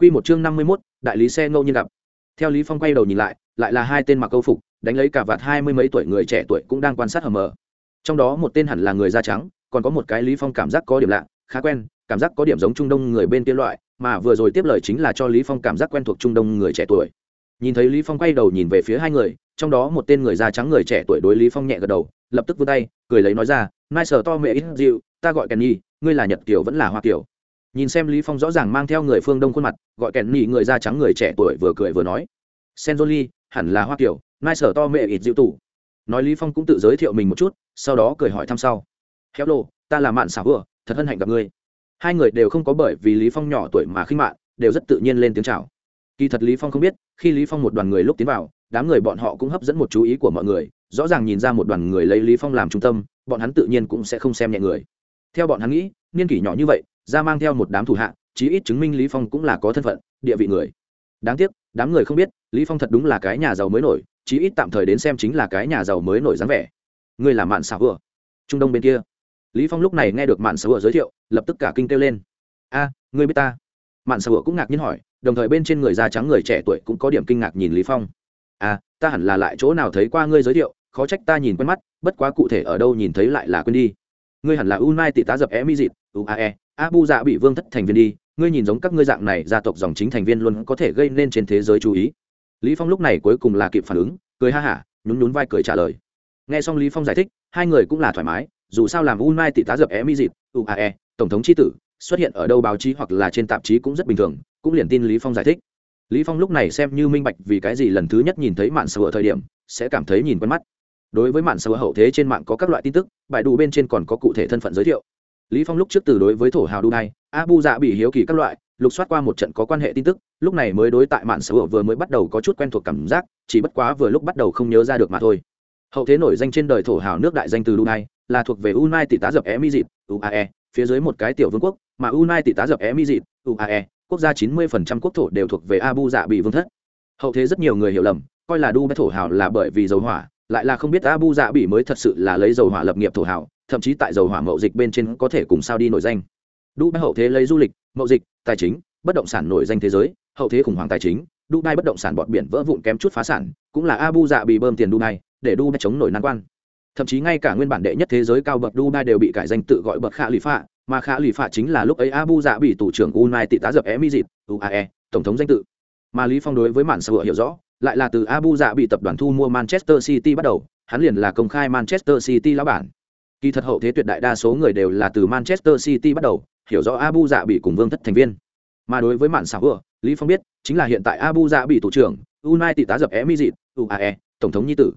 Quy một chương năm mươi 51, đại lý xe ngẫu nhiên gặp. Theo Lý Phong quay đầu nhìn lại, lại là hai tên mặc câu phục, đánh lấy cả vạt hai mươi mấy tuổi người trẻ tuổi cũng đang quan sát hờ mờ. Trong đó một tên hẳn là người da trắng, còn có một cái Lý Phong cảm giác có điểm lạ, khá quen, cảm giác có điểm giống Trung Đông người bên kia loại, mà vừa rồi tiếp lời chính là cho Lý Phong cảm giác quen thuộc Trung Đông người trẻ tuổi. Nhìn thấy Lý Phong quay đầu nhìn về phía hai người, trong đó một tên người da trắng người trẻ tuổi đối Lý Phong nhẹ gật đầu, lập tức vươn tay, cười lấy nói ra, Nice sở to mẹ ít dịu, ta gọi Kenny, ngươi là Nhật Tiểu vẫn là Hoa Tiểu nhìn xem lý phong rõ ràng mang theo người phương đông khuôn mặt, gọi kẹn nhị người da trắng người trẻ tuổi vừa cười vừa nói, senjoli, hẳn là hoa kiểu nai sở to mẹ ít dịu tủ. Nói lý phong cũng tự giới thiệu mình một chút, sau đó cười hỏi thăm sau, Khéo hello ta là mạn xảo vừa thật hân hạnh gặp ngươi. Hai người đều không có bởi vì lý phong nhỏ tuổi mà khinh mạn, đều rất tự nhiên lên tiếng chào. Kỳ thật lý phong không biết, khi lý phong một đoàn người lúc tiến vào, đám người bọn họ cũng hấp dẫn một chú ý của mọi người, rõ ràng nhìn ra một đoàn người lấy lý phong làm trung tâm, bọn hắn tự nhiên cũng sẽ không xem nhẹ người. Theo bọn hắn nghĩ niên kỷ nhỏ như vậy, ra mang theo một đám thủ hạ, chí ít chứng minh lý phong cũng là có thân phận, địa vị người. Đáng tiếc, đám người không biết, lý phong thật đúng là cái nhà giàu mới nổi, chí ít tạm thời đến xem chính là cái nhà giàu mới nổi dáng vẻ. Ngươi là mạn xảo vừa trung đông bên kia. Lý phong lúc này nghe được mạn xảo vừa giới thiệu, lập tức cả kinh kêu lên. A, ngươi biết ta? Mạn xảo vừa cũng ngạc nhiên hỏi, đồng thời bên trên người da trắng người trẻ tuổi cũng có điểm kinh ngạc nhìn lý phong. A, ta hẳn là lại chỗ nào thấy qua ngươi giới thiệu, khó trách ta nhìn quen mắt, bất quá cụ thể ở đâu nhìn thấy lại là quên đi. Ngươi hẳn là unai tỷ tá dập é mi dịt uae abu dạ bị vương thất thành viên đi, ngươi nhìn giống các ngươi dạng này gia tộc dòng chính thành viên luôn có thể gây nên trên thế giới chú ý. Lý phong lúc này cuối cùng là kịp phản ứng, cười ha hả, nhún nhún vai cười trả lời. Nghe xong lý phong giải thích, hai người cũng là thoải mái, dù sao làm unai tỷ tá dập é mi dịp uae tổng thống chi tử, xuất hiện ở đâu báo chí hoặc là trên tạp chí cũng rất bình thường, cũng liền tin lý phong giải thích. Lý phong lúc này xem như minh bạch vì cái gì lần thứ nhất nhìn thấy mạn sở thời điểm, sẽ cảm thấy nhìn quen mắt. Đối với mạn sở hậu thế trên mạng có các loại tin tức, bài đủ bên trên còn có cụ thể thân phận giới thiệu lý phong lúc trước từ đối với thổ hào dubai abu dạ bị hiếu kỳ các loại, lục soát qua một trận có quan hệ tin tức, lúc này mới đối tại mạn sở vừa mới bắt đầu có chút quen thuộc cảm giác, chỉ bất quá vừa lúc bắt đầu không nhớ ra được mà thôi. Hậu thế nổi danh trên đời thổ hào nước đại danh từ dubai là thuộc về unai tỷ tá dập emirates uae phía dưới một cái tiểu vương quốc, mà unai tỷ tá dập emirates uae quốc gia 90% quốc thổ đều thuộc về abu dạ bị vương thất. Hậu thế rất nhiều người hiểu lầm, coi là dubai thổ hào là bởi vì dầu hỏa, lại là không biết abu dạ bị mới thật sự là lấy dầu hỏa lập nghiệp thổ hào thậm chí tại dầu hỏa mậu dịch bên trên có thể cùng sao đi nổi danh. Dubai hậu thế lấy du lịch, mậu dịch, tài chính, bất động sản nổi danh thế giới, hậu thế khủng hoảng tài chính dubai bất động sản bọt biển vỡ vụn kém chút phá sản, cũng là abu dạ bị bơm tiền dubai để dubai chống nổi nan quan. Thậm chí ngay cả nguyên bản đệ nhất thế giới cao bậc dubai đều bị cải danh tự gọi bậc khả lì phạ, mà khả lì phạ chính là lúc ấy abu dạ bị thủ trưởng unai tị tá dập emirates uae tổng thống danh tự. Mà lý phong đối với màn xã hội hiểu rõ, lại là từ abu dạ bị tập đoàn thu mua manchester city bắt đầu, hắn liền là công khai manchester city lão bản. Kỳ thật hậu thế tuyệt đại đa số người đều là từ Manchester City bắt đầu, hiểu rõ Abu Dạ bị cùng Vương thất thành viên. Mà đối với mạn xảo vừa, Lý Phong biết, chính là hiện tại Abu Dạ bị thủ trưởng, United tá dập Emirates, UAE, tổng thống nhi tử.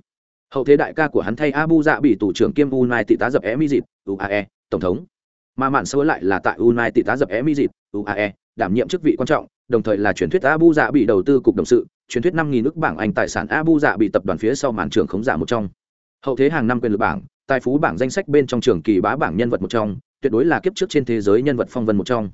Hậu thế đại ca của hắn thay Abu Dạ bị thủ trưởng kiêm United tá dập Emirates, UAE, tổng thống. Mà mạn xảo lại là tại United tá dập Emirates, UAE, đảm nhiệm chức vị quan trọng, đồng thời là truyền thuyết Abu Dạ bị đầu tư cục đồng sự, truyền thuyết 5000 nước bảng Anh tài sản Abu Dạ bị tập đoàn phía sau màn trưởng khống giả một trong. Hậu thế hàng năm quyền lực bảng, tài phú bảng danh sách bên trong trường kỳ bá bảng nhân vật một trong, tuyệt đối là kiếp trước trên thế giới nhân vật phong vân một trong.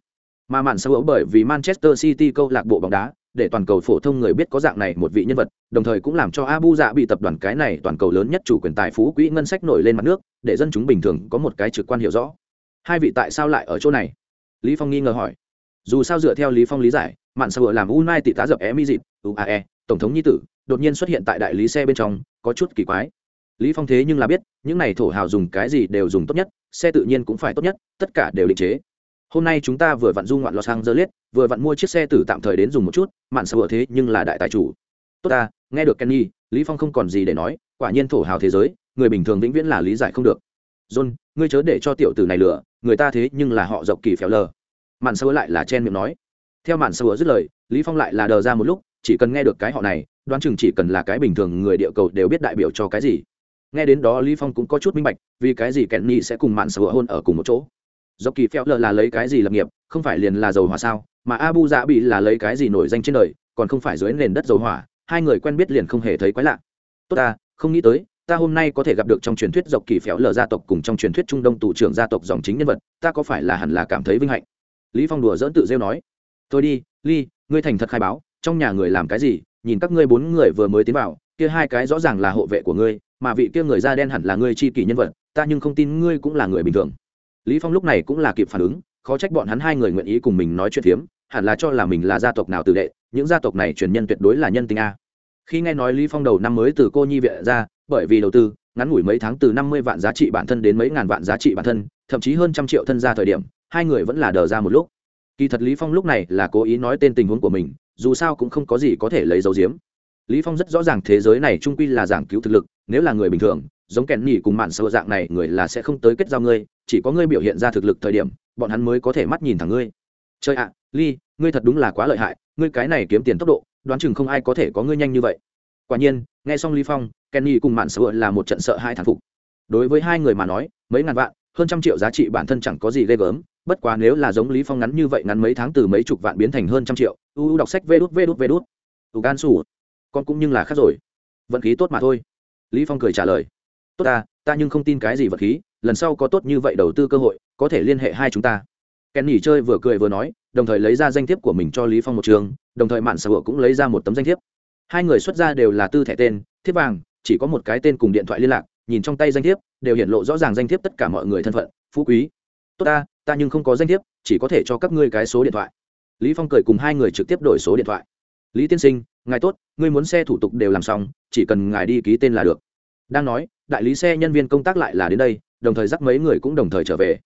Mà màn sau hữu bởi vì manchester city câu lạc bộ bóng đá, để toàn cầu phổ thông người biết có dạng này một vị nhân vật, đồng thời cũng làm cho abu dạ bị tập đoàn cái này toàn cầu lớn nhất chủ quyền tài phú quỹ ngân sách nổi lên mặt nước, để dân chúng bình thường có một cái trực quan hiểu rõ. Hai vị tại sao lại ở chỗ này? Lý phong nghi ngờ hỏi. Dù sao dựa theo lý phong lý giải mạn sở hữu làm unai tỷ tá dập emirates uae tổng thống nhi tử, đột nhiên xuất hiện tại đại lý xe bên trong, có chút kỳ quái lý phong thế nhưng là biết, những này thổ hào dùng cái gì đều dùng tốt nhất, xe tự nhiên cũng phải tốt nhất, tất cả đều định chế. Hôm nay chúng ta vừa vặn du ngoạn los angeles, vừa vặn mua chiếc xe tử tạm thời đến dùng một chút, mạn sợ thế nhưng là đại tài chủ. Tốt ta, nghe được kenny, lý phong không còn gì để nói, quả nhiên thổ hào thế giới, người bình thường vĩnh viễn là lý giải không được. John, ngươi chớ để cho tiểu tử này lừa, người ta thế nhưng là họ dọc kỳ phéo lờ. Mạn sợ lại là chen miệng nói. Theo mạn sợ dứt lời, lý phong lại là đờ ra một lúc, chỉ cần nghe được cái họ này, đoán chừng chỉ cần là cái bình thường người địa cầu đều biết đại biểu cho cái gì nghe đến đó lý phong cũng có chút minh bạch, vì cái gì kẹn nhị sẽ cùng mạn sở hôn ở cùng một chỗ? Do kỳ phèo lờ là lấy cái gì lập nghiệp, không phải liền là dầu hỏa sao? Mà abu dạ bị là lấy cái gì nổi danh trên đời, còn không phải dưới nền đất dầu hỏa, hai người quen biết liền không hề thấy quái lạ. Tốt ta, không nghĩ tới, ta hôm nay có thể gặp được trong truyền thuyết dọc kỳ phéo lờ gia tộc cùng trong truyền thuyết trung đông tù trưởng gia tộc dòng chính nhân vật, ta có phải là hẳn là cảm thấy vinh hạnh? Lý phong đùa dỡn tự rêu nói. Tôi đi, ly, ngươi thành thật khai báo, trong nhà người làm cái gì, nhìn các ngươi bốn người vừa mới tiến vào, kia hai cái rõ ràng là hộ vệ của ngươi mà vị kia người da đen hẳn là ngươi chi kỷ nhân vật, ta nhưng không tin ngươi cũng là người bình thường. Lý phong lúc này cũng là kịp phản ứng, khó trách bọn hắn hai người nguyện ý cùng mình nói chuyện thiếm hẳn là cho là mình là gia tộc nào tự đệ, những gia tộc này truyền nhân tuyệt đối là nhân tình a. Khi nghe nói lý phong đầu năm mới từ cô nhi viện ra, bởi vì đầu tư, ngắn ngủi mấy tháng từ năm mươi vạn giá trị bản thân đến mấy ngàn vạn giá trị bản thân, thậm chí hơn trăm triệu thân ra thời điểm, hai người vẫn là đờ ra một lúc. Kỳ thật lý phong lúc này là cố ý nói tên tình huống của mình, dù sao cũng không có gì có thể lấy dấu diếm lý phong rất rõ ràng thế giới này trung quy là giảng cứu thực lực, nếu là người bình thường, giống kèn nhỉ cùng mạn sơ dạng này, người là sẽ không tới kết giao ngươi, chỉ có ngươi biểu hiện ra thực lực thời điểm, bọn hắn mới có thể mắt nhìn thẳng ngươi. Chơi ạ ly ngươi thật đúng là quá lợi hại, ngươi cái này kiếm tiền tốc độ, đoán chừng không ai có thể có ngươi nhanh như vậy. Quả nhiên, nghe xong lý phong kenny cùng mạn sợ là một trận sợ hai thản phục. Đối với hai người mà nói, mấy ngàn vạn, hơn trăm triệu giá trị bản thân chẳng có gì ghê gớm, bất quá nếu là giống lý phong ngắn như vậy ngắn mấy tháng từ mấy chục vạn biến thành hơn trăm triệu, u đọc sách vê đút vê đút vê đút. U gan sủ con cũng nhưng là khác rồi. Vận khí tốt mà thôi. Lý phong cười trả lời. Tốt ta ta nhưng không tin cái gì vận khí, lần sau có tốt như vậy đầu tư cơ hội, có thể liên hệ hai chúng ta. Kèn nghỉ chơi vừa cười vừa nói, đồng thời lấy ra danh thiếp của mình cho lý phong một trường, đồng thời mạn sở cũng lấy ra một tấm danh thiếp. Hai người xuất ra đều là tư thẻ tên, thiếp vàng, chỉ có một cái tên cùng điện thoại liên lạc, nhìn trong tay danh thiếp, đều hiện lộ rõ ràng danh thiếp tất cả mọi người thân phận, phú quý. Tốt ta ta nhưng không có danh thiếp, chỉ có thể cho các ngươi cái số điện thoại. Lý phong cười cùng hai người trực tiếp đổi số điện thoại. Lý tiên sinh ngài tốt, ngươi muốn xe thủ tục đều làm xong, chỉ cần ngài đi ký tên là được. Đang nói, đại lý xe nhân viên công tác lại là đến đây, đồng thời dắt mấy người cũng đồng thời trở về.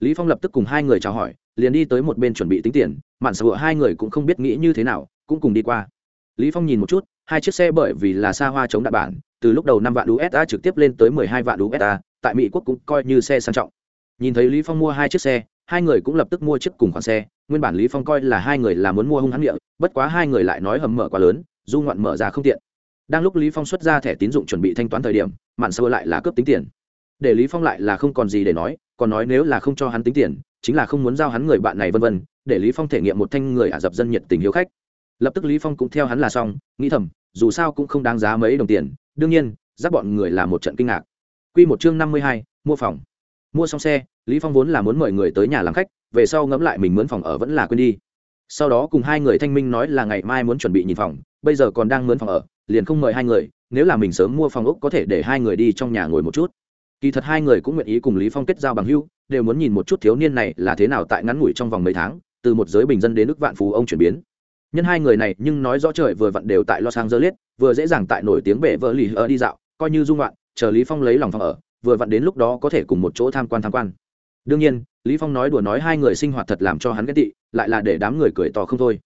Lý phong lập tức cùng hai người chào hỏi, liền đi tới một bên chuẩn bị tính tiền, mạn sợ hai người cũng không biết nghĩ như thế nào, cũng cùng đi qua. Lý phong nhìn một chút, hai chiếc xe bởi vì là xa hoa chống đạn bản, từ lúc đầu năm vạn usd trực tiếp lên tới mười hai vạn usd tại mỹ quốc cũng coi như xe sang trọng. Nhìn thấy lý phong mua hai chiếc xe, hai người cũng lập tức mua chiếc cùng khoản xe nguyên bản lý phong coi là hai người là muốn mua hung hãn địa bất quá hai người lại nói hầm mở quá lớn du ngoạn mở ra không tiện. Đang lúc lý phong xuất ra thẻ tín dụng chuẩn bị thanh toán thời điểm mạn sơ lại là cướp tính tiền. Để lý phong lại là không còn gì để nói còn nói nếu là không cho hắn tính tiền chính là không muốn giao hắn người bạn này vân vân để lý phong thể nghiệm một thanh người ả dập dân nhiệt tình hiếu khách. Lập tức lý phong cũng theo hắn là xong nghĩ thầm dù sao cũng không đáng giá mấy đồng tiền đương nhiên giáp bọn người là một trận kinh ngạc. Quy một chương năm mươi hai, mua phòng. Mua xong xe lý phong vốn là muốn mời người tới nhà làm khách về sau ngẫm lại mình mướn phòng ở vẫn là quên đi. Sau đó cùng hai người thanh minh nói là ngày mai muốn chuẩn bị nhìn phòng, bây giờ còn đang mướn phòng ở, liền không mời hai người, nếu là mình sớm mua phòng ốc có thể để hai người đi trong nhà ngồi một chút. Kỳ thật hai người cũng nguyện ý cùng lý phong kết giao bằng hữu, đều muốn nhìn một chút thiếu niên này là thế nào tại ngắn ngủi trong vòng mấy tháng, từ một giới bình dân đến nước vạn phú ông chuyển biến. Nhân hai người này nhưng nói rõ trời vừa vặn đều tại los angeles, vừa dễ dàng tại nổi tiếng bể vợ lì ở đi dạo, coi như dung loạn, chờ lý phong lấy lòng phòng ở, vừa vặn đến lúc đó có thể cùng một chỗ tham quan tham quan đương nhiên lý phong nói đùa nói hai người sinh hoạt thật làm cho hắn ghét tị lại là để đám người cười to không thôi.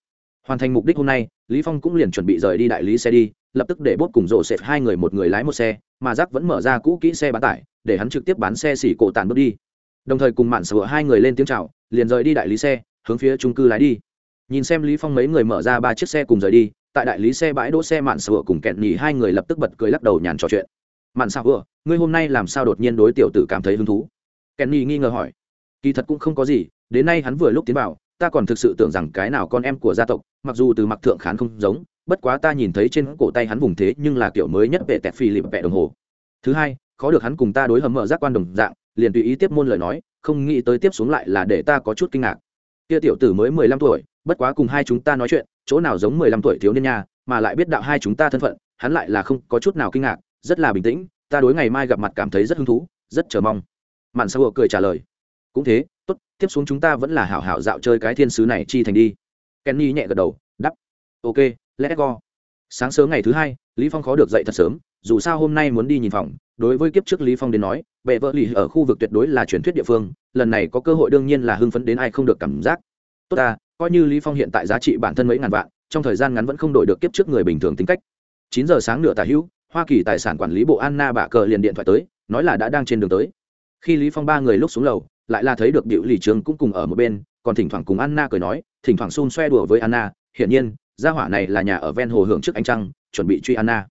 Hoàn thành mục đích hôm nay lý phong cũng liền chuẩn bị rời đi đại lý xe đi lập tức để bốt cùng rổ xẹp hai người một người lái một xe mà giác vẫn mở ra cũ kỹ xe bán tải để hắn trực tiếp bán xe xỉ cổ tàn bước đi. Đồng thời cùng mạn sửa hai người lên tiếng chào liền rời đi đại lý xe hướng phía trung cư lái đi. Nhìn xem lý phong mấy người mở ra ba chiếc xe cùng rời đi tại đại lý xe bãi đỗ xe mạn sửa cùng kẹn nhỉ hai người lập tức bật cười lắc đầu nhàn trò chuyện. Mạn sửa, ngươi hôm nay làm sao đột nhiên đối tiểu tử cảm thấy hứng thú? Kenny nghi ngờ hỏi. Kỳ thật cũng không có gì, đến nay hắn vừa lúc tiến vào, ta còn thực sự tưởng rằng cái nào con em của gia tộc, mặc dù từ mặc thượng khán không giống, bất quá ta nhìn thấy trên cổ tay hắn vùng thế nhưng là kiểu mới nhất vệ tẹt phi lịp vẹ đồng hồ. Thứ hai, khó được hắn cùng ta đối hầm mở giác quan đồng dạng, liền tùy ý tiếp môn lời nói, không nghĩ tới tiếp xuống lại là để ta có chút kinh ngạc. Kia tiểu tử mới mười lăm tuổi, bất quá cùng hai chúng ta nói chuyện, chỗ nào giống mười lăm tuổi thiếu niên nha, mà lại biết đạo hai chúng ta thân phận, hắn lại là không có chút nào kinh ngạc, rất là bình tĩnh, ta đối ngày mai gặp mặt cảm thấy rất hứng thú, rất chờ mong mạn sao cười trả lời, cũng thế, tốt, tiếp xuống chúng ta vẫn là hảo hảo dạo chơi cái thiên sứ này chi thành đi. Kenny nhẹ gật đầu đắp ok, let's go. Sáng sớm ngày thứ hai, lý phong khó được dậy thật sớm, dù sao hôm nay muốn đi nhìn phòng, đối với kiếp trước lý phong đến nói, bệ vợ lì ở khu vực tuyệt đối là truyền thuyết địa phương, lần này có cơ hội đương nhiên là hưng phấn đến ai không được cảm giác. Tốt ta, coi như lý phong hiện tại giá trị bản thân mấy ngàn vạn, trong thời gian ngắn vẫn không đổi được kiếp trước người bình thường tính cách. Chín giờ sáng nửa tả hữu, hoa kỳ tài sản quản lý bộ anna bạ cờ liền điện thoại tới, nói là đã đang trên đường tới khi lý phong ba người lúc xuống lầu, lại là thấy được điệu lì trường cũng cùng ở một bên, còn thỉnh thoảng cùng anna cười nói, thỉnh thoảng xun xoe đùa với anna, hiển nhiên, gia hỏa này là nhà ở ven hồ hưởng trước ánh trăng, chuẩn bị truy anna.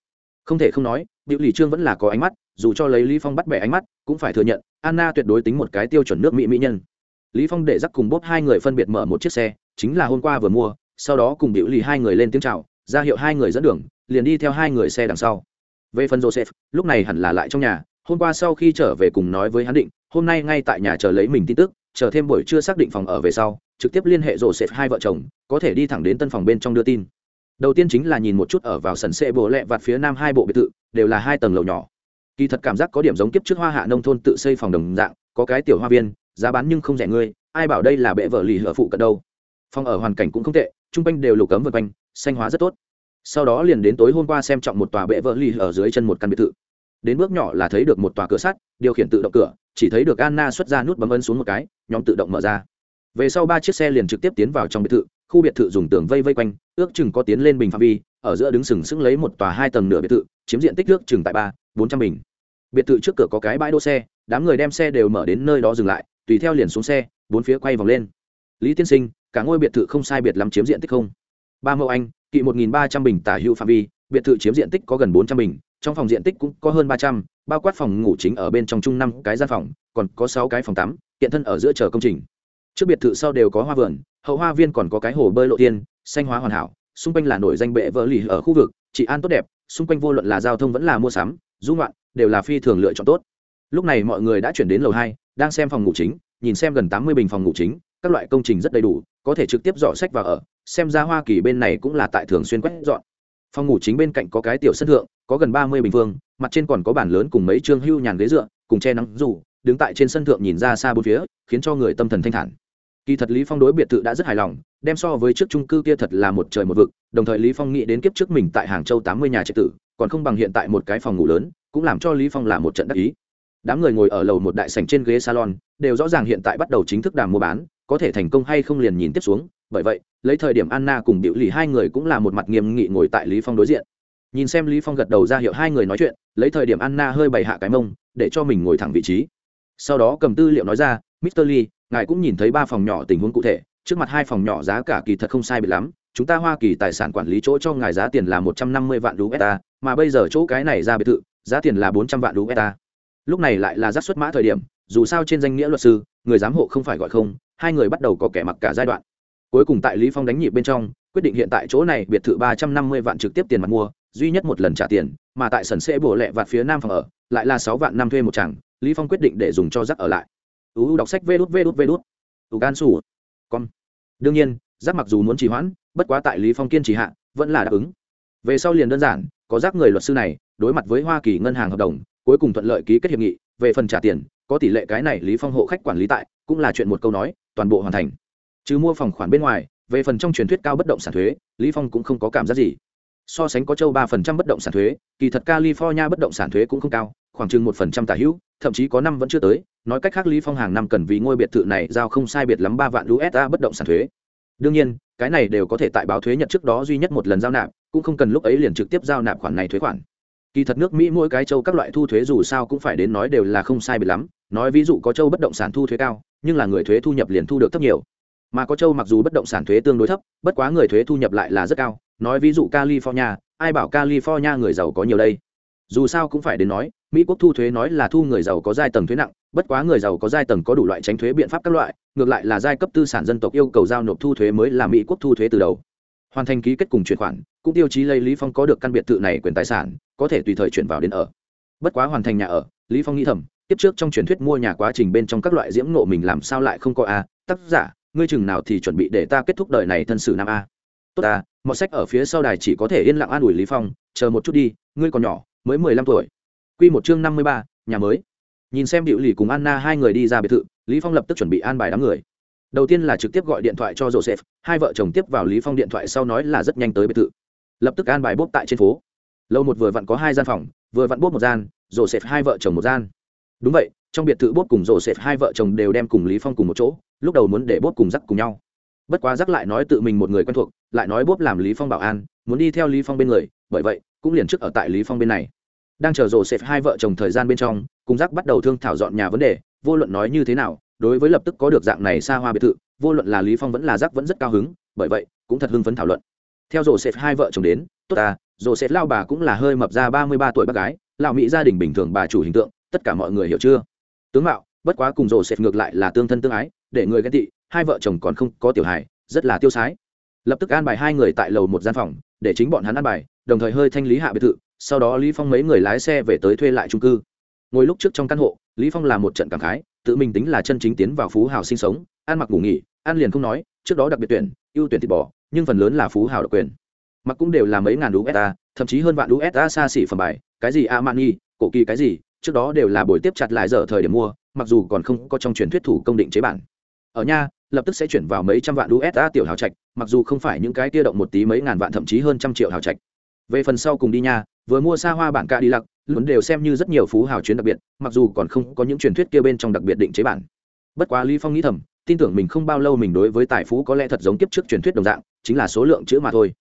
Không thể không nói, điệu lì trương vẫn là có ánh mắt, dù cho lấy lý phong bắt bẻ ánh mắt, cũng phải thừa nhận, anna tuyệt đối tính một cái tiêu chuẩn nước mỹ mỹ nhân. Lý phong để dắt cùng bốp hai người phân biệt mở một chiếc xe, chính là hôm qua vừa mua, sau đó cùng điệu lì hai người lên tiếng chào, ra hiệu hai người dẫn đường, liền đi theo hai người xe đằng sau. Về phần joseph, lúc này hẳn là lại trong nhà hôm qua sau khi trở về cùng nói với hắn định, hôm nay ngay tại nhà chờ lấy mình tin tức, chờ thêm buổi chưa xác định phòng ở về sau, trực tiếp liên hệ rổ xếp hai vợ chồng, có thể đi thẳng đến tân phòng bên trong đưa tin. Đầu tiên chính là nhìn một chút ở vào sần xe bồ lẹ vạt phía nam hai bộ biệt thự, đều là hai tầng lầu nhỏ. Kỳ thật cảm giác có điểm giống kiếp trước hoa hạ nông thôn tự xây phòng đồng dạng, có cái tiểu hoa viên, giá bán nhưng không rẻ ngươi ai bảo đây là bệ vợ lì hở phụ cận đâu. Phòng ở hoàn cảnh cũng không tệ, chung quanh đều lục cấm vượt quanh, xanh hóa rất tốt. Sau đó liền đến tối hôm qua xem trọng một tòa bệ vợ lì ở dưới chân một căn biệt thự đến bước nhỏ là thấy được một tòa cửa sắt, điều khiển tự động cửa, chỉ thấy được anna xuất ra nút bấm ấn xuống một cái, nhóm tự động mở ra. Về sau ba chiếc xe liền trực tiếp tiến vào trong biệt thự, khu biệt thự dùng tường vây vây quanh, ước chừng có tiến lên bình phạm vi, ở giữa đứng sừng sững lấy một tòa hai tầng nửa biệt thự, chiếm diện tích ước chừng tại ba, bốn trăm bình. Biệt thự trước cửa có cái bãi đỗ xe, đám người đem xe đều mở đến nơi đó dừng lại, tùy theo liền xuống xe, bốn phía quay vòng lên. Lý tiên sinh, cả ngôi biệt thự không sai biệt lắm chiếm diện tích không? Ba mẫu anh, kỵ một nghìn ba trăm bình tả hữu phạm vi, biệt thự chiếm diện tích có gần bốn trăm bình trong phòng diện tích cũng có hơn ba trăm, bao quát phòng ngủ chính ở bên trong chung năm cái gian phòng, còn có sáu cái phòng tắm hiện thân ở giữa chờ công trình. Trước biệt thự sau đều có hoa vườn, hậu hoa viên còn có cái hồ bơi lộ tiên, xanh hóa hoàn hảo, xung quanh là nổi danh bệ vỡ lì ở khu vực trị an tốt đẹp, xung quanh vô luận là giao thông vẫn là mua sắm dung loạn đều là phi thường lựa chọn tốt. Lúc này mọi người đã chuyển đến lầu hai, đang xem phòng ngủ chính, nhìn xem gần tám mươi bình phòng ngủ chính, các loại công trình rất đầy đủ, có thể trực tiếp dọn sách vào ở, xem ra hoa kỳ bên này cũng là tại thường xuyên quét dọn phòng ngủ chính bên cạnh có cái tiểu sân thượng, có gần ba mươi bình phương, mặt trên còn có bàn lớn cùng mấy trương hưu nhàn ghế dựa, cùng che nắng dù, đứng tại trên sân thượng nhìn ra xa bốn phía, khiến cho người tâm thần thanh thản. Kỳ thật lý phong đối biệt thự đã rất hài lòng, đem so với trước trung cư kia thật là một trời một vực, đồng thời lý phong nghĩ đến kiếp trước mình tại hàng châu tám mươi nhà trạch tử, còn không bằng hiện tại một cái phòng ngủ lớn, cũng làm cho lý phong là một trận đắc ý. Đám người ngồi ở lầu một đại sảnh trên ghế salon, đều rõ ràng hiện tại bắt đầu chính thức đàm mua bán, có thể thành công hay không liền nhìn tiếp xuống bởi vậy, lấy thời điểm anna cùng biểu lì hai người cũng là một mặt nghiêm nghị ngồi tại lý phong đối diện. Nhìn xem lý phong gật đầu ra hiệu hai người nói chuyện, lấy thời điểm anna hơi bày hạ cái mông, để cho mình ngồi thẳng vị trí. Sau đó cầm tư liệu nói ra mr lee, ngài cũng nhìn thấy ba phòng nhỏ tình huống cụ thể. Trước mặt hai phòng nhỏ giá cả kỳ thật không sai biệt lắm. Chúng ta hoa kỳ tài sản quản lý chỗ cho ngài giá tiền là một trăm năm mươi vạn usd mà bây giờ chỗ cái này ra biệt thự, giá tiền là bốn trăm vạn usd lúc này lại là giác xuất mã thời điểm, dù sao trên danh nghĩa luật sư, người giám hộ không phải gọi không, hai người bắt đầu có kẻ mặc cả giai đoạn cuối cùng tại lý phong đánh nhịp bên trong, quyết định hiện tại chỗ này biệt thự ba trăm năm mươi vạn trực tiếp tiền mặt mua, duy nhất một lần trả tiền, mà tại sân sẽ bổ lẹ vạt phía nam phòng ở, lại là sáu vạn năm thuê một chẳng lý phong quyết định để dùng cho rắc ở lại. Uu đọc sách vê đút vê đút vê đút. U gan sủ con đương nhiên, rắc mặc dù muốn trì hoãn, bất quá tại lý phong kiên trì hạ, vẫn là đáp ứng. Về sau liền đơn giản, có rắc người luật sư này, đối mặt với hoa kỳ ngân hàng hợp đồng, cuối cùng thuận lợi ký kết hiệp nghị, về phần trả tiền, có tỷ lệ cái này lý phong hộ khách quản lý tại, cũng là chuyện một câu nói, toàn bộ hoàn thành chứ mua phòng khoản bên ngoài, về phần trong truyền thuyết cao bất động sản thuế, lý phong cũng không có cảm giác gì. So sánh có châu ba phần trăm bất động sản thuế, kỳ thật california bất động sản thuế cũng không cao, khoảng chừng một phần trăm tả hữu, thậm chí có năm vẫn chưa tới. Nói cách khác, lý phong hàng năm cần vì ngôi biệt thự này giao không sai biệt lắm ba vạn usd bất động sản thuế. Đương nhiên, cái này đều có thể tại báo thuế nhật trước đó duy nhất một lần giao nạp, cũng không cần lúc ấy liền trực tiếp giao nạp khoản này thuế khoản. Kỳ thật nước mỹ mỗi cái châu các loại thu thuế dù sao cũng phải đến nói đều là không sai biệt lắm. Nói ví dụ có châu bất động sản thu thuế cao, nhưng là người thuế thu nhập liền thu được thấp nhiều mà có châu mặc dù bất động sản thuế tương đối thấp, bất quá người thuế thu nhập lại là rất cao. Nói ví dụ california, ai bảo california người giàu có nhiều đây? Dù sao cũng phải đến nói, mỹ quốc thu thuế nói là thu người giàu có giai tầng thuế nặng, bất quá người giàu có giai tầng có đủ loại tránh thuế biện pháp các loại, ngược lại là giai cấp tư sản dân tộc yêu cầu giao nộp thu thuế mới là mỹ quốc thu thuế từ đầu. Hoàn thành ký kết cùng chuyển khoản, cũng tiêu chí lấy lý phong có được căn biệt thự này quyền tài sản, có thể tùy thời chuyển vào đến ở. Bất quá hoàn thành nhà ở, lý phong nghĩ thầm tiếp trước trong truyền thuyết mua nhà quá trình bên trong các loại diễm ngộ mình làm sao lại không có a? Tác giả ngươi chừng nào thì chuẩn bị để ta kết thúc đời này thân sử nam a. Tốt ta mọi sách ở phía sau đài chỉ có thể yên lặng an ủi lý phong chờ một chút đi ngươi còn nhỏ mới mười lăm tuổi. Quy một chương năm mươi ba, nhà mới. Nhìn xem điệu lì cùng anna hai người đi ra biệt thự lý phong lập tức chuẩn bị an bài đám người. Đầu tiên là trực tiếp gọi điện thoại cho joseph hai vợ chồng tiếp vào lý phong điện thoại sau nói là rất nhanh tới biệt thự. Lập tức an bài bốp tại trên phố. Lâu một vừa vặn có hai gian phòng vừa vặn bốp một gian joseph hai vợ chồng một gian. Đúng vậy trong biệt thự bốt cùng joseph hai vợ chồng đều đem cùng lý phong cùng một chỗ, lúc đầu muốn để bốt cùng dắt cùng nhau. Bất quá dắt lại nói tự mình một người quen thuộc, lại nói bốt làm lý phong bảo an, muốn đi theo lý phong bên người, bởi vậy, cũng liền trước ở tại lý phong bên này. Đang chờ rổ xếp hai vợ chồng thời gian bên trong, cùng rắc bắt đầu thương thảo dọn nhà vấn đề, vô luận nói như thế nào, đối với lập tức có được dạng này xa hoa biệt thự, vô luận là lý phong vẫn là rắc vẫn rất cao hứng, bởi vậy, cũng thật hưng phấn thảo luận. Theo rổ xếp hai vợ chồng đến, tốt ta, rổ xếp lao bà cũng là hơi mập ra ba mươi ba tuổi bác gái, lão mỹ gia đình bình thường bà chủ hình tượng, tất cả mọi người hiểu chưa? Tướng mạo, bất quá cùng rổ xẹt ngược lại là tương thân tương ái, để người ghen tị, hai vợ chồng còn không có tiểu hài, rất là tiêu sái. Lập tức an bài hai người tại lầu một gian phòng, để chính bọn hắn an bài, đồng thời hơi thanh lý hạ biệt thự, sau đó lý phong mấy người lái xe về tới thuê lại trung cư. Ngồi lúc trước trong căn hộ, lý phong làm một trận cảm khái, tự mình tính là chân chính tiến vào phú hào sinh sống, ăn mặc ngủ nghỉ, ăn liền không nói, trước đó đặc biệt tuyển, ưu tuyển thịt bò, nhưng phần lớn là phú hào độc quyền. Mặc cũng đều là mấy ngàn usd thậm chí hơn vạn usd xa xỉ phẩm bài, cái gì amani cổ kỳ cái gì trước đó đều là buổi tiếp chặt lại giờ thời điểm mua, mặc dù còn không có trong truyền thuyết thủ công định chế bản. Ở nhà, lập tức sẽ chuyển vào mấy trăm vạn usd tiểu hào trạch, mặc dù không phải những cái kia động một tí mấy ngàn vạn thậm chí hơn trăm triệu hào trạch. Về phần sau cùng đi nha, vừa mua xa hoa bản ca đi lặc luôn đều xem như rất nhiều phú hào chuyến đặc biệt, mặc dù còn không có những truyền thuyết kia bên trong đặc biệt định chế bản. Bất quá lý phong nghĩ thầm, tin tưởng mình không bao lâu mình đối với tài phú có lẽ thật giống kiếp trước truyền thuyết đồng dạng, chính là số lượng chữ mà thôi.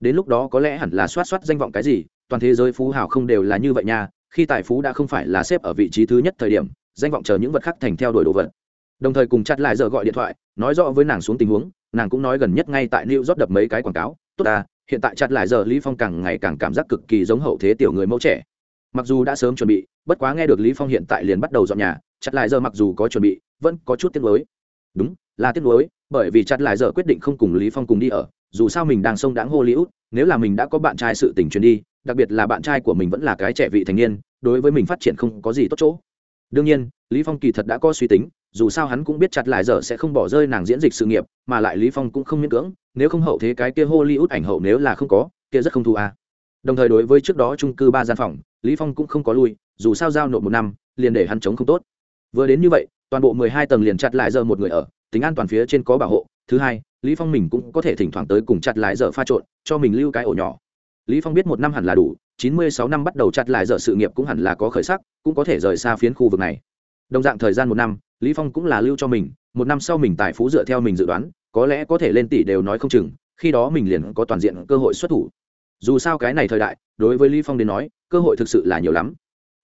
Đến lúc đó có lẽ hẳn là soát soát danh vọng cái gì, toàn thế giới phú hào không đều là như vậy nha khi tài phú đã không phải là xếp ở vị trí thứ nhất thời điểm, danh vọng chờ những vật khác thành theo đuổi đồ vật. Đồng thời cùng chặt lại giờ gọi điện thoại, nói rõ với nàng xuống tình huống, nàng cũng nói gần nhất ngay tại new rót đập mấy cái quảng cáo, tốt ta, hiện tại chặt lại giờ lý phong càng ngày càng cảm giác cực kỳ giống hậu thế tiểu người mẫu trẻ. Mặc dù đã sớm chuẩn bị, bất quá nghe được lý phong hiện tại liền bắt đầu dọn nhà, chặt lại giờ mặc dù có chuẩn bị, vẫn có chút tiếc nuối. Đúng, là tiếc nuối, bởi vì chặt lại giờ quyết định không cùng lý phong cùng đi ở, dù sao mình đang sông đáng hollywood, nếu là mình đã có bạn trai sự tình truyền đi đặc biệt là bạn trai của mình vẫn là cái trẻ vị thành niên, đối với mình phát triển không có gì tốt chỗ. Đương nhiên, lý phong kỳ thật đã có suy tính, dù sao hắn cũng biết chặt lại giờ sẽ không bỏ rơi nàng diễn dịch sự nghiệp, mà lại lý phong cũng không miễn cưỡng, nếu không hậu thế cái kia hollywood ảnh hậu nếu là không có, kia rất không thu à. đồng thời đối với trước đó trung cư ba gian phòng, lý phong cũng không có lui, dù sao giao nộp một năm, liền để hắn chống không tốt. Vừa đến như vậy, toàn bộ mười hai tầng liền chặt lại giờ một người ở, tính an toàn phía trên có bảo hộ. Thứ hai, lý phong mình cũng có thể thỉnh thoảng tới cùng chặt lại giờ pha trộn, cho mình lưu cái ổ nhỏ lý phong biết một năm hẳn là đủ, chín mươi sáu năm bắt đầu chặt lại giờ sự nghiệp cũng hẳn là có khởi sắc, cũng có thể rời xa phiến khu vực này. Đồng dạng thời gian một năm, lý phong cũng là lưu cho mình, một năm sau mình tài phú dựa theo mình dự đoán, có lẽ có thể lên tỷ đều nói không chừng, khi đó mình liền có toàn diện cơ hội xuất thủ. Dù sao cái này thời đại, đối với lý phong đến nói, cơ hội thực sự là nhiều lắm.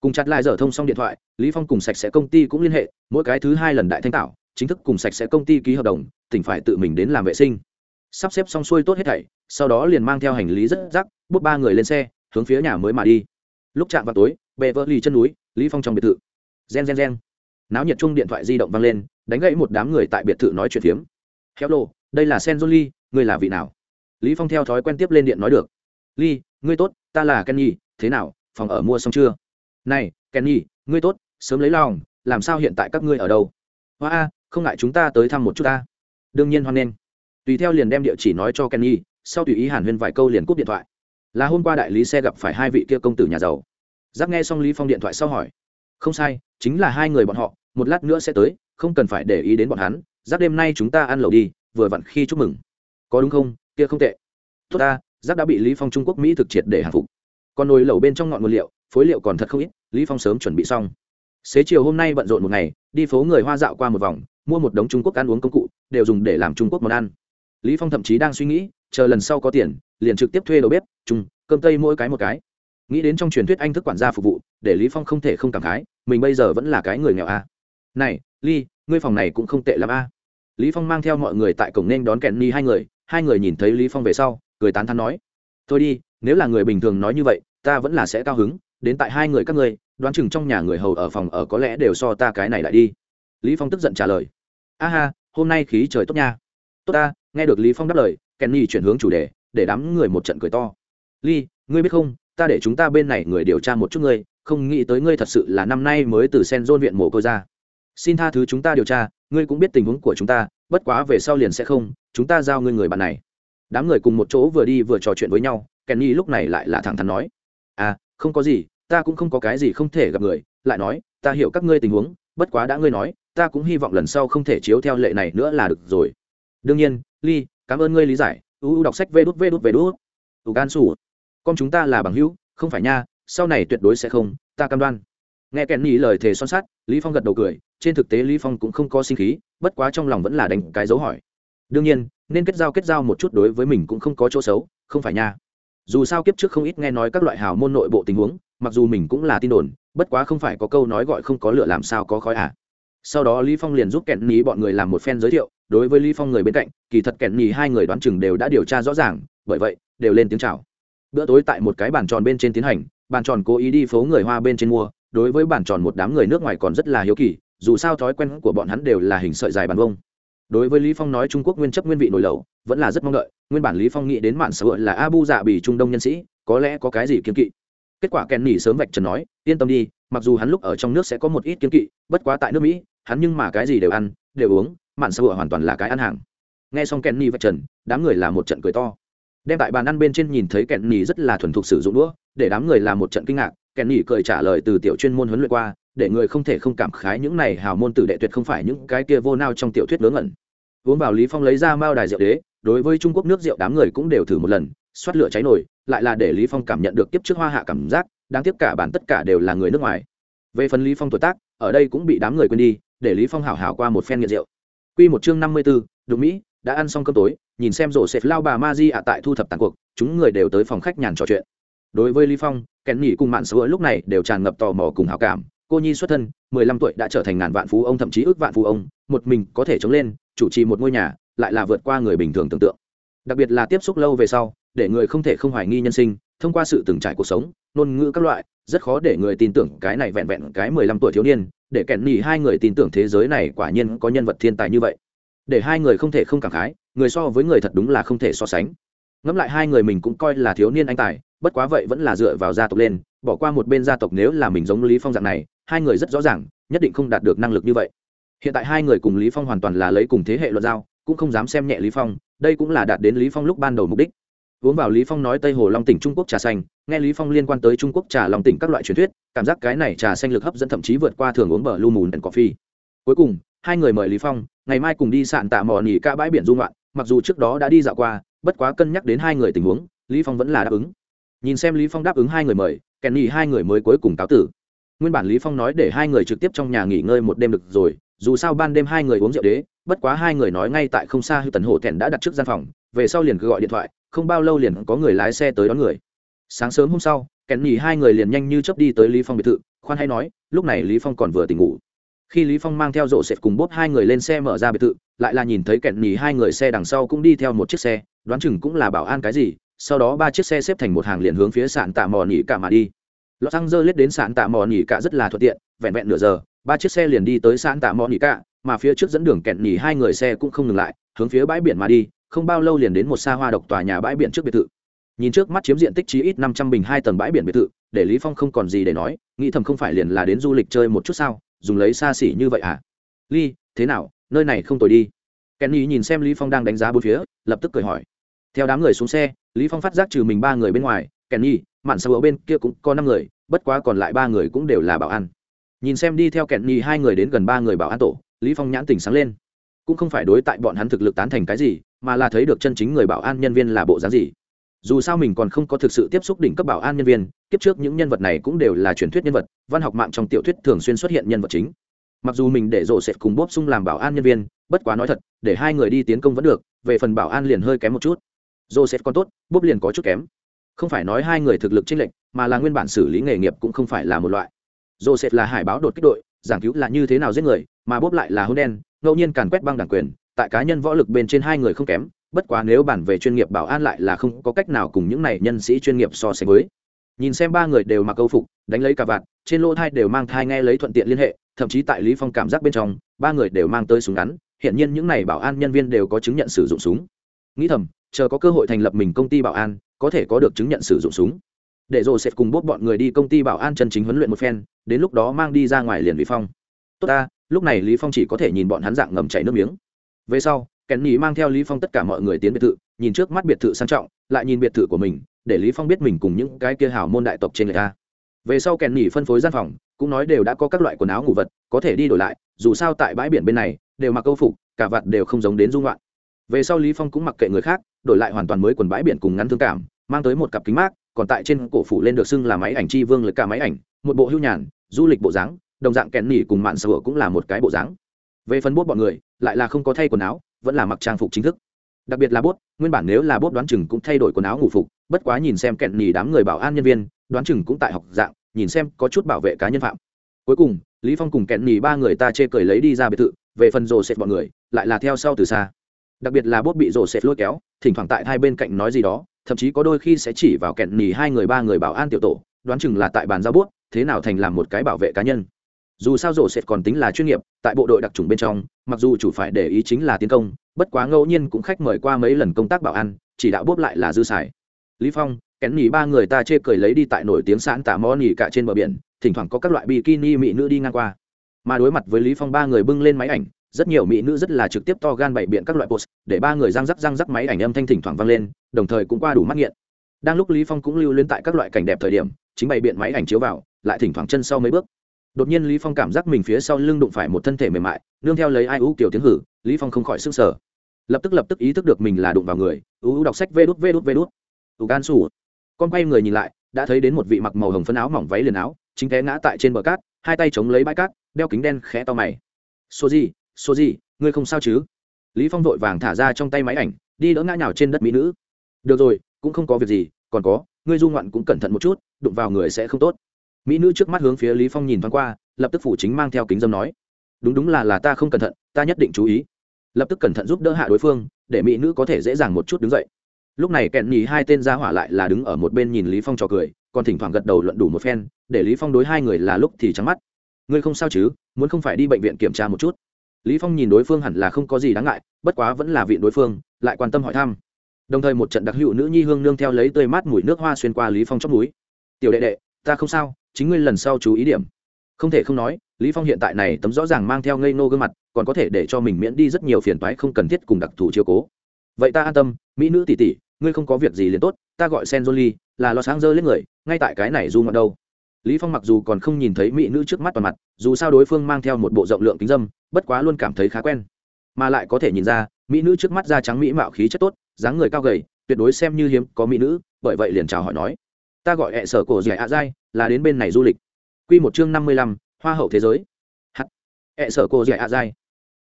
Cùng chặt lại giờ thông xong điện thoại, lý phong cùng sạch sẽ công ty cũng liên hệ, mỗi cái thứ hai lần đại thanh tạo chính thức cùng sạch sẽ công ty ký hợp đồng, tỉnh phải tự mình đến làm vệ sinh sắp xếp xong xuôi tốt hết thảy, sau đó liền mang theo hành lý rất rắc bước ba người lên xe, hướng phía nhà mới mà đi. Lúc chạm vào tối, bệ vỡ lì chân núi, lý phong trong biệt thự. Gen gen gen. Náo nhiệt chung điện thoại di động vang lên, đánh gãy một đám người tại biệt thự nói chuyện phiếm. Hello, đây là sen ly ngươi là vị nào? Lý phong theo thói quen tiếp lên điện nói được. Ly ngươi tốt, ta là kenny, thế nào, phòng ở mua xong chưa? Này, kenny, ngươi tốt, sớm lấy lòng, làm sao hiện tại các ngươi ở đâu? Hoa a không ngại chúng ta tới thăm một chút ta. Đương nhiên hoan nghênh tùy theo liền đem địa chỉ nói cho kenny, sau tùy ý hàn huyên vài câu liền cúp điện thoại. Là hôm qua đại lý xe gặp phải hai vị kia công tử nhà giàu. Giác nghe xong lý phong điện thoại sau hỏi, không sai, chính là hai người bọn họ, một lát nữa sẽ tới, không cần phải để ý đến bọn hắn, giác đêm nay chúng ta ăn lẩu đi, vừa vặn khi chúc mừng. Có đúng không? Kia không tệ. Tốt ta, giác đã bị lý phong trung quốc, mỹ thực triệt để hàng phục. Còn nồi lẩu bên trong ngọn nguyên liệu, phối liệu còn thật không ít, lý phong sớm chuẩn bị xong. Xế chiều hôm nay bận rộn một ngày, đi phố người hoa dạo qua một vòng, mua một đống trung quốc ăn uống công cụ, đều dùng để làm trung quốc món ăn lý phong thậm chí đang suy nghĩ, chờ lần sau có tiền, liền trực tiếp thuê đầu bếp chung cơm tây mỗi cái một cái nghĩ đến trong truyền thuyết anh thức quản gia phục vụ, để lý phong không thể không cảm khái, mình bây giờ vẫn là cái người nghèo a à. này ly ngươi phòng này cũng không tệ lắm a à. lý phong mang theo mọi người tại cổng nên đón kẹn ni hai người hai người nhìn thấy lý phong về sau, cười tán thán nói, thôi đi, nếu là người bình thường nói như vậy, ta vẫn là sẽ cao hứng, đến tại hai người các ngươi, đoán chừng trong nhà người hầu ở phòng ở có lẽ đều so ta cái này lại đi lý phong tức giận trả lời a ha hôm nay khí trời tốt nha tốt ta nghe được lý phong đáp lời, kenny chuyển hướng chủ đề, để đám người một trận cười to. Ly ngươi biết không, ta để chúng ta bên này người điều tra một chút ngươi, không nghĩ tới ngươi thật sự là năm nay mới từ sen John viện mồ côi ra. Xin tha thứ chúng ta điều tra, ngươi cũng biết tình huống của chúng ta, bất quá về sau liền sẽ không, chúng ta giao ngươi người bạn này. Đám người cùng một chỗ vừa đi vừa trò chuyện với nhau, kenny lúc này lại là thẳng thắn nói. À không có gì, ta cũng không có cái gì không thể gặp người, lại nói, ta hiểu các ngươi tình huống, bất quá đã ngươi nói, ta cũng hy vọng lần sau không thể chiếu theo lệ này nữa là được rồi đương nhiên ly cảm ơn ngươi lý giải. U u đọc sách vê đút vê đút vê đút. U gan sủ. Con chúng ta là bằng hữu, không phải nha, sau này tuyệt đối sẽ không, ta cam đoan. Nghe kèn nhì lời thề son sát lý phong gật đầu cười, trên thực tế lý phong cũng không có sinh khí, bất quá trong lòng vẫn là đánh cái dấu hỏi. Đương nhiên, nên kết giao kết giao một chút đối với mình cũng không có chỗ xấu, không phải nha. Dù sao kiếp trước không ít nghe nói các loại hào môn nội bộ tình huống, mặc dù mình cũng là tin đồn, bất quá không phải có câu nói gọi không có lửa làm sao có khói à. Sau đó lý phong liền giúp kẹn ní bọn người làm một phen giới thiệu đối với lý phong người bên cạnh, kỳ thật kẹn nhì hai người đoán chừng đều đã điều tra rõ ràng, bởi vậy, đều lên tiếng chào. Bữa tối tại một cái bàn tròn bên trên tiến hành, bàn tròn cố ý đi phố người hoa bên trên mua, đối với bàn tròn một đám người nước ngoài còn rất là hiếu kỳ, dù sao thói quen của bọn hắn đều là hình sợi dài bàn vông đối với lý phong nói trung quốc nguyên chấp nguyên vị nổi lẩu, vẫn là rất mong đợi, nguyên bản lý phong nghĩ đến mạn xã hội là abu dạ bị trung đông nhân sĩ, có lẽ có cái gì kiên kỵ. Kết quả kèn nỉ sớm vạch trần nói, yên tâm đi, mặc dù hắn lúc ở trong nước sẽ có một ít kiên kỵ, bất quá tại nước mỹ, hắn nhưng mà cái gì đều ăn, đều uống mạn sơ hoàn toàn là cái ăn hàng. Nghe xong Kenny nỉ vạch trần, đám người là một trận cười to. Đem tại bàn ăn bên trên nhìn thấy Kenny rất là thuần thục sử dụng đũa, để đám người làm một trận kinh ngạc Kenny cười trả lời từ tiểu chuyên môn huấn luyện qua, để người không thể không cảm khái những này hào môn tử đệ tuyệt không phải những cái kia vô nao trong tiểu thuyết lớn ngẩn. Uống vào lý phong lấy ra mao đài rượu đế, đối với trung quốc nước rượu đám người cũng đều thử một lần, xoát lửa cháy nổi, lại là để lý phong cảm nhận được kiếp trước hoa hạ cảm giác, đáng tiếc cả bản tất cả đều là người nước ngoài. Về phần lý phong tuổi tác, ở đây cũng bị đám người quên đi, để lý phong hảo hảo qua một phen nghiện rượu quy một chương năm mươi 54, Đúng mỹ đã ăn xong cơm tối nhìn xem rổ sệt lao bà Maji ạ tại thu thập tàn cuộc chúng người đều tới phòng khách nhàn trò chuyện. Đối với lý phong kèn nhỉ cùng mạn sữa lúc này đều tràn ngập tò mò cùng hảo cảm. Cô nhi xuất thân mười lăm tuổi đã trở thành ngàn vạn phú ông thậm chí ước vạn phú ông một mình có thể chống lên chủ trì một ngôi nhà lại là vượt qua người bình thường tưởng tượng. Đặc biệt là tiếp xúc lâu về sau để người không thể không hoài nghi nhân sinh thông qua sự từng trải cuộc sống ngôn ngữ các loại rất khó để người tin tưởng cái này vẹn vẹn cái mười lăm tuổi thiếu niên để kèn nỉ hai người tin tưởng thế giới này quả nhiên có nhân vật thiên tài như vậy. Để hai người không thể không cảm khái, người so với người thật đúng là không thể so sánh. Ngẫm lại hai người mình cũng coi là thiếu niên anh tài, bất quá vậy vẫn là dựa vào gia tộc lên, bỏ qua một bên gia tộc nếu là mình giống lý phong dạng này, hai người rất rõ ràng, nhất định không đạt được năng lực như vậy. Hiện tại hai người cùng lý phong hoàn toàn là lấy cùng thế hệ luận giao, cũng không dám xem nhẹ lý phong, đây cũng là đạt đến lý phong lúc ban đầu mục đích uống vào lý phong nói tây hồ long tỉnh trung quốc trà xanh, nghe lý phong liên quan tới trung quốc trà long tỉnh các loại truyền thuyết, cảm giác cái này trà xanh lực hấp dẫn thậm chí vượt qua thường uống bờ lu mùn đèn coffee. Cuối cùng, hai người mời lý phong, ngày mai cùng đi sạn tạ mò nỉ ca bãi biển dung loạn mặc dù trước đó đã đi dạo qua, bất quá cân nhắc đến hai người tình huống, lý phong vẫn là đáp ứng. Nhìn xem lý phong đáp ứng hai người mời kèn nhì hai người mới cuối cùng cáo tử. Nguyên bản lý phong nói để hai người trực tiếp trong nhà nghỉ ngơi một đêm được rồi, dù sao ban đêm hai người uống rượu đế, bất quá hai người nói ngay tại không xa hư tần hồ thẹn đã đặt trước gian phòng, về sau liền cứ gọi điện thoại không bao lâu liền có người lái xe tới đón người. Sáng sớm hôm sau kèn nhì hai người liền nhanh như chớp đi tới lý phong biệt thự, khoan hay nói, lúc này lý phong còn vừa tỉnh ngủ. Khi lý phong mang theo rộ sệt cùng bốp hai người lên xe mở ra biệt thự, lại là nhìn thấy kẹn nhì hai người xe đằng sau cũng đi theo một chiếc xe, đoán chừng cũng là bảo an cái gì, sau đó ba chiếc xe xếp thành một hàng liền hướng phía sạn tạ mò nhỉ cả mà đi. Lọt xăng dơ lết đến sạn tạ mò nhỉ cả rất là thuận tiện, vẹn vẹn nửa giờ, ba chiếc xe liền đi tới sạn tạ mò nhỉ cả mà phía trước dẫn đường kẹn nhì hai người xe cũng không ngừng lại, hướng phía bãi biển mà đi không bao lâu liền đến một xa hoa độc tòa nhà bãi biển trước biệt thự. Nhìn trước mắt chiếm diện tích chí ít năm trăm bình hai tầng bãi biển biệt thự, để lý phong không còn gì để nói, nghĩ thầm không phải liền là đến du lịch chơi một chút sao, dùng lấy xa xỉ như vậy à? Ly thế nào, nơi này không tồi đi. Kenny nhìn xem lý phong đang đánh giá bốn phía, lập tức cười hỏi. Theo đám người xuống xe, lý phong phát giác trừ mình ba người bên ngoài, kenny, mạn sau ở bên kia cũng có năm người, bất quá còn lại ba người cũng đều là bảo an. Nhìn xem đi theo kenny hai người đến gần ba người bảo an tổ, lý phong nhãn tỉnh sáng lên cũng không phải đối tại bọn hắn thực lực tán thành cái gì, mà là thấy được chân chính người bảo an nhân viên là bộ dáng gì. Dù sao mình còn không có thực sự tiếp xúc đỉnh cấp bảo an nhân viên, kiếp trước những nhân vật này cũng đều là truyền thuyết nhân vật, văn học mạng trong tiểu thuyết thường xuyên xuất hiện nhân vật chính. Mặc dù mình để rổ sệt cùng bốp sung làm bảo an nhân viên, bất quá nói thật, để hai người đi tiến công vẫn được, về phần bảo an liền hơi kém một chút. Rổ sệt còn tốt, bốp liền có chút kém. Không phải nói hai người thực lực chênh lệch, mà là nguyên bản xử lý nghề nghiệp cũng không phải là một loại. Rổ sệt là hải báo đột kích đội, giảng cứu là như thế nào giết người, mà bốp lại là hôn đen ngẫu nhiên càn quét băng đảng quyền, tại cá nhân võ lực bên trên hai người không kém, bất quá nếu bản về chuyên nghiệp bảo an lại là không có cách nào cùng những này nhân sĩ chuyên nghiệp so sánh với. Nhìn xem ba người đều mặc câu phục, đánh lấy cả vạt, trên lỗ thai đều mang thai nghe lấy thuận tiện liên hệ, thậm chí tại lý phong cảm giác bên trong, ba người đều mang tới súng ngắn hiện nhiên những này bảo an nhân viên đều có chứng nhận sử dụng súng. Nghĩ thầm, chờ có cơ hội thành lập mình công ty bảo an, có thể có được chứng nhận sử dụng súng. Để rồi sẽ cùng bốt bọn người đi công ty bảo an chân chính huấn luyện một phen, đến lúc đó mang đi ra ngoài liền lý phong. Tốt ta lúc này lý phong chỉ có thể nhìn bọn hắn dạng ngầm chảy nước miếng. Về sau kèn nhì mang theo lý phong tất cả mọi người tiến biệt thự, nhìn trước mắt biệt thự sang trọng, lại nhìn biệt thự của mình, để lý phong biết mình cùng những cái kia hào môn đại tộc trên người ta về sau kèn nhì phân phối gian phòng, cũng nói đều đã có các loại quần áo ngủ vật, có thể đi đổi lại, dù sao tại bãi biển bên này, đều mặc câu phục, cả vạt đều không giống đến dung loạn. Về sau lý phong cũng mặc kệ người khác, đổi lại hoàn toàn mới quần bãi biển cùng ngắn thương cảm, mang tới một cặp kính mát, còn tại trên cổ phủ lên được xưng là máy ảnh chi vương lực cả máy ảnh, một bộ hưu nhàn, du lịch bộ dáng đồng dạng kèn nhì cùng mạn sửa cũng là một cái bộ dáng. Về phần bốt bọn người, lại là không có thay quần áo, vẫn là mặc trang phục chính thức. Đặc biệt là bốt, nguyên bản nếu là bốt đoán chừng cũng thay đổi quần áo ngủ phục, bất quá nhìn xem kẹn nhì đám người bảo an nhân viên, đoán chừng cũng tại học dạng, nhìn xem có chút bảo vệ cá nhân phạm. Cuối cùng, lý phong cùng kẹn nhì ba người ta chê cười lấy đi ra biệt thự, về phần rồ sệt bọn người, lại là theo sau từ xa. Đặc biệt là bốt bị rồ sệt lôi kéo, thỉnh thoảng tại hai bên cạnh nói gì đó, thậm chí có đôi khi sẽ chỉ vào kẹn nhì hai người ba người bảo an tiểu tổ, đoán chừng là tại bàn giao bốt, thế nào thành làm một cái bảo vệ cá nhân dù sao rổ sệt còn tính là chuyên nghiệp, tại bộ đội đặc trùng bên trong, mặc dù chủ phải để ý chính là tiến công, bất quá ngẫu nhiên cũng khách mời qua mấy lần công tác bảo an, chỉ đạo bốp lại là dư xài. Lý phong, kén nhì ba người ta chê cười lấy đi tại nổi tiếng sẵn tả mò nhì cả trên bờ biển, thỉnh thoảng có các loại bikini mỹ nữ đi ngang qua. Mà đối mặt với lý phong ba người bưng lên máy ảnh, rất nhiều mỹ nữ rất là trực tiếp to gan bày biện các loại post để ba người răng rắc răng rắc máy ảnh âm thanh thỉnh thoảng vang lên, đồng thời cũng qua đủ mắt nghiện. Đang lúc lý phong cũng lưu luyến tại các loại cảnh đẹp thời điểm, chính bày biện máy ảnh chiếu vào, lại thỉnh thoảng chân sau mấy bước đột nhiên lý phong cảm giác mình phía sau lưng đụng phải một thân thể mềm mại, nương theo lấy ai ú kiểu tiếng hử, lý phong không khỏi sức sở lập tức lập tức ý thức được mình là đụng vào người, ú đọc sách vê đút vê đút vê đút. Ủ gan sủ. Con quay người nhìn lại, đã thấy đến một vị mặc màu hồng phấn áo mỏng váy liền áo, chính té ngã tại trên bờ cát, hai tay chống lấy bãi cát, đeo kính đen khẽ to mày. Số gì số gì ngươi không sao chứ? Lý phong vội vàng thả ra trong tay máy ảnh, đi đỡ ngã nhào trên đất mỹ nữ. Được rồi, cũng không có việc gì, còn có, ngươi du ngoạn cũng cẩn thận một chút, đụng vào người sẽ không tốt mỹ nữ trước mắt hướng phía lý phong nhìn thoáng qua, lập tức phủ chính mang theo kính dâm nói, đúng đúng là là ta không cẩn thận, ta nhất định chú ý. Lập tức cẩn thận giúp đỡ hạ đối phương, để mỹ nữ có thể dễ dàng một chút đứng dậy. Lúc này kẹn nhì hai tên gia hỏa lại là đứng ở một bên nhìn lý phong trò cười, còn thỉnh thoảng gật đầu luận đủ một phen, để lý phong đối hai người là lúc thì trắng mắt. Ngươi không sao chứ? Muốn không phải đi bệnh viện kiểm tra một chút? Lý phong nhìn đối phương hẳn là không có gì đáng ngại, bất quá vẫn là viện đối phương, lại quan tâm hỏi thăm. Đồng thời một trận đặc hữu nữ nhi hương nương theo lấy tươi mát mùi nước hoa xuyên qua lý phong chóp núi tiểu đệ đệ, ta không sao chính ngươi lần sau chú ý điểm. Không thể không nói, lý phong hiện tại này tấm rõ ràng mang theo ngây nô gương mặt, còn có thể để cho mình miễn đi rất nhiều phiền toái không cần thiết cùng đặc thù chiếu cố. Vậy ta an tâm, mỹ nữ tỷ tỷ, ngươi không có việc gì liền tốt, ta gọi sen jolie là lo sáng dơ lên người, ngay tại cái này du ngoạn đâu. Lý phong mặc dù còn không nhìn thấy mỹ nữ trước mắt toàn mặt, dù sao đối phương mang theo một bộ rộng lượng kính dâm, bất quá luôn cảm thấy khá quen. Mà lại có thể nhìn ra, mỹ nữ trước mắt da trắng mỹ mạo khí chất tốt, dáng người cao gầy, tuyệt đối xem như hiếm có mỹ nữ, bởi vậy liền chào hỏi nói ta gọi hẹ sở cổ dẻ ạ dai, là đến bên này du lịch. Quy một chương năm mươi lăm, hoa hậu thế giới. Hắt. Hẹ sở cổ dẻ ạ dai.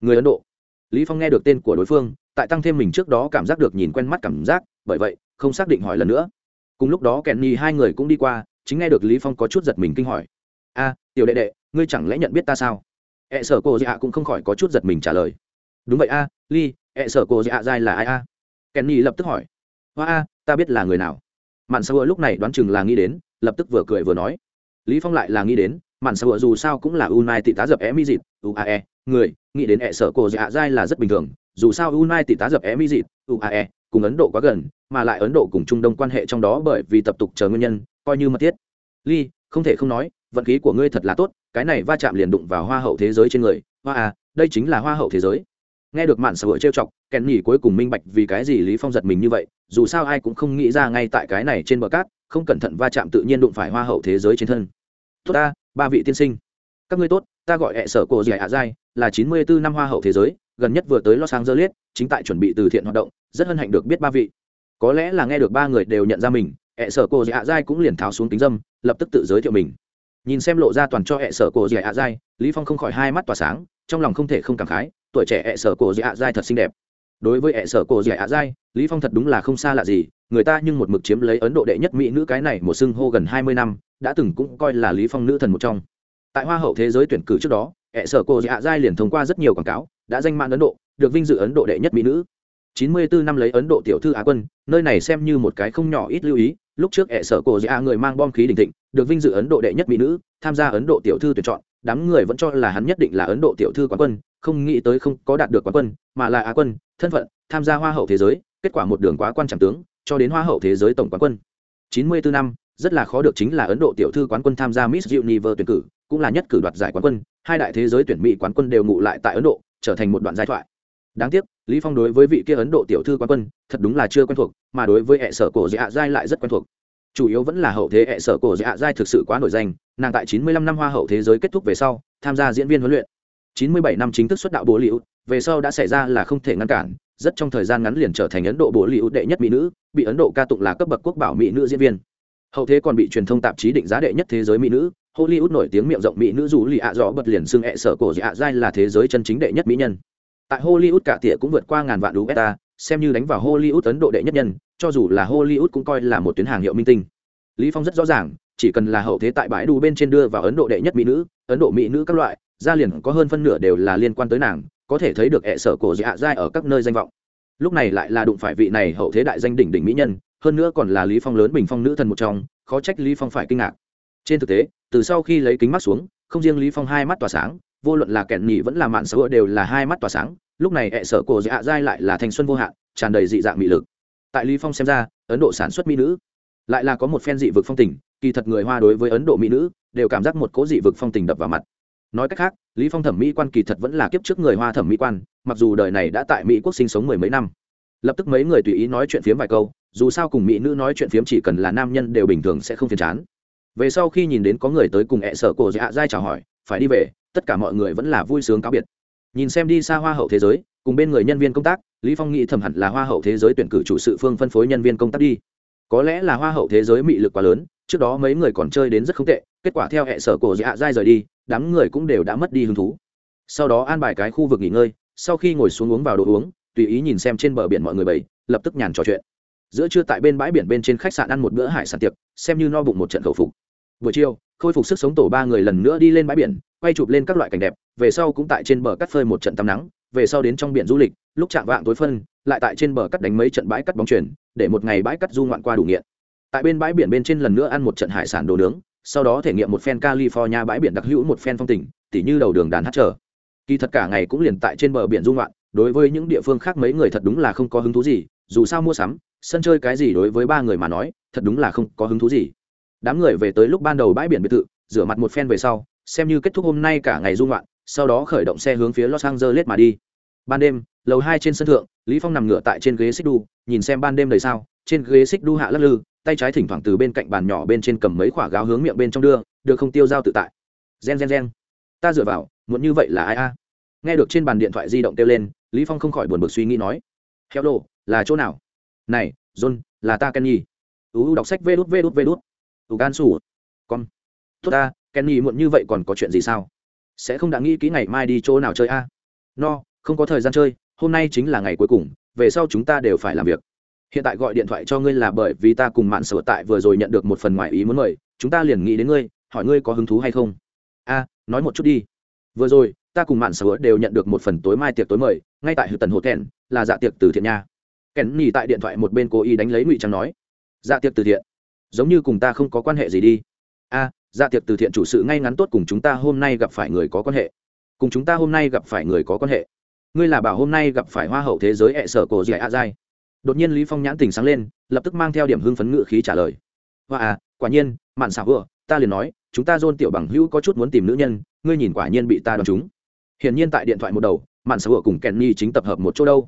Người ấn độ. Lý phong nghe được tên của đối phương, tại tăng thêm mình trước đó cảm giác được nhìn quen mắt cảm giác, bởi vậy, không xác định hỏi lần nữa. Cùng lúc đó kèn ni hai người cũng đi qua, chính nghe được lý phong có chút giật mình kinh hỏi. A, tiểu đệ đệ, ngươi chẳng lẽ nhận biết ta sao? Ẹ sở cô dạ cũng không khỏi có chút giật mình trả lời. Đúng vậy a ly ẹ sở cô dạ dai là ai a? Kenny lập tức hỏi. Hoa a, ta biết là người nào mạn ở lúc này đoán chừng là nghĩ đến, lập tức vừa cười vừa nói. Lý phong lại là nghĩ đến, mạn sơ dù sao cũng là unai tị tá dập é mi dịt uae người, nghĩ đến e ẹ sở cô dạ dai là rất bình thường. Dù sao unai tị tá dập é mi dịt uae cùng ấn độ quá gần, mà lại ấn độ cùng trung đông quan hệ trong đó bởi vì tập tục chờ nguyên nhân, coi như mật thiết. Ly không thể không nói, vận khí của ngươi thật là tốt, cái này va chạm liền đụng vào hoa hậu thế giới trên người. Hoa à đây chính là hoa hậu thế giới. Nghe được mạn xã ở trêu chọc kèn nhỉ cuối cùng minh bạch vì cái gì lý phong giật mình như vậy dù sao ai cũng không nghĩ ra ngay tại cái này trên bờ cát không cẩn thận va chạm tự nhiên đụng phải hoa hậu thế giới trên thân. Tốt ta ba vị tiên sinh. Các ngươi tốt ta gọi hệ sở cổ dẻ ạ giai là chín mươi bốn năm hoa hậu thế giới gần nhất vừa tới los angeles chính tại chuẩn bị từ thiện hoạt động rất hân hạnh được biết ba vị. Có lẽ là nghe được ba người đều nhận ra mình hệ sở cổ dẻ ạ giai cũng liền tháo xuống tính dâm lập tức tự giới thiệu mình. Nhìn xem lộ ra toàn cho hệ sở cổ dẻ ạ giai, lý phong không khỏi hai mắt tỏa sáng trong lòng không thể không cảm khái tuổi trẻ hệ sở cổ dẻ ạ giai thật xinh đẹp đối với hệ sở cổ dẻ ạ dai, lý phong thật đúng là không xa lạ gì, người ta nhưng một mực chiếm lấy ấn độ đệ nhất mỹ nữ cái này một xưng hô gần hai mươi năm, đã từng cũng coi là lý phong nữ thần một trong. Tại hoa hậu thế giới tuyển cử trước đó hệ sở cổ ạ giai liền thông qua rất nhiều quảng cáo, đã danh mạng ấn độ, được vinh dự ấn độ đệ nhất mỹ nữ. 94 năm lấy ấn độ tiểu thư á quân, nơi này xem như một cái không nhỏ ít lưu ý, lúc trước hệ sở cổ dạ người mang bom khí đình thịnh, được vinh dự ấn độ đệ nhất mỹ nữ, tham gia ấn độ tiểu thư tuyển chọn, đám người vẫn cho là hắn nhất định là ấn độ tiểu thư quán quân, không nghĩ tới không có đạt được quán quân, mà là á quân thân phận, tham gia hoa hậu thế giới, kết quả một đường quá quan trọng tướng, cho đến hoa hậu thế giới tổng quán quân. 94 năm, rất là khó được chính là ấn độ tiểu thư quán quân tham gia miss universe tuyển cử, cũng là nhất cử đoạt giải quán quân. Hai đại thế giới tuyển mỹ quán quân đều ngụ lại tại ấn độ, trở thành một đoạn giai thoại. Đáng tiếc, lý phong đối với vị kia ấn độ tiểu thư quán quân, thật đúng là chưa quen thuộc, mà đối với hệ sở cổ dạ giai lại rất quen thuộc. Chủ yếu vẫn là hậu thế hệ sở cổ dạ giai thực sự quá nổi danh, nàng tại 95 năm hoa hậu thế giới kết thúc về sau, tham gia diễn viên huấn luyện. 97 năm chính thức xuất đạo bố liễu về sau đã xảy ra là không thể ngăn cản, rất trong thời gian ngắn liền trở thành ấn độ bố liễu đệ nhất mỹ nữ, bị ấn độ ca tụng là cấp bậc quốc bảo mỹ nữ diễn viên. Hậu thế còn bị truyền thông tạp chí định giá đệ nhất thế giới mỹ nữ, hollywood nổi tiếng miệng rộng mỹ nữ dù lì ạ rõ bật liền xưng hẹ sở cổ dị ạ giai là thế giới chân chính đệ nhất mỹ nhân. Tại hollywood cả tỉa cũng vượt qua ngàn vạn usd xem như đánh vào hollywood ấn độ đệ nhất nhân, cho dù là hollywood cũng coi là một tuyến hàng hiệu minh tinh. Lý phong rất rõ ràng, chỉ cần là hậu thế tại bãi đu bên trên đưa vào ấn độ đệ nhất mỹ nữ, ấn độ mỹ nữ các loại gia liền có hơn phân nửa đều là liên quan tới nàng có thể thấy được hệ sở cổ dạ giai ở các nơi danh vọng. Lúc này lại là đụng phải vị này hậu thế đại danh đỉnh đỉnh mỹ nhân, hơn nữa còn là lý phong lớn bình phong nữ thần một trong, khó trách lý phong phải kinh ngạc. Trên thực tế, từ sau khi lấy kính mắt xuống, không riêng lý phong hai mắt tỏa sáng, vô luận là kẹn nhị vẫn là mạn sở đều là hai mắt tỏa sáng, lúc này hệ sở cổ dạ dai lại là thanh xuân vô hạn, tràn đầy dị dạng mỹ lực. Tại lý phong xem ra, ấn độ sản xuất mỹ nữ lại là có một phen dị vực phong tình, kỳ thật người hoa đối với ấn độ mỹ nữ đều cảm giác một cố dị vực phong tình đập vào mặt nói cách khác, lý phong thẩm mỹ quan kỳ thật vẫn là kiếp trước người hoa thẩm mỹ quan, mặc dù đời này đã tại mỹ quốc sinh sống mười mấy năm. Lập tức mấy người tùy ý nói chuyện phiếm vài câu, dù sao cùng mỹ nữ nói chuyện phiếm chỉ cần là nam nhân đều bình thường sẽ không phiền chán. Về sau khi nhìn đến có người tới cùng ẹ sở cổ dạ dai chào hỏi, phải đi về, tất cả mọi người vẫn là vui sướng cáo biệt. Nhìn xem đi xa hoa hậu thế giới, cùng bên người nhân viên công tác, lý phong nghĩ thầm hẳn là hoa hậu thế giới tuyển cử chủ sự phương phân phối nhân viên công tác đi. Có lẽ là hoa hậu thế giới mị lực quá lớn, trước đó mấy người còn chơi đến rất không tệ, kết quả theo hệ sở cổ dạ dai rời đi đám người cũng đều đã mất đi hứng thú. Sau đó an bài cái khu vực nghỉ ngơi, sau khi ngồi xuống uống vào đồ uống, tùy ý nhìn xem trên bờ biển mọi người bầy, lập tức nhàn trò chuyện. Giữa trưa tại bên bãi biển bên trên khách sạn ăn một bữa hải sản tiệc, xem như no bụng một trận khẩu phục. Buổi chiều, khôi phục sức sống tổ ba người lần nữa đi lên bãi biển, quay chụp lên các loại cảnh đẹp, về sau cũng tại trên bờ cắt phơi một trận tắm nắng, về sau đến trong biển du lịch, lúc chạm vạng tối phân, lại tại trên bờ cắt đánh mấy trận bãi cắt bóng chuyển để một ngày bãi cắt du ngoạn qua đủ nghiện. Tại bên bãi biển bên trên lần nữa ăn một trận hải sản đồ nướng sau đó thể nghiệm một phen california bãi biển đặc hữu một phen phong tình, tỉ như đầu đường đàn hát trở kỳ thật cả ngày cũng liền tại trên bờ biển du ngoạn đối với những địa phương khác mấy người thật đúng là không có hứng thú gì, dù sao mua sắm, sân chơi cái gì đối với ba người mà nói, thật đúng là không có hứng thú gì. Đám người về tới lúc ban đầu bãi biển biệt thự, rửa mặt một phen về sau, xem như kết thúc hôm nay cả ngày dung loạn, sau đó khởi động xe hướng phía los angeles mà đi. Ban đêm, lầu hai trên sân thượng, lý phong nằm ngửa tại trên ghế xích đu, nhìn xem ban đêm đầy sao trên ghế xích đu hạ lắc lư, tay trái thỉnh thoảng từ bên cạnh bàn nhỏ bên trên cầm mấy quả gáo hướng miệng bên trong đưa, được không tiêu dao tự tại. Gen gen gen. Ta dựa vào, muốn như vậy là ai a? Nghe được trên bàn điện thoại di động kêu lên, lý phong không khỏi buồn bực suy nghĩ nói heo đồ là chỗ nào? Này, john, là ta kenny. U đọc sách vê đút vê đút vê đút. U gan sủ. Con. Tốt ta, kenny muộn như vậy còn có chuyện gì sao? Sẽ không đã nghĩ kỹ ngày mai đi chỗ nào chơi a? No, không có thời gian chơi, hôm nay chính là ngày cuối cùng, về sau chúng ta đều phải làm việc hiện tại gọi điện thoại cho ngươi là bởi vì ta cùng mạn sở tại vừa rồi nhận được một phần ngoại ý muốn mời, chúng ta liền nghĩ đến ngươi, hỏi ngươi có hứng thú hay không? A, nói một chút đi. Vừa rồi, ta cùng mạn sở đều nhận được một phần tối mai tiệc tối mời, ngay tại hữu tần hồ thẹn, là dạ tiệc từ thiện nha. Kèn nhì tại điện thoại một bên cố ý đánh lấy ngụy trang nói. Dạ tiệc từ thiện. Giống như cùng ta không có quan hệ gì đi. A dạ tiệc từ thiện chủ sự ngay ngắn tốt cùng chúng ta hôm nay gặp phải người có quan hệ. Cùng chúng ta hôm nay gặp phải người có quan hệ. Ngươi là bảo hôm nay gặp phải hoa hậu thế giới ẹ sở cổ dẻ a dai đột nhiên lý phong nhãn tình sáng lên, lập tức mang theo điểm hưng phấn ngự khí trả lời. Hoa à quả nhiên, mạn xảo vừa, ta liền nói, chúng ta dôn tiểu bằng hữu có chút muốn tìm nữ nhân, ngươi nhìn quả nhiên bị ta đoán chúng. Hiển nhiên tại điện thoại một đầu, mạn xảo vừa cùng kenny chính tập hợp một chỗ đâu.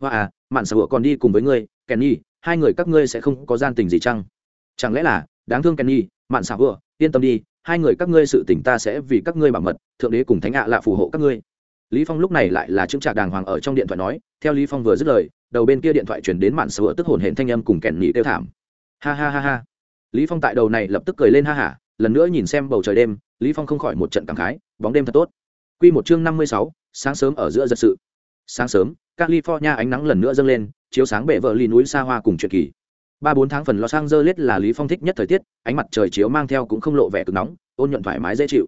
Hoa à mạn xảo vừa còn đi cùng với ngươi, kenny, hai người các ngươi sẽ không có gian tình gì chăng? Chẳng lẽ là, đáng thương kenny, mạn xảo vừa, yên tâm đi, hai người các ngươi sự tình ta sẽ vì các ngươi bảo mật, thượng đế cùng thánh ạ là phù hộ các ngươi. Lý phong lúc này lại là chứng trạc đàng hoàng ở trong điện thoại nói, theo lý phong vừa dứt lời đầu bên kia điện thoại chuyển đến mạn sửa tức hồn hển thanh âm cùng kèn nhị tiêu thảm. Ha ha ha ha. Lý phong tại đầu này lập tức cười lên ha hả lần nữa nhìn xem bầu trời đêm lý phong không khỏi một trận cảm khái bóng đêm thật tốt. Quy một chương năm mươi sáu, sáng sớm ở giữa giật sự. Sáng sớm california ánh nắng lần nữa dâng lên chiếu sáng bệ vợ lì núi xa hoa cùng chuyện kỳ. Ba bốn tháng phần los angeles là lý phong thích nhất thời tiết ánh mặt trời chiếu mang theo cũng không lộ vẻ cực nóng ôn nhuận thoải mái dễ chịu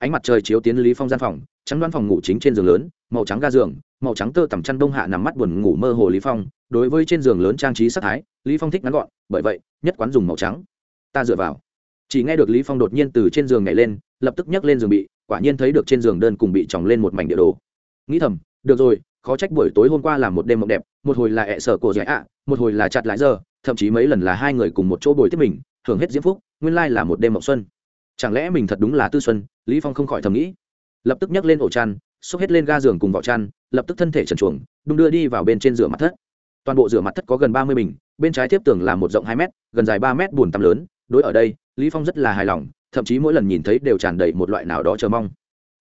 ánh mặt trời chiếu tiến lý phong gian phòng, trắng đoán phòng ngủ chính trên giường lớn, màu trắng ga giường, màu trắng tơ tằm chăn đông hạ nằm mắt buồn ngủ mơ hồ lý phong. Đối với trên giường lớn trang trí sắc thái, lý phong thích ngắn gọn, bởi vậy, nhất quán dùng màu trắng. Ta dựa vào. Chỉ nghe được lý phong đột nhiên từ trên giường nhảy lên, lập tức nhấc lên giường bị, quả nhiên thấy được trên giường đơn cùng bị tròng lên một mảnh địa đồ. Nghĩ thầm, được rồi, khó trách buổi tối hôm qua là một đêm mộng đẹp, một hồi là ẹ sở cổ dẻ ạ, một hồi là chặt lại giờ, thậm chí mấy lần là hai người cùng một chỗ bồi tiếp mình hưởng hết diễm phúc, nguyên lai là một đêm mộng xuân chẳng lẽ mình thật đúng là tư xuân? Lý phong không khỏi thầm nghĩ. Lập tức nhấc lên ổ chăn xúc hết lên ga giường cùng vỏ chăn, lập tức thân thể trần chuồng đung đưa đi vào bên trên rửa mặt thất. Toàn bộ rửa mặt thất có gần ba mươi bình, bên trái tiếp tường là một rộng hai m gần dài ba m bùn tắm lớn. Đối ở đây, lý phong rất là hài lòng, thậm chí mỗi lần nhìn thấy đều tràn đầy một loại nào đó chờ mong.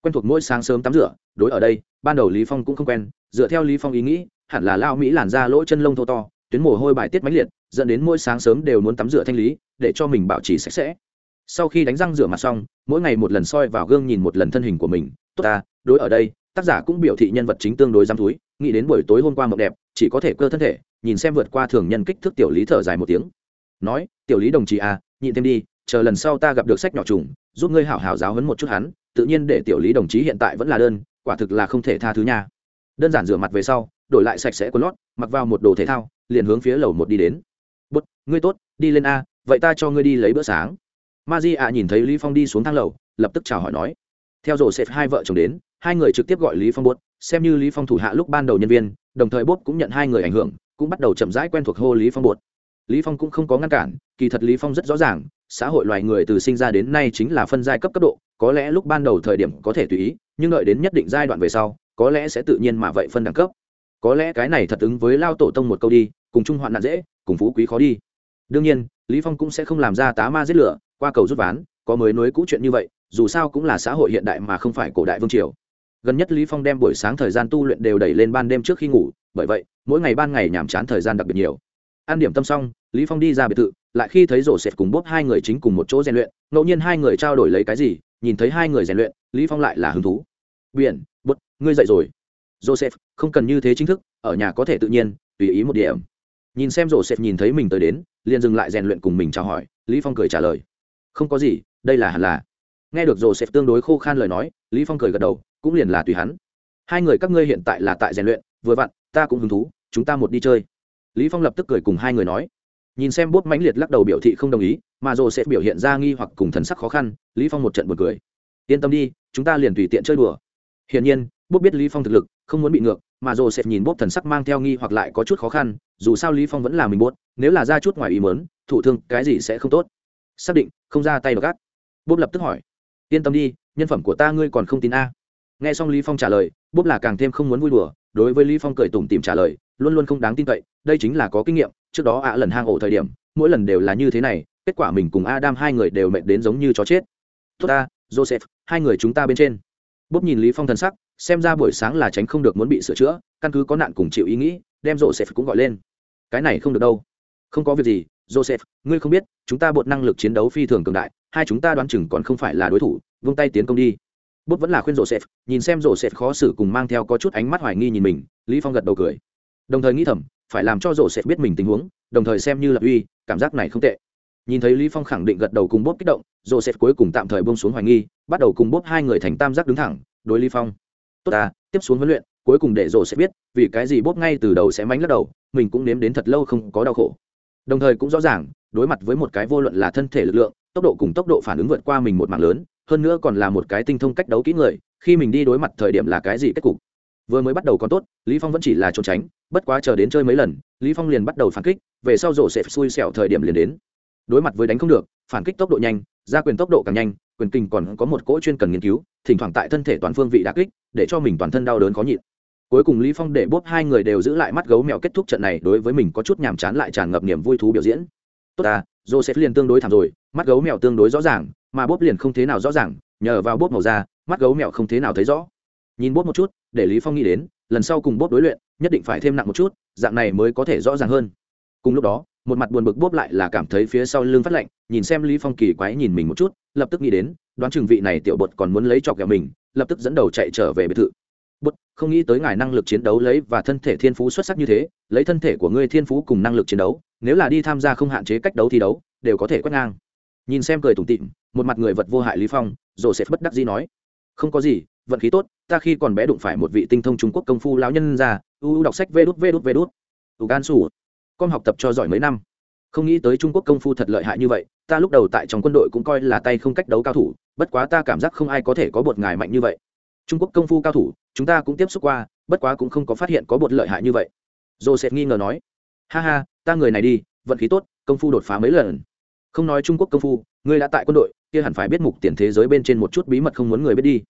Quen thuộc mỗi sáng sớm tắm rửa, đối ở đây, ban đầu lý phong cũng không quen, dựa theo lý phong ý nghĩ, hẳn là lao mỹ làn da lỗ chân lông thô to, tuyến mồ hôi bài tiết mãnh liệt, dẫn đến mỗi sáng sớm đều muốn tắm rửa thanh lý, để cho mình bảo trì sạch sẽ sau khi đánh răng rửa mặt xong, mỗi ngày một lần soi vào gương nhìn một lần thân hình của mình. Tốt ta, đối ở đây, tác giả cũng biểu thị nhân vật chính tương đối dám túi nghĩ đến buổi tối hôm qua mộng đẹp, chỉ có thể cơ thân thể, nhìn xem vượt qua thường nhân kích thước tiểu lý thở dài một tiếng. Nói, tiểu lý đồng chí à nhịn thêm đi, chờ lần sau ta gặp được sách nhỏ trùng, giúp ngươi hảo hảo giáo hấn một chút hắn, tự nhiên để tiểu lý đồng chí hiện tại vẫn là đơn, quả thực là không thể tha thứ nha. Đơn giản rửa mặt về sau, đổi lại sạch sẽ quần lót, mặc vào một đồ thể thao, liền hướng phía lầu một đi đến. Bút, ngươi tốt, đi lên a, vậy ta cho ngươi đi lấy bữa sáng ma di ạ nhìn thấy lý phong đi xuống thang lầu, lập tức chào hỏi nói, theo rổ xếp hai vợ chồng đến, hai người trực tiếp gọi lý phong bốt xem như lý phong thủ hạ lúc ban đầu nhân viên, đồng thời bốt cũng nhận hai người ảnh hưởng, cũng bắt đầu chậm rãi quen thuộc hô lý phong bột lý phong cũng không có ngăn cản, kỳ thật lý phong rất rõ ràng, xã hội loài người từ sinh ra đến nay chính là phân giai cấp cấp độ, có lẽ lúc ban đầu thời điểm có thể tùy ý, nhưng đợi đến nhất định giai đoạn về sau, có lẽ sẽ tự nhiên mà vậy phân đẳng cấp. Có lẽ cái này thật ứng với lao tổ tông một câu đi, cùng chung hoạn nạn dễ, cùng phú quý khó đi. Đương nhiên, lý phong cũng sẽ không làm ra tá ma giết lửa qua cầu rút ván, có mới nối cũ chuyện như vậy, dù sao cũng là xã hội hiện đại mà không phải cổ đại vương triều. Gần nhất lý phong đem buổi sáng thời gian tu luyện đều đẩy lên ban đêm trước khi ngủ, bởi vậy, mỗi ngày ban ngày nhàm chán thời gian đặc biệt nhiều. An điểm tâm xong, lý phong đi ra biệt thự, lại khi thấy rổ sệt cùng bốp hai người chính cùng một chỗ rèn luyện, ngẫu nhiên hai người trao đổi lấy cái gì, nhìn thấy hai người rèn luyện, lý phong lại là hứng thú. Biển, bút, ngươi dậy rồi. Joseph, không cần như thế chính thức, ở nhà có thể tự nhiên, tùy ý một điểm. Nhìn xem joseph nhìn thấy mình tới đến, liền dừng lại rèn luyện cùng mình chào hỏi, lý phong cười trả lời không có gì, đây là hẳn là. Nghe được joseph tương đối khô khan lời nói, lý phong cười gật đầu, cũng liền là tùy hắn. Hai người các ngươi hiện tại là tại rèn luyện, vừa vặn, ta cũng hứng thú, chúng ta một đi chơi. Lý phong lập tức cười cùng hai người nói. Nhìn xem bốp mãnh liệt lắc đầu biểu thị không đồng ý, mà rồi sẽ biểu hiện ra nghi hoặc cùng thần sắc khó khăn, lý phong một trận buồn cười. Yên tâm đi, chúng ta liền tùy tiện chơi đùa. Hiển nhiên, bốp biết lý phong thực lực, không muốn bị ngược, mà rồi sẽ nhìn bốp thần sắc mang theo nghi hoặc lại có chút khó khăn, dù sao lý phong vẫn là mình bốt nếu là ra chút ngoài ý muốn, thụ thương cái gì sẽ không tốt. Xác định không ra tay độc gác, bốp lập tức hỏi. Yên tâm đi nhân phẩm của ta ngươi còn không tin a. Nghe xong lý phong trả lời bốp là càng thêm không muốn vui đùa đối với lý phong cười tủm tìm trả lời luôn luôn không đáng tin cậy đây chính là có kinh nghiệm trước đó ạ lần hang ổ thời điểm mỗi lần đều là như thế này kết quả mình cùng adam hai người đều mệt đến giống như chó chết. Tốt ta joseph hai người chúng ta bên trên. Bốp nhìn lý phong thần sắc xem ra buổi sáng là tránh không được muốn bị sửa chữa căn cứ có nạn cùng chịu ý nghĩ đem joseph cũng gọi lên. Cái này không được đâu. Không có việc gì joseph, ngươi không biết, chúng ta bột năng lực chiến đấu phi thường cường đại, hai chúng ta đoán chừng còn không phải là đối thủ, vung tay tiến công đi. Bút vẫn là khuyên joseph, nhìn xem joseph khó xử cùng mang theo có chút ánh mắt hoài nghi nhìn mình, lý phong gật đầu cười. Đồng thời nghĩ thầm, phải làm cho joseph biết mình tình huống, đồng thời xem như là uy, cảm giác này không tệ. Nhìn thấy lý phong khẳng định gật đầu cùng Bốt kích động, joseph cuối cùng tạm thời buông xuống hoài nghi, bắt đầu cùng Bốt hai người thành tam giác đứng thẳng, đối lý phong. Tốt à tiếp xuống huấn luyện, cuối cùng để joseph biết, vì cái gì Bốt ngay từ đầu sẽ mánh lắc đầu, mình cũng nếm đến thật lâu không có đau khổ đồng thời cũng rõ ràng, đối mặt với một cái vô luận là thân thể lực lượng, tốc độ cùng tốc độ phản ứng vượt qua mình một mạng lớn, hơn nữa còn là một cái tinh thông cách đấu kỹ người, khi mình đi đối mặt thời điểm là cái gì kết cục? Vừa mới bắt đầu còn tốt, lý phong vẫn chỉ là trốn tránh, bất quá chờ đến chơi mấy lần, lý phong liền bắt đầu phản kích, về sau rổ sẽ xui xẻo thời điểm liền đến. Đối mặt với đánh không được, phản kích tốc độ nhanh, ra quyền tốc độ càng nhanh, quyền kinh còn có một cỗ chuyên cần nghiên cứu, thỉnh thoảng tại thân thể toàn phương vị đả kích, để cho mình toàn thân đau đớn khó nhịn cuối cùng lý phong để bốp hai người đều giữ lại mắt gấu mèo kết thúc trận này đối với mình có chút nhàm chán lại tràn ngập niềm vui thú biểu diễn. Tốt à joseph liền tương đối thảm rồi, mắt gấu mèo tương đối rõ ràng, mà bốp liền không thế nào rõ ràng, nhờ vào bốp màu da, mắt gấu mèo không thế nào thấy rõ. Nhìn bốp một chút, để lý phong nghĩ đến, lần sau cùng bốp đối luyện, nhất định phải thêm nặng một chút, dạng này mới có thể rõ ràng hơn. Cùng lúc đó, một mặt buồn bực bốp lại là cảm thấy phía sau lưng phát lạnh, nhìn xem lý phong kỳ quái nhìn mình một chút, lập tức nghĩ đến, đoán chừng vị này tiểu bột còn muốn lấy chọc ghẹo mình, lập tức dẫn đầu chạy trở về biệt thự bột không nghĩ tới ngài năng lực chiến đấu lấy và thân thể thiên phú xuất sắc như thế, lấy thân thể của ngươi thiên phú cùng năng lực chiến đấu, nếu là đi tham gia không hạn chế cách đấu thi đấu, đều có thể quét ngang. Nhìn xem cười tủm tịm, một mặt người vật vô hại lý phong, rồi sẽ bất đắc dĩ nói, không có gì, vận khí tốt, ta khi còn bé đụng phải một vị tinh thông trung quốc công phu lão nhân già u đọc sách vê đút vê đút vê đút. Tù gan sủ con học tập cho giỏi mấy năm. Không nghĩ tới trung quốc công phu thật lợi hại như vậy, ta lúc đầu tại trong quân đội cũng coi là tay không cách đấu cao thủ, bất quá ta cảm giác không ai có thể có bột ngài mạnh như vậy. Trung quốc công phu cao thủ chúng ta cũng tiếp xúc qua, bất quá cũng không có phát hiện có bột lợi hại như vậy. Joseph nghi ngờ nói, ha ha, ta người này đi, vận khí tốt, công phu đột phá mấy lần. Không nói trung quốc công phu, ngươi đã tại quân đội, kia hẳn phải biết mục tiền thế giới bên trên một chút bí mật không muốn người biết đi.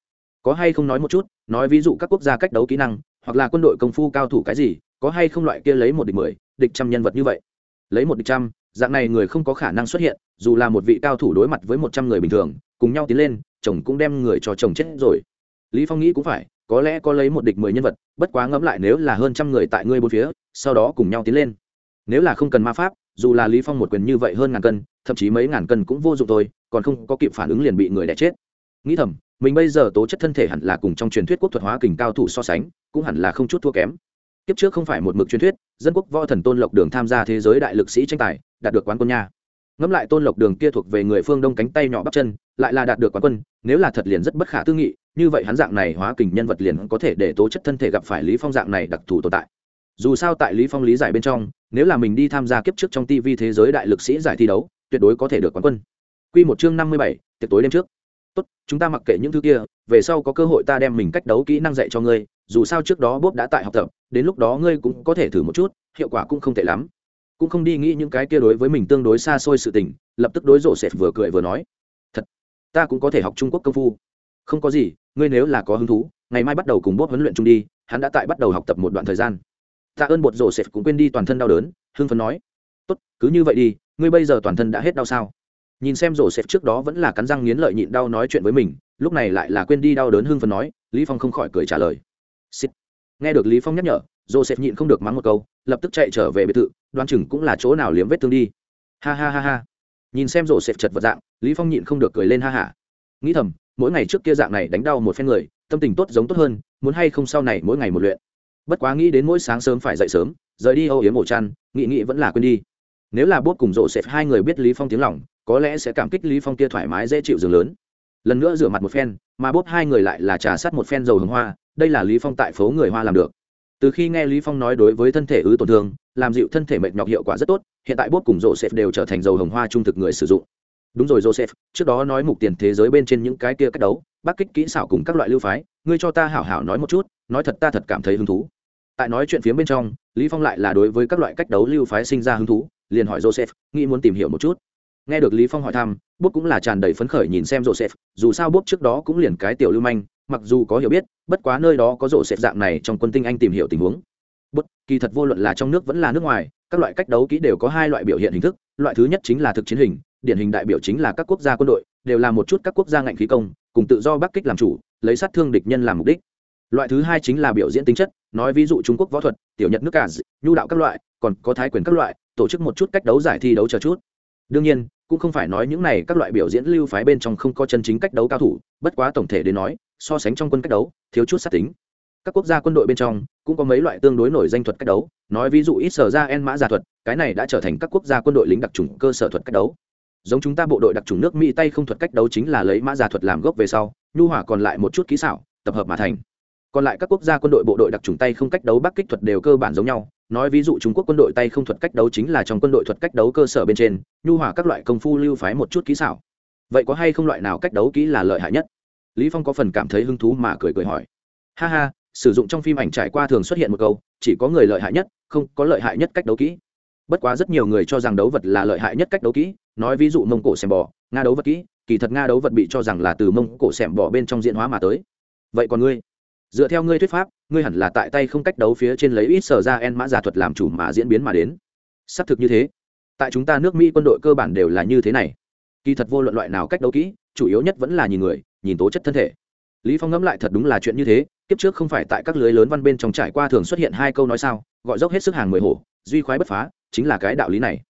Có hay không nói một chút, nói ví dụ các quốc gia cách đấu kỹ năng, hoặc là quân đội công phu cao thủ cái gì, có hay không loại kia lấy một địch mười, địch trăm nhân vật như vậy. Lấy một địch trăm, dạng này người không có khả năng xuất hiện, dù là một vị cao thủ đối mặt với một trăm người bình thường, cùng nhau tiến lên, chồng cũng đem người cho chồng chết rồi. Lý phong nghĩ cũng phải có lẽ có lấy một địch mười nhân vật, bất quá ngẫm lại nếu là hơn trăm người tại ngươi bốn phía, sau đó cùng nhau tiến lên. Nếu là không cần ma pháp, dù là lý phong một quyền như vậy hơn ngàn cân, thậm chí mấy ngàn cân cũng vô dụng thôi, còn không có kịp phản ứng liền bị người đẻ chết. Nghĩ thầm, mình bây giờ tố chất thân thể hẳn là cùng trong truyền thuyết quốc thuật hóa kình cao thủ so sánh, cũng hẳn là không chút thua kém. Kiếp trước không phải một mực truyền thuyết, dân quốc võ thần tôn lộc đường tham gia thế giới đại lực sĩ tranh tài, đạt được quán quân nha. Ngẫm lại tôn lộc đường kia thuộc về người phương đông cánh tay nhỏ bắp chân lại là đạt được quán quân nếu là thật liền rất bất khả tư nghị như vậy hắn dạng này hóa kình nhân vật liền có thể để tố chất thân thể gặp phải lý phong dạng này đặc thù tồn tại. Dù sao tại lý phong lý giải bên trong nếu là mình đi tham gia kiếp trước trong tv thế giới đại lực sĩ giải thi đấu tuyệt đối có thể được quán quân. Quy một chương năm mươi bảy, tiệc tối đêm trước. Tốt chúng ta mặc kệ những thứ kia về sau có cơ hội ta đem mình cách đấu kỹ năng dạy cho ngươi dù sao trước đó bốp đã tại học tập đến lúc đó ngươi cũng có thể thử một chút hiệu quả cũng không tệ lắm. Cũng không đi nghĩ những cái kia đối với mình tương đối xa xôi sự tình lập tức đối rộ sệt vừa cười vừa nói ta cũng có thể học trung quốc công phu. Không có gì, ngươi nếu là có hứng thú, ngày mai bắt đầu cùng bốt huấn luyện chung đi, hắn đã tại bắt đầu học tập một đoạn thời gian. Ta ơn bột rổ sệt cũng quên đi toàn thân đau đớn, hưng phấn nói. Tốt, cứ như vậy đi, ngươi bây giờ toàn thân đã hết đau sao? Nhìn xem rổ sệt trước đó vẫn là cắn răng nghiến lợi nhịn đau nói chuyện với mình, lúc này lại là quên đi đau đớn hưng phấn nói, lý phong không khỏi cười trả lời. Xịt. nghe được lý phong nhắc nhở joseph nhịn không được mắng một câu, lập tức chạy trở về biệt thự đoan chừng cũng là chỗ nào liếm vết thương đi. Ha ha ha ha nhìn xem joseph chật vật dạng, lý phong nhịn không được cười lên ha hả. Nghĩ thầm, mỗi ngày trước kia dạng này đánh đau một phen người, tâm tình tốt giống tốt hơn, muốn hay không sau này mỗi ngày một luyện. Bất quá nghĩ đến mỗi sáng sớm phải dậy sớm, rời đi âu yếm ổ chăn nghĩ nghĩ vẫn là quên đi. Nếu là bốt cùng rộ xẹp hai người biết lý phong tiếng lòng, có lẽ sẽ cảm kích lý phong kia thoải mái dễ chịu giường lớn. Lần nữa rửa mặt một phen, mà bốt hai người lại là trà sát một phen dầu hồng hoa, đây là lý phong tại phố người hoa làm được. Từ khi nghe lý phong nói đối với thân thể ứ tổn thương làm dịu thân thể mệt nhọc hiệu quả rất tốt, hiện tại bốt cùng joseph đều trở thành dầu hồng hoa trung thực người sử dụng. Đúng rồi, joseph, trước đó nói mục tiền thế giới bên trên những cái kia cách đấu, bác kích kỹ xảo cùng các loại lưu phái, ngươi cho ta hảo hảo nói một chút, nói thật ta thật cảm thấy hứng thú. Tại nói chuyện phía bên trong, lý phong lại là đối với các loại cách đấu lưu phái sinh ra hứng thú, liền hỏi joseph, nghĩ muốn tìm hiểu một chút. Nghe được lý phong hỏi thăm bút cũng là tràn đầy phấn khởi nhìn xem joseph, dù sao bút trước đó cũng liền cái tiểu lưu manh, mặc dù có hiểu biết, bất quá nơi đó có joseph dạng này trong quân tinh anh tìm hiểu tình huống. Bất, kỳ thật vô luận là trong nước vẫn là nước ngoài, các loại cách đấu kỹ đều có hai loại biểu hiện hình thức, loại thứ nhất chính là thực chiến hình, điển hình đại biểu chính là các quốc gia quân đội, đều là một chút các quốc gia ngạnh khí công, cùng tự do bắc kích làm chủ, lấy sát thương địch nhân làm mục đích. Loại thứ hai chính là biểu diễn tính chất, nói ví dụ trung quốc võ thuật, tiểu nhật nước cả nhu đạo các loại, còn có thái quyền các loại, tổ chức một chút cách đấu giải thi đấu chờ chút. Đương nhiên, cũng không phải nói những này các loại biểu diễn lưu phái bên trong không có chân chính cách đấu cao thủ, bất quá tổng thể đến nói, so sánh trong quân cách đấu, thiếu chút sát tính các quốc gia quân đội bên trong cũng có mấy loại tương đối nổi danh thuật cách đấu. Nói ví dụ ít sở ra en mã giả thuật, cái này đã trở thành các quốc gia quân đội lính đặc trùng cơ sở thuật cách đấu. Giống chúng ta bộ đội đặc trùng nước mỹ tay không thuật cách đấu chính là lấy mã giả thuật làm gốc về sau, nhu hỏa còn lại một chút kỹ xảo, tập hợp mà thành. Còn lại các quốc gia quân đội bộ đội đặc trùng tay không cách đấu bắc kích thuật đều cơ bản giống nhau. Nói ví dụ trung quốc quân đội tay không thuật cách đấu chính là trong quân đội thuật cách đấu cơ sở bên trên, nhu hỏa các loại công phu lưu phái một chút kỹ xảo. Vậy có hay không loại nào cách đấu kỹ là lợi hại nhất? Lý phong có phần cảm thấy hứng thú mà cười cười hỏi. Ha ha sử dụng trong phim ảnh trải qua thường xuất hiện một câu, chỉ có người lợi hại nhất, không có lợi hại nhất cách đấu kỹ. Bất quá rất nhiều người cho rằng đấu vật là lợi hại nhất cách đấu kỹ, nói ví dụ mông cổ xem bò, nga đấu vật kỹ, kỳ thật nga đấu vật bị cho rằng là từ mông cổ xẻm bỏ bên trong diễn hóa mà tới. Vậy còn ngươi? Dựa theo ngươi thuyết pháp, ngươi hẳn là tại tay không cách đấu phía trên lấy ít sở ra en mã giả thuật làm chủ mà diễn biến mà đến. Xác thực như thế. Tại chúng ta nước mỹ quân đội cơ bản đều là như thế này. Kỳ thật vô luận loại nào cách đấu kỹ, chủ yếu nhất vẫn là nhìn người, nhìn tố chất thân thể. Lý phong ngẫm lại thật đúng là chuyện như thế kiếp trước không phải tại các lưới lớn văn bên trong trải qua thường xuất hiện hai câu nói sao, gọi dốc hết sức hàng mười hổ, duy khoái bất phá, chính là cái đạo lý này.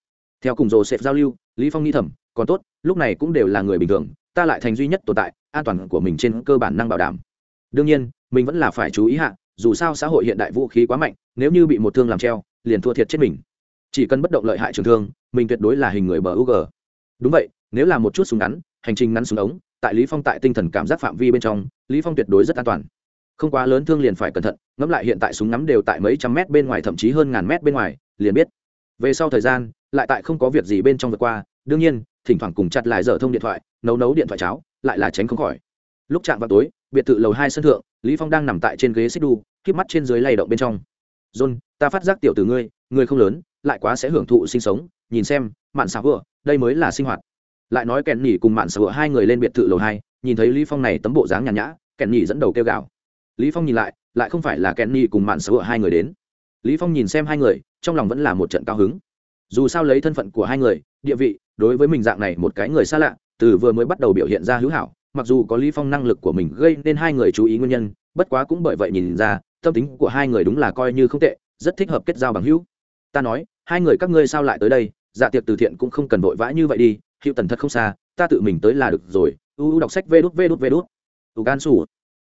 Theo cùng rồ sệt giao lưu, lý phong nghi thầm, còn tốt, lúc này cũng đều là người bình thường, ta lại thành duy nhất tồn tại, an toàn của mình trên cơ bản năng bảo đảm. Đương nhiên, mình vẫn là phải chú ý hạ, dù sao xã hội hiện đại vũ khí quá mạnh, nếu như bị một thương làm treo, liền thua thiệt chết mình. Chỉ cần bất động lợi hại trường thương, mình tuyệt đối là hình người bờ ug đúng vậy, nếu là một chút súng ngắn, hành trình ngắn súng ống, tại lý phong tại tinh thần cảm giác phạm vi bên trong, lý phong tuyệt đối rất an toàn không quá lớn thương liền phải cẩn thận, ngẫm lại hiện tại súng ngắm đều tại mấy trăm mét bên ngoài, thậm chí hơn ngàn mét bên ngoài, liền biết. Về sau thời gian, lại tại không có việc gì bên trong vượt qua, đương nhiên, thỉnh thoảng cùng chặt lại dở thông điện thoại, nấu nấu điện thoại cháo, lại là tránh không khỏi. Lúc chạm vào tối, biệt thự lầu hai sân thượng, lý phong đang nằm tại trên ghế xích đu, khép mắt trên dưới lay động bên trong. John, ta phát giác tiểu từ ngươi ngươi không lớn, lại quá sẽ hưởng thụ sinh sống, nhìn xem, mạn xảo vừa đây mới là sinh hoạt. Lại nói kẹn nhỉ cùng mạn xảo vừa hai người lên biệt thự lầu hai, nhìn thấy lý phong này tấm bộ dáng nhàn nhã kẹn nhỉ dẫn đầu kêu gào lý phong nhìn lại lại không phải là Kenny cùng mạn xấu vừa hai người đến. Lý phong nhìn xem hai người, trong lòng vẫn là một trận cao hứng. Dù sao lấy thân phận của hai người, địa vị, đối với mình dạng này một cái người xa lạ, từ vừa mới bắt đầu biểu hiện ra hữu hảo, mặc dù có lý phong năng lực của mình gây nên hai người chú ý nguyên nhân, bất quá cũng bởi vậy nhìn ra, tâm tính của hai người đúng là coi như không tệ, rất thích hợp kết giao bằng hữu. Ta nói, hai người các ngươi sao lại tới đây? Dạ tiệc từ thiện cũng không cần vội vã như vậy đi, hiệu tần thật không xa, ta tự mình tới là được rồi. U u đọc sách vê đút vê đút vê đút. U gan sủ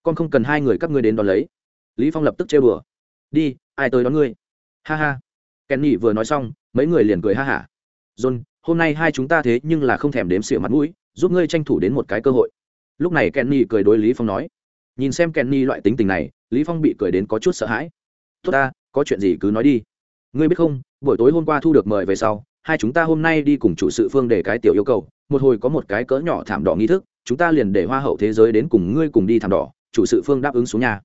con không cần hai người các ngươi đến đón lấy. Lý phong lập tức chê bừa đi, ai tới đón ngươi? Ha ha. Kenny vừa nói xong, mấy người liền cười ha hả. John, hôm nay hai chúng ta thế nhưng là không thèm đếm xỉa mặt mũi, giúp ngươi tranh thủ đến một cái cơ hội. Lúc này kenny cười đối lý phong nói. Nhìn xem kenny loại tính tình này, lý phong bị cười đến có chút sợ hãi. Tốt ta, có chuyện gì cứ nói đi. Ngươi biết không, buổi tối hôm qua thu được mời về sau, hai chúng ta hôm nay đi cùng chủ sự phương để cái tiểu yêu cầu, một hồi có một cái cỡ nhỏ thảm đỏ nghi thức, chúng ta liền để hoa hậu thế giới đến cùng ngươi cùng đi thảm đỏ chủ sự phương đáp ứng xuống nhà.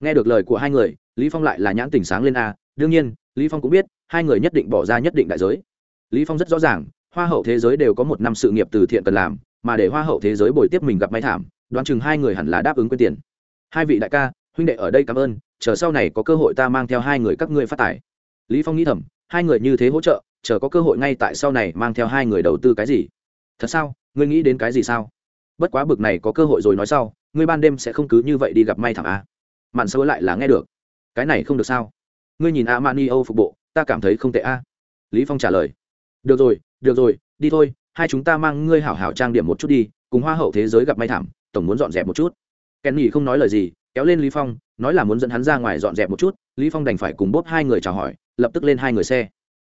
Nghe được lời của hai người, lý phong lại là nhãn tình sáng lên a. Đương nhiên, lý phong cũng biết, hai người nhất định bỏ ra nhất định đại giới. Lý phong rất rõ ràng, hoa hậu thế giới đều có một năm sự nghiệp từ thiện cần làm, mà để hoa hậu thế giới bồi tiếp mình gặp may thảm, đoán chừng hai người hẳn là đáp ứng quyên tiền. Hai vị đại ca, huynh đệ ở đây cảm ơn, chờ sau này có cơ hội ta mang theo hai người các ngươi phát tài. Lý phong nghĩ thầm, hai người như thế hỗ trợ, chờ có cơ hội ngay tại sau này mang theo hai người đầu tư cái gì? Thật sao? Ngươi nghĩ đến cái gì sao? Bất quá bực này có cơ hội rồi nói sau ngươi ban đêm sẽ không cứ như vậy đi gặp may thảm a. Mạn sơ lại là nghe được. Cái này không được sao? Ngươi nhìn a mani âu phục bộ ta cảm thấy không tệ a. Lý phong trả lời. Được rồi được rồi đi thôi hai chúng ta mang ngươi hảo hảo trang điểm một chút đi cùng hoa hậu thế giới gặp may thảm tổng muốn dọn dẹp một chút. Kenny không nói lời gì kéo lên lý phong nói là muốn dẫn hắn ra ngoài dọn dẹp một chút lý phong đành phải cùng bốp hai người chào hỏi lập tức lên hai người xe.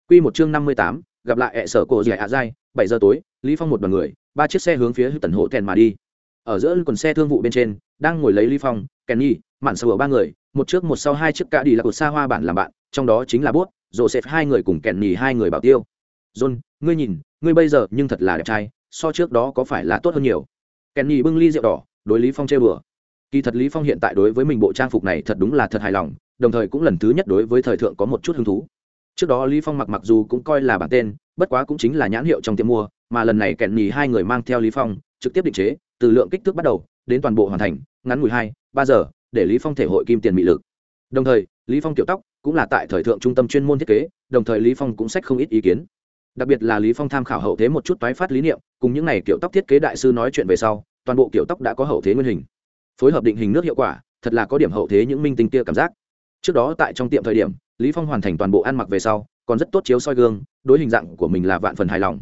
Quy một chương năm mươi tám, gặp lại ẹ sở cổ dì ạ dai bảy giờ tối lý phong một đoàn người ba chiếc xe hướng phía tần hộ thèn mà đi ở giữa quần xe thương vụ bên trên, đang ngồi lấy lý phong, kenny, mạn sờ ba người, một trước một sau hai chiếc cả đi là cột xa hoa bản làm bạn, trong đó chính là bốt, joseph hai người cùng kenny hai người bảo tiêu. John, ngươi nhìn, ngươi bây giờ nhưng thật là đẹp trai, so trước đó có phải là tốt hơn nhiều? Kenny bưng ly rượu đỏ, đối lý phong chơi bừa. Kỳ thật lý phong hiện tại đối với mình bộ trang phục này thật đúng là thật hài lòng, đồng thời cũng lần thứ nhất đối với thời thượng có một chút hứng thú. Trước đó lý phong mặc mặc dù cũng coi là bản tên, bất quá cũng chính là nhãn hiệu trong tiệm mua, mà lần này kẹn nhì hai người mang theo lý phong, trực tiếp định chế từ lượng kích thước bắt đầu, đến toàn bộ hoàn thành, ngắn ngủi hai, ba giờ, để lý phong thể hội kim tiền mị lực. Đồng thời, lý phong tiểu tóc cũng là tại thời thượng trung tâm chuyên môn thiết kế, đồng thời lý phong cũng sách không ít ý kiến. Đặc biệt là lý phong tham khảo hậu thế một chút toái phát lý niệm, cùng những này kiểu tóc thiết kế đại sư nói chuyện về sau, toàn bộ kiểu tóc đã có hậu thế nguyên hình. Phối hợp định hình nước hiệu quả, thật là có điểm hậu thế những minh tinh kia cảm giác. Trước đó tại trong tiệm thời điểm, lý phong hoàn thành toàn bộ ăn mặc về sau, còn rất tốt chiếu soi gương, đối hình dạng của mình là vạn phần hài lòng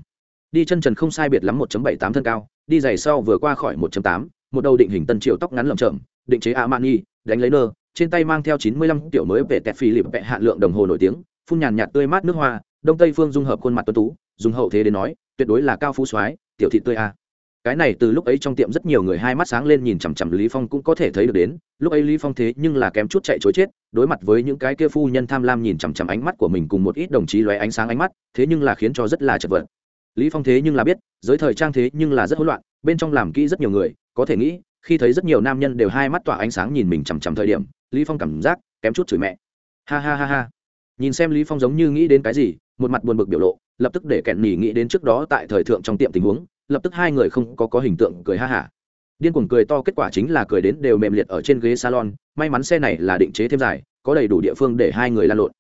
đi chân trần không sai biệt lắm 1.78 thân cao đi giày sau vừa qua khỏi 1.8, một đầu định hình tân triệu tóc ngắn lầm chậm định chế Armani đánh lấy nơ trên tay mang theo 95 tiểu mới về tẹt phi lịp vẹ hạn lượng đồng hồ nổi tiếng phun nhàn nhạt tươi mát nước hoa đông tây phương dung hợp khuôn mặt tuấn tú dùng hậu thế đến nói tuyệt đối là cao phú soái tiểu thị tươi a. Cái này từ lúc ấy trong tiệm rất nhiều người hai mắt sáng lên nhìn chằm chằm lý phong cũng có thể thấy được đến lúc ấy lý phong thế nhưng là kém chút chạy chối chết đối mặt với những cái kia phu nhân tham lam nhìn chằm chằm ánh mắt của mình cùng một ít đồng chí lóe ánh sáng ánh mắt thế nhưng là khiến cho rất là chật vật lý phong thế nhưng là biết, giới thời trang thế nhưng là rất hỗn loạn, bên trong làm kỹ rất nhiều người, có thể nghĩ, khi thấy rất nhiều nam nhân đều hai mắt tỏa ánh sáng nhìn mình chằm chằm thời điểm, lý phong cảm giác kém chút chửi mẹ. Ha ha ha ha. Nhìn xem lý phong giống như nghĩ đến cái gì, một mặt buồn bực biểu lộ, lập tức để kẹn nỉ nghĩ đến trước đó tại thời thượng trong tiệm tình huống, lập tức hai người không có có hình tượng cười ha hả. Điên cuồng cười to kết quả chính là cười đến đều mềm liệt ở trên ghế salon, may mắn xe này là định chế thêm dài, có đầy đủ địa phương để hai người lan lộn.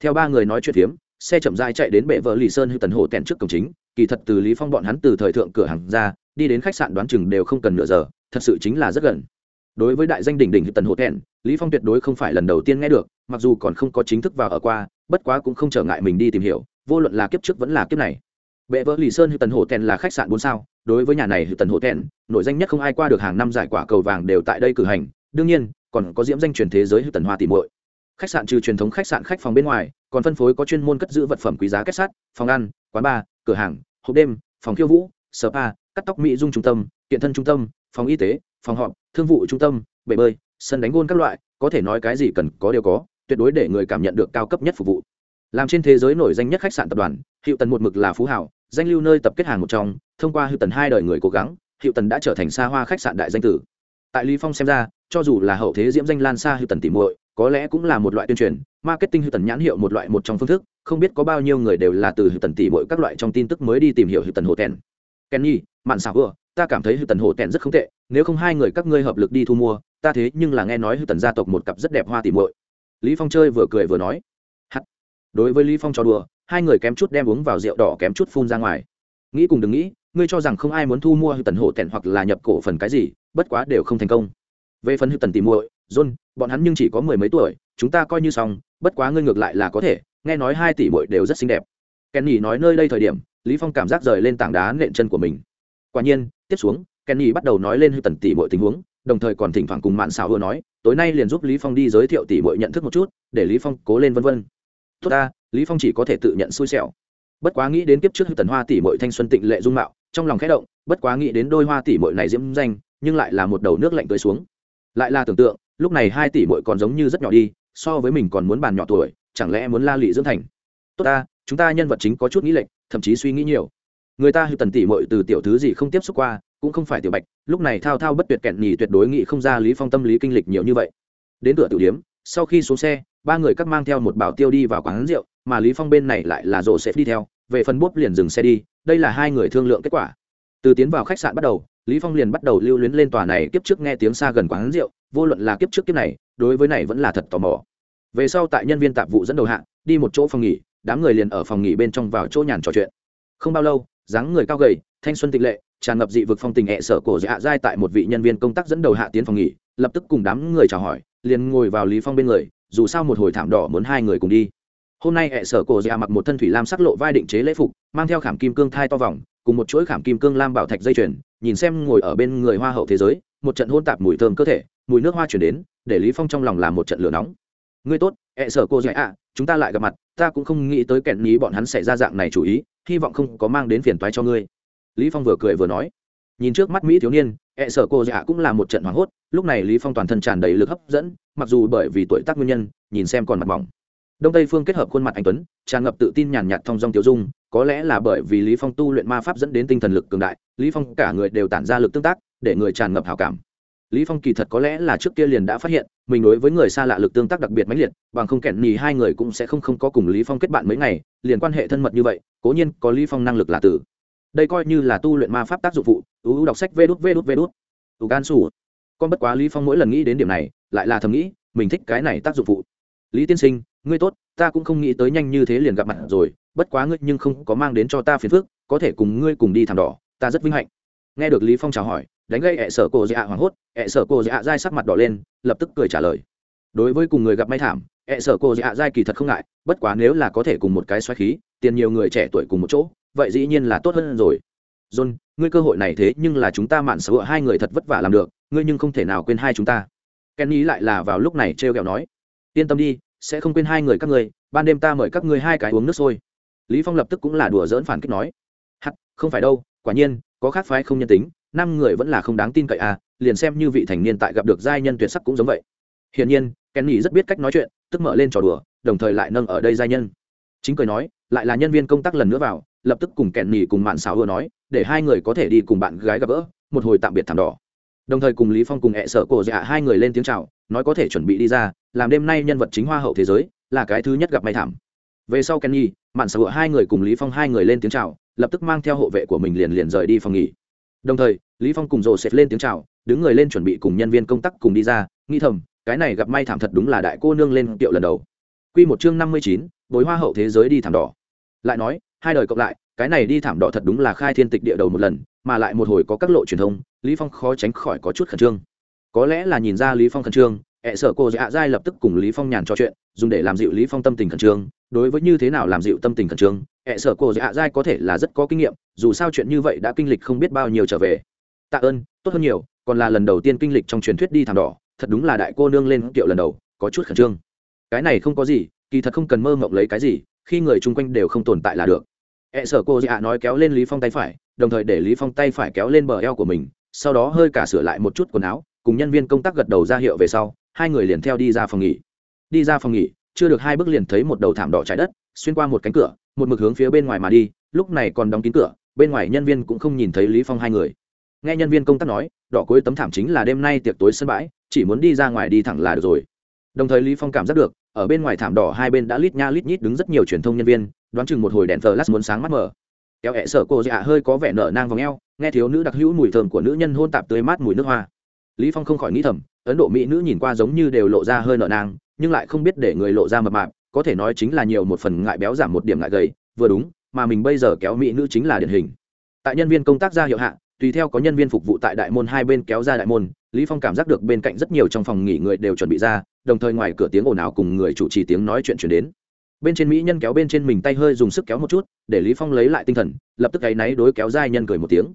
Theo ba người nói chuyện phiếm, xe chậm rãi chạy đến bệ vợ lì sơn hư tần hồ tèn trước cổng chính kỳ thật từ lý phong bọn hắn từ thời thượng cửa hàng ra, đi đến khách sạn đoán chừng đều không cần nửa giờ, thật sự chính là rất gần. Đối với đại danh đỉnh đỉnh hư tần hộ tèn lý phong tuyệt đối không phải lần đầu tiên nghe được, mặc dù còn không có chính thức vào ở qua, bất quá cũng không trở ngại mình đi tìm hiểu, vô luận là kiếp trước vẫn là kiếp này. Bệ vỡ lì sơn hư tần hộ tèn là khách sạn bốn sao, đối với nhà này hư tần hộ tèn nổi danh nhất không ai qua được hàng năm giải quả cầu vàng đều tại đây cử hành, đương nhiên, còn có diễm danh truyền thế giới hư tần hoa Tỷ muội. Khách sạn trừ truyền thống khách sạn khách phòng bên ngoài, còn phân phối có chuyên môn cất giữ vật phẩm quý giá kết sắt phòng ăn, quán bar cửa hàng, hộp đêm, phòng khiêu vũ spa cắt tóc mỹ dung trung tâm, kiện thân trung tâm, phòng y tế, phòng họp, thương vụ trung tâm, bể bơi, sân đánh gôn các loại, có thể nói cái gì cần có đều có, tuyệt đối để người cảm nhận được cao cấp nhất phục vụ. Làm trên thế giới nổi danh nhất khách sạn tập đoàn hiệu tần một mực là phú hảo, danh lưu nơi tập kết hàng một trong, thông qua hiệu tần hai đời người cố gắng hiệu tần đã trở thành xa hoa khách sạn đại danh tử. Tại lý phong xem ra, cho dù là hậu thế diễm danh lan xa hiệu tần tỉ muội, có lẽ cũng là một loại tuyên truyền marketing hữu tần nhãn hiệu một loại một trong phương thức, không biết có bao nhiêu người đều là từ hữu tần tỉ muội các loại trong tin tức mới đi tìm hiểu hữu tần hồ tèn kenny, mạn xảo vừa, ta cảm thấy hữu tần hồ tèn rất không tệ, nếu không hai người các ngươi hợp lực đi thu mua, ta thế nhưng là nghe nói hữu tần gia tộc một cặp rất đẹp hoa tỉ muội. Lý phong chơi vừa cười vừa nói. Đối với lý phong cho đùa, hai người kém chút đem uống vào rượu đỏ kém chút phun ra ngoài. Nghĩ cùng đừng nghĩ, ngươi cho rằng không ai muốn thu mua hữu tần hồ tèn hoặc là nhập cổ phần cái gì, bất quá đều không thành công. Về phần hữu tần tỷ muội, john, bọn hắn nhưng chỉ có mười mấy tuổi, chúng ta coi như xong bất quá ngươi ngược lại là có thể, nghe nói hai tỷ muội đều rất xinh đẹp. Kenny nói nơi đây thời điểm, lý phong cảm giác rời lên tảng đá nện chân của mình. Quả nhiên, tiếp xuống, kenny bắt đầu nói lên hư tần tỷ muội tình huống, đồng thời còn thỉnh thoảng cùng mạn xảo vừa nói, tối nay liền giúp lý phong đi giới thiệu tỷ muội nhận thức một chút, để lý phong cố lên vân vân. Tốt ta, lý phong chỉ có thể tự nhận xui xẻo. Bất quá nghĩ đến kiếp trước hư tần hoa tỷ muội thanh xuân tịnh lệ dung mạo, trong lòng khẽ động, bất quá nghĩ đến đôi hoa tỷ muội này diễm danh, nhưng lại là một đầu nước lạnh tới xuống. Lại là tưởng tượng, lúc này hai tỷ muội còn giống như rất nhỏ đi so với mình còn muốn bàn nhỏ tuổi, chẳng lẽ muốn la lị dưỡng thành? Tốt ta, chúng ta nhân vật chính có chút nghĩ lệch, thậm chí suy nghĩ nhiều. Người ta hư tần tỷ muội từ tiểu thứ gì không tiếp xúc qua, cũng không phải tiểu bạch, lúc này thao thao bất tuyệt kẹn nhì tuyệt đối nghĩ không ra lý phong tâm lý kinh lịch nhiều như vậy. Đến cửa tiểu điếm, sau khi xuống xe, ba người cắt mang theo một bảo tiêu đi vào quán rượu, mà lý phong bên này lại là rổ sẽ đi theo, về phần bốp liền dừng xe đi, đây là hai người thương lượng kết quả. Từ tiến vào khách sạn bắt đầu, lý phong liền bắt đầu lưu luyến lên tòa này kiếp trước nghe tiếng xa gần quán rượu, vô luận là kiếp trước kiếp này đối với này vẫn là thật tò mò. Về sau tại nhân viên tạp vụ dẫn đầu hạ đi một chỗ phòng nghỉ, đám người liền ở phòng nghỉ bên trong vào chỗ nhàn trò chuyện. Không bao lâu, dáng người cao gầy, thanh xuân tịch lệ, tràn ngập dị vực phong tình hẹ sở cổ dạ dai tại một vị nhân viên công tác dẫn đầu hạ tiến phòng nghỉ, lập tức cùng đám người chào hỏi, liền ngồi vào lý phong bên người, dù sao một hồi thảm đỏ muốn hai người cùng đi. Hôm nay hệ sở cổ dạ mặc một thân thủy lam sắc lộ vai định chế lễ phục, mang theo khảm kim cương thai to vòng, cùng một chuỗi khảm kim cương lam bảo thạch dây chuyền, nhìn xem ngồi ở bên người hoa hậu thế giới, một trận hôn tạp mùi thơm cơ thể, mùi nước hoa chuyển đến để lý phong trong lòng làm một trận lửa nóng. Ngươi tốt, ẹ sở cô dạy ạ, chúng ta lại gặp mặt, ta cũng không nghĩ tới kẹn nhí bọn hắn sẽ ra dạng này chủ ý, hy vọng không có mang đến phiền toái cho ngươi. Lý phong vừa cười vừa nói. Nhìn trước mắt mỹ thiếu niên, ẹ sở cô dạy ạ cũng là một trận hoảng hốt, lúc này lý phong toàn thân tràn đầy lực hấp dẫn, mặc dù bởi vì tuổi tác nguyên nhân, nhìn xem còn mặt mỏng. Đông tây phương kết hợp khuôn mặt anh tuấn, tràn ngập tự tin nhàn nhạt thông dong tiêu dung, có lẽ là bởi vì lý phong tu luyện ma pháp dẫn đến tinh thần lực cường đại, lý phong cả người đều tản ra lực tương tác, để người tràn ngập hảo cảm lý phong kỳ thật có lẽ là trước kia liền đã phát hiện, mình đối với người xa lạ lực tương tác đặc biệt mãnh liệt, bằng không kẹn nhì hai người cũng sẽ không không có cùng lý phong kết bạn mấy ngày, liền quan hệ thân mật như vậy, cố nhiên có lý phong năng lực là tử đây coi như là tu luyện ma pháp tác dụng phụ ưu đọc sách vê đút vê đút vê đút. Ưu gan sủ. Con bất quá lý phong mỗi lần nghĩ đến điểm này, lại là thầm nghĩ, mình thích cái này tác dụng phụ. Lý tiên sinh, ngươi tốt, ta cũng không nghĩ tới nhanh như thế liền gặp mặt rồi, bất quá ngươi nhưng không có mang đến cho ta phiền phức, có thể cùng ngươi cùng đi thảm đỏ, ta rất vinh hạnh. Nghe được lý phong chào hỏi đánh gây ẹ sở cô dạ hoảng hốt, ẹ sở cô dạ dai sắc mặt đỏ lên, lập tức cười trả lời. Đối với cùng người gặp may thảm, ẹ sở cô dạ dai kỳ thật không ngại, bất quá nếu là có thể cùng một cái xoáy khí, tiền nhiều người trẻ tuổi cùng một chỗ, vậy dĩ nhiên là tốt hơn rồi. John, ngươi cơ hội này thế nhưng là chúng ta mạn sở hai người thật vất vả làm được, ngươi nhưng không thể nào quên hai chúng ta. Kenny lại là vào lúc này trêu ghẹo nói, yên tâm đi, sẽ không quên hai người các ngươi, ban đêm ta mời các ngươi hai cái uống nước sôi. Lý phong lập tức cũng là đùa dỡn phản kích nói hắt không phải đâu, quả nhiên, có khác phái không nhân tính năm người vẫn là không đáng tin cậy à liền xem như vị thành niên tại gặp được giai nhân tuyệt sắc cũng giống vậy. Hiển nhiên, kenny rất biết cách nói chuyện, tức mở lên trò đùa, đồng thời lại nâng ở đây giai nhân. Chính cười nói, lại là nhân viên công tác lần nữa vào, lập tức cùng kenny cùng mạn xảo vừa nói, để hai người có thể đi cùng bạn gái gặp gỡ, một hồi tạm biệt thảm đỏ. Đồng thời cùng lý phong cùng hẹ sợ cổ dạ hai người lên tiếng chào, nói có thể chuẩn bị đi ra, làm đêm nay nhân vật chính hoa hậu thế giới, là cái thứ nhất gặp may thảm. Về sau kenny, mạn sở hai người cùng lý phong hai người lên tiếng chào, lập tức mang theo hộ vệ của mình liền liền rời đi phòng nghỉ đồng thời lý phong cùng rồ sệt lên tiếng chào đứng người lên chuẩn bị cùng nhân viên công tác cùng đi ra nghi thầm cái này gặp may thảm thật đúng là đại cô nương lên tiệu lần đầu. Quy một chương năm mươi chín, bối hoa hậu thế giới đi thảm đỏ. Lại nói hai đời cộng lại cái này đi thảm đỏ thật đúng là khai thiên tịch địa đầu một lần mà lại một hồi có các lộ truyền thông lý phong khó tránh khỏi có chút khẩn trương. Có lẽ là nhìn ra lý phong khẩn trương ẹ sợ cô dạ dai lập tức cùng lý phong nhàn trò chuyện, dùng để làm dịu lý phong tâm tình khẩn trương. Đối với như thế nào làm dịu tâm tình khẩn trương, ẹ sợ cô dạ dai có thể là rất có kinh nghiệm, dù sao chuyện như vậy đã kinh lịch không biết bao nhiêu trở về. Tạ ơn, tốt hơn nhiều, còn là lần đầu tiên kinh lịch trong truyền thuyết đi thảm đỏ, thật đúng là đại cô nương lên kiệu lần đầu, có chút khẩn trương. Cái này không có gì, kỳ thật không cần mơ mộng lấy cái gì, khi người chung quanh đều không tồn tại là được. Ẹ sợ cô dạ nói kéo lên lý phong tay phải, đồng thời để lý phong tay phải kéo lên bờ eo của mình, sau đó hơi cả sửa lại một chút quần áo, cùng nhân viên công tác gật đầu ra hiệu về sau hai người liền theo đi ra phòng nghỉ. Đi ra phòng nghỉ, chưa được hai bước liền thấy một đầu thảm đỏ trái đất, xuyên qua một cánh cửa, một mực hướng phía bên ngoài mà đi, lúc này còn đóng kín cửa, bên ngoài nhân viên cũng không nhìn thấy lý phong hai người. Nghe nhân viên công tác nói, đỏ cuối tấm thảm chính là đêm nay tiệc tối sân bãi, chỉ muốn đi ra ngoài đi thẳng là được rồi. Đồng thời lý phong cảm giác được, ở bên ngoài thảm đỏ hai bên đã lít nha lít nhít đứng rất nhiều truyền thông nhân viên, đoán chừng một hồi đèn flash muốn sáng mắt mở. Kéo hẹ sợ cô dạ hơi có vẻ nở nang vòng eo, nghe thiếu nữ đặc hữu mùi thơm của nữ nhân hôn tạp tươi mát mùi nước hoa lý phong không khỏi nghĩ thầm, ấn độ mỹ nữ nhìn qua giống như đều lộ ra hơi nợ nang nhưng lại không biết để người lộ ra mập mạp, có thể nói chính là nhiều một phần ngại béo giảm một điểm ngại gầy, vừa đúng, mà mình bây giờ kéo mỹ nữ chính là điển hình. Tại nhân viên công tác ra hiệu hạ, tùy theo có nhân viên phục vụ tại đại môn hai bên kéo ra đại môn, lý phong cảm giác được bên cạnh rất nhiều trong phòng nghỉ người đều chuẩn bị ra, đồng thời ngoài cửa tiếng ồn ào cùng người chủ trì tiếng nói chuyện chuyển đến. Bên trên mỹ nhân kéo bên trên mình tay hơi dùng sức kéo một chút, để lý phong lấy lại tinh thần, lập tức gáy náy đối kéo dai nhân cười một tiếng.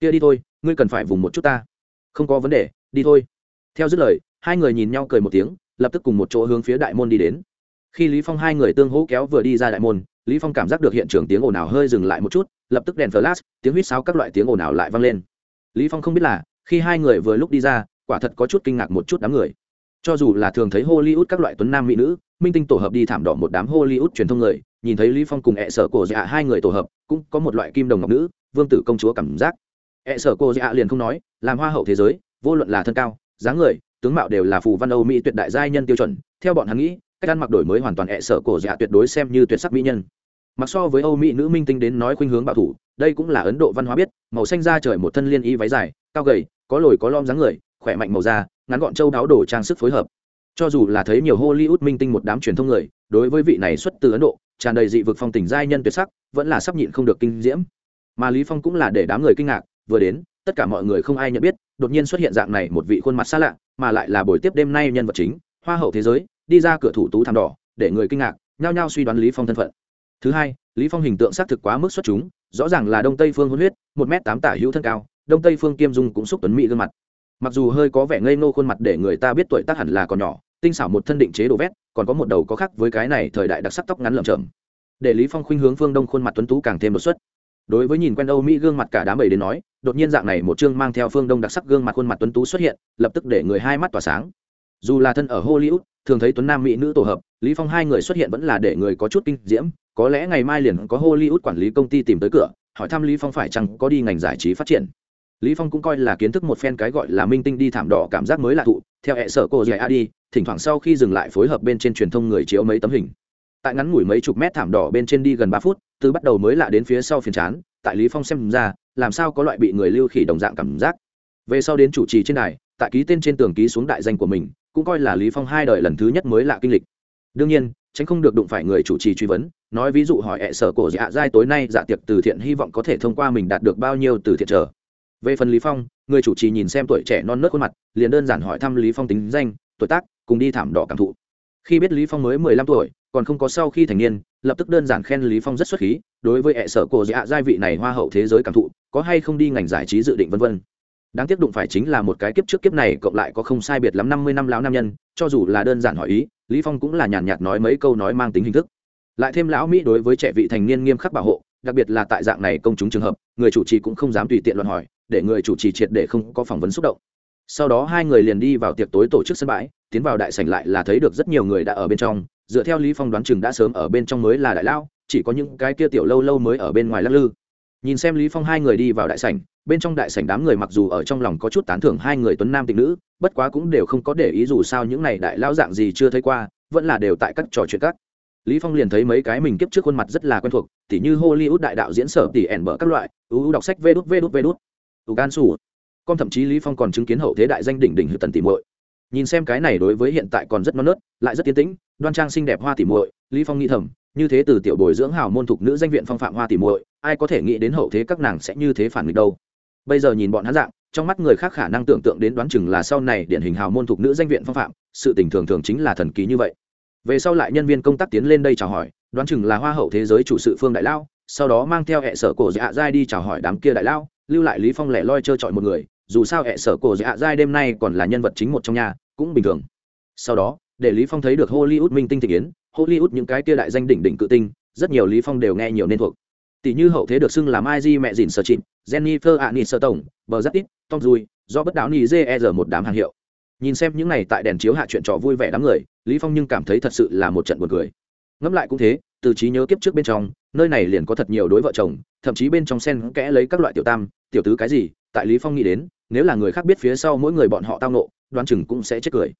Kia đi thôi, ngươi cần phải vùng một chút ta không có vấn đề, đi thôi. Theo dứt lời, hai người nhìn nhau cười một tiếng, lập tức cùng một chỗ hướng phía đại môn đi đến. Khi lý phong hai người tương hỗ kéo vừa đi ra đại môn, lý phong cảm giác được hiện trường tiếng ồn ào hơi dừng lại một chút, lập tức đèn flash, tiếng huýt sáo các loại tiếng ồn ào lại vang lên. Lý phong không biết là, khi hai người vừa lúc đi ra, quả thật có chút kinh ngạc một chút đám người. Cho dù là thường thấy hollywood các loại tuấn nam mỹ nữ, minh tinh tổ hợp đi thảm đỏ một đám hollywood truyền thông người, nhìn thấy lý phong cùng ẹ sở cổ dạ hai người tổ hợp, cũng có một loại kim đồng ngọc nữ, vương tử công chúa cảm giác e sở cô dạ liền không nói, làm hoa hậu thế giới, vô luận là thân cao, dáng người, tướng mạo đều là phù văn âu mỹ tuyệt đại giai nhân tiêu chuẩn. Theo bọn hắn nghĩ, cách ăn mặc đổi mới hoàn toàn e sở cô dạ tuyệt đối xem như tuyệt sắc mỹ nhân. Mặc so với âu mỹ nữ minh tinh đến nói khuynh hướng bảo thủ, đây cũng là ấn độ văn hóa biết, màu xanh da trời một thân liên y váy dài, cao gầy, có lồi có lom dáng người, khỏe mạnh màu da, ngắn gọn châu đáo đồ trang sức phối hợp. Cho dù là thấy nhiều hollywood minh tinh một đám truyền thông người, đối với vị này xuất từ ấn độ, tràn đầy dị vực phong tình giai nhân tuyệt sắc, vẫn là sắp nhịn không được kinh diễm. Mà lý phong cũng là để đám người kinh ngạc vừa đến, tất cả mọi người không ai nhận biết, đột nhiên xuất hiện dạng này một vị khuôn mặt xa lạ, mà lại là buổi tiếp đêm nay nhân vật chính, hoa hậu thế giới, đi ra cửa thủ tú thảm đỏ, để người kinh ngạc, nhao nhao suy đoán lý phong thân phận. Thứ hai, lý phong hình tượng xác thực quá mức xuất chúng, rõ ràng là đông tây phương hôn huyết, một m tám tả hữu thân cao, đông tây phương kiêm dung cũng xúc tuấn mỹ gương mặt. Mặc dù hơi có vẻ ngây ngô khuôn mặt để người ta biết tuổi tác hẳn là còn nhỏ, tinh xảo một thân định chế đồ vét, còn có một đầu có khác với cái này thời đại đặc sắc tóc ngắn lởm chởm. Để lý phong khuynh hướng phương đông khuôn mặt tuấn tú càng thêm đột xuất đối với nhìn quen âu mỹ gương mặt cả đám bầy đến nói, đột nhiên dạng này một chương mang theo phương đông đặc sắc gương mặt khuôn mặt tuấn tú xuất hiện, lập tức để người hai mắt tỏa sáng. Dù là thân ở hollywood, thường thấy tuấn nam mỹ nữ tổ hợp, lý phong hai người xuất hiện vẫn là để người có chút kinh diễm, có lẽ ngày mai liền có hollywood quản lý công ty tìm tới cửa, hỏi thăm lý phong phải chăng có đi ngành giải trí phát triển. Lý phong cũng coi là kiến thức một phen cái gọi là minh tinh đi thảm đỏ cảm giác mới lạ thụ theo hệ sở cô dạy đi thỉnh thoảng sau khi dừng lại phối hợp bên trên truyền thông người chiếu mấy tấm hình tại ngắn ngủi mấy chục mét thảm đỏ bên trên đi gần ba phút, từ bắt đầu mới lạ đến phía sau phiền chán, tại lý phong xem ra, làm sao có loại bị người lưu khỉ đồng dạng cảm giác. Về sau đến chủ trì trên đài, tại ký tên trên tường ký xuống đại danh của mình, cũng coi là lý phong hai đời lần thứ nhất mới lạ kinh lịch. Đương nhiên, tránh không được đụng phải người chủ trì truy vấn, nói ví dụ hỏi ẹ sở cổ dạ giai tối nay dạ tiệc từ thiện hy vọng có thể thông qua mình đạt được bao nhiêu từ thiện trở. Về phần lý phong, người chủ trì nhìn xem tuổi trẻ non nớt khuôn mặt, liền đơn giản hỏi thăm lý phong tính danh, tuổi tác, cùng đi thảm đỏ cảm thụ. Khi biết lý phong mới mười lăm tuổi còn không có sau khi thành niên, lập tức đơn giản khen lý phong rất xuất khí, đối với hệ sở cổ dạ giai vị này hoa hậu thế giới cảm thụ, có hay không đi ngành giải trí dự định vân vân. Đáng tiếc đụng phải chính là một cái kiếp trước kiếp này, cộng lại có không sai biệt lắm năm mươi năm lão nam nhân, cho dù là đơn giản hỏi ý, lý phong cũng là nhàn nhạt nói mấy câu nói mang tính hình thức. Lại thêm lão mỹ đối với trẻ vị thành niên nghiêm khắc bảo hộ, đặc biệt là tại dạng này công chúng trường hợp, người chủ trì cũng không dám tùy tiện luận hỏi, để người chủ trì triệt để không có phỏng vấn xúc động. Sau đó hai người liền đi vào tiệc tối tổ chức sân bãi, tiến vào đại sảnh lại là thấy được rất nhiều người đã ở bên trong dựa theo lý phong đoán chừng đã sớm ở bên trong mới là đại lao chỉ có những cái kia tiểu lâu lâu mới ở bên ngoài lắc lư. Nhìn xem lý phong hai người đi vào đại sảnh, bên trong đại sảnh đám người mặc dù ở trong lòng có chút tán thưởng hai người tuấn nam tịnh nữ, bất quá cũng đều không có để ý dù sao những này đại lao dạng gì chưa thấy qua, vẫn là đều tại các trò chuyện các. Lý phong liền thấy mấy cái mình kiếp trước khuôn mặt rất là quen thuộc, tỉ như hollywood đại đạo diễn sở tỉ ẻn bở các loại ưu đọc sách vê đút vê đút vê đút. Ưu gan sủ. Con thậm chí lý phong còn chứng kiến hậu thế đại danh đỉnh đỉnh hữu tần tỉ muội nhìn xem cái này đối với hiện tại còn rất non nớt, lại rất tiến tĩnh, đoan trang xinh đẹp hoa tỉ muội, lý phong nghĩ thầm, như thế từ tiểu bồi dưỡng hào môn thuộc nữ danh viện phong phạm hoa tỉ muội, ai có thể nghĩ đến hậu thế các nàng sẽ như thế phản nghịch đâu. Bây giờ nhìn bọn hắn dạng, trong mắt người khác khả năng tưởng tượng đến đoán chừng là sau này điển hình hào môn thuộc nữ danh viện phong phạm, sự tình thường thường chính là thần kỳ như vậy. Về sau lại nhân viên công tác tiến lên đây chào hỏi, đoán chừng là hoa hậu thế giới chủ sự phương đại lao, sau đó mang theo hệ sở cổ dạ giai đi chào hỏi đám kia đại lao, lưu lại lý phong lẻ loi chơi trọi một người dù sao hệ sở cổ dạ giai đêm nay còn là nhân vật chính một trong nhà, cũng bình thường. Sau đó, để lý phong thấy được hollywood minh tinh thị yến hollywood những cái kia đại danh đỉnh đỉnh cự tinh, rất nhiều lý phong đều nghe nhiều nên thuộc. Tỷ như hậu thế được xưng là mai di mẹ dìn sở trịnh jennifer sơ tổng bờ rất ít tom dui do bất đáo ni jr. một đám hàng hiệu. Nhìn xem những này tại đèn chiếu hạ chuyện trò vui vẻ đám người, lý phong nhưng cảm thấy thật sự là một trận buồn cười. Ngẫm lại cũng thế, từ trí nhớ kiếp trước bên trong, nơi này liền có thật nhiều đối vợ chồng, thậm chí bên trong sen kẽ lấy các loại tiểu tam, tiểu tứ cái gì, tại lý phong nghĩ đến nếu là người khác biết phía sau mỗi người bọn họ tao nộ đoán chừng cũng sẽ chết cười.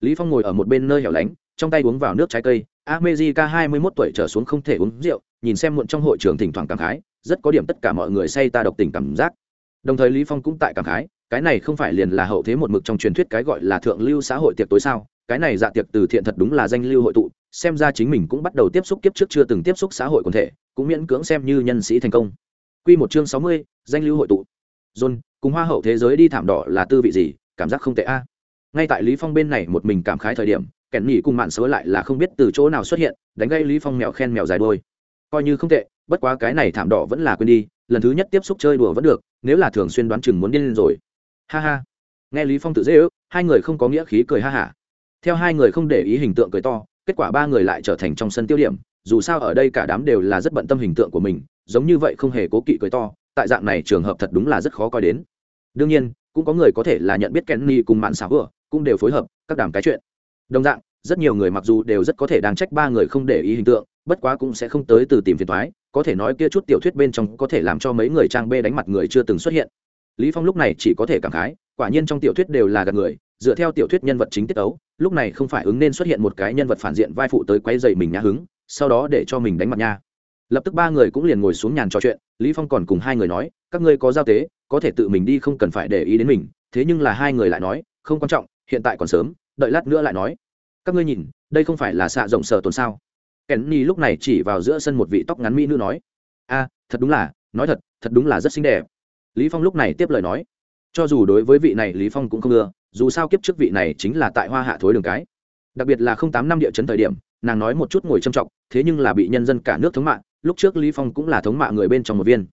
Lý phong ngồi ở một bên nơi hẻo lánh trong tay uống vào nước trái cây. America 21 tuổi trở xuống không thể uống rượu nhìn xem muộn trong hội trường thỉnh thoảng cảm khái rất có điểm tất cả mọi người say ta độc tình cảm giác. Đồng thời lý phong cũng tại cảm khái cái này không phải liền là hậu thế một mực trong truyền thuyết cái gọi là thượng lưu xã hội tiệc tối sao cái này dạ tiệc từ thiện thật đúng là danh lưu hội tụ xem ra chính mình cũng bắt đầu tiếp xúc kiếp trước chưa từng tiếp xúc xã hội quần thể cũng miễn cưỡng xem như nhân sĩ thành công. Quy một chương sáu mươi, danh lưu hội tụ john, cùng hoa hậu thế giới đi thảm đỏ là tư vị gì, cảm giác không tệ a. Ngay tại lý phong bên này một mình cảm khái thời điểm kẻn nhỉ cùng mạn sớ lại là không biết từ chỗ nào xuất hiện, đánh gây lý phong mèo khen mèo dài đôi coi như không tệ, bất quá cái này thảm đỏ vẫn là quên đi, lần thứ nhất tiếp xúc chơi đùa vẫn được, nếu là thường xuyên đoán chừng muốn điên lên rồi. Ha ha. Nghe lý phong tự dễ ước, hai người không có nghĩa khí cười ha hả. Theo hai người không để ý hình tượng cười to, kết quả ba người lại trở thành trong sân tiêu điểm, dù sao ở đây cả đám đều là rất bận tâm hình tượng của mình, giống như vậy không hề cố kỵ cười to tại dạng này trường hợp thật đúng là rất khó coi đến. Đương nhiên, cũng có người có thể là nhận biết kenny cùng mạn xảo vừa cũng đều phối hợp, các đàm cái chuyện. Đồng dạng, rất nhiều người mặc dù đều rất có thể đang trách ba người không để ý hình tượng, bất quá cũng sẽ không tới từ tìm phiền thoái có thể nói kia chút tiểu thuyết bên trong có thể làm cho mấy người trang bê đánh mặt người chưa từng xuất hiện. Lý phong lúc này chỉ có thể cảm khái, quả nhiên trong tiểu thuyết đều là gạt người, dựa theo tiểu thuyết nhân vật chính tiết ấu, lúc này không phải ứng nên xuất hiện một cái nhân vật phản diện vai phụ tới quay dậy mình nhã hứng, sau đó để cho mình đánh mặt nha lập tức ba người cũng liền ngồi xuống nhàn trò chuyện, lý phong còn cùng hai người nói, các ngươi có giao tế, có thể tự mình đi không cần phải để ý đến mình. Thế nhưng là hai người lại nói, không quan trọng, hiện tại còn sớm, đợi lát nữa lại nói. Các ngươi nhìn, đây không phải là xạ rộng sở tồn sao? Kenny lúc này chỉ vào giữa sân một vị tóc ngắn mỹ nữ nói, a, thật đúng là, nói thật thật đúng là rất xinh đẹp. Lý phong lúc này tiếp lời nói, cho dù đối với vị này lý phong cũng không ưa, dù sao kiếp trước vị này chính là tại hoa hạ thối đường cái, đặc biệt là không tám năm địa chấn thời điểm nàng nói một chút ngồi trầm trọng thế nhưng là bị nhân dân cả nước thống mạ lúc trước lý phong cũng là thống mạ người bên trong một viên.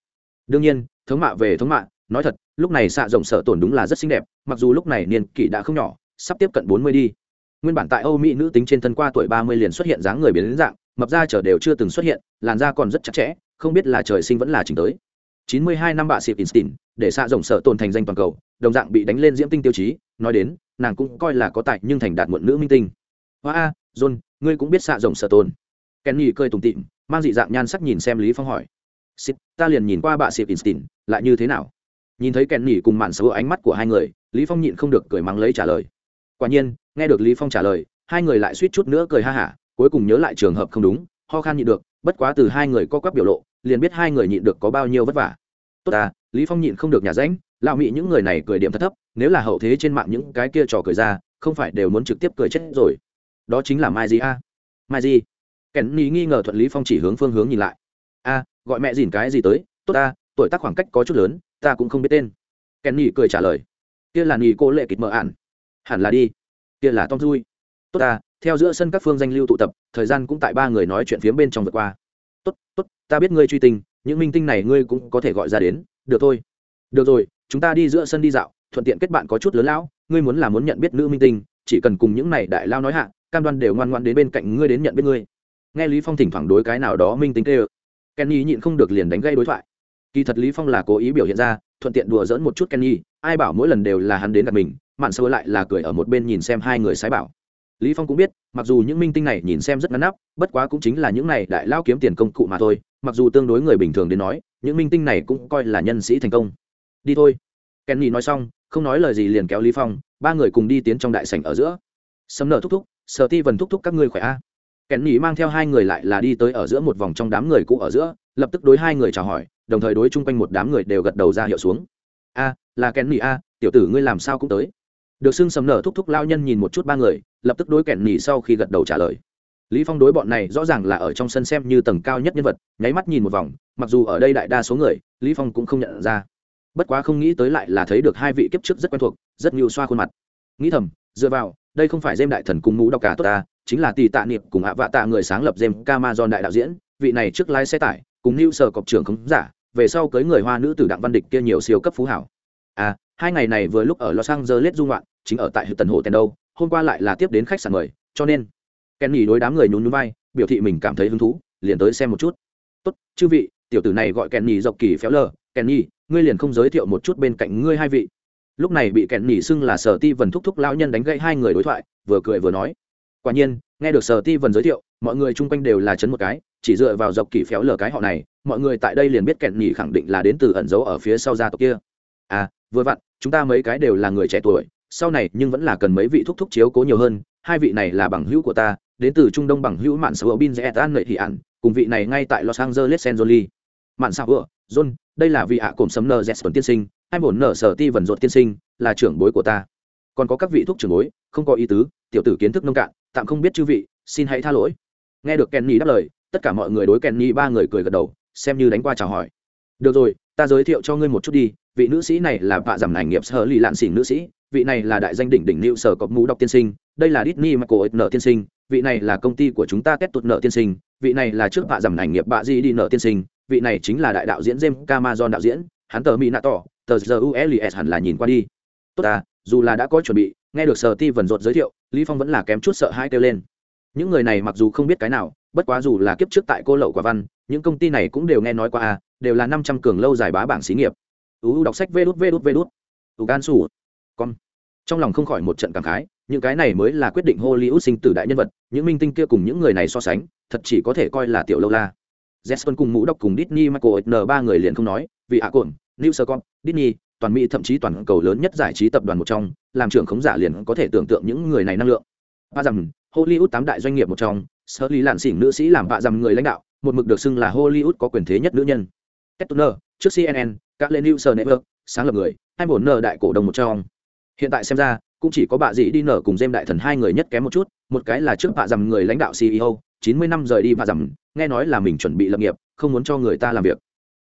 Đương nhiên thống mạ về thống mạ nói thật lúc này xạ rộng sở tổn đúng là rất xinh đẹp mặc dù lúc này niên kỷ đã không nhỏ sắp tiếp cận bốn mươi đi. Nguyên bản tại âu mỹ nữ tính trên thân qua tuổi ba mươi liền xuất hiện dáng người biến dạng mập da trở đều chưa từng xuất hiện làn da còn rất chặt chẽ không biết là trời sinh vẫn là chỉnh tới. 92 năm bạ xịp Einstein, để xạ rộng sở tồn thành danh toàn cầu, đồng dạng bị đánh lên diễm tinh tiêu chí, nói đến, nàng cũng coi là có tài nhưng thành đạt muộn nữ minh tinh. Hoa a, John, ngươi cũng biết xạ rộng sở tồn. Kenny cười tủm tỉm, mang dị dạng nhan sắc nhìn xem Lý Phong hỏi. xịt ta liền nhìn qua bà xịt instin lại như thế nào?" Nhìn thấy Kenny cùng mạn sâu ánh mắt của hai người, Lý Phong nhịn không được cười mắng lấy trả lời. Quả nhiên, nghe được Lý Phong trả lời, hai người lại suýt chút nữa cười ha hả, cuối cùng nhớ lại trường hợp không đúng, ho khan nhịn được, bất quá từ hai người co quắp biểu lộ, liền biết hai người nhịn được có bao nhiêu vất vả tốt ta lý phong nhịn không được nhà ránh lão mị những người này cười điểm thật thấp nếu là hậu thế trên mạng những cái kia trò cười ra không phải đều muốn trực tiếp cười chết rồi đó chính là mai gì a. Mai gì kèn ni nghi ngờ thuận lý phong chỉ hướng phương hướng nhìn lại. A, gọi mẹ dìn cái gì tới? Tốt ta, tuổi tác khoảng cách có chút lớn, ta cũng không biết tên. Kèn ni cười trả lời. Kia là ni cô lệ kịch mở ản. Hẳn là đi. Kia là tom vui tốt ta, theo giữa sân các phương danh lưu tụ tập, thời gian cũng tại ba người nói chuyện phía bên trong vượt qua. Tốt tốt, ta biết ngươi truy tình, những minh tinh này ngươi cũng có thể gọi ra đến. Được thôi. Được rồi, chúng ta đi giữa sân đi dạo, thuận tiện kết bạn có chút lớn lão, ngươi muốn là muốn nhận biết nữ minh tinh chỉ cần cùng những này đại lao nói hạ, cam đoan đều ngoan ngoan đến bên cạnh ngươi đến nhận biết ngươi. Nghe lý phong thỉnh thoảng đối cái nào đó minh tinh kêu. Kenny nhịn không được liền đánh gây đối thoại. Kỳ thật lý phong là cố ý biểu hiện ra, thuận tiện đùa giỡn một chút kenny, ai bảo mỗi lần đều là hắn đến gặp mình, mạn sơ lại là cười ở một bên nhìn xem hai người sái bảo. Lý phong cũng biết, mặc dù những minh tinh này nhìn xem rất ngắn nắp, bất quá cũng chính là những này đại lao kiếm tiền công cụ mà thôi, mặc dù tương đối người bình thường đến nói, những minh tinh này cũng coi là nhân sĩ thành công. Đi thôi. Kenny nói xong, không nói lời gì liền kéo lý phong ba người cùng đi tiến trong đại sảnh ở giữa. Sấm nở thúc thúc, sở ti vần thúc thúc các ngươi khỏe a? Kenny mang theo hai người lại là đi tới ở giữa một vòng trong đám người cũ ở giữa, lập tức đối hai người chào hỏi, đồng thời đối chung quanh một đám người đều gật đầu ra hiệu xuống. A, là kenny a, tiểu tử ngươi làm sao cũng tới. Được xưng sấm nở thúc thúc lao nhân nhìn một chút ba người, lập tức đối kẹn nhì sau khi gật đầu trả lời. Lý phong đối bọn này rõ ràng là ở trong sân xem như tầng cao nhất nhân vật, nháy mắt nhìn một vòng, mặc dù ở đây đại đa số người, lý phong cũng không nhận ra bất quá không nghĩ tới lại là thấy được hai vị kiếp trước rất quen thuộc, rất nhiều xoa khuôn mặt. Nghĩ thầm, dựa vào, đây không phải dêm đại thần cùng mũ đọc cả tốt ta, chính là tỷ tạ niệm cùng hạ vạ tạ người sáng lập dêm Camazon đại đạo diễn, vị này trước lái xe tải, cùng lưu sở cọc trưởng khống giả, về sau cưới người hoa nữ tử đặng văn địch kia nhiều siêu cấp phú hảo. À hai ngày này vừa lúc ở los angeles dung loạn chính ở tại tần hồ tèn đâu, hôm qua lại là tiếp đến khách sạn mời, cho nên, kenny đối đám người nhún nhún vai, biểu thị mình cảm thấy hứng thú, liền tới xem một chút. Tốt, chư vị tiểu tử này gọi kenny dọc kỳ phéo lờ. Nhì, ngươi liền không giới thiệu một chút bên cạnh ngươi hai vị. Lúc này bị kenny xưng là sở ti vần thúc thúc lão nhân đánh gãy hai người đối thoại vừa cười vừa nói. Quả nhiên nghe được sở ti vần giới thiệu mọi người chung quanh đều là chấn một cái chỉ dựa vào dọc kỳ phéo lờ cái họ này mọi người tại đây liền biết kẹn nhì khẳng định là đến từ ẩn giấu ở phía sau gia tộc kia. À vừa vặn chúng ta mấy cái đều là người trẻ tuổi sau này nhưng vẫn là cần mấy vị thúc thúc chiếu cố nhiều hơn hai vị này là bằng hữu của ta đến từ trung đông bằng hữu mạn sở bin zetan lợi thị ạn cùng vị này ngay tại los angeles angeles mạn xạ vợ john, đây là vị ạ cổm sấm nờ jesper tiên sinh, hai bổn nở sở ti vần ruột tiên sinh, là trưởng bối của ta. Còn có các vị thuốc trưởng bối, không có ý tứ, tiểu tử kiến thức nông cạn, tạm không biết chư vị, xin hãy tha lỗi. Nghe được kenny đáp lời, tất cả mọi người đối kenny ba người cười gật đầu, xem như đánh qua chào hỏi. Được rồi, ta giới thiệu cho ngươi một chút đi, vị nữ sĩ này là bạ giảm ảnh nghiệp sở lì lạn xỉn nữ sĩ, vị này là đại danh đỉnh đỉnh liệu sở cọc mũ đọc tiên sinh, đây là Disney Michael nợ tiên sinh, vị này là công ty của chúng ta kết tụt nợ tiên sinh, vị này là trước bạ giảm ảnh nghiệp bạ di đi nợ tiên sinh vị này chính là đại đạo diễn James Cameron đạo diễn, hắn tờ mỹ nạ tỏ tờ giờ uls hẳn là nhìn qua đi. Tốt ta, dù là đã có chuẩn bị, nghe được sở ti vần rột giới thiệu, lý phong vẫn là kém chút sợ hai kêu lên. Những người này mặc dù không biết cái nào, bất quá dù là kiếp trước tại cô lậu quả văn, những công ty này cũng đều nghe nói qua à đều là năm trăm cường lâu dài bá bảng xí nghiệp. Ú, đọc sách vê đút vê đút vê đút. Gan sủ con trong lòng không khỏi một trận cảm khái, những cái này mới là quyết định hollywood sinh tử đại nhân vật, những minh tinh kia cùng những người này so sánh, thật chỉ có thể coi là tiểu lâu la. Jesper cùng mũ đọc cùng Disney Michael N ba người liền không nói, vì ạ cồn, New Sercom, Disney, toàn Mỹ thậm chí toàn cầu lớn nhất giải trí tập đoàn một trong, làm trưởng khống giả liền có thể tưởng tượng những người này năng lượng. Ba rằng Hollywood tám đại doanh nghiệp một trong, sở lý lạn xỉn nữ sĩ làm bạ rằng người lãnh đạo, một mực được xưng là Hollywood có quyền thế nhất nữ nhân. Kettner, trước CNN, các lên News Network, sáng lập người, hai bổn nở đại cổ đông một trong hiện tại xem ra cũng chỉ có bà dĩ đi nở cùng James đại thần hai người nhất kém một chút một cái là trước bà dầm người lãnh đạo ceo chín mươi năm rời đi và dầm nghe nói là mình chuẩn bị lập nghiệp, không muốn cho người ta làm việc.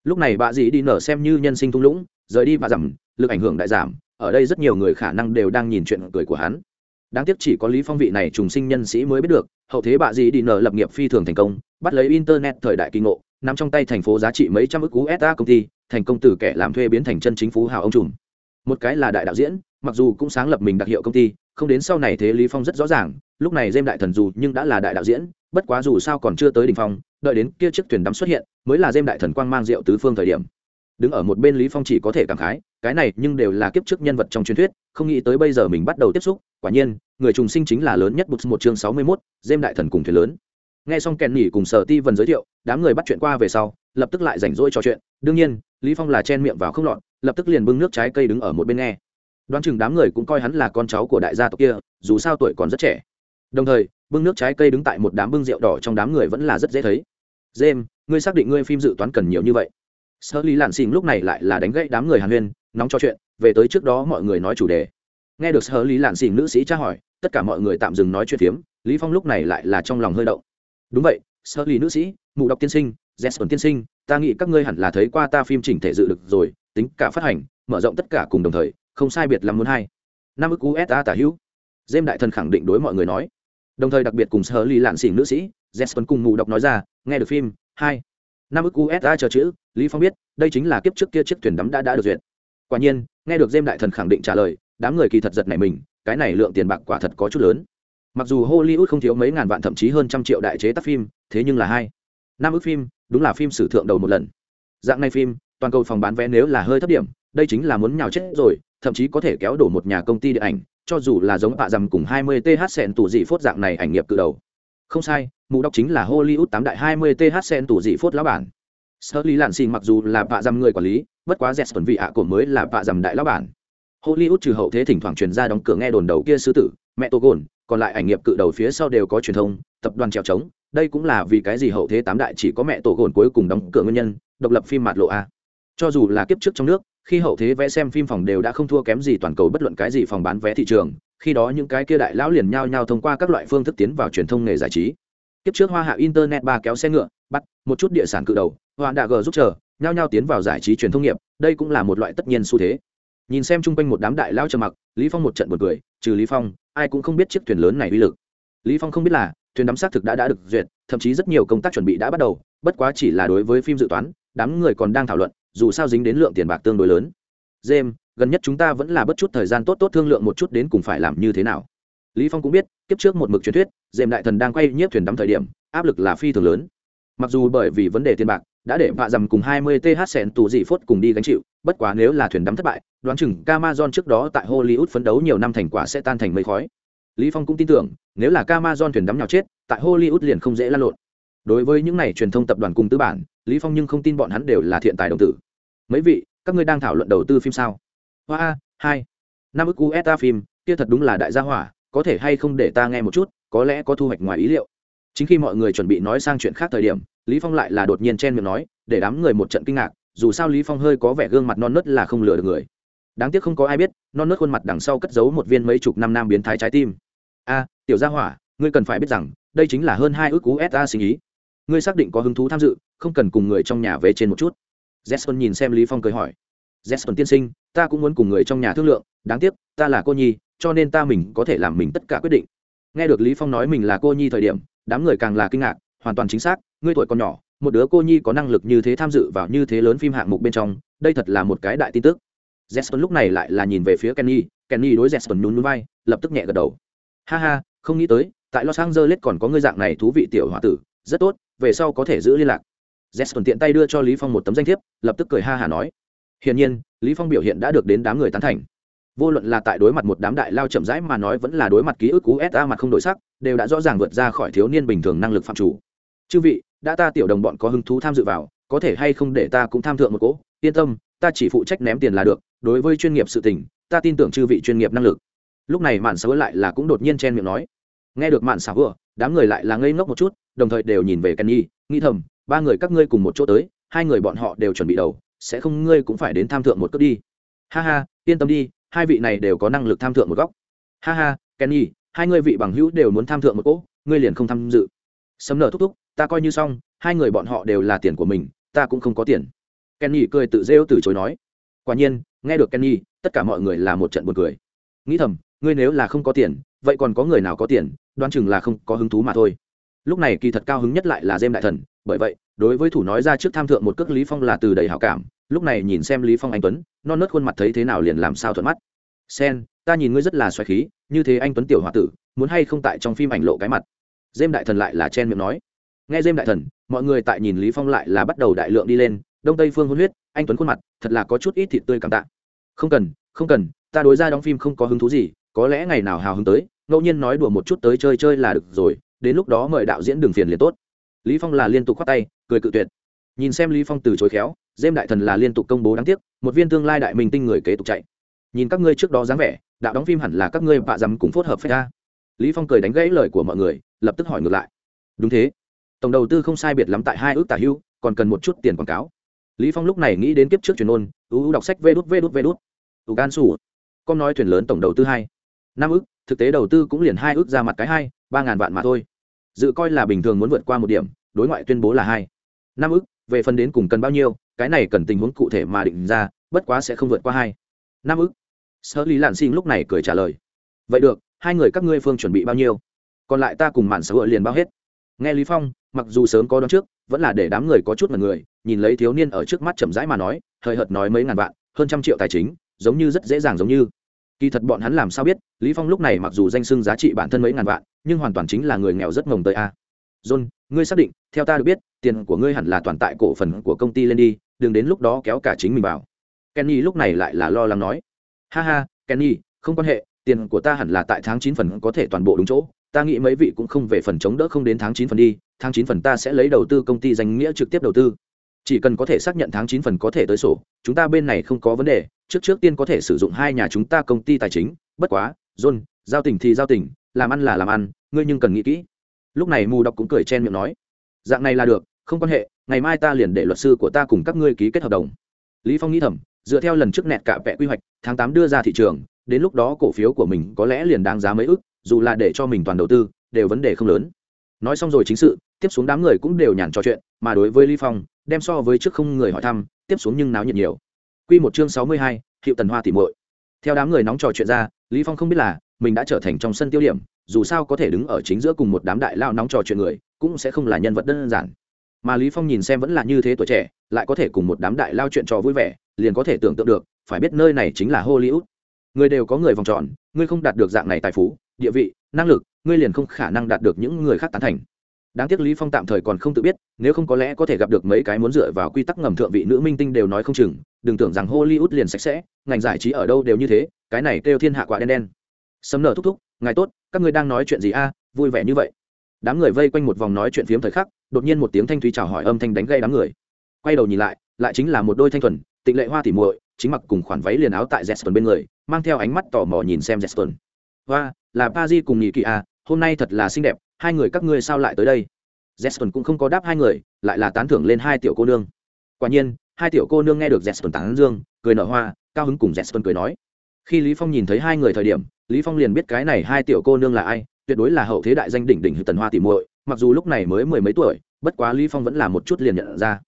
Lúc này bà dĩ đi nở xem như nhân sinh thung lũng, rời đi và giảm lực ảnh hưởng đại giảm, ở đây rất nhiều người khả năng đều đang nhìn chuyện cười của hắn. Đáng tiếc chỉ có lý phong vị này trùng sinh nhân sĩ mới biết được, hậu thế bà dĩ đi nở lập nghiệp phi thường thành công, bắt lấy internet thời đại kinh ngộ nằm trong tay thành phố giá trị mấy trăm ức usd công ty, thành công từ kẻ làm thuê biến thành chân chính phú hào ông trùm. Một cái là đại đạo diễn, mặc dù cũng sáng lập mình đặc hiệu công ty, không đến sau này thế lý phong rất rõ ràng, lúc này dêm đại thần dù nhưng đã là đại đạo diễn bất quá dù sao còn chưa tới đỉnh phong đợi đến kia chiếc thuyền đắm xuất hiện mới là dêm đại thần quang mang rượu tứ phương thời điểm. Đứng ở một bên lý phong chỉ có thể cảm khái cái này nhưng đều là kiếp trước nhân vật trong truyền thuyết không nghĩ tới bây giờ mình bắt đầu tiếp xúc quả nhiên người trùng sinh chính là lớn nhất bút một chương sáu mươi 61, dêm đại thần cùng thuyền lớn. Nghe xong kèn nhỉ cùng sở ti vần giới thiệu đám người bắt chuyện qua về sau lập tức lại rảnh rỗi trò chuyện. Đương nhiên lý phong là chen miệng vào không lọt lập tức liền bưng nước trái cây đứng ở một bên nghe. Đoán chừng đám người cũng coi hắn là con cháu của đại gia tộc kia dù sao tuổi còn rất trẻ. Đồng thời bưng nước trái cây đứng tại một đám bưng rượu đỏ trong đám người vẫn là rất dễ thấy. James, ngươi xác định ngươi phim dự toán cần nhiều như vậy? Sơ lý lạn xình lúc này lại là đánh gãy đám người hàn huyên, nóng cho chuyện, về tới trước đó mọi người nói chủ đề. Nghe được sơ lý lạn xình nữ sĩ tra hỏi, tất cả mọi người tạm dừng nói chuyện phiếm, lý phong lúc này lại là trong lòng hơi động. Đúng vậy sơ lý nữ sĩ, mụ đọc tiên sinh jesper tiên sinh, ta nghĩ các ngươi hẳn là thấy qua ta phim chỉnh thể dự được rồi, tính cả phát hành, mở rộng tất cả cùng đồng thời, không sai biệt lắm muốn hai năm ức usa tả hữu. Dêm đại thần khẳng định đối mọi người nói đồng thời đặc biệt cùng sở lý lạn xỉn nữ sĩ jesper cùng mù đọc nói ra, nghe được phim, hai, năm ức usa chờ chữ, lý phong biết, đây chính là kiếp trước kia chiếc thuyền đắm đã đã được duyệt. Quả nhiên, nghe được dêm đại thần khẳng định trả lời, đám người kỳ thật giật này mình, cái này lượng tiền bạc quả thật có chút lớn. Mặc dù hollywood không thiếu mấy ngàn vạn thậm chí hơn trăm triệu đại chế tác phim, thế nhưng là hai, năm ước phim, đúng là phim sử thượng đầu một lần. Dạng này phim, toàn cầu phòng bán vé nếu là hơi thấp điểm, đây chính là muốn nhào chết rồi, thậm chí có thể kéo đổ một nhà công ty điện ảnh cho dù là giống bạ dầm cùng 20 th sen tủ dị phốt dạng này ảnh nghiệp cự đầu. Không sai, mù đọc chính là hollywood tám đại 20 th sen tủ dị phốt lão bản. Sơ lý lạn xin mặc dù là bạ dầm người quản lý, bất quá z tuần vị ạ cổ mới là bạ dầm đại lão bản. Hollywood trừ hậu thế thỉnh thoảng truyền ra đóng cửa nghe đồn đầu kia sư tử, mẹ tô gồn, còn lại ảnh nghiệp cự đầu phía sau đều có truyền thông, tập đoàn trèo trống, đây cũng là vì cái gì hậu thế tám đại chỉ có mẹ tổ gồn cuối cùng đóng cửa nguyên nhân, độc lập phim mạt lộ a. Cho dù là kiếp trước trong nước khi hậu thế vẽ xem phim phòng đều đã không thua kém gì toàn cầu bất luận cái gì phòng bán vé thị trường, khi đó những cái kia đại lão liền nhao nhao thông qua các loại phương thức tiến vào truyền thông nghề giải trí. Kiếp trước hoa hạ internet ba kéo xe ngựa, bắt một chút địa sản cự đầu, hoa đạ g giúp chờ, nhao nhao tiến vào giải trí truyền thông nghiệp, đây cũng là một loại tất nhiên xu thế. Nhìn xem chung quanh một đám đại lão trầm mặc, lý phong một trận buồn cười, trừ lý phong, ai cũng không biết chiếc thuyền lớn này uy lực. Lý phong không biết là, thuyền đắm xác thực đã đã được duyệt, thậm chí rất nhiều công tác chuẩn bị đã bắt đầu, bất quá chỉ là đối với phim dự toán, đám người còn đang thảo luận dù sao dính đến lượng tiền bạc tương đối lớn. James, gần nhất chúng ta vẫn là bất chút thời gian tốt tốt thương lượng một chút đến cùng phải làm như thế nào. Lý phong cũng biết kiếp trước một mực truyền thuyết James đại thần đang quay nhiếp thuyền đắm thời điểm áp lực là phi thường lớn. Mặc dù bởi vì vấn đề tiền bạc đã để vạ dầm cùng 20 th sẹn tù dị phốt cùng đi gánh chịu bất quá nếu là thuyền đắm thất bại đoán chừng Amazon trước đó tại Hollywood phấn đấu nhiều năm thành quả sẽ tan thành mây khói. Lý phong cũng tin tưởng nếu là Amazon thuyền đắm nhào chết tại hollywood liền không dễ lan lộn. Đối với những này truyền thông tập đoàn cùng tư bản lý phong nhưng không tin bọn hắn đều là thiện tài đồng tử. Mấy vị, các ngươi đang thảo luận đầu tư phim sao? Hoa hai. Năm ức usa phim, kia thật đúng là đại gia hỏa, có thể hay không để ta nghe một chút, có lẽ có thu hoạch ngoài ý liệu. Chính khi mọi người chuẩn bị nói sang chuyện khác thời điểm, lý phong lại là đột nhiên chen miệng nói, để đám người một trận kinh ngạc, dù sao lý phong hơi có vẻ gương mặt non nớt là không lừa được người. Đáng tiếc không có ai biết, non nớt khuôn mặt đằng sau cất giấu một viên mấy chục năm nam biến thái trái tim. A, tiểu gia hỏa, ngươi cần phải biết rằng, đây chính là hơn hai ước cú sa sinh ý ngươi xác định có hứng thú tham dự, không cần cùng người trong nhà về trên một chút. Jesson nhìn xem lý phong cười hỏi. Jesson tiên sinh, ta cũng muốn cùng người trong nhà thương lượng, đáng tiếc, ta là cô nhi, cho nên ta mình có thể làm mình tất cả quyết định. Nghe được lý phong nói mình là cô nhi thời điểm, đám người càng là kinh ngạc, hoàn toàn chính xác, ngươi tuổi còn nhỏ, một đứa cô nhi có năng lực như thế tham dự vào như thế lớn phim hạng mục bên trong, đây thật là một cái đại tin tức. Jesson lúc này lại là nhìn về phía kenny kenny đối jesson nhún nhún vai, lập tức nhẹ gật đầu. Ha ha, không nghĩ tới, tại los angeles còn có ngươi dạng này thú vị tiểu h tử rất tốt, về sau có thể giữ liên lạc. Jesson tiện tay đưa cho lý phong một tấm danh thiếp, lập tức cười ha hà nói. Hiển nhiên, lý phong biểu hiện đã được đến đám người tán thành. Vô luận là tại đối mặt một đám đại lao chậm rãi mà nói vẫn là đối mặt ký ức cú sa mặt không đổi sắc, đều đã rõ ràng vượt ra khỏi thiếu niên bình thường năng lực phạm chủ. Chư vị, đã ta tiểu đồng bọn có hứng thú tham dự vào, có thể hay không để ta cũng tham thượng một cỗ? Yên tâm, ta chỉ phụ trách ném tiền là được, đối với chuyên nghiệp sự tình, ta tin tưởng chư vị chuyên nghiệp năng lực. Lúc này mạn sáu lại là cũng đột nhiên chen miệng nói. Nghe được mạn sáu vừa, đám người lại là ngây ngốc một chút đồng thời đều nhìn về kenny, nghĩ thầm, ba người các ngươi cùng một chỗ tới, hai người bọn họ đều chuẩn bị đầu, sẽ không ngươi cũng phải đến tham thượng một cước đi. Ha ha, yên tâm đi, hai vị này đều có năng lực tham thượng một góc. Ha ha, kenny, hai ngươi vị bằng hữu đều muốn tham thượng một cỗ, ngươi liền không tham dự. Sấm nở thúc thúc, ta coi như xong, hai người bọn họ đều là tiền của mình, ta cũng không có tiền. Kenny cười tự rêu từ chối nói. Quả nhiên, nghe được kenny, tất cả mọi người là một trận buồn cười. Nghĩ thầm, ngươi nếu là không có tiền, vậy còn có người nào có tiền, đoán chừng là không có hứng thú mà thôi lúc này kỳ thật cao hứng nhất lại là dêm đại thần, bởi vậy, đối với thủ nói ra trước tham thượng một cước lý phong là từ đầy hảo cảm, lúc này nhìn xem lý phong anh tuấn, non nớt khuôn mặt thấy thế nào liền làm sao thuận mắt. Sen ta nhìn ngươi rất là xoáy khí, như thế anh tuấn tiểu hòa tử, muốn hay không tại trong phim ảnh lộ cái mặt? Dêm đại thần lại là chen miệng nói. Nghe dêm đại thần, mọi người tại nhìn lý phong lại là bắt đầu đại lượng đi lên, đông tây phương hôn huyết, anh tuấn khuôn mặt, thật là có chút ít thịt tươi cảm tạ. Không cần không cần, ta đối ra đóng phim không có hứng thú gì, có lẽ ngày nào hào hứng tới, ngẫu nhiên nói đùa một chút tới chơi chơi là được rồi đến lúc đó mời đạo diễn đường phiền liền tốt. Lý phong là liên tục khoát tay, cười cự tuyệt. Nhìn xem lý phong từ chối khéo, dêm đại thần là liên tục công bố đáng tiếc, một viên tương lai đại minh tinh người kế tục chạy. Nhìn các ngươi trước đó dáng vẻ, đạo đóng phim hẳn là các ngươi vạ dám cùng phối hợp phải ra. Lý phong cười đánh gãy lời của mọi người, lập tức hỏi ngược lại. Đúng thế. Tổng đầu tư không sai biệt lắm tại hai ước tả hưu, còn cần một chút tiền quảng cáo. Lý phong lúc này nghĩ đến kiếp trước truyền ôn ưu đọc sách vê đút vê đút vê đút. Ưu gan sủ con nói thuyền lớn tổng đầu tư hai. Năm ước, thực tế đầu tư cũng liền hai ước ra mặt cái hai ba ngàn vạn mà thôi. Dự coi là bình thường muốn vượt qua một điểm, đối ngoại tuyên bố là hai. Năm ước về phần đến cùng cần bao nhiêu, cái này cần tình huống cụ thể mà định ra, bất quá sẽ không vượt qua hai. Năm ước sơ lý lạn xin lúc này cười trả lời. Vậy được, hai người các ngươi phương chuẩn bị bao nhiêu? Còn lại ta cùng mạn xã hội liền bao hết. Nghe lý phong, mặc dù sớm có đón trước, vẫn là để đám người có chút mật người, nhìn lấy thiếu niên ở trước mắt chậm rãi mà nói hơi hợt nói mấy ngàn vạn, hơn trăm triệu tài chính, giống như rất dễ dàng giống như kỳ thật bọn hắn làm sao biết, lý phong lúc này mặc dù danh sưng giá trị bản thân mấy ngàn vạn, nhưng hoàn toàn chính là người nghèo rất ngồng tới a. John, ngươi xác định, theo ta được biết, tiền của ngươi hẳn là toàn tại cổ phần của công ty lên đi, đừng đến lúc đó kéo cả chính mình vào. Kenny lúc này lại là lo lắng nói. Ha ha, kenny, không quan hệ, tiền của ta hẳn là tại tháng chín phần có thể toàn bộ đúng chỗ, ta nghĩ mấy vị cũng không về phần chống đỡ không đến tháng chín phần đi, tháng chín phần ta sẽ lấy đầu tư công ty danh nghĩa trực tiếp đầu tư. Chỉ cần có thể xác nhận tháng chín phần có thể tới sổ, chúng ta bên này không có vấn đề trước trước tiên có thể sử dụng hai nhà chúng ta công ty tài chính, bất quá, john, giao tình thì giao tình, làm ăn là làm ăn, ngươi nhưng cần nghĩ kỹ. Lúc này mù đọc cũng cười chen miệng nói, dạng này là được, không quan hệ, ngày mai ta liền để luật sư của ta cùng các ngươi ký kết hợp đồng. Lý phong nghĩ thầm, dựa theo lần trước nẹt cả vẽ quy hoạch, tháng tám đưa ra thị trường, đến lúc đó cổ phiếu của mình có lẽ liền đáng giá mấy ức, dù là để cho mình toàn đầu tư, đều vấn đề không lớn. Nói xong rồi chính sự, tiếp xuống đám người cũng đều nhàn trò chuyện, mà đối với lý phong, đem so với trước không người hỏi thăm, tiếp xuống nhưng náo nhiệt nhiều quy một chương sáu mươi hai, hiệu tần hoa tỉ muội. Theo đám người nóng trò chuyện ra lý phong không biết là mình đã trở thành trong sân tiêu điểm dù sao có thể đứng ở chính giữa cùng một đám đại lao nóng trò chuyện người cũng sẽ không là nhân vật đơn giản. Mà lý phong nhìn xem vẫn là như thế tuổi trẻ lại có thể cùng một đám đại lao chuyện trò vui vẻ liền có thể tưởng tượng được phải biết nơi này chính là hollywood. Người đều có người vòng tròn ngươi không đạt được dạng này tài phú địa vị năng lực ngươi liền không khả năng đạt được những người khác tán thành đáng tiếc lý phong tạm thời còn không tự biết, nếu không có lẽ có thể gặp được mấy cái muốn dựa vào quy tắc ngầm thượng vị nữ minh tinh đều nói không chừng, đừng tưởng rằng hollywood liền sạch sẽ, ngành giải trí ở đâu đều như thế, cái này kêu thiên hạ quả đen đen. Sấm nở thúc thúc, ngài tốt, các ngươi đang nói chuyện gì a, vui vẻ như vậy. Đám người vây quanh một vòng nói chuyện phiếm thời khắc, đột nhiên một tiếng thanh thúy chào hỏi âm thanh đánh gây đám người. Quay đầu nhìn lại lại chính là một đôi thanh thuần, tịnh lệ hoa tỉ muội, chính mặc cùng khoản váy liền áo tại Jeston bên người, mang theo ánh mắt tò mò nhìn xem Jeston hoa, là Pazi cùng nhị kỳ a hôm nay thật là xinh đẹp hai người các ngươi sao lại tới đây? Jeston cũng không có đáp hai người, lại là tán thưởng lên hai tiểu cô nương. Quả nhiên, hai tiểu cô nương nghe được Jeston tán dương, cười nở hoa, cao hứng cùng Jeston cười nói. Khi lý phong nhìn thấy hai người thời điểm, lý phong liền biết cái này hai tiểu cô nương là ai, tuyệt đối là hậu thế đại danh đỉnh đỉnh tần hoa tỷ muội, mặc dù lúc này mới mười mấy tuổi, bất quá lý phong vẫn là một chút liền nhận ra.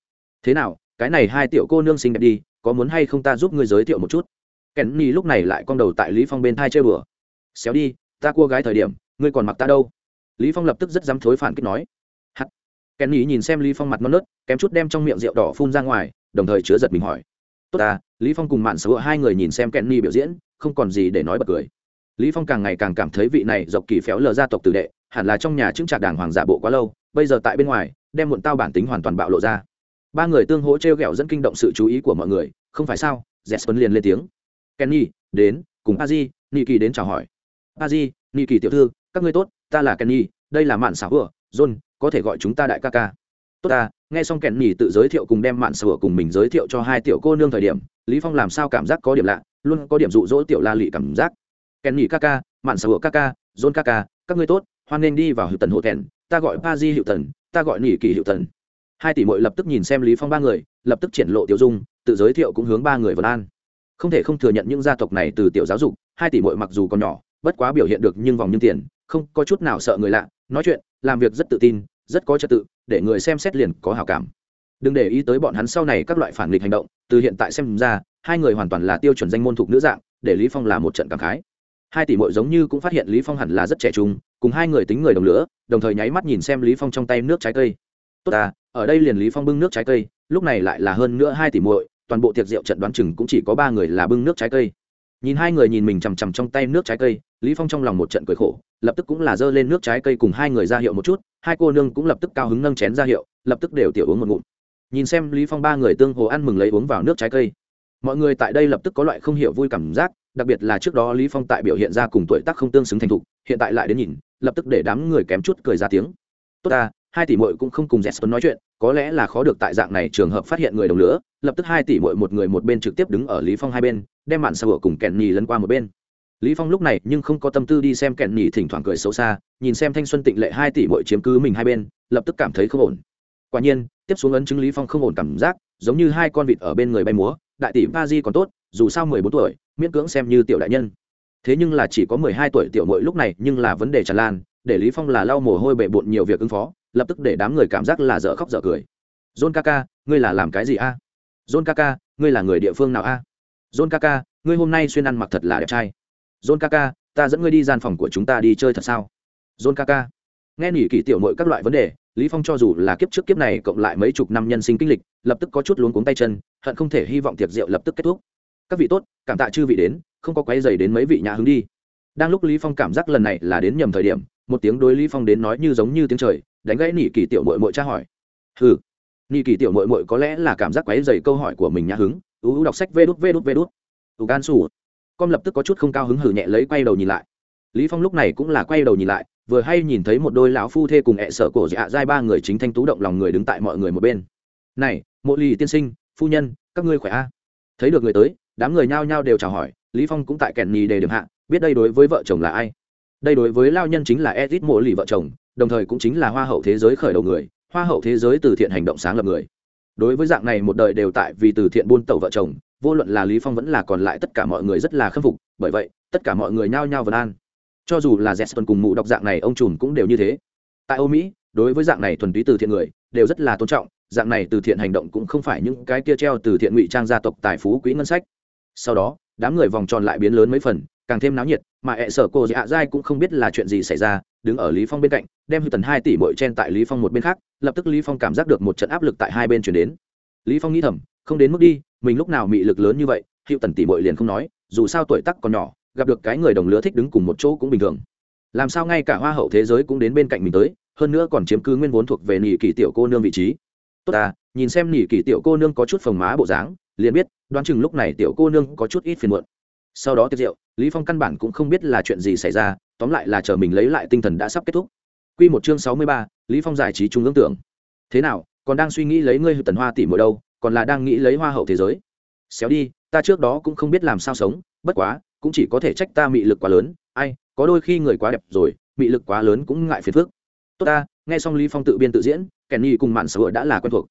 Thế nào, cái này hai tiểu cô nương xinh đẹp đi, có muốn hay không ta giúp ngươi giới thiệu một chút? Kenny lúc này lại con đầu tại lý phong bên thai chơi bừa. Xéo đi, ta cua gái thời điểm, ngươi còn mặc ta đâu? Lý phong lập tức rất dám thối phản kích nói. Hắt. Kenny nhìn xem lý phong mặt non nớt, kém chút đem trong miệng rượu đỏ phun ra ngoài, đồng thời chứa giật mình hỏi. Tốt ta, lý phong cùng mạn sở hai người nhìn xem kenny biểu diễn, không còn gì để nói bật cười. Lý phong càng ngày càng cảm thấy vị này dọc kỳ phéo lờ gia tộc tử đệ, hẳn là trong nhà chứng trạc đàng hoàng giả bộ quá lâu, bây giờ tại bên ngoài, đem muộn tao bản tính hoàn toàn bạo lộ ra. Ba người tương hỗ treo gẹo dẫn kinh động sự chú ý của mọi người, không phải sao? Jesper liền lên tiếng. Kenny, đến, cùng aji Nikki đến chào hỏi. Aji Nikki tiểu thư, các ngươi tốt ta là kenny, đây là mạn xảo vừa john, có thể gọi chúng ta đại ca ca. Tốt ta, nghe xong kenny tự giới thiệu cùng đem mạn xảo cùng mình giới thiệu cho hai tiểu cô nương thời điểm, lý phong làm sao cảm giác có điểm lạ, luôn có điểm dụ dỗ tiểu la lị cảm giác. Kenny ca ca, mạn xảo ca ca, john ca ca, các ngươi tốt, hoan nên đi vào hiệu tần hộ thẹn, ta gọi pa di hiệu tần, ta gọi nỉ kỳ hiệu tần. Hai tỷ muội lập tức nhìn xem lý phong ba người, lập tức triển lộ tiểu dung, tự giới thiệu cũng hướng ba người vân an. Không thể không thừa nhận những gia tộc này từ tiểu giáo dục, hai tỷ muội mặc dù còn nhỏ, bất quá biểu hiện được nhưng vòng nhưng tiền không có chút nào sợ người lạ, nói chuyện, làm việc rất tự tin, rất có trật tự, để người xem xét liền có hào cảm. Đừng để ý tới bọn hắn sau này các loại phản nghịch hành động, từ hiện tại xem ra, hai người hoàn toàn là tiêu chuẩn danh môn thuộc nữ dạng, để lý phong là một trận cảm khái. Hai tỷ muội giống như cũng phát hiện lý phong hẳn là rất trẻ trung, cùng hai người tính người đồng lửa, đồng thời nháy mắt nhìn xem lý phong trong tay nước trái cây. Tốt à ở đây liền lý phong bưng nước trái cây, lúc này lại là hơn nữa hai tỷ muội, toàn bộ tiệc rượu trận đoán chừng cũng chỉ có ba người là bưng nước trái cây. Nhìn hai người nhìn mình chằm chằm trong tay nước trái cây lý phong trong lòng một trận cười khổ lập tức cũng là dơ lên nước trái cây cùng hai người ra hiệu một chút hai cô nương cũng lập tức cao hứng nâng chén ra hiệu lập tức đều tiểu uống một ngụm. Nhìn xem lý phong ba người tương hồ ăn mừng lấy uống vào nước trái cây. Mọi người tại đây lập tức có loại không hiểu vui cảm giác đặc biệt là trước đó lý phong tại biểu hiện ra cùng tuổi tác không tương xứng thành thục hiện tại lại đến nhìn lập tức để đám người kém chút cười ra tiếng. Tốt ta hai tỷ muội cũng không cùng Jesper nói chuyện có lẽ là khó được tại dạng này trường hợp phát hiện người đồng lứa, lập tức hai tỷ muội một người một bên trực tiếp đứng ở lý phong hai bên đem mạn sầu cùng kẹn nhì lấn qua một bên lý phong lúc này nhưng không có tâm tư đi xem kẹn nhì thỉnh thoảng cười xấu xa, nhìn xem thanh xuân tịnh lệ hai tỷ muội chiếm cứ mình hai bên, lập tức cảm thấy không ổn. Quả nhiên, tiếp xuống ấn chứng lý phong không ổn cảm giác, giống như hai con vịt ở bên người bay múa, đại tỷ ba di còn tốt, dù sao mười bốn tuổi, miễn cưỡng xem như tiểu đại nhân. Thế nhưng là chỉ có mười hai tuổi tiểu muội lúc này nhưng là vấn đề tràn lan, để lý phong là lau mồ hôi bệ bộn nhiều việc ứng phó, lập tức để đám người cảm giác là dở khóc dở cười. John kaka ngươi là làm cái gì a? John kaka ngươi là người địa phương nào a? John kaka ngươi hôm nay xuyên ăn mặc thật là đẹp trai john kaka, ta dẫn ngươi đi gian phòng của chúng ta đi chơi thật sao? John kaka. Nghe nỉ kỳ tiểu mội các loại vấn đề, lý phong cho dù là kiếp trước kiếp này cộng lại mấy chục năm nhân sinh kinh lịch, lập tức có chút luống cuống tay chân, hận không thể hy vọng tiệc rượu lập tức kết thúc. Các vị tốt, cảm tạ chư vị đến, không có quấy giày đến mấy vị nhà hứng đi. Đang lúc lý phong cảm giác lần này là đến nhầm thời điểm, một tiếng đối lý phong đến nói như giống như tiếng trời, đánh gãy nỉ kỳ tiểu mội mội tra hỏi. Hừ. Nỉ kỳ tiểu mội mội có lẽ là cảm giác quấy giày câu hỏi của mình nhà hứng. Ú đọc sách vê đút vê đút vê đút. Ủ gan sủ con lập tức có chút không cao hứng hử nhẹ lấy quay đầu nhìn lại. Lý phong lúc này cũng là quay đầu nhìn lại, vừa hay nhìn thấy một đôi lão phu thê cùng ẹ sợ cổ dạ giai ba người chính thanh tú động lòng người đứng tại mọi người một bên. Này, mộ lì tiên sinh, phu nhân, các ngươi khỏe a? Thấy được người tới, đám người nhao nhao đều chào hỏi, lý phong cũng tại kẹn nhì đề điểm hạ, biết đây đối với vợ chồng là ai. Đây đối với lao nhân chính là edit mộ lì vợ chồng, đồng thời cũng chính là hoa hậu thế giới khởi đầu người, hoa hậu thế giới từ thiện hành động sáng lập người. Đối với dạng này một đời đều tại vì từ thiện buôn tẩu vợ chồng vô luận là lý phong vẫn là còn lại tất cả mọi người rất là khâm phục, bởi vậy, tất cả mọi người nhao nhao vân an. Cho dù là Jesper cùng mụ đọc dạng này, ông trùm cũng đều như thế. Tại Âu Mỹ, đối với dạng này thuần túy từ thiện người, đều rất là tôn trọng, dạng này từ thiện hành động cũng không phải những cái kia treo từ thiện ngụy trang gia tộc tài phú quỹ ngân sách. Sau đó, đám người vòng tròn lại biến lớn mấy phần, càng thêm náo nhiệt, mà hệ sở cô dạ dai cũng không biết là chuyện gì xảy ra, đứng ở lý phong bên cạnh, đem hư tần hai tỷ bội chen tại lý phong một bên khác, lập tức lý phong cảm giác được một trận áp lực tại hai bên chuyển đến. Lý phong nghĩ thầm không đến mức đi mình lúc nào mị lực lớn như vậy hiệu tần tỷ bội liền không nói dù sao tuổi tác còn nhỏ gặp được cái người đồng lứa thích đứng cùng một chỗ cũng bình thường. Làm sao ngay cả hoa hậu thế giới cũng đến bên cạnh mình tới hơn nữa còn chiếm cứ nguyên vốn thuộc về nỉ kỳ tiểu cô nương vị trí. Tốt à nhìn xem nỉ kỳ tiểu cô nương có chút phồng má bộ dáng liền biết đoán chừng lúc này tiểu cô nương có chút ít phiền muộn. Sau đó tiệc rượu lý phong căn bản cũng không biết là chuyện gì xảy ra tóm lại là chờ mình lấy lại tinh thần đã sắp kết thúc. Quy một chương sáu mươi ba, lý phong giải trí trung ương tưởng. Thế nào còn đang suy nghĩ lấy ngươi tần hoa tỷ mỗi đâu? Còn là đang nghĩ lấy hoa hậu thế giới. Xéo đi, ta trước đó cũng không biết làm sao sống, bất quá, cũng chỉ có thể trách ta mị lực quá lớn. Ai, có đôi khi người quá đẹp rồi, mị lực quá lớn cũng ngại phiền phức. Tốt ta, nghe xong lý phong tự biên tự diễn kèn nhi cùng mạn sở đã là quen thuộc.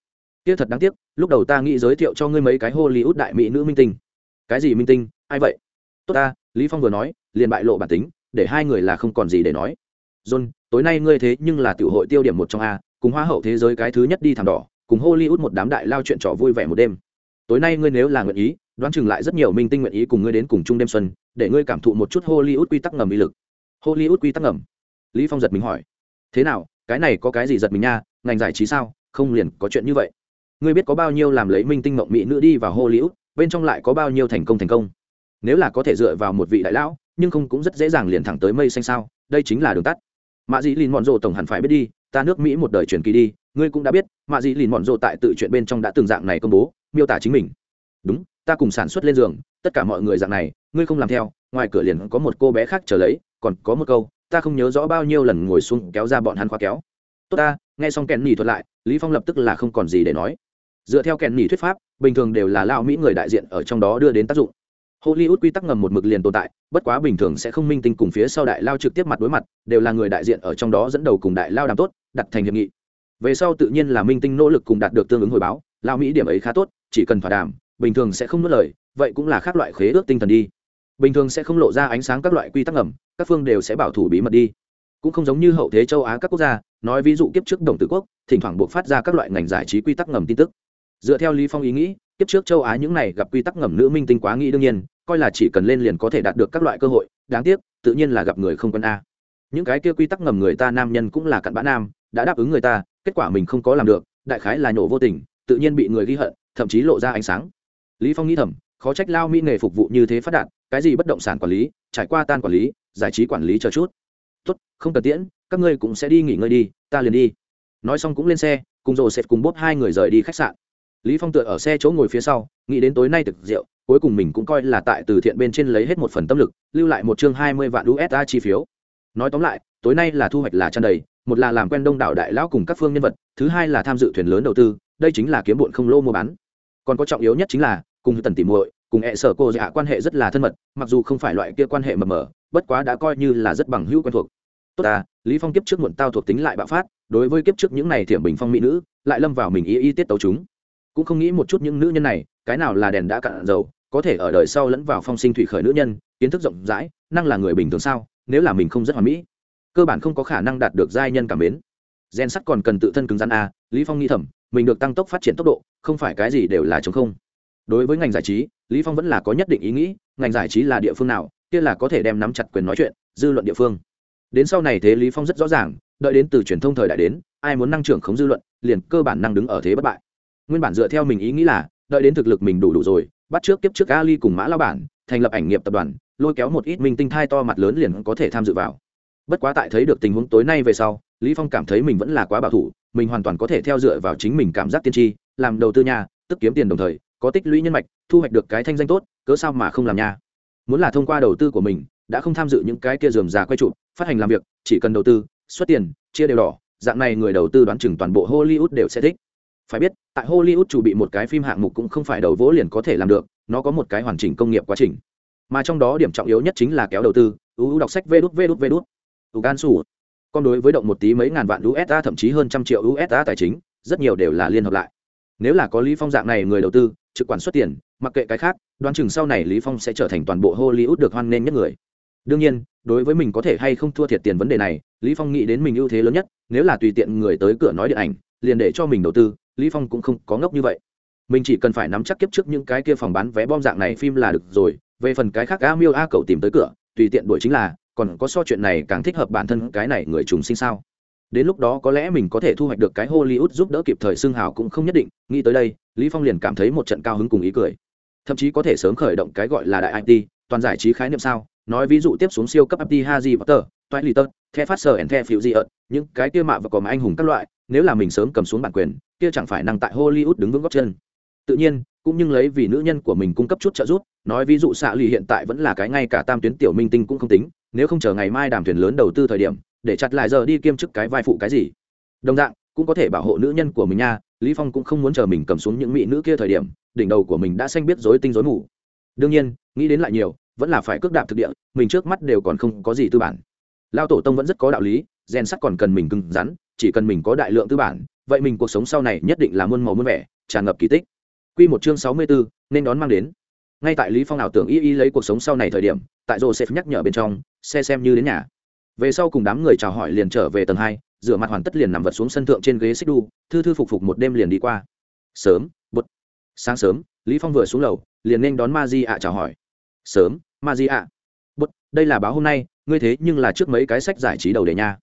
Kia thật đáng tiếc, lúc đầu ta nghĩ giới thiệu cho ngươi mấy cái hollywood đại mỹ nữ minh tinh. Cái gì minh tinh, ai vậy? Tốt ta, lý phong vừa nói, liền bại lộ bản tính, để hai người là không còn gì để nói. John, tối nay ngươi thế nhưng là tiểu hội tiêu điểm một trong a, cùng hoa hậu thế giới cái thứ nhất đi thảm đỏ cùng hollywood một đám đại lao chuyện trò vui vẻ một đêm. Tối nay ngươi nếu là nguyện ý, đoán chừng lại rất nhiều minh tinh nguyện ý cùng ngươi đến cùng chung đêm xuân, để ngươi cảm thụ một chút hollywood quy tắc ngầm uy lực. Hollywood quy tắc ngầm? Lý phong giật mình hỏi. Thế nào, cái này có cái gì giật mình nha, ngành giải trí sao, không liền có chuyện như vậy. Ngươi biết có bao nhiêu làm lấy minh tinh mộng mỹ nữ đi vào hollywood, bên trong lại có bao nhiêu thành công thành công. Nếu là có thể dựa vào một vị đại lão, nhưng không cũng rất dễ dàng liền thẳng tới mây xanh sao, đây chính là đường tắt. Mạ dĩ lìn mọn rộ tổng hẳn phải biết đi, ta nước mỹ một đời truyền kỳ đi ngươi cũng đã biết, mạ dĩ lìn mọn rộ tại tự chuyện bên trong đã từng dạng này công bố, miêu tả chính mình. Đúng, ta cùng sản xuất lên giường, tất cả mọi người dạng này, ngươi không làm theo, ngoài cửa liền có một cô bé khác trở lấy, còn có một câu, ta không nhớ rõ bao nhiêu lần ngồi xuống kéo ra bọn hắn khóa kéo. Tốt ta, nghe xong kèn nỉ thuật lại, lý phong lập tức là không còn gì để nói. Dựa theo kèn nỉ thuyết pháp, bình thường đều là lao mỹ người đại diện ở trong đó đưa đến tác dụng. Hollywood quy tắc ngầm một mực liền tồn tại, bất quá bình thường sẽ không minh tinh cùng phía sau đại lao trực tiếp mặt đối mặt, đều là người đại diện ở trong đó dẫn đầu cùng đại lao đàm tốt, đặt thành hiệp nghị về sau tự nhiên là minh tinh nỗ lực cùng đạt được tương ứng hồi báo lao mỹ điểm ấy khá tốt, chỉ cần thỏa đàm, bình thường sẽ không nuốt lời, vậy cũng là khác loại khế ước tinh thần đi. Bình thường sẽ không lộ ra ánh sáng các loại quy tắc ngầm, các phương đều sẽ bảo thủ bí mật đi. Cũng không giống như hậu thế châu á các quốc gia, nói ví dụ kiếp trước đồng tử quốc, thỉnh thoảng buộc phát ra các loại ngành giải trí quy tắc ngầm tin tức. Dựa theo lý phong ý nghĩ, kiếp trước châu á những này gặp quy tắc ngầm nữ minh tinh quá nghĩ đương nhiên, coi là chỉ cần lên liền có thể đạt được các loại cơ hội, đáng tiếc, tự nhiên là gặp người không quân a. Những cái kia quy tắc ngầm người ta nam nhân cũng là cặn bã nam đã đáp ứng người ta, kết quả mình không có làm được, đại khái là nhổ vô tình, tự nhiên bị người ghi hận, thậm chí lộ ra ánh sáng. Lý phong nghĩ thầm, khó trách lao mỹ nghề phục vụ như thế phát đạt, cái gì bất động sản quản lý, trải qua tan quản lý, giải trí quản lý chờ chút. Tốt, không cần tiễn, các ngươi cũng sẽ đi nghỉ ngơi đi, ta liền đi. Nói xong cũng lên xe, cùng rồ sệt cùng bốp hai người rời đi khách sạn. Lý phong tựa ở xe chỗ ngồi phía sau, nghĩ đến tối nay thực rượu, cuối cùng mình cũng coi là tại từ thiện bên trên lấy hết một phần tâm lực, lưu lại một chương hai mươi vạn usd chi phiếu. Nói tóm lại, tối nay là thu hoạch là tràn đầy một là làm quen đông đảo đại lão cùng các phương nhân vật, thứ hai là tham dự thuyền lớn đầu tư, đây chính là kiếm bụn không lô mua bán. Còn có trọng yếu nhất chính là, cùng tần tỉ muội, cùng hệ sở cô dạ quan hệ rất là thân mật, mặc dù không phải loại kia quan hệ mờ mờ, bất quá đã coi như là rất bằng hữu quen thuộc. Tốt à lý phong kiếp trước muộn tao thuộc tính lại bạo phát, đối với kiếp trước những này thiểm bình phong mỹ nữ, lại lâm vào mình ý ý tiết tấu chúng. Cũng không nghĩ một chút những nữ nhân này, cái nào là đèn đã cạn dầu, có thể ở đời sau lẫn vào phong sinh thủy khởi nữ nhân, kiến thức rộng rãi, năng là người bình thường sao, nếu là mình không rất hoàn mỹ cơ bản không có khả năng đạt được giai nhân cảm mến. Gen sắt còn cần tự thân cứng rắn a lý phong nghĩ thầm, mình được tăng tốc phát triển tốc độ, không phải cái gì đều là chống không. Đối với ngành giải trí, lý phong vẫn là có nhất định ý nghĩ, ngành giải trí là địa phương nào, kia là có thể đem nắm chặt quyền nói chuyện, dư luận địa phương. Đến sau này thế lý phong rất rõ ràng, đợi đến từ truyền thông thời đại đến, ai muốn năng trưởng khống dư luận, liền cơ bản năng đứng ở thế bất bại. Nguyên bản dựa theo mình ý nghĩ là, đợi đến thực lực mình đủ đủ rồi, bắt trước tiếp trước ali cùng mã lao bản, thành lập ảnh nghiệp tập đoàn, lôi kéo một ít minh tinh thai to mặt lớn liền có thể tham dự vào bất quá tại thấy được tình huống tối nay về sau, lý phong cảm thấy mình vẫn là quá bảo thủ, mình hoàn toàn có thể theo dựa vào chính mình cảm giác tiên tri, làm đầu tư nhà, tức kiếm tiền đồng thời, có tích lũy nhân mạch, thu hoạch được cái thanh danh tốt, cớ sao mà không làm nha muốn là thông qua đầu tư của mình, đã không tham dự những cái kia dườm già quay trụ, phát hành làm việc, chỉ cần đầu tư, xuất tiền, chia đều đỏ, dạng này người đầu tư đoán chừng toàn bộ hollywood đều sẽ thích. Phải biết, tại hollywood chủ bị một cái phim hạng mục cũng không phải đầu vỗ liền có thể làm được, nó có một cái hoàn chỉnh công nghiệp quá trình. Mà trong đó điểm trọng yếu nhất chính là kéo đầu tư ưu đọc sách vê đút vê đút vê đút gan sủ còn đối với động một tí mấy ngàn vạn usd thậm chí hơn trăm triệu usd tài chính, rất nhiều đều là liên hợp lại. Nếu là có lý phong dạng này người đầu tư, trực quản xuất tiền, mặc kệ cái khác, đoán chừng sau này lý phong sẽ trở thành toàn bộ hollywood được hoan nghênh nhất người. Đương nhiên, đối với mình có thể hay không thua thiệt tiền vấn đề này, lý phong nghĩ đến mình ưu thế lớn nhất, nếu là tùy tiện người tới cửa nói điện ảnh, liền để cho mình đầu tư, lý phong cũng không có ngốc như vậy. Mình chỉ cần phải nắm chắc kiếp trước những cái kia phòng bán vé bom dạng này phim là được rồi, về phần cái khác a miêu a cậu tìm tới cửa, tùy tiện đuổi chính là còn có so chuyện này càng thích hợp bản thân cái này người trùng sinh sao? Đến lúc đó có lẽ mình có thể thu hoạch được cái hollywood giúp đỡ kịp thời xương hào cũng không nhất định nghĩ tới đây lý phong liền cảm thấy một trận cao hứng cùng ý cười. Thậm chí có thể sớm khởi động cái gọi là đại it toàn giải trí khái niệm sao? Nói ví dụ tiếp xuống siêu cấp FT Harry toại lì Litter, The Faster and The Furious, những cái kia mạ và có anh hùng các loại, nếu là mình sớm cầm xuống bản quyền, kia chẳng phải năng tại Hollywood đứng vững góc chân. Tự nhiên, cũng nhưng lấy vì nữ nhân của mình cung cấp chút trợ giúp, nói ví dụ xạ lì hiện tại vẫn là cái ngay cả tam tuyến tiểu minh tinh cũng không tính, nếu không chờ ngày mai đàm thuyền lớn đầu tư thời điểm, để chặt lại giờ đi kiêm chức cái vai phụ cái gì. Đồng dạng, cũng có thể bảo hộ nữ nhân của mình nha, Lý Phong cũng không muốn chờ mình cầm xuống những mỹ nữ kia thời điểm, đỉnh đầu của mình đã xanh biết rối tinh rối mù. Đương nhiên, nghĩ đến lại nhiều, vẫn là phải cước đạp thực địa mình trước mắt đều còn không có gì tư bản lao tổ tông vẫn rất có đạo lý gen sắt còn cần mình cứng rắn chỉ cần mình có đại lượng tư bản vậy mình cuộc sống sau này nhất định là muôn màu muôn vẻ tràn ngập kỳ tích Quy một chương sáu mươi 64, nên đón mang đến ngay tại lý phong ảo tưởng y y lấy cuộc sống sau này thời điểm tại joseph nhắc nhở bên trong, xe xem như đến nhà. Về sau cùng đám người chào hỏi liền trở về tầng hai, rửa mặt hoàn tất liền nằm vật xuống sân thượng trên ghế xích đu, thư thư phục phục một đêm liền đi qua. Sớm bút sáng sớm, lý phong vừa xuống lầu, liền nên đón ma di ạ chào hỏi. Sớm, ma di ạ. Bút đây là báo hôm nay, ngươi thế nhưng là trước mấy cái sách giải trí đầu đề nha.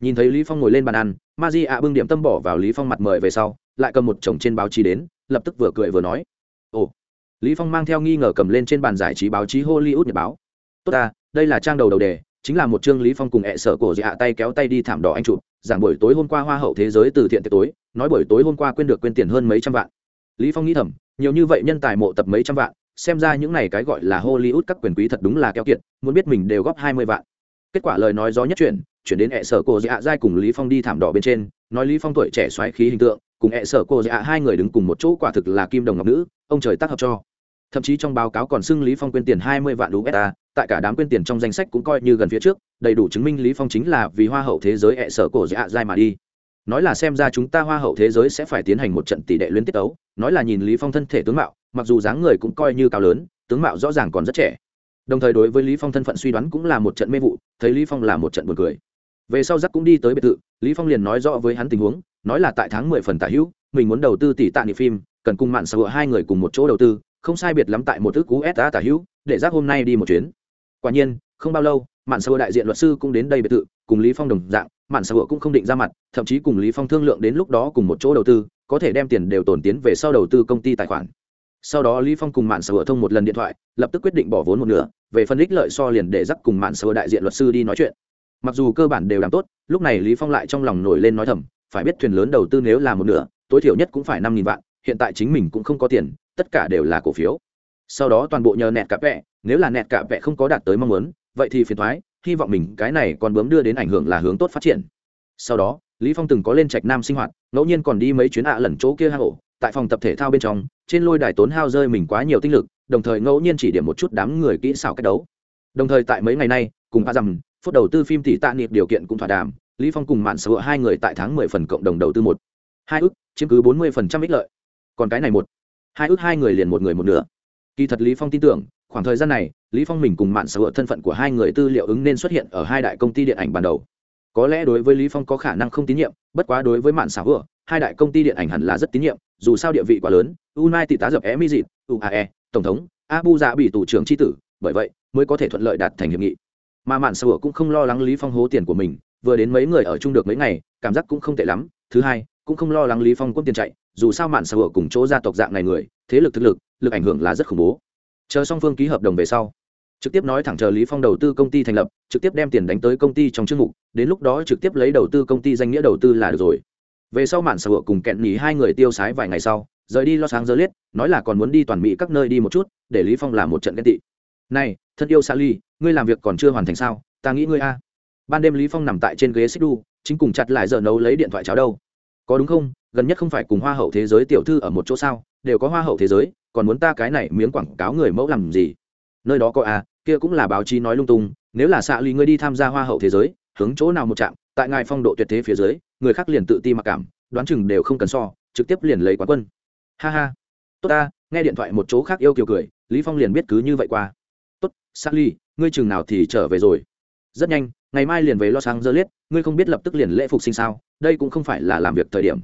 Nhìn thấy lý phong ngồi lên bàn ăn, ma di ạ bưng điểm tâm bỏ vào lý phong mặt mời về sau, lại cầm một chồng trên báo chí đến, lập tức vừa cười vừa nói. Ồ. Lý phong mang theo nghi ngờ cầm lên trên bàn giải trí báo chí hollywood nhật báo tốt ta, đây là trang đầu đầu đề, chính là một chương lý phong cùng ẹ sở cổ dạ tay kéo tay đi thảm đỏ anh chụp giảng buổi tối hôm qua hoa hậu thế giới từ thiện tiệc tối, nói buổi tối hôm qua quên được quên tiền hơn mấy trăm vạn. Lý phong nghĩ thầm, nhiều như vậy nhân tài mộ tập mấy trăm vạn, xem ra những này cái gọi là hollywood các quyền quý thật đúng là keo kiệt, muốn biết mình đều góp hai mươi vạn. Kết quả lời nói gió nhất chuyển chuyển đến ẹ sở cô dạ giai cùng lý phong đi thảm đỏ bên trên, nói lý phong tuổi trẻ xoáy khí hình tượng, cùng ẹ sở cô dạ hai người đứng cùng một chỗ quả thực là kim đồng ngọc nữ, ông trời tác hợp cho thậm chí trong báo cáo còn xưng lý phong quên tiền hai mươi vạn usd tại cả đám quên tiền trong danh sách cũng coi như gần phía trước, đầy đủ chứng minh lý phong chính là vì hoa hậu thế giới hệ sở cổ dạ dai mà đi. Nói là xem ra chúng ta hoa hậu thế giới sẽ phải tiến hành một trận tỷ đệ luyến tiết ấu nói là nhìn lý phong thân thể tướng mạo, mặc dù dáng người cũng coi như cao lớn, tướng mạo rõ ràng còn rất trẻ. Đồng thời đối với lý phong thân phận suy đoán cũng là một trận mê vụ, thấy lý phong là một trận buồn cười. Về sau giắc cũng đi tới biệt thự, lý phong liền nói rõ với hắn tình huống, nói là tại tháng mười phần tả hữu, mình muốn đầu tư tỷ tạ nghị phim, cần cùng mạn xã hội hai người cùng một chỗ đầu tư không sai biệt lắm tại một ước cú s tả hữu, để giác hôm nay đi một chuyến. Quả nhiên, không bao lâu, mạn Sơ đại diện luật sư cũng đến đây biệt thự, cùng lý phong đồng dạng, mạn Sơ cũng không định ra mặt, thậm chí cùng lý phong thương lượng đến lúc đó cùng một chỗ đầu tư, có thể đem tiền đều tổn tiến về sau đầu tư công ty tài khoản. Sau đó lý phong cùng mạn Sơ thông một lần điện thoại, lập tức quyết định bỏ vốn một nửa, về phân ích lợi so liền để dắt cùng mạn Sơ đại diện luật sư đi nói chuyện. Mặc dù cơ bản đều làm tốt, lúc này lý phong lại trong lòng nổi lên nói thầm, phải biết thuyền lớn đầu tư nếu là một nửa, tối thiểu nhất cũng phải năm nghìn vạn hiện tại chính mình cũng không có tiền, tất cả đều là cổ phiếu. Sau đó toàn bộ nhờ nẹt cả vẹ, nếu là nẹt cả vẹ không có đạt tới mong muốn, vậy thì phiền thoái, hy vọng mình cái này còn bướm đưa đến ảnh hưởng là hướng tốt phát triển. Sau đó, lý phong từng có lên trạch nam sinh hoạt, ngẫu nhiên còn đi mấy chuyến ạ à lẩn chỗ kia hang ổ, tại phòng tập thể thao bên trong, trên lôi đài tốn hao rơi mình quá nhiều tinh lực, đồng thời ngẫu nhiên chỉ điểm một chút đám người kỹ xảo cách đấu. Đồng thời tại mấy ngày nay, cùng a dầm, phút đầu tư phim tỷ tạ niệm điều kiện cũng thỏa đàm, lý phong cùng mạn sở hai người tại tháng 10 phần cộng đồng đầu tư một. Hai ước, chiếm cứ 40 phần trăm ích lợi còn cái này một, hai ước hai người liền một người một nửa. Kỳ thật lý phong tin tưởng, khoảng thời gian này, lý phong mình cùng mạn sở thân phận của hai người tư liệu ứng nên xuất hiện ở hai đại công ty điện ảnh ban đầu. Có lẽ đối với lý phong có khả năng không tín nhiệm, bất quá đối với mạn sở hai đại công ty điện ảnh hẳn là rất tín nhiệm, dù sao địa vị quá lớn unai tỷ tá dập emizit uae tổng thống, abu dạ bị tù trưởng tri tử, bởi vậy mới có thể thuận lợi đạt thành hiệp nghị. Mà mạn sở cũng không lo lắng lý phong hố tiền của mình, vừa đến mấy người ở chung được mấy ngày, cảm giác cũng không tệ lắm. Thứ hai, cũng không lo lắng lý phong quân tiền chạy dù sao mạn sở cùng chỗ gia tộc dạng này người, thế lực thực lực lực ảnh hưởng là rất khủng bố. Chờ song phương ký hợp đồng về sau, trực tiếp nói thẳng chờ lý phong đầu tư công ty thành lập, trực tiếp đem tiền đánh tới công ty trong chương mục, đến lúc đó trực tiếp lấy đầu tư công ty danh nghĩa đầu tư là được rồi. Về sau mạn sở cùng kẹn nhì hai người tiêu sái vài ngày sau, rời đi lo sáng giờ liết nói là còn muốn đi toàn mỹ các nơi đi một chút, để lý phong làm một trận ghen tị. Này, thân yêu sally, ngươi làm việc còn chưa hoàn thành sao? Ta nghĩ ngươi a. Ban đêm lý phong nằm tại trên ghế xích đu chính cùng chặt lại giờ nấu lấy điện thoại cháo đâu có đúng không? Gần nhất không phải cùng hoa hậu thế giới tiểu thư ở một chỗ sao? Đều có hoa hậu thế giới còn muốn ta cái này miếng quảng cáo người mẫu làm gì? Nơi đó có à, kia cũng là báo chí nói lung tung nếu là xạ ly ngươi đi tham gia hoa hậu thế giới hướng chỗ nào một chạm tại ngài phong độ tuyệt thế phía dưới người khác liền tự ti mặc cảm đoán chừng đều không cần so trực tiếp liền lấy quán quân. Ha ha. Tốt ta nghe điện thoại một chỗ khác yêu kiều cười lý phong liền biết cứ như vậy qua. Tốt sally ngươi chừng nào thì trở về rồi. Rất nhanh ngày mai liền về lo sang dơ liết ngươi không biết lập tức liền lễ phục sinh sao? Đây cũng không phải là làm việc thời điểm.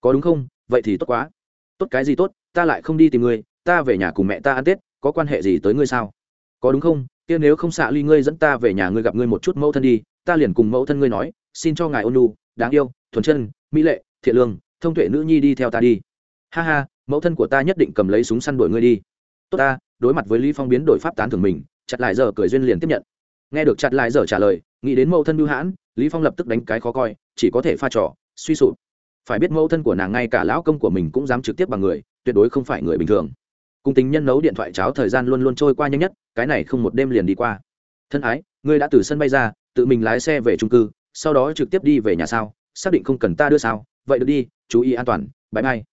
Có đúng không? Vậy thì tốt quá. Tốt cái gì tốt, ta lại không đi tìm ngươi, ta về nhà cùng mẹ ta ăn tết, có quan hệ gì tới ngươi sao? Có đúng không? Kia nếu không xạ ly ngươi dẫn ta về nhà ngươi gặp ngươi một chút mẫu thân đi, ta liền cùng mẫu thân ngươi nói, xin cho ngài ôn nu đáng yêu, thuần chân, mỹ lệ, thiện lương, thông tuệ nữ nhi đi theo ta đi. Ha ha, mẫu thân của ta nhất định cầm lấy súng săn đuổi ngươi đi. Tốt ta, đối mặt với lý phong biến đổi pháp tán thường mình, chặt lại giờ cười duyên liền tiếp nhận. Nghe được chặt lại giờ trả lời nghĩ đến mẫu thân bưu hãn, lý phong lập tức đánh cái khó coi, chỉ có thể pha trò, suy sụp. Phải biết mẫu thân của nàng ngay cả lão công của mình cũng dám trực tiếp bằng người, tuyệt đối không phải người bình thường. Cùng tình nhân nấu điện thoại cháo thời gian luôn luôn trôi qua nhanh nhất, cái này không một đêm liền đi qua. Thân ái, ngươi đã từ sân bay ra, tự mình lái xe về trung cư, sau đó trực tiếp đi về nhà sao? Xác định không cần ta đưa sao? Vậy được đi, chú ý an toàn bãi mai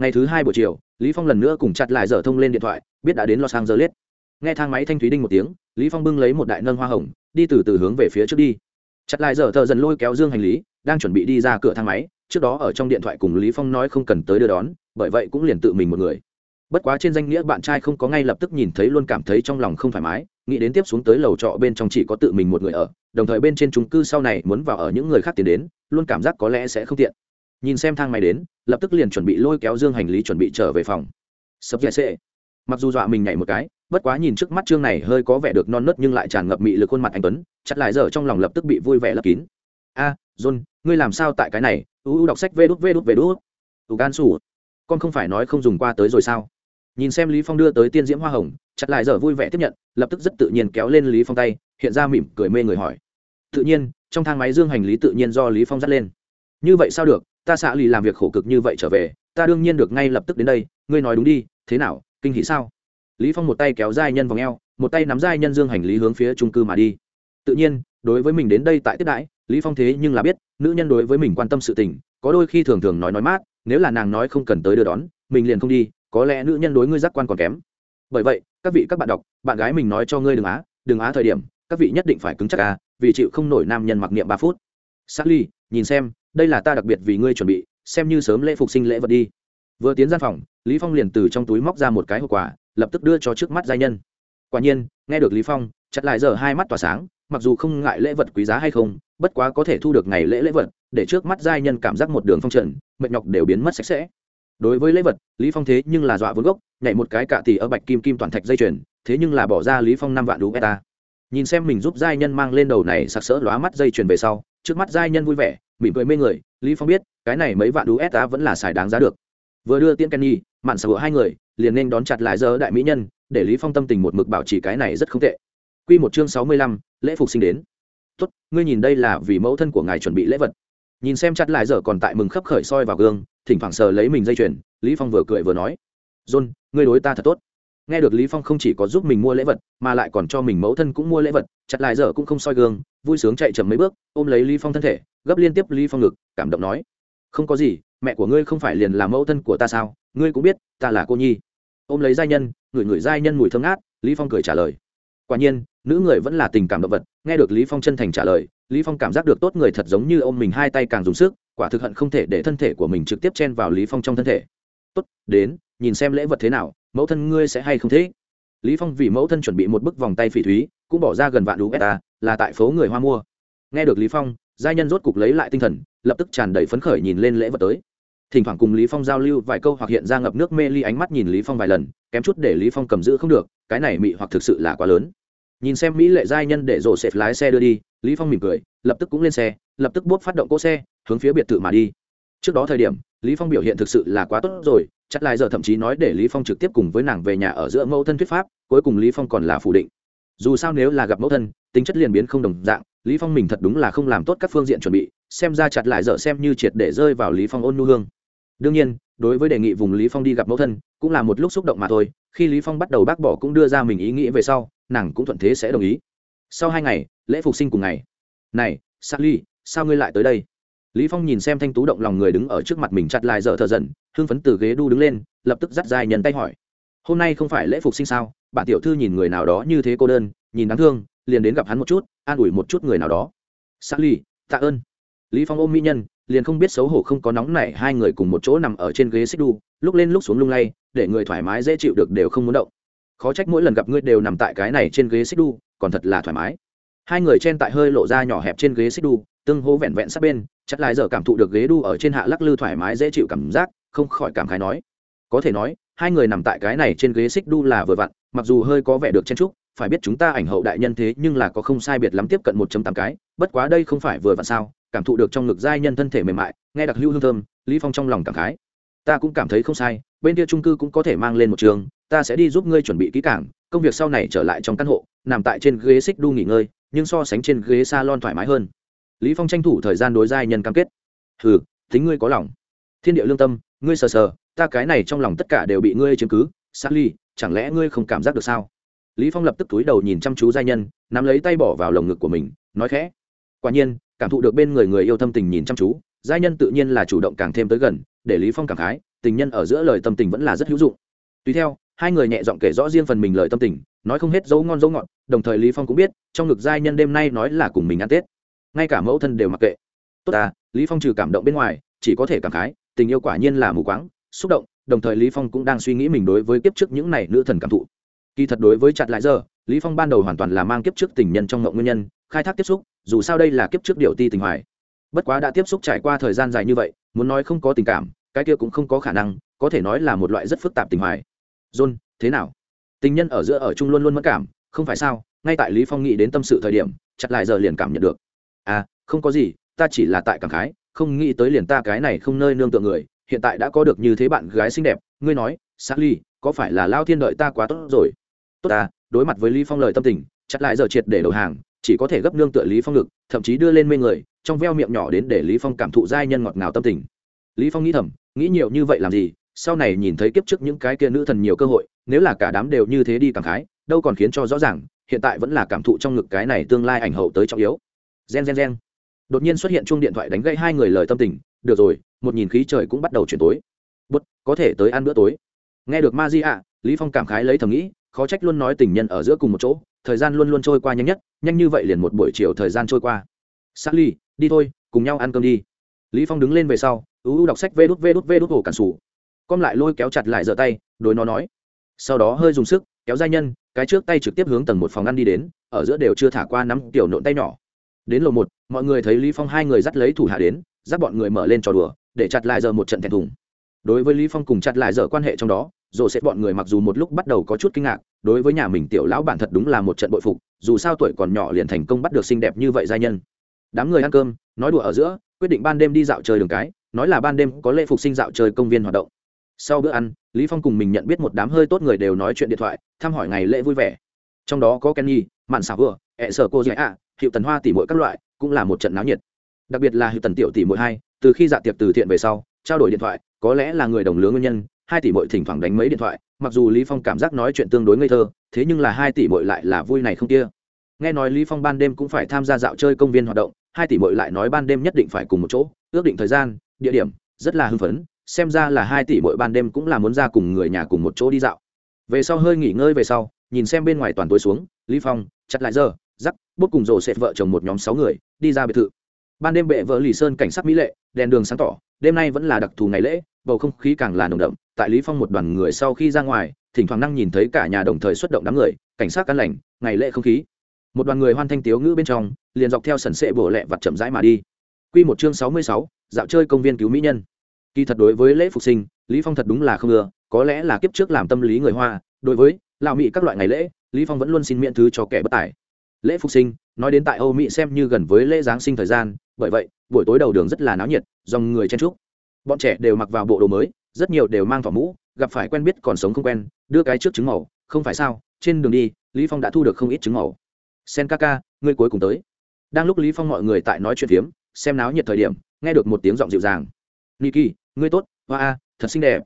ngày thứ hai buổi chiều, lý phong lần nữa cùng chặt lại dở thông lên điện thoại, biết đã đến los angeles. Nghe thang máy thanh thúy đinh một tiếng, lý phong bưng lấy một đại nâng hoa hồng đi từ từ hướng về phía trước đi. Chặt lại giờ, thợ dần lôi kéo dương hành lý đang chuẩn bị đi ra cửa thang máy trước đó ở trong điện thoại cùng lý phong nói không cần tới đưa đón bởi vậy cũng liền tự mình một người. Bất quá trên danh nghĩa bạn trai không có ngay lập tức nhìn thấy luôn cảm thấy trong lòng không thoải mái nghĩ đến tiếp xuống tới lầu trọ bên trong chỉ có tự mình một người ở đồng thời bên trên chung cư sau này muốn vào ở những người khác tiến đến luôn cảm giác có lẽ sẽ không tiện. Nhìn xem thang máy đến lập tức liền chuẩn bị lôi kéo dương hành lý chuẩn bị trở về phòng. Sập dạy xệ mặc dù dọa mình nhảy một cái bất quá nhìn trước mắt chương này hơi có vẻ được non nớt nhưng lại tràn ngập mị lực khuôn mặt anh tuấn, chặt lại giờ trong lòng lập tức bị vui vẻ lấp kín. A, john, ngươi làm sao tại cái này? U u đọc sách vê đút vê đút vê đút. U gan sủ con không phải nói không dùng qua tới rồi sao? Nhìn xem lý phong đưa tới tiên diễm hoa hồng, chặt lại giờ vui vẻ tiếp nhận, lập tức rất tự nhiên kéo lên lý phong tay, hiện ra mỉm cười mê người hỏi. Tự nhiên, trong thang máy dương hành lý tự nhiên do lý phong dắt lên. Như vậy sao được? Ta xạ lì làm việc khổ cực như vậy trở về, ta đương nhiên được ngay lập tức đến đây. Ngươi nói đúng đi, thế nào? Kinh hỉ sao? Lý phong một tay kéo giai nhân vòng eo một tay nắm giai nhân dương hành lý hướng phía trung cư mà đi. Tự nhiên đối với mình đến đây tại tiếp đãi lý phong thế nhưng là biết nữ nhân đối với mình quan tâm sự tình có đôi khi thường thường nói nói mát nếu là nàng nói không cần tới đưa đón mình liền không đi có lẽ nữ nhân đối ngươi giác quan còn kém. Bởi vậy các vị các bạn đọc bạn gái mình nói cho ngươi đừng á đừng á thời điểm các vị nhất định phải cứng chắc à vì chịu không nổi nam nhân mặc niệm ba phút. Sally, nhìn xem đây là ta đặc biệt vì ngươi chuẩn bị xem như sớm lễ phục sinh lễ vật đi. Vừa tiến gian phòng lý phong liền từ trong túi móc ra một cái hộp quà lập tức đưa cho trước mắt giai nhân. Quả nhiên, nghe được lý phong, chặt lại giờ hai mắt tỏa sáng, mặc dù không ngại lễ vật quý giá hay không, bất quá có thể thu được ngày lễ lễ vật, để trước mắt giai nhân cảm giác một đường phong trần, mệt nhọc đều biến mất sạch sẽ. Đối với lễ vật, lý phong thế nhưng là dọa vốn gốc, nhảy một cái cạ tỷ ở bạch kim kim toàn thạch dây chuyền, thế nhưng là bỏ ra lý phong năm vạn đủ beta nhìn xem mình giúp giai nhân mang lên đầu này sặc sỡ lóa mắt dây chuyền về sau, trước mắt giai nhân vui vẻ, mỉm cười mê người, lý phong biết, cái này mấy vạn đủ beta vẫn là xài đáng giá được vừa đưa tiễn kenny mạn sở hai người liền nên đón chặt lại giờ đại mỹ nhân để lý phong tâm tình một mực bảo trì cái này rất không tệ. Quy một chương sáu mươi lăm, lễ phục sinh đến. Tốt ngươi nhìn đây là vì mẫu thân của ngài chuẩn bị lễ vật. Nhìn xem chặt lại giờ còn tại mừng khấp khởi soi vào gương thỉnh thoảng sờ lấy mình dây chuyền lý phong vừa cười vừa nói. John ngươi đối ta thật tốt. Nghe được lý phong không chỉ có giúp mình mua lễ vật mà lại còn cho mình mẫu thân cũng mua lễ vật chặt lại giờ cũng không soi gương vui sướng chạy chậm mấy bước ôm lấy lý phong thân thể gấp liên tiếp lý phong ngực cảm động nói. Không có gì mẹ của ngươi không phải liền là mẫu thân của ta sao? Ngươi cũng biết, ta là cô nhi. Ôm lấy giai nhân ngửi ngửi giai nhân mùi thơm ngát, lý phong cười trả lời. Quả nhiên, nữ người vẫn là tình cảm động vật. Nghe được lý phong chân thành trả lời, lý phong cảm giác được tốt người thật giống như ôm mình hai tay càng dùng sức, quả thực hận không thể để thân thể của mình trực tiếp chen vào lý phong trong thân thể. Tốt, đến, nhìn xem lễ vật thế nào, mẫu thân ngươi sẽ hay không thế? Lý phong vì mẫu thân chuẩn bị một bức vòng tay phỉ thúy, cũng bỏ ra gần vạn đú beta là tại phố người hoa mua. Nghe được lý phong giai nhân rốt cục lấy lại tinh thần, lập tức tràn đầy phấn khởi nhìn lên lễ vật tới. Thỉnh thoảng cùng lý phong giao lưu vài câu hoặc hiện ra ngập nước mê ly ánh mắt nhìn lý phong vài lần, kém chút để lý phong cầm giữ không được, cái này mị hoặc thực sự là quá lớn. Nhìn xem mỹ lệ giai nhân để rổ xẹp lái xe đưa đi, lý phong mỉm cười, lập tức cũng lên xe, lập tức bốp phát động cỗ xe, hướng phía biệt thự mà đi. Trước đó thời điểm, lý phong biểu hiện thực sự là quá tốt rồi chắc lại giờ thậm chí nói để lý phong trực tiếp cùng với nàng về nhà ở giữa mẫu thân thuyết pháp, cuối cùng lý phong còn là phủ định. Dù sao nếu là gặp mẫu thân tính chất liền biến không đồng dạng lý phong mình thật đúng là không làm tốt các phương diện chuẩn bị xem ra chặt lại dở xem như triệt để rơi vào lý phong ôn nhu hương. Đương nhiên đối với đề nghị vùng lý phong đi gặp mẫu thân cũng là một lúc xúc động mà thôi khi lý phong bắt đầu bác bỏ cũng đưa ra mình ý nghĩ về sau nàng cũng thuận thế sẽ đồng ý. Sau hai ngày lễ phục sinh cùng ngày. Này Sally, sao ngươi lại tới đây? Lý phong nhìn xem thanh tú động lòng người đứng ở trước mặt mình chặt lại dở thở dần Hương phấn từ ghế đu đứng lên lập tức dắt dài nhận tay hỏi. Hôm nay không phải lễ phục sinh sao? Bản tiểu thư nhìn người nào đó như thế cô đơn nhìn đáng thương liền đến gặp hắn một chút an ủi một chút người nào đó. Sally, tạ ơn. Lý phong ôm mỹ nhân liền không biết xấu hổ không có nóng nảy hai người cùng một chỗ nằm ở trên ghế xích đu lúc lên lúc xuống lung lay để người thoải mái dễ chịu được đều không muốn động. Khó trách mỗi lần gặp ngươi đều nằm tại cái này trên ghế xích đu còn thật là thoải mái. Hai người chen tại hơi lộ ra nhỏ hẹp trên ghế xích đu tương hô vẹn vẹn sát bên chắc lại giờ cảm thụ được ghế đu ở trên hạ lắc lư thoải mái dễ chịu cảm giác không khỏi cảm khái nói. Có thể nói hai người nằm tại cái này trên ghế xích đu là vừa vặn mặc dù hơi có vẻ được chen trúc phải biết chúng ta ảnh hậu đại nhân thế nhưng là có không sai biệt lắm tiếp cận một tám cái bất quá đây không phải vừa vặn sao cảm thụ được trong ngực giai nhân thân thể mềm mại nghe đặc hữu hương thơm lý phong trong lòng cảm khái. Ta cũng cảm thấy không sai bên kia trung cư cũng có thể mang lên một trường ta sẽ đi giúp ngươi chuẩn bị kỹ càng công việc sau này trở lại trong căn hộ nằm tại trên ghế xích đu nghỉ ngơi nhưng so sánh trên ghế salon thoải mái hơn. Lý phong tranh thủ thời gian đối giai nhân cam kết. Hừ tính ngươi có lòng. Thiên địa lương tâm ngươi sờ sờ ta cái này trong lòng tất cả đều bị ngươi chiếm cứ. Sally, chẳng lẽ ngươi không cảm giác được sao? Lý phong lập tức túi đầu nhìn chăm chú giai nhân, nắm lấy tay bỏ vào lồng ngực của mình, nói khẽ. Quả nhiên, cảm thụ được bên người người yêu thâm tình nhìn chăm chú, giai nhân tự nhiên là chủ động càng thêm tới gần, để lý phong cảm khái, tình nhân ở giữa lời tâm tình vẫn là rất hữu dụng. Tùy theo, hai người nhẹ giọng kể rõ riêng phần mình lời tâm tình, nói không hết dấu ngon dấu ngọt, đồng thời lý phong cũng biết, trong ngực giai nhân đêm nay nói là cùng mình ăn tết. Ngay cả mẫu thân đều mặc kệ. Tốt à lý phong trừ cảm động bên ngoài, chỉ có thể cảm khái, tình yêu quả nhiên là mù quáng, xúc động, đồng thời lý phong cũng đang suy nghĩ mình đối với kiếp trước những này nữ thần cảm thụ kỳ thật đối với chặt lại giờ lý phong ban đầu hoàn toàn là mang kiếp trước tình nhân trong ngộng nguyên nhân khai thác tiếp xúc dù sao đây là kiếp trước điều ti tình hoài. Bất quá đã tiếp xúc trải qua thời gian dài như vậy muốn nói không có tình cảm cái kia cũng không có khả năng có thể nói là một loại rất phức tạp tình hoài. John thế nào? Tình nhân ở giữa ở chung luôn luôn mất cảm không phải sao? Ngay tại lý phong nghĩ đến tâm sự thời điểm chặt lại giờ liền cảm nhận được. À không có gì ta chỉ là tại cảm khái không nghĩ tới liền ta cái này không nơi nương tựa người hiện tại đã có được như thế bạn gái xinh đẹp ngươi nói Sally, có phải là lao thiên đợi ta quá tốt rồi? Tốt à đối mặt với lý phong lời tâm tình, chặt lại giờ triệt để đầu hàng, chỉ có thể gấp nương tựa lý phong ngực, thậm chí đưa lên mê người, trong veo miệng nhỏ đến để lý phong cảm thụ giai nhân ngọt ngào tâm tình. Lý phong nghĩ thầm, nghĩ nhiều như vậy làm gì, sau này nhìn thấy kiếp trước những cái kia nữ thần nhiều cơ hội, nếu là cả đám đều như thế đi cảm khái, đâu còn khiến cho rõ ràng, hiện tại vẫn là cảm thụ trong ngực cái này tương lai ảnh hậu tới trọng yếu. Gen gen gen. Đột nhiên xuất hiện chuông điện thoại đánh gây hai người lời tâm tình, được rồi, một nhìn khí trời cũng bắt đầu chuyển tối. Bút có thể tới ăn bữa tối. Nghe được ma di ạ lý phong cảm khái lấy thầm nghĩ khó trách luôn nói tình nhân ở giữa cùng một chỗ thời gian luôn luôn trôi qua nhanh nhất nhanh như vậy liền một buổi chiều thời gian trôi qua. Sally, đi thôi cùng nhau ăn cơm đi. Lý phong đứng lên về sau ú đọc sách vê đút vê đút vê đút hồ cản sủ. Com lại lôi kéo chặt lại giở tay đối nó nói. Sau đó hơi dùng sức kéo giai nhân cái trước tay trực tiếp hướng tầng một phòng ăn đi đến ở giữa đều chưa thả qua nắm tiểu nộn tay nhỏ. Đến lầu một mọi người thấy lý phong hai người dắt lấy thủ hạ đến dắt bọn người mở lên trò đùa để chặt lại giờ một trận thẹn thùng. Đối với lý phong cùng chặt lại dở quan hệ trong đó rồi sẽ bọn người mặc dù một lúc bắt đầu có chút kinh ngạc, đối với nhà mình tiểu lão bản thật đúng là một trận bội phục, dù sao tuổi còn nhỏ liền thành công bắt được xinh đẹp như vậy gia nhân. Đám người ăn cơm, nói đùa ở giữa, quyết định ban đêm đi dạo chơi đường cái, nói là ban đêm có lễ phục sinh dạo chơi công viên hoạt động. Sau bữa ăn, lý phong cùng mình nhận biết một đám hơi tốt người đều nói chuyện điện thoại, thăm hỏi ngày lễ vui vẻ. Trong đó có kenny, mạn xảo vừa ẹ sở cô dạy ạ, hiệu tần hoa tỷ mỗi các loại, cũng là một trận náo nhiệt. Đặc biệt là hiệu tần tiểu tỷ mỗi hai, từ khi dạ tiệc từ thiện về sau, trao đổi điện thoại, có lẽ là người đồng lứa nguyên nhân hai tỷ mỗi thỉnh thoảng đánh mấy điện thoại, mặc dù lý phong cảm giác nói chuyện tương đối ngây thơ, thế nhưng là hai tỷ mỗi lại là vui này không kia. Nghe nói lý phong ban đêm cũng phải tham gia dạo chơi công viên hoạt động, hai tỷ mỗi lại nói ban đêm nhất định phải cùng một chỗ, ước định thời gian, địa điểm, rất là hưng phấn, xem ra là hai tỷ mỗi ban đêm cũng là muốn ra cùng người nhà cùng một chỗ đi dạo. Về sau hơi nghỉ ngơi về sau, nhìn xem bên ngoài toàn tối xuống, lý phong, chặt lại giờ, rắc, bút cùng rổ xẹt vợ chồng một nhóm sáu người, đi ra biệt thự. Ban đêm bệ vợ lì sơn cảnh sát mỹ lệ, đèn đường sáng tỏ, đêm nay vẫn là đặc thù ngày lễ bầu không khí càng là nồng đậm tại lý phong một đoàn người sau khi ra ngoài thỉnh thoảng năng nhìn thấy cả nhà đồng thời xuất động đám người cảnh sát căn lành ngày lễ không khí. Một đoàn người hoan thanh tiếu ngữ bên trong liền dọc theo sần sệ bổ lẹ vặt chậm rãi mà đi. Quy một chương sáu mươi sáu, dạo chơi công viên cứu mỹ nhân. Kỳ thật đối với lễ phục sinh lý phong thật đúng là không ưa có lẽ là kiếp trước làm tâm lý người hoa đối với lào mỹ các loại ngày lễ lý phong vẫn luôn xin miễn thứ cho kẻ bất tài. Lễ phục sinh nói đến tại âu mỹ xem như gần với lễ giáng sinh thời gian bởi vậy buổi tối đầu đường rất là náo nhiệt dòng người chen trúc bọn trẻ đều mặc vào bộ đồ mới, rất nhiều đều mang thỏ mũ, gặp phải quen biết còn sống không quen, đưa cái trước trứng màu, không phải sao, trên đường đi, lý phong đã thu được không ít trứng màu. Sen ca ca, ngươi cuối cùng tới. Đang lúc lý phong mọi người tại nói chuyện phiếm, xem náo nhiệt thời điểm, nghe được một tiếng giọng dịu dàng. Niki, ngươi tốt, hoa a, thật xinh đẹp.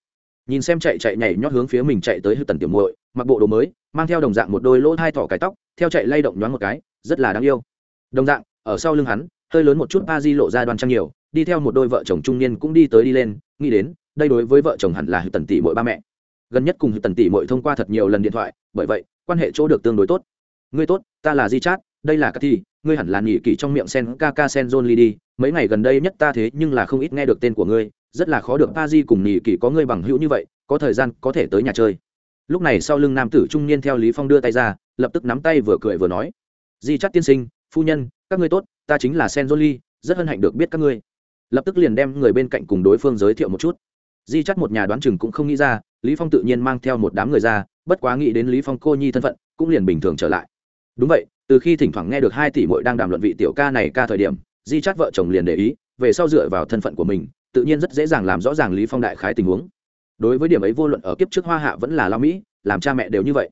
Nhìn xem chạy chạy nhảy nhót hướng phía mình chạy tới hư tần tiểu muội, mặc bộ đồ mới, mang theo đồng dạng một đôi lỗ hai thỏ cái tóc, theo chạy lay động nhoáng một cái, rất là đáng yêu. Đồng dạng, ở sau lưng hắn, hơi lớn một chút ba di lộ ra đoan trang nhiều đi theo một đôi vợ chồng trung niên cũng đi tới đi lên, nghĩ đến, đây đối với vợ chồng hẳn là hữu tần tỷ mỗi ba mẹ. Gần nhất cùng hữu tần tỷ mỗi thông qua thật nhiều lần điện thoại, bởi vậy, quan hệ chỗ được tương đối tốt. Ngươi tốt, ta là di chát, đây là cathy thi, ngươi hẳn là nghỉ kỷ trong miệng sen ca ca sen john lee đi, mấy ngày gần đây nhất ta thế nhưng là không ít nghe được tên của ngươi, rất là khó được pa di cùng nghỉ kỷ có ngươi bằng hữu như vậy, có thời gian có thể tới nhà chơi. Lúc này sau lưng nam tử trung niên theo lý phong đưa tay ra, lập tức nắm tay vừa cười vừa nói, di chát tiên sinh, phu nhân, các ngươi tốt, ta chính là sen john lee rất hân hạnh được biết các ngươi lập tức liền đem người bên cạnh cùng đối phương giới thiệu một chút. Di chắt một nhà đoán chừng cũng không nghĩ ra, lý phong tự nhiên mang theo một đám người ra, bất quá nghĩ đến lý phong cô nhi thân phận, cũng liền bình thường trở lại. Đúng vậy, từ khi thỉnh thoảng nghe được hai tỷ muội đang đàm luận vị tiểu ca này ca thời điểm, di chắt vợ chồng liền để ý, về sau dựa vào thân phận của mình, tự nhiên rất dễ dàng làm rõ ràng lý phong đại khái tình huống. Đối với điểm ấy vô luận ở kiếp trước hoa hạ vẫn là lao mỹ, làm cha mẹ đều như vậy.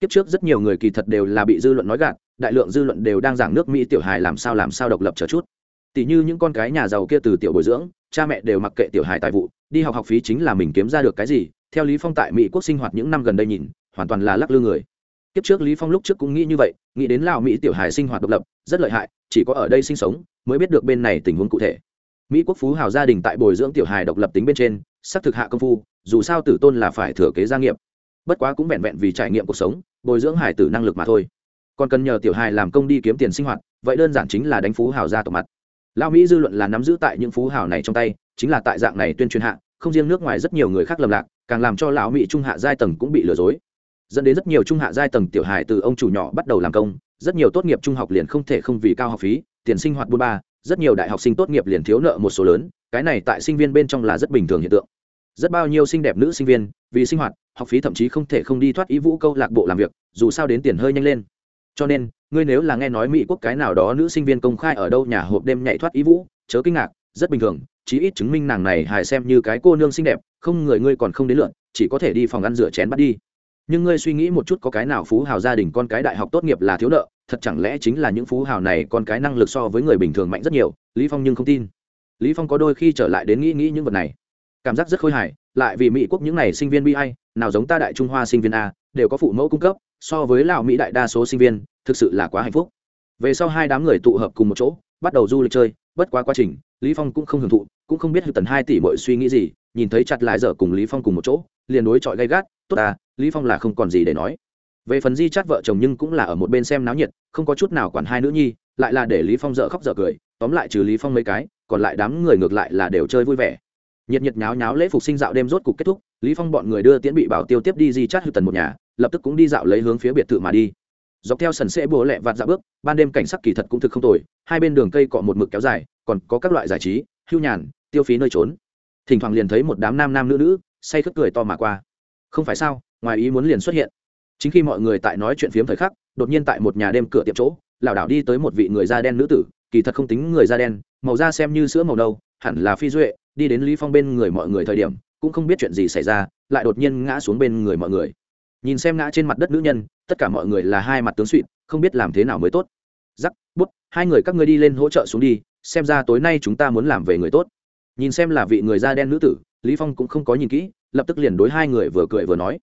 Kiếp trước rất nhiều người kỳ thật đều là bị dư luận nói gạt, đại lượng dư luận đều đang giảng nước mỹ tiểu hài làm sao làm sao độc lập chờ chút tỷ như những con cái nhà giàu kia từ tiểu bồi dưỡng, cha mẹ đều mặc kệ tiểu hài tài vụ, đi học học phí chính là mình kiếm ra được cái gì, theo lý phong tại mỹ quốc sinh hoạt những năm gần đây nhìn, hoàn toàn là lắc lư người. Kiếp trước lý phong lúc trước cũng nghĩ như vậy, nghĩ đến lào mỹ tiểu hài sinh hoạt độc lập, rất lợi hại, chỉ có ở đây sinh sống mới biết được bên này tình huống cụ thể. Mỹ quốc phú hào gia đình tại bồi dưỡng tiểu hài độc lập tính bên trên, xác thực hạ công phu, dù sao tử tôn là phải thừa kế gia nghiệp. Bất quá cũng vẹn vẹn vì trải nghiệm cuộc sống, bồi dưỡng hải tử năng lực mà thôi. Còn cần nhờ tiểu hài làm công đi kiếm tiền sinh hoạt, vậy đơn giản chính là đánh phú hào gia tộc mặt lao mỹ dư luận là nắm giữ tại những phú hào này trong tay, chính là tại dạng này tuyên truyền hạ, không riêng nước ngoài rất nhiều người khác lầm lạc, càng làm cho lão mỹ trung hạ giai tầng cũng bị lừa dối. Dẫn đến rất nhiều trung hạ giai tầng tiểu hài từ ông chủ nhỏ bắt đầu làm công, rất nhiều tốt nghiệp trung học liền không thể không vì cao học phí, tiền sinh hoạt buôn ba, rất nhiều đại học sinh tốt nghiệp liền thiếu nợ một số lớn, cái này tại sinh viên bên trong là rất bình thường hiện tượng. Rất bao nhiêu xinh đẹp nữ sinh viên, vì sinh hoạt, học phí thậm chí không thể không đi thoát ý vũ câu lạc bộ làm việc, dù sao đến tiền hơi nhanh lên cho nên, ngươi nếu là nghe nói mỹ quốc cái nào đó nữ sinh viên công khai ở đâu nhà hộp đêm nhảy thoát ý vũ, chớ kinh ngạc, rất bình thường, chí ít chứng minh nàng này hài xem như cái cô nương xinh đẹp, không người ngươi còn không đến lượn chỉ có thể đi phòng ăn rửa chén bắt đi. Nhưng ngươi suy nghĩ một chút có cái nào phú hào gia đình con cái đại học tốt nghiệp là thiếu nợ, thật chẳng lẽ chính là những phú hào này con cái năng lực so với người bình thường mạnh rất nhiều, lý phong nhưng không tin. Lý phong có đôi khi trở lại đến nghĩ nghĩ những vật này. Cảm giác rất khôi hài, lại vì mỹ quốc những này sinh viên bi ai, nào giống ta đại trung hoa sinh viên a, đều có phụ mẫu cung cấp so với lào mỹ đại đa số sinh viên, thực sự là quá hạnh phúc. Về sau hai đám người tụ hợp cùng một chỗ, bắt đầu du lịch chơi, bất quá quá trình, lý phong cũng không hưởng thụ, cũng không biết hư tần hai tỷ mọi suy nghĩ gì, nhìn thấy chặt lại dở cùng lý phong cùng một chỗ, liền đối chọi gay gắt, tốt à lý phong là không còn gì để nói. Về phần di chắt vợ chồng nhưng cũng là ở một bên xem náo nhiệt, không có chút nào quản hai nữ nhi, lại là để lý phong dở khóc dở cười, tóm lại trừ lý phong mấy cái, còn lại đám người ngược lại là đều chơi vui vẻ. Nhiệt nhiệt nháo nháo lễ phục sinh dạo đêm rốt cục kết thúc, lý phong bọn người đưa tiễn bị bảo tiêu tiếp đi di chát hư tần một nhà lập tức cũng đi dạo lấy hướng phía biệt thự mà đi. Dọc theo sần sẽ bùa lẹ vạt dạ bước, ban đêm cảnh sắc kỳ thật cũng thực không tồi, hai bên đường cây cọ một mực kéo dài, còn có các loại giải trí, hưu nhàn, tiêu phí nơi trốn. Thỉnh thoảng liền thấy một đám nam nam nữ nữ, say khất cười to mà qua. Không phải sao, ngoài ý muốn liền xuất hiện. Chính khi mọi người tại nói chuyện phiếm thời khắc, đột nhiên tại một nhà đêm cửa tiệm chỗ, lảo đảo đi tới một vị người da đen nữ tử, kỳ thật không tính người da đen, màu da xem như sữa màu đâu. hẳn là phi duệ, đi đến lý phong bên người mọi người thời điểm, cũng không biết chuyện gì xảy ra, lại đột nhiên ngã xuống bên người mọi người nhìn xem ngã trên mặt đất nữ nhân, tất cả mọi người là hai mặt tướng suỵ không biết làm thế nào mới tốt. Giắc bút, hai người các ngươi đi lên hỗ trợ xuống đi, xem ra tối nay chúng ta muốn làm về người tốt. Nhìn xem là vị người da đen nữ tử, lý phong cũng không có nhìn kỹ, lập tức liền đối hai người vừa cười vừa nói.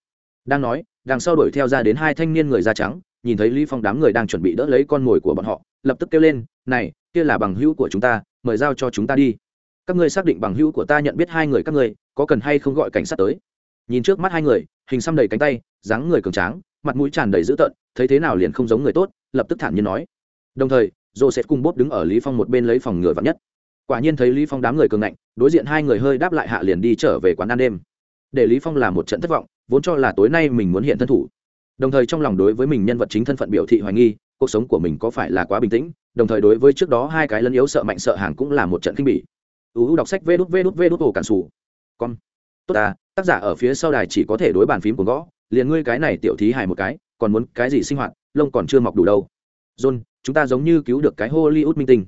Đang nói, đằng sau đuổi theo ra đến hai thanh niên người da trắng, nhìn thấy lý phong đám người đang chuẩn bị đỡ lấy con mồi của bọn họ, lập tức kêu lên, này, kia là bằng hữu của chúng ta, mời giao cho chúng ta đi. Các ngươi xác định bằng hữu của ta nhận biết hai người các ngươi, có cần hay không gọi cảnh sát tới? Nhìn trước mắt hai người hình xăm đầy cánh tay, dáng người cường tráng, mặt mũi tràn đầy dữ tợn, thấy thế nào liền không giống người tốt, lập tức thản nhiên nói. Đồng thời, joseph cùng bốp đứng ở lý phong một bên lấy phòng ngừa vắn nhất. Quả nhiên thấy lý phong đám người cường ngạnh, đối diện hai người hơi đáp lại hạ liền đi trở về quán ăn đêm. Để lý phong làm một trận thất vọng, vốn cho là tối nay mình muốn hiện thân thủ. Đồng thời trong lòng đối với mình nhân vật chính thân phận biểu thị hoài nghi, cuộc sống của mình có phải là quá bình tĩnh, đồng thời đối với trước đó hai cái lân yếu sợ mạnh sợ hàng cũng là một trận kinh bỉ. Uu đọc sách vê đút vê đút vê đút ổ cản sủ. Con tốt ta tác giả ở phía sau đài chỉ có thể đối bàn phím của gõ, liền ngươi cái này tiểu thí hài một cái, còn muốn cái gì sinh hoạt, lông còn chưa mọc đủ đâu. John, chúng ta giống như cứu được cái hollywood minh tinh.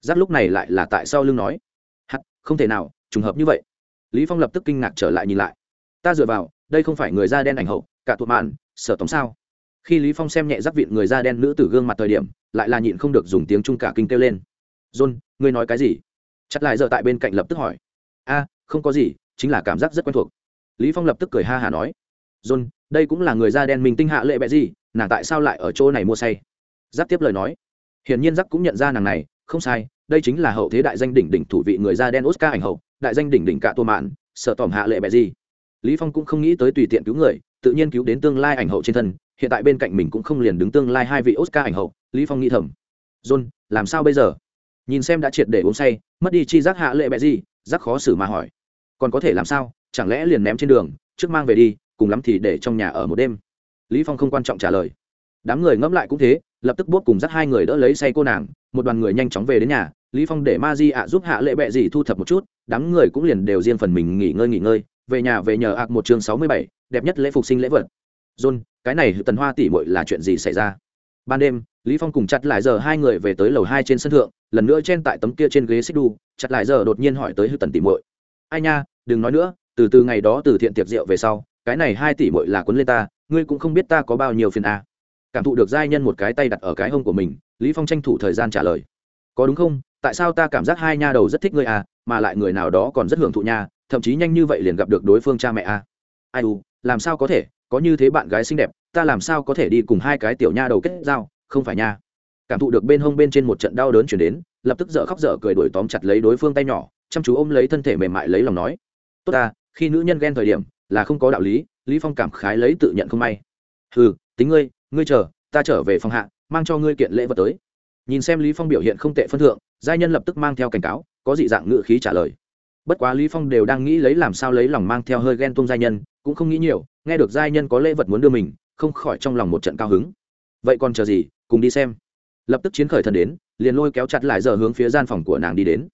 Giáp lúc này lại là tại sao lưng nói. Hắt không thể nào, trùng hợp như vậy. Lý phong lập tức kinh ngạc trở lại nhìn lại. Ta dựa vào, đây không phải người da đen ảnh hậu, cả thuộc mạn sở tống sao. Khi lý phong xem nhẹ giáp vịn người da đen nữ tử gương mặt thời điểm, lại là nhịn không được dùng tiếng trung cả kinh kêu lên. John, ngươi nói cái gì? Chặt lại giờ tại bên cạnh lập tức hỏi. A, không có gì, chính là cảm giác rất quen thuộc lý phong lập tức cười ha hà nói, john, đây cũng là người da đen mình tinh hạ lệ bẹ gì, nàng tại sao lại ở chỗ này mua say? Giáp tiếp lời nói, hiển nhiên giáp cũng nhận ra nàng này, không sai, đây chính là hậu thế đại danh đỉnh đỉnh thủ vị người da đen oscar ảnh hậu, đại danh đỉnh đỉnh cả tô mạn, sợ tỏm hạ lệ bẹ gì. Lý phong cũng không nghĩ tới tùy tiện cứu người, tự nhiên cứu đến tương lai ảnh hậu trên thân, hiện tại bên cạnh mình cũng không liền đứng tương lai hai vị oscar ảnh hậu, lý phong nghĩ thầm, john, làm sao bây giờ? Nhìn xem đã triệt để uống say, mất đi chi giác hạ lệ bẹ gì giác khó xử mà hỏi, còn có thể làm sao? Chẳng lẽ liền ném trên đường, trước mang về đi, cùng lắm thì để trong nhà ở một đêm. Lý phong không quan trọng trả lời. Đám người ngẫm lại cũng thế, lập tức bốt cùng dắt hai người đỡ lấy say cô nàng, một đoàn người nhanh chóng về đến nhà, lý phong để ma di ạ giúp hạ lệ bẹ gì thu thập một chút, đám người cũng liền đều riêng phần mình nghỉ ngơi nghỉ ngơi, về nhà về nhờ ạc một chương sáu mươi bảy, đẹp nhất lễ phục sinh lễ vật. John, cái này tần hoa tỷ muội là chuyện gì xảy ra? Ban đêm, lý phong cùng chặt lại giờ hai người về tới lầu hai trên sân thượng, lần nữa trên tại tấm kia trên ghế xích đu, chặt lại giờ đột nhiên hỏi tới hư tần tỷ muội. Ai nha, đừng nói nữa từ từ ngày đó từ thiện tiệc rượu về sau, cái này hai tỷ muội là quấn lên ta, ngươi cũng không biết ta có bao nhiêu phiền a. À. cảm thụ được giai nhân một cái tay đặt ở cái hông của mình, lý phong tranh thủ thời gian trả lời. Có đúng không? Tại sao ta cảm giác hai nha đầu rất thích ngươi à mà lại người nào đó còn rất hưởng thụ nha, thậm chí nhanh như vậy liền gặp được đối phương cha mẹ à? Ai u, làm sao có thể? Có như thế bạn gái xinh đẹp, ta làm sao có thể đi cùng hai cái tiểu nha đầu kết giao? Không phải nha. Cảm thụ được bên hông bên trên một trận đau đớn chuyển đến, lập tức dở khóc dở cười đuổi tóm chặt lấy đối phương tay nhỏ, chăm chú ôm lấy thân thể mềm mại lấy lòng nói. Tốt ta khi nữ nhân ghen thời điểm là không có đạo lý lý phong cảm khái lấy tự nhận không may. Hừ, tính ngươi ngươi chờ, ta trở về phòng hạ, mang cho ngươi kiện lễ vật tới. Nhìn xem lý phong biểu hiện không tệ phân thượng, giai nhân lập tức mang theo cảnh cáo, có dị dạng ngự khí trả lời. Bất quá lý phong đều đang nghĩ lấy làm sao lấy lòng mang theo hơi ghen tuông giai nhân, cũng không nghĩ nhiều, nghe được giai nhân có lễ vật muốn đưa mình, không khỏi trong lòng một trận cao hứng. Vậy còn chờ gì, cùng đi xem. Lập tức chiến khởi thần đến, liền lôi kéo chặt lại giờ hướng phía gian phòng của nàng đi đến.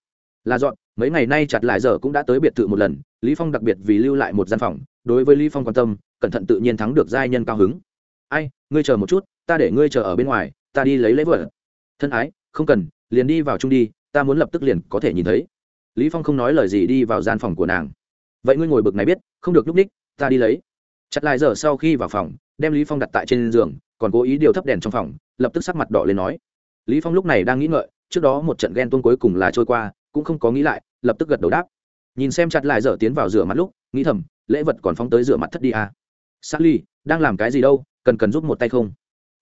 Là dọn mấy ngày nay chặt lại giờ cũng đã tới biệt thự một lần, lý phong đặc biệt vì lưu lại một gian phòng, đối với lý phong quan tâm, cẩn thận tự nhiên thắng được giai nhân cao hứng. Ai, ngươi chờ một chút, ta để ngươi chờ ở bên ngoài, ta đi lấy lễ vật. Thân ái, không cần, liền đi vào chung đi, ta muốn lập tức liền có thể nhìn thấy. Lý phong không nói lời gì đi vào gian phòng của nàng. Vậy ngươi ngồi bực này biết, không được lúc ních, ta đi lấy. Chặt lại giờ sau khi vào phòng, đem lý phong đặt tại trên giường, còn cố ý điều thấp đèn trong phòng, lập tức sắc mặt đỏ lên nói. Lý phong lúc này đang nghĩ ngợi, trước đó một trận ghen tuông cuối cùng là trôi qua, cũng không có nghĩ lại lập tức gật đầu đáp. Nhìn xem chặt lại giờ tiến vào rửa mặt lúc, nghĩ thầm, lễ vật còn phóng tới rửa mặt thất đi à. Sally, đang làm cái gì đâu, cần cần giúp một tay không?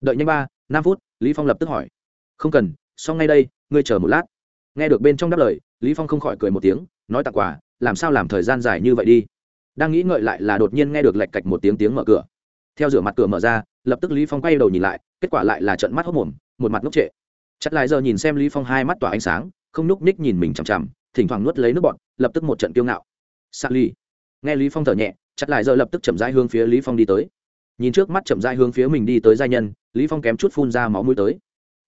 Đợi nhanh ba, năm phút, lý phong lập tức hỏi. Không cần, xong ngay đây, ngươi chờ một lát. Nghe được bên trong đáp lời, lý phong không khỏi cười một tiếng, nói tặng quà, làm sao làm thời gian dài như vậy đi? Đang nghĩ ngợi lại là đột nhiên nghe được lạch cạch một tiếng tiếng mở cửa. Theo rửa mặt cửa mở ra, lập tức lý phong quay đầu nhìn lại, kết quả lại là trận mắt hốc mồm, một mặt ngốc trệ. Chặt lại giờ nhìn xem lý phong hai mắt tỏa ánh sáng, không núc ních nhìn mình chằm chằm thỉnh thoảng nuốt lấy nước bọt, lập tức một trận kiêu ngạo. Sally nghe lý phong thở nhẹ, chặt lại giờ lập tức chậm rãi hướng phía lý phong đi tới. Nhìn trước mắt chậm rãi hướng phía mình đi tới gia nhân, lý phong kém chút phun ra máu mũi tới.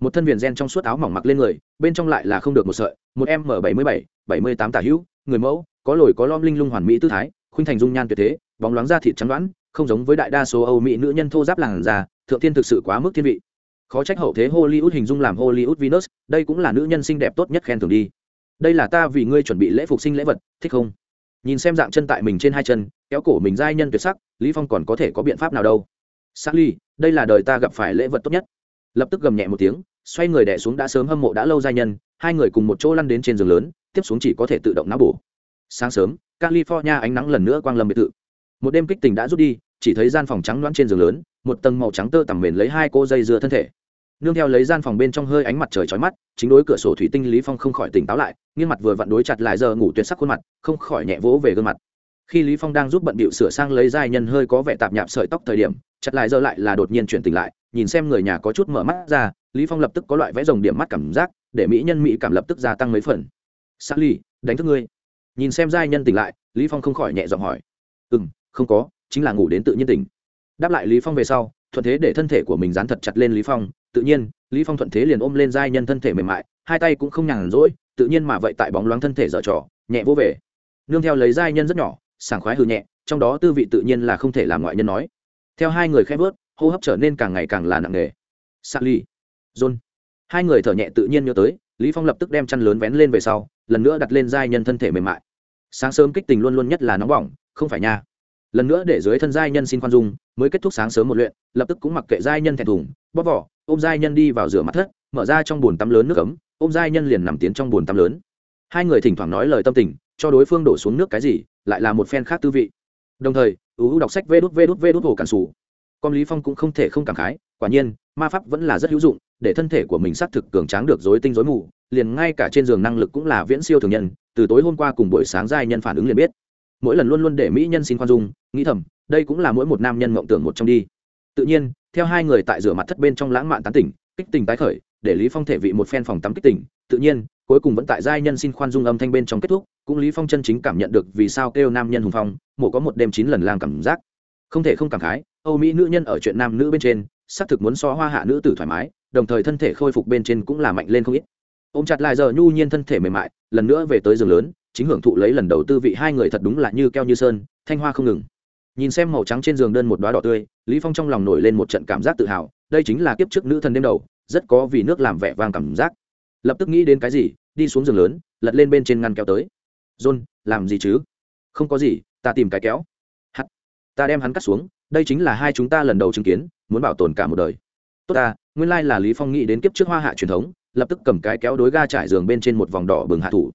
Một thân viền gen trong suốt áo mỏng mặc lên người, bên trong lại là không được một sợi, một m bảy mươi bảy bảy mươi tám tả hữu, người mẫu, có lồi có lom linh lung hoàn mỹ tư thái, khuynh thành dung nhan tuyệt thế, bóng loáng da thịt trắng đoán, không giống với đại đa số âu mỹ nữ nhân thô giáp làn da, thượng tiên thực sự quá mức thiên vị. Khó trách hậu thế hollywood hình dung làm hollywood venus, đây cũng là nữ nhân xinh đẹp tốt nhất khen thường đi đây là ta vì ngươi chuẩn bị lễ phục sinh lễ vật thích không? Nhìn xem dạng chân tại mình trên hai chân kéo cổ mình giai nhân tuyệt sắc lý phong còn có thể có biện pháp nào đâu? Sally, đây là đời ta gặp phải lễ vật tốt nhất. Lập tức gầm nhẹ một tiếng xoay người đẻ xuống đã sớm hâm mộ đã lâu giai nhân hai người cùng một chỗ lăn đến trên giường lớn tiếp xuống chỉ có thể tự động não bổ. Sáng sớm california ánh nắng lần nữa quang lâm biệt thự. Một đêm kích tình đã rút đi chỉ thấy gian phòng trắng loãng trên giường lớn một tầng màu trắng tơ tằm mền lấy hai cô dây dưa thân thể nương theo lấy gian phòng bên trong hơi ánh mặt trời chói mắt chính đối cửa sổ thủy tinh lý phong không khỏi tỉnh táo lại nghiêng mặt vừa vặn đối chặt lại giờ ngủ tuyệt sắc khuôn mặt không khỏi nhẹ vỗ về gương mặt. Khi lý phong đang giúp bận bịu sửa sang lấy giai nhân hơi có vẻ tạp nhạp sợi tóc thời điểm chặt lại giờ lại là đột nhiên chuyển tỉnh lại nhìn xem người nhà có chút mở mắt ra lý phong lập tức có loại vẽ rồng điểm mắt cảm giác để mỹ nhân mỹ cảm lập tức gia tăng mấy phần. Sally, đánh thức ngươi. Nhìn xem giai nhân tỉnh lại lý phong không khỏi nhẹ giọng hỏi. Ừm không có chính là ngủ đến tự nhiên tỉnh. Đáp lại lý phong về sau thuận thế để thân thể của mình dán thật chặt lên lý phong tự nhiên lý phong thuận thế liền ôm lên giai nhân thân thể mềm mại hai tay cũng không nhàn rỗi tự nhiên mà vậy tại bóng loáng thân thể dở trò nhẹ vô về nương theo lấy giai nhân rất nhỏ sảng khoái hư nhẹ trong đó tư vị tự nhiên là không thể làm ngoại nhân nói theo hai người khép vớt hô hấp trở nên càng ngày càng là nặng nề Sally, John. Hai người thở nhẹ tự nhiên nhớ tới, Lý Phong lập tức đem chăn lớn vén lên về sau, lần nữa đặt lên giai nhân thân thể mềm mại. Sáng sớm kích tình luôn luôn nhất là nóng bỏng, không phải nha. Lần nữa để dưới thân giai nhân xin khoan dung, mới kết thúc sáng sớm một luyện, lập tức cũng mặc kệ giai nhân thẹn thùng, bóp vỏ, ôm giai nhân đi vào rửa mặt thất, mở ra trong bồn tắm lớn nước ấm, ôm giai nhân liền nằm tiến trong bồn tắm lớn. Hai người thỉnh thoảng nói lời tâm tình, cho đối phương đổ xuống nước cái gì, lại là một phen khác tư vị. Đồng thời, ưu đọc sách vê đút vê đút vê đút hồ cản sủ. Con Lý Phong cũng không thể không cảm khái, quả nhiên, ma pháp vẫn là rất hữu dụng, để thân thể của mình xác thực cường tráng được rối tinh rối mù, liền ngay cả trên giường năng lực cũng là viễn siêu thường nhân, từ tối hôm qua cùng buổi sáng giai nhân phản ứng liền biết. Mỗi lần luôn luôn để mỹ nhân xin khoan dung, nghĩ thầm, đây cũng là mỗi một nam nhân mộng tưởng một trong đi. Tự nhiên, theo hai người tại rửa mặt thất bên trong lãng mạn tán tỉnh, kích tình tái khởi, để Lý Phong thể vị một phen phòng tắm kích tỉnh, tự nhiên, cuối cùng vẫn tại giai nhân xin khoan dung âm thanh bên trong kết thúc, cũng Lý Phong chân chính cảm nhận được vì sao kêu nam nhân hùng phong, mổ có một đêm chín lần lang cảm giác. Không thể không cảm khái, Âu Mỹ nữ nhân ở chuyện nam nữ bên trên, xác thực muốn so hoa hạ nữ tử thoải mái đồng thời thân thể khôi phục bên trên cũng là mạnh lên không ít ôm chặt lại giờ nhu nhiên thân thể mềm mại lần nữa về tới giường lớn chính hưởng thụ lấy lần đầu tư vị hai người thật đúng là như keo như sơn, thanh hoa không ngừng. Nhìn xem màu trắng trên giường đơn một đoá đỏ tươi, lý phong trong lòng nổi lên một trận cảm giác tự hào, đây chính là kiếp trước nữ thần đêm đầu, rất có vì nước làm vẻ vang cảm giác. Lập tức nghĩ đến cái gì, đi xuống giường lớn, lật lên bên trên ngăn kéo tới. John, làm gì chứ? Không có gì, ta tìm cái kéo. Hắt, ta đem hắn cắt xuống, đây chính là hai chúng ta lần đầu chứng kiến, muốn bảo tồn cả một đời. Tốt ta, nguyên lai là lý phong nghĩ đến kiếp trước hoa hạ truyền thống, lập tức cầm cái kéo đối ga trải giường bên trên một vòng đỏ bừng hạ thủ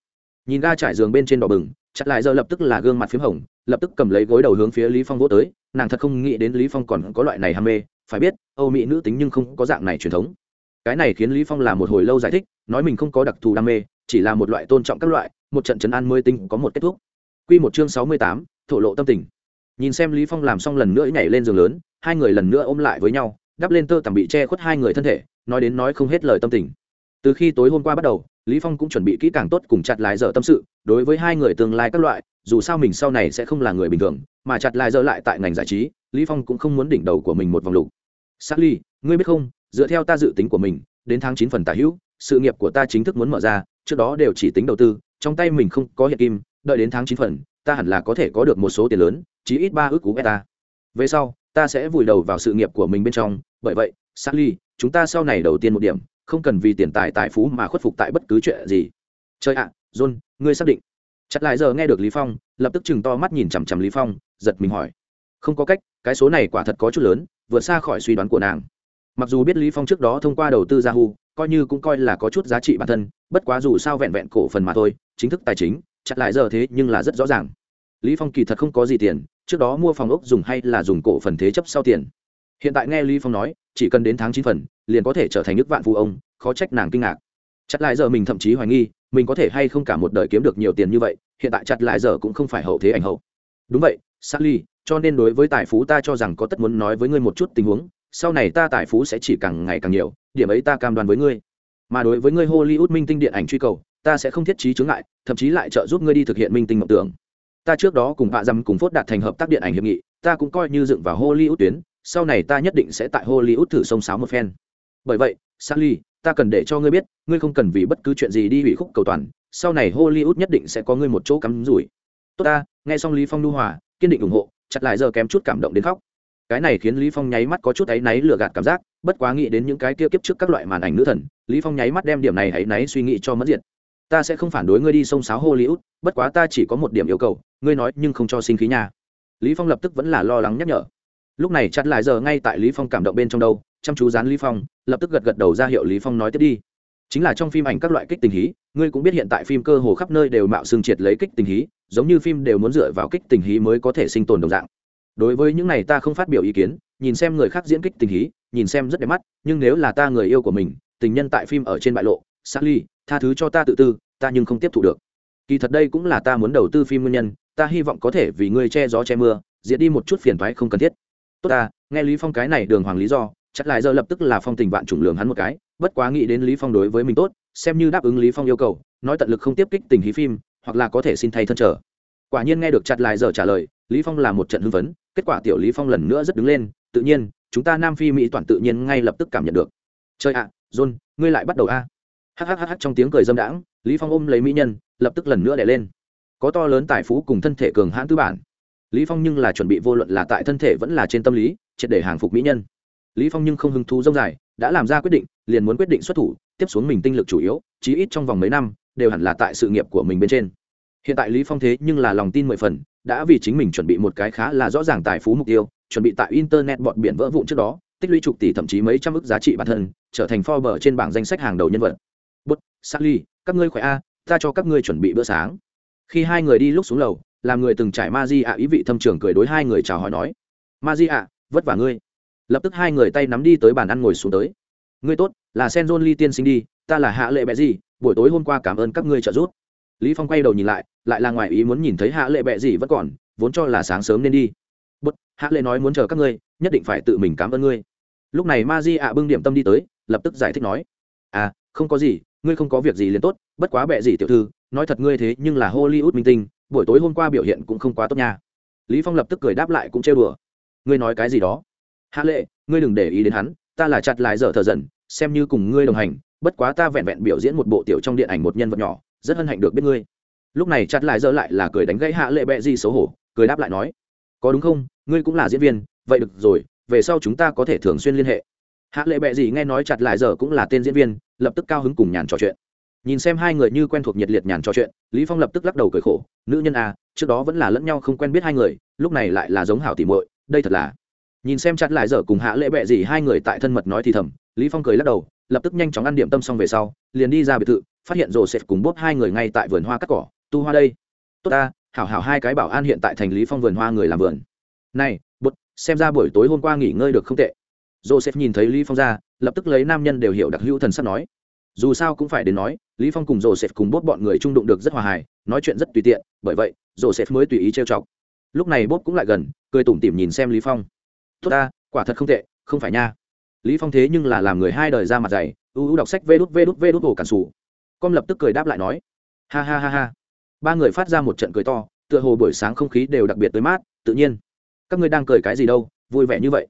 nhìn ga trải giường bên trên đỏ bừng chặt lại giờ lập tức là gương mặt phím hồng lập tức cầm lấy gối đầu hướng phía lý phong vỗ tới nàng thật không nghĩ đến lý phong còn có loại này ham mê phải biết âu mỹ nữ tính nhưng không có dạng này truyền thống. Cái này khiến lý phong là một hồi lâu giải thích nói mình không có đặc thù đam mê chỉ là một loại tôn trọng các loại một trận chấn an mới tinh có một kết thúc. Quy một chương sáu mươi tám, thổ lộ tâm tình. Nhìn xem lý phong làm xong lần nữa nhảy lên giường lớn hai người lần nữa ôm lại với nhau đắp lên tơ tằm bị che khuất hai người thân thể nói đến nói không hết lời tâm tình. Từ khi tối hôm qua bắt đầu lý phong cũng chuẩn bị kỹ càng tốt cùng chặt lại giờ tâm sự đối với hai người tương lai các loại dù sao mình sau này sẽ không là người bình thường mà chặt lại giờ lại tại ngành giải trí lý phong cũng không muốn đỉnh đầu của mình một vòng lục. Sally, ngươi biết không dựa theo ta dự tính của mình đến tháng chín phần tả hữu sự nghiệp của ta chính thức muốn mở ra trước đó đều chỉ tính đầu tư trong tay mình không có hiện kim đợi đến tháng chín phần ta hẳn là có thể có được một số tiền lớn chí ít ba ước cú beta. Về sau ta sẽ vùi đầu vào sự nghiệp của mình bên trong bởi vậy sally chúng ta sau này đầu tiên một điểm không cần vì tiền tài tài phú mà khuất phục tại bất cứ chuyện gì. Chơi ạ, john, ngươi xác định. Chặt lại giờ nghe được lý phong, lập tức chừng to mắt nhìn chằm chằm lý phong, giật mình hỏi. Không có cách, cái số này quả thật có chút lớn, vượt xa khỏi suy đoán của nàng. Mặc dù biết lý phong trước đó thông qua đầu tư yahoo, coi như cũng coi là có chút giá trị bản thân, bất quá dù sao vẹn vẹn cổ phần mà thôi, chính thức tài chính, chặt lại giờ thế nhưng là rất rõ ràng. Lý phong kỳ thật không có gì tiền, trước đó mua phòng ốc dùng hay là dùng cổ phần thế chấp sau tiền hiện tại nghe lý phong nói chỉ cần đến tháng chín phần liền có thể trở thành nước vạn phụ ông khó trách nàng kinh ngạc. Chặt lại giờ mình thậm chí hoài nghi mình có thể hay không cả một đời kiếm được nhiều tiền như vậy hiện tại chặt lại giờ cũng không phải hậu thế ảnh hậu. Đúng vậy Sally, cho nên đối với tài phú ta cho rằng có tất muốn nói với ngươi một chút tình huống sau này ta tài phú sẽ chỉ càng ngày càng nhiều điểm ấy ta cam đoan với ngươi. Mà đối với ngươi hollywood minh tinh điện ảnh truy cầu ta sẽ không thiết trí chướng ngại thậm chí lại trợ giúp ngươi đi thực hiện minh tinh mộng tưởng. Ta trước đó cùng hạ dâm cùng phốt đạt thành hợp tác điện ảnh hiệp nghị ta cũng coi như dựng vào hollywood tuyến sau này ta nhất định sẽ tại hollywood thử sông sáo một phen. Bởi vậy, sally, ta cần để cho ngươi biết, ngươi không cần vì bất cứ chuyện gì đi hủy khúc cầu toàn, sau này hollywood nhất định sẽ có ngươi một chỗ cắm rủi. Tốt ta, nghe xong lý phong nu hòa, kiên định ủng hộ, chặt lại giờ kém chút cảm động đến khóc. Cái này khiến lý phong nháy mắt có chút áy náy lừa gạt cảm giác, bất quá nghĩ đến những cái kia kiếp trước các loại màn ảnh nữ thần, lý phong nháy mắt đem điểm này hãy náy suy nghĩ cho mất diện ta sẽ không phản đối ngươi đi sông sáo hollywood, bất quá ta chỉ có một điểm yêu cầu, ngươi nói nhưng không cho sinh khí nha. Lý phong lập tức vẫn là lo lắng nhắc nhở lúc này chặt lại giờ ngay tại lý phong cảm động bên trong đâu chăm chú dán lý phong lập tức gật gật đầu ra hiệu lý phong nói tiếp đi. Chính là trong phim ảnh các loại kích tình hí ngươi cũng biết hiện tại phim cơ hồ khắp nơi đều mạo xương triệt lấy kích tình hí giống như phim đều muốn dựa vào kích tình hí mới có thể sinh tồn đồng dạng. Đối với những này ta không phát biểu ý kiến nhìn xem người khác diễn kích tình hí nhìn xem rất đẹp mắt nhưng nếu là ta người yêu của mình tình nhân tại phim ở trên bại lộ Sally, tha thứ cho ta tự tư ta nhưng không tiếp thu được. Kỳ thật đây cũng là ta muốn đầu tư phim nguyên nhân ta hy vọng có thể vì ngươi che gió che mưa diễn đi một chút phiền toái không cần thiết tốt ta, nghe lý phong cái này đường hoàng lý do, chắc lại giờ lập tức là phong tình vạn trùng lường hắn một cái, bất quá nghĩ đến lý phong đối với mình tốt, xem như đáp ứng lý phong yêu cầu, nói tận lực không tiếp kích tình hí phim, hoặc là có thể xin thay thân trở. Quả nhiên nghe được chặt lại giờ trả lời, lý phong là một trận hưng phấn, kết quả tiểu lý phong lần nữa rất đứng lên, tự nhiên, chúng ta nam phi mỹ toàn tự nhiên ngay lập tức cảm nhận được. Chơi ạ, john, ngươi lại bắt đầu a. Hhhh trong tiếng cười dâm đãng, lý phong ôm lấy mỹ nhân, lập tức lần nữa đè lên. Có to lớn tài phú cùng thân thể cường hãn tư bản lý phong nhưng là chuẩn bị vô luận là tại thân thể vẫn là trên tâm lý triệt để hàng phục mỹ nhân. Lý phong nhưng không hứng thú dông dài đã làm ra quyết định liền muốn quyết định xuất thủ tiếp xuống mình tinh lực chủ yếu chí ít trong vòng mấy năm đều hẳn là tại sự nghiệp của mình bên trên. Hiện tại lý phong thế nhưng là lòng tin mười phần đã vì chính mình chuẩn bị một cái khá là rõ ràng tài phú mục tiêu chuẩn bị tại internet bọn biển vỡ vụn trước đó tích lũy chục tỷ thậm chí mấy trăm ức giá trị bản thân trở thành Forbes trên bảng danh sách hàng đầu nhân vật. Bút Sally, các ngươi khỏe a ta cho các ngươi chuẩn bị bữa sáng. Khi hai người đi lúc xuống lầu làm người từng trải ma di ạ ý vị thâm trường cười đối hai người chào hỏi nói, ma di ạ, vất vả ngươi. Lập tức hai người tay nắm đi tới bàn ăn ngồi xuống tới. Ngươi tốt, là sen john ly tiên sinh đi, ta là hạ lệ bẹ gì buổi tối hôm qua cảm ơn các ngươi trợ giúp. Lý phong quay đầu nhìn lại lại là ngoài ý muốn nhìn thấy hạ lệ bẹ gì vẫn còn, vốn cho là sáng sớm nên đi. Bất hạ lệ nói muốn chờ các ngươi, nhất định phải tự mình cảm ơn ngươi. Lúc này ma di ạ bưng điểm tâm đi tới, lập tức giải thích nói à không có gì, ngươi không có việc gì liền tốt, bất quá bẹ gì tiểu thư, nói thật ngươi thế nhưng là hollywood minh tinh buổi tối hôm qua biểu hiện cũng không quá tốt nha. Lý phong lập tức cười đáp lại cũng trêu đùa. Ngươi nói cái gì đó? Hạ lệ, ngươi đừng để ý đến hắn, ta là chặt lại dở thở dần, xem như cùng ngươi đồng hành, bất quá ta vẹn vẹn biểu diễn một bộ tiểu trong điện ảnh một nhân vật nhỏ, rất hân hạnh được biết ngươi. Lúc này chặt lại dở lại là cười đánh gãy hạ lệ bẹ gì xấu hổ, cười đáp lại nói, có đúng không? Ngươi cũng là diễn viên, vậy được rồi, về sau chúng ta có thể thường xuyên liên hệ. Hạ lệ bẹ gì nghe nói chặt lại dở cũng là tên diễn viên, lập tức cao hứng cùng nhàn trò chuyện nhìn xem hai người như quen thuộc nhiệt liệt nhàn trò chuyện, lý phong lập tức lắc đầu cười khổ, nữ nhân à trước đó vẫn là lẫn nhau không quen biết hai người, lúc này lại là giống hảo tỉ muội, đây thật là nhìn xem chặt lại dở cùng hạ lễ bệ gì hai người tại thân mật nói thì thầm, lý phong cười lắc đầu, lập tức nhanh chóng ăn điểm tâm xong về sau, liền đi ra biệt thự, phát hiện rồ sệt cùng bốp hai người ngay tại vườn hoa cắt cỏ, tu hoa đây. Tốt ta, hảo hảo hai cái bảo an hiện tại thành lý phong vườn hoa người làm vườn. Này bút xem ra buổi tối hôm qua nghỉ ngơi được không tệ. Joseph nhìn thấy lý phong ra, lập tức lấy nam nhân đều hiểu đặc hữu thần sắp nói dù sao cũng phải đến nói, lý phong cùng joseph cùng bốt bọn người trung đụng được rất hòa hài, nói chuyện rất tùy tiện, bởi vậy, joseph mới tùy ý trêu chọc. Lúc này bốt cũng lại gần, cười tủm tỉm nhìn xem lý phong. Tốt ta, quả thật không tệ, không phải nha. Lý phong thế nhưng là làm người hai đời ra mặt dày, ưu ưu đọc sách vê đút vê đút vê đút hồ cản sủ. Com lập tức cười đáp lại nói, ha ha ha ha. Ba người phát ra một trận cười to, tựa hồ buổi sáng không khí đều đặc biệt tới mát, tự nhiên. Các ngươi đang cười cái gì đâu, vui vẻ như vậy.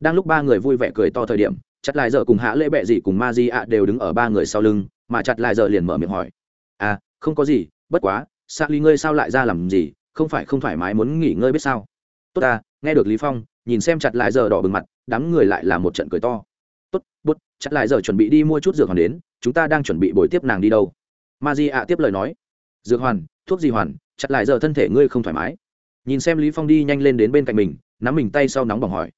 Đang lúc ba người vui vẻ cười to thời điểm chặt lại giờ cùng hạ lễ bệ gì cùng ma di ạ đều đứng ở ba người sau lưng, mà chặt lại giờ liền mở miệng hỏi. À không có gì, bất quá xa ly ngươi sao lại ra làm gì, không phải không thoải mái muốn nghỉ ngơi biết sao? Tốt ta, nghe được lý phong, nhìn xem chặt lại giờ đỏ bừng mặt, đám người lại là một trận cười to. Tốt, bút, chặt lại giờ chuẩn bị đi mua chút dược hoàn đến, chúng ta đang chuẩn bị buổi tiếp nàng đi đâu? Ma di ạ tiếp lời nói. Dược hoàn, thuốc gì hoàn, chặt lại giờ thân thể ngươi không thoải mái. Nhìn xem lý phong đi nhanh lên đến bên cạnh mình, nắm mình tay sau nóng bỏng hỏi.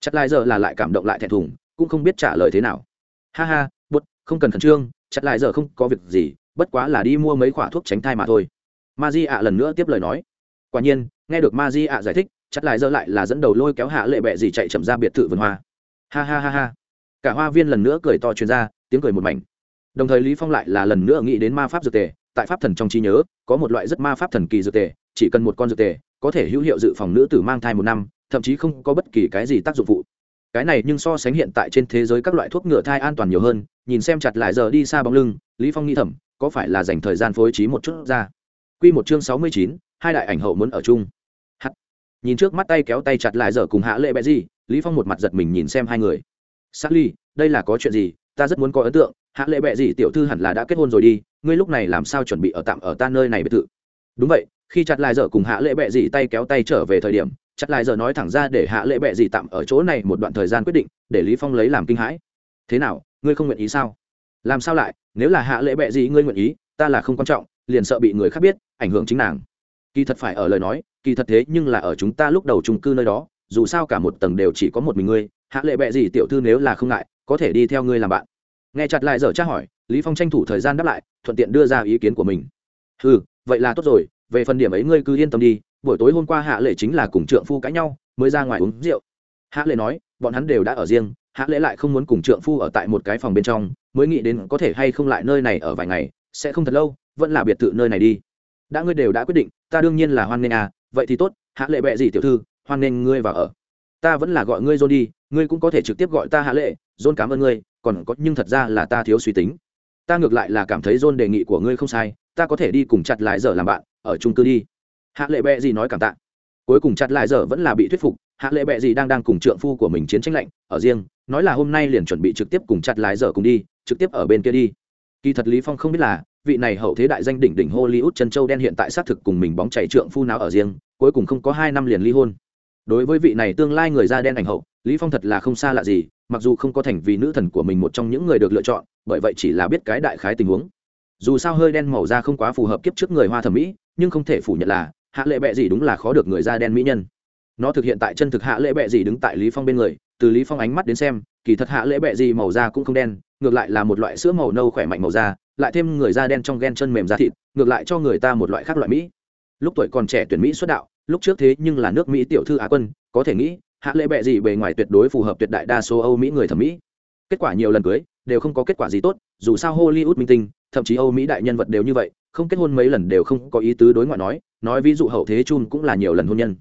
Chặt lại giờ là lại cảm động lại thẹn thùng cũng không biết trả lời thế nào. Ha ha, bút, không cần khẩn trương, chặt lại giờ không có việc gì, bất quá là đi mua mấy khoả thuốc tránh thai mà thôi. Ma di ạ lần nữa tiếp lời nói. Quả nhiên, nghe được ma di ạ giải thích, chặt lại giờ lại là dẫn đầu lôi kéo hạ lệ bẹ gì chạy chậm ra biệt thự vườn hoa. Ha ha ha ha. Cả hoa viên lần nữa cười to chuyên ra tiếng cười một mảnh. Đồng thời lý phong lại là lần nữa nghĩ đến ma pháp dược tề, tại pháp thần trong trí nhớ, có một loại rất ma pháp thần kỳ dược tề, chỉ cần một con dược tề, có thể hữu hiệu dự phòng nữ tử mang thai một năm, thậm chí không có bất kỳ cái gì tác dụng phụ cái này nhưng so sánh hiện tại trên thế giới các loại thuốc ngừa thai an toàn nhiều hơn nhìn xem chặt lại giờ đi xa bóng lưng lý phong nghĩ thầm có phải là dành thời gian phối trí một chút ra? Quy một chương sáu mươi chín, hai đại ảnh hậu muốn ở chung. Hắt. nhìn trước mắt tay kéo tay chặt lại giờ cùng hạ lệ bẹ gì lý phong một mặt giật mình nhìn xem hai người. Sally, đây là có chuyện gì? Ta rất muốn có ấn tượng. Hạ lệ bẹ gì tiểu thư hẳn là đã kết hôn rồi đi. Ngươi lúc này làm sao chuẩn bị ở tạm ở ta nơi này biệt thự? Đúng vậy khi chặt lại giờ cùng hạ lệ bệ dị tay kéo tay trở về thời điểm chặt lại giờ nói thẳng ra để hạ lệ bệ gì tạm ở chỗ này một đoạn thời gian quyết định, để lý phong lấy làm kinh hãi. Thế nào, ngươi không nguyện ý sao? Làm sao lại, nếu là hạ lệ bệ gì ngươi nguyện ý, ta là không quan trọng, liền sợ bị người khác biết, ảnh hưởng chính nàng. Kỳ thật phải ở lời nói, kỳ thật thế nhưng là ở chúng ta lúc đầu chung cư nơi đó, dù sao cả một tầng đều chỉ có một mình ngươi, hạ lệ bệ gì tiểu thư nếu là không ngại, có thể đi theo ngươi làm bạn. Nghe chặt lại giờ tra hỏi, lý phong tranh thủ thời gian đáp lại, thuận tiện đưa ra ý kiến của mình. Ừ vậy là tốt rồi về phần điểm ấy ngươi cứ yên tâm đi, buổi tối hôm qua hạ lệ chính là cùng trượng phu cãi nhau, mới ra ngoài uống rượu. Hạ lệ nói, bọn hắn đều đã ở riêng, hạ lệ lại không muốn cùng trượng phu ở tại một cái phòng bên trong, mới nghĩ đến có thể hay không lại nơi này ở vài ngày, sẽ không thật lâu, vẫn là biệt thự nơi này đi. Đã ngươi đều đã quyết định, ta đương nhiên là hoan nghênh à vậy thì tốt, hạ lệ bệ gì tiểu thư, hoan nghênh ngươi vào ở. Ta vẫn là gọi ngươi john đi, ngươi cũng có thể trực tiếp gọi ta hạ lệ, john cảm ơn ngươi, còn có nhưng thật ra là ta thiếu suy tính. Ta ngược lại là cảm thấy john đề nghị của ngươi không sai, ta có thể đi cùng chặt lại giờ làm bạn ở trung cư đi. Hạ lệ bệ gì nói cảm tạ. Cuối cùng chặt lại giờ vẫn là bị thuyết phục, hạ lệ bệ gì đang đang cùng trượng phu của mình chiến tranh lạnh, ở riêng, nói là hôm nay liền chuẩn bị trực tiếp cùng chặt lại giờ cùng đi, trực tiếp ở bên kia đi. Kỳ thật lý phong không biết là, vị này hậu thế đại danh đỉnh đỉnh hollywood chân châu đen hiện tại xác thực cùng mình bóng chảy trượng phu nào ở riêng, cuối cùng không có hai năm liền ly hôn. Đối với vị này tương lai người da đen ảnh hậu, lý phong thật là không xa lạ gì, mặc dù không có thành vì nữ thần của mình một trong những người được lựa chọn, bởi vậy chỉ là biết cái đại khái tình huống dù sao hơi đen màu da không quá phù hợp kiếp trước người hoa thẩm mỹ, nhưng không thể phủ nhận là, hạ lệ bệ gì đúng là khó được người da đen mỹ nhân. Nó thực hiện tại chân thực hạ lệ bệ gì đứng tại lý phong bên người, từ lý phong ánh mắt đến xem, kỳ thật hạ lệ bệ gì màu da cũng không đen, ngược lại là một loại sữa màu nâu khỏe mạnh màu da, lại thêm người da đen trong ghen chân mềm da thịt, ngược lại cho người ta một loại khác loại mỹ. Lúc tuổi còn trẻ tuyển mỹ xuất đạo, lúc trước thế nhưng là nước mỹ tiểu thư á quân, có thể nghĩ, hạ lệ bệ gì bề ngoài tuyệt đối phù hợp tuyệt đại đa số âu mỹ người thẩm mỹ. Kết quả nhiều lần cưới đều không có kết quả gì tốt, dù sao hollywood minh tinh, thậm chí âu mỹ đại nhân vật đều như vậy, không kết hôn mấy lần đều không có ý tứ đối ngoại nói nói ví dụ hậu thế chun cũng là nhiều lần hôn nhân.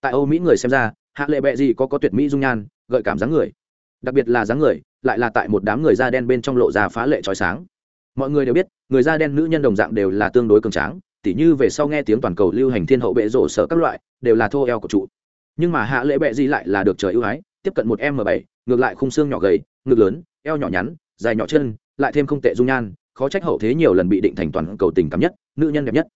Tại âu mỹ người xem ra, hạ lệ bệ gì có có tuyệt mỹ dung nhan, gợi cảm dáng người. Đặc biệt là dáng người, lại là tại một đám người da đen bên trong lộ ra phá lệ trói sáng. Mọi người đều biết, người da đen nữ nhân đồng dạng đều là tương đối cường tráng, tỉ như về sau nghe tiếng toàn cầu lưu hành thiên hậu bệ rộ sở các loại, đều là thô eo của trụ nhưng mà hạ lệ bệ gì lại là được trời ưu ái, tiếp cận một m bảy, ngược lại khung xương nhỏ gầy, ngực lớn, eo nhỏ nhắn dài nhỏ chân, lại thêm không tệ dung nhan, khó trách hậu thế nhiều lần bị định thành toàn cầu tình cảm nhất, nữ nhân đẹp nhất.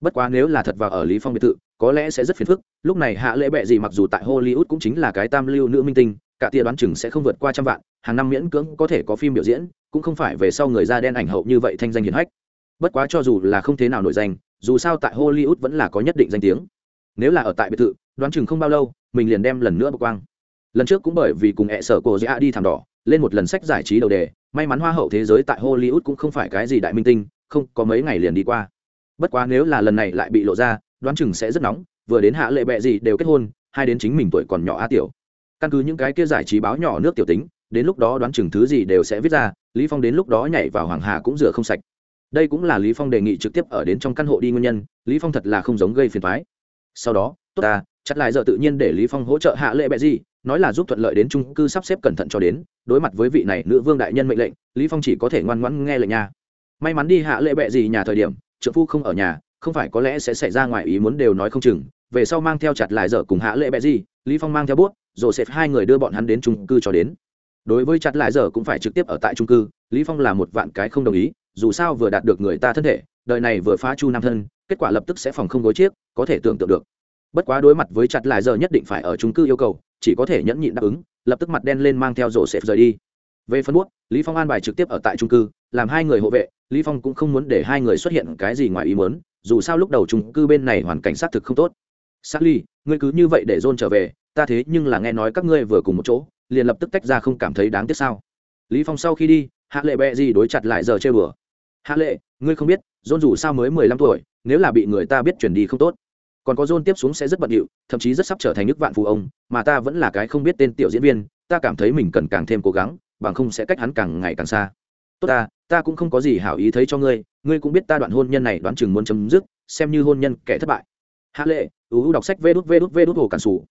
Bất quá nếu là thật vào ở lý phong biệt thự, có lẽ sẽ rất phiền phức, lúc này hạ lễ bệ gì mặc dù tại hollywood cũng chính là cái tam lưu nữ minh tinh, cả tia đoán chừng sẽ không vượt qua trăm vạn, hàng năm miễn cưỡng có thể có phim biểu diễn, cũng không phải về sau người da đen ảnh hậu như vậy thanh danh hiển hách. Bất quá cho dù là không thế nào nổi danh, dù sao tại hollywood vẫn là có nhất định danh tiếng. Nếu là ở tại biệt thự, đoán chừng không bao lâu, mình liền đem lần nữa bực quang. Lần trước cũng bởi vì cùng hẹ sở cổ dạ đi thảm đỏ, lên một lần sách giải trí đầu đề may mắn hoa hậu thế giới tại hollywood cũng không phải cái gì đại minh tinh, không có mấy ngày liền đi qua. Bất quá nếu là lần này lại bị lộ ra, đoán chừng sẽ rất nóng, vừa đến hạ lệ bệ gì đều kết hôn, hai đến chính mình tuổi còn nhỏ a tiểu. Căn cứ những cái kia giải trí báo nhỏ nước tiểu tính, đến lúc đó đoán chừng thứ gì đều sẽ viết ra, lý phong đến lúc đó nhảy vào hoàng hà cũng rửa không sạch. Đây cũng là lý phong đề nghị trực tiếp ở đến trong căn hộ đi nguyên nhân, lý phong thật là không giống gây phiền toái. Sau đó, tốt ta, chặt lại giờ tự nhiên để lý phong hỗ trợ hạ lệ bệ gì nói là giúp thuận lợi đến trung cư sắp xếp cẩn thận cho đến, đối mặt với vị này nữ vương đại nhân mệnh lệnh, lý phong chỉ có thể ngoan ngoãn nghe lệnh nha. May mắn đi hạ lệ bệ gì nhà thời điểm trợ phu không ở nhà, không phải có lẽ sẽ xảy ra ngoài ý muốn đều nói không chừng. Về sau mang theo chặt lại dở cùng hạ lệ bệ gì, lý phong mang theo bút, rồi sẽ hai người đưa bọn hắn đến trung cư cho đến. Đối với chặt lại dở cũng phải trực tiếp ở tại trung cư, lý phong là một vạn cái không đồng ý, dù sao vừa đạt được người ta thân thể, đời này vừa phá chu nam thân, kết quả lập tức sẽ phòng không gối chiếc, có thể tưởng tượng được. Bất quá đối mặt với chặt lại giờ nhất định phải ở trung cư yêu cầu chỉ có thể nhẫn nhịn đáp ứng lập tức mặt đen lên mang theo rổ xẹp rời đi về phân bút lý phong an bài trực tiếp ở tại trung cư làm hai người hộ vệ lý phong cũng không muốn để hai người xuất hiện cái gì ngoài ý muốn dù sao lúc đầu trung cư bên này hoàn cảnh xác thực không tốt Sally, ngươi cứ như vậy để John trở về, ta thế nhưng là nghe nói các ngươi vừa cùng một chỗ, liền lập tức tách ra không cảm thấy đáng tiếc sao? Lý Phong sau khi đi, Hạ Lệ bẹ gì đối chặt lại giờ chơi bừa. Hạ Lệ, ngươi không biết, John dù sao mới mười lăm tuổi, nếu là bị người ta biết chuyển đi không tốt. Còn có John tiếp xuống sẽ rất bận rộn, thậm chí rất sắp trở thành nước vạn phù ông, mà ta vẫn là cái không biết tên tiểu diễn viên, ta cảm thấy mình cần càng thêm cố gắng, bằng không sẽ cách hắn càng ngày càng xa. Tốt ta, ta cũng không có gì hảo ý thấy cho ngươi, ngươi cũng biết ta đoạn hôn nhân này đoán chừng muốn chấm dứt, xem như hôn nhân kẻ thất bại. Hạ Lệ, uu đọc sách vê đút vê đút vê đút hồ cản sủ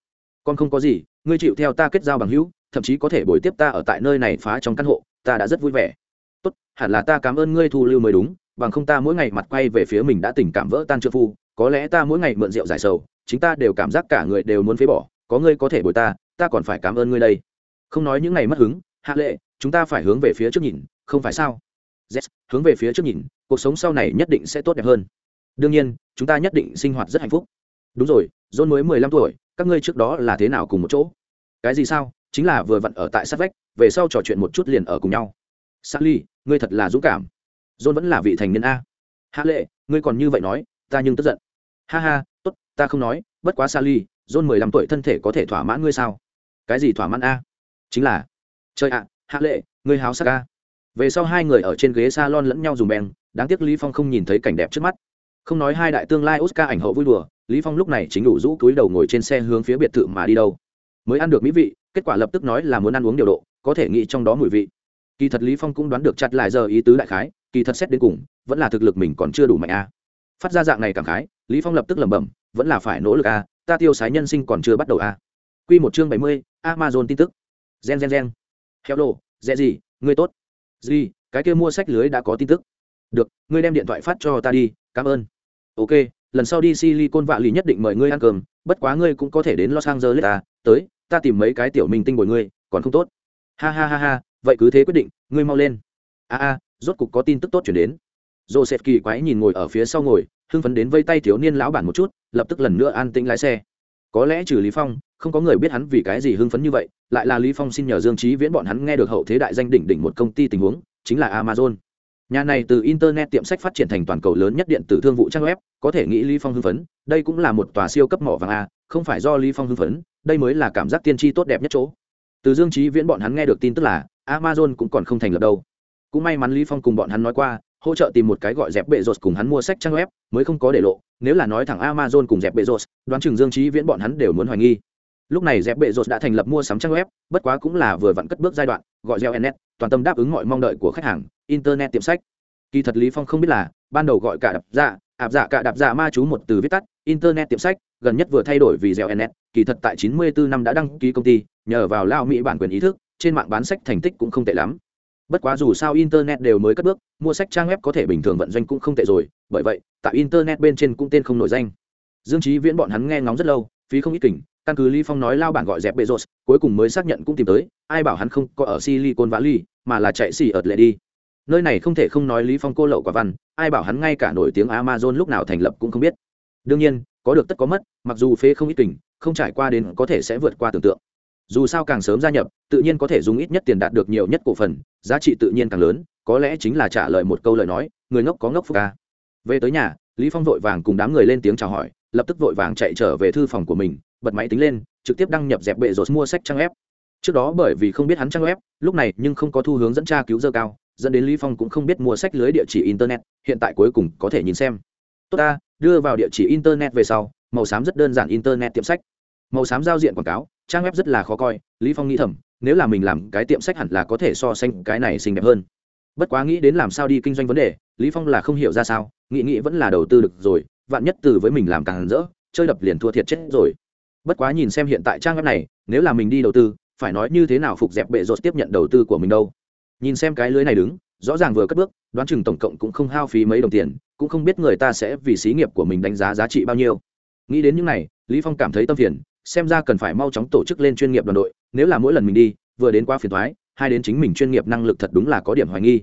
con không có gì ngươi chịu theo ta kết giao bằng hữu thậm chí có thể bồi tiếp ta ở tại nơi này phá trong căn hộ ta đã rất vui vẻ tốt hẳn là ta cảm ơn ngươi thu lưu mới đúng bằng không ta mỗi ngày mặt quay về phía mình đã tình cảm vỡ tan trợ phu có lẽ ta mỗi ngày mượn rượu giải sầu chính ta đều cảm giác cả người đều muốn phế bỏ có ngươi có thể bồi ta ta còn phải cảm ơn ngươi đây. Không nói những ngày mất hứng hạ lệ chúng ta phải hướng về phía trước nhìn không phải sao? Yes, hướng về phía trước nhìn cuộc sống sau này nhất định sẽ tốt đẹp hơn. Đương nhiên chúng ta nhất định sinh hoạt rất hạnh phúc. Đúng rồi john mới mười lăm tuổi các ngươi trước đó là thế nào cùng một chỗ? Cái gì sao? Chính là vừa vặn ở tại sát vách về sau trò chuyện một chút liền ở cùng nhau. Sally ngươi thật là dũng cảm john vẫn là vị thành niên a. Hạ lệ, ngươi còn như vậy nói, ta nhưng tức giận. Ha ha, tốt, ta không nói, bất quá sally, john mười lăm tuổi thân thể có thể thỏa mãn ngươi sao? Cái gì thỏa mãn a? Chính là chơi ạ, hạ lệ, ngươi háo sắc a. Về sau hai người ở trên ghế s a lon lẫn nhau dùng beng, đáng tiếc lý phong không nhìn thấy cảnh đẹp trước mắt. Không nói hai đại tương lai oscar ảnh hậu vui đùa, lý phong lúc này chính đủ rũ túi đầu ngồi trên xe hướng phía biệt thự mà đi đâu. Mới ăn được mỹ vị, kết quả lập tức nói là muốn ăn uống điều độ, có thể nghĩ trong đó mùi vị. Kỳ thật lý phong cũng đoán được chặt lại giờ ý tứ đại khái kỳ thật xét đến cùng vẫn là thực lực mình còn chưa đủ mạnh a. Phát ra dạng này cảm khái lý phong lập tức lẩm bẩm vẫn là phải nỗ lực a ta tiêu sái nhân sinh còn chưa bắt đầu a. Quy một chương 70, amazon tin tức. Gen gen gen. Hello dễ gì ngươi tốt. Gì cái kia mua sách lưới đã có tin tức. Được ngươi đem điện thoại phát cho ta đi cảm ơn. Ok lần sau đi silicon vạ lì nhất định mời ngươi ăn cơm bất quá ngươi cũng có thể đến los angeles ta tới ta tìm mấy cái tiểu minh tinh bồi ngươi còn không tốt. Ha ha ha ha vậy cứ thế quyết định ngươi mau lên. A a rốt cục có tin tức tốt chuyển đến. Joseph kỳ quái nhìn ngồi ở phía sau ngồi, hưng phấn đến vây tay thiếu niên lão bản một chút, lập tức lần nữa an tĩnh lái xe. Có lẽ trừ lý phong, không có người biết hắn vì cái gì hưng phấn như vậy, lại là lý phong xin nhờ dương trí viễn bọn hắn nghe được hậu thế đại danh đỉnh đỉnh một công ty tình huống, chính là amazon. Nhà này từ internet tiệm sách phát triển thành toàn cầu lớn nhất điện tử thương vụ trang web, có thể nghĩ lý phong hưng phấn, đây cũng là một tòa siêu cấp mỏ vàng a, không phải do lý phong hưng phấn, đây mới là cảm giác tiên tri tốt đẹp nhất chỗ. Từ dương trí viễn bọn hắn nghe được tin tức là, amazon cũng còn không thành lập đâu cũng may mắn lý phong cùng bọn hắn nói qua, hỗ trợ tìm một cái gọi dẹp bệ rột cùng hắn mua sách trang web, mới không có để lộ. Nếu là nói thẳng amazon cùng dẹp bệ rột đoán chừng dương trí viễn bọn hắn đều muốn hoài nghi. Lúc này dẹp bệ rột đã thành lập mua sắm trang web, bất quá cũng là vừa vặn cất bước giai đoạn, gọi gieo net toàn tâm đáp ứng mọi mong đợi của khách hàng, internet tiệm sách. Kỳ thật lý phong không biết là, ban đầu gọi cả đạp dạ ạp dạ cả đạp dạ ma chú một từ viết tắt, internet tiệm sách, gần nhất vừa thay đổi vì gieo net kỳ thật tại 94 năm đã đăng ký công ty, nhờ vào lao mỹ bản quyền ý thức, trên mạng bán sách thành tích cũng không tệ lắm bất quá dù sao internet đều mới cất bước, mua sách trang web có thể bình thường vận doanh cũng không tệ rồi, bởi vậy, tại internet bên trên cũng tên không nổi danh. Dương trí viễn bọn hắn nghe ngóng rất lâu, phí không ít kỉnh căn cứ lý phong nói lao bản gọi dẹp bezos, cuối cùng mới xác nhận cũng tìm tới, ai bảo hắn không có ở silicon valley, mà là chạy xì ợt lệ đi. Nơi này không thể không nói lý phong cô lậu quả văn, ai bảo hắn ngay cả nổi tiếng amazon lúc nào thành lập cũng không biết. Đương nhiên, có được tất có mất, mặc dù phế không ít kỉnh không trải qua đến có thể sẽ vượt qua tưởng tượng dù sao càng sớm gia nhập, tự nhiên có thể dùng ít nhất tiền đạt được nhiều nhất cổ phần, giá trị tự nhiên càng lớn, có lẽ chính là trả lời một câu lời nói, người ngốc có ngốc phúc ca. Về tới nhà, lý phong vội vàng cùng đám người lên tiếng chào hỏi, lập tức vội vàng chạy trở về thư phòng của mình, bật máy tính lên, trực tiếp đăng nhập dẹp bệ rồi mua sách trang web. Trước đó bởi vì không biết hắn trang web, lúc này nhưng không có thu hướng dẫn tra cứu dơ cao, dẫn đến lý phong cũng không biết mua sách lưới địa chỉ internet, hiện tại cuối cùng có thể nhìn xem. Tốt ta, đưa vào địa chỉ internet về sau, màu xám rất đơn giản internet tiệm sách. Màu xám giao diện quảng cáo trang web rất là khó coi, lý phong nghĩ thầm, nếu là mình làm cái tiệm sách hẳn là có thể so sánh cái này xinh đẹp hơn. Bất quá nghĩ đến làm sao đi kinh doanh vấn đề, lý phong là không hiểu ra sao, nghĩ nghĩ vẫn là đầu tư được rồi, vạn nhất từ với mình làm càng rỡ, chơi đập liền thua thiệt chết rồi. Bất quá nhìn xem hiện tại trang web này, nếu là mình đi đầu tư, phải nói như thế nào phục dẹp bệ rột tiếp nhận đầu tư của mình đâu. Nhìn xem cái lưới này đứng, rõ ràng vừa cất bước, đoán chừng tổng cộng cũng không hao phí mấy đồng tiền, cũng không biết người ta sẽ vì xí nghiệp của mình đánh giá giá trị bao nhiêu. Nghĩ đến những này, lý phong cảm thấy tâm phiền xem ra cần phải mau chóng tổ chức lên chuyên nghiệp đoàn đội, nếu là mỗi lần mình đi, vừa đến qua phiền thoái hai đến chính mình chuyên nghiệp năng lực thật đúng là có điểm hoài nghi.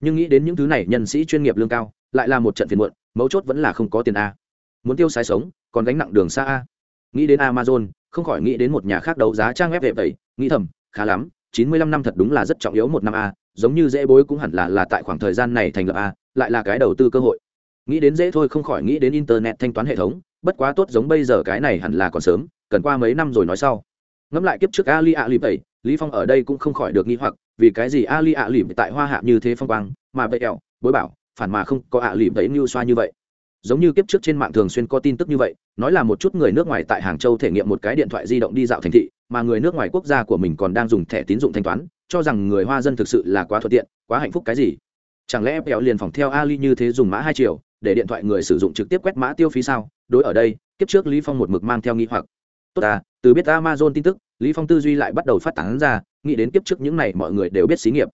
Nhưng nghĩ đến những thứ này, nhân sĩ chuyên nghiệp lương cao, lại là một trận phiền muộn, mấu chốt vẫn là không có tiền a. Muốn tiêu xài sống, còn gánh nặng đường xa a. Nghĩ đến amazon, không khỏi nghĩ đến một nhà khác đấu giá trang web vệ vậy, nghĩ thầm, khá lắm, chín mươi lăm năm thật đúng là rất trọng yếu một năm a, giống như dễ bối cũng hẳn là là tại khoảng thời gian này thành lập a, lại là cái đầu tư cơ hội. Nghĩ đến dễ thôi không khỏi nghĩ đến internet thanh toán hệ thống, bất quá tốt giống bây giờ cái này hẳn là còn sớm cần qua mấy năm rồi nói sau. Ngẫm lại kiếp trước ali ạ lịp tẩy lý phong ở đây cũng không khỏi được nghi hoặc, vì cái gì ali ạ lịp tại hoa hạ như thế phong quang, mà bậy ẹo bối bảo, phản mà không có ạ lịp tẩy như xoa như vậy. Giống như kiếp trước trên mạng thường xuyên có tin tức như vậy, nói là một chút người nước ngoài tại hàng châu thể nghiệm một cái điện thoại di động đi dạo thành thị, mà người nước ngoài quốc gia của mình còn đang dùng thẻ tín dụng thanh toán, cho rằng người hoa dân thực sự là quá thuận tiện, quá hạnh phúc cái gì. Chẳng lẽ bèo liền phòng theo ali như thế dùng mã hai triệu để điện thoại người sử dụng trực tiếp quét mã tiêu phí sao? Đối ở đây, kiếp trước lý phong một mực mang theo nghi hoặc tốt à từ biết amazon tin tức, lý phong tư duy lại bắt đầu phát tán ra, nghĩ đến kiếp trước những này mọi người đều biết xí nghiệp.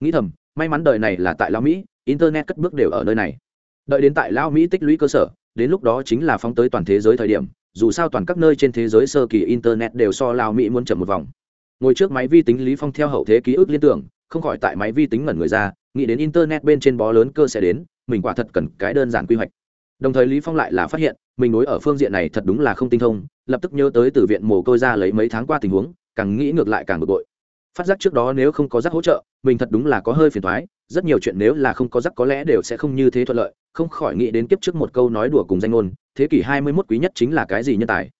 Nghĩ thầm, may mắn đời này là tại lao mỹ, internet cất bước đều ở nơi này. Đợi đến tại lao mỹ tích lũy cơ sở, đến lúc đó chính là phóng tới toàn thế giới thời điểm, dù sao toàn các nơi trên thế giới sơ kỳ internet đều so lao mỹ muốn chậm một vòng. Ngồi trước máy vi tính lý phong theo hậu thế ký ức liên tưởng, không khỏi tại máy vi tính ngẩn người ra, nghĩ đến internet bên trên bó lớn cơ sẽ đến, mình quả thật cần cái đơn giản quy hoạch đồng thời lý phong lại là phát hiện, mình đối ở phương diện này thật đúng là không tinh thông, lập tức nhớ tới từ viện mồ côi ra lấy mấy tháng qua tình huống, càng nghĩ ngược lại càng bực bội. Phát giác trước đó nếu không có giác hỗ trợ, mình thật đúng là có hơi phiền thoái rất nhiều chuyện nếu là không có giác có lẽ đều sẽ không như thế thuận lợi, không khỏi nghĩ đến kiếp trước một câu nói đùa cùng danh ngôn, thế kỷ hai mươi 21 quý nhất chính là cái gì nhân tài.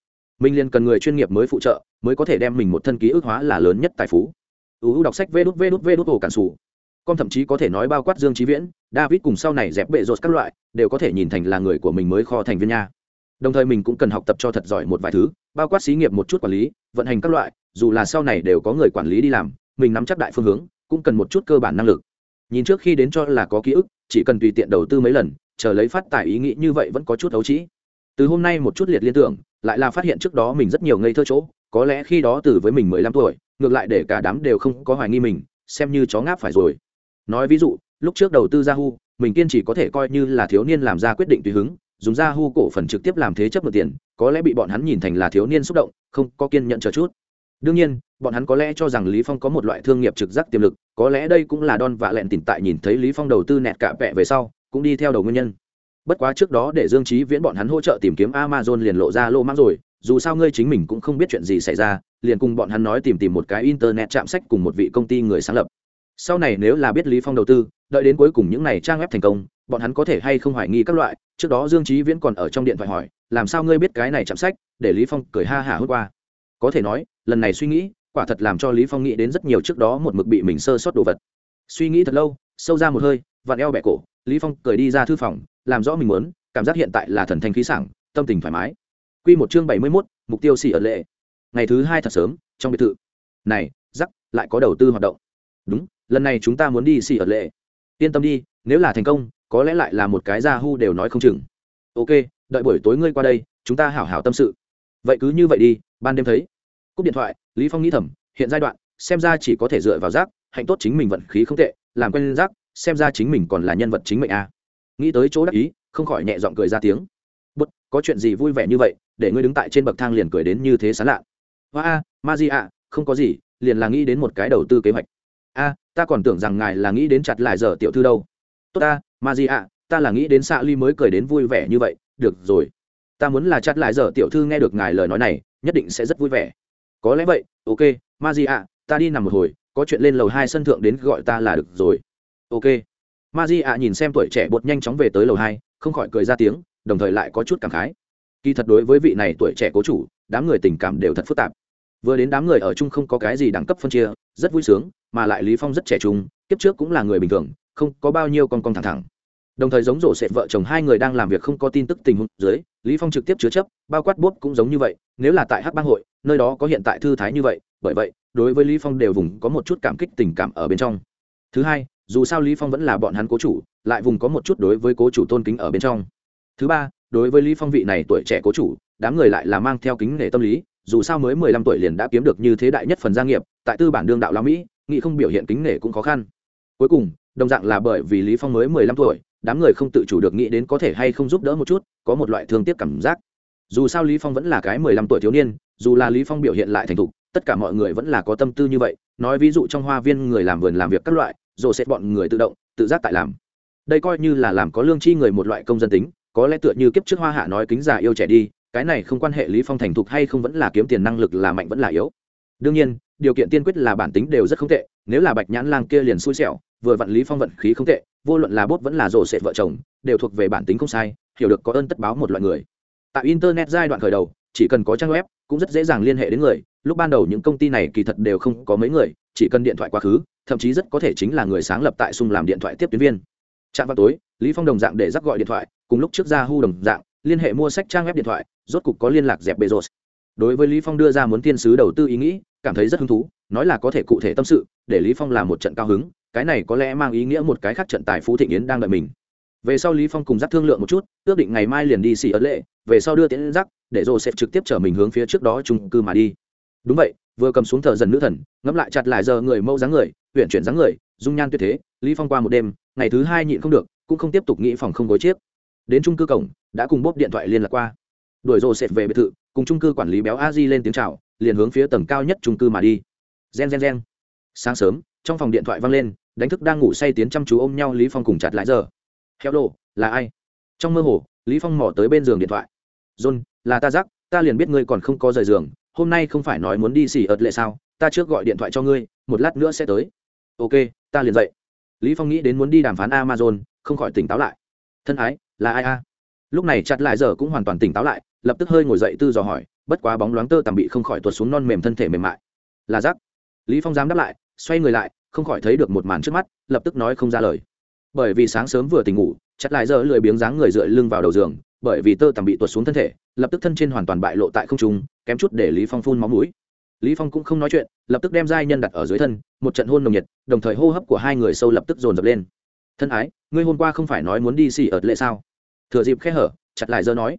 Mình liền cần người chuyên nghiệp mới phụ trợ, mới có thể đem mình một thân ký ức hóa là lớn nhất tài phú. Uu đọc sách vê đút vê đút vê đút ổ cản sủ con thậm chí có thể nói bao quát dương trí viễn, david cùng sau này dẹp bệ rột các loại, đều có thể nhìn thành là người của mình mới kho thành viên nha. Đồng thời mình cũng cần học tập cho thật giỏi một vài thứ, bao quát xí nghiệp một chút quản lý, vận hành các loại, dù là sau này đều có người quản lý đi làm, mình nắm chắc đại phương hướng, cũng cần một chút cơ bản năng lực. Nhìn trước khi đến cho là có ký ức, chỉ cần tùy tiện đầu tư mấy lần, chờ lấy phát tài ý nghĩ như vậy vẫn có chút ấu trĩ. Từ hôm nay một chút liệt liên tưởng, lại là phát hiện trước đó mình rất nhiều ngây thơ chỗ, có lẽ khi đó từ với mình mười lăm tuổi, ngược lại để cả đám đều không có hoài nghi mình, xem như chó ngáp phải rồi nói ví dụ, lúc trước đầu tư yahoo mình kiên trì có thể coi như là thiếu niên làm ra quyết định tùy hứng, dùng yahoo cổ phần trực tiếp làm thế chấp mượn tiền, có lẽ bị bọn hắn nhìn thành là thiếu niên xúc động, không, có kiên nhận chờ chút. Đương nhiên, bọn hắn có lẽ cho rằng lý phong có một loại thương nghiệp trực giác tiềm lực, có lẽ đây cũng là đòn vạ lẹn tìm tại nhìn thấy lý phong đầu tư nẹt cả vẹ về sau, cũng đi theo đầu nguyên nhân. Bất quá trước đó để dương trí viễn bọn hắn hỗ trợ tìm kiếm amazon liền lộ ra lô mắc rồi, dù sao ngươi chính mình cũng không biết chuyện gì xảy ra, liền cùng bọn hắn nói tìm tìm một cái internet chạm sách cùng một vị công ty người sáng lập sau này nếu là biết lý phong đầu tư đợi đến cuối cùng những này trang web thành công bọn hắn có thể hay không hoài nghi các loại. Trước đó dương trí viễn còn ở trong điện thoại hỏi làm sao ngươi biết cái này chạm sách để lý phong cười ha hả hốt qua. Có thể nói lần này suy nghĩ quả thật làm cho lý phong nghĩ đến rất nhiều trước đó một mực bị mình sơ sót đồ vật. Suy nghĩ thật lâu sâu ra một hơi vặn eo bẹ cổ lý phong cười đi ra thư phòng làm rõ mình muốn cảm giác hiện tại là thần thanh khí sảng tâm tình thoải mái. Quy một chương bảy mươi 71, mục tiêu xỉ ở lệ. Ngày thứ hai thật sớm trong biệt thự. Này rắc lại có đầu tư hoạt động. Đúng lần này chúng ta muốn đi xỉ ở lệ. Yên tâm đi, nếu là thành công, có lẽ lại là một cái ra hu đều nói không chừng. Ok, đợi buổi tối ngươi qua đây, chúng ta hảo hảo tâm sự. Vậy cứ như vậy đi, ban đêm thấy. Cúp điện thoại, lý phong nghĩ thầm, hiện giai đoạn, xem ra chỉ có thể dựa vào rác hạnh tốt chính mình vận khí không tệ, làm quen rác xem ra chính mình còn là nhân vật chính mệnh a. À. nghĩ tới chỗ đắc ý, không khỏi nhẹ giọng cười ra tiếng. Bút có chuyện gì vui vẻ như vậy, để ngươi đứng tại trên bậc thang liền cười đến như thế sán lạ. Hoa a ma di ạ không có gì, liền là nghĩ đến một cái đầu tư kế hoạch. A ta còn tưởng rằng ngài là nghĩ đến chặt lại giờ tiểu thư đâu. Tốt ta ma di ạ, ta là nghĩ đến xạ ly mới cười đến vui vẻ như vậy, được rồi. Ta muốn là chặt lại giờ tiểu thư nghe được ngài lời nói này, nhất định sẽ rất vui vẻ. Có lẽ vậy, ok ma di ạ, ta đi nằm một hồi, có chuyện lên lầu hai sân thượng đến gọi ta là được rồi. Ok. Ma di ạ nhìn xem tuổi trẻ bột nhanh chóng về tới lầu hai, không khỏi cười ra tiếng, đồng thời lại có chút cảm khái. Kỳ thật đối với vị này tuổi trẻ cố chủ, đám người tình cảm đều thật phức tạp. Vừa đến đám người ở chung không có cái gì đẳng cấp phân chia, rất vui sướng mà lại lý phong rất trẻ trung, kiếp trước cũng là người bình thường, không có bao nhiêu con con thẳng thẳng. Đồng thời giống rổ sệt vợ chồng hai người đang làm việc không có tin tức tình huống dưới, lý phong trực tiếp chứa chấp, bao quát bốp cũng giống như vậy, nếu là tại hắc bang hội, nơi đó có hiện tại thư thái như vậy, bởi vậy, đối với lý phong đều vùng có một chút cảm kích tình cảm ở bên trong. Thứ hai, dù sao lý phong vẫn là bọn hắn cố chủ, lại vùng có một chút đối với cố chủ tôn kính ở bên trong. Thứ ba, đối với lý phong vị này tuổi trẻ cố chủ, đám người lại là mang theo kính nể tâm lý, dù sao mới mười lăm tuổi liền đã kiếm được như thế đại nhất phần gia nghiệp, tại tư bản đương đạo La mỹ nghĩ không biểu hiện kính nể cũng khó khăn. Cuối cùng, đồng dạng là bởi vì lý phong mới mười lăm tuổi, đám người không tự chủ được nghĩ đến có thể hay không giúp đỡ một chút, có một loại thương tiếc cảm giác. Dù sao lý phong vẫn là cái mười lăm tuổi thiếu niên, dù là lý phong biểu hiện lại thành thục, tất cả mọi người vẫn là có tâm tư như vậy, nói ví dụ trong hoa viên người làm vườn làm việc các loại, rồi sẽ bọn người tự động, tự giác tại làm. Đây coi như là làm có lương chi người một loại công dân tính, có lẽ tựa như kiếp trước hoa hạ nói kính già yêu trẻ đi, cái này không quan hệ lý phong thành thục hay không vẫn là kiếm tiền năng lực là mạnh vẫn là yếu. Đương nhiên điều kiện tiên quyết là bản tính đều rất không tệ, nếu là bạch nhãn lang kia liền xui xẻo, vừa vận lý phong vận khí không tệ, vô luận là bốt vẫn là rổ sệt vợ chồng, đều thuộc về bản tính không sai, hiểu được có ơn tất báo một loại người. Tại internet giai đoạn khởi đầu, chỉ cần có trang web, cũng rất dễ dàng liên hệ đến người. Lúc ban đầu những công ty này kỳ thật đều không có mấy người, chỉ cần điện thoại quá khứ, thậm chí rất có thể chính là người sáng lập tại sung làm điện thoại tiếp tuyến viên. Trạm vào tối, lý phong đồng dạng để rắc gọi điện thoại, cùng lúc trước ra hu đồng dạng, liên hệ mua sách trang web điện thoại, rốt cục có liên lạc dẹp bezos. Đối với lý phong đưa ra muốn tiên sứ đầu tư ý nghĩ cảm thấy rất hứng thú, nói là có thể cụ thể tâm sự, để lý phong làm một trận cao hứng, cái này có lẽ mang ý nghĩa một cái khác trận tài phú thịnh yến đang đợi mình. Về sau lý phong cùng dắt thương lượng một chút, ước định ngày mai liền đi xì ấn lệ, về sau đưa tiễn giác để rồi sẽ trực tiếp chở mình hướng phía trước đó trung cư mà đi. Đúng vậy, vừa cầm xuống thờ dần nữ thần, ngẫm lại chặt lại giờ người mâu dáng người huyện chuyển dáng người, dung nhan tuyệt thế, lý phong qua một đêm, ngày thứ hai nhịn không được, cũng không tiếp tục nghĩ phòng không gối chiếc. Đến trung cư cổng, đã cùng bốp điện thoại liên lạc qua. Đuổi rồi sẽ về biệt thự cùng trung cư quản lý béo a di lên tiếng chào, liền hướng phía tầng cao nhất trung cư mà đi. Gen gen gen. Sáng sớm, trong phòng điện thoại vang lên, đánh thức đang ngủ say tiến chăm chú ôm nhau lý phong cùng chặt lại giờ. Theo đồ là ai? Trong mơ hồ, lý phong mò tới bên giường điện thoại. John, là ta rắc ta liền biết ngươi còn không có rời giường, hôm nay không phải nói muốn đi xỉ ợt lệ sao, ta trước gọi điện thoại cho ngươi, một lát nữa sẽ tới. Ok, ta liền dậy. Lý phong nghĩ đến muốn đi đàm phán amazon, không khỏi tỉnh táo lại. Thân ái, là ai a? Lúc này chặt lại giờ cũng hoàn toàn tỉnh táo lại, lập tức hơi ngồi dậy tư dò hỏi, bất quá bóng loáng tơ tằm bị không khỏi tuột xuống non mềm thân thể mềm mại. Là rắc lý phong dám đáp lại, xoay người lại, không khỏi thấy được một màn trước mắt, lập tức nói không ra lời. Bởi vì sáng sớm vừa tỉnh ngủ, chặt lại giờ lười biếng dáng người dựa lưng vào đầu giường, bởi vì tơ tằm bị tuột xuống thân thể, lập tức thân trên hoàn toàn bại lộ tại không trung, kém chút để lý phong phun máu mũi. Lý phong cũng không nói chuyện, lập tức đem giai nhân đặt ở dưới thân, một trận hôn nồng nhiệt, đồng thời hô hấp của hai người sâu lập tức dồn dập lên. Thân ái, ngươi hôm qua không phải nói muốn đi xì ợt lệ sao? Thừa dịp khe hở chặt lại giờ nói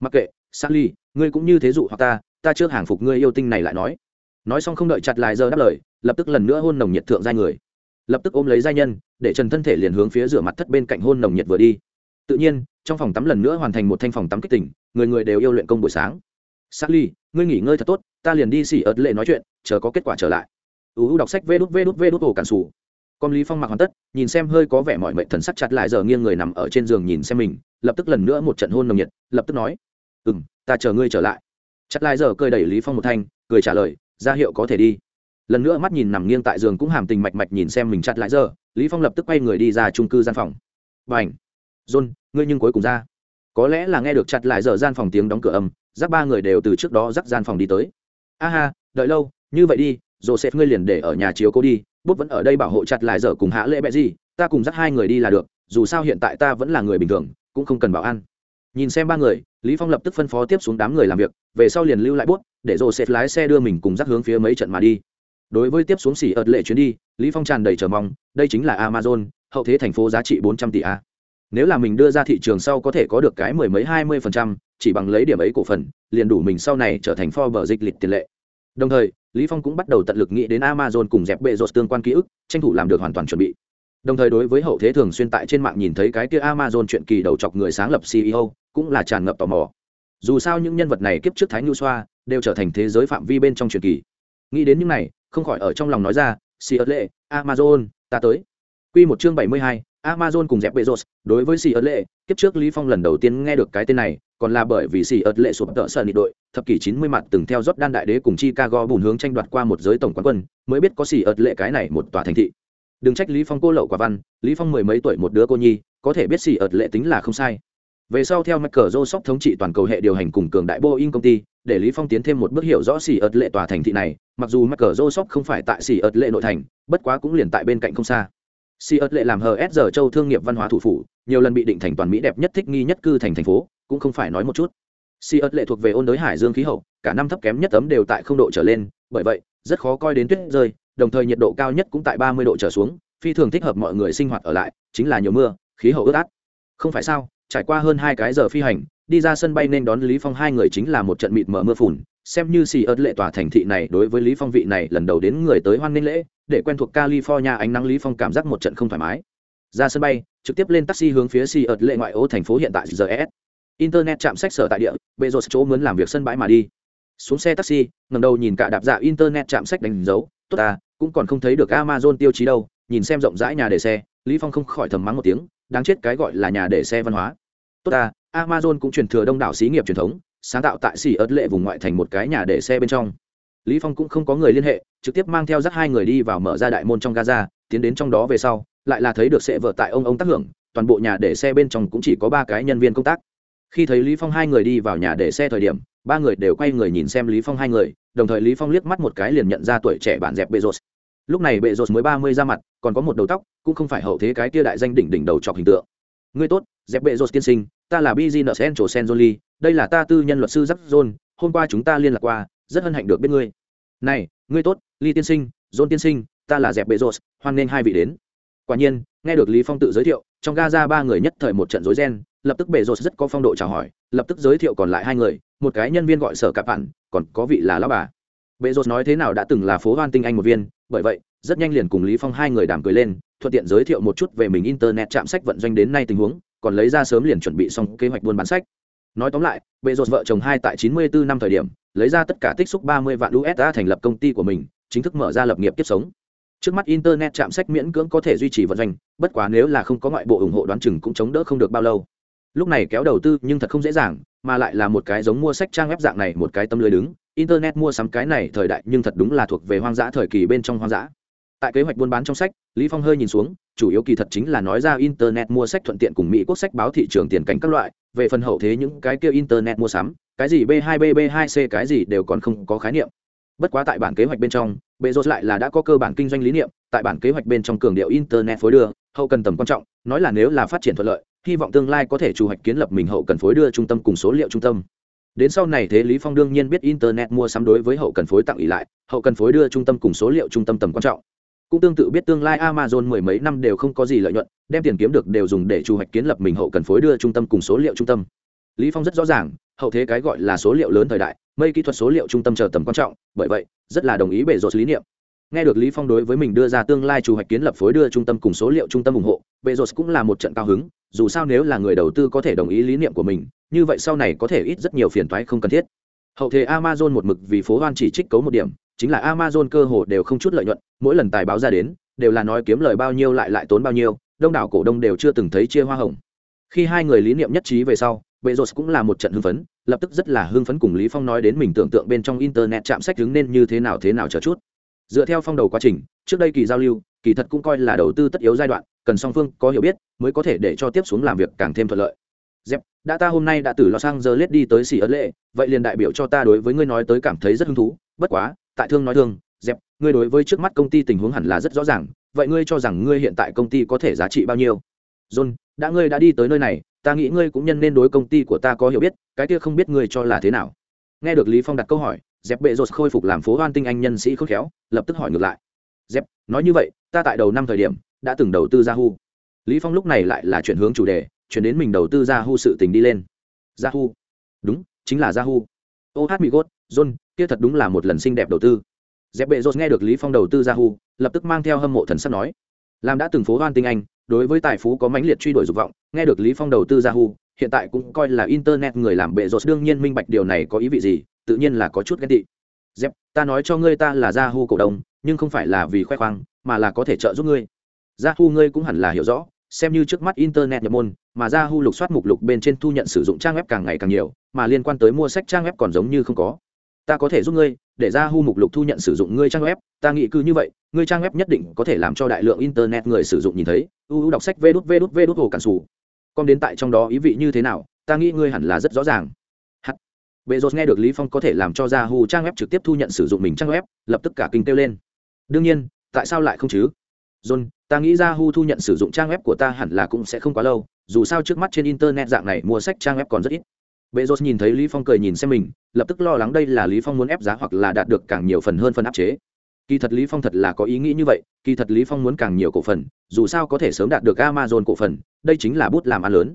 mặc kệ Sally, ngươi cũng như thế dụ hoặc ta ta trước hàng phục ngươi yêu tinh này lại nói. Nói xong không đợi chặt lại giờ đáp lời lập tức lần nữa hôn nồng nhiệt thượng giai người. Lập tức ôm lấy giai nhân để trần thân thể liền hướng phía rửa mặt thất bên cạnh hôn nồng nhiệt vừa đi. Tự nhiên trong phòng tắm lần nữa hoàn thành một thanh phòng tắm kích tỉnh người người đều yêu luyện công buổi sáng. Sally, ngươi nghỉ ngơi thật tốt ta liền đi xỉ ớt lệ nói chuyện chờ có kết quả trở lại. Uu đọc sách vê đút vê đút vê đút ổ cản sủ con lý phong mặc hoàn tất nhìn xem hơi có vẻ mọi mệnh thần sắc chặt lại giờ nghiêng người nằm ở trên giường nhìn xem mình lập tức lần nữa một trận hôn nồng nhiệt lập tức nói ừm, ta chờ ngươi trở lại. Chặt lại giờ cười đẩy lý phong một thanh cười trả lời ra hiệu có thể đi. Lần nữa mắt nhìn nằm nghiêng tại giường cũng hàm tình mạch mạch nhìn xem mình chặt lại giờ lý phong lập tức quay người đi ra trung cư gian phòng. Bảnh john ngươi nhưng cuối cùng ra. Có lẽ là nghe được chặt lại giờ gian phòng tiếng đóng cửa âm dắt ba người đều từ trước đó dắt gian phòng đi tới. Aha, đợi lâu như vậy đi joseph, ngươi liền để ở nhà chiếu cố đi, bút vẫn ở đây bảo hộ chặt lại giờ cùng hạ lễ bẹ gì, ta cùng dắt hai người đi là được, dù sao hiện tại ta vẫn là người bình thường, cũng không cần bảo ăn nhìn xem ba người, lý phong lập tức phân phó tiếp xuống đám người làm việc, về sau liền lưu lại bút, để joseph lái xe đưa mình cùng dắt hướng phía mấy trận mà đi. Đối với tiếp xuống xỉ ợt lệ chuyến đi, lý phong tràn đầy chờ mong, đây chính là amazon, hậu thế thành phố giá trị 400 tỷ a. Nếu là mình đưa ra thị trường sau có thể có được cái mười mấy hai mươi phần trăm, chỉ bằng lấy điểm ấy cổ phần, liền đủ mình sau này trở thành Forbes dịch lịch tiền lệ đồng thời, lý phong cũng bắt đầu tận lực nghĩ đến amazon cùng dẹp bệ rột tương quan ký ức, tranh thủ làm được hoàn toàn chuẩn bị. Đồng thời đối với hậu thế thường xuyên tại trên mạng nhìn thấy cái kia amazon chuyện kỳ đầu chọc người sáng lập ceo cũng là tràn ngập tò mò. Dù sao những nhân vật này kiếp trước thái nhu xoa đều trở thành thế giới phạm vi bên trong truyền kỳ. Nghĩ đến những này, không khỏi ở trong lòng nói ra, xì lệ, amazon, ta tới. Quy một chương bảy mươi hai amazon cùng dẹp bezos, đối với xì lệ, kiếp trước lý phong lần đầu tiên nghe được cái tên này, còn là bởi vì xì ớt lệ sụp tợ sợ nị đội, thập kỷ chín mươi mặt từng theo dốt đan đại đế cùng chicago bùn hướng tranh đoạt qua một giới tổng quán quân, mới biết có xì ớt lệ cái này một tòa thành thị. Đừng trách lý phong cô lậu quả văn, lý phong mười mấy tuổi một đứa cô nhi, có thể biết xì ớt lệ tính là không sai. Về sau theo mắc cờ sóc thống trị toàn cầu hệ điều hành cùng cường đại boeing công ty, để lý phong tiến thêm một bước hiểu rõ xì ớt lệ tòa thành thị này, mặc dù mắc cờ không phải tại xì ớt lệ nội thành, bất quá cũng liền tại bên cạnh không xa xì ớt lệ làm hờ s giờ châu thương nghiệp văn hóa thủ phủ, nhiều lần bị định thành toàn mỹ đẹp nhất thích nghi nhất cư thành thành phố, cũng không phải nói một chút. Si ớt lệ thuộc về ôn đới hải dương khí hậu, cả năm thấp kém nhất ấm đều tại không độ trở lên, bởi vậy, rất khó coi đến tuyết rơi, đồng thời nhiệt độ cao nhất cũng tại ba mươi độ trở xuống, phi thường thích hợp mọi người sinh hoạt ở lại, chính là nhiều mưa, khí hậu ướt át. Không phải sao, trải qua hơn hai cái giờ phi hành, đi ra sân bay nên đón lý phong hai người chính là một trận mịt mờ mưa phùn xem như xì ớt lệ tòa thành thị này, đối với lý phong vị này, lần đầu đến người tới hoan nghênh lễ, để quen thuộc california ánh nắng, lý phong cảm giác một trận không thoải mái. Ra sân bay, trực tiếp lên taxi hướng phía xì ớt lệ ngoại ô thành phố hiện tại GS internet chạm sách sở tại địa bệ rột chỗ muốn làm việc sân bãi mà đi. Xuống xe taxi ngầm đầu nhìn cả đạp dạ internet chạm sách đánh dấu. Tốt à cũng còn không thấy được amazon tiêu chí đâu, nhìn xem rộng rãi nhà để xe, lý phong không khỏi thầm mắng một tiếng, đáng chết cái gọi là nhà để xe văn hóa. Tốt à amazon cũng truyền thừa đông đảo xí nghiệp truyền thống sáng tạo tại xỉ ớt lệ vùng ngoại thành một cái nhà để xe bên trong. Lý phong cũng không có người liên hệ, trực tiếp mang theo dắt hai người đi vào mở ra đại môn trong gaza, tiến đến trong đó về sau, lại là thấy được sẽ vợ tại ông ông tác hưởng, toàn bộ nhà để xe bên trong cũng chỉ có ba cái nhân viên công tác. Khi thấy lý phong hai người đi vào nhà để xe thời điểm, ba người đều quay người nhìn xem lý phong hai người, đồng thời lý phong liếc mắt một cái liền nhận ra tuổi trẻ bản dẹp bệ rột lúc này bệ rột mới ba mươi ra mặt, còn có một đầu tóc, cũng không phải hậu thế cái kia đại danh đỉnh đỉnh đầu trọc hình tượng. Ngươi tốt dẹp bệ rột tiên sinh, ta là business central senjoli đây là ta tư nhân luật sư giáp john hôm qua chúng ta liên lạc qua rất hân hạnh được biết ngươi. Này ngươi tốt ly tiên sinh john tiên sinh ta là dẹp bệ rột hoan nghênh hai vị đến. Quả nhiên nghe được lý phong tự giới thiệu trong Gaza ba người nhất thời một trận rối ren lập tức bệ rột rất có phong độ chào hỏi lập tức giới thiệu còn lại hai người một cái nhân viên gọi sở cạp bạn, còn có vị là lão bà. Bệ rột nói thế nào đã từng là phố hoan tinh anh một viên bởi vậy rất nhanh liền cùng lý phong hai người đàm cười lên thuận tiện giới thiệu một chút về mình internet chạm sách vận doanh đến nay tình huống còn lấy ra sớm liền chuẩn bị xong kế hoạch buôn bán sách nói tóm lại, bệ rột vợ chồng hai tại 94 năm thời điểm, lấy ra tất cả tích xúc 30 vạn usd thành lập công ty của mình, chính thức mở ra lập nghiệp kiếp sống. Trước mắt internet chạm sách miễn cưỡng có thể duy trì vận doanh bất quá nếu là không có ngoại bộ ủng hộ đoán chừng cũng chống đỡ không được bao lâu. Lúc này kéo đầu tư nhưng thật không dễ dàng, mà lại là một cái giống mua sách trang web dạng này, một cái tâm lưới đứng. Internet mua sắm cái này thời đại nhưng thật đúng là thuộc về hoang dã thời kỳ bên trong hoang dã. Tại kế hoạch buôn bán trong sách, lý phong hơi nhìn xuống chủ yếu kỳ thật chính là nói ra internet mua sách thuận tiện cùng mỹ quốc sách báo thị trường tiền cảnh các loại, về phần hậu thế những cái kia internet mua sắm, cái gì b 2 b b 2 c, cái gì đều còn không có khái niệm. Bất quá tại bản kế hoạch bên trong Bê rột lại là đã có cơ bản kinh doanh lý niệm, tại bản kế hoạch bên trong cường điệu internet phối đưa, hậu cần tầm quan trọng, nói là nếu là phát triển thuận lợi, hy vọng tương lai có thể chủ hoạch kiến lập mình hậu cần phối đưa trung tâm cùng số liệu trung tâm. Đến sau này thế lý phong đương nhiên biết internet mua sắm đối với hậu cần phối tặng ý lại, hậu cần phối đưa trung tâm cùng số liệu trung tâm tầm quan trọng cũng tương tự biết tương lai amazon mười mấy năm đều không có gì lợi nhuận, đem tiền kiếm được đều dùng để chủ hoạch kiến lập mình hậu cần phối đưa trung tâm cùng số liệu trung tâm. Lý phong rất rõ ràng, hậu thế cái gọi là số liệu lớn thời đại mây kỹ thuật số liệu trung tâm chờ tầm quan trọng, bởi vậy, rất là đồng ý bể rột lý niệm. Nghe được lý phong đối với mình đưa ra tương lai chủ hoạch kiến lập phối đưa trung tâm cùng số liệu trung tâm ủng hộ, bể rột cũng là một trận cao hứng, dù sao nếu là người đầu tư có thể đồng ý lý niệm của mình, như vậy sau này có thể ít rất nhiều phiền toái không cần thiết. Hậu thế amazon một mực vì phố hoan chỉ trích cấu một điểm chính là amazon cơ hồ đều không chút lợi nhuận, mỗi lần tài báo ra đến, đều là nói kiếm lời bao nhiêu lại lại tốn bao nhiêu, đông đảo cổ đông đều chưa từng thấy chia hoa hồng. Khi hai người lý niệm nhất trí về sau, bezos cũng là một trận hưng phấn, lập tức rất là hưng phấn cùng lý phong nói đến mình tưởng tượng bên trong internet chạm sách đứng nên như thế nào thế nào chờ chút. Dựa theo phong đầu quá trình, trước đây kỳ giao lưu, kỳ thật cũng coi là đầu tư tất yếu giai đoạn, cần song phương có hiểu biết, mới có thể để cho tiếp xuống làm việc càng thêm thuận lợi. Dẹp, đã ta hôm nay đã từ los angeles đi tới xỉ ớt lệ vậy liền đại biểu cho ta đối với ngươi nói tới cảm thấy rất hứng thú, bất quá tại thương nói thương, dẹp, ngươi đối với trước mắt công ty tình huống hẳn là rất rõ ràng, vậy ngươi cho rằng ngươi hiện tại công ty có thể giá trị bao nhiêu? John, đã ngươi đã đi tới nơi này, ta nghĩ ngươi cũng nhân nên đối công ty của ta có hiểu biết, cái kia không biết ngươi cho là thế nào. Nghe được lý phong đặt câu hỏi, dẹp bệ rột khôi phục làm phố hoan tinh anh nhân sĩ khôn khéo, lập tức hỏi ngược lại. Dẹp, nói như vậy, ta tại đầu năm thời điểm, đã từng đầu tư yahoo. Lý phong lúc này lại là chuyển hướng chủ đề, chuyển đến mình đầu tư yahoo sự tình đi lên. Yahoo? Đúng, chính là yahoo. Ô hát mỹ gốt, john kia thật đúng là một lần xinh đẹp đầu tư. Dẹp bệ rột nghe được lý phong đầu tư yahoo lập tức mang theo hâm mộ thần sắc nói, làm đã từng phố hoan tinh anh, đối với tài phú có mãnh liệt truy đuổi dục vọng, nghe được lý phong đầu tư yahoo hiện tại cũng coi là internet người làm bệ rột đương nhiên minh bạch điều này có ý vị gì, tự nhiên là có chút ghen tị. Dẹp ta nói cho ngươi ta là Yahoo cổ đông, nhưng không phải là vì khoe khoang, mà là có thể trợ giúp ngươi. Yahoo ngươi cũng hẳn là hiểu rõ, xem như trước mắt internet nhập môn, mà Yahoo lục soát mục lục bên trên thu nhận sử dụng trang web càng ngày càng nhiều, mà liên quan tới mua sách trang web còn giống như không có ta có thể giúp ngươi, để gia hu mục lục thu nhận sử dụng ngươi trang web, ta nghĩ cứ như vậy, ngươi trang web nhất định có thể làm cho đại lượng internet người sử dụng nhìn thấy. Uu đọc sách vê đút vê đút vê đút hồ cản xù còn đến tại trong đó ý vị như thế nào, ta nghĩ ngươi hẳn là rất rõ ràng. Bệ rột nghe được lý phong có thể làm cho yahoo trang web trực tiếp thu nhận sử dụng mình trang web, lập tức cả kinh kêu lên. Đương nhiên, tại sao lại không chứ? John, ta nghĩ yahoo thu nhận sử dụng trang web của ta hẳn là cũng sẽ không quá lâu, dù sao trước mắt trên internet dạng này mua sách trang web còn rất ít bệ rột nhìn thấy lý phong cười nhìn xem mình, lập tức lo lắng đây là lý phong muốn ép giá hoặc là đạt được càng nhiều phần hơn phần áp chế. Kỳ thật lý phong thật là có ý nghĩ như vậy, kỳ thật lý phong muốn càng nhiều cổ phần, dù sao có thể sớm đạt được amazon cổ phần, đây chính là bút làm ăn lớn.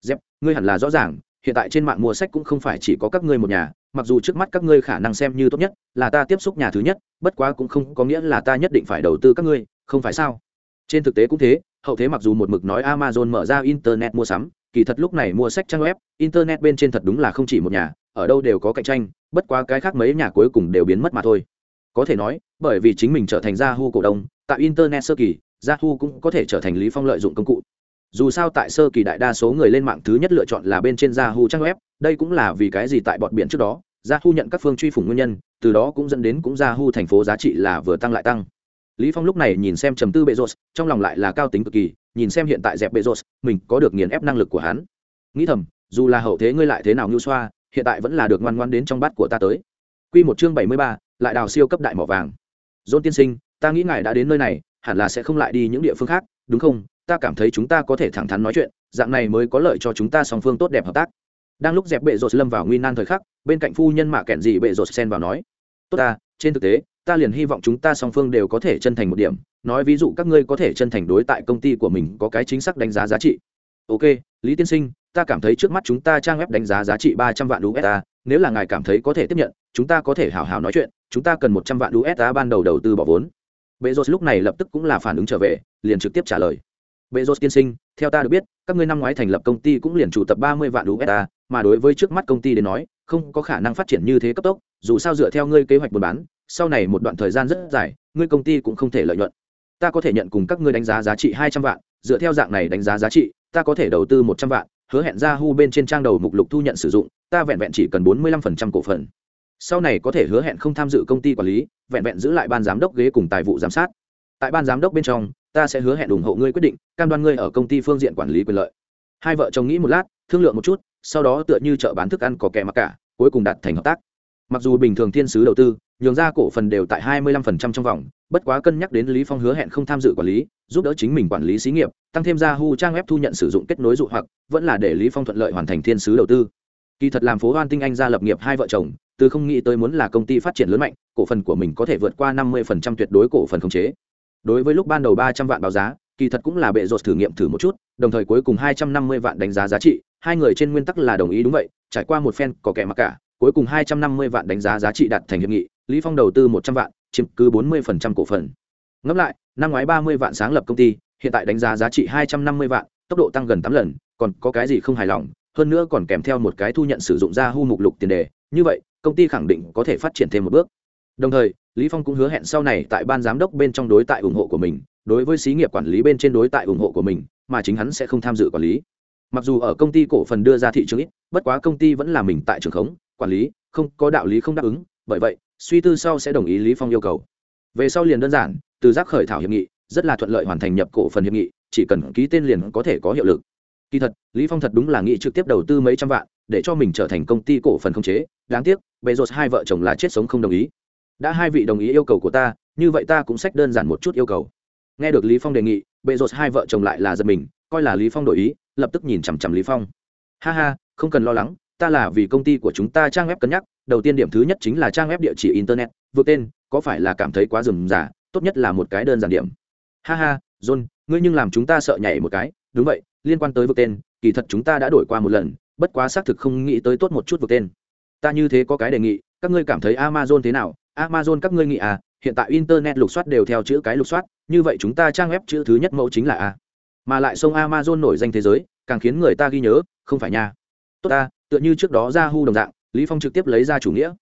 Dẹp, ngươi hẳn là rõ ràng, hiện tại trên mạng mua sách cũng không phải chỉ có các ngươi một nhà, mặc dù trước mắt các ngươi khả năng xem như tốt nhất, là ta tiếp xúc nhà thứ nhất, bất quá cũng không có nghĩa là ta nhất định phải đầu tư các ngươi, không phải sao? Trên thực tế cũng thế, hậu thế mặc dù một mực nói amazon mở ra internet mua sắm kỳ thật lúc này mua sách trang web, internet bên trên thật đúng là không chỉ một nhà, ở đâu đều có cạnh tranh, bất quá cái khác mấy nhà cuối cùng đều biến mất mà thôi. Có thể nói, bởi vì chính mình trở thành gia hu cổ đông, tại internet sơ kỳ, gia hu cũng có thể trở thành lý phong lợi dụng công cụ. Dù sao tại sơ kỳ đại đa số người lên mạng thứ nhất lựa chọn là bên trên yahoo trang web, đây cũng là vì cái gì tại bọn biển trước đó yahoo nhận các phương truy phủng nguyên nhân, từ đó cũng dẫn đến cũng yahoo thành phố giá trị là vừa tăng lại tăng. Lý phong lúc này nhìn xem trầm tư bệ rột trong lòng lại là cao tính cực kỳ nhìn xem hiện tại dẹp bệ rột mình có được nghiền ép năng lực của hắn. Nghĩ thầm dù là hậu thế ngươi lại thế nào nhu xoa hiện tại vẫn là được ngoan ngoan đến trong bát của ta tới. Quy một chương bảy mươi ba, lại đào siêu cấp đại mỏ vàng. Dôn tiên sinh ta nghĩ ngài đã đến nơi này hẳn là sẽ không lại đi những địa phương khác đúng không? Ta cảm thấy chúng ta có thể thẳng thắn nói chuyện dạng này mới có lợi cho chúng ta song phương tốt đẹp hợp tác. Đang lúc dẹp bệ rột lâm vào nguy nan thời khắc bên cạnh phu nhân mạ kẹn dị bệ rột xen vào nói tốt ta trên thực tế ta liền hy vọng chúng ta song phương đều có thể chân thành một điểm nói ví dụ các ngươi có thể chân thành đối tại công ty của mình có cái chính xác đánh giá giá trị. Ok lý tiên sinh ta cảm thấy trước mắt chúng ta trang web đánh giá giá trị ba trăm vạn usd nếu là ngài cảm thấy có thể tiếp nhận chúng ta có thể hào hào nói chuyện chúng ta cần một trăm vạn usd ban đầu đầu tư bỏ vốn. Bệ lúc này lập tức cũng là phản ứng trở về liền trực tiếp trả lời. Bezos tiên sinh, theo ta được biết, các ngươi năm ngoái thành lập công ty cũng liền chủ tập 30 vạn USD, mà đối với trước mắt công ty đến nói, không có khả năng phát triển như thế cấp tốc, dù sao dựa theo ngươi kế hoạch buôn bán, sau này một đoạn thời gian rất dài, ngươi công ty cũng không thể lợi nhuận. Ta có thể nhận cùng các ngươi đánh giá giá trị 200 vạn, dựa theo dạng này đánh giá giá trị, ta có thể đầu tư 100 vạn, hứa hẹn ra hu bên trên trang đầu mục lục thu nhận sử dụng ta vẹn vẹn chỉ cần bốn mươi lăm phần trăm cổ phần. Sau này có thể hứa hẹn không tham dự công ty quản lý vẹn vẹn giữ lại ban giám đốc ghế cùng tài vụ giám sát. Tại ban giám đốc bên trong ta sẽ hứa hẹn ủng hộ ngươi quyết định cam đoan ngươi ở công ty phương diện quản lý quyền lợi. Hai vợ chồng nghĩ một lát thương lượng một chút sau đó tựa như chợ bán thức ăn có kẻ mặc cả cuối cùng đạt thành hợp tác mặc dù bình thường thiên sứ đầu tư, nhường ra cổ phần đều tại 25% trong vòng, bất quá cân nhắc đến lý phong hứa hẹn không tham dự quản lý, giúp đỡ chính mình quản lý xí nghiệp, tăng thêm ra hu trang web thu nhận sử dụng kết nối dụ hoặc, vẫn là để lý phong thuận lợi hoàn thành thiên sứ đầu tư. Kỳ thật làm phố hoan tinh anh ra lập nghiệp hai vợ chồng, từ không nghĩ tới muốn là công ty phát triển lớn mạnh, cổ phần của mình có thể vượt qua năm mươi tuyệt đối cổ phần khống chế. Đối với lúc ban đầu ba trăm vạn báo giá, kỳ thật cũng là bệ rột thử nghiệm thử một chút, đồng thời cuối cùng hai trăm năm mươi vạn đánh giá giá trị, hai người trên nguyên tắc là đồng ý đúng vậy, trải qua một phen có kẻ mặc cả cuối cùng hai trăm năm mươi vạn đánh giá giá trị đạt thành hiệp nghị, lý phong đầu tư một trăm vạn, chiếm cứ bốn mươi cổ phần. Ngẫm lại, năm ngoái ba mươi vạn sáng lập công ty, hiện tại đánh giá giá trị hai trăm năm mươi vạn, tốc độ tăng gần tám lần, còn có cái gì không hài lòng, hơn nữa còn kèm theo một cái thu nhận sử dụng ra hu mục lục tiền đề, như vậy, công ty khẳng định có thể phát triển thêm một bước. Đồng thời, lý phong cũng hứa hẹn sau này tại ban giám đốc bên trong đối tại ủng hộ của mình, đối với xí nghiệp quản lý bên trên đối tại ủng hộ của mình, mà chính hắn sẽ không tham dự quản lý. Mặc dù ở công ty cổ phần đưa ra thị trường ít, bất quá công ty vẫn là mình tại trường khống quản lý, không có đạo lý không đáp ứng, bởi vậy, suy tư sau sẽ đồng ý lý phong yêu cầu. Về sau liền đơn giản, từ giác khởi thảo hiệp nghị, rất là thuận lợi hoàn thành nhập cổ phần hiệp nghị, chỉ cần ký tên liền có thể có hiệu lực. Kỳ thật, lý phong thật đúng là nghĩ trực tiếp đầu tư mấy trăm vạn, để cho mình trở thành công ty cổ phần không chế. Đáng tiếc, bezos hai vợ chồng là chết sống không đồng ý. Đã hai vị đồng ý yêu cầu của ta, như vậy ta cũng sách đơn giản một chút yêu cầu. Nghe được lý phong đề nghị bệ hai vợ chồng lại là giật mình, coi là lý phong đổi ý, lập tức nhìn chằm chằm lý phong. Ha ha, không cần lo lắng ta là vì công ty của chúng ta trang web cân nhắc, đầu tiên điểm thứ nhất chính là trang web địa chỉ internet, vượt tên, có phải là cảm thấy quá rườm rà, tốt nhất là một cái đơn giản điểm. Ha ha, john, ngươi nhưng làm chúng ta sợ nhảy một cái. Đúng vậy, liên quan tới vượt tên, kỳ thật chúng ta đã đổi qua một lần, bất quá xác thực không nghĩ tới tốt một chút vượt tên. Ta như thế có cái đề nghị, các ngươi cảm thấy amazon thế nào? Amazon các ngươi nghĩ à hiện tại internet lục soát đều theo chữ cái lục soát, như vậy chúng ta trang web chữ thứ nhất mẫu chính là a. Mà lại sông amazon nổi danh thế giới, càng khiến người ta ghi nhớ, không phải nha. Tốt ta tựa như trước đó ra hu đồng dạng, lý phong trực tiếp lấy ra chủ nghĩa.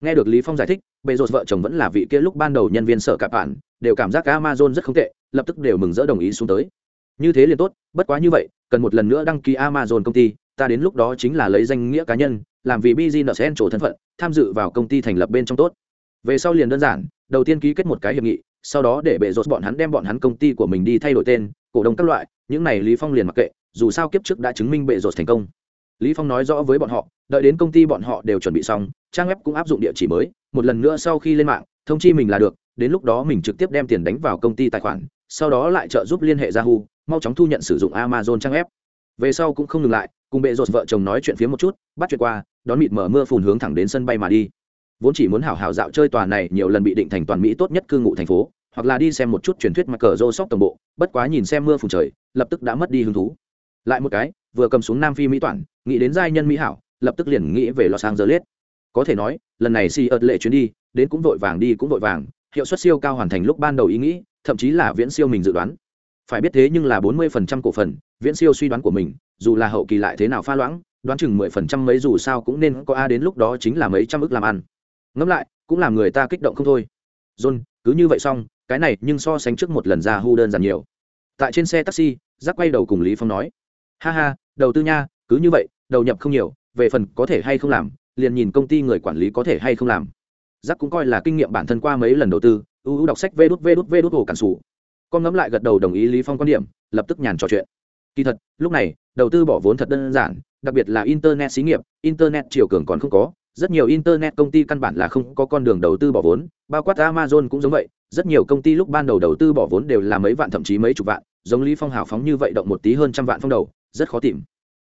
Nghe được lý phong giải thích, bệ rột vợ chồng vẫn là vị kia lúc ban đầu nhân viên sở cạp bản đều cảm giác amazon rất không tệ, lập tức đều mừng rỡ đồng ý xuống tới. Như thế liền tốt, bất quá như vậy, cần một lần nữa đăng ký amazon công ty, ta đến lúc đó chính là lấy danh nghĩa cá nhân, làm vì business central thân phận, tham dự vào công ty thành lập bên trong tốt. Về sau liền đơn giản, đầu tiên ký kết một cái hiệp nghị, sau đó để bệ rột bọn hắn đem bọn hắn công ty của mình đi thay đổi tên, cổ đông các loại, những này lý phong liền mặc kệ, dù sao kiếp trước đã chứng minh bệ rột thành công lý phong nói rõ với bọn họ, đợi đến công ty bọn họ đều chuẩn bị xong, trang web cũng áp dụng địa chỉ mới, một lần nữa sau khi lên mạng, thông chi mình là được, đến lúc đó mình trực tiếp đem tiền đánh vào công ty tài khoản, sau đó lại trợ giúp liên hệ yahoo, mau chóng thu nhận sử dụng amazon trang web. Về sau cũng không ngừng lại, cùng bệ rột vợ chồng nói chuyện phía một chút, bắt chuyện qua, đón mịt mở mưa phùn hướng thẳng đến sân bay mà đi. Vốn chỉ muốn hảo hảo dạo chơi tòa này, nhiều lần bị định thành toàn mỹ tốt nhất cư ngụ thành phố, hoặc là đi xem một chút truyền thuyết mặt cờ rô sóc tổng bộ, bất quá nhìn xem mưa phùn trời, lập tức đã mất đi hứng thú lại một cái, vừa cầm xuống nam phi mỹ Toản, nghĩ đến giai nhân mỹ hảo, lập tức liền nghĩ về los angeles. Có thể nói, lần này si ợt lệ chuyến đi, đến cũng vội vàng đi cũng vội vàng, hiệu suất siêu cao hoàn thành lúc ban đầu ý nghĩ, thậm chí là viễn siêu mình dự đoán. Phải biết thế nhưng là bốn mươi phần trăm cổ phần, viễn siêu suy đoán của mình, dù là hậu kỳ lại thế nào pha loãng, đoán chừng mười phần trăm mấy dù sao cũng nên có a đến lúc đó chính là mấy trăm ức làm ăn. Ngẫm lại, cũng làm người ta kích động không thôi. John, cứ như vậy xong, cái này nhưng so sánh trước một lần ra hu đơn giản nhiều. Tại trên xe taxi giác quay đầu cùng lý phong nói ha ha, đầu tư nha, cứ như vậy, đầu nhập không nhiều, về phần có thể hay không làm, liền nhìn công ty người quản lý có thể hay không làm. Giác cũng coi là kinh nghiệm bản thân qua mấy lần đầu tư ưu đọc sách vê đút vê đút vê đút hồ cản sủ. Con ngẫm lại gật đầu đồng ý lý phong quan điểm, lập tức nhàn trò chuyện. Kỳ thật, lúc này, đầu tư bỏ vốn thật đơn giản, đặc biệt là internet xí nghiệp, internet chiều cường còn không có, rất nhiều internet công ty căn bản là không có con đường đầu tư bỏ vốn, bao quát amazon cũng giống vậy, rất nhiều công ty lúc ban đầu đầu tư bỏ vốn đều là mấy vạn thậm chí mấy chục vạn, giống lý phong hào phóng như vậy động một tí hơn trăm vạn phong đầu rất khó tìm.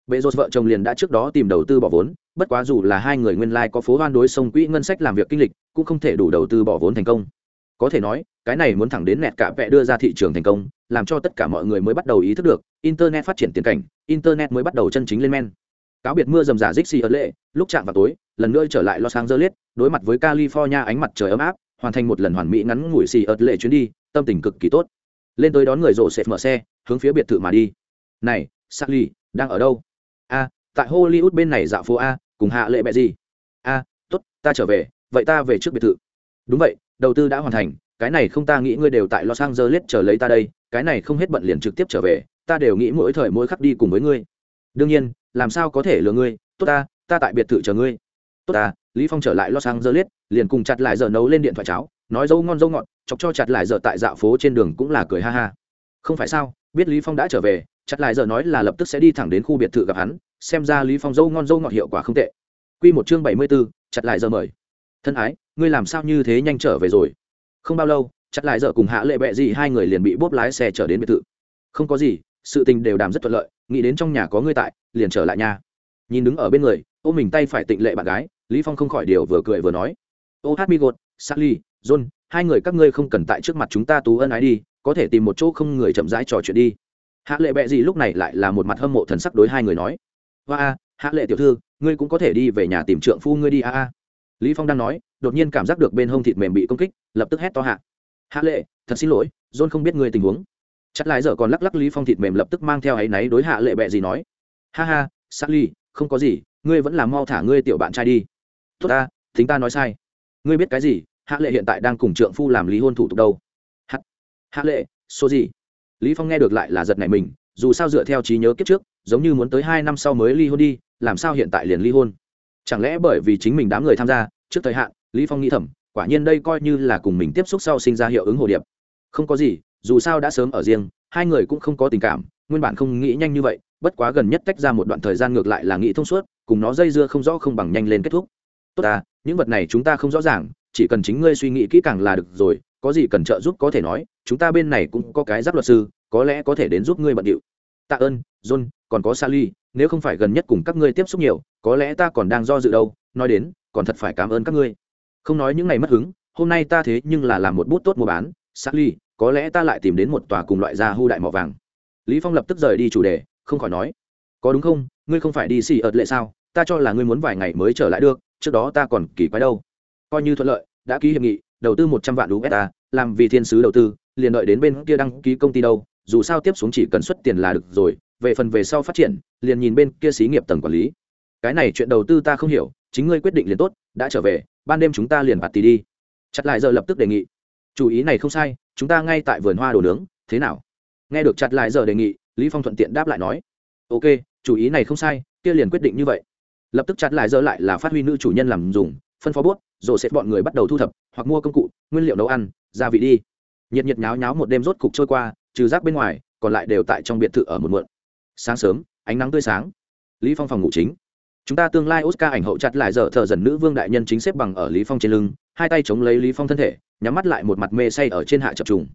Bệ rột vợ chồng liền đã trước đó tìm đầu tư bỏ vốn, bất quá dù là hai người nguyên lai có phố hoan đối sông quỹ ngân sách làm việc kinh lịch, cũng không thể đủ đầu tư bỏ vốn thành công. Có thể nói, cái này muốn thẳng đến nẹt cả vẽ đưa ra thị trường thành công, làm cho tất cả mọi người mới bắt đầu ý thức được, internet phát triển tiền cảnh, internet mới bắt đầu chân chính lên men. Cáo biệt mưa dầm giả dixi xì ấn lệ, lúc chạm vào tối, lần nữa trở lại los angeles, đối mặt với california ánh mặt trời ấm áp, hoàn thành một lần hoàn mỹ ngắn ngủi xì ớt lệ chuyến đi, tâm tình cực kỳ tốt. Lên tới đón người rộ xẹp mở xe, hướng phía biệt thự mà đi. Này Sally, đang ở đâu? A tại hollywood bên này dạo phố a cùng hạ lệ bẹ gì? A tốt ta trở về vậy ta về trước biệt thự. Đúng vậy đầu tư đã hoàn thành cái này không ta nghĩ ngươi đều tại los angeles chờ lấy ta đây cái này không hết bận liền trực tiếp trở về ta đều nghĩ mỗi thời mỗi khắc đi cùng với ngươi. Đương nhiên làm sao có thể lừa ngươi? Tốt ta ta tại biệt thự chờ ngươi. Tốt ta lý phong trở lại Los Angeles, liền cùng chặt lại giờ nấu lên điện thoại cháo nói dâu ngon dâu ngọt chọc cho chặt lại giờ tại dạo phố trên đường cũng là cười ha ha. Không phải sao biết lý phong đã trở về chặt lại giờ nói là lập tức sẽ đi thẳng đến khu biệt thự gặp hắn xem ra lý phong dâu ngon dâu ngọt hiệu quả không tệ. Quy một chương bảy mươi 74, chặt lại giờ mời. Thân ái ngươi làm sao như thế nhanh trở về rồi? Không bao lâu chặt lại giờ cùng hạ lệ bẹ gì hai người liền bị bốp lái xe trở đến biệt thự. Không có gì sự tình đều đàm rất thuận lợi nghĩ đến trong nhà có ngươi tại liền trở lại nhà. Nhìn đứng ở bên người ôm mình tay phải tịnh lệ bạn gái lý phong không khỏi điều vừa cười vừa nói. Ô hát mi gột sally john hai người các ngươi không cần tại trước mặt chúng ta tú ân ái đi có thể tìm một chỗ không người chậm rãi trò chuyện đi hạ lệ bẹ gì lúc này lại là một mặt hâm mộ thần sắc đối hai người nói hoa a hạ lệ tiểu thư ngươi cũng có thể đi về nhà tìm trượng phu ngươi đi a a. Lý phong đang nói đột nhiên cảm giác được bên hông thịt mềm bị công kích lập tức hét to hạ. Hạ lệ thật xin lỗi john không biết ngươi tình huống. Chắc lại giờ còn lắc lắc lý phong thịt mềm lập tức mang theo ấy náy đối hạ lệ bẹ gì nói ha ha sally không có gì ngươi vẫn là mau thả ngươi tiểu bạn trai đi. Tốt ta thính ta nói sai. Ngươi biết cái gì hạ lệ hiện tại đang cùng trượng phu làm lý hôn thủ tục đâu? Hạ, hạ lệ số gì? Lý phong nghe được lại là giật này mình, dù sao dựa theo trí nhớ kiếp trước, giống như muốn tới hai năm sau mới ly hôn đi, làm sao hiện tại liền ly hôn? Chẳng lẽ bởi vì chính mình đám người tham gia, trước thời hạn, lý phong nghĩ thầm, quả nhiên đây coi như là cùng mình tiếp xúc sau sinh ra hiệu ứng hồ điệp. Không có gì, dù sao đã sớm ở riêng, hai người cũng không có tình cảm, nguyên bản không nghĩ nhanh như vậy, bất quá gần nhất tách ra một đoạn thời gian ngược lại là nghĩ thông suốt, cùng nó dây dưa không rõ không bằng nhanh lên kết thúc. Tốt à những vật này chúng ta không rõ ràng, chỉ cần chính ngươi suy nghĩ kỹ càng là được rồi, có gì cần trợ giúp có thể nói chúng ta bên này cũng có cái giáp luật sư, có lẽ có thể đến giúp ngươi bận điệu. Tạ ơn, john, còn có sally, nếu không phải gần nhất cùng các ngươi tiếp xúc nhiều, có lẽ ta còn đang do dự đâu, nói đến, còn thật phải cảm ơn các ngươi. Không nói những ngày mất hứng, hôm nay ta thế nhưng là làm một bút tốt mua bán, sally, có lẽ ta lại tìm đến một tòa cùng loại gia hưu đại mỏ vàng. Lý phong lập tức rời đi chủ đề, không khỏi nói, có đúng không, ngươi không phải đi xì ợt lệ sao, ta cho là ngươi muốn vài ngày mới trở lại được, trước đó ta còn kỳ quái đâu. Coi như thuận lợi, đã ký hiệp nghị, đầu tư một trăm vạn usd làm vì thiên sứ đầu tư liền đợi đến bên kia đăng ký công ty đâu, dù sao tiếp xuống chỉ cần xuất tiền là được rồi, về phần về sau phát triển, liền nhìn bên kia xí nghiệp tầng quản lý. Cái này chuyện đầu tư ta không hiểu, chính ngươi quyết định liền tốt, đã trở về, ban đêm chúng ta liền bạt tì đi. Chặt lại giờ lập tức đề nghị. Chủ ý này không sai, chúng ta ngay tại vườn hoa đồ nướng, thế nào? Nghe được chặt lại giờ đề nghị, lý phong thuận tiện đáp lại nói. Ok, chủ ý này không sai, kia liền quyết định như vậy. Lập tức chặt lại giờ lại là phát huy nữ chủ nhân làm dùng, phân phó bút, rồi sẽ bọn người bắt đầu thu thập, hoặc mua công cụ, nguyên liệu nấu ăn, gia vị đi nhiệt nhiệt nháo nháo một đêm rốt cục trôi qua, trừ rác bên ngoài, còn lại đều tại trong biệt thự ở một muộn. Sáng sớm, ánh nắng tươi sáng. Lý phong phòng ngủ chính. Chúng ta tương lai oscar ảnh hậu chặt lại giờ thợ dần nữ vương đại nhân chính xếp bằng ở lý phong trên lưng, hai tay chống lấy lý phong thân thể, nhắm mắt lại một mặt mê say ở trên hạ chập trùng.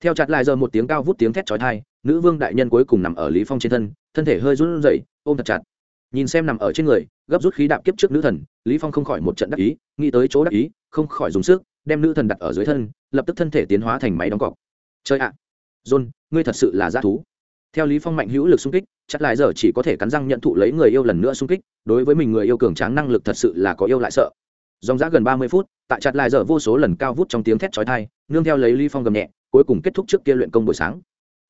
Theo chặt lại giờ một tiếng cao vút tiếng thét chói tai, nữ vương đại nhân cuối cùng nằm ở lý phong trên thân thân thể hơi run rẩy, ôm thật chặt. Nhìn xem nằm ở trên người, gấp rút khí đạp kiếp trước nữ thần, lý phong không khỏi một trận đắc ý, nghĩ tới chỗ đắc ý, không khỏi dùng sức đem nữ thần đặt ở dưới thân, lập tức thân thể tiến hóa thành máy đóng cọc. Chơi ạ. John, ngươi thật sự là g thú. Theo lý phong mạnh hữu lực xung kích, chắc lại giờ chỉ có thể cắn răng nhận thụ lấy người yêu lần nữa xung kích, đối với mình người yêu cường tráng năng lực thật sự là có yêu lại sợ. Dòng dã gần ba mươi phút, tại chặt lại giờ vô số lần cao vút trong tiếng thét chói tai, nương theo lấy lý phong gầm nhẹ, cuối cùng kết thúc trước kia luyện công buổi sáng.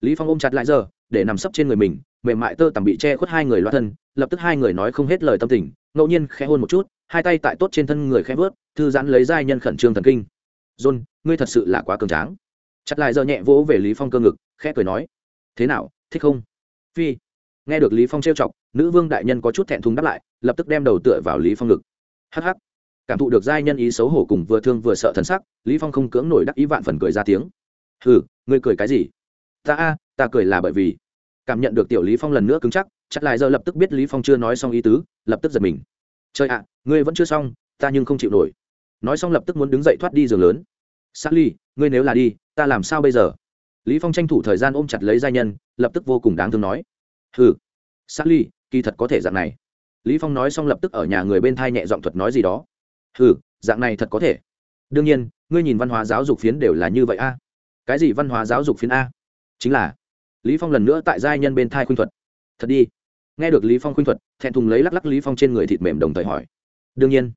Lý phong ôm chặt lại giờ để nằm sấp trên người mình, mềm mại tơ tằm bị che khuất hai người loa thân, lập tức hai người nói không hết lời tâm tình, ngẫu nhiên khẽ hôn một chút, hai tay tại tốt trên thân người khẽ vớt, thư giãn lấy giai nhân khẩn trương thần kinh. John, ngươi thật sự là quá cường tráng. Chặt lại giờ nhẹ vỗ về lý phong cơ ngực, khẽ cười nói, thế nào, thích không? Phi. Nghe được lý phong trêu chọc, nữ vương đại nhân có chút thẹn thùng đáp lại, lập tức đem đầu tựa vào lý phong ngực. Hắc hắc. Cảm thụ được giai nhân ý xấu hổ cùng vừa thương vừa sợ thần sắc, lý phong không cưỡng nổi đắc ý vạn phần cười ra tiếng. Hừ, ngươi cười cái gì? Ta a ta cười là bởi vì cảm nhận được tiểu lý phong lần nữa cứng chắc chắc lại giờ lập tức biết lý phong chưa nói xong ý tứ, lập tức giật mình. Trời ạ, ngươi vẫn chưa xong, ta nhưng không chịu nổi. Nói xong lập tức muốn đứng dậy thoát đi giường lớn. Sally, ngươi nếu là đi, ta làm sao bây giờ? Lý phong tranh thủ thời gian ôm chặt lấy gia nhân, lập tức vô cùng đáng thương nói. Hừ, sally, kỳ thật có thể dạng này. Lý phong nói xong lập tức ở nhà người bên thai nhẹ giọng thuật nói gì đó. Hừ, dạng này thật có thể. Đương nhiên, ngươi nhìn văn hóa giáo dục phiến đều là như vậy a. Cái gì văn hóa giáo dục phiến a? Chính là lý phong lần nữa tại giai nhân bên thai khuynh thuật. Thật đi. Nghe được lý phong khuynh thuật, thẹn thùng lấy lắc lắc lý phong trên người thịt mềm đồng thời hỏi. Đương nhiên.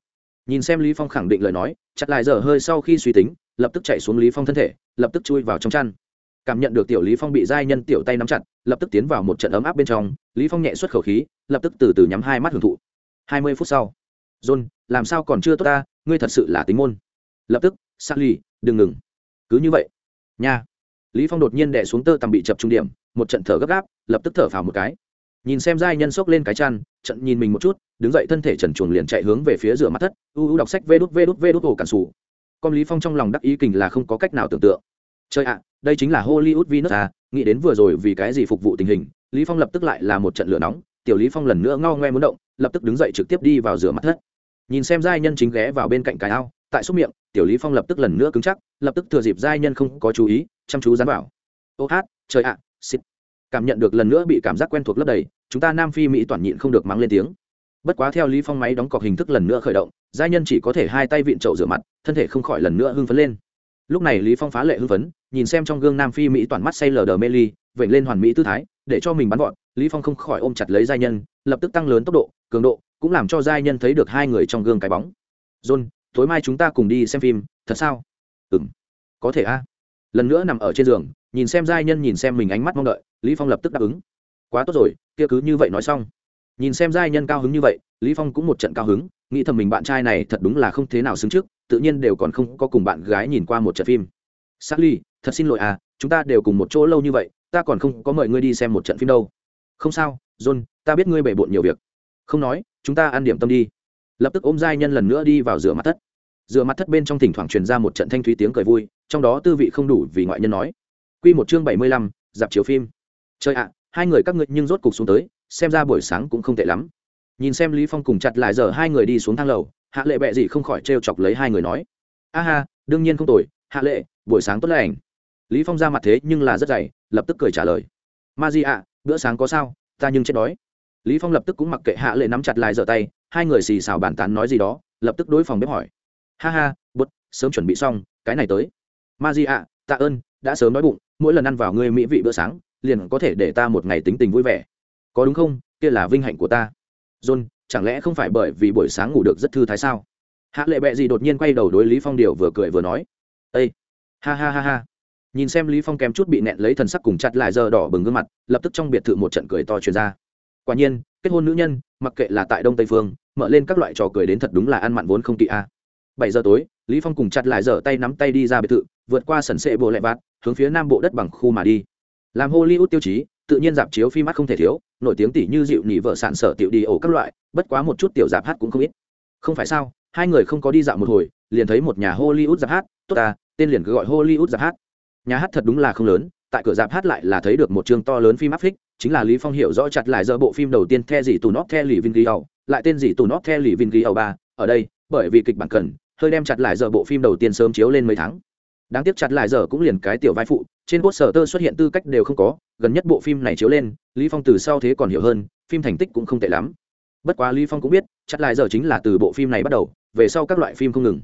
Nhìn xem lý phong khẳng định lời nói, chặt lại giờ hơi sau khi suy tính, lập tức chạy xuống lý phong thân thể, lập tức chui vào trong chăn. Cảm nhận được tiểu lý phong bị giai nhân tiểu tay nắm chặt, lập tức tiến vào một trận ấm áp bên trong, lý phong nhẹ xuất khẩu khí, lập tức từ từ nhắm hai mắt hưởng thụ. Hai mươi phút sau, john, làm sao còn chưa tốt ta? Ngươi thật sự là tính môn. Lập tức, sally, đừng ngừng. Cứ như vậy. Nha lý phong đột nhiên đè xuống tơ tằm bị chập trung điểm, một trận thở gấp gáp, lập tức thở phào một cái. Nhìn xem giai nhân sốc lên cái chăn, trận nhìn mình một chút, đứng dậy thân thể trần chuồng liền chạy hướng về phía rửa mắt thất, u u đọc sách vê đút vê đút vê đút hồ cản sủ. Con lý phong trong lòng đắc ý kình là không có cách nào tưởng tượng. Chơi ạ, đây chính là hollywood venus à nghĩ đến vừa rồi vì cái gì phục vụ tình hình, lý phong lập tức lại là một trận lửa nóng, tiểu lý phong lần nữa ngao ngoe muốn động, lập tức đứng dậy trực tiếp đi vào rửa mặt thất. Nhìn xem giai nhân chính ghé vào bên cạnh cái ao tại xúc miệng, tiểu lý phong lập tức lần nữa cứng chắc, lập tức thừa dịp giai nhân không có chú ý, chăm chú dán vào. Ô hát, trời ạ, xịt. Cảm nhận được lần nữa bị cảm giác quen thuộc lấp đầy, chúng ta nam phi mỹ toàn nhịn không được mắng lên tiếng. Bất quá theo lý phong máy đóng cọc hình thức lần nữa khởi động, giai nhân chỉ có thể hai tay vịn chậu rửa mặt, thân thể không khỏi lần nữa hưng phấn lên. Lúc này lý phong phá lệ hưng phấn, nhìn xem trong gương nam phi mỹ toàn mắt say lờ đờ mê ly, vểnh lên hoàn mỹ tư thái, để cho mình bắn gọn lý phong không khỏi ôm chặt lấy giai nhân, lập tức tăng lớn tốc độ, cường độ, cũng làm cho giai nhân thấy được hai người trong gương cái bóng. John tối mai chúng ta cùng đi xem phim thật sao? Ừm. Có thể a. Lần nữa nằm ở trên giường nhìn xem giai nhân nhìn xem mình ánh mắt mong đợi lý phong lập tức đáp ứng. Quá tốt rồi kia cứ như vậy nói xong. Nhìn xem giai nhân cao hứng như vậy lý phong cũng một trận cao hứng nghĩ thầm mình bạn trai này thật đúng là không thế nào xứng trước tự nhiên đều còn không có cùng bạn gái nhìn qua một trận phim. Sally, thật xin lỗi à chúng ta đều cùng một chỗ lâu như vậy ta còn không có mời ngươi đi xem một trận phim đâu. Không sao john ta biết ngươi bể bộn nhiều việc. Không nói chúng ta ăn điểm tâm đi lập tức ôm giai nhân lần nữa đi vào rửa mặt thất. Rửa mặt thất bên trong thỉnh thoảng truyền ra một trận thanh thúy tiếng cười vui trong đó tư vị không đủ vì ngoại nhân nói. Quy một chương bảy mươi lăm, dạp chiếu phim. Chơi ạ hai người các ngươi nhưng rốt cục xuống tới xem ra buổi sáng cũng không tệ lắm. Nhìn xem lý phong cùng chặt lại giờ hai người đi xuống thang lầu hạ lệ bẹ gì không khỏi trêu chọc lấy hai người nói. A ha đương nhiên không tồi hạ lệ buổi sáng tốt lành. Lý phong ra mặt thế nhưng là rất dày lập tức cười trả lời. Ma di ạ bữa sáng có sao ta nhưng chết đói. Lý phong lập tức cũng mặc kệ hạ lệ nắm chặt lại giờ tay hai người xì xào bàn tán nói gì đó, lập tức đối phòng bếp hỏi. Ha ha, bút, sớm chuẩn bị xong, cái này tới. Ma di ạ, tạ ơn, đã sớm nói bụng, mỗi lần ăn vào ngươi mỹ vị bữa sáng, liền có thể để ta một ngày tính tình vui vẻ. Có đúng không? Kia là vinh hạnh của ta. John, chẳng lẽ không phải bởi vì buổi sáng ngủ được rất thư thái sao? Hạ lệ bệ gì đột nhiên quay đầu đối lý phong điều vừa cười vừa nói. Ây ha ha ha ha. Nhìn xem lý phong kém chút bị nẹn lấy thần sắc cùng chặt lại giờ đỏ bừng gương mặt, lập tức trong biệt thự một trận cười to truyền ra. Quả nhiên, kết hôn nữ nhân, mặc kệ là tại đông tây phương mở lên các loại trò cười đến thật đúng là ăn mặn vốn không kỵ a. Bảy giờ tối, lý phong cùng chặt lại giờ tay nắm tay đi ra biệt thự, vượt qua sần sệ bộ lẹ vạt, hướng phía nam bộ đất bằng khu mà đi. Làm hollywood tiêu chí, tự nhiên dạp chiếu phim mắt không thể thiếu, nổi tiếng tỷ như dịu nỉ vợ sản sở tiểu đi ổ các loại, bất quá một chút tiểu dạp hát cũng không ít. Không phải sao, hai người không có đi dạo một hồi, liền thấy một nhà hollywood dạp hát, tốt ta, tên liền cứ gọi hollywood dạp hát. Nhà hát thật đúng là không lớn, tại cửa dạp hát lại là thấy được một chương to lớn phim áp phích chính là lý phong hiểu rõ chặt lại giờ bộ phim đầu tiên the gì tù nóc the lì vin ghi lại tên gì tù nót theo lì vin ghi ba, ở đây, bởi vì kịch bản cần, hơi đem chặt lại giờ bộ phim đầu tiên sớm chiếu lên mấy tháng. Đáng tiếc chặt lại giờ cũng liền cái tiểu vai phụ, trên quốc sở tơ xuất hiện tư cách đều không có, gần nhất bộ phim này chiếu lên, lý phong từ sau thế còn hiểu hơn, phim thành tích cũng không tệ lắm. Bất quá lý phong cũng biết, chặt lại giờ chính là từ bộ phim này bắt đầu, về sau các loại phim không ngừng.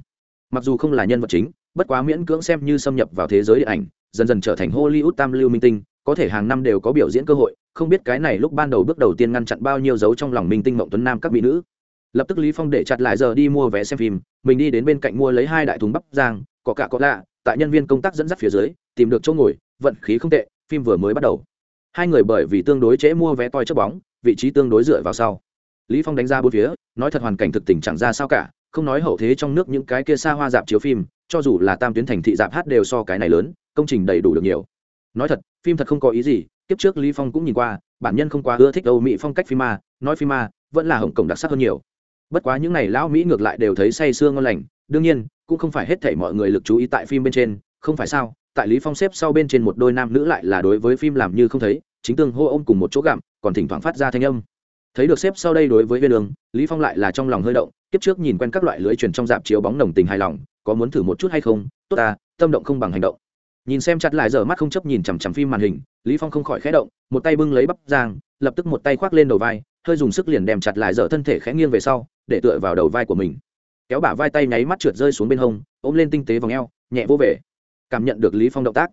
Mặc dù không là nhân vật chính, bất quá miễn cưỡng xem như xâm nhập vào thế giới điện ảnh, dần dần trở thành hollywood tam lưu minh tinh, có thể hàng năm đều có biểu diễn cơ hội không biết cái này lúc ban đầu bước đầu tiên ngăn chặn bao nhiêu dấu trong lòng minh tinh, mộng tuấn nam các mỹ nữ. Lập tức lý phong để chặt lại giờ đi mua vé xem phim, mình đi đến bên cạnh mua lấy hai đại thùng bắp giang có cả có lạ, tại nhân viên công tác dẫn dắt phía dưới, tìm được chỗ ngồi, vận khí không tệ, phim vừa mới bắt đầu. Hai người bởi vì tương đối trễ mua vé toi chấp bóng, vị trí tương đối dựa vào sau. Lý phong đánh ra bốn phía, nói thật hoàn cảnh thực tình chẳng ra sao cả, không nói hậu thế trong nước những cái kia xa hoa dạp chiếu phim, cho dù là tam tuyến thành thị dạp hát đều so cái này lớn, công trình đầy đủ được nhiều. Nói thật, phim thật không có ý gì kiếp trước lý phong cũng nhìn qua, bản nhân không quá ưa thích âu mỹ phong cách phim ma, nói phim ma vẫn là hồng cổng đặc sắc hơn nhiều. Bất quá những này lão mỹ ngược lại đều thấy say sương ngon lành, đương nhiên, cũng không phải hết thảy mọi người lực chú ý tại phim bên trên, không phải sao, tại lý phong xếp sau bên trên một đôi nam nữ lại là đối với phim làm như không thấy, chính tương hô ôm cùng một chỗ gặm, còn thỉnh thoảng phát ra thanh âm. Thấy được xếp sau đây đối với viên đường lý phong lại là trong lòng hơi động, kiếp trước nhìn quen các loại lưới truyền trong dạp chiếu bóng nồng tình hài lòng, có muốn thử một chút hay không? Tốt ta, tâm động không bằng hành động nhìn xem chặt lại giờ mắt không chấp nhìn chằm chằm phim màn hình lý phong không khỏi khẽ động một tay bưng lấy bắp giang lập tức một tay khoác lên đầu vai hơi dùng sức liền đem chặt lại giờ thân thể khẽ nghiêng về sau để tựa vào đầu vai của mình. Kéo bả vai tay nháy mắt trượt rơi xuống bên hông ôm lên tinh tế vòng eo nhẹ vô về. Cảm nhận được lý phong động tác.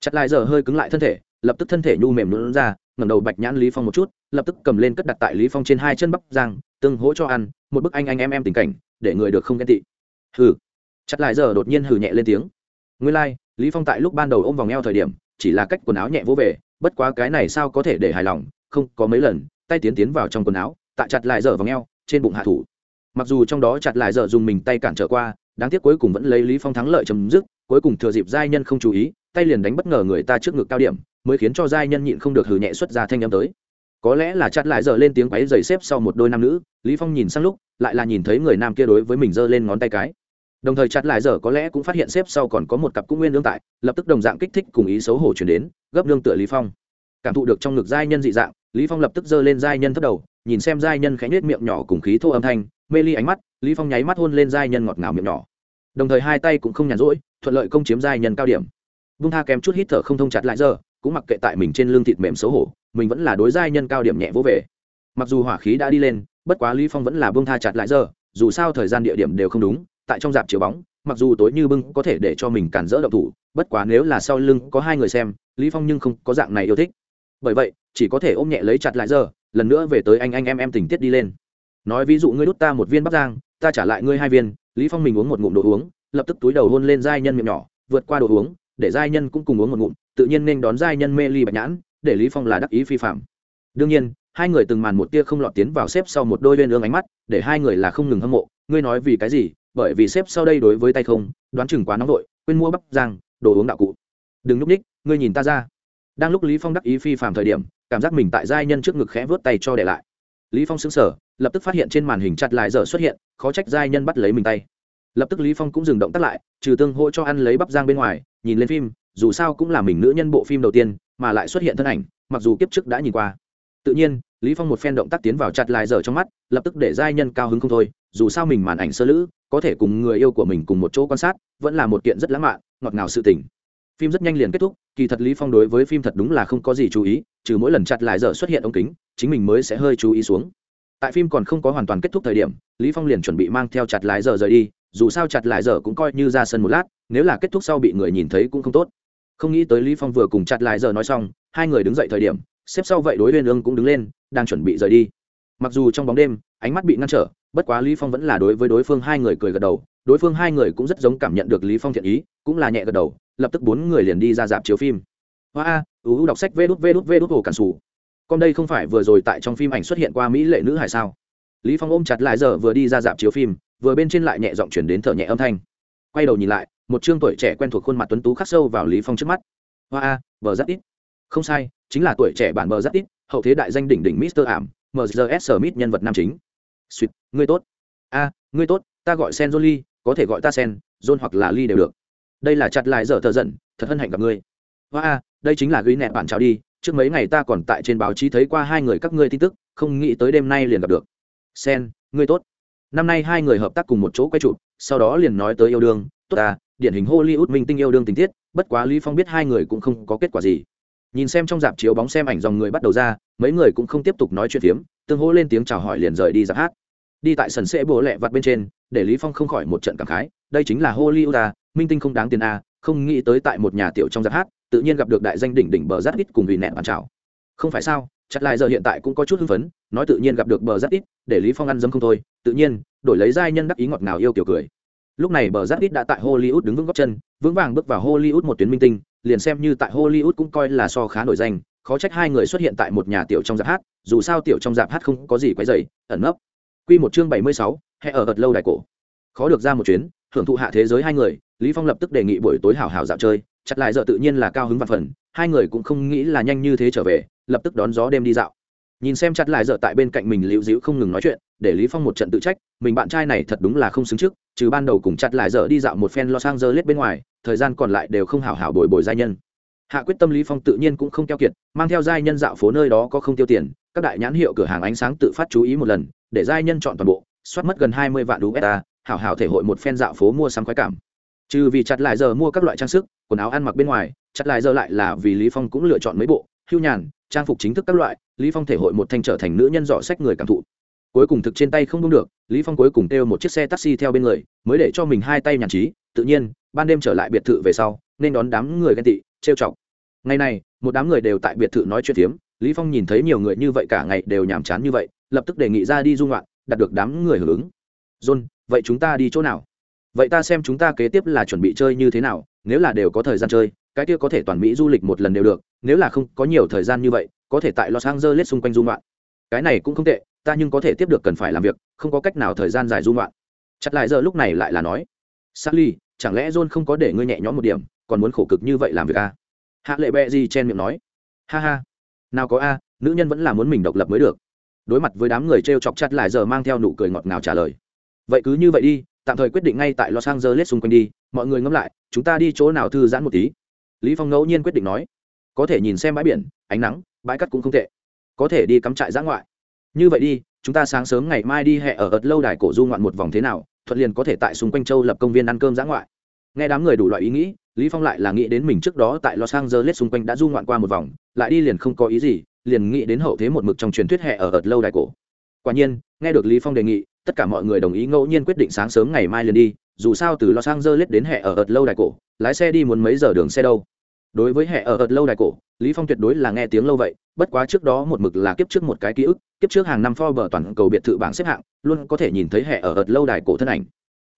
Chặt lại giờ hơi cứng lại thân thể lập tức thân thể nhu mềm lún ra ngẩng đầu bạch nhãn lý phong một chút lập tức cầm lên cất đặt tại lý phong trên hai chân bắp giang tương hỗ cho ăn một bức anh anh em em tình cảnh để người được không ghen tị. Hừ. Chặt lại giờ đột nhiên hừ nhẹ lên tiếng. Nguyên lai like, lý phong tại lúc ban đầu ôm vòng eo thời điểm, chỉ là cách quần áo nhẹ vỗ về, bất quá cái này sao có thể để hài lòng, không, có mấy lần, tay tiến tiến vào trong quần áo tạ chặt lại dở vòng eo, trên bụng hạ thủ. Mặc dù trong đó chặt lại dở dùng mình tay cản trở qua, đáng tiếc cuối cùng vẫn lấy lý phong thắng lợi chấm dứt, cuối cùng thừa dịp giai nhân không chú ý, tay liền đánh bất ngờ người ta trước ngực cao điểm, mới khiến cho giai nhân nhịn không được hừ nhẹ xuất ra thanh âm tới. Có lẽ là chặt lại giờ lên tiếng quấy giày xếp sau một đôi nam nữ, lý phong nhìn sang lúc, lại là nhìn thấy người nam kia đối với mình giơ lên ngón tay cái đồng thời chặt lại giờ có lẽ cũng phát hiện xếp sau còn có một cặp cũng nguyên lương tại, lập tức đồng dạng kích thích cùng ý xấu hổ chuyển đến, gấp lương tựa lý phong. Cảm thụ được trong ngực giai nhân dị dạng, lý phong lập tức giơ lên giai nhân thấp đầu, nhìn xem giai nhân khẽ nhếch miệng nhỏ cùng khí thô âm thanh, mê ly ánh mắt, lý phong nháy mắt hôn lên giai nhân ngọt ngào miệng nhỏ. Đồng thời hai tay cũng không nhàn rỗi, thuận lợi công chiếm giai nhân cao điểm. Vung tha kém chút hít thở không thông chặt lại giờ, cũng mặc kệ tại mình trên lưng thịt mềm xấu hổ, mình vẫn là đối giai nhân cao điểm nhẹ vỗ về. Mặc dù hỏa khí đã đi lên, bất quá lý phong vẫn là Bung tha chặt lại giờ, dù sao thời gian địa điểm đều không đúng tại trong dạp chiếu bóng, mặc dù tối như bưng có thể để cho mình cản rỡ động thủ, bất quá nếu là sau lưng có hai người xem, lý phong nhưng không có dạng này yêu thích. Bởi vậy, chỉ có thể ôm nhẹ lấy chặt lại giờ, lần nữa về tới anh anh em em tình tiết đi lên. Nói ví dụ ngươi đút ta một viên bắp giang ta trả lại ngươi hai viên, lý phong mình uống một ngụm đồ uống, lập tức túi đầu hôn lên giai nhân miệng nhỏ, vượt qua đồ uống, để giai nhân cũng cùng uống một ngụm, tự nhiên nên đón giai nhân mê ly bạch nhãn, để lý phong là đắc ý phi phạm. Đương nhiên, hai người từng màn một tia không lọt tiến vào xếp sau một đôi lên ương ánh mắt, để hai người là không ngừng hâm mộ, ngươi nói vì cái gì bởi vì xếp sau đây đối với tay không, đoán chừng quá nóng vội, quên mua bắp giang đồ uống đạo cụ. Đừng lúc ních, ngươi nhìn ta ra. Đang lúc lý phong đắc ý phi phạm thời điểm, cảm giác mình tại giai nhân trước ngực khẽ vớt tay cho để lại. Lý phong sững sờ, lập tức phát hiện trên màn hình chặt lại giờ xuất hiện, khó trách giai nhân bắt lấy mình tay. Lập tức lý phong cũng dừng động tác lại, trừ tương hỗ cho ăn lấy bắp giang bên ngoài, nhìn lên phim, dù sao cũng là mình nữ nhân bộ phim đầu tiên, mà lại xuất hiện thân ảnh, mặc dù kiếp trước đã nhìn qua. Tự nhiên lý phong một phen động tác tiến vào chặt lại giờ trong mắt, lập tức để giai nhân cao hứng không thôi, dù sao mình màn ảnh sơ lữ, có thể cùng người yêu của mình cùng một chỗ quan sát, vẫn là một kiện rất lãng mạn, ngọt ngào sự tình. Phim rất nhanh liền kết thúc, kỳ thật lý phong đối với phim thật đúng là không có gì chú ý, trừ mỗi lần chặt lại giờ xuất hiện ống kính, chính mình mới sẽ hơi chú ý xuống. Tại phim còn không có hoàn toàn kết thúc thời điểm, lý phong liền chuẩn bị mang theo chặt lại giờ rời đi, dù sao chặt lại giờ cũng coi như ra sân một lát, nếu là kết thúc sau bị người nhìn thấy cũng không tốt. Không nghĩ tới lý phong vừa cùng chặt lại giờ nói xong, hai người đứng dậy thời điểm xếp sau vậy đối huyên ương cũng đứng lên, đang chuẩn bị rời đi. Mặc dù trong bóng đêm, ánh mắt bị ngăn trở, bất quá lý phong vẫn là đối với đối phương hai người cười gật đầu, đối phương hai người cũng rất giống cảm nhận được lý phong thiện ý, cũng là nhẹ gật đầu, lập tức bốn người liền đi ra dạp chiếu phim. Hoa a ưu đọc sách vê đút vê đút vê đút hồ cản sủ. Con đây không phải vừa rồi tại trong phim ảnh xuất hiện qua mỹ lệ nữ hải sao? Lý phong ôm chặt lại giờ vừa đi ra dạp chiếu phim, vừa bên trên lại nhẹ giọng chuyển đến thở nhẹ âm thanh. Quay đầu nhìn lại, một trương tuổi trẻ quen thuộc khuôn mặt tuấn tú khắc sâu vào lý phong trước mắt. Hoa a vờ rất ít. Không sai chính là tuổi trẻ bản mờ rất ít, hậu thế đại danh đỉnh đỉnh mister ảm mrs smith nhân vật nam chính. Suýt ngươi tốt. A, ngươi tốt, ta gọi sen jolie có thể gọi ta sen john hoặc là lee đều được. Đây là chặt lại giờ thợ giận, thật hân hạnh gặp ngươi. Hoa a, đây chính là ghi nẹt bản chào đi, trước mấy ngày ta còn tại trên báo chí thấy qua hai người các ngươi tin tức, không nghĩ tới đêm nay liền gặp được. Sen, ngươi tốt. Năm nay hai người hợp tác cùng một chỗ quay chụp, sau đó liền nói tới yêu đương. Tốt ta điển hình hollywood minh tinh yêu đương tình tiết, bất quá lý phong biết hai người cũng không có kết quả gì nhìn xem trong dạp chiếu bóng xem ảnh dòng người bắt đầu ra mấy người cũng không tiếp tục nói chuyện phiếm tương hô lên tiếng chào hỏi liền rời đi dạp hát. Đi tại sân sẽ bố lẹ vặt bên trên để lý phong không khỏi một trận cảm khái đây chính là hollywood à, minh tinh không đáng tiền a không nghĩ tới tại một nhà tiểu trong dạp hát tự nhiên gặp được đại danh đỉnh đỉnh bờ rát ít cùng vì nẹn bàn chào. Không phải sao chặt lại giờ hiện tại cũng có chút hưng phấn nói tự nhiên gặp được bờ rát ít để lý phong ăn dấm không thôi tự nhiên đổi lấy giai nhân đắc ý ngọt ngào yêu kiểu cười. Lúc này bờ rát ít đã tại hollywood đứng vững góc chân vững vàng bước vào hollywood một tuyến minh tinh liền xem như tại hollywood cũng coi là so khá nổi danh khó trách hai người xuất hiện tại một nhà tiểu trong giáp hát dù sao tiểu trong giáp hát không có gì quấy dày ẩn nấp. Quy một chương bảy mươi sáu, hay ở gật lâu đại cổ. Khó được ra một chuyến hưởng thụ hạ thế giới hai người lý phong lập tức đề nghị buổi tối hảo hảo dạo chơi chặt lại giờ tự nhiên là cao hứng và phần hai người cũng không nghĩ là nhanh như thế trở về lập tức đón gió đêm đi dạo nhìn xem chặt lại dở tại bên cạnh mình liễu dĩu không ngừng nói chuyện, để lý phong một trận tự trách, mình bạn trai này thật đúng là không xứng trước, trừ ban đầu cùng chặt lại dở đi dạo một phen lo sang giờ lết bên ngoài, thời gian còn lại đều không hảo hảo bồi bồi giai nhân. Hạ quyết tâm lý phong tự nhiên cũng không keo kiệt, mang theo giai nhân dạo phố nơi đó có không tiêu tiền, các đại nhãn hiệu cửa hàng ánh sáng tự phát chú ý một lần, để giai nhân chọn toàn bộ, soát mất gần hai mươi vạn usd hảo hảo thể hội một phen dạo phố mua sắm khoái cảm. Trừ vì chặt lại giờ mua các loại trang sức, quần áo ăn mặc bên ngoài, chặt lại giờ lại là vì lý phong cũng lựa chọn mấy bộ hưu nhàn trang phục chính thức các loại lý phong thể hội một thanh trở thành nữ nhân dọ sách người cảm thụ. Cuối cùng thực trên tay không đúng được lý phong cuối cùng kêu một chiếc xe taxi theo bên người mới để cho mình hai tay nhàn trí tự nhiên ban đêm trở lại biệt thự về sau nên đón đám người ghen tị trêu chọc. Ngày này một đám người đều tại biệt thự nói chuyện tiếm, lý phong nhìn thấy nhiều người như vậy cả ngày đều nhàm chán như vậy lập tức đề nghị ra đi du ngoạn đạt được đám người hưởng ứng. John vậy chúng ta đi chỗ nào? Vậy ta xem chúng ta kế tiếp là chuẩn bị chơi như thế nào nếu là đều có thời gian chơi cái kia có thể toàn mỹ du lịch một lần đều được, nếu là không có nhiều thời gian như vậy, có thể tại los angeles xung quanh du ngoạn. Cái này cũng không tệ, ta nhưng có thể tiếp được cần phải làm việc, không có cách nào thời gian dài du ngoạn. Chặt lại giờ lúc này lại là nói, sally, chẳng lẽ john không có để ngươi nhẹ nhõm một điểm, còn muốn khổ cực như vậy làm việc à? hạ lệ bẹ gì chen miệng nói, ha ha, nào có a, nữ nhân vẫn là muốn mình độc lập mới được. Đối mặt với đám người t r e o chọc chặt lại giờ mang theo nụ cười ngọt ngào trả lời, vậy cứ như vậy đi, tạm thời quyết định ngay tại los angeles xung quanh đi, mọi người ngẫm lại, chúng ta đi chỗ nào thư giãn một tí lý phong ngẫu nhiên quyết định nói, có thể nhìn xem bãi biển, ánh nắng, bãi cắt cũng không tệ. Có thể đi cắm trại giã ngoại. Như vậy đi, chúng ta sáng sớm ngày mai đi hẹ ở ợt lâu đài cổ du ngoạn một vòng thế nào, thuận liền có thể tại xung quanh châu lập công viên ăn cơm giã ngoại. Nghe đám người đủ loại ý nghĩ, lý phong lại là nghĩ đến mình trước đó tại los angeles xung quanh đã du ngoạn qua một vòng, lại đi liền không có ý gì, liền nghĩ đến hậu thế một mực trong truyền thuyết hẹ ở ợt lâu đài cổ. Quả nhiên, nghe được lý phong đề nghị, tất cả mọi người đồng ý ngẫu nhiên quyết định sáng sớm ngày mai liền đi dù sao từ los angeles đến hẹ ở ợt lâu đài cổ, lái xe đi muốn mấy giờ đường xe đâu. Đối với hệ ở ợt lâu đài cổ, lý phong tuyệt đối là nghe tiếng lâu vậy, bất quá trước đó một mực là kiếp trước một cái ký ức, kiếp trước hàng năm Forbes toàn cầu biệt thự bảng xếp hạng, luôn có thể nhìn thấy hệ ở ợt lâu đài cổ thân ảnh.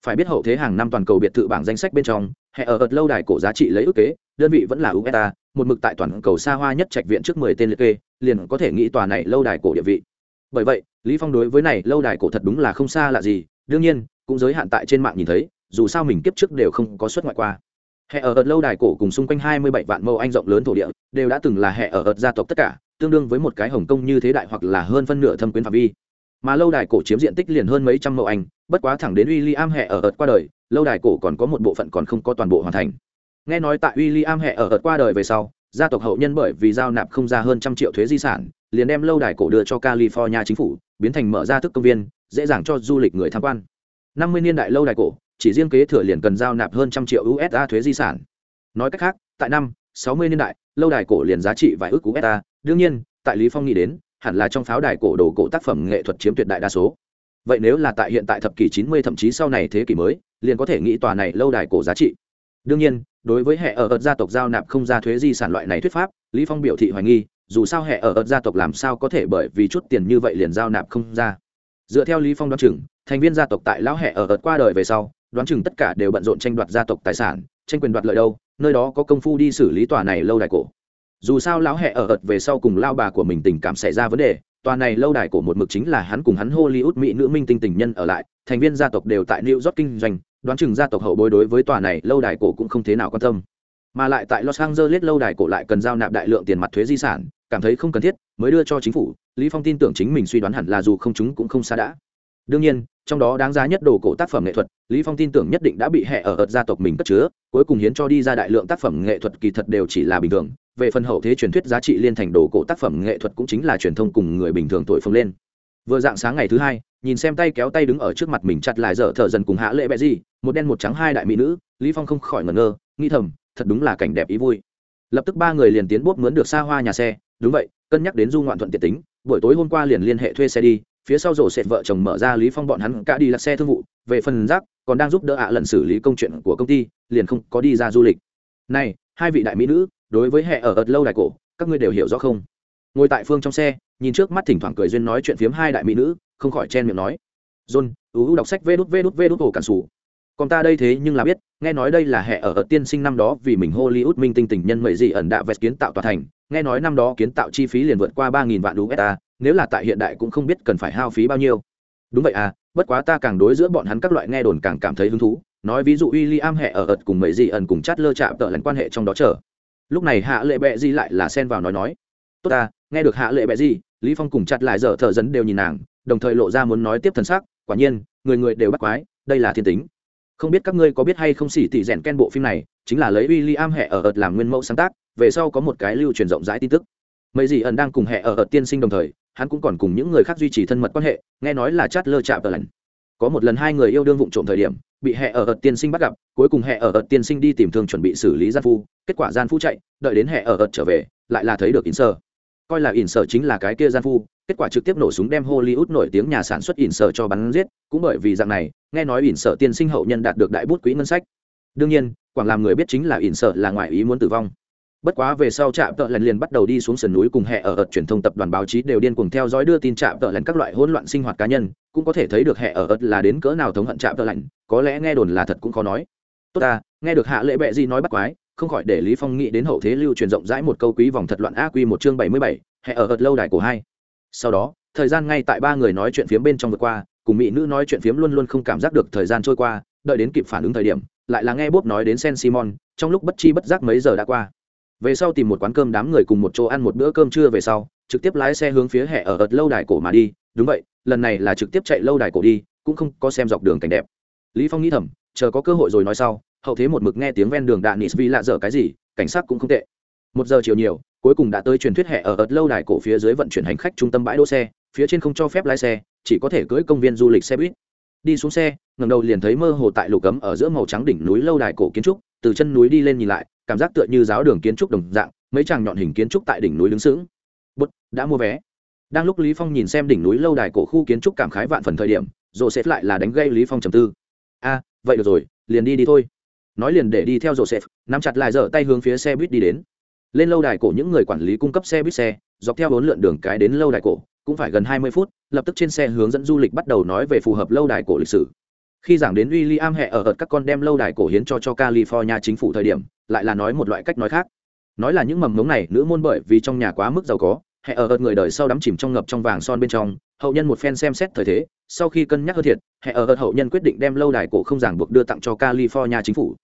Phải biết hậu thế hàng năm toàn cầu biệt thự bảng danh sách bên trong hệ ở ợt lâu đài cổ giá trị lấy ước kế, đơn vị vẫn là USD một mực tại toàn cầu xa hoa nhất trạch viện trước 10 tên liệt kê, liền có thể nghĩ tòa này lâu đài cổ địa vị. Bởi vậy, lý phong đối với này lâu đài cổ thật đúng là không xa lạ gì, đương nhiên cũng giới hạn tại trên mạng nhìn thấy, dù sao mình kiếp trước đều không có xuất ngoại qua. Hệ ở ợt lâu đài cổ cùng xung quanh hai mươi bảy vạn mẫu anh rộng lớn thổ địa, đều đã từng là hệ ở ợt gia tộc tất cả, tương đương với một cái hồng kông như thế đại hoặc là hơn phân nửa thâm quyến phạm vi. Mà lâu đài cổ chiếm diện tích liền hơn mấy trăm mẫu anh, bất quá thẳng đến w i l l i am hệ ở ợt qua đời, lâu đài cổ còn có một bộ phận còn không có toàn bộ hoàn thành. Nghe nói tại w i l l i am hệ ở ợt qua đời về sau, gia tộc hậu nhân bởi vì giao nạp không ra hơn trăm triệu thuế di sản, liền đem lâu đài cổ đưa cho california chính phủ, biến thành mở ra thức công viên, dễ dàng cho du lịch người tham quan năm mươi niên đại lâu đài cổ, chỉ riêng kế thừa liền cần giao nạp hơn trăm triệu usd thuế di sản. Nói cách khác, tại năm sáu mươi niên đại, lâu đài cổ liền giá trị vài ước usd đương nhiên, tại lý phong nghĩ đến, hẳn là trong pháo đài cổ đồ cổ tác phẩm nghệ thuật chiếm tuyệt đại đa số. Vậy nếu là tại hiện tại thập kỷ chín mươi thậm chí sau này thế kỷ mới, liền có thể nghĩ tòa này lâu đài cổ giá trị. Đương nhiên, đối với hệ ở ợt gia tộc giao nạp không ra thuế di sản loại này thuyết pháp, lý phong biểu thị hoài nghi, dù sao hệ ở ợt gia tộc làm sao có thể bởi vì chút tiền như vậy liền giao nạp không ra dựa theo lý phong đoán chừng, thành viên gia tộc tại lão hệ ở ợt qua đời về sau, đoán chừng tất cả đều bận rộn tranh đoạt gia tộc tài sản, tranh quyền đoạt lợi đâu, nơi đó có công phu đi xử lý tòa này lâu đài cổ. Dù sao lão Hệ ở ợt về sau cùng lao bà của mình tình cảm xảy ra vấn đề, tòa này lâu đài cổ một mực chính là hắn cùng hắn hollywood mỹ nữ minh tinh tình nhân ở lại, thành viên gia tộc đều tại new york kinh doanh, đoán chừng gia tộc hậu bối đối với tòa này lâu đài cổ cũng không thế nào quan tâm. Mà lại tại los angeles lâu đài cổ lại cần giao nạp đại lượng tiền mặt thuế di sản cảm thấy không cần thiết, mới đưa cho chính phủ. Lý phong tin tưởng chính mình suy đoán hẳn là dù không chúng cũng không xa đã. Đương nhiên, trong đó đáng giá nhất đồ cổ tác phẩm nghệ thuật, lý phong tin tưởng nhất định đã bị hệ ở ợt gia tộc mình cất chứa, cuối cùng hiến cho đi ra đại lượng tác phẩm nghệ thuật kỳ thật đều chỉ là bình thường. Về phần hậu thế truyền thuyết giá trị liên thành đồ cổ tác phẩm nghệ thuật cũng chính là truyền thông cùng người bình thường tuổi phồng lên. Vừa dạng sáng ngày thứ hai, nhìn xem tay kéo tay đứng ở trước mặt mình chặt lại dở thở dần cùng hạ lệ bẹ gì một đen một trắng hai đại mỹ nữ, lý phong không khỏi ngẩn ngơ, nghĩ thầm, thật đúng là cảnh đẹp ý vui. Lập tức ba người liền tiến bốt mướn được xa hoa nhà xe đúng vậy, cân nhắc đến du ngoạn thuận tiện tính, buổi tối hôm qua liền liên hệ thuê xe đi, phía sau rổ sệt vợ chồng mở ra lý phong bọn hắn cả đi là xe thương vụ, về phần rác, còn đang giúp đỡ ạ lần xử lý công chuyện của công ty, liền không có đi ra du lịch. Này, hai vị đại mỹ nữ, đối với hệ ở ợt lâu đài cổ, các ngươi đều hiểu rõ không? Ngồi tại phương trong xe, nhìn trước mắt thỉnh thoảng cười duyên nói chuyện phiếm hai đại mỹ nữ, không khỏi chen miệng nói. John, ú đọc sách vê đút vê đút vê đút hồ cản sủ còn ta đây thế nhưng là biết, nghe nói đây là hệ ở ở tiên sinh năm đó vì mình hollywood minh tinh tình nhân mệ gì ẩn đạ vẹt kiến tạo tòa thành. Nghe nói năm đó kiến tạo chi phí liền vượt qua ba nghìn vạn usd nếu là tại hiện đại cũng không biết cần phải hao phí bao nhiêu. Đúng vậy à bất quá ta càng đối giữa bọn hắn các loại nghe đồn càng cảm thấy hứng thú. Nói ví dụ w i l l i am hệ ở ợt cùng mấy gì ẩn cùng chát lơ chạm tợ lẫn quan hệ trong đó chờ. Lúc này hạ lệ bệ di lại là xen vào nói nói. Tốt ta, nghe được hạ lệ bệ di, lý phong cùng chặt lại dở thở dấn đều nhìn nàng, đồng thời lộ ra muốn nói tiếp thần sắc quả nhiên, người người đều bắt quái, đây là thiên tính không biết các ngươi có biết hay không xỉ tỉ rèn ken bộ phim này, chính là lấy w i l l i am hệ ở ợt làm nguyên mẫu sáng tác, về sau có một cái lưu truyền rộng rãi tin tức. Mấy gì ẩn đang cùng hệ ở ợt tiên sinh đồng thời, hắn cũng còn cùng những người khác duy trì thân mật quan hệ, nghe nói là chát lơ chạm tờ lành có một lần hai người yêu đương vụng trộm thời điểm, bị hệ ở ợt tiên sinh bắt gặp, cuối cùng hệ ở ợt tiên sinh đi tìm thương chuẩn bị xử lý gian phu, kết quả gian phu chạy, đợi đến hệ ở ợt trở về, lại là thấy được in sơ coi là in sơ chính là cái kia gian phu, kết quả trực tiếp nổ súng đem hollywood nổi tiếng nhà sản xuất in sơ cho bắn giết, cũng bởi vì dạng này nghe nói ỉn sở tiên sinh hậu nhân đạt được đại bút quỹ ngân sách. Đương nhiên, quảng làm người biết chính là ỉn sở là ngoại ý muốn tử vong. Bất quá về sau trạm tợ lần liền bắt đầu đi xuống sườn núi cùng hệ ở ợt truyền thông tập đoàn báo chí đều điên cùng theo dõi đưa tin trạm tợ lần các loại hỗn loạn sinh hoạt cá nhân, cũng có thể thấy được hệ ở ợt là đến cỡ nào thống hận trạm tợ lạnh có lẽ nghe đồn là thật cũng khó nói. Tốt ta, nghe được hạ lệ bệ di nói bắt quái, không khỏi để lý phong nghĩ đến hậu thế lưu truyền rộng rãi một câu quý vòng thật loạn a quy một chương bảy mươi bảy hệ ở ợt lâu đài của hai. Sau đó, thời gian ngay tại ba người nói chuyện phía bên trong vừa qua cùng mỹ nữ nói chuyện phiếm luôn luôn không cảm giác được thời gian trôi qua, đợi đến kịp phản ứng thời điểm, lại là nghe bốp nói đến sen simon, trong lúc bất chi bất giác mấy giờ đã qua. Về sau tìm một quán cơm đám người cùng một chỗ ăn một bữa cơm trưa về sau, trực tiếp lái xe hướng phía hẹ ở ợt lâu đài cổ mà đi. Đúng vậy, lần này là trực tiếp chạy lâu đài cổ đi, cũng không có xem dọc đường cảnh đẹp. Lý phong nghĩ thầm, chờ có cơ hội rồi nói sau, hậu thế một mực nghe tiếng ven đường đạn nịt vì lạ dở cái gì, cảnh sát cũng không tệ. Một giờ chiều nhiều, cuối cùng đã tới truyền thuyết hẹ ở ợt lâu đài cổ phía dưới vận chuyển hành khách trung tâm bãi đỗ xe, phía trên không cho phép lái xe chỉ có thể cưỡi công viên du lịch xe buýt. Đi xuống xe ngầm đầu liền thấy mơ hồ tại lục cấm ở giữa màu trắng đỉnh núi lâu đài cổ kiến trúc, từ chân núi đi lên nhìn lại, cảm giác tựa như giáo đường kiến trúc đồng dạng, mấy chàng nhọn hình kiến trúc tại đỉnh núi đứng sững. Bút đã mua vé. Đang lúc lý phong nhìn xem đỉnh núi lâu đài cổ khu kiến trúc cảm khái vạn phần thời điểm rồi sẽ lại là đánh gây lý phong trầm tư. A, vậy được rồi, liền đi đi thôi. Nói liền để đi theo joseph nắm chặt lại dở tay hướng phía xe buýt đi đến. Lên lâu đài cổ những người quản lý cung cấp xe buýt xe, dọc theo bốn lượn đường cái đến lâu đài cổ, cũng phải gần hai mươi phút lập tức trên xe hướng dẫn du lịch bắt đầu nói về phù hợp lâu đài cổ lịch sử. Khi giảng đến William hệ ở ợt các con đem lâu đài cổ hiến cho cho California chính phủ thời điểm, lại là nói một loại cách nói khác. Nói là những mầm mống này, nữ môn bởi vì trong nhà quá mức giàu có hệ ở ợt người đời sau đắm chìm trong ngập trong vàng son bên trong, hậu nhân một phen xem xét thời thế, sau khi cân nhắc hơn thiệt hệ ở ợt hậu nhân quyết định đem lâu đài cổ không giảng buộc đưa tặng cho California chính phủ.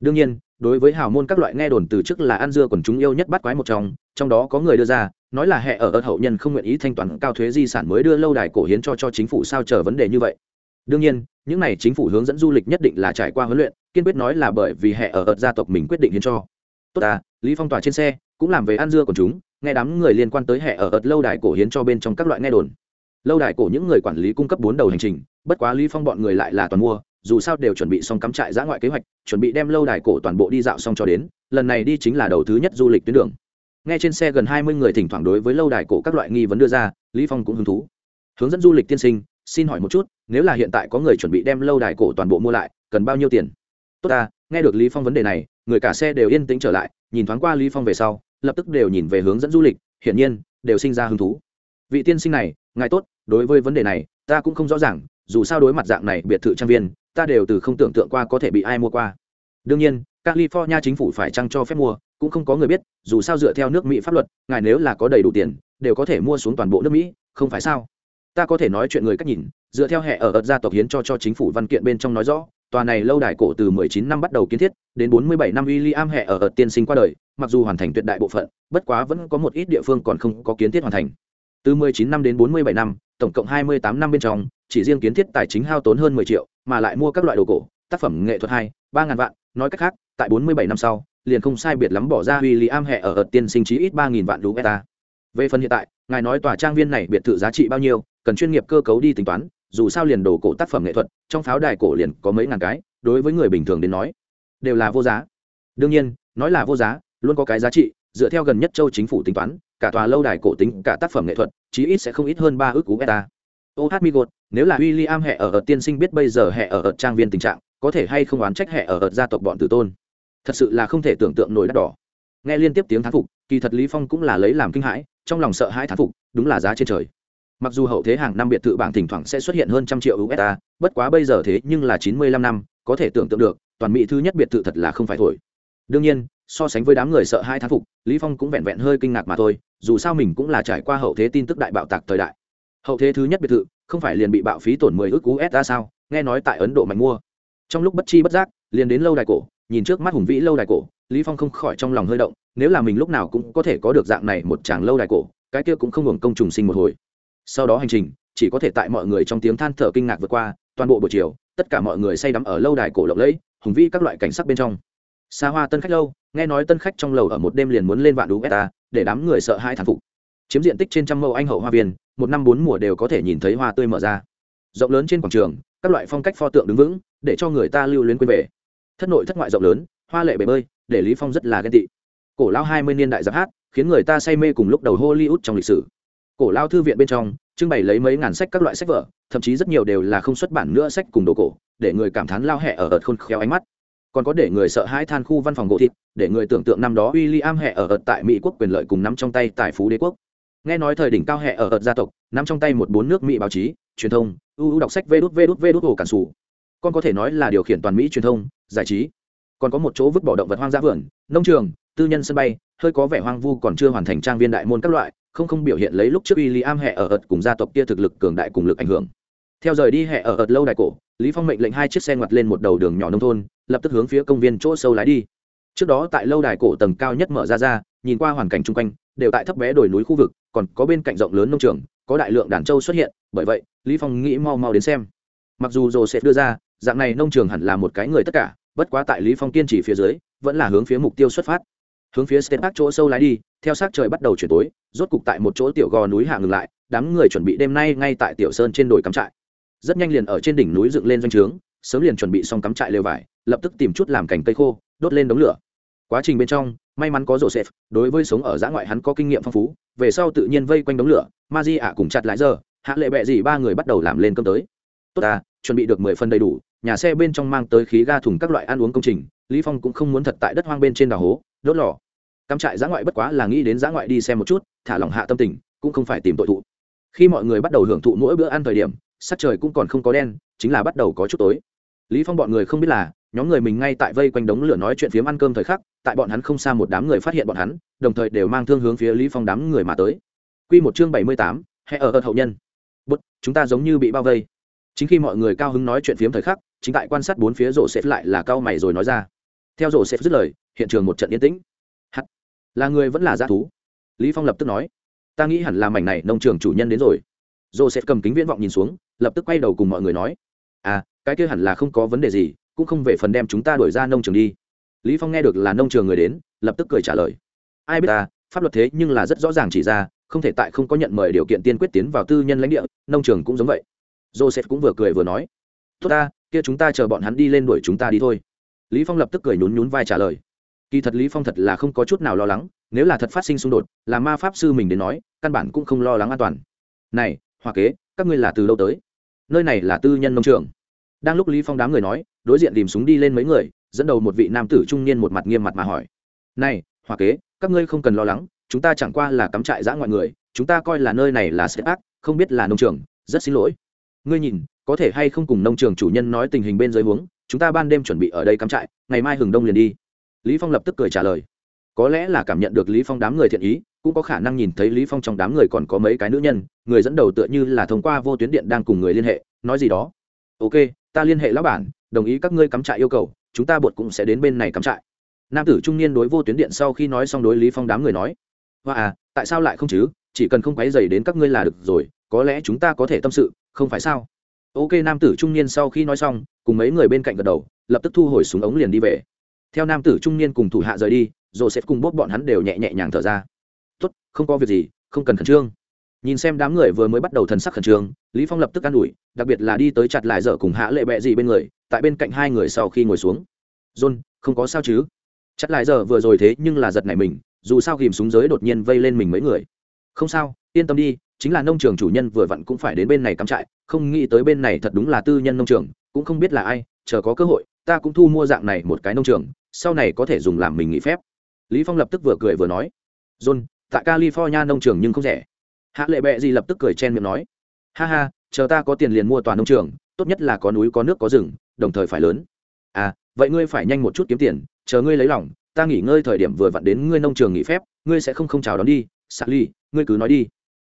Đương nhiên đối với hào môn các loại nghe đồn từ trước là ăn dưa còn chúng yêu nhất bắt quái một trong trong đó có người đưa ra, nói là hệ ở ớt hậu nhân không nguyện ý thanh toán cao thuế di sản mới đưa lâu đài cổ hiến cho cho chính phủ sao chờ vấn đề như vậy. Đương nhiên, những này chính phủ hướng dẫn du lịch nhất định là trải qua huấn luyện, kiên quyết nói là bởi vì hệ ở ớt gia tộc mình quyết định hiến cho. Tốt à lý phong tỏa trên xe, cũng làm về ăn dưa của chúng, nghe đám người liên quan tới hệ ở ớt lâu đài cổ hiến cho bên trong các loại nghe đồn. Lâu đài cổ những người quản lý cung cấp bốn đầu hành trình, bất quá lý phong bọn người lại là toàn mua dù sao đều chuẩn bị xong cắm trại giã ngoại kế hoạch, chuẩn bị đem lâu đài cổ toàn bộ đi dạo xong cho đến, lần này đi chính là đầu thứ nhất du lịch tuyến đường. Nghe trên xe gần hai mươi người thỉnh thoảng đối với lâu đài cổ các loại nghi vấn đưa ra, lý phong cũng hứng thú. Hướng dẫn du lịch tiên sinh, xin hỏi một chút, nếu là hiện tại có người chuẩn bị đem lâu đài cổ toàn bộ mua lại, cần bao nhiêu tiền? Tốt ta, nghe được lý phong vấn đề này, người cả xe đều yên tĩnh trở lại, nhìn thoáng qua lý phong về sau, lập tức đều nhìn về hướng dẫn du lịch, hiển nhiên, đều sinh ra hứng thú. Vị tiên sinh này, ngài tốt, đối với vấn đề này, ta cũng không rõ ràng, dù sao đối mặt dạng này biệt thự trang viên ta đều từ không tưởng tượng qua có thể bị ai mua qua. Đương nhiên, california chính phủ phải chăng cho phép mua, cũng không có người biết, dù sao dựa theo nước mỹ pháp luật, ngài nếu là có đầy đủ tiền, đều có thể mua xuống toàn bộ nước mỹ, không phải sao? Ta có thể nói chuyện người cách nhìn, dựa theo hệ ở ợt gia tộc hiến cho cho chính phủ văn kiện bên trong nói rõ, tòa này lâu đài cổ từ 19 năm bắt đầu kiến thiết, đến 47 năm William hệ ở ợt tiên sinh qua đời, mặc dù hoàn thành tuyệt đại bộ phận, bất quá vẫn có một ít địa phương còn không có kiến thiết hoàn thành. Từ 19 năm đến 47 năm, tổng cộng 28 năm bên trong chỉ riêng kiến thiết tài chính hao tốn hơn 10 triệu, mà lại mua các loại đồ cổ, tác phẩm nghệ thuật hai ba ngàn vạn, nói cách khác, tại 47 năm sau, liền không sai biệt lắm bỏ ra William hệ ở ợt tiên sinh chí ít ba nghìn vạn đô beta. Về phần hiện tại, ngài nói tòa trang viên này biệt thự giá trị bao nhiêu, cần chuyên nghiệp cơ cấu đi tính toán, dù sao liền đồ cổ tác phẩm nghệ thuật, trong pháo đài cổ liền có mấy ngàn cái, đối với người bình thường đến nói, đều là vô giá. Đương nhiên, nói là vô giá, luôn có cái giá trị, dựa theo gần nhất châu chính phủ tính toán, cả tòa lâu đài cổ tính, cả tác phẩm nghệ thuật, chí ít sẽ không ít hơn ba ước cú beta. Ô hát migot nếu là w i l l i am hệ ở ở tiên sinh biết bây giờ hệ ở ở trang viên tình trạng, có thể hay không oán trách hệ ở ở gia tộc bọn tử tôn? Thật sự là không thể tưởng tượng nổi đắt đỏ. Nghe liên tiếp tiếng thán phục, kỳ thật lý phong cũng là lấy làm kinh hãi, trong lòng sợ hãi thán phục, đúng là giá trên trời. Mặc dù hậu thế hàng năm biệt thự bảng thỉnh thoảng sẽ xuất hiện hơn trăm triệu usd bất quá bây giờ thế nhưng là chín mươi lăm năm, có thể tưởng tượng được, toàn mỹ thứ nhất biệt thự thật là không phải thổi. Đương nhiên, so sánh với đám người sợ hai thán phục, lý phong cũng vẹn vẹn hơi kinh ngạc mà thôi, dù sao mình cũng là trải qua hậu thế tin tức đại bạo tạc thời đại. Hậu thế thứ nhất biệt thự không phải liền bị bạo phí tổn mười ước usd sao? Nghe nói tại ấn độ mạnh mua. Trong lúc bất chi bất giác, liền đến lâu đài cổ, nhìn trước mắt hùng vĩ lâu đài cổ, lý phong không khỏi trong lòng hơi động, nếu là mình lúc nào cũng có thể có được dạng này một tràng lâu đài cổ, cái kia cũng không hưởng công trùng sinh một hồi. Sau đó hành trình, chỉ có thể tại mọi người trong tiếng than thở kinh ngạc vượt qua, toàn bộ buổi chiều, tất cả mọi người say đắm ở lâu đài cổ lộng lẫy, hùng vĩ các loại cảnh sắc bên trong. Xa hoa tân khách lâu, nghe nói tân khách trong lầu ở một đêm liền muốn lên vạn đú beta, để đám người sợ hai thán phục chiếm diện tích trên trăm mẫu anh hậu hoa viên, một năm bốn mùa đều có thể nhìn thấy hoa tươi mở ra. Rộng lớn trên quảng trường, các loại phong cách pho tượng đứng vững, để cho người ta lưu luyến quên về. Thất nội thất ngoại rộng lớn, hoa lệ bể bơi, để lý phong rất là ghen tị. Cổ lao hai mươi niên đại giáp hát, khiến người ta say mê cùng lúc đầu hollywood trong lịch sử. Cổ lao thư viện bên trong, trưng bày lấy mấy ngàn sách các loại sách vở, thậm chí rất nhiều đều là không xuất bản nữa sách cùng đồ cổ, để người cảm thán lao hẹ ở ợt khôn khéo ánh mắt. Còn có để người sợ hãi than khu văn phòng gỗ thịt, để người tưởng tượng năm đó w i am hẹ ở ợt tại mỹ quốc quyền lợi cùng nắm trong tay tài phú đế quốc nghe nói thời đỉnh cao hệ ở ợt gia tộc nắm trong tay một bốn nước mỹ báo chí truyền thông ưu đọc sách vê đút vê đút vê đút hồ cản sủ con có thể nói là điều khiển toàn mỹ truyền thông giải trí còn có một chỗ vứt bỏ động vật hoang dã vườn nông trường tư nhân sân bay hơi có vẻ hoang vu còn chưa hoàn thành trang viên đại môn các loại không không biểu hiện lấy lúc trước William hệ ở ợt cùng gia tộc kia thực lực cường đại cùng lực ảnh hưởng. Theo rời đi hệ ở ợt lâu đài cổ, Lý Phong mệnh lệnh hai chiếc xe ngoặt lên một đầu đường nhỏ nông thôn, lập tức hướng phía công viên chỗ sâu lái đi. Trước đó tại lâu đài cổ tầng cao nhất mở ra ra, nhìn qua hoàn cảnh chung quanh, đều tại thấp bé đồi núi khu vực, còn có bên cạnh rộng lớn nông trường, có đại lượng đàn trâu xuất hiện, bởi vậy, lý phong nghĩ mau mau đến xem. Mặc dù rồ sẽ đưa ra, dạng này nông trường hẳn là một cái người tất cả, bất quá tại lý phong kiên trì phía dưới, vẫn là hướng phía mục tiêu xuất phát. Hướng phía state park chỗ sâu lái đi, theo sát trời bắt đầu chuyển tối, rốt cục tại một chỗ tiểu gò núi hạ ngừng lại, đám người chuẩn bị đêm nay ngay tại tiểu sơn trên đồi cắm trại. Rất nhanh liền ở trên đỉnh núi dựng lên doanh trướng, sớm liền chuẩn bị xong cắm trại lều vải, lập tức tìm chút làm cành cây khô, đốt lên đống lửa quá trình bên trong, may mắn có joseph, đối với sống ở giã ngoại hắn có kinh nghiệm phong phú, về sau tự nhiên vây quanh đống lửa ma di ạ cùng chặt lái giờ, hạ lệ bẹ gì ba người bắt đầu làm lên cơm tới. Tốt ta, chuẩn bị được mười phần đầy đủ, nhà xe bên trong mang tới khí ga thùng các loại ăn uống công trình, lý phong cũng không muốn thật tại đất hoang bên trên đào hố, đốt lò. Cắm trại giã ngoại bất quá là nghĩ đến giã ngoại đi xem một chút, thả lỏng hạ tâm tình, cũng không phải tìm tội thụ. Khi mọi người bắt đầu hưởng thụ mỗi bữa ăn thời điểm, sắc trời cũng còn không có đen, chính là bắt đầu có chút tối. Lý phong bọn người không biết là nhóm người mình ngay tại vây quanh đống lửa nói chuyện phiếm ăn cơm thời khắc tại bọn hắn không xa một đám người phát hiện bọn hắn đồng thời đều mang thương hướng phía lý phong đám người mà tới. Quy một chương bảy mươi tám, hay ở hậu nhân. Bút chúng ta giống như bị bao vây. Chính khi mọi người cao hứng nói chuyện phiếm thời khắc chính tại quan sát bốn phía rổ xếp lại là cao mày rồi nói ra. Theo rổ xếp dứt lời hiện trường một trận yên tĩnh. Hắt là người vẫn là g thú? Lý phong lập tức nói. Ta nghĩ hẳn là mảnh này nông trường chủ nhân đến rồi. Rổ xếp cầm kính viễn vọng nhìn xuống lập tức quay đầu cùng mọi người nói. À cái kia hẳn là không có vấn đề gì cũng không về phần đem chúng ta đuổi ra nông trường đi. Lý phong nghe được là nông trường người đến, lập tức cười trả lời. Ai biết ta, pháp luật thế nhưng là rất rõ ràng chỉ ra, không thể tại không có nhận mời điều kiện tiên quyết tiến vào tư nhân lãnh địa, nông trường cũng giống vậy. Joseph cũng vừa cười vừa nói. Tốt ta, kia chúng ta chờ bọn hắn đi lên đuổi chúng ta đi thôi. Lý phong lập tức cười nhún nhún vai trả lời. Kỳ thật lý phong thật là không có chút nào lo lắng, nếu là thật phát sinh xung đột, là ma pháp sư mình đến nói, căn bản cũng không lo lắng an toàn. Này, hoa kế, các ngươi là từ lâu tới? Nơi này là tư nhân nông trường. Đang lúc lý phong đám người nói đối diện tìm súng đi lên mấy người, dẫn đầu một vị nam tử trung niên một mặt nghiêm mặt mà hỏi. Này hoa kế, các ngươi không cần lo lắng, chúng ta chẳng qua là cắm trại giã ngoại người, chúng ta coi là nơi này là sẽ ác không biết là nông trường, rất xin lỗi. Ngươi nhìn, có thể hay không cùng nông trường chủ nhân nói tình hình bên dưới huống, chúng ta ban đêm chuẩn bị ở đây cắm trại, ngày mai hừng đông liền đi. Lý phong lập tức cười trả lời. Có lẽ là cảm nhận được lý phong đám người thiện ý, cũng có khả năng nhìn thấy lý phong trong đám người còn có mấy cái nữ nhân, người dẫn đầu tựa như là thông qua vô tuyến điện đang cùng người liên hệ, nói gì đó. Ok, ta liên hệ lão bản đồng ý các ngươi cắm trại yêu cầu, chúng ta buộc cũng sẽ đến bên này cắm trại. Nam tử trung niên đối vô tuyến điện sau khi nói xong đối lý phong đám người nói, hoa à tại sao lại không chứ? Chỉ cần không quấy dày đến các ngươi là được rồi, có lẽ chúng ta có thể tâm sự, không phải sao? Ok, nam tử trung niên sau khi nói xong, cùng mấy người bên cạnh gật đầu, lập tức thu hồi súng ống liền đi về. Theo nam tử trung niên cùng thủ hạ rời đi, joseph cùng bốt bọn hắn đều nhẹ nhẹ nhàng thở ra. Tốt, không có việc gì, không cần khẩn trương. Nhìn xem đám người vừa mới bắt đầu thần sắc khẩn trương, lý phong lập tức an ủi, đặc biệt là đi tới chặt lại dở cùng hạ lệ bẹ gì bên người tại bên cạnh hai người sau khi ngồi xuống. John, không có sao chứ? Chắc lại giờ vừa rồi thế nhưng là giật này mình, dù sao ghìm súng giới đột nhiên vây lên mình mấy người. Không sao, yên tâm đi, chính là nông trường chủ nhân vừa vặn cũng phải đến bên này cắm trại, không nghĩ tới bên này thật đúng là tư nhân nông trường, cũng không biết là ai, chờ có cơ hội, ta cũng thu mua dạng này một cái nông trường, sau này có thể dùng làm mình nghỉ phép. Lý phong lập tức vừa cười vừa nói. John, tại california nông trường nhưng không rẻ. Hạ lệ bệ gì lập tức cười chen miệng nói. Ha ha, chờ ta có tiền liền mua toàn nông trường, tốt nhất là có núi có nước có rừng đồng thời phải lớn. À vậy ngươi phải nhanh một chút kiếm tiền chờ ngươi lấy lòng ta nghỉ ngơi thời điểm vừa vặn đến ngươi nông trường nghỉ phép ngươi sẽ không không chào đón đi Sally, ngươi cứ nói đi.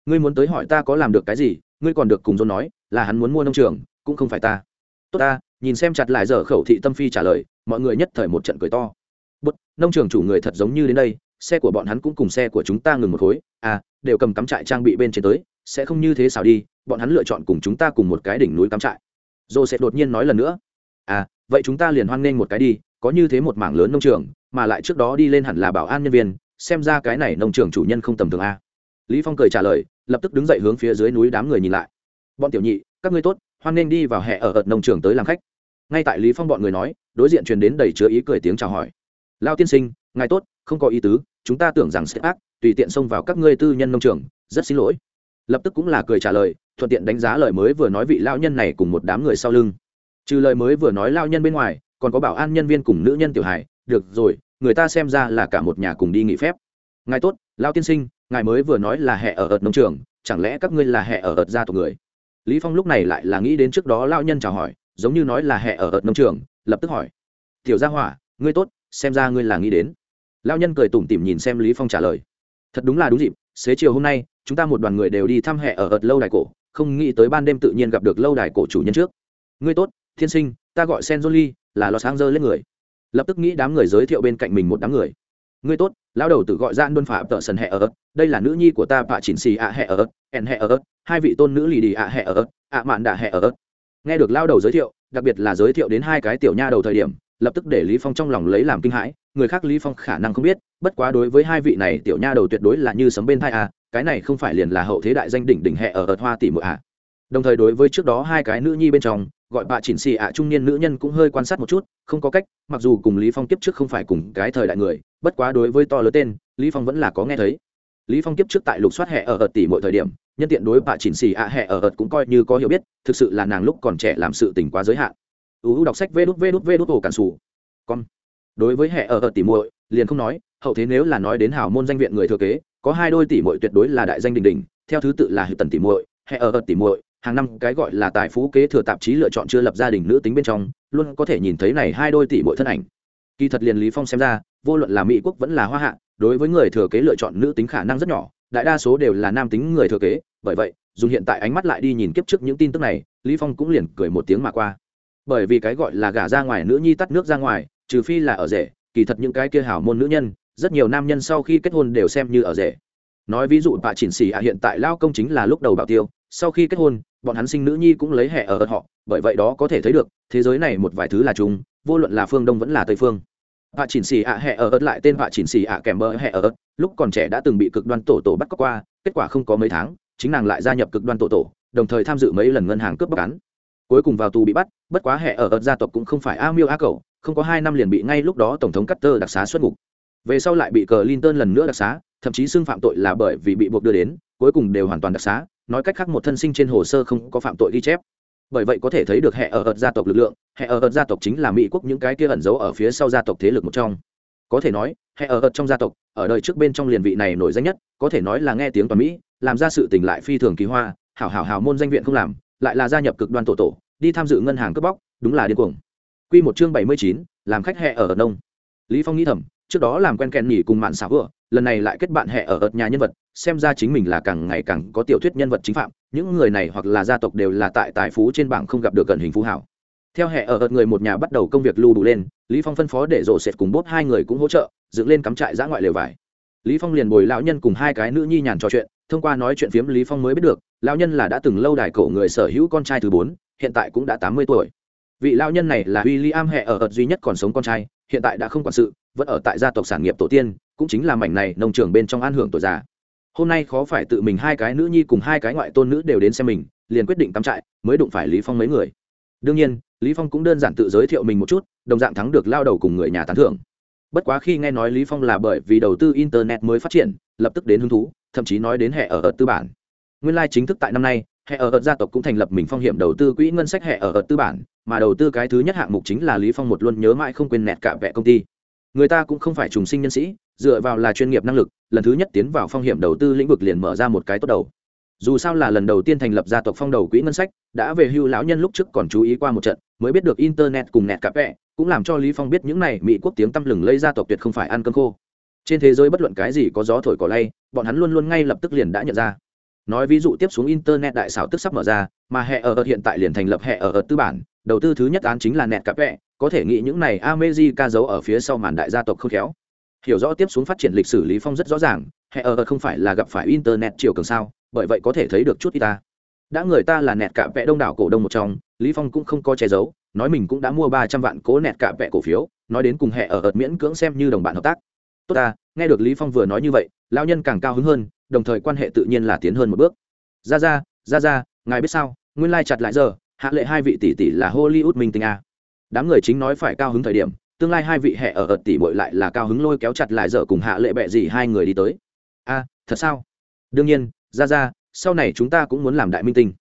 Ngươi muốn tới hỏi ta có làm được cái gì ngươi còn được cùng dôn nói là hắn muốn mua nông trường cũng không phải ta. Tốt ta nhìn xem chặt lại giờ khẩu thị tâm phi trả lời mọi người nhất thời một trận cười to. Bút nông trường chủ người thật giống như đến đây xe của bọn hắn cũng cùng xe của chúng ta ngừng một khối à đều cầm cắm trại trang bị bên trên tới sẽ không như thế xảo đi bọn hắn lựa chọn cùng chúng ta cùng một cái đỉnh núi cắm trại. Sẽ đột nhiên nói lần nữa à vậy chúng ta liền hoan nghênh một cái đi, có như thế một mảng lớn nông trường, mà lại trước đó đi lên hẳn là bảo an nhân viên, xem ra cái này nông trường chủ nhân không tầm thường a lý phong cười trả lời, lập tức đứng dậy hướng phía dưới núi đám người nhìn lại. Bọn tiểu nhị, các ngươi tốt, hoan nghênh đi vào hè ở ợt nông trường tới làm khách. Ngay tại lý phong bọn người nói, đối diện truyền đến đầy chứa ý cười tiếng chào hỏi. Lao tiên sinh, ngài tốt, không có ý tứ, chúng ta tưởng rằng sẽ ác, tùy tiện xông vào các ngươi tư nhân nông trường, rất xin lỗi. Lập tức cũng là cười trả lời, thuận tiện đánh giá lời mới vừa nói vị lao nhân này cùng một đám người sau lưng trừ lời mới vừa nói lao nhân bên ngoài, còn có bảo an nhân viên cùng nữ nhân tiểu hải được rồi, người ta xem ra là cả một nhà cùng đi nghỉ phép. Ngài tốt, lao tiên sinh, ngài mới vừa nói là hệ ở ợt nông trường, chẳng lẽ các ngươi là hệ ở ợt gia tộc người? Lý phong lúc này lại là nghĩ đến trước đó lao nhân chào hỏi, giống như nói là hệ ở ợt nông trường, lập tức hỏi. Tiểu gia hỏa, ngươi tốt, xem ra ngươi là nghĩ đến. Lao nhân cười tủm tỉm nhìn xem lý phong trả lời. Thật đúng là đúng dịp, xế chiều hôm nay, chúng ta một đoàn người đều đi thăm hệ ở ợt lâu đài cổ, không nghĩ tới ban đêm tự nhiên gặp được lâu đài cổ chủ nhân trước. Ngươi tốt thiên sinh, ta gọi sen là lò sáng dơ lên người. Lập tức nghĩ đám người giới thiệu bên cạnh mình một đám người. Ngươi tốt, lão đầu tự gọi ra luân phả tợ sần hẹ ở đây là nữ nhi của ta bà chỉnh xì ạ hẹ ở ẻn hẹ ở hai vị tôn nữ lì đi ạ hẹ ở ạ mạn đạ hẹ ở nghe được lao đầu giới thiệu, đặc biệt là giới thiệu đến hai cái tiểu nha đầu thời điểm, lập tức để lý phong trong lòng lấy làm kinh hãi, người khác lý phong khả năng không biết, bất quá đối với hai vị này tiểu nha đầu tuyệt đối là như sấm bên thai à cái này không phải liền là hậu thế đại danh đỉnh đỉnh hệ ở ở hoa tỷ muội à đồng thời đối với trước đó hai cái nữ nhi bên trong gọi bà chỉnh xì ạ trung niên nữ nhân cũng hơi quan sát một chút, không có cách, mặc dù cùng lý phong kiếp trước không phải cùng cái thời đại người, bất quá đối với to lớn tên, lý phong vẫn là có nghe thấy. Lý phong kiếp trước tại lục soát hệ ở ợt tỷ mọi thời điểm, nhân tiện đối bà chỉnh xì ạ hệ ở ợt cũng coi như có hiểu biết, thực sự là nàng lúc còn trẻ làm sự tình quá giới hạn. Uu đọc sách vê đút vê đút vê đút ổ cản sủ. Con. Đối với hệ ở ợt tỷ muội liền không nói, hậu thế nếu là nói đến hào môn danh viện người thừa kế, có hai đôi tỷ muội tuyệt đối là đại danh đình đình theo thứ tự là hữu tần tỷ muội hệ ở ợt tỷ muội hàng năm cái gọi là tài phú kế thừa tạp chí lựa chọn chưa lập gia đình nữ tính bên trong, luôn có thể nhìn thấy này hai đôi tỷ muội thân ảnh. Kỳ thật liền lý phong xem ra, vô luận là mỹ quốc vẫn là hoa hạ, đối với người thừa kế lựa chọn nữ tính khả năng rất nhỏ, đại đa số đều là nam tính người thừa kế, bởi vậy dùng hiện tại ánh mắt lại đi nhìn kiếp trước những tin tức này, lý phong cũng liền cười một tiếng mà qua. Bởi vì cái gọi là gả ra ngoài nữ nhi tắt nước ra ngoài, trừ phi là ở rể, kỳ thật những cái kia hảo môn nữ nhân, rất nhiều nam nhân sau khi kết hôn đều xem như ở rể. Nói ví dụ bà chỉnh xì ạ, hiện tại lao công chính là lúc đầu bảo tiêu, sau khi kết hôn bọn hắn sinh nữ nhi cũng lấy hệ ở ớt họ, bởi vậy đó có thể thấy được, thế giới này một vài thứ là chung, vô luận là phương đông vẫn là tây phương. Bà chỉnh xì ạ hệ ở ớt lại tên bà chỉnh xì ạ kèm bơ hệ ở ớt, lúc còn trẻ đã từng bị cực đoan tổ tổ bắt cóc qua, kết quả không có mấy tháng, chính nàng lại gia nhập cực đoan tổ tổ, đồng thời tham dự mấy lần ngân hàng cướp bóc án. Cuối cùng vào tù bị bắt, bất quá hệ ở ớt gia tộc cũng không phải a miêu a cầu không có hai năm liền bị ngay lúc đó tổng thống Carter đặc xá xuất ngục. Về sau lại bị cờ Linton lần nữa đặc xá, thậm chí xưng phạm tội là bởi vì bị buộc đưa đến, cuối cùng đều hoàn toàn đặc xá nói cách khác một thân sinh trên hồ sơ không có phạm tội ghi chép. Bởi vậy có thể thấy được hệ ở ợt gia tộc lực lượng, hệ ở ợt gia tộc chính là mỹ quốc những cái kia ẩn giấu ở phía sau gia tộc thế lực một trong. Có thể nói, hệ ở ợt trong gia tộc, ở đời trước bên trong liền vị này nổi danh nhất, có thể nói là nghe tiếng toàn mỹ, làm ra sự tình lại phi thường kỳ hoa, hảo hảo hảo môn danh viện không làm, lại là gia nhập cực đoan tổ tổ, đi tham dự ngân hàng cướp bóc, đúng là điên cuồng. Quy một chương bảy mươi chín, làm khách hệ ở ợt nông. Lý phong nghĩ thầm, trước đó làm quen kẹn nhỉ cùng mạn xảo vừa lần này lại kết bạn hệ ở ợt nhà nhân vật, xem ra chính mình là càng ngày càng có tiểu thuyết nhân vật chính phạm, những người này hoặc là gia tộc đều là tại tài phú trên bảng không gặp được gần hình phú hảo. Theo hệ ở ợt người một nhà bắt đầu công việc lưu đủ lên, lý phong phân phó để rộ sệt cùng bốt hai người cũng hỗ trợ, dựng lên cắm trại giã ngoại lều vải. Lý phong liền bồi lão nhân cùng hai cái nữ nhi nhàn trò chuyện, thông qua nói chuyện phiếm lý phong mới biết được, lão nhân là đã từng lâu đài cổ người sở hữu con trai thứ bốn, hiện tại cũng đã tám mươi tuổi. Vị lão nhân này là William hệ ở ợt duy nhất còn sống con trai, hiện tại đã không quản sự, vẫn ở tại gia tộc sản nghiệp tổ tiên cũng chính là mảnh này nông trường bên trong an hưởng tuổi già. Hôm nay khó phải tự mình hai cái nữ nhi cùng hai cái ngoại tôn nữ đều đến xem mình, liền quyết định cắm trại, mới đụng phải lý phong mấy người. Đương nhiên, lý phong cũng đơn giản tự giới thiệu mình một chút, đồng dạng thắng được lao đầu cùng người nhà tán thưởng. Bất quá khi nghe nói lý phong là bởi vì đầu tư internet mới phát triển, lập tức đến hứng thú, thậm chí nói đến hệ ở ở tư bản. Nguyên lai like chính thức tại năm nay hệ ở ở gia tộc cũng thành lập mình phong hiểm đầu tư quỹ ngân sách hệ ở ở tư bản, mà đầu tư cái thứ nhất hạng mục chính là lý phong một luôn nhớ mãi không quên nẹt cả vẹ công ty. Người ta cũng không phải trùng sinh nhân sĩ dựa vào là chuyên nghiệp năng lực, lần thứ nhất tiến vào phong hiểm đầu tư lĩnh vực liền mở ra một cái tốt đầu. Dù sao là lần đầu tiên thành lập gia tộc phong đầu quỹ ngân sách, đã về hưu lão nhân lúc trước còn chú ý qua một trận, mới biết được internet cùng nẹt cặp vẹ cũng làm cho lý phong biết những này mỹ quốc tiếng tăm lừng lây gia tộc tuyệt không phải ăn cơm khô. Trên thế giới bất luận cái gì có gió thổi cỏ lay, bọn hắn luôn luôn ngay lập tức liền đã nhận ra. Nói ví dụ tiếp xuống internet đại xảo tức sắp mở ra, mà hệ ở hiện tại liền thành lập hệ ở tư bản, đầu tư thứ nhất án chính là nẹt cặp vẹ có thể nghĩ những này America giấu ở phía sau màn đại gia tộc không khéo. Hiểu rõ tiếp xuống phát triển lịch sử Lý Phong rất rõ ràng, hệ ở không phải là gặp phải internet chiều cường sao, bởi vậy có thể thấy được chút ít ta. Đã người ta là nẹt cả vẽ đông đảo cổ đông một trong, Lý Phong cũng không có che giấu, nói mình cũng đã mua ba trăm vạn cố nẹt cả vẽ cổ phiếu, nói đến cùng hệ ở ợt miễn cưỡng xem như đồng bạn hợp tác. Tốt ta, nghe được Lý Phong vừa nói như vậy, lão nhân càng cao hứng hơn, đồng thời quan hệ tự nhiên là tiến hơn một bước. Ra ra, ra ra, ngài biết sao, nguyên lai like chặt lại giờ, hạ lệ hai vị tỷ tỷ là Hollywood minh tinh a đám người chính nói phải cao hứng thời điểm tương lai hai vị hệ ở ợt tỷ bội lại là cao hứng lôi kéo chặt lại dở cùng hạ lệ bẹ gì hai người đi tới. A, thật sao? Đương nhiên, ra ra, sau này chúng ta cũng muốn làm đại minh tinh.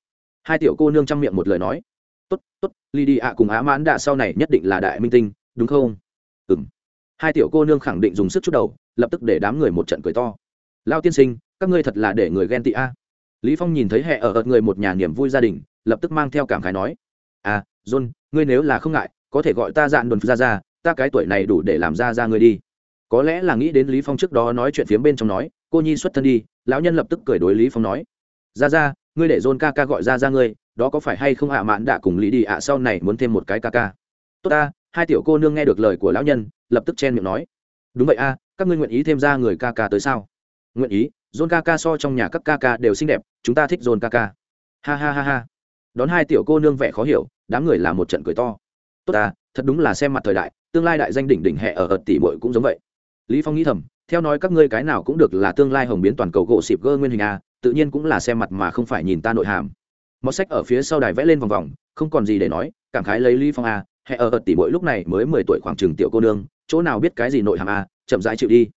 Hai tiểu cô nương chăm miệng một lời nói. Tốt tốt ly đi ạ cùng á mãn đạ sau này nhất định là đại minh tinh, đúng không? Ừ m hai tiểu cô nương khẳng định dùng sức chút đầu, lập tức để đám người một trận cười to. Lao tiên sinh, các ngươi thật là để người ghen tị a. Lý phong nhìn thấy hệ ở ợt người một nhà niềm vui gia đình, lập tức mang theo cảm khái nói. À john, ngươi nếu là không ngại, có thể gọi ta dạn đồn ra ra ta cái tuổi này đủ để làm ra ra ngươi đi. Có lẽ là nghĩ đến lý phong trước đó nói chuyện phía bên trong nói, cô nhi xuất thân đi. Lão nhân lập tức cười đối lý phong nói, ra ra, ngươi để john ca ca gọi ra ra ngươi, đó có phải hay không ạ, mạn đã cùng lý đi ạ, sau này muốn thêm một cái ca ca? Tốt ta. Hai tiểu cô nương nghe được lời của lão nhân, lập tức chen miệng nói, đúng vậy a, các ngươi nguyện ý thêm ra người ca ca tới sao? Nguyện ý, john ca ca so trong nhà các ca ca đều xinh đẹp, chúng ta thích john ca ca. Ha ha ha ha. Đón hai tiểu cô nương vẻ khó hiểu, đám người là một trận cười to. Tốt ta, thật đúng là xem mặt thời đại tương lai đại danh đỉnh đỉnh hệ ở ợt tỷ bội cũng giống vậy. Lý phong nghĩ thầm, theo nói các ngươi cái nào cũng được là tương lai hồng biến toàn cầu gỗ xịp gơ nguyên hình a, tự nhiên cũng là xem mặt mà không phải nhìn ta nội hàm. Mọt sách ở phía sau đài vẽ lên vòng vòng, không còn gì để nói, cảm khái lấy lý phong a hệ ở ợt tỷ bội lúc này mới mười tuổi khoảng chừng tiểu cô nương, chỗ nào biết cái gì nội hàm a, chậm rãi chịu đi.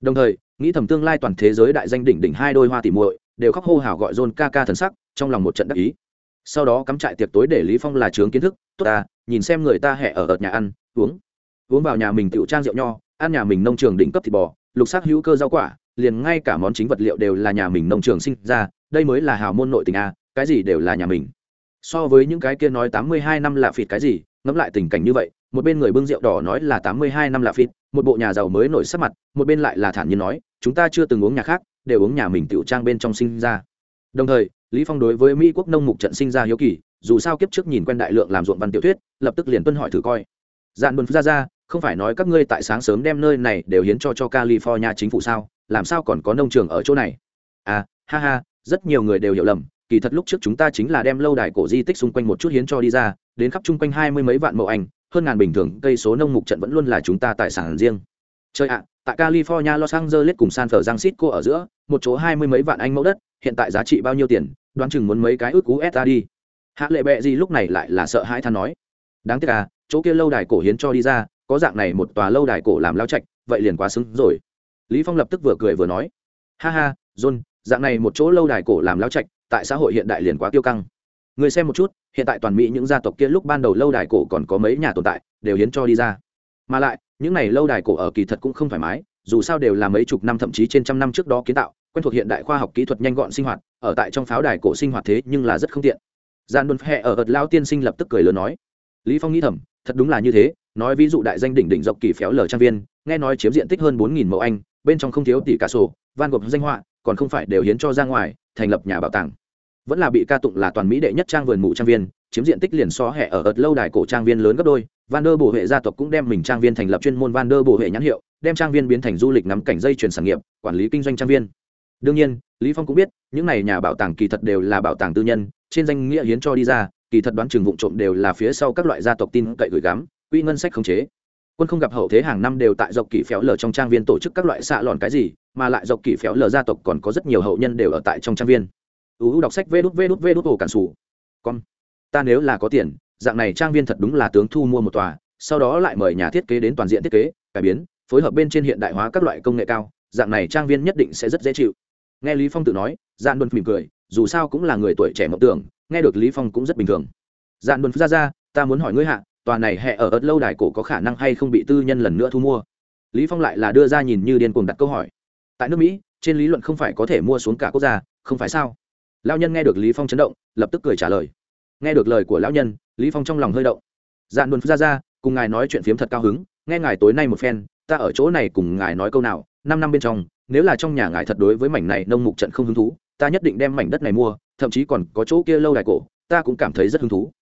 Đồng thời, nghĩ thầm tương lai toàn thế giới đại danh đỉnh đỉnh hai đôi hoa tỷ muội, đều khóc hô hào gọi John ca ca thần sắc, trong lòng một trận đắc ý. Sau đó cắm trại tiệc tối để lý phong là trướng kiến thức, tốt ta, nhìn xem người ta hẹ ở ở nhà ăn, uống uống vào nhà mình tiểu trang rượu nho, ăn nhà mình nông trường đỉnh cấp thịt bò, lục sắc hữu cơ rau quả, liền ngay cả món chính vật liệu đều là nhà mình nông trường sinh ra, đây mới là hào môn nội tình a, cái gì đều là nhà mình. So với những cái kia nói tám mươi hai năm là phịt cái gì, ngẫm lại tình cảnh như vậy, một bên người bưng rượu đỏ nói là tám mươi hai năm là phịt, một bộ nhà giàu mới nổi sắc mặt, một bên lại là thản nhiên nói, chúng ta chưa từng uống nhà khác, đều uống nhà mình tiểu trang bên trong sinh ra. Đồng thời, lý phong đối với mỹ quốc nông mục trận sinh ra hiếu kỳ, dù sao kiếp trước nhìn quen đại lượng làm ruộng văn tiểu thuyết, lập tức liền tuân hỏi thử coi. Dạn buồn ra ra không phải nói các ngươi tại sáng sớm đem nơi này đều hiến cho cho california chính phủ sao? Làm sao còn có nông trường ở chỗ này? À ha ha, rất nhiều người đều hiểu lầm, kỳ thật lúc trước chúng ta chính là đem lâu đài cổ di tích xung quanh một chút hiến cho đi ra, đến khắp chung quanh hai mươi mấy vạn mẫu anh hơn ngàn bình thường, cây số nông mục trận vẫn luôn là chúng ta tài sản riêng. Chơi ạ, tại california, los angeles cùng san francisco ở giữa, một chỗ hai mươi mấy vạn anh mẫu đất, hiện tại giá trị bao nhiêu tiền? Đoán chừng muốn mấy cái ước cú s đi. Hạ lệ bệ gì lúc này lại là sợ hãi than nói. Đáng tiếc à chỗ kia lâu đài cổ hiến cho đi ra có dạng này một tòa lâu đài cổ làm lao trạch, vậy liền quá xứng rồi. Lý phong lập tức vừa cười vừa nói, ha ha, john, dạng này một chỗ lâu đài cổ làm lao trạch, tại xã hội hiện đại liền quá tiêu căng. Người xem một chút, hiện tại toàn mỹ những gia tộc kia lúc ban đầu lâu đài cổ còn có mấy nhà tồn tại, đều hiến cho đi ra. Mà lại, những này lâu đài cổ ở kỳ thật cũng không thoải mái, dù sao đều là mấy chục năm thậm chí trên trăm năm trước đó kiến tạo, quen thuộc hiện đại khoa học kỹ thuật nhanh gọn sinh hoạt, ở tại trong pháo đài cổ sinh hoạt thế nhưng là rất không tiện. Gian đồn hẹ ở ợt lao tiên sinh lập tức cười lớn nói. Lý phong nghĩ thầm, thật đúng là như thế nói ví dụ đại danh đỉnh đỉnh dọc kỳ phéo lở trang viên, nghe nói chiếm diện tích hơn bốn nghìn mẫu anh, bên trong không thiếu tỷ cả sổ, van gộp danh họa, còn không phải đều hiến cho ra ngoài, thành lập nhà bảo tàng. Vẫn là bị ca tụng là toàn mỹ đệ nhất trang vườn mụ trang viên, chiếm diện tích liền so hẹ ở ợt lâu đài cổ trang viên lớn gấp đôi, van der bổ hệ gia tộc cũng đem mình trang viên thành lập chuyên môn van der bổ hệ nhãn hiệu, đem trang viên biến thành du lịch nắm cảnh dây chuyển sản nghiệp, quản lý kinh doanh trang viên. Đương nhiên, lý phong cũng biết, những này nhà bảo tàng kỳ thật đều là bảo tàng tư nhân, trên danh nghĩa hiến cho đi ra, kỳ thật đoán chừng vụ trộm đều là phía sau các loại gia tộc tin cậy gửi gắm quỹ ngân sách khống chế. Quân không gặp hậu thế hàng năm đều tại dọc kỳ phéo lờ trong trang viên tổ chức các loại xạ lòn cái gì, mà lại dọc kỳ phéo lờ gia tộc còn có rất nhiều hậu nhân đều ở tại trong trang viên. Uu đọc sách vê đút vê đút vê đút ổ cản sủ. Con ta nếu là có tiền, dạng này trang viên thật đúng là tướng thu mua một tòa, sau đó lại mời nhà thiết kế đến toàn diện thiết kế, cải biến, phối hợp bên trên hiện đại hóa các loại công nghệ cao, dạng này trang viên nhất định sẽ rất dễ chịu. Nghe lý phong tự nói dạn luân mỉm cười, dù sao cũng là người tuổi trẻ mộng tưởng, nghe được lý phong cũng rất bình thường. Dạn luân ra ra, ta muốn hỏi ngươi hạ tòa này hệ ở ớt lâu đài cổ có khả năng hay không bị tư nhân lần nữa thu mua? Lý phong lại là đưa ra nhìn như điên cuồng đặt câu hỏi. Tại nước mỹ, trên lý luận không phải có thể mua xuống cả quốc gia, không phải sao? Lão nhân nghe được lý phong chấn động, lập tức cười trả lời. Nghe được lời của lão nhân, lý phong trong lòng hơi động. Dạn đồn ra ra cùng ngài nói chuyện phiếm thật cao hứng, nghe ngài tối nay một phen, ta ở chỗ này cùng ngài nói câu nào, năm năm bên trong, nếu là trong nhà ngài thật đối với mảnh này nông mục trận không hứng thú, ta nhất định đem mảnh đất này mua, thậm chí còn có chỗ kia lâu đài cổ, ta cũng cảm thấy rất hứng thú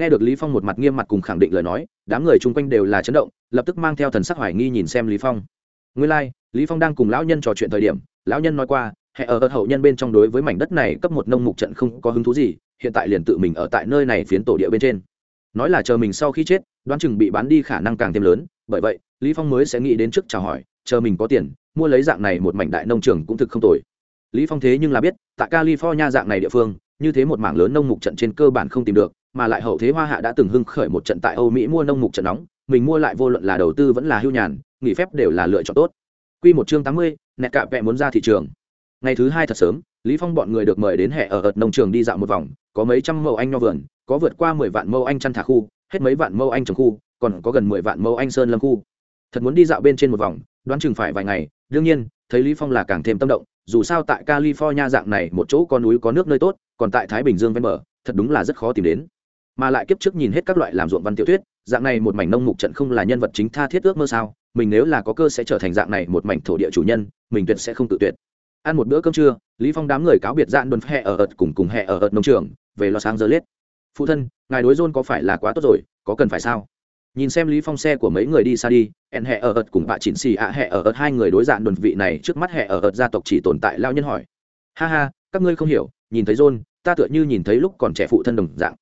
nghe được lý phong một mặt nghiêm mặt cùng khẳng định lời nói đám người chung quanh đều là chấn động lập tức mang theo thần sắc hoài nghi nhìn xem lý phong. Nguyên lai like, lý phong đang cùng lão nhân trò chuyện thời điểm lão nhân nói qua hệ ở hậu nhân bên trong đối với mảnh đất này cấp một nông mục trận không có hứng thú gì hiện tại liền tự mình ở tại nơi này phiến tổ địa bên trên. Nói là chờ mình sau khi chết đoán chừng bị bán đi khả năng càng thêm lớn bởi vậy lý phong mới sẽ nghĩ đến trước chào hỏi chờ mình có tiền mua lấy dạng này một mảnh đại nông trường cũng thực không tồi. Lý phong thế nhưng là biết tại california dạng này địa phương như thế một mảng lớn nông mục trận trên cơ bản không tìm được mà lại hậu thế hoa hạ đã từng hưng khởi một trận tại âu mỹ mua nông mục trận nóng mình mua lại vô luận là đầu tư vẫn là hưu nhàn nghỉ phép đều là lựa chọn tốt. Quy một chương tám mươi, nẹt cạ vẹ muốn ra thị trường. Ngày thứ hai thật sớm lý phong bọn người được mời đến hệ ở ợt nông trường đi dạo một vòng có mấy trăm mẫu anh nho vườn có vượt qua mười vạn mẫu anh chăn thả khu hết mấy vạn mẫu anh trồng khu còn có gần mười vạn mẫu anh sơn lâm khu. Thật muốn đi dạo bên trên một vòng đoán chừng phải vài ngày đương nhiên thấy lý phong là càng thêm tâm động dù sao tại california dạng này một chỗ có núi có nước nơi tốt còn tại thái bình dương ven bờ thật đúng là rất khó tìm đến mà lại kiếp trước nhìn hết các loại làm ruộng văn tiểu thuyết, dạng này một mảnh nông mục trận không là nhân vật chính tha thiết ước mơ sao? Mình nếu là có cơ sẽ trở thành dạng này một mảnh thổ địa chủ nhân, mình tuyệt sẽ không tự tuyệt. Ăn một bữa cơm trưa, lý phong đám người cáo biệt dạn đồn hẹ ở ợt cùng cùng hẹ ở ợt nông trường, về lo sáng giờ liết phụ thân, ngài đối John có phải là quá tốt rồi? Có cần phải sao? Nhìn xem lý phong xe của mấy người đi xa đi ẹn hẹ ở ợt cùng bà chỉnh xì ạ hẹ ở ợt hai người đối dạng đồn vị này trước mắt hẹ ở ợt gia tộc chỉ tồn tại lao nhân hỏi. Ha ha, các ngươi không hiểu, nhìn thấy john ta tựa như nhìn thấy lúc còn trẻ phụ thân đồng dạng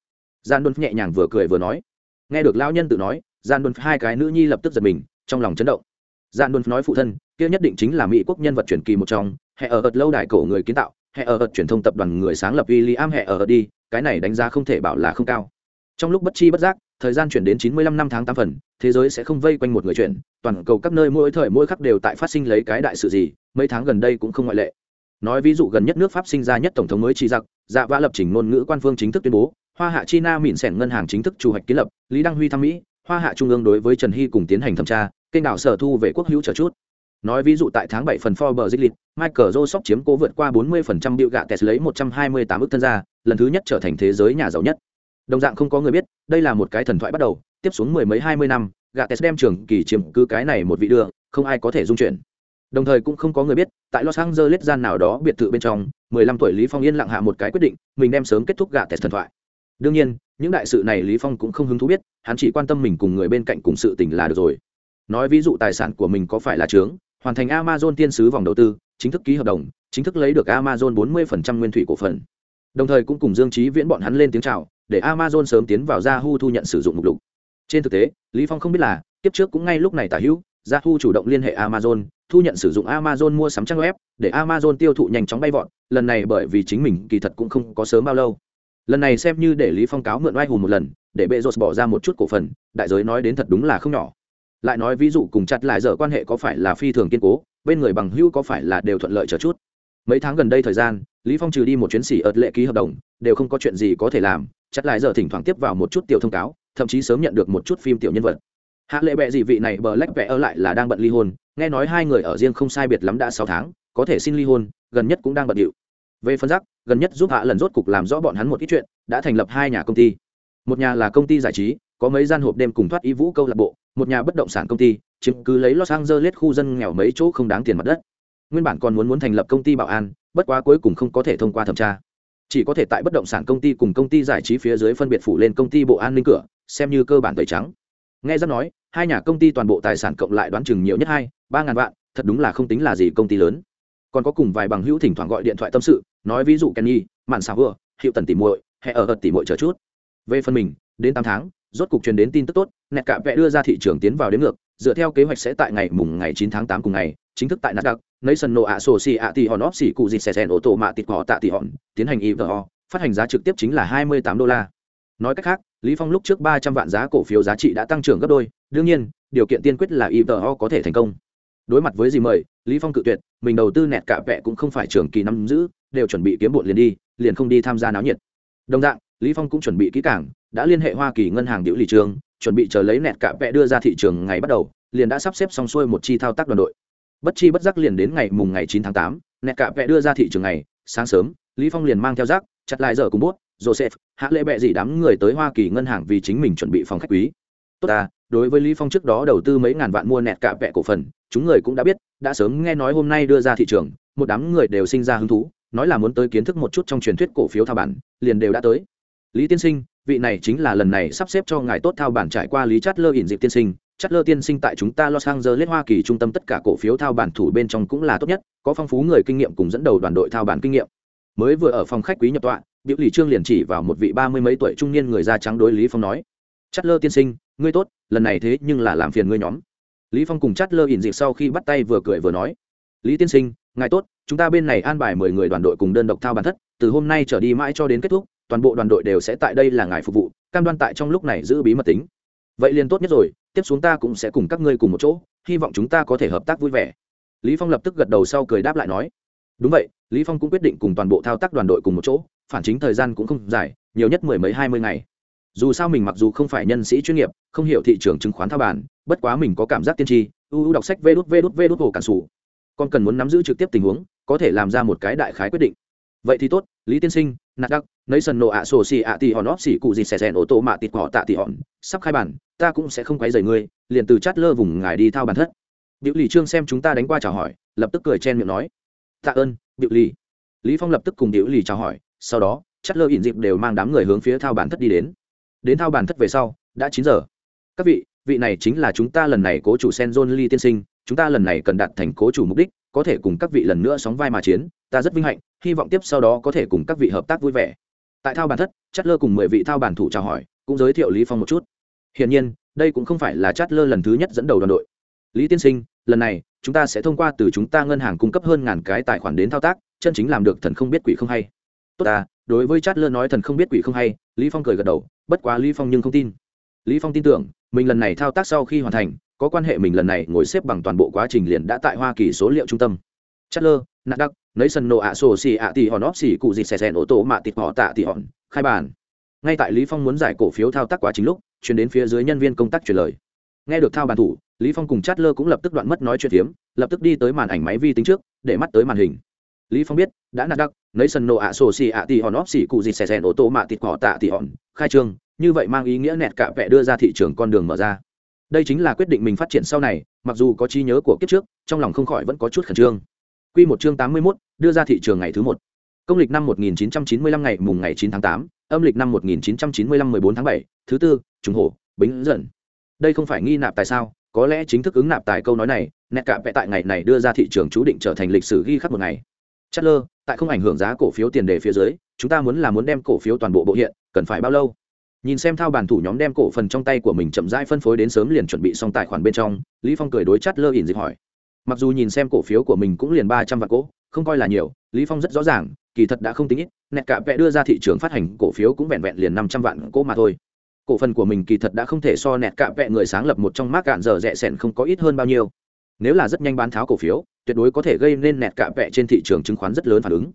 gian đồn nhẹ nhàng vừa cười vừa nói. Nghe được lao nhân tự nói, gian đồn hai cái nữ nhi lập tức giật mình, trong lòng chấn động. Gian đồn nói phụ thân, kia nhất định chính là mỹ quốc nhân vật truyền kỳ một trong hệ ở ợt lâu đài cổ người kiến tạo hệ ở ợt truyền thông tập đoàn người sáng lập William hệ ở ợt đi, cái này đánh giá không thể bảo là không cao. Trong lúc bất chi bất giác, thời gian chuyển đến 95 năm tháng 8 phần, thế giới sẽ không vây quanh một người chuyển, toàn cầu các nơi mỗi thời mỗi khắc đều tại phát sinh lấy cái đại sự gì, mấy tháng gần đây cũng không ngoại lệ nói ví dụ gần nhất nước pháp sinh ra nhất tổng thống mới chỉ giặc dạ vã lập trình ngôn ngữ quan phương chính thức tuyên bố hoa hạ china mịn sẻn ngân hàng chính thức chủ hoạch kiến lập lý đăng huy thăm mỹ hoa hạ trung ương đối với trần hy cùng tiến hành thẩm tra kênh đảo sở thu về quốc hữu chờ chút nói ví dụ tại tháng 7 phần Forbes dịch lịch, Michael Joseph chiếm cố vượt qua 40% biểu gạ tes lấy 128 ức thân gia, lần thứ nhất trở thành thế giới nhà giàu nhất. Đồng dạng không có người biết, đây là một cái thần thoại bắt đầu, tiếp xuống mười mấy hai mươi năm, gạ tes đem trường kỳ chiếm cứ cái này một vị đưa, không ai có thể dung chuyển. Đồng thời cũng không có người biết, tại Los Angeles gian nào đó biệt thự bên trong, 15 tuổi Lý Phong yên lặng hạ một cái quyết định, mình đem sớm kết thúc gạ Tesla thần thoại. Đương nhiên, những đại sự này Lý Phong cũng không hứng thú biết, hắn chỉ quan tâm mình cùng người bên cạnh cùng sự tình là được rồi. Nói ví dụ tài sản của mình có phải là trướng, hoàn thành Amazon tiên sứ vòng đầu tư, chính thức ký hợp đồng, chính thức lấy được Amazon 40% nguyên thủy cổ phần. Đồng thời cũng cùng Dương Chí Viễn bọn hắn lên tiếng chào, để Amazon sớm tiến vào Yahoo thu nhận sử dụng mục lục. Trên thực tế, Lý Phong không biết là, tiếp trước cũng ngay lúc này tả hữu, Yahoo chủ động liên hệ Amazon, thu nhận sử dụng Amazon mua sắm trang web, để Amazon tiêu thụ nhanh chóng bay vọt, lần này bởi vì chính mình kỳ thật cũng không có sớm bao lâu. Lần này xem như để Lý Phong cáo mượn oai hùng một lần, để Bezos bỏ ra một chút cổ phần, đại giới nói đến thật đúng là không nhỏ. Lại nói ví dụ cùng chặt lại giờ quan hệ có phải là phi thường kiên cố bên người bằng hữu có phải là đều thuận lợi chờ chút. Mấy tháng gần đây thời gian lý phong trừ đi một chuyến xỉ ợt lệ ký hợp đồng đều không có chuyện gì có thể làm chặt lại giờ thỉnh thoảng tiếp vào một chút tiểu thông cáo thậm chí sớm nhận được một chút phim tiểu nhân vật. Hạ lệ bệ dị vị này bờ lách vẽ ở lại là đang bận ly hôn nghe nói hai người ở riêng không sai biệt lắm đã sáu tháng, có thể xin ly hôn, gần nhất cũng đang bận điệu. Về phân giác gần nhất giúp hạ lần rốt cục làm rõ bọn hắn một ít chuyện, đã thành lập hai nhà công ty. Một nhà là công ty giải trí, có mấy gian hộp đêm cùng thoát y vũ câu lạc bộ, một nhà bất động sản công ty, chiếm cứ lấy los angeles khu dân nghèo mấy chỗ không đáng tiền mặt đất. Nguyên bản còn muốn muốn thành lập công ty bảo an, bất quá cuối cùng không có thể thông qua thẩm tra. Chỉ có thể tại bất động sản công ty cùng công ty giải trí phía dưới phân biệt phủ lên công ty bộ an ninh cửa, xem như cơ bản tẩy trắng. Nghe rất nói hai nhà công ty toàn bộ tài sản cộng lại đoán chừng nhiều nhất hai, ba ngàn vạn, thật đúng là không tính là gì công ty lớn. Còn có cùng vài bằng hữu thỉnh thoảng gọi điện thoại tâm sự, nói ví dụ kenny, mạn xào vừa hiệu tần tỉ muội hẹ ở ợt tỉ muội chờ chút. Về phần mình, đến tám tháng, rốt cục truyền đến tin tức tốt, nẹt cạ vẽ đưa ra thị trường tiến vào đến ngược, dựa theo kế hoạch sẽ tại ngày mùng ngày 9 tháng 8 cùng ngày, chính thức tại nasdaq nấy sân nổ ạ sổ xì ạ tỷ hòn óp xỉ cụ dịt xẻ xèn ô tô mạ tịt họ tạ tỷ hòn tiến hành ivo phát hành giá trực tiếp chính là 28 đô la nói cách khác lý phong lúc trước 300 vạn giá cổ phiếu giá trị đã tăng trưởng gấp đôi đương nhiên điều kiện tiên quyết là ivo có thể thành công. Đối mặt với gì mời lý phong cự tuyệt mình đầu tư nẹt cả vẽ cũng không phải trường kỳ năm giữ đều chuẩn bị kiếm bộn liền đi liền không đi tham gia náo nhiệt. Đồng dạng lý phong cũng chuẩn bị kỹ càng đã liên hệ hoa kỳ ngân hàng điệu lì trường chuẩn bị chờ lấy nẹt cả vẽ đưa ra thị trường ngày bắt đầu liền đã sắp xếp xong xuôi một chi thao tác đoàn đội. Bất chi bất giác liền đến ngày mùng ngày 9 tháng 8, nẹt cả vẽ đưa ra thị trường ngày sáng sớm lý phong liền mang theo rác chặt lại giờ cùng bút joseph, hạ lễ bệ gì đám người tới hoa kỳ ngân hàng vì chính mình chuẩn bị phòng khách quý. Tốt à đối với lý phong trước đó đầu tư mấy ngàn vạn mua nẹt cả vẹt cổ phần, chúng người cũng đã biết, đã sớm nghe nói hôm nay đưa ra thị trường, một đám người đều sinh ra hứng thú, nói là muốn tới kiến thức một chút trong truyền thuyết cổ phiếu thao bản, liền đều đã tới. Lý tiên sinh, vị này chính là lần này sắp xếp cho ngài tốt thao bản trải qua lý chát lơ ỉn dịp tiên sinh. Chát lơ tiên sinh tại chúng ta los angeles, hoa kỳ trung tâm tất cả cổ phiếu thao bản thủ bên trong cũng là tốt nhất, có phong phú người kinh nghiệm cùng dẫn đầu đoàn đội thao bản kinh nghiệm. Mới vừa ở phòng khách quý nhập tọa biểu lý trương liền chỉ vào một vị ba mươi mấy tuổi trung niên người da trắng đối lý phong nói chát lơ tiên sinh, ngươi tốt, lần này thế nhưng là làm phiền ngươi nhóm. Lý phong cùng chát lơ ỉn dịp sau khi bắt tay vừa cười vừa nói, lý tiên sinh, ngài tốt, chúng ta bên này an bài mười người đoàn đội cùng đơn độc thao bản thất, từ hôm nay trở đi mãi cho đến kết thúc, toàn bộ đoàn đội đều sẽ tại đây là ngài phục vụ, cam đoan tại trong lúc này giữ bí mật tính. Vậy liền tốt nhất rồi, tiếp xuống ta cũng sẽ cùng các ngươi cùng một chỗ, hy vọng chúng ta có thể hợp tác vui vẻ. Lý phong lập tức gật đầu sau cười đáp lại nói, đúng vậy lý phong cũng quyết định cùng toàn bộ thao tác đoàn đội cùng một chỗ, phản chính thời gian cũng không dài, nhiều nhất mười mấy hai mươi ngày. Dù sao mình mặc dù không phải nhân sĩ chuyên nghiệp, không hiểu thị trường chứng khoán thao bản bất quá mình có cảm giác tiên tri, ưu ưu đọc sách vê đút vê đút vê đút hồ cản sủ. Còn cần muốn nắm giữ trực tiếp tình huống, có thể làm ra một cái đại khái quyết định. Vậy thì tốt, lý tiên sinh, nạt đắc nấy sần nổ ạ sổ xì ạ tì hòn óp xì cụ gì xẻ rèn ô tô mạ tịt họ tạ tì hòn, sắp khai bản, ta cũng sẽ không quấy rầy ngươi, liền từ chát lơ vùng ngài đi thao bản thất. Biểu lì trương xem chúng ta đánh qua chào hỏi, lập tức cười chen miệng nói tạ ơn điệu lì. Lý phong lập tức cùng điệu lì chào hỏi, sau đó Chất lơ ỉn dịp đều mang đám người hướng phía thao bản thất đi đến. Đến thao bản thất về sau, đã chín giờ. Các vị vị này chính là chúng ta lần này cố chủ sen john lee tiên sinh, chúng ta lần này cần đạt thành cố chủ mục đích, có thể cùng các vị lần nữa sóng vai mà chiến, ta rất vinh hạnh, hy vọng tiếp sau đó có thể cùng các vị hợp tác vui vẻ. Tại thao bản thất chất lơ cùng mười vị thao bản thủ chào hỏi, cũng giới thiệu lý phong một chút. Hiển nhiên, đây cũng không phải là chất lơ lần thứ nhất dẫn đầu đoàn đội. Lý tiên sinh lần này, chúng ta sẽ thông qua từ chúng ta ngân hàng cung cấp hơn ngàn cái tài khoản đến thao tác, chân chính làm được thần không biết quỷ không hay. Tốt ta, đối với chát lơ nói thần không biết quỷ không hay, lý phong cười gật đầu, bất quá lý phong nhưng không tin. Lý phong tin tưởng, mình lần này thao tác sau khi hoàn thành, có quan hệ mình lần này ngồi xếp bằng toàn bộ quá trình liền đã tại hoa kỳ số liệu trung tâm. Chát lơ nạt đắc nấy sân nổ ạ sổ xì ạ tì hòn óp xì cụ gì xè xèn ô tô mạ tịt họ tạ tì hòn, khai bàn. Ngay tại lý phong muốn giải cổ phiếu thao tác quá trình lúc, chuyển đến phía dưới nhân viên công tác truyền lời nghe được thao bàn thủ lý phong cùng chát lơ cũng lập tức đoạn mất nói chuyện phiếm lập tức đi tới màn ảnh máy vi tính trước để mắt tới màn hình. Lý phong biết đã nạt đắc nấy sân nổ ạ sổ xì ạ tì hòn óp xì cụ gì xè xèn ô tô mạ thịt cỏ tạ tì hòn khai trương như vậy mang ý nghĩa nẹt cả vẽ đưa ra thị trường con đường mở ra. Đây chính là quyết định mình phát triển sau này mặc dù có trí nhớ của kiếp trước trong lòng không khỏi vẫn có chút khẩn trương. Quy một chương tám mươi 81, đưa ra thị trường ngày thứ một. Công lịch năm 1995 ngày mùng ngày 9 tháng 8, âm lịch năm 1995 14 tháng 7, thứ tư trùng hổ bính dần đây không phải nghi nạp tại sao? Có lẽ chính thức ứng nạp tại câu nói này, nẹt cả vẽ tại ngày này đưa ra thị trường chú định trở thành lịch sử ghi khắc một ngày. Chất lơ tại không ảnh hưởng giá cổ phiếu tiền đề phía dưới, chúng ta muốn là muốn đem cổ phiếu toàn bộ bộ hiện, cần phải bao lâu? Nhìn xem thao bàn thủ nhóm đem cổ phần trong tay của mình chậm rãi phân phối đến sớm liền chuẩn bị xong tài khoản bên trong, lý phong cười đối chất lơ ỉn dịch hỏi. Mặc dù nhìn xem cổ phiếu của mình cũng liền ba trăm vạn cỗ không coi là nhiều, lý phong rất rõ ràng, kỳ thật đã không tính ít, nẹt cả vẽ đưa ra thị trường phát hành cổ phiếu cũng vẹn vẹn liền năm trăm vạn cỗ mà thôi cổ phần của mình kỳ thật đã không thể so nẹt cả vẹ người sáng lập một trong mác cạn giờ rẻ sẻn không có ít hơn bao nhiêu. Nếu là rất nhanh bán tháo cổ phiếu, tuyệt đối có thể gây nên nẹt cả vẹ trên thị trường chứng khoán rất lớn phản ứng.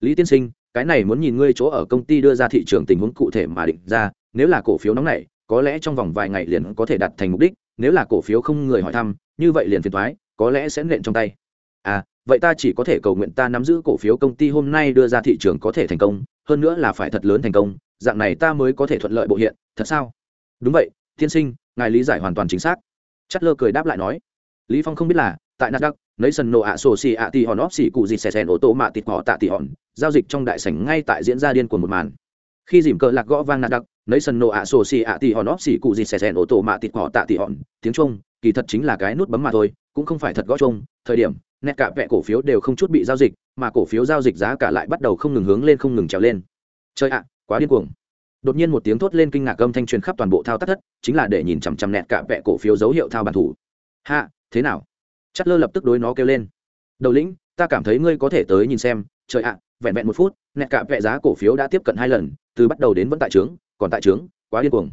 Lý tiên sinh, cái này muốn nhìn ngươi chỗ ở công ty đưa ra thị trường tình huống cụ thể mà định ra, nếu là cổ phiếu nóng này, có lẽ trong vòng vài ngày liền có thể đạt thành mục đích, nếu là cổ phiếu không người hỏi thăm, như vậy liền phiền thoái có lẽ sẽ nện trong tay. À vậy ta chỉ có thể cầu nguyện ta nắm giữ cổ phiếu công ty hôm nay đưa ra thị trường có thể thành công, hơn nữa là phải thật lớn thành công dạng này ta mới có thể thuận lợi bộ hiện, thật sao? Đúng vậy, tiên sinh, ngài lý giải hoàn toàn chính xác. Chất lơ cười đáp lại nói. Lý phong không biết là, tại nasdaq lấy sân nổ ạ sổ xì ạ tì hòn óp xì cụ gì xè xèn ô tô mạ tịt họ tạ tì hòn, giao dịch trong đại sảnh ngay tại diễn ra điên của một màn. Khi dìm cờ lạc gõ vang nasdaq lấy sân nổ ạ sổ xì ạ tì hòn óp xì cụ gì xè xèn ô tô mạ tịt họ tạ tì hòn, tiếng trung, kỳ thật chính là cái nút bấm mà thôi, cũng không phải thật gõ chung thời điểm, nét cả vẽ cổ phiếu đều không chút bị giao dịch, mà cổ phiếu giao dịch giá cả lại bắt đầu không ngừng hướng lên không ngừng trèo lên. Chơi ạ quá điên cuồng. Đột nhiên một tiếng thốt lên kinh ngạc âm thanh truyền khắp toàn bộ thao tác thất, chính là để nhìn chằm chằm nẹt cả vẹ cổ phiếu dấu hiệu thao bàn thủ. Hạ, thế nào? Chất lơ lập tức đối nó kêu lên. Đầu lĩnh, ta cảm thấy ngươi có thể tới nhìn xem. Trời ạ, vẹn vẹn một phút, nẹt cả vẹ giá cổ phiếu đã tiếp cận hai lần, từ bắt đầu đến vẫn tại trướng, còn tại trướng, quá điên cuồng.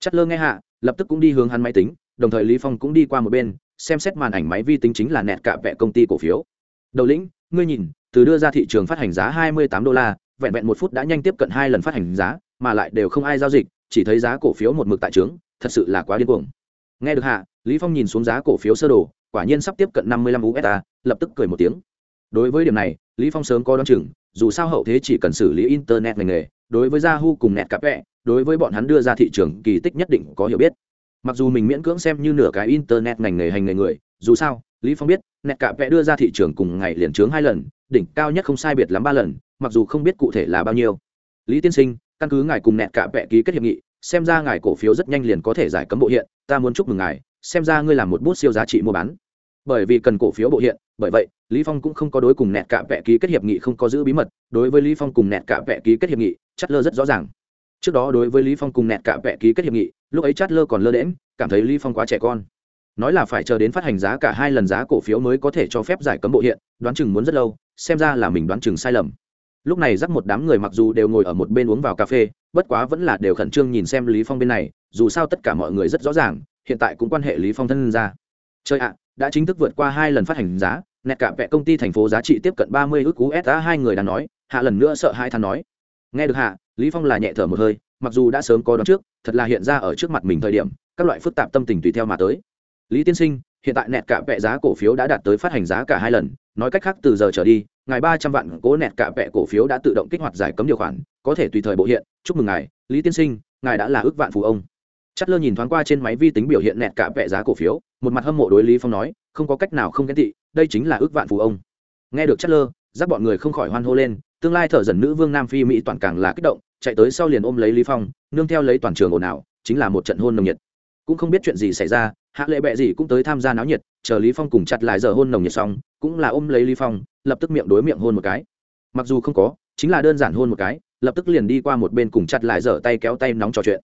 Chất lơ nghe hạ, lập tức cũng đi hướng hắn máy tính, đồng thời lý phong cũng đi qua một bên, xem xét màn ảnh máy vi tính chính là nẹt cả vẹ công ty cổ phiếu. Đầu lĩnh, ngươi nhìn, từ đưa ra thị trường phát hành giá 28 đô la vẹn vẹn một phút đã nhanh tiếp cận hai lần phát hành giá mà lại đều không ai giao dịch chỉ thấy giá cổ phiếu một mực tại trướng thật sự là quá điên cuồng. Nghe được hạ lý phong nhìn xuống giá cổ phiếu sơ đồ quả nhiên sắp tiếp cận 55 USD, lập tức cười một tiếng. Đối với điểm này lý phong sớm có đoán chừng dù sao hậu thế chỉ cần xử lý internet ngành nghề đối với yahoo cùng net cặp vẽ đối với bọn hắn đưa ra thị trường kỳ tích nhất định có hiểu biết. Mặc dù mình miễn cưỡng xem như nửa cái internet ngành nghề hành nghề người dù sao lý phong biết, nẹt cả vẽ đưa ra thị trường cùng ngày liền trướng hai lần, đỉnh cao nhất không sai biệt lắm ba lần, mặc dù không biết cụ thể là bao nhiêu. Lý tiên sinh, căn cứ ngài cùng nẹt cạ vẽ ký kết hiệp nghị, xem ra ngài cổ phiếu rất nhanh liền có thể giải cấm bộ hiện, ta muốn chúc mừng ngài, xem ra ngươi làm một bút siêu giá trị mua bán. Bởi vì cần cổ phiếu bộ hiện, bởi vậy, lý phong cũng không có đối cùng nẹt cạ vẽ ký kết hiệp nghị không có giữ bí mật, đối với lý phong cùng nẹt cạ vẽ ký kết hiệp nghị chất lơ rất rõ ràng. Trước đó đối với lý phong cùng nẹt cạ vẽ ký kết hiệp nghị, lúc ấy chất lơ còn lơ đễm cảm thấy lý phong quá trẻ con nói là phải chờ đến phát hành giá cả hai lần giá cổ phiếu mới có thể cho phép giải cấm bộ hiện, đoán chừng muốn rất lâu, xem ra là mình đoán chừng sai lầm. Lúc này dắt một đám người mặc dù đều ngồi ở một bên uống vào cà phê, bất quá vẫn là đều khẩn trương nhìn xem lý phong bên này, dù sao tất cả mọi người rất rõ ràng, hiện tại cũng quan hệ lý phong thân ra. Chơi ạ, đã chính thức vượt qua hai lần phát hành giá, nẹt cả vẹ công ty thành phố giá trị tiếp cận ba mươi ước cú s hai người đang nói, hạ lần nữa sợ hai thằng nói. Nghe được hạ, lý phong là nhẹ thở một hơi, mặc dù đã sớm có đoán trước, thật là hiện ra ở trước mặt mình thời điểm, các loại phức tạp tâm tình tùy theo mà tới lý tiên sinh, hiện tại nẹt cả vẹ giá cổ phiếu đã đạt tới phát hành giá cả hai lần. Nói cách khác, từ giờ trở đi, ngài ba trăm vạn cố nẹt cả vẹ cổ phiếu đã tự động kích hoạt giải cấm điều khoản, có thể tùy thời bộ hiện. Chúc mừng ngài, lý tiên sinh, ngài đã là ước vạn phù ông. Chất lơ nhìn thoáng qua trên máy vi tính biểu hiện nẹt cả vẹ giá cổ phiếu, một mặt hâm mộ đối lý phong nói, không có cách nào không ghen tị, đây chính là ước vạn phù ông. Nghe được chất lơ giáp bọn người không khỏi hoan hô lên, tương lai thở dần nữ vương nam phi mỹ toàn càng là kích động, chạy tới sau liền ôm lấy lý phong, nương theo lấy toàn trường ồn ào, chính là một trận hôn nồng nhiệt cũng không biết chuyện gì xảy ra, hạ lệ bệ gì cũng tới tham gia náo nhiệt, chờ lý phong cùng chặt lại giờ hôn nồng nhiệt xong, cũng là ôm lấy lý phong, lập tức miệng đối miệng hôn một cái. Mặc dù không có, chính là đơn giản hôn một cái, lập tức liền đi qua một bên cùng chặt lại giờ tay kéo tay nóng trò chuyện.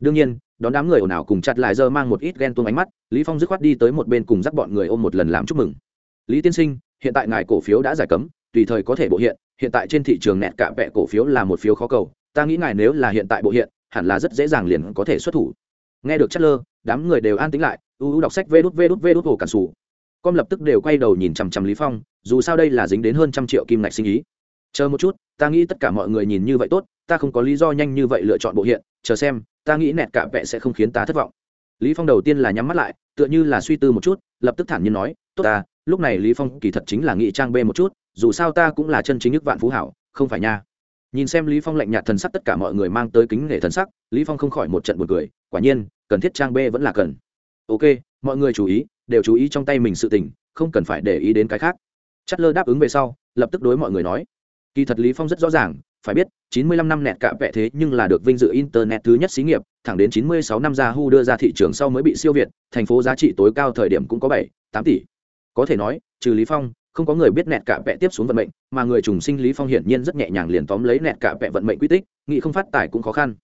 Đương nhiên, đón đám người ồn ào cùng chặt lại giờ mang một ít ghen tuông ánh mắt, lý phong dứt khoát đi tới một bên cùng dắt bọn người ôm một lần làm chúc mừng. Lý tiên sinh, hiện tại ngài cổ phiếu đã giải cấm, tùy thời có thể bộ hiện hiện tại trên thị trường nẹt cả vẹ cổ phiếu là một phiếu khó cầu, ta nghĩ ngài nếu là hiện tại bộ hiện, hẳn là rất dễ dàng liền có thể xuất thủ nghe được chất lơ đám người đều an tính lại, u u đọc sách vê đút vê đút vê đút hồ cản sủ. Com lập tức đều quay đầu nhìn chằm chằm lý phong, dù sao đây là dính đến hơn trăm triệu kim ngạch sinh ý. Chờ một chút, ta nghĩ tất cả mọi người nhìn như vậy tốt, ta không có lý do nhanh như vậy lựa chọn bộ hiện, chờ xem, ta nghĩ nẹt cả vẹ sẽ không khiến ta thất vọng. Lý phong đầu tiên là nhắm mắt lại, tựa như là suy tư một chút, lập tức thản nhiên nói, tốt ta, lúc này lý phong kỳ thật chính là nghị trang bê một chút, dù sao ta cũng là chân chính nước vạn phú hảo, không phải nha nhìn xem lý phong lạnh nhạt thần sắc tất cả mọi người mang tới kính nể thần sắc lý phong không khỏi một trận buồn cười quả nhiên cần thiết trang bê vẫn là cần. Ok mọi người chú ý đều chú ý trong tay mình sự tình không cần phải để ý đến cái khác. Chất lơ đáp ứng về sau lập tức đối mọi người nói. Kỳ thật lý phong rất rõ ràng phải biết 95 năm nẹt cạ vẽ thế nhưng là được vinh dự internet thứ nhất xí nghiệp thẳng đến 96 năm Yahoo đưa ra thị trường sau mới bị siêu việt thành phố giá trị tối cao thời điểm cũng có 7, 8 tỷ. Có thể nói trừ lý phong không có người biết nẹt cả vẽ tiếp xuống vận mệnh, mà người trùng sinh lý phong hiển nhiên rất nhẹ nhàng liền tóm lấy nẹt cả vẽ vận mệnh quy tích, nghị không phát tài cũng khó khăn.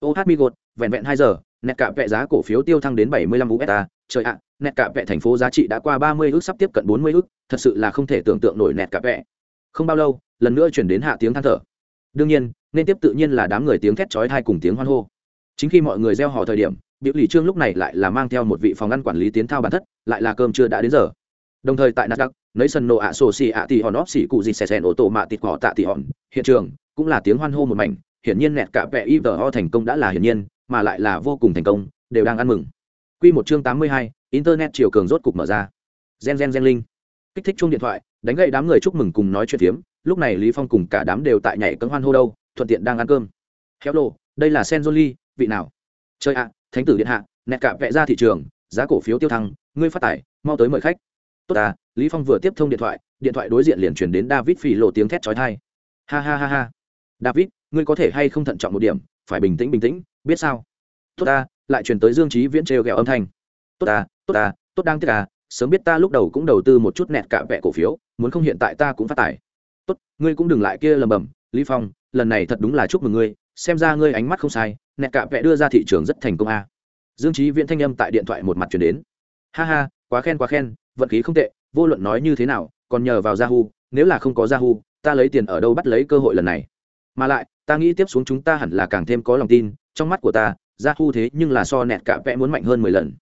Ô hát mi gột, vẹn vẹn hai giờ, nẹt cả vẽ giá cổ phiếu tiêu thăng đến 75 usd trời ạ, nẹt cả vẽ thành phố giá trị đã qua 30 ước, sắp tiếp cận 40 ước, thật sự là không thể tưởng tượng nổi nẹt cả vẽ không bao lâu, lần nữa chuyển đến hạ tiếng than thở. Đương nhiên, nên tiếp tự nhiên là đám người tiếng thét chói tai cùng tiếng hoan hô. Chính khi mọi người gieo hò thời điểm, biểu lì trương lúc này lại là mang theo một vị phòng ăn quản lý tiến thao bản thất, lại là cơm chưa đã đến giờ đồng thời tại nasdaq nấy sân nổ ạ sổ xì ạ tỉ hòn óp xì cụ gì xẻ xèn ô tô mạ tịt cỏ tạ tỉ hòn. Hiện trường cũng là tiếng hoan hô một mảnh hiển nhiên nẹt cả vẽ ho thành công đã là hiển nhiên mà lại là vô cùng thành công đều đang ăn mừng. Quy một chương tám mươi hai, internet chiều cường rốt cục mở ra. Gen gen gen linh. Kích thích chuông điện thoại đánh gậy đám người chúc mừng cùng nói chuyện phiếm. Lúc này lý phong cùng cả đám đều tại nhảy cấm hoan hô đâu thuận tiện đang ăn cơm. Khéo lộ đây là sen jolie vị nào? Chơi ạ thánh tử điện hạ nẹt cả vẽ ra thị trường giá cổ phiếu tiêu thăng ngươi phát tải mau tới mời khách tốt à lý phong vừa tiếp thông điện thoại điện thoại đối diện liền truyền đến david phì lộ tiếng thét chói tai. Ha ha ha ha. David, ngươi có thể hay không thận trọng một điểm, phải bình tĩnh bình tĩnh, biết sao? Tốt à lại truyền tới dương trí viễn trêu ghẹo âm thanh. Tốt à tốt à tốt đang tiếc à sớm biết ta lúc đầu cũng đầu tư một chút nẹt cả vẽ cổ phiếu, muốn không hiện tại ta cũng phát tài. Tốt, ngươi cũng đừng lại kia lầm bầm, lý phong, lần này thật đúng là chúc mừng ngươi, xem ra ngươi ánh mắt không sai, nẹt cả vẽ đưa ra thị trường rất thành công a à. dương trí viễn thanh âm tại điện thoại một mặt truyền đến. Ha ha, quá khen quá khen vận khí không tệ, vô luận nói như thế nào, còn nhờ vào yahoo, nếu là không có yahoo, ta lấy tiền ở đâu bắt lấy cơ hội lần này. Mà lại, ta nghĩ tiếp xuống chúng ta hẳn là càng thêm có lòng tin, trong mắt của ta, yahoo thế nhưng là so nẹt cả vẽ muốn mạnh hơn mười lần.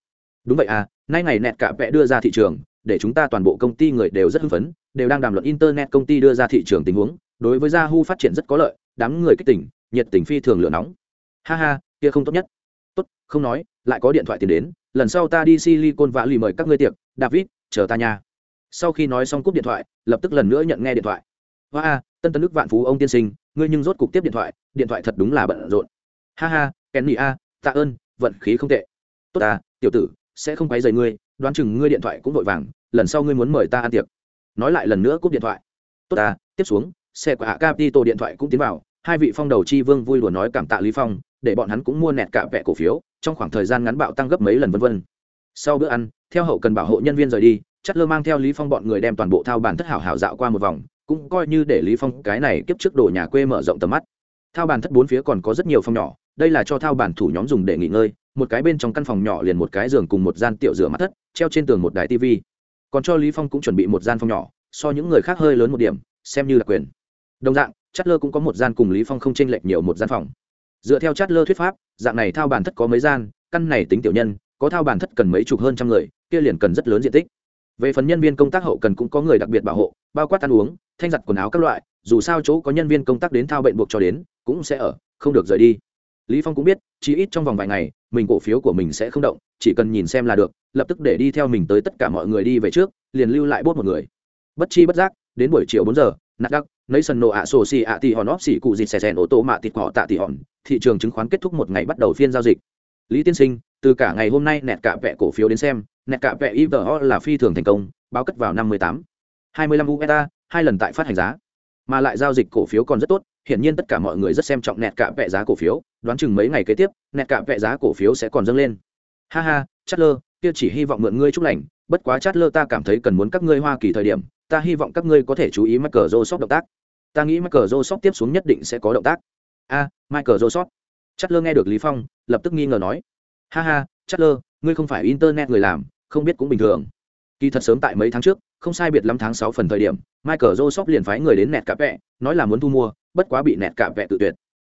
Đúng vậy à nay ngày nẹt cả vẽ đưa ra thị trường, để chúng ta toàn bộ công ty người đều rất hưng phấn, đều đang đàm luận internet công ty đưa ra thị trường tình huống, đối với yahoo phát triển rất có lợi, đám người kích tỉnh, nhiệt tình phi thường lửa nóng. Ha ha, kia không tốt nhất. Tốt, không nói, lại có điện thoại tiền đến, lần sau ta đi silicon vạ lì mời các ngươi tiệc, david chờ ta nha. Sau khi nói xong cúp điện thoại, lập tức lần nữa nhận nghe điện thoại. Hoa a, tân tân đức vạn phú ông tiên sinh, ngươi nhưng rốt cục tiếp điện thoại điện thoại thật đúng là bận rộn. Ha ha, kenny a, tạ ơn, vận khí không tệ. Tốt ta, tiểu tử, sẽ không quấy rầy ngươi, đoán chừng ngươi điện thoại cũng vội vàng, lần sau ngươi muốn mời ta ăn tiệc. Nói lại lần nữa cúp điện thoại. Tốt ta, tiếp xuống, xe của hạ capito điện thoại cũng tiến vào, hai vị phong đầu chi vương vui đùa nói cảm tạ lý phong, để bọn hắn cũng mua nẹt cả vẹ cổ phiếu, trong khoảng thời gian ngắn bạo tăng gấp mấy lần vân vân sau bữa ăn, theo hậu cần bảo hộ nhân viên rời đi, chất lơ mang theo lý phong bọn người đem toàn bộ thao bàn thất hảo hảo dạo qua một vòng, cũng coi như để lý phong cái này kiếp trước đồ nhà quê mở rộng tầm mắt. Thao bàn thất bốn phía còn có rất nhiều phòng nhỏ, đây là cho thao bàn thủ nhóm dùng để nghỉ ngơi, một cái bên trong căn phòng nhỏ liền một cái giường cùng một gian tiểu rửa mắt thất, treo trên tường một đài tivi còn cho lý phong cũng chuẩn bị một gian phòng nhỏ, so những người khác hơi lớn một điểm, xem như là quyền. Đồng dạng, chất lơ cũng có một gian cùng lý phong không chênh lệch nhiều một gian phòng. Dựa theo chất lơ thuyết pháp, dạng này thao bàn thất có mấy gian, căn này tính tiểu nhân có thao bàn thất cần mấy chục hơn trăm người, kia liền cần rất lớn diện tích. Về phần nhân viên công tác hậu cần cũng có người đặc biệt bảo hộ, bao quát ăn uống, thanh giặt quần áo các loại, dù sao chỗ có nhân viên công tác đến thao bệnh buộc cho đến, cũng sẽ ở, không được rời đi. Lý phong cũng biết, chỉ ít trong vòng vài ngày, mình cổ phiếu của mình sẽ không động, chỉ cần nhìn xem là được, lập tức để đi theo mình tới tất cả mọi người đi về trước, liền lưu lại bốt một người. Bất chi bất giác, đến buổi chiều bốn giờ, nát đắc nấy sân nổ ạ sổ xì ạ tì hòn óp xì cụ dịt xè xèn ô tô mạ tịt họ tạ tì hòn, thị trường chứng khoán kết thúc một ngày bắt đầu phiên giao dịch lý tiên sinh, từ cả ngày hôm nay nẹt cả vẹ cổ phiếu đến xem, nẹt cả vẹ ivo là phi thường thành công, báo cất vào năm mươi tám. hai mươi lăm usd hai lần tại phát hành giá. Mà lại giao dịch cổ phiếu còn rất tốt, hiển nhiên tất cả mọi người rất xem trọng nẹt cả vẹ giá cổ phiếu, đoán chừng mấy ngày kế tiếp, nẹt cả vẹ giá cổ phiếu sẽ còn dâng lên. Ha ha chất lơ kia chỉ hy vọng mượn ngươi chúc lành, bất quá chát lơ ta cảm thấy cần muốn các ngươi hoa kỳ thời điểm, ta hy vọng các ngươi có thể chú ý michael joseph động tác. Ta nghĩ michael joseph tiếp xuống nhất định sẽ có động tác. A, michael joseph chát lơ nghe được lý phong, lập tức nghi ngờ nói, ha ha chát lơ ngươi không phải internet người làm, không biết cũng bình thường. Kỳ thật sớm tại mấy tháng trước, không sai biệt lắm tháng sáu phần thời điểm, michael joseph liền phái người đến nẹt cả vẹ, nói là muốn thu mua, bất quá bị nẹt cả vẹ tự tuyệt.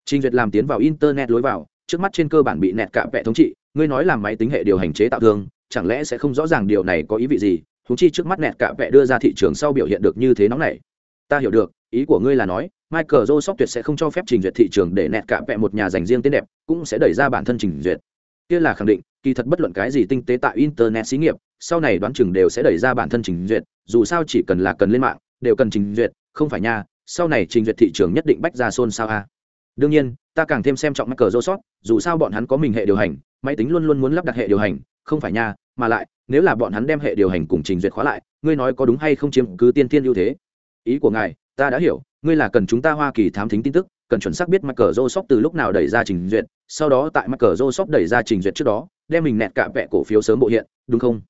Trình duyệt làm tiến vào internet lối vào, trước mắt trên cơ bản bị nẹt cả vẹ thống trị, ngươi nói làm máy tính hệ điều hành chế tạo thương, chẳng lẽ sẽ không rõ ràng điều này có ý vị gì? Húng chi trước mắt nẹt cả vẹ đưa ra thị trường sau biểu hiện được như thế nóng này ta hiểu được, ý của ngươi là nói michael joseph tuyệt sẽ không cho phép trình duyệt thị trường để nẹt cả vẹ một nhà dành riêng tên đẹp, cũng sẽ đẩy ra bản thân trình duyệt kia là khẳng định, kỳ thật bất luận cái gì tinh tế tại internet xí nghiệp, sau này đoán chừng đều sẽ đẩy ra bản thân trình duyệt, dù sao chỉ cần là cần lên mạng, đều cần trình duyệt, không phải nha, sau này trình duyệt thị trường nhất định bách ra xôn xao a đương nhiên, ta càng thêm xem trọng Microsoft. dù sao bọn hắn có mình hệ điều hành, máy tính luôn luôn muốn lắp đặt hệ điều hành, không phải nha, mà lại, nếu là bọn hắn đem hệ điều hành cùng trình duyệt khóa lại, ngươi nói có đúng hay không chiếm cứ tiên tiên ưu thế ý của ngài ta đã hiểu, ngươi là cần chúng ta hoa kỳ thám thính tin tức, cần chuẩn xác biết mắc cờ rô sót từ lúc nào đẩy ra trình duyệt, sau đó tại mắc cờ rô sót đẩy ra trình duyệt trước đó, đem mình nẹt cả vẹ cổ phiếu sớm bộ hiện, đúng không?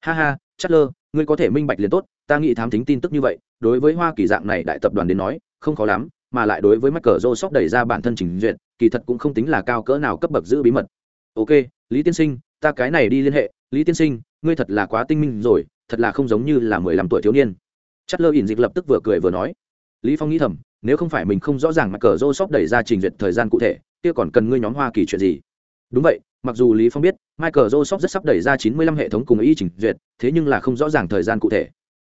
Ha ha chất lơ ngươi có thể minh bạch liền tốt, ta nghĩ thám thính tin tức như vậy, đối với hoa kỳ dạng này đại tập đoàn đến nói, không khó lắm, mà lại đối với mắc cờ rô sóc đẩy ra bản thân trình duyệt, kỳ thật cũng không tính là cao cỡ nào cấp bậc giữ bí mật. Ok, lý tiên sinh, ta cái này đi liên hệ, lý tiên sinh, ngươi thật là quá tinh minh rồi, thật là không giống như là mười lăm tuổi thiếu niên. Chất lơ ỉn dịch lập tức vừa cười vừa nói lý phong nghĩ thầm nếu không phải mình không rõ ràng mắc cờ rô sóc đẩy ra trình duyệt thời gian cụ thể kia còn cần ngươi nhóm hoa kỳ chuyện gì? Đúng vậy mặc dù lý phong biết michael joseph rất sắp đẩy ra 95 hệ thống cùng y trình duyệt thế nhưng là không rõ ràng thời gian cụ thể.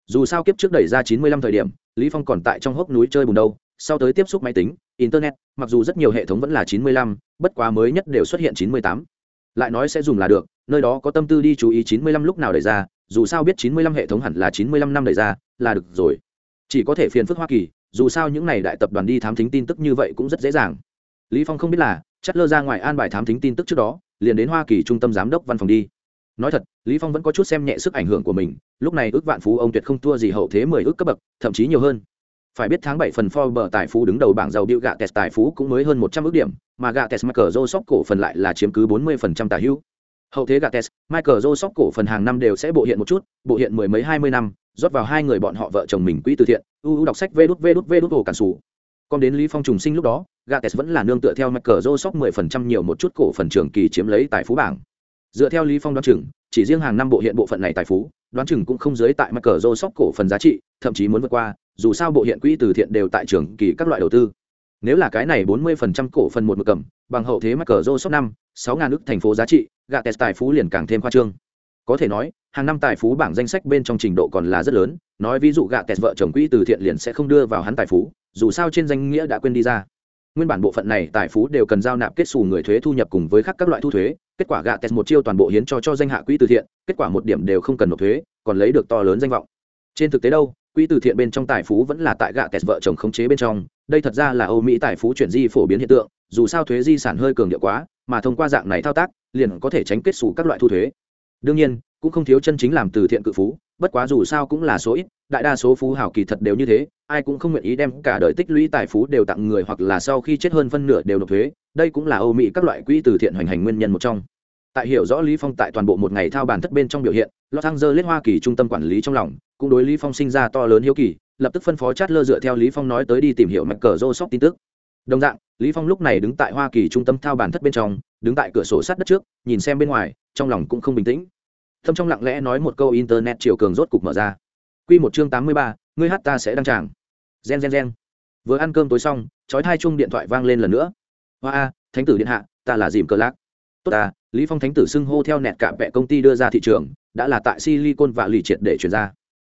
Dù sao kiếp trước đẩy ra 95 thời điểm lý phong còn tại trong hốc núi chơi bùn đâu sau tới tiếp xúc máy tính internet mặc dù rất nhiều hệ thống vẫn là 95, bất quá mới nhất đều xuất hiện 98. lại nói sẽ dùng là được nơi đó có tâm tư đi chú ý 95 lúc nào đẩy ra dù sao biết 95 hệ thống hẳn là 95 năm đẩy ra là được rồi. Chỉ có thể phiền phức hoa kỳ dù sao những này đại tập đoàn đi thám thính tin tức như vậy cũng rất dễ dàng. Lý phong không biết là chất lơ ra ngoài an bài thám thính tin tức trước đó liền đến hoa kỳ trung tâm giám đốc văn phòng đi. Nói thật lý phong vẫn có chút xem nhẹ sức ảnh hưởng của mình lúc này ước vạn phú ông tuyệt không thua gì hậu thế mười ước cấp bậc thậm chí nhiều hơn. Phải biết tháng bảy phần Forbes tài phú đứng đầu bảng giàu điệu gạ test tài phú cũng mới hơn một trăm ước điểm, mà gạ test Michael Joseph cổ phần lại là chiếm cứ bốn mươi phần trăm tài hữu. Hậu thế gạ test, Michael Joseph cổ phần hàng năm đều sẽ bộ hiện một chút, bộ hiện mười mấy hai mươi năm, rót vào hai người bọn họ vợ chồng mình quỹ từ thiện, uu đọc sách vê đút vê đút vê đút cản xù Còn đến Lý Phong trùng sinh lúc đó, Gates vẫn là nương tựa theo Michael mười 10% nhiều một chút cổ phần trường kỳ chiếm lấy tài phú bảng. Dựa theo Lý Phong đoán chừng, chỉ riêng hàng năm bộ hiện bộ phận này tài phú, đoán chừng cũng không dưới tại mặt cờ rô sóc cổ phần giá trị, thậm chí muốn vượt qua, dù sao bộ hiện quỹ từ thiện đều tại trường kỳ các loại đầu tư. Nếu là cái này 40% cổ phần một mực cầm, bằng hậu thế mặt cờ rô sóc năm, sáu ngàn ức thành phố giá trị, Gates tài phú liền càng thêm khoa trương. Có thể nói, hàng năm tài phú bảng danh sách bên trong trình độ còn là rất lớn, nói ví dụ gạ kẹt vợ chồng quỹ từ thiện liền sẽ không đưa vào hắn tài phú, dù sao trên danh nghĩa đã quên đi ra. Nguyên bản bộ phận này tài phú đều cần giao nạp kết xù người thuế thu nhập cùng với khác các loại thu thuế kết quả gạ kẹt một chiêu toàn bộ hiến cho cho danh hạ quỹ từ thiện kết quả một điểm đều không cần nộp thuế còn lấy được to lớn danh vọng. Trên thực tế đâu quỹ từ thiện bên trong tài phú vẫn là tại gạ kẹt vợ chồng khống chế bên trong đây thật ra là âu mỹ tài phú chuyển di phổ biến hiện tượng dù sao thuế di sản hơi cường điệu quá mà thông qua dạng này thao tác liền có thể tránh kết xù các loại thu thuế đương nhiên, cũng không thiếu chân chính làm từ thiện cự phú, bất quá dù sao cũng là số ít, đại đa số phú hảo kỳ thật đều như thế, ai cũng không nguyện ý đem cả đời tích lũy tài phú đều tặng người hoặc là sau khi chết hơn phân nửa đều nộp thuế. Đây cũng là âu mỹ các loại quỹ từ thiện hoành hành nguyên nhân một trong. Tại hiểu rõ lý phong tại toàn bộ một ngày thao bàn thất bên trong biểu hiện, los angeles hoa kỳ trung tâm quản lý trong lòng, cũng đối lý phong sinh ra to lớn hiếu kỳ, lập tức phân phó chát lơ dựa theo lý phong nói tới đi tìm hiểu mạch cờ rô sóc tin tức đồng dạng lý phong lúc này đứng tại hoa kỳ trung tâm thao bàn thất bên trong đứng tại cửa sổ sát đất trước nhìn xem bên ngoài trong lòng cũng không bình tĩnh. Thâm trong lặng lẽ nói một câu internet chiều cường rốt cục mở ra. Quy một chương tám mươi ba, ngươi hát ta sẽ đăng tràng. Gen gen gen. Vừa ăn cơm tối xong chói thai chung điện thoại vang lên lần nữa. Hoa a thánh tử điện hạ ta là dìm cờ lạc. Tốt à lý phong thánh tử xưng hô theo nẹt cả vẹ công ty đưa ra thị trường đã là tại silicon và lì triệt để chuyển ra.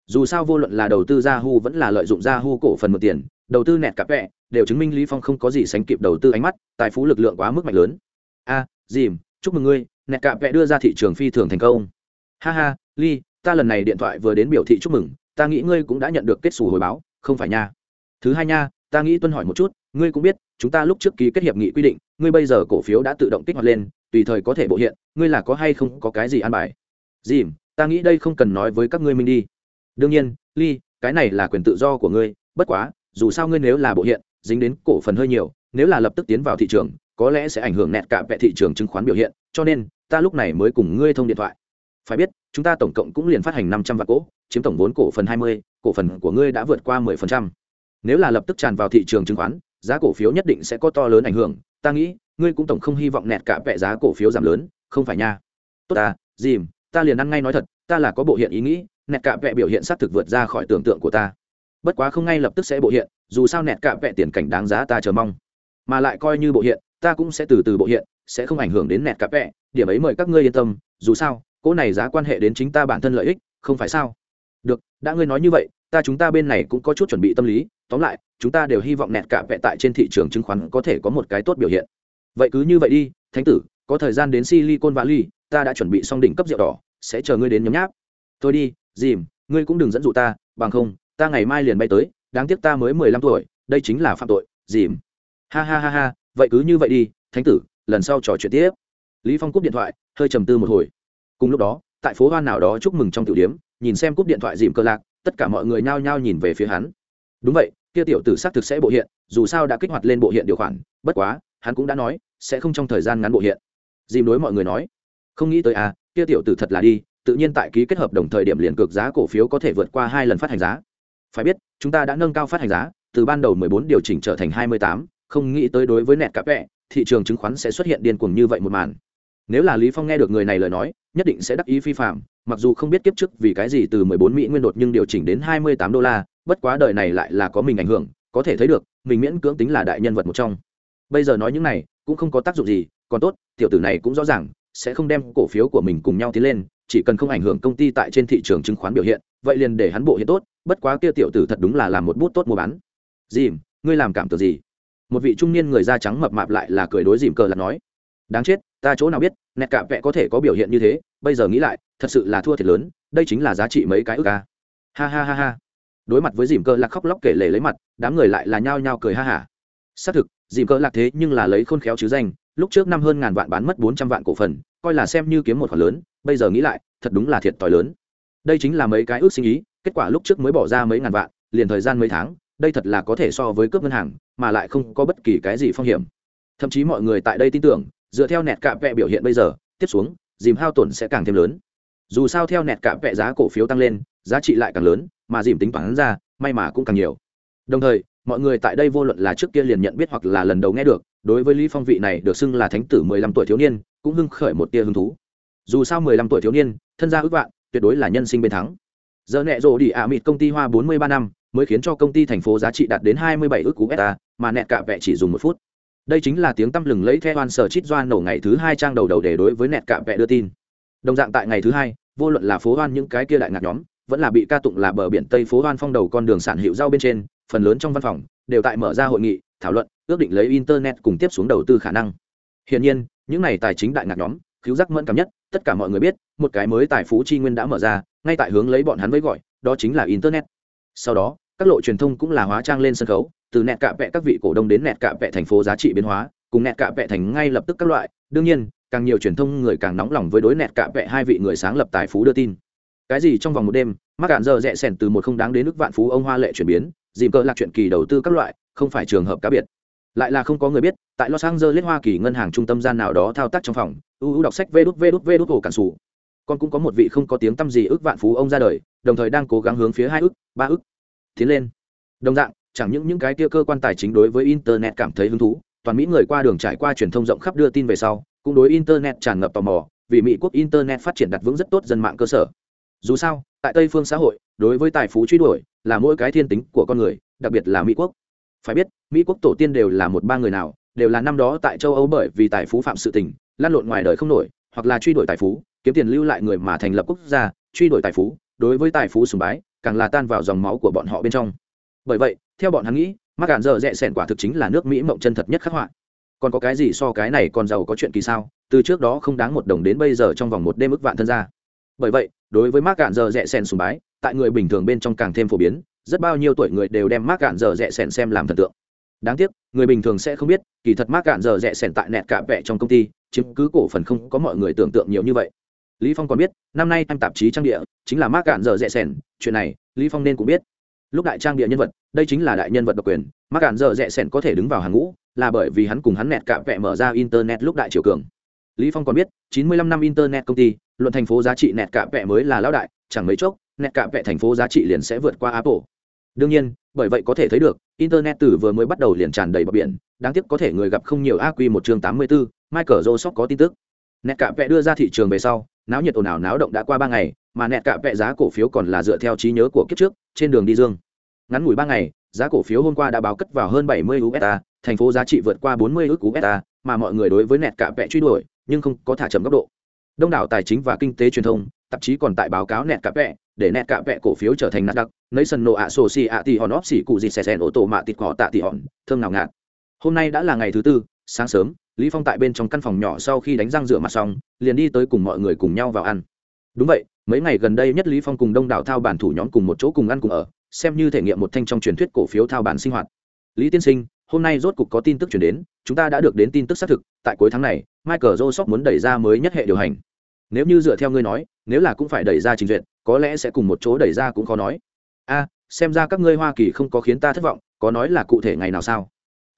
Dù sao vô luận là đầu tư Yahoo vẫn là lợi dụng Yahoo cổ phần một tiền đầu tư nẹt cả vẹ, đều chứng minh lý phong không có gì sánh kịp đầu tư ánh mắt, tài phú lực lượng quá mức mạnh lớn. A, dìm, chúc mừng ngươi, nẹt cả vẹ đưa ra thị trường phi thường thành công. Ha ha, ly, ta lần này điện thoại vừa đến biểu thị chúc mừng, ta nghĩ ngươi cũng đã nhận được kết xù hồi báo, không phải nha. Thứ hai nha, ta nghĩ tuân hỏi một chút, ngươi cũng biết, chúng ta lúc trước ký kết hiệp nghị quy định, ngươi bây giờ cổ phiếu đã tự động kích hoạt lên, tùy thời có thể bộ hiện, ngươi là có hay không có cái gì an bài? Dìm, ta nghĩ đây không cần nói với các ngươi minh đi. Đương nhiên, ly, cái này là quyền tự do của ngươi, bất quá dù sao ngươi nếu là bộ hiện dính đến cổ phần hơi nhiều nếu là lập tức tiến vào thị trường có lẽ sẽ ảnh hưởng nẹt cả vẹ thị trường chứng khoán biểu hiện cho nên ta lúc này mới cùng ngươi thông điện thoại. Phải biết chúng ta tổng cộng cũng liền phát hành năm trăm vạn cổ chiếm tổng vốn cổ phần hai mươi cổ phần của ngươi đã vượt qua mười phần trăm. Nếu là lập tức tràn vào thị trường chứng khoán giá cổ phiếu nhất định sẽ có to lớn ảnh hưởng ta nghĩ ngươi cũng tổng không hy vọng nẹt cả vẹ giá cổ phiếu giảm lớn không phải nha. Tốt à, dìm ta liền ăn ngay nói thật ta là có bộ hiện ý nghĩ nẹt cả vẹ biểu hiện xác thực vượt ra khỏi tưởng tượng của ta bất quá không ngay lập tức sẽ bộ hiện, dù sao nẹt cả vẹ tiền cảnh đáng giá ta chờ mong. Mà lại coi như bộ hiện, ta cũng sẽ từ từ bộ hiện, sẽ không ảnh hưởng đến nẹt cả vẹ. Điểm ấy mời các ngươi yên tâm, dù sao, cỗ này giá quan hệ đến chính ta bản thân lợi ích, không phải sao? Được, đã ngươi nói như vậy, ta chúng ta bên này cũng có chút chuẩn bị tâm lý. Tóm lại, chúng ta đều hy vọng nẹt cả vẹ tại trên thị trường chứng khoán có thể có một cái tốt biểu hiện. Vậy cứ như vậy đi, thánh tử, có thời gian đến silicon valley, ta đã chuẩn bị xong đỉnh cấp rượu đỏ, sẽ chờ ngươi đến nhấm nháp. Thôi đi dìm ngươi cũng đừng dẫn dụ ta, bằng không ta ngày mai liền bay tới, đáng tiếc ta mới mười lăm tuổi, đây chính là phạm tội, dìm. Ha ha ha ha, vậy cứ như vậy đi, thánh tử, lần sau trò chuyện tiếp. Lý phong cúp điện thoại, hơi trầm tư một hồi. Cùng lúc đó, tại phố hoan nào đó chúc mừng trong tiểu điếm nhìn xem cúp điện thoại dìm cơ lạc, tất cả mọi người nhao nhao nhìn về phía hắn. Đúng vậy, kia tiểu tử xác thực sẽ bộ hiện, dù sao đã kích hoạt lên bộ hiện điều khoản, bất quá, hắn cũng đã nói, sẽ không trong thời gian ngắn bộ hiện. Dìm đối mọi người nói, không nghĩ tới à kia tiểu tử thật là đi, tự nhiên tại ký kết hợp đồng thời điểm liền cực giá cổ phiếu có thể vượt qua hai lần phát hành giá phải biết chúng ta đã nâng cao phát hành giá từ ban đầu 14 điều chỉnh trở thành 28, không nghĩ tới đối với nẹt cặp vẹ thị trường chứng khoán sẽ xuất hiện điên cuồng như vậy một màn. Nếu là lý phong nghe được người này lời nói nhất định sẽ đắc ý phi phạm mặc dù không biết kiếp trước vì cái gì từ 14 mỹ nguyên đột nhưng điều chỉnh đến 28 đô la bất quá đời này lại là có mình ảnh hưởng có thể thấy được mình miễn cưỡng tính là đại nhân vật một trong. Bây giờ nói những này cũng không có tác dụng gì còn tốt tiểu tử này cũng rõ ràng sẽ không đem cổ phiếu của mình cùng nhau tiến lên chỉ cần không ảnh hưởng công ty tại trên thị trường chứng khoán biểu hiện vậy liền để hắn bộ hiện tốt, bất quá kia tiểu tử thật đúng là làm một bút tốt mua bán. Dìm, ngươi làm cảm tưởng gì? Một vị trung niên người da trắng mập mạp lại là cười đối dìm cờ là nói. Đáng chết, ta chỗ nào biết, nẹt cả vẽ có thể có biểu hiện như thế, bây giờ nghĩ lại, thật sự là thua thiệt lớn, đây chính là giá trị mấy cái ước ca. Ha ha ha ha. Đối mặt với dìm Cờ lạc khóc lóc kể lể lấy mặt, đám người lại là nhao nhao cười ha hả xác thực, dìm Cờ lạc thế nhưng là lấy khôn khéo chứ danh, lúc trước năm hơn ngàn vạn bán mất bốn trăm vạn cổ phần, coi là xem như kiếm một khoản lớn, bây giờ nghĩ lại, thật đúng là thiệt t lớn đây chính là mấy cái ước sinh ý, kết quả lúc trước mới bỏ ra mấy ngàn vạn, liền thời gian mấy tháng, đây thật là có thể so với cướp ngân hàng, mà lại không có bất kỳ cái gì phong hiểm. Thậm chí mọi người tại đây tin tưởng, dựa theo nẹt cạm vẹ biểu hiện bây giờ, tiếp xuống, dìm hao tổn sẽ càng thêm lớn. Dù sao theo nẹt cạm vẹ giá cổ phiếu tăng lên, giá trị lại càng lớn, mà dìm tính toán ra, may mà cũng càng nhiều. Đồng thời, mọi người tại đây vô luận là trước kia liền nhận biết hoặc là lần đầu nghe được, đối với lý phong vị này được xưng là thánh tử mười lăm tuổi thiếu niên, cũng hưng khởi một tia hứng thú. Dù sao mười lăm tuổi thiếu niên, thân gia ước vạn tuyệt đối là nhân sinh bên thắng. Giờ nẹ rộ đi ạ à mịt công ty hoa bốn mươi ba năm, mới khiến cho công ty thành phố giá trị đạt đến hai mươi bảy ước cú beta mà nẹt cả vẹ chỉ dùng một phút. Đây chính là tiếng tăm lừng lấy theo an sở chít doan nổ ngày thứ hai trang đầu đầu để đối với nẹt cả vẹ đưa tin. Đồng dạng tại ngày thứ hai, vô luận là phố hoan những cái kia đại ngạc nhóm, vẫn là bị ca tụng là bờ biển tây phố hoan phong đầu con đường sản hiệu giao bên trên, phần lớn trong văn phòng đều tại mở ra hội nghị, thảo luận, ước định lấy internet cùng tiếp xuống đầu tư khả năng. Hiện nhiên, những này tài chính đại ngạc nhóm cứu giác mẫn cảm nhất, tất cả mọi người biết, một cái mới tài phú chi nguyên đã mở ra, ngay tại hướng lấy bọn hắn với gọi, đó chính là internet. Sau đó, các lộ truyền thông cũng là hóa trang lên sân khấu, từ nẹt cạ vẹ các vị cổ đông đến nẹt cạ vẹ thành phố giá trị biến hóa, cùng nẹt cạ vẹ thành ngay lập tức các loại. Đương nhiên, càng nhiều truyền thông người càng nóng lòng với đối nẹt cạ vẹ hai vị người sáng lập tài phú đưa tin. Cái gì trong vòng một đêm mắc cạn giờ rẽ sẻn từ một không đáng đến nước vạn phú ông hoa lệ chuyển biến, dìm cơ lạc chuyện kỳ đầu tư các loại, không phải trường hợp cá biệt. Lại là không có người biết, tại los angeles, hoa kỳ ngân hàng trung tâm gian nào đó thao tác trong phòng uu đọc sách vê đút vê đút vê đút hồ cản sủ. Con cũng có một vị không có tiếng tăm gì ước vạn phú ông ra đời, đồng thời đang cố gắng hướng phía hai ước, ba ước tiến lên. Đồng dạng, chẳng những những cái kia cơ quan tài chính đối với internet cảm thấy hứng thú, toàn mỹ người qua đường trải qua truyền thông rộng khắp đưa tin về sau, cũng đối internet tràn ngập tò mò, vì mỹ quốc internet phát triển đặt vững rất tốt dân mạng cơ sở. Dù sao, tại tây phương xã hội, đối với tài phú truy đuổi là mỗi cái thiên tính của con người, đặc biệt là mỹ quốc. Phải biết, mỹ quốc tổ tiên đều là một ba người nào, đều là năm đó tại châu âu bởi vì tài phú phạm sự tình lan lộn ngoài đời không nổi, hoặc là truy đuổi tài phú, kiếm tiền lưu lại người mà thành lập quốc gia, truy đuổi tài phú, đối với tài phú sùng bái, càng là tan vào dòng máu của bọn họ bên trong. Bởi vậy, theo bọn hắn nghĩ mắc cạn dở rẽ sẻn quả thực chính là nước mỹ mộng chân thật nhất khắc họa. Còn có cái gì so cái này còn giàu có chuyện kỳ sao? Từ trước đó không đáng một đồng đến bây giờ trong vòng một đêm ức vạn thân ra bởi vậy, đối với mắc cạn dở rẽ sẻn sùng bái, tại người bình thường bên trong càng thêm phổ biến, rất bao nhiêu tuổi người đều đem mắc cạn dở rẽ sẻn xem làm thần tượng đáng tiếc, người bình thường sẽ không biết, kỳ thật mắc cạn giờ rẽ sẻn tại nẹt cả vẽ trong công ty chứng cứ cổ phần không có mọi người tưởng tượng nhiều như vậy. Lý phong còn biết, năm nay anh tạp chí trang địa, chính là mắc cạn giờ rẽ sẻn, chuyện này, lý phong nên cũng biết. Lúc đại trang địa nhân vật, đây chính là đại nhân vật độc quyền mắc cạn giờ rẽ sẻn có thể đứng vào hàng ngũ, là bởi vì hắn cùng hắn nẹt cả vẹ mở ra internet lúc đại triều cường. Lý phong còn biết 95 năm internet công ty, luận thành phố giá trị nẹt cả vẹ mới là lão đại, chẳng mấy chốc, nẹt cả vẹ thành phố giá trị liền sẽ vượt qua apple. Đương nhiên, bởi vậy có thể thấy được internet từ vừa mới bắt đầu liền tràn đầy bờ biển đáng tiếc có thể người gặp không nhiều aq một chương 84, michael joseph có tin tức nẹt cạ vẹ đưa ra thị trường về sau náo nhiệt ồn ào náo động đã qua ba ngày mà nẹt cạ vẹ giá cổ phiếu còn là dựa theo trí nhớ của kiếp trước trên đường đi dương ngắn ngủi ba ngày giá cổ phiếu hôm qua đã báo cất vào hơn 70 USD, thành phố giá trị vượt qua 40 ức USD, mà mọi người đối với nẹt cả vẹ truy đuổi, nhưng không có thả chậm góc độ. Đông đảo tài chính và kinh tế truyền thông, tạp chí còn tại báo cáo nẹt cả vẹ, để nẹt cả vẹ cổ phiếu trở thành nát đặc, nấy sân nộ ạ sổ xì ạ tì hòn óp xì cụ gì xè xèn ô tô mạ tịt cỏ tạ tì hòn, thơm nào ngạt. Hôm nay đã là ngày thứ tư, sáng sớm, Lý Phong tại bên trong căn phòng nhỏ sau khi đánh răng rửa mặt xong, liền đi tới cùng mọi người cùng nhau vào ăn. Đúng vậy, mấy ngày gần đây nhất Lý Phong cùng Đông đảo thao bản thủ nhóm cùng một chỗ cùng ăn cùng ở, xem như thể nghiệm một thanh trong truyền thuyết cổ phiếu thao bản sinh hoạt lý tiên sinh hôm nay rốt cục có tin tức chuyển đến chúng ta đã được đến tin tức xác thực tại cuối tháng này michael joseph muốn đẩy ra mới nhất hệ điều hành nếu như dựa theo ngươi nói nếu là cũng phải đẩy ra trình duyệt có lẽ sẽ cùng một chỗ đẩy ra cũng khó nói. A, xem ra các ngươi hoa kỳ không có khiến ta thất vọng, có nói là cụ thể ngày nào sao?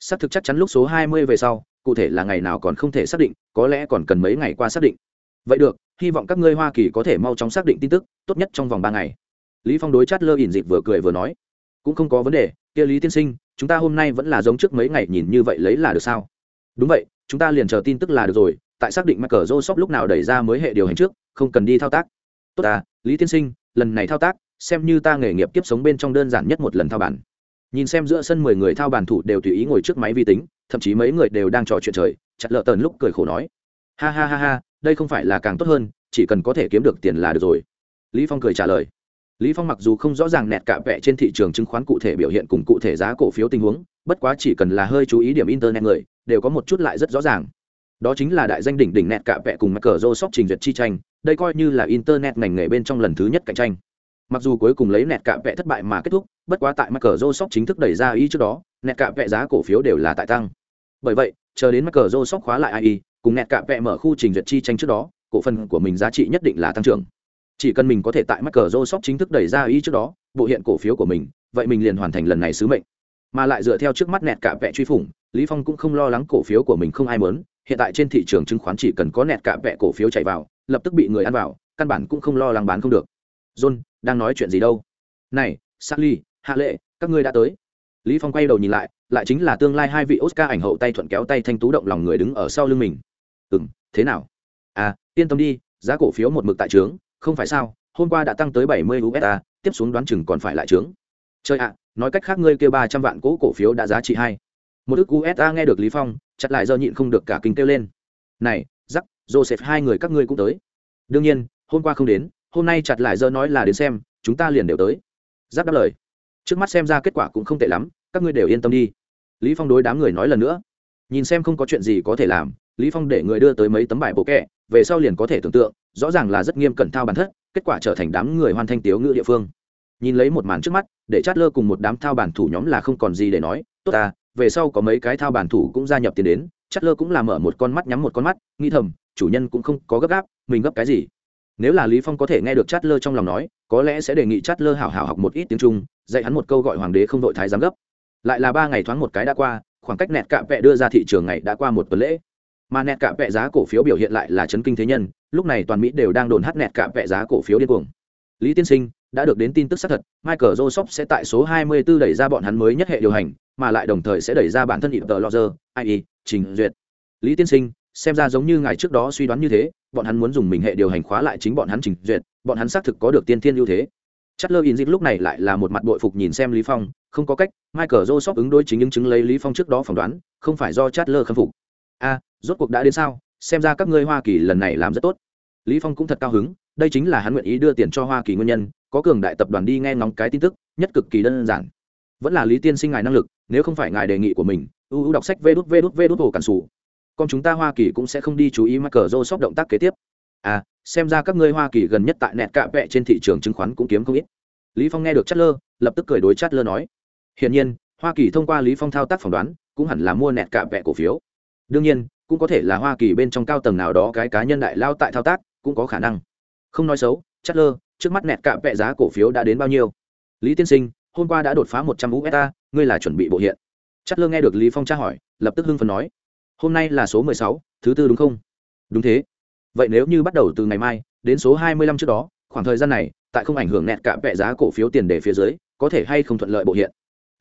Xác thực chắc chắn lúc số hai mươi về sau, cụ thể là ngày nào còn không thể xác định, có lẽ còn cần mấy ngày qua xác định. Vậy được, hy vọng các ngươi hoa kỳ có thể mau chóng xác định tin tức, tốt nhất trong vòng ba ngày. Lý phong đối chát lơ ỉn dịp vừa cười vừa nói. Cũng không có vấn đề, kia lý tiên sinh, chúng ta hôm nay vẫn là giống trước mấy ngày nhìn như vậy lấy là được sao? Đúng vậy, chúng ta liền chờ tin tức là được rồi, tại xác định mắc cờ rô sóc lúc nào đẩy ra mới hệ điều hành trước, không cần đi thao tác. Tốt à lý tiên sinh, lần này thao tác, xem như ta nghề nghiệp kiếp sống bên trong đơn giản nhất một lần thao bản. Nhìn xem giữa sân mười người thao bản thủ đều tùy ý ngồi trước máy vi tính, thậm chí mấy người đều đang trò chuyện trời, chặt lợ tần lúc cười khổ nói. Ha ha ha ha, đây không phải là càng tốt hơn, chỉ cần có thể kiếm được tiền là được rồi. Lý phong cười trả lời. Lý phong mặc dù không rõ ràng nẹt cả vẽ trên thị trường chứng khoán cụ thể biểu hiện cùng cụ thể giá cổ phiếu tình huống, bất quá chỉ cần là hơi chú ý điểm internet người, đều có một chút lại rất rõ ràng đó chính là đại danh đỉnh đỉnh nẹt cả vẽ cùng Microsoft trình duyệt chi tranh, đây coi như là internet ngành nghề bên trong lần thứ nhất cạnh tranh. Mặc dù cuối cùng lấy nẹt cả vẽ thất bại mà kết thúc, bất quá tại Microsoft chính thức đẩy ra ý trước đó, nẹt cả vẽ giá cổ phiếu đều là tại tăng. Bởi vậy, chờ đến Microsoft khóa lại AI cùng nẹt cả vẽ mở khu trình duyệt chi tranh trước đó, cổ phần của mình giá trị nhất định là tăng trưởng. Chỉ cần mình có thể tại Microsoft chính thức đẩy ra ý trước đó, bộ hiện cổ phiếu của mình, vậy mình liền hoàn thành lần này sứ mệnh. Mà lại dựa theo trước mắt nẹt cả vẽ truy phủng, lý phong cũng không lo lắng cổ phiếu của mình không ai muốn hiện tại trên thị trường chứng khoán chỉ cần có nẹt cả vẹ cổ phiếu chạy vào lập tức bị người ăn vào căn bản cũng không lo lắng bán không được. John đang nói chuyện gì đâu? Này Sally, hạ lệ các ngươi đã tới. Lý phong quay đầu nhìn lại lại chính là tương lai hai vị oscar ảnh hậu tay thuận kéo tay thanh tú động lòng người đứng ở sau lưng mình. Ừm thế nào? À yên tâm đi giá cổ phiếu một mực tại trướng không phải sao hôm qua đã tăng tới bảy mươi usd tiếp xuống đoán chừng còn phải lại trướng. Chơi ạ nói cách khác ngươi kêu ba trăm vạn cỗ cổ phiếu đã giá trị hai một ức A nghe được lý phong, chặt lại do nhịn không được cả kinh kêu lên. Này giắc joseph, hai người các ngươi cũng tới. Đương nhiên, hôm qua không đến, hôm nay chặt lại do nói là đến xem, chúng ta liền đều tới. Giáp đáp lời. Trước mắt xem ra kết quả cũng không tệ lắm, các ngươi đều yên tâm đi. Lý phong đối đám người nói lần nữa. Nhìn xem không có chuyện gì có thể làm, lý phong để người đưa tới mấy tấm bài bộ kẹ, về sau liền có thể tưởng tượng, rõ ràng là rất nghiêm cẩn thao bản thất, kết quả trở thành đám người hoàn thanh tiếu ngữ địa phương. Nhìn lấy một màn trước mắt, để chát lơ cùng một đám thao bản thủ nhóm là không còn gì để nói, tốt ta về sau có mấy cái thao bản thủ cũng gia nhập tiền đến chát lơ cũng làm mở một con mắt nhắm một con mắt, nghĩ thầm, chủ nhân cũng không có gấp gáp, mình gấp cái gì? Nếu là lý phong có thể nghe được chát lơ trong lòng nói, có lẽ sẽ đề nghị chát lơ hảo hảo học một ít tiếng trung, dạy hắn một câu gọi hoàng đế không đội thái giám gấp. Lại là ba ngày thoáng một cái đã qua, khoảng cách nẹt cạ vẹ đưa ra thị trường ngày đã qua một tuần lễ. Mà nẹt cạ vẹ giá cổ phiếu biểu hiện lại là chấn kinh thế nhân, lúc này toàn mỹ đều đang đồn hát nẹt cạ vẹ giá cổ phiếu điên cuồng lý tiên sinh, đã được đến tin tức xác thật, michael joseph sẽ tại số 24 đẩy ra bọn hắn mới nhất hệ điều hành, mà lại đồng thời sẽ đẩy ra bản thân ịp tờ lozer ie trình duyệt. Lý tiên sinh, xem ra giống như ngài trước đó suy đoán như thế, bọn hắn muốn dùng mình hệ điều hành khóa lại chính bọn hắn trình duyệt, bọn hắn xác thực có được tiên thiên ưu thế. Chatler lơ in dịp lúc này lại là một mặt bội phục nhìn xem lý phong, không có cách, michael joseph ứng đối chính những chứng lấy lý phong trước đó phỏng đoán, không phải do Chatler khâm phục. A rốt cuộc đã đến sao? Xem ra các ngươi hoa kỳ lần này làm rất tốt. Lý phong cũng thật cao hứng đây chính là hắn nguyện ý đưa tiền cho hoa kỳ nguyên nhân có cường đại tập đoàn đi nghe ngóng cái tin tức nhất cực kỳ đơn giản. Vẫn là lý tiên sinh ngài năng lực nếu không phải ngài đề nghị của mình ưu đọc sách vê đút vê đút vê đút hồ cản sủ. Con chúng ta hoa kỳ cũng sẽ không đi chú ý mắc cờ rô sóc động tác kế tiếp. À xem ra các ngươi hoa kỳ gần nhất tại nẹt cạ vẹ trên thị trường chứng khoán cũng kiếm không ít. Lý phong nghe được Chatler, lơ lập tức cười đối Chatler lơ nói. Hiển nhiên hoa kỳ thông qua lý phong thao tác phỏng đoán cũng hẳn là mua nẹt cạ vẹ cổ phiếu. Đương nhiên cũng có thể là hoa kỳ bên trong cao tầng nào đó cái cá nhân đại lao tại thao tác cũng có khả năng không nói xấu chất lơ, trước mắt nẹt cạm vẹ giá cổ phiếu đã đến bao nhiêu? Lý tiên sinh, hôm qua đã đột phá một trăm usd ngươi là chuẩn bị bộ hiện. Chất lơ nghe được lý phong tra hỏi, lập tức hưng phấn nói. Hôm nay là số mười sáu, thứ tư đúng không? Đúng thế. Vậy nếu như bắt đầu từ ngày mai, đến số hai mươi lăm trước đó, khoảng thời gian này, tại không ảnh hưởng nẹt cả vẽ giá cổ phiếu tiền đề phía dưới, có thể hay không thuận lợi bộ hiện?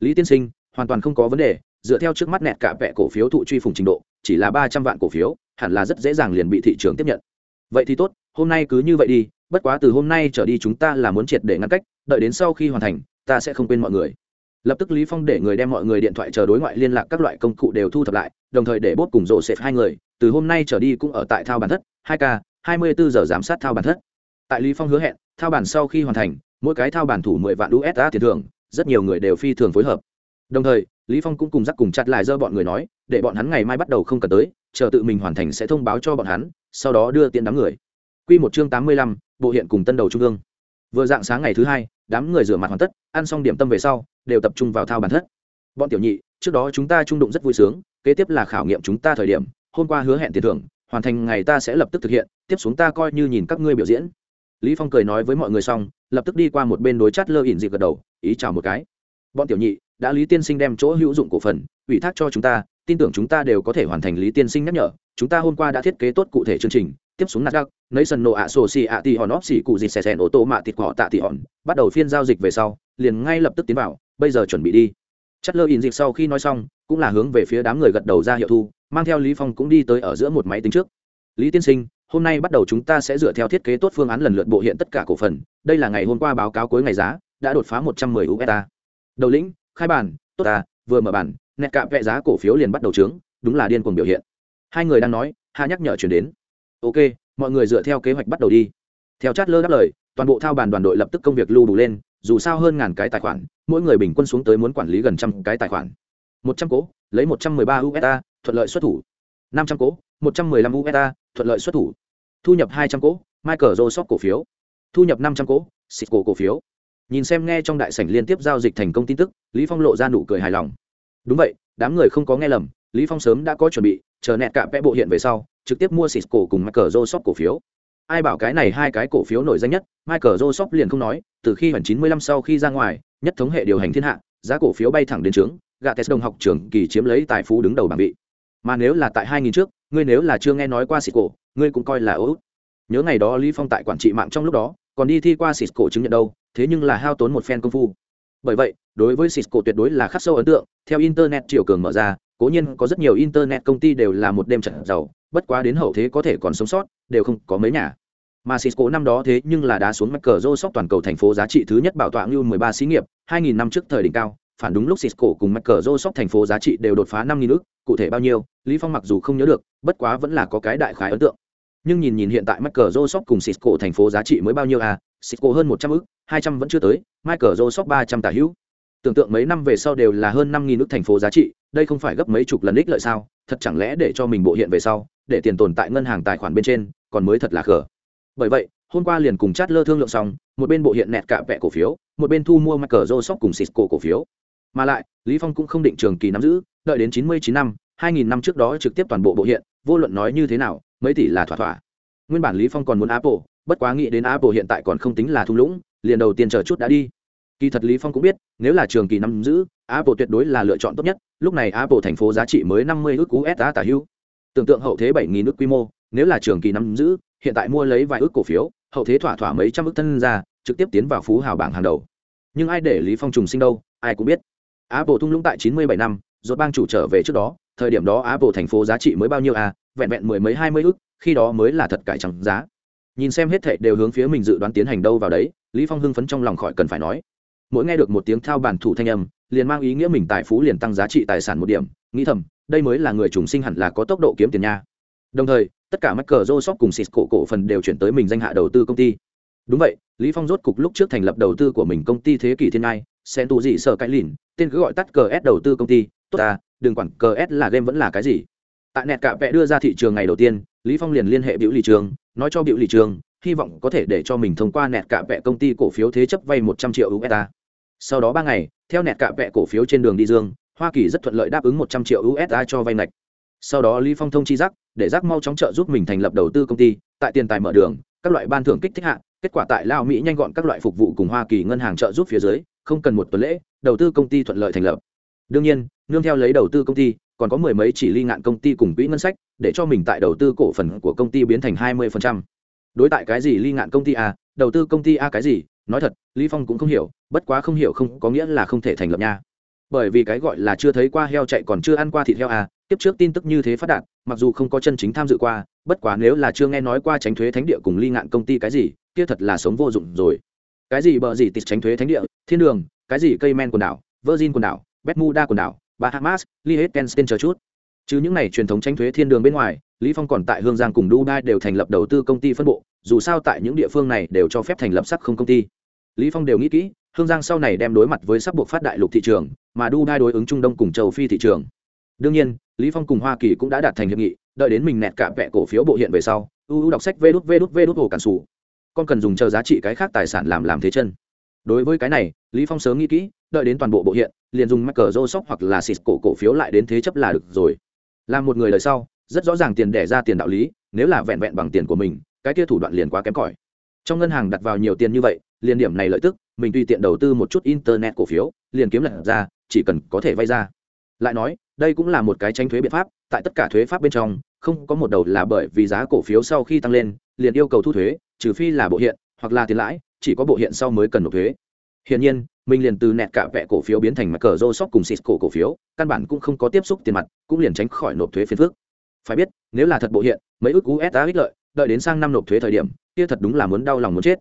Lý tiên sinh, hoàn toàn không có vấn đề, dựa theo trước mắt nẹt cả vẽ cổ phiếu thụ truy phùng trình độ, chỉ là ba trăm vạn cổ phiếu, hẳn là rất dễ dàng liền bị thị trường tiếp nhận. Vậy thì tốt hôm nay cứ như vậy đi, bất quá từ hôm nay trở đi chúng ta là muốn triệt để ngăn cách, đợi đến sau khi hoàn thành, ta sẽ không quên mọi người. Lập tức lý phong để người đem mọi người điện thoại chờ đối ngoại liên lạc các loại công cụ đều thu thập lại, đồng thời để bốt cùng rộ xếp hai người, từ hôm nay trở đi cũng ở tại thao bản thất, hai k hai mươi bốn giờ giám sát thao bản thất. Tại lý phong hứa hẹn, thao bản sau khi hoàn thành, mỗi cái thao bản thủ mười vạn usd tiền thưởng, rất nhiều người đều phi thường phối hợp. Đồng thời, lý phong cũng cùng dắt cùng chặt lại dơ bọn người nói, để bọn hắn ngày mai bắt đầu không cần tới, chờ tự mình hoàn thành sẽ thông báo cho bọn hắn, sau đó đưa tiền đám người quy một chương tám mươi lăm, bộ hiện cùng tân đầu trung ương. Vừa dạng sáng ngày thứ hai đám người rửa mặt hoàn tất ăn xong điểm tâm về sau đều tập trung vào thao bản thất. Bọn tiểu nhị trước đó chúng ta trung đụng rất vui sướng kế tiếp là khảo nghiệm chúng ta thời điểm hôm qua hứa hẹn tiền thưởng hoàn thành ngày ta sẽ lập tức thực hiện tiếp xuống ta coi như nhìn các ngươi biểu diễn. Lý phong cười nói với mọi người xong lập tức đi qua một bên đối chát lơ ỉn dị gật đầu ý chào một cái. Bọn tiểu nhị đã lý tiên sinh đem chỗ hữu dụng cổ phần ủy thác cho chúng ta tin tưởng chúng ta đều có thể hoàn thành lý tiên sinh nhắc nhở. Chúng ta hôm qua đã thiết kế tốt cụ thể chương trình tiếp xuống nasdaq nation no nộ ạ xì ạ hòn óp xì cụ dịt xẻ xèn ô tô mạ thịt cỏ tạ tì hòn bắt đầu phiên giao dịch về sau liền ngay lập tức tiến vào bây giờ chuẩn bị đi chất lơ in dịch sau khi nói xong cũng là hướng về phía đám người gật đầu ra hiệu thu mang theo lý phong cũng đi tới ở giữa một máy tính trước lý tiên sinh hôm nay bắt đầu chúng ta sẽ dựa theo thiết kế tốt phương án lần lượt bộ hiện tất cả cổ phần đây là ngày hôm qua báo cáo cuối ngày giá đã đột phá 110 USD. Đầu lĩnh, khai bản, tốt à, vừa mở bản, nét cạm vẽ giá cổ phiếu liền bắt đầu trướng, đúng là điên cuồng biểu hiện. Hai người đang nói, Hà nhắc nhở chuyển đến. Ok, mọi người dựa theo kế hoạch bắt đầu đi. Theo Chát lơ đáp lời, toàn bộ thao bàn đoàn đội lập tức công việc lưu đủ lên, dù sao hơn ngàn cái tài khoản, mỗi người bình quân xuống tới muốn quản lý gần trăm cái tài khoản. Một trăm cỗ lấy một trăm mười ba USD, thuận lợi xuất thủ. Năm trăm cỗ một trăm mười lăm USD, thuận lợi xuất thủ. Thu nhập hai trăm cỗ Michael Joseph cổ phiếu. Thu nhập năm trăm cố, cổ cổ phiếu nhìn xem nghe trong đại sảnh liên tiếp giao dịch thành công tin tức lý phong lộ ra nụ cười hài lòng đúng vậy đám người không có nghe lầm lý phong sớm đã có chuẩn bị, chờ nẹt cả vẽ bộ hiện về sau, trực tiếp mua xịt cổ cùng michael joseph cổ phiếu. Ai bảo cái này hai cái cổ phiếu nổi danh nhất, michael joseph liền không nói, từ khi hẳn 95 sau khi ra ngoài, nhất thống hệ điều hành thiên hạ, giá cổ phiếu bay thẳng đến trướng, gạ test đồng học trưởng kỳ chiếm lấy tài phú đứng đầu bảng vị. Mà nếu là tại 2000 trước, ngươi nếu là chưa nghe nói qua xịt cổ ngươi cũng coi là ố nhớ ngày đó lý phong tại quản trị mạng trong lúc đó, còn đi thi qua xịt cổ chứng nhận đâu, thế nhưng là hao tốn một phen công phu. Bởi vậy, đối với cisco tuyệt đối là khắc sâu ấn tượng, theo internet chiều cường mở ra cố nhiên có rất nhiều internet công ty đều là một đêm trận giàu bất quá đến hậu thế có thể còn sống sót đều không có mấy nhà. Mà Cisco năm đó thế nhưng là đá xuống mắc cờ rô sóc toàn cầu thành phố giá trị thứ nhất bảo tọa như 13 xí nghiệp 2.000 năm trước thời đỉnh cao phản đúng lúc Cisco cùng mắc cờ rô sóc thành phố giá trị đều đột phá 5.000 ước cụ thể bao nhiêu lý phong mặc dù không nhớ được bất quá vẫn là có cái đại khái ấn tượng. Nhưng nhìn nhìn hiện tại mắc cờ rô sóc cùng Cisco thành phố giá trị mới bao nhiêu à Cisco hơn 100 ức, hai trăm vẫn chưa tới michael joseph ba trăm tả hữu tưởng tượng mấy năm về sau đều là hơn năm nghìn nước thành phố giá trị, đây không phải gấp mấy chục lần ích lợi sao? Thật chẳng lẽ để cho mình bộ hiện về sau, để tiền tồn tại ngân hàng tài khoản bên trên, còn mới thật là khờ. bởi vậy, hôm qua liền cùng chát lơ thương lượng xong, một bên bộ hiện nẹt cả vẹ cổ phiếu, một bên thu mua michael joseph cùng cisco cổ phiếu. Mà lại, lý phong cũng không định trường kỳ nắm giữ, đợi đến chín mươi chín năm, hai nghìn năm trước đó trực tiếp toàn bộ bộ hiện, vô luận nói như thế nào, mấy tỷ là thỏa thỏa. Nguyên bản lý phong còn muốn apple, bất quá nghĩ đến apple hiện tại còn không tính là thung lũng, liền đầu tiên chờ chút đã đi kỳ thật lý phong cũng biết, nếu là trường kỳ nắm giữ, apple tuyệt đối là lựa chọn tốt nhất. Lúc này apple thành phố giá trị mới năm mươi usd tả hữu. Tưởng tượng hậu thế bảy nghìn ước quy mô, nếu là trường kỳ nắm giữ, hiện tại mua lấy vài ước cổ phiếu, hậu thế thỏa thỏa mấy trăm ức thân ra, trực tiếp tiến vào phú hào bảng hàng đầu. Nhưng ai để lý phong trùng sinh đâu, ai cũng biết. Apple thung lũng tại chín mươi bảy năm, rốt bang chủ trở về trước đó. Thời điểm đó apple thành phố giá trị mới bao nhiêu à? Vẹn vẹn mười mấy, hai mươi ước khi đó mới là thật cải trắng giá. Nhìn xem hết thệ đều hướng phía mình dự đoán tiến hành đâu vào đấy, lý phong hưng phấn trong lòng khỏi cần phải nói mỗi nghe được một tiếng thao bản thủ thanh âm liền mang ý nghĩa mình tài phú liền tăng giá trị tài sản một điểm. Nghĩ thầm đây mới là người trùng sinh hẳn là có tốc độ kiếm tiền nha. Đồng thời tất cả mắc cờ rô sóc cùng xịt cổ cổ phần đều chuyển tới mình danh hạ đầu tư công ty. Đúng vậy lý phong rốt cục lúc trước thành lập đầu tư của mình công ty thế kỷ thiên ai, sen tù dị sở cái lìn tên cứ gọi tắt cờ s đầu tư công ty. Tốt à đừng quản cờ s là game vẫn là cái gì. Tại nẹt cạ vẽ đưa ra thị trường ngày đầu tiên lý phong liền liên hệ biểu lì trường nói cho biểu lì trường hy vọng có thể để cho mình thông qua nẹt cạ vẽ công ty cổ phiếu thế chấp vay một trăm triệu usd sau đó ba ngày, theo nẹt cạ vẽ cổ phiếu trên đường đi dương, hoa kỳ rất thuận lợi đáp ứng một trăm triệu usd cho vay nạch. Sau đó lý phong thông chi rắc để rắc mau chóng trợ giúp mình thành lập đầu tư công ty, tại tiền tài mở đường, các loại ban thưởng kích thích hạ, kết quả tại lao mỹ nhanh gọn các loại phục vụ cùng hoa kỳ ngân hàng trợ giúp phía dưới, không cần một tuần lễ, đầu tư công ty thuận lợi thành lập. Đương nhiên, nương theo lấy đầu tư công ty, còn có mười mấy chỉ ly ngạn công ty cùng quỹ ngân sách, để cho mình tại đầu tư cổ phần của công ty biến thành hai mươi đối tại cái gì ly ngạn công ty a, đầu tư công ty a cái gì nói thật, lý phong cũng không hiểu, bất quá không hiểu không có nghĩa là không thể thành lập nha bởi vì cái gọi là chưa thấy qua heo chạy còn chưa ăn qua thịt heo à? tiếp trước tin tức như thế phát đạt, mặc dù không có chân chính tham dự qua, bất quá nếu là chưa nghe nói qua tránh thuế thánh địa cùng ly ngạn công ty cái gì, kia thật là sống vô dụng rồi cái gì bờ gì tịt tránh thuế thánh địa, thiên đường, cái gì cây men quần đảo, virgin quần đảo, bermuda quần đảo, bahamas liechtenstein chờ chút chứ những này truyền thống tránh thuế thiên đường bên ngoài lý phong còn tại hương giang cùng dubai đều thành lập đầu tư công ty phân bộ, dù sao tại những địa phương này đều cho phép thành lập sắc không công ty. Lý phong đều nghĩ kỹ, hương giang sau này đem đối mặt với sắp buộc phát đại lục thị trường, mà dubai đối ứng trung đông cùng châu phi thị trường. Đương nhiên, lý phong cùng hoa kỳ cũng đã đạt thành hiệp nghị, đợi đến mình nẹt cả vẹ cổ phiếu bộ hiện về sau uu đọc sách vê đút vê đút vê đút hồ cản sủ. Con cần dùng chờ giá trị cái khác tài sản làm làm thế chân. Đối với cái này, lý phong sớm nghĩ kỹ, đợi đến toàn bộ bộ hiện, liền dùng mắc cờ rô sóc hoặc là xịt cổ cổ phiếu lại đến thế chấp là được rồi. Làm một người lời sau rất rõ ràng tiền đẻ ra tiền đạo lý, nếu là vẹn vẹn bằng tiền của mình, cái kia thủ đoạn liền quá kém cỏi. Trong ngân hàng đặt vào nhiều tiền như vậy, liền điểm này lợi tức, mình tùy tiện đầu tư một chút internet cổ phiếu, liền kiếm lật ra, chỉ cần có thể vay ra. Lại nói, đây cũng là một cái tránh thuế biện pháp, tại tất cả thuế pháp bên trong, không có một đầu là bởi vì giá cổ phiếu sau khi tăng lên, liền yêu cầu thu thuế, trừ phi là bộ hiện, hoặc là tiền lãi, chỉ có bộ hiện sau mới cần nộp thuế. Hiển nhiên, mình liền từ nẹt cả vẹ cổ phiếu biến thành mặt cờ rô sóc cùng xịt cổ cổ phiếu, căn bản cũng không có tiếp xúc tiền mặt, cũng liền tránh khỏi nộp thuế phiền phước phải biết, nếu là thật bộ hiện, mấy ước usd ích lợi, đợi đến sang năm nộp thuế thời điểm, kia thật đúng là muốn đau lòng muốn chết.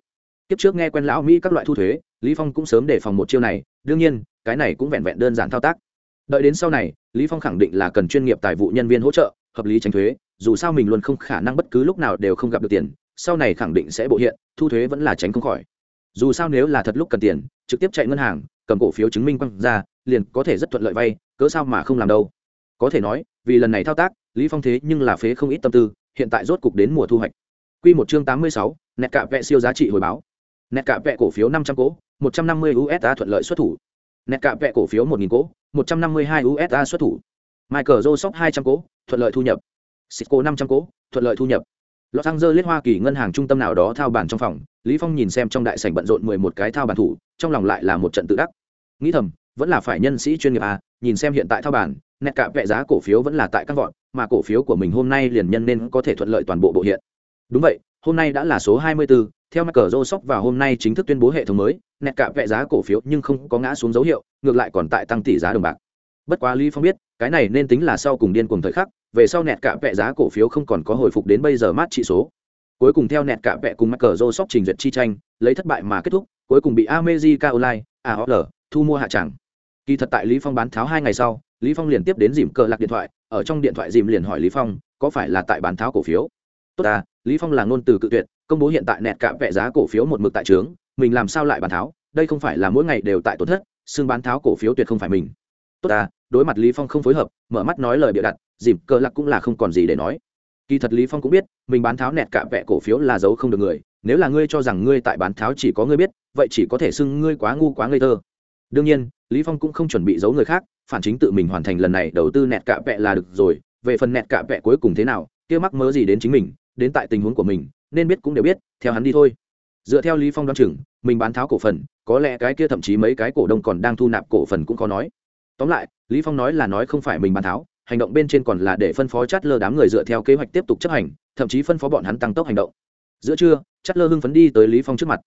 Tiếp trước nghe quen lão mỹ các loại thu thuế, lý phong cũng sớm để phòng một chiêu này, đương nhiên, cái này cũng vẹn vẹn đơn giản thao tác. Đợi đến sau này, lý phong khẳng định là cần chuyên nghiệp tài vụ nhân viên hỗ trợ, hợp lý tránh thuế, dù sao mình luôn không khả năng bất cứ lúc nào đều không gặp được tiền, sau này khẳng định sẽ bộ hiện, thu thuế vẫn là tránh không khỏi. Dù sao nếu là thật lúc cần tiền, trực tiếp chạy ngân hàng, cầm cổ phiếu chứng minh quăng ra, liền có thể rất thuận lợi vay, cớ sao mà không làm đâu. Có thể nói, vì lần này thao tác lý phong thế nhưng là phế không ít tâm tư hiện tại rốt cục đến mùa thu hoạch. Quy một chương tám mươi sáu, nẹt cạ vẽ siêu giá trị hồi báo. Nẹt cạ vẽ cổ phiếu năm trăm cố một trăm năm mươi usd thuận lợi xuất thủ. Nẹt cạ vẽ cổ phiếu một nghìn cố một trăm năm mươi hai usd xuất thủ. Michael joseph hai trăm thuận lợi thu nhập. Cisco năm trăm thuận lợi thu nhập. Los Angeles Hoa Kỳ ngân hàng trung tâm nào đó thao bản trong phòng, Lý Phong nhìn xem trong đại sảnh bận rộn mười một cái thao bản thủ, trong lòng lại là một trận tự đắc. Nghĩ thầm, vẫn là phải nhân sĩ chuyên nghiệp à, nhìn xem hiện tại thao bản, nét cả vẽ giá cổ phiếu vẫn là tại các vọn, mà cổ phiếu của mình hôm nay liền nhân nên có thể thuận lợi toàn bộ bộ hiện. Đúng vậy, hôm nay đã là số 24, theo Michael Joseph hôm nay chính thức tuyên bố hệ thống mới, nét cả vẽ giá cổ phiếu nhưng không có ngã xuống dấu hiệu, ngược lại còn tại tăng tỷ giá đồng bạc. Bất quá Lý Phong biết, cái này nên tính là sau cùng điên cuồng thời khắc, về sau nẹt cả vẽ giá cổ phiếu không còn có hồi phục đến bây giờ mát trị số cuối cùng theo nẹt cả vẽ cùng mắc trình duyệt chi tranh lấy thất bại mà kết thúc cuối cùng bị America Online, à, AOL, thu mua hạ chẳng. Kỳ thật tại Lý Phong bán tháo hai ngày sau, Lý Phong liền tiếp đến dìm cờ lạc điện thoại, ở trong điện thoại dìm liền hỏi Lý Phong, có phải là tại bán tháo cổ phiếu? Tốt à, Lý Phong là ngôn từ cự tuyệt, công bố hiện tại nẹt cả vẽ giá cổ phiếu một mực tại trướng, mình làm sao lại bán tháo, đây không phải là mỗi ngày đều tại tổn thất, xương bán tháo cổ phiếu tuyệt không phải mình. Tốt à, đối mặt Lý Phong không phối hợp, mở mắt nói lời bịa đặt, dìm cờ lạc cũng là không còn gì để nói kỳ thật lý phong cũng biết mình bán tháo nẹt cả vẽ cổ phiếu là giấu không được người nếu là ngươi cho rằng ngươi tại bán tháo chỉ có ngươi biết vậy chỉ có thể xưng ngươi quá ngu quá ngây thơ đương nhiên lý phong cũng không chuẩn bị giấu người khác phản chính tự mình hoàn thành lần này, đầu tư nẹt cả vẹ là được rồi. Về phần nẹt cả vẹ cuối cùng thế nào, kia mắc mớ gì đến chính mình, đến tại tình huống của mình, nên biết cũng đều biết, theo hắn đi thôi. Dựa theo lý phong đoán chừng, mình bán tháo cổ phần, có lẽ cái kia thậm chí mấy cái cổ đông còn đang thu nạp cổ phần cũng có nói. Tóm lại, lý phong nói là nói không phải mình bán tháo, hành động bên trên còn là để phân phó chát lơ đám người dựa theo kế hoạch tiếp tục chấp hành, thậm chí phân phó bọn hắn tăng tốc hành động. Giữa trưa chát lơ hưng phấn đi tới lý phong trước mặt.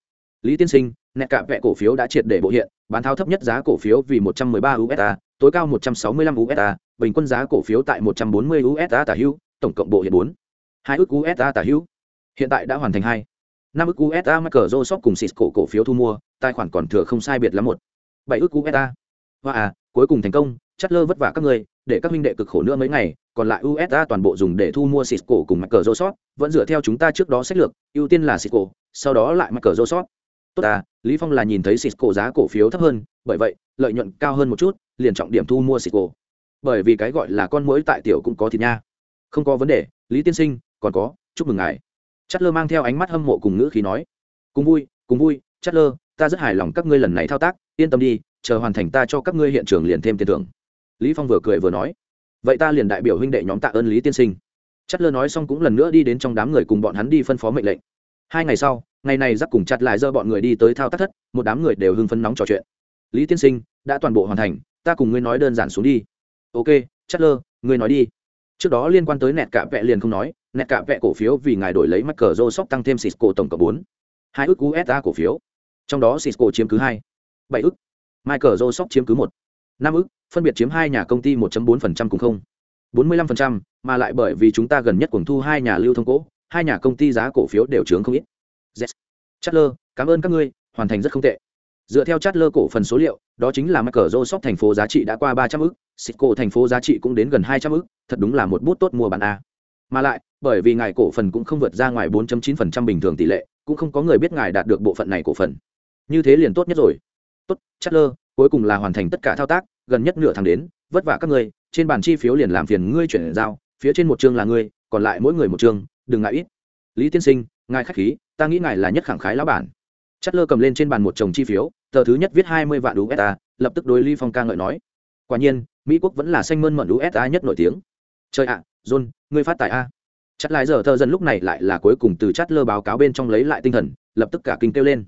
Lý tiên sinh, nẹt cạ vẹ cổ phiếu đã triệt để bộ hiện, bán tháo thấp nhất giá cổ phiếu vì 113 usd tối cao 165 usd bình quân giá cổ phiếu tại 140 usd tả hữu tổng cộng bộ hiện 4 hai ước usd tả hữu. Hiện tại đã hoàn thành hai. Năm ước usd Microsoft cùng Cisco cổ phiếu thu mua tài khoản còn thừa không sai biệt lắm một. Bảy ước usd và à cuối cùng thành công chất lơ vất vả các người để các minh đệ cực khổ nữa mấy ngày còn lại USD toàn bộ dùng để thu mua cisco cùng Microsoft, vẫn dựa theo chúng ta trước đó sách lược ưu tiên là cisco sau đó lại Microsoft. tốt à lý phong là nhìn thấy cisco giá cổ phiếu thấp hơn bởi vậy lợi nhuận cao hơn một chút liền trọng điểm thu mua cisco bởi vì cái gọi là con mũi tại tiểu cũng có thịt nha. Không có vấn đề, lý tiên sinh, còn có, chúc mừng ngài. Chất lơ mang theo ánh mắt hâm mộ cùng ngữ khí nói. Cùng vui cùng vui chất lơ ta rất hài lòng các ngươi lần này thao tác, yên tâm đi, chờ hoàn thành ta cho các ngươi hiện trường liền thêm tiền thưởng. Lý phong vừa cười vừa nói. Vậy ta liền đại biểu huynh đệ nhóm tạ ơn lý tiên sinh. Chất lơ nói xong cũng lần nữa đi đến trong đám người cùng bọn hắn đi phân phó mệnh lệnh. Hai ngày sau, ngày này giáp cùng chặt lại dơ bọn người đi tới thao tác thất, một đám người đều hưng phấn nóng trò chuyện. Lý tiên sinh, đã toàn bộ hoàn thành ta cùng ngươi nói đơn giản xuống đi. Ok chất lơ ngươi nói đi. Trước đó liên quan tới nẹt cả vẹ liền không nói nẹt cả vẹ cổ phiếu vì ngài đổi lấy mắc cờ rô sóc tăng thêm cisco tổng cộng bốn. Hai ước usa cổ phiếu. Trong đó cisco chiếm cứ hai. Bảy ước. Michael joseph chiếm cứ một. Năm ước phân biệt chiếm hai nhà công ty 1.4% cùng không. 45%, mà lại bởi vì chúng ta gần nhất cuồng thu hai nhà lưu thông cổ, hai nhà công ty giá cổ phiếu đều trướng không ít. Yes. Chatler, cảm ơn các ngươi, hoàn thành rất không tệ. Dựa theo Chatler cổ phần số liệu, đó chính là Michael Joseph thành phố giá trị đã qua 300 ức, Cisco thành phố giá trị cũng đến gần 200 ức, thật đúng là một bút tốt mua bán a. Mà lại, bởi vì ngài cổ phần cũng không vượt ra ngoài 4.9% bình thường tỷ lệ, cũng không có người biết ngài đạt được bộ phận này cổ phần. Như thế liền tốt nhất rồi. Tốt, Chatler, cuối cùng là hoàn thành tất cả thao tác, gần nhất nửa tháng đến, vất vả các ngươi, trên bàn chi phiếu liền làm phiền ngươi chuyển giao, phía trên một chương là ngươi, còn lại mỗi người một chương, đừng ngại ít. Lý tiên sinh, ngài khách khí, ta nghĩ ngài là nhất khẳng khái lão bản. Chatler cầm lên trên bàn một chồng chi phiếu, tờ thứ nhất viết 20 vạn USD, lập tức đối Lý Phong ca ngợi nói. Quả nhiên, Mỹ quốc vẫn là xanh mơn mận USD nhất nổi tiếng. Trời ạ, John, ngươi phát tài a. Chắc lại giờ thơ dân lúc này lại là cuối cùng từ chát lơ báo cáo bên trong lấy lại tinh thần, lập tức cả kinh kêu lên.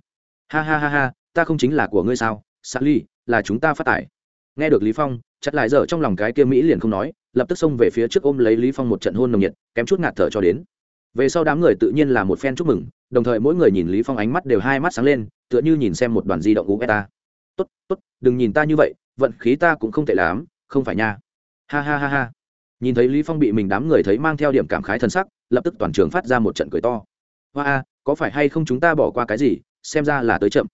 Ha ha ha ha, ta không chính là của ngươi sao? Sally, là chúng ta phát tài. Nghe được Lý Phong, chặt lại giờ trong lòng cái kia Mỹ liền không nói, lập tức xông về phía trước ôm lấy Lý Phong một trận hôn nồng nhiệt, kém chút ngạt thở cho đến. Về sau đám người tự nhiên là một phen chúc mừng, đồng thời mỗi người nhìn Lý Phong ánh mắt đều hai mắt sáng lên, tựa như nhìn xem một đoàn di động Ueta. Tốt, tốt, đừng nhìn ta như vậy, vận khí ta cũng không tệ lắm, không phải nha. Ha ha ha ha. Nhìn thấy Lý Phong bị mình đám người thấy mang theo điểm cảm khái thân sắc, lập tức toàn trường phát ra một trận cười to. Hoa a, có phải hay không chúng ta bỏ qua cái gì, xem ra là tới chậm.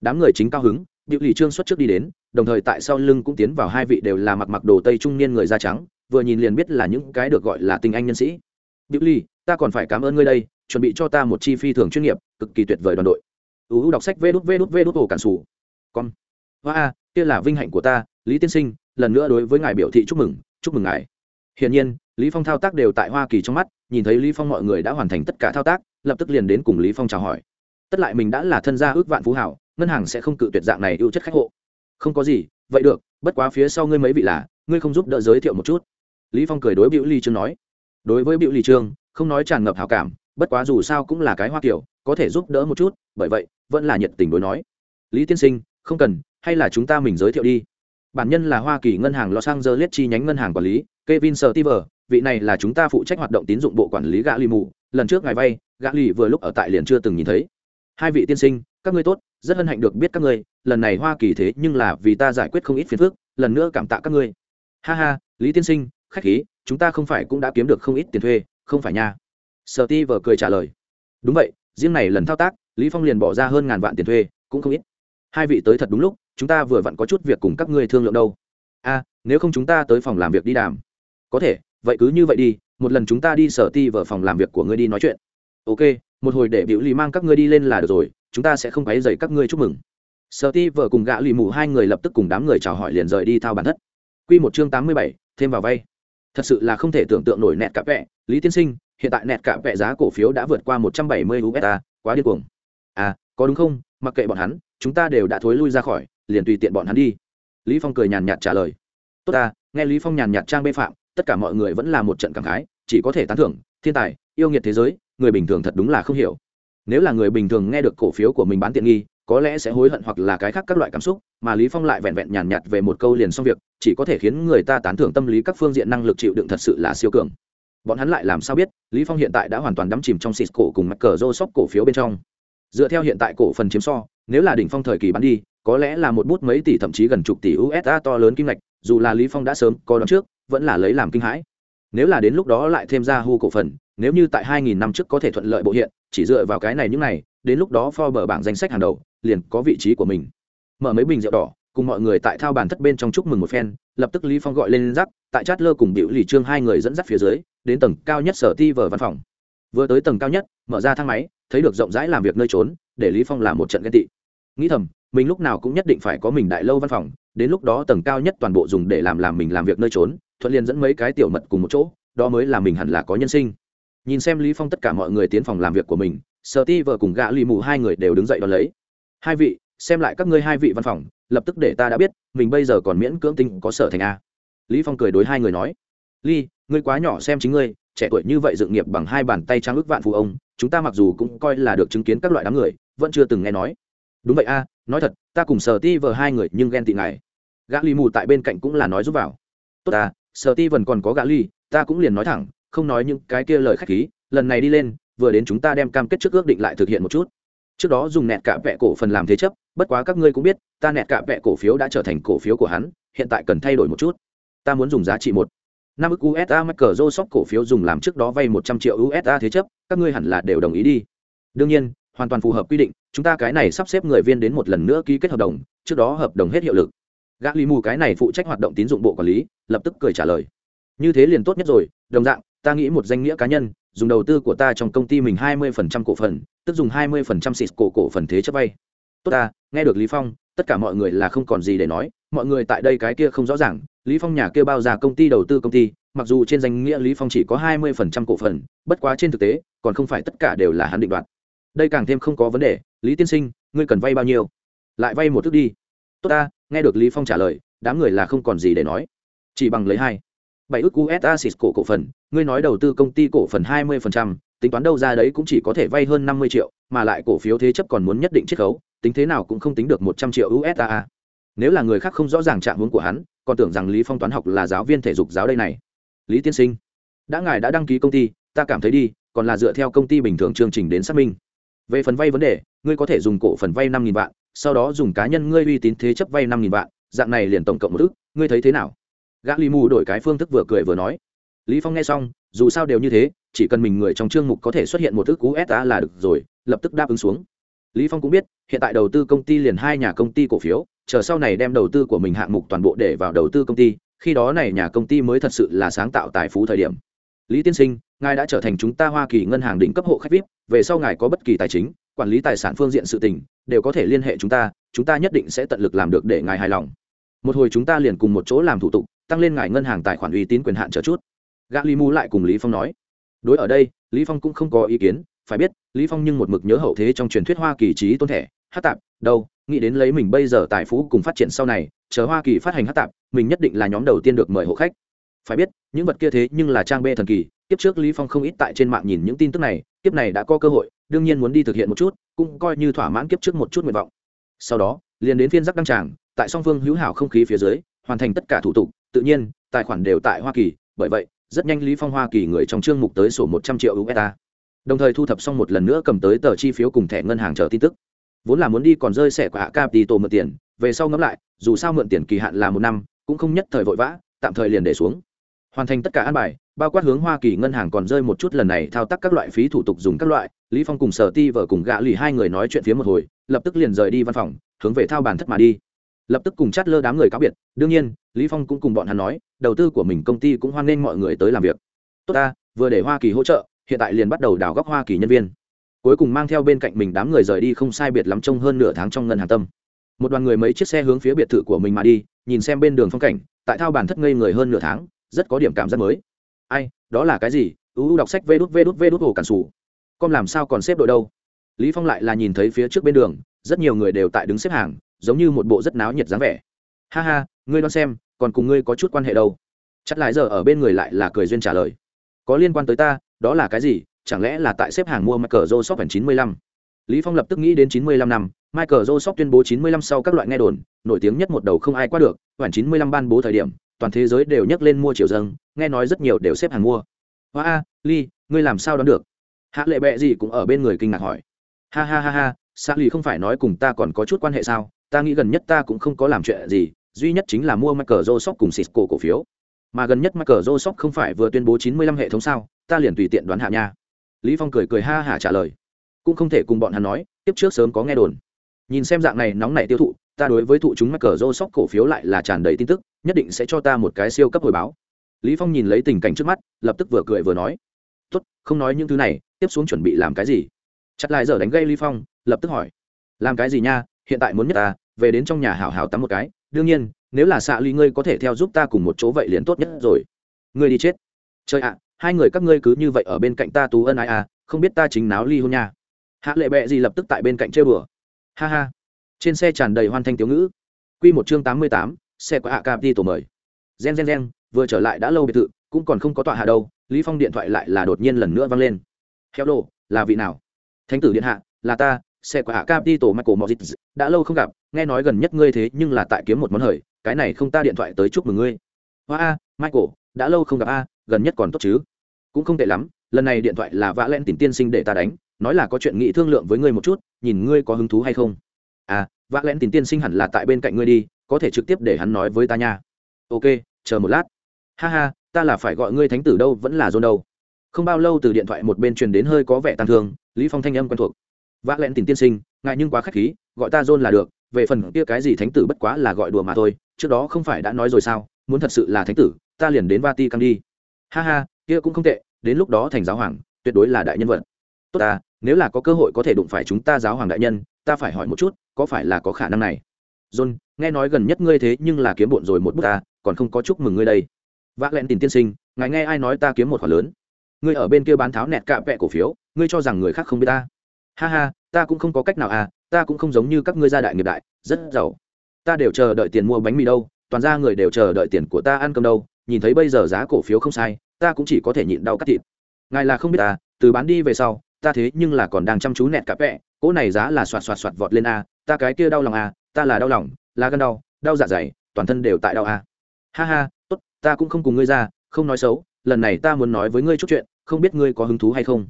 Đám người chính cao hứng, Diệu Lì Trương xuất trước đi đến, đồng thời tại sau lưng cũng tiến vào hai vị đều là mặc mặc đồ tây trung niên người da trắng, vừa nhìn liền biết là những cái được gọi là tinh anh nhân sĩ. Diệu Ly, ta còn phải cảm ơn ngươi đây, chuẩn bị cho ta một chi phi thường chuyên nghiệp, cực kỳ tuyệt vời đoàn đội. U đọc sách vê đút vê đút vê đút cổ cản sủ. Con. Hoa, kia là vinh hạnh của ta, Lý tiên sinh, lần nữa đối với ngài biểu thị chúc mừng, chúc mừng ngài. Hiển nhiên, Lý Phong thao tác đều tại Hoa Kỳ trong mắt, nhìn thấy Lý Phong mọi người đã hoàn thành tất cả thao tác, lập tức liền đến cùng Lý Phong chào hỏi. Tất lại mình đã là thân gia ước vạn phú hảo, ngân hàng sẽ không cự tuyệt dạng này ưu chất khách hộ không có gì vậy được bất quá phía sau ngươi mấy vị là ngươi không giúp đỡ giới thiệu một chút lý phong cười đối biểu ly chưa nói đối với biểu lì trương không nói tràn ngập hảo cảm bất quá dù sao cũng là cái hoa kiểu có thể giúp đỡ một chút bởi vậy vẫn là nhiệt tình đối nói. Lý tiên sinh không cần hay là chúng ta mình giới thiệu đi. Bản nhân là hoa kỳ ngân hàng los angeles chi nhánh ngân hàng quản lý kevin Steve, vị này là chúng ta phụ trách hoạt động tín dụng bộ quản lý gã lì mù. Lần trước ngài vay gã lì vừa lúc ở tại liền chưa từng nhìn thấy. Hai vị tiên sinh các ngươi tốt rất hân hạnh được biết các ngươi lần này hoa kỳ thế nhưng là vì ta giải quyết không ít phiền phức lần nữa cảm tạ các ngươi. Ha ha lý tiên sinh khách khí chúng ta không phải cũng đã kiếm được không ít tiền thuê, không phải nha? Sở ti vờ cười trả lời. Đúng vậy, riêng này lần thao tác, lý phong liền bỏ ra hơn ngàn vạn tiền thuê, cũng không ít. Hai vị tới thật đúng lúc, chúng ta vừa vặn có chút việc cùng các ngươi thương lượng đâu. A, nếu không chúng ta tới phòng làm việc đi đàm. Có thể, vậy cứ như vậy đi, một lần chúng ta đi sở ti Vở phòng làm việc của ngươi đi nói chuyện. Ok, một hồi để biểu lì mang các ngươi đi lên là được rồi, chúng ta sẽ không quấy dậy các ngươi chúc mừng. Sở ti Vở cùng gã lì mù hai người lập tức cùng đám người chào hỏi liền rời đi thao bản thất. Q một chương tám mươi bảy, thêm vào vay thật sự là không thể tưởng tượng nổi nẹt cả vẹ. Lý tiên sinh, hiện tại nẹt cả vẹ giá cổ phiếu đã vượt qua một trăm bảy mươi usd quá điên cuồng. À có đúng không? Mặc kệ bọn hắn, chúng ta đều đã thối lui ra khỏi, liền tùy tiện bọn hắn đi. Lý phong cười nhàn nhạt trả lời. Tốt ta, nghe lý phong nhàn nhạt trang bê phạm, tất cả mọi người vẫn là một trận cảm khái, chỉ có thể tán thưởng, thiên tài, yêu nghiệt thế giới, người bình thường thật đúng là không hiểu. Nếu là người bình thường nghe được cổ phiếu của mình bán tiện nghi có lẽ sẽ hối hận hoặc là cái khác các loại cảm xúc, mà lý phong lại vẹn vẹn nhàn nhạt về một câu liền xong việc, chỉ có thể khiến người ta tán thưởng tâm lý các phương diện năng lực chịu đựng thật sự là siêu cường. Bọn hắn lại làm sao biết, lý phong hiện tại đã hoàn toàn đắm chìm trong xịt cổ cùng mặt cờ rô sóc cổ phiếu bên trong. Dựa theo hiện tại cổ phần chiếm so, nếu là đỉnh phong thời kỳ bán đi, có lẽ là một bút mấy tỷ thậm chí gần chục tỷ usd to lớn kim ngạch, dù là lý phong đã sớm có đoán trước, vẫn là lấy làm kinh hãi. Nếu là đến lúc đó lại thêm ra hu cổ phần, nếu như tại 2000 năm trước có thể thuận lợi bộ hiện, chỉ dựa vào cái này những này, đến lúc đó Forbes bảng danh sách hàng đầu liền có vị trí của mình. Mở mấy bình rượu đỏ, cùng mọi người tại thao bàn thất bên trong chúc mừng một phen, lập tức lý phong gọi lên giáp tại chát lơ cùng biểu lì trương hai người dẫn dắt phía dưới, đến tầng cao nhất sở ti vở văn phòng. Vừa tới tầng cao nhất, mở ra thang máy, thấy được rộng rãi làm việc nơi trốn, để lý phong làm một trận ghen tị. Nghĩ thầm, mình lúc nào cũng nhất định phải có mình đại lâu văn phòng, đến lúc đó tầng cao nhất toàn bộ dùng để làm làm mình làm việc nơi trốn, thuận liền dẫn mấy cái tiểu mật cùng một chỗ, đó mới là mình hẳn là có nhân sinh. Nhìn xem lý phong tất cả mọi người tiến phòng làm việc của mình, sở ti vợ cùng gã lì mù hai người đều đứng dậy đón lấy hai vị, xem lại các ngươi hai vị văn phòng, lập tức để ta đã biết, mình bây giờ còn miễn cưỡng tinh có sở thành a. Lý phong cười đối hai người nói ly ngươi quá nhỏ xem chính ngươi, trẻ tuổi như vậy dựng nghiệp bằng hai bàn tay trang ước vạn phụ ông, chúng ta mặc dù cũng coi là được chứng kiến các loại đám người, vẫn chưa từng nghe nói. Đúng vậy a, nói thật, ta cùng sở ti vờ hai người nhưng ghen tị ngài. Gã ly mù tại bên cạnh cũng là nói giúp vào. Tốt ta sở ti vẫn còn có gã ly ta cũng liền nói thẳng, không nói những cái kia lời khách khí, lần này đi lên, vừa đến chúng ta đem cam kết trước ước định lại thực hiện một chút trước đó dùng nẹt cả vẹ cổ phần làm thế chấp, bất quá các ngươi cũng biết, ta nẹt cả vẹ cổ phiếu đã trở thành cổ phiếu của hắn, hiện tại cần thay đổi một chút. Ta muốn dùng giá trị một. Năm ức usa mắc cờ rô sóc cổ phiếu dùng làm trước đó vay một trăm triệu usa thế chấp, các ngươi hẳn là đều đồng ý đi. Đương nhiên, hoàn toàn phù hợp quy định, chúng ta cái này sắp xếp người viên đến một lần nữa ký kết hợp đồng, trước đó hợp đồng hết hiệu lực. Gã lì mù cái này phụ trách hoạt động tín dụng bộ quản lý, lập tức cười trả lời. Như thế liền tốt nhất rồi, đồng dạng, ta nghĩ một danh nghĩa cá nhân dùng đầu tư của ta trong công ty mình hai mươi phần trăm cổ phần, tức dùng hai mươi phần trăm xịt cổ cổ phần thế chấp vay. Tốt ta, nghe được lý phong, tất cả mọi người là không còn gì để nói, mọi người tại đây cái kia không rõ ràng, lý phong nhà kia bao ra công ty đầu tư công ty, mặc dù trên danh nghĩa lý phong chỉ có hai mươi phần trăm cổ phần, bất quá trên thực tế, còn không phải tất cả đều là hắn định đoạt. Đây càng thêm không có vấn đề, lý tiên sinh, ngươi cần vay bao nhiêu? Lại vay một thức đi. Tốt ta, nghe được lý phong trả lời, đám người là không còn gì để nói. Chỉ bằng lấy hai bảy ước usa xịt cổ cổ phần, ngươi nói đầu tư công ty cổ phần hai mươi phần trăm, tính toán đâu ra đấy cũng chỉ có thể vay hơn năm mươi triệu, mà lại cổ phiếu thế chấp còn muốn nhất định chiết khấu, tính thế nào cũng không tính được một trăm triệu usd nếu là người khác không rõ ràng trạng huống của hắn, còn tưởng rằng lý phong toán học là giáo viên thể dục giáo đây này. Lý tiên sinh, đã ngài đã đăng ký công ty, ta cảm thấy đi, còn là dựa theo công ty bình thường chương trình đến xác minh. Về phần vay vấn đề, ngươi có thể dùng cổ phần vay năm nghìn vạn, sau đó dùng cá nhân ngươi uy tín thế chấp vay năm nghìn vạn, dạng này liền tổng cộng một ước, ngươi thấy thế nào? Gã lý mù đổi cái phương thức vừa cười vừa nói. Lý phong nghe xong, dù sao đều như thế, chỉ cần mình người trong chương mục có thể xuất hiện một thức cú sa là được rồi, lập tức đáp ứng xuống. Lý phong cũng biết, hiện tại đầu tư công ty liền hai nhà công ty cổ phiếu, chờ sau này đem đầu tư của mình hạng mục toàn bộ để vào đầu tư công ty, khi đó này nhà công ty mới thật sự là sáng tạo tài phú thời điểm. Lý tiên sinh, ngài đã trở thành chúng ta hoa kỳ ngân hàng đỉnh cấp hộ khách vip về sau ngài có bất kỳ tài chính, quản lý tài sản phương diện sự tình, đều có thể liên hệ chúng ta chúng ta nhất định sẽ tận lực làm được để ngài hài lòng. Một hồi chúng ta liền cùng một chỗ làm thủ tục tăng lên ngài ngân hàng tài khoản uy tín quyền hạn chờ chút. Gã lý mù lại cùng lý phong nói. Đối ở đây, lý phong cũng không có ý kiến, phải biết, lý phong nhưng một mực nhớ hậu thế trong truyền thuyết hoa kỳ trí tôn thẻ, hát tạp, đâu, nghĩ đến lấy mình bây giờ tài phú cùng phát triển sau này, chờ hoa kỳ phát hành hát tạp, mình nhất định là nhóm đầu tiên được mời hộ khách. Phải biết, những vật kia thế nhưng là trang bê thần kỳ, kiếp trước lý phong không ít tại trên mạng nhìn những tin tức này, kiếp này đã có cơ hội, đương nhiên muốn đi thực hiện một chút, cũng coi như thỏa mãn kiếp trước một chút nguyện vọng. Sau đó, liền đến phiên giác đăng tràng, tại song phương hữu hảo không khí phía dưới, hoàn thành tất cả thủ tục tự nhiên, tài khoản đều tại hoa kỳ, bởi vậy, rất nhanh lý phong hoa kỳ người trong chương mục tới sổ một trăm triệu usd đồng thời thu thập xong một lần nữa cầm tới tờ chi phiếu cùng thẻ ngân hàng chờ tin tức. Vốn là muốn đi còn rơi sẻ của hạ capital mượn tiền, về sau ngẫm lại, dù sao mượn tiền kỳ hạn là một năm, cũng không nhất thời vội vã, tạm thời liền để xuống. Hoàn thành tất cả an bài, bao quát hướng hoa kỳ ngân hàng còn rơi một chút lần này thao tác các loại phí thủ tục dùng các loại, lý phong cùng sở ti vợ cùng gã lì hai người nói chuyện phía một hồi, lập tức liền rời đi văn phòng, hướng về thao bàn thất mà đi lập tức cùng chát lơ đám người cáo biệt, đương nhiên, lý phong cũng cùng bọn hắn nói, đầu tư của mình công ty cũng hoan nghênh mọi người tới làm việc. Tốt ta, vừa để hoa kỳ hỗ trợ, hiện tại liền bắt đầu đào góc hoa kỳ nhân viên. Cuối cùng mang theo bên cạnh mình đám người rời đi không sai biệt lắm trong hơn nửa tháng trong ngân hàng tâm. Một đoàn người mấy chiếc xe hướng phía biệt thự của mình mà đi, nhìn xem bên đường phong cảnh, tại thao bản thất ngây người hơn nửa tháng, rất có điểm cảm giác mới. Ai, đó là cái gì? U đọc sách vê đút vê đút vê đút hồ cản sủ. Con làm sao còn xếp đội đâu? Lý phong lại là nhìn thấy phía trước bên đường, rất nhiều người đều tại đứng xếp hàng giống như một bộ rất náo nhiệt dáng vẻ ha ha ngươi đoán xem còn cùng ngươi có chút quan hệ đâu chắc lại giờ ở bên người lại là cười duyên trả lời có liên quan tới ta đó là cái gì chẳng lẽ là tại xếp hàng mua Michael Joseph phần 95? Lý Phong lập tức nghĩ đến 95 năm, Michael Joseph tuyên bố 95 sau các loại nghe đồn, nổi tiếng nhất một đầu không ai qua được, phần 95 ban bố thời điểm, toàn thế giới đều nhắc lên mua triệu dâng, nghe nói rất nhiều đều xếp hàng mua. Hoa a, Ly, ngươi làm sao đoán được? Hạ lệ bệ gì cũng ở bên người kinh ngạc hỏi. Ha ha ha ha, Sa Lý không phải nói cùng ta còn có chút quan hệ sao? Ta nghĩ gần nhất ta cũng không có làm chuyện gì, duy nhất chính là mua Michael Joseph cùng Cisco cổ phiếu. Mà gần nhất Michael Joseph không phải vừa tuyên bố 95 hệ thống sao? Ta liền tùy tiện đoán hạ nha. Lý phong cười cười ha hả trả lời. Cũng không thể cùng bọn hắn nói tiếp trước sớm có nghe đồn. Nhìn xem dạng này nóng nảy tiêu thụ ta đối với thụ chúng mắc cờ rô sóc cổ phiếu lại là tràn đầy tin tức nhất định sẽ cho ta một cái siêu cấp hồi báo. Lý phong nhìn lấy tình cảnh trước mắt lập tức vừa cười vừa nói. Tốt không nói những thứ này tiếp xuống chuẩn bị làm cái gì? Chặt lại giờ đánh gây lý phong lập tức hỏi. Làm cái gì nha? Hiện tại muốn nhất ta về đến trong nhà hảo hảo tắm một cái, đương nhiên, nếu là xạ ly ngươi có thể theo giúp ta cùng một chỗ vậy liền tốt nhất rồi. Ngươi đi chết. Chơi ạ, hai người các ngươi cứ như vậy ở bên cạnh ta tú ân ai à không biết ta chính náo ly hôn nha. Hạ lệ bệ gì lập tức tại bên cạnh chơi bừa. Ha ha. Trên xe tràn đầy hoan thanh tiểu ngữ. Q một chương tám mươi tám, xe của hạ cap đi tổ mời. Gen gen gen, vừa trở lại đã lâu biệt thự, cũng còn không có tọa hạ đâu, lý phong điện thoại lại là đột nhiên lần nữa vang lên. Heo đồ là vị nào? Thánh tử điện hạ, là ta, xe của hạ cam đi tổ michael mozit đã lâu không gặp nghe nói gần nhất ngươi thế nhưng là tại kiếm một món hời, cái này không ta điện thoại tới chúc mừng ngươi. Hoa a, michael, đã lâu không gặp a, gần nhất còn tốt chứ? Cũng không tệ lắm, lần này điện thoại là vã len tìm tiên sinh để ta đánh, nói là có chuyện nghị thương lượng với ngươi một chút, nhìn ngươi có hứng thú hay không. À vã len tìm tiên sinh hẳn là tại bên cạnh ngươi đi, có thể trực tiếp để hắn nói với ta nha. Ok, chờ một lát. Ha ha, ta là phải gọi ngươi thánh tử đâu, vẫn là dôn đâu. Không bao lâu từ điện thoại một bên truyền đến hơi có vẻ tàn thương, lý phong thanh âm quen thuộc. Vã lẹn tìm tiên sinh, ngại nhưng quá khách khí, gọi ta dôn là được về phần kia cái gì thánh tử bất quá là gọi đùa mà thôi, trước đó không phải đã nói rồi sao, muốn thật sự là thánh tử, ta liền đến vati căng đi. Ha ha, kia cũng không tệ, đến lúc đó thành giáo hoàng, tuyệt đối là đại nhân vật. Tốt ta, nếu là có cơ hội có thể đụng phải chúng ta giáo hoàng đại nhân, ta phải hỏi một chút, có phải là có khả năng này? John, nghe nói gần nhất ngươi thế nhưng là kiếm bộn rồi một bút ta, còn không có chúc mừng ngươi đây. Vác lẹn tìm tiên sinh, ngài nghe ai nói ta kiếm một khoản lớn? Ngươi ở bên kia bán tháo nẹt cạ vẹ cổ phiếu, ngươi cho rằng người khác không biết ta? Ha ha, ta cũng không có cách nào à ta cũng không giống như các ngươi gia đại nghiệp đại rất giàu. Ta đều chờ đợi tiền mua bánh mì đâu toàn ra người đều chờ đợi tiền của ta ăn cơm đâu. Nhìn thấy bây giờ giá cổ phiếu không sai ta cũng chỉ có thể nhịn đau cắt thịt. Ngài là không biết ta từ bán đi về sau ta thế nhưng là còn đang chăm chú nẹt cả vẹ cỗ này giá là xoạt xoạt xoạt vọt lên a ta cái kia đau lòng a ta là đau lòng là gân đau đau dạ dày toàn thân đều tại đau a. Ha ha tốt ta cũng không cùng ngươi ra không nói xấu lần này ta muốn nói với ngươi chút chuyện không biết ngươi có hứng thú hay không.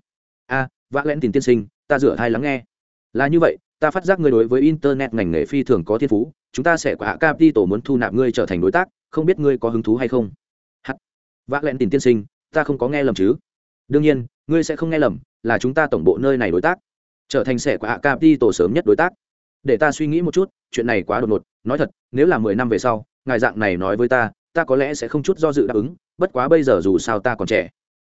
A à, vã lẽn tìm tiên sinh ta rửa hai lắng nghe. Là như vậy ta phát giác ngươi đối với internet ngành nghề phi thường có thiên phú, chúng ta sẽ có hạ capital muốn thu nạp ngươi trở thành đối tác, không biết ngươi có hứng thú hay không? Hắt. Vã lẹn tìm tiên sinh, ta không có nghe lầm chứ? Đương nhiên, ngươi sẽ không nghe lầm, là chúng ta tổng bộ nơi này đối tác. Trở thành sẽ của hạ capital sớm nhất đối tác. Để ta suy nghĩ một chút, chuyện này quá đột ngột, nói thật, nếu là mười năm về sau, ngài dạng này nói với ta ta có lẽ sẽ không chút do dự đáp ứng, bất quá bây giờ dù sao ta còn trẻ.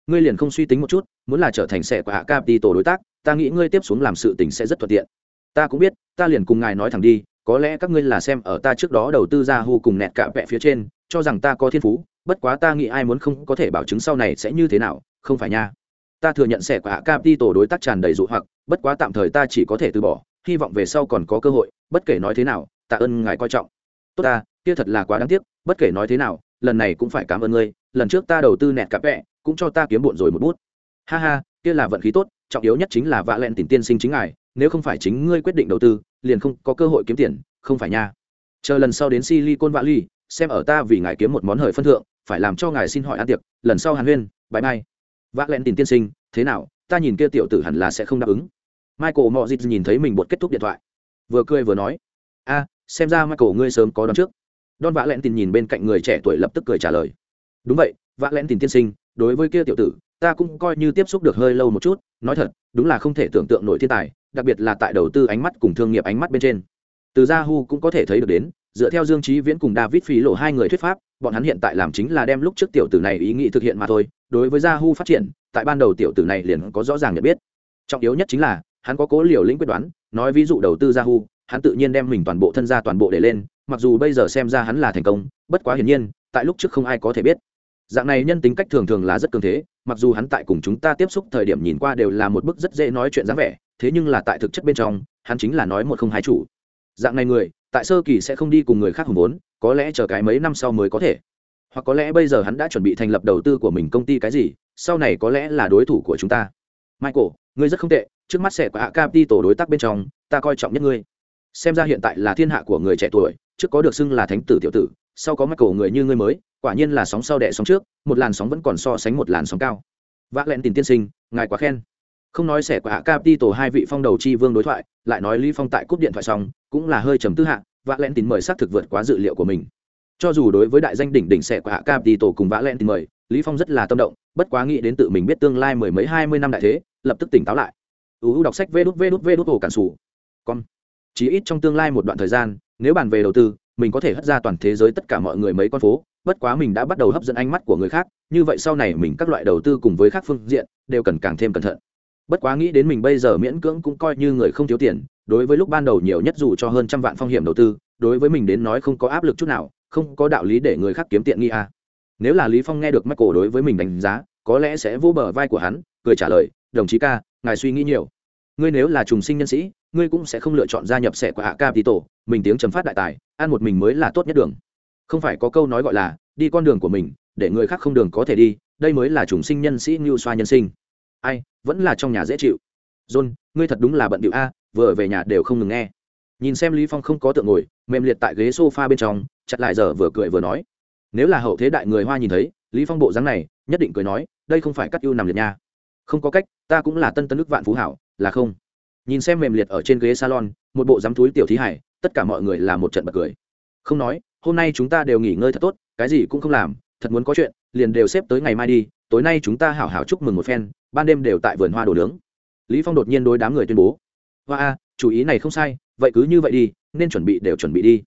Ngươi liền không suy tính một chút, muốn là trở thành sẽ của hạ capital đối tác, ta nghĩ ngươi tiếp xuống làm sự tình sẽ rất thuận tiện ta cũng biết, ta liền cùng ngài nói thẳng đi, có lẽ các ngươi là xem ở ta trước đó đầu tư ra hu cùng nẹt cả vẹ phía trên, cho rằng ta có thiên phú, bất quá ta nghĩ ai muốn không có thể bảo chứng sau này sẽ như thế nào, không phải nha. Ta thừa nhận sẻ của hạ cam đi tổ đối tác tràn đầy dụ hoặc, bất quá tạm thời ta chỉ có thể từ bỏ, hy vọng về sau còn có cơ hội, bất kể nói thế nào, tạ ơn ngài coi trọng. Tốt ta, kia thật là quá đáng tiếc, bất kể nói thế nào, lần này cũng phải cảm ơn ngươi, lần trước ta đầu tư nẹt cặp vẹ, cũng cho ta kiếm bộn rồi một bút. Ha ha, kia là vận khí tốt, trọng yếu nhất chính là vạ lẹn tìm tiên sinh chính ngài nếu không phải chính ngươi quyết định đầu tư, liền không có cơ hội kiếm tiền, không phải nha. Chờ lần sau đến silicon valley, xem ở ta vì ngài kiếm một món hời phân thượng, phải làm cho ngài xin hỏi ăn tiệc, lần sau hàn huyên bãi mai vác lẹn tìm tiên sinh, thế nào, ta nhìn kia tiểu tử hẳn là sẽ không đáp ứng. Michael mò dịp nhìn thấy mình bột kết thúc điện thoại, vừa cười vừa nói, a, xem ra michael ngươi sớm có đón trước. Don vã lẹn tìm nhìn bên cạnh người trẻ tuổi lập tức cười trả lời, đúng vậy vã lẹn tìm tiên sinh, đối với kia tiểu tử ta cũng coi như tiếp xúc được hơi lâu một chút, nói thật, đúng là không thể tưởng tượng nổi thiên tài, đặc biệt là tại đầu tư ánh mắt cùng thương nghiệp ánh mắt bên trên. Từ Yahoo cũng có thể thấy được đến, dựa theo dương trí viễn cùng david phí lộ hai người thuyết pháp, bọn hắn hiện tại làm chính là đem lúc trước tiểu tử này ý nghĩ thực hiện mà thôi, đối với Yahoo phát triển, tại ban đầu tiểu tử này liền có rõ ràng nhận biết. Trọng yếu nhất chính là, hắn có cố liều lĩnh quyết đoán, nói ví dụ đầu tư Yahoo, hắn tự nhiên đem mình toàn bộ thân gia toàn bộ để lên, mặc dù bây giờ xem ra hắn là thành công, bất quá hiển nhiên, tại lúc trước không ai có thể biết dạng này nhân tính cách thường thường là rất cường thế, mặc dù hắn tại cùng chúng ta tiếp xúc thời điểm nhìn qua đều là một bức rất dễ nói chuyện dáng vẻ, thế nhưng là tại thực chất bên trong, hắn chính là nói một không hai chủ. Dạng này người, tại sơ kỳ sẽ không đi cùng người khác hùng vốn, có lẽ chờ cái mấy năm sau mới có thể. Hoặc có lẽ bây giờ hắn đã chuẩn bị thành lập đầu tư của mình công ty cái gì, sau này có lẽ là đối thủ của chúng ta. Michael, ngươi rất không tệ, trước mắt sẽ có hạ cap đi tổ đối tác bên trong, ta coi trọng nhất ngươi. Xem ra hiện tại là thiên hạ của người trẻ tuổi, trước có được xưng là thánh tử tiểu tử, sau có mắt cổ người như ngươi mới quả nhiên là sóng sau đẻ sóng trước, một làn sóng vẫn còn so sánh một làn sóng cao. Vác lẹn tìm tiên sinh, ngài quá khen. Không nói sẻ của hạ cap đi tổ hai vị phong đầu chi vương đối thoại, lại nói lý phong tại cúp điện thoại xong, cũng là hơi trầm tư hạ, vác lẹn tìm mời xác thực vượt quá dự liệu của mình. Cho dù đối với đại danh đỉnh đỉnh sẻ của hạ cap đi tổ cùng vác lẹn tìm mời, lý phong rất là tâm động, bất quá nghĩ đến tự mình biết tương lai mười mấy hai mươi năm đại thế, lập tức tỉnh táo lại. Uu đọc sách vê đút vê đút vê đút, ổ cản sủ. Con chỉ ít trong tương lai một đoạn thời gian, nếu bàn về đầu tư, mình có thể hất ra toàn thế giới tất cả mọi người mấy con phố bất quá mình đã bắt đầu hấp dẫn ánh mắt của người khác, như vậy sau này mình các loại đầu tư cùng với các phương diện đều cần càng thêm cẩn thận. Bất quá nghĩ đến mình bây giờ miễn cưỡng cũng coi như người không thiếu tiền, đối với lúc ban đầu nhiều nhất dù cho hơn trăm vạn phong hiểm đầu tư, đối với mình đến nói không có áp lực chút nào, không có đạo lý để người khác kiếm tiện nghi à. nếu là lý phong nghe được michael đối với mình đánh giá, có lẽ sẽ vô bờ vai của hắn, cười trả lời, đồng chí ca, ngài suy nghĩ nhiều. Ngươi nếu là trùng sinh nhân sĩ, ngươi cũng sẽ không lựa chọn gia nhập sẻ của hạ capital mình tiếng chấm phát đại tài, ăn một mình mới là tốt nhất đường không phải có câu nói gọi là, đi con đường của mình, để người khác không đường có thể đi, đây mới là chủng sinh nhân sĩ ngưu xoa nhân sinh. Ai, vẫn là trong nhà dễ chịu. John, ngươi thật đúng là bận điệu a, vừa về nhà đều không ngừng nghe. Nhìn xem lý phong không có tượng ngồi, mềm liệt tại ghế sofa bên trong, chặt lại giờ vừa cười vừa nói. Nếu là hậu thế đại người hoa nhìn thấy, lý phong bộ dáng này, nhất định cười nói, đây không phải cắt ưu nằm liệt nha. Không có cách, ta cũng là tân tân nước vạn phú hảo, là không. Nhìn xem mềm liệt ở trên ghế salon, một bộ dám túi tiểu thí hải, tất cả mọi người là một trận bật cười. Không nói hôm nay chúng ta đều nghỉ ngơi thật tốt, cái gì cũng không làm, thật muốn có chuyện, liền đều xếp tới ngày mai đi, tối nay chúng ta hảo hảo chúc mừng một phen, ban đêm đều tại vườn hoa đồ nướng. Lý phong đột nhiên đối đám người tuyên bố. Hoa a, chủ ý này không sai, vậy cứ như vậy đi, nên chuẩn bị đều chuẩn bị đi.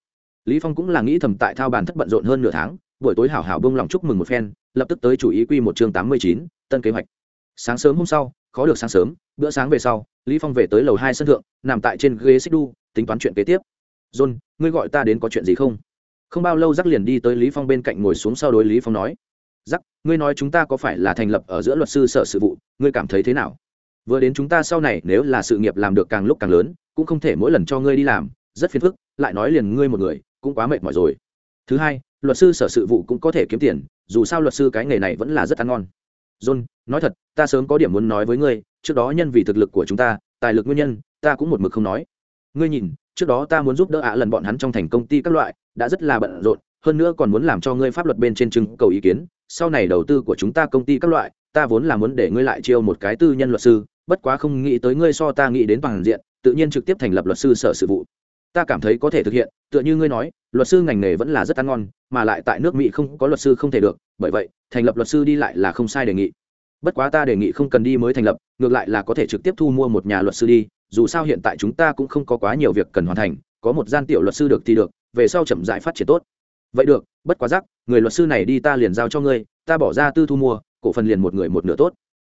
Lý phong cũng là nghĩ thầm tại thao bàn thất bận rộn hơn nửa tháng, buổi tối hảo hảo bông lòng chúc mừng một phen, lập tức tới chủ ý quy một chương tám mươi chín, tân kế hoạch. Sáng sớm hôm sau, khó được sáng sớm, bữa sáng về sau, lý phong về tới lầu hai sân thượng, nằm tại trên ghế xích đu, tính toán chuyện kế tiếp. John, ngươi gọi ta đến có chuyện gì không? Không bao lâu giác liền đi tới lý phong bên cạnh ngồi xuống sau đối lý phong nói Giác, ngươi nói chúng ta có phải là thành lập ở giữa luật sư sở sự vụ ngươi cảm thấy thế nào? Vừa đến chúng ta sau này nếu là sự nghiệp làm được càng lúc càng lớn cũng không thể mỗi lần cho ngươi đi làm rất phiền phức lại nói liền ngươi một người cũng quá mệt mỏi rồi. Thứ hai luật sư sở sự vụ cũng có thể kiếm tiền dù sao luật sư cái nghề này vẫn là rất ăn ngon. John nói thật ta sớm có điểm muốn nói với ngươi trước đó nhân vì thực lực của chúng ta tài lực nguyên nhân ta cũng một mực không nói. Ngươi nhìn trước đó ta muốn giúp đỡ ạ lần bọn hắn trong thành công ty các loại đã rất là bận rộn, hơn nữa còn muốn làm cho ngươi pháp luật bên trên trưng cầu ý kiến. Sau này đầu tư của chúng ta công ty các loại, ta vốn là muốn để ngươi lại chiêu một cái tư nhân luật sư, bất quá không nghĩ tới ngươi so ta nghĩ đến toàn diện, tự nhiên trực tiếp thành lập luật sư sở sự vụ. Ta cảm thấy có thể thực hiện, tựa như ngươi nói, luật sư ngành nghề vẫn là rất ăn ngon, mà lại tại nước mỹ không có luật sư không thể được, bởi vậy, thành lập luật sư đi lại là không sai đề nghị. Bất quá ta đề nghị không cần đi mới thành lập, ngược lại là có thể trực tiếp thu mua một nhà luật sư đi, dù sao hiện tại chúng ta cũng không có quá nhiều việc cần hoàn thành, có một gian tiểu luật sư được thì được về sau chậm dại phát triển tốt. Vậy được bất quá rắc người luật sư này đi ta liền giao cho ngươi ta bỏ ra tư thu mua cổ phần liền một người một nửa tốt.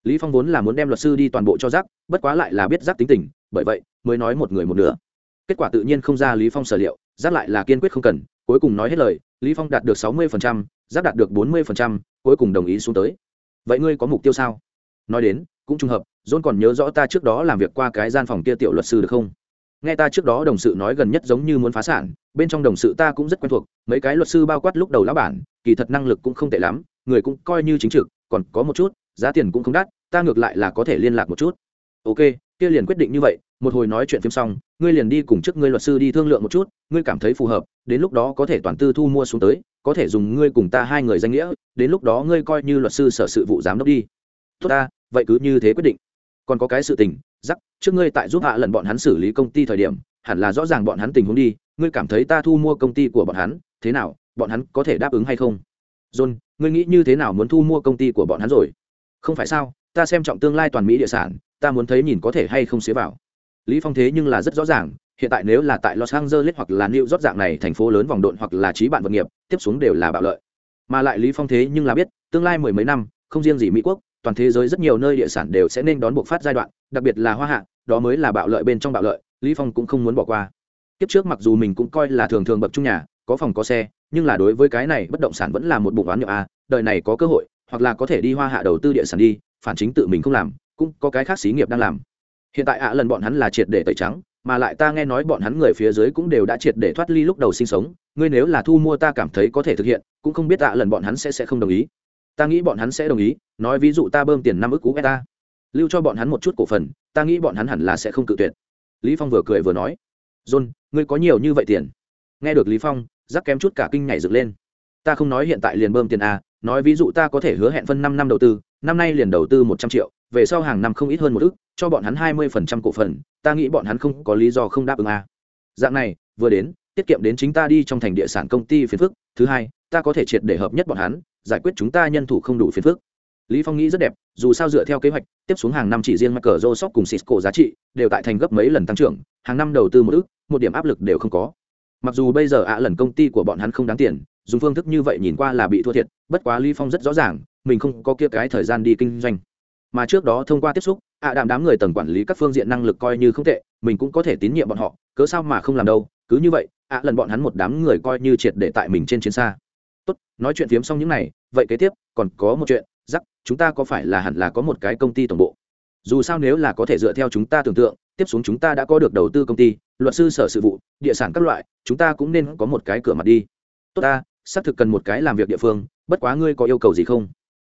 Lý phong vốn là muốn đem luật sư đi toàn bộ cho rắc bất quá lại là biết rắc tính tình bởi vậy mới nói một người một nửa. Kết quả tự nhiên không ra lý phong sở liệu rắc lại là kiên quyết không cần cuối cùng nói hết lời lý phong đạt được sáu 60%, rắc đạt được bốn 40%, cuối cùng đồng ý xuống tới. Vậy ngươi có mục tiêu sao? Nói đến cũng trùng hợp john còn nhớ rõ ta trước đó làm việc qua cái gian phòng kia tiểu luật sư được không? Nghe ta trước đó đồng sự nói gần nhất giống như muốn phá sản, bên trong đồng sự ta cũng rất quen thuộc, mấy cái luật sư bao quát lúc đầu lão bản, kỳ thật năng lực cũng không tệ lắm, người cũng coi như chính trực, còn có một chút, giá tiền cũng không đắt, ta ngược lại là có thể liên lạc một chút. Ok, kia liền quyết định như vậy, một hồi nói chuyện phim xong, ngươi liền đi cùng trước ngươi luật sư đi thương lượng một chút, ngươi cảm thấy phù hợp, đến lúc đó có thể toàn tư thu mua xuống tới, có thể dùng ngươi cùng ta hai người danh nghĩa, đến lúc đó ngươi coi như luật sư sở sự vụ giám đốc đi. Tốt ta, vậy cứ như thế quyết định. Còn có cái sự tình giắc trước ngươi tại giúp hạ lần bọn hắn xử lý công ty thời điểm, hẳn là rõ ràng bọn hắn tình huống đi, ngươi cảm thấy ta thu mua công ty của bọn hắn, thế nào, bọn hắn có thể đáp ứng hay không? John, ngươi nghĩ như thế nào muốn thu mua công ty của bọn hắn rồi? Không phải sao, ta xem trọng tương lai toàn mỹ địa sản, ta muốn thấy nhìn có thể hay không xế vào. Lý phong thế nhưng là rất rõ ràng, hiện tại nếu là tại los angeles hoặc là new york dạng này thành phố lớn vòng độn hoặc là trí bạn vật nghiệp, tiếp xuống đều là bạo lợi. Mà lại lý phong thế nhưng là biết, tương lai mười mấy năm, không riêng gì mỹ quốc toàn thế giới rất nhiều nơi địa sản đều sẽ nên đón buộc phát giai đoạn, đặc biệt là hoa hạ, đó mới là bạo lợi bên trong bạo lợi, lý phong cũng không muốn bỏ qua. Kiếp trước mặc dù mình cũng coi là thường thường bậc trung nhà, có phòng có xe, nhưng là đối với cái này bất động sản vẫn là một bụng oán nhậu a, đời này có cơ hội, hoặc là có thể đi hoa hạ đầu tư địa sản đi, phản chính tự mình không làm, cũng có cái khác xí nghiệp đang làm. Hiện tại ạ lần bọn hắn là triệt để tẩy trắng, mà lại ta nghe nói bọn hắn người phía dưới cũng đều đã triệt để thoát ly lúc đầu sinh sống, ngươi nếu là thu mua ta cảm thấy có thể thực hiện, cũng không biết ạ lần bọn hắn sẽ sẽ không đồng ý ta nghĩ bọn hắn sẽ đồng ý, nói ví dụ ta bơm tiền năm ức cú ta lưu cho bọn hắn một chút cổ phần, ta nghĩ bọn hắn hẳn là sẽ không cự tuyệt. Lý phong vừa cười vừa nói, john, ngươi có nhiều như vậy tiền? Nghe được lý phong rắc kém chút cả kinh nhảy dựng lên. Ta không nói hiện tại liền bơm tiền a nói ví dụ ta có thể hứa hẹn phân năm năm đầu tư, năm nay liền đầu tư một trăm triệu, về sau hàng năm không ít hơn một ức, cho bọn hắn hai mươi phần trăm cổ phần, ta nghĩ bọn hắn không có lý do không đáp ứng a dạng này, vừa đến tiết kiệm đến chính ta đi trong thành địa sản công ty phiền phức. Thứ hai, ta có thể triệt để hợp nhất bọn hắn, giải quyết chúng ta nhân thủ không đủ phiền phức. Lý phong nghĩ rất đẹp, dù sao dựa theo kế hoạch, tiếp xuống hàng năm chỉ riêng Microsoft cùng Cisco giá trị đều tại thành gấp mấy lần tăng trưởng, hàng năm đầu tư một ức một điểm áp lực đều không có. Mặc dù bây giờ ạ lần công ty của bọn hắn không đáng tiền, dùng phương thức như vậy nhìn qua là bị thua thiệt, bất quá lý phong rất rõ ràng, mình không có kia cái thời gian đi kinh doanh. Mà trước đó thông qua tiếp xúc, ạ đạm đám người tầng quản lý các phương diện năng lực coi như không tệ, mình cũng có thể tín nhiệm bọn họ, cớ sao mà không làm đâu, cứ như vậy ạ lần bọn hắn một đám người coi như triệt để tại mình trên chiến xa. Tốt, nói chuyện phiếm xong những này, vậy kế tiếp, còn có một chuyện rắc chúng ta có phải là hẳn là có một cái công ty tổng bộ? Dù sao nếu là có thể dựa theo chúng ta tưởng tượng, tiếp xuống chúng ta đã có được đầu tư công ty, luật sư sở sự vụ, địa sản các loại, chúng ta cũng nên có một cái cửa mặt đi. Tốt ta, xác thực cần một cái làm việc địa phương, bất quá ngươi có yêu cầu gì không?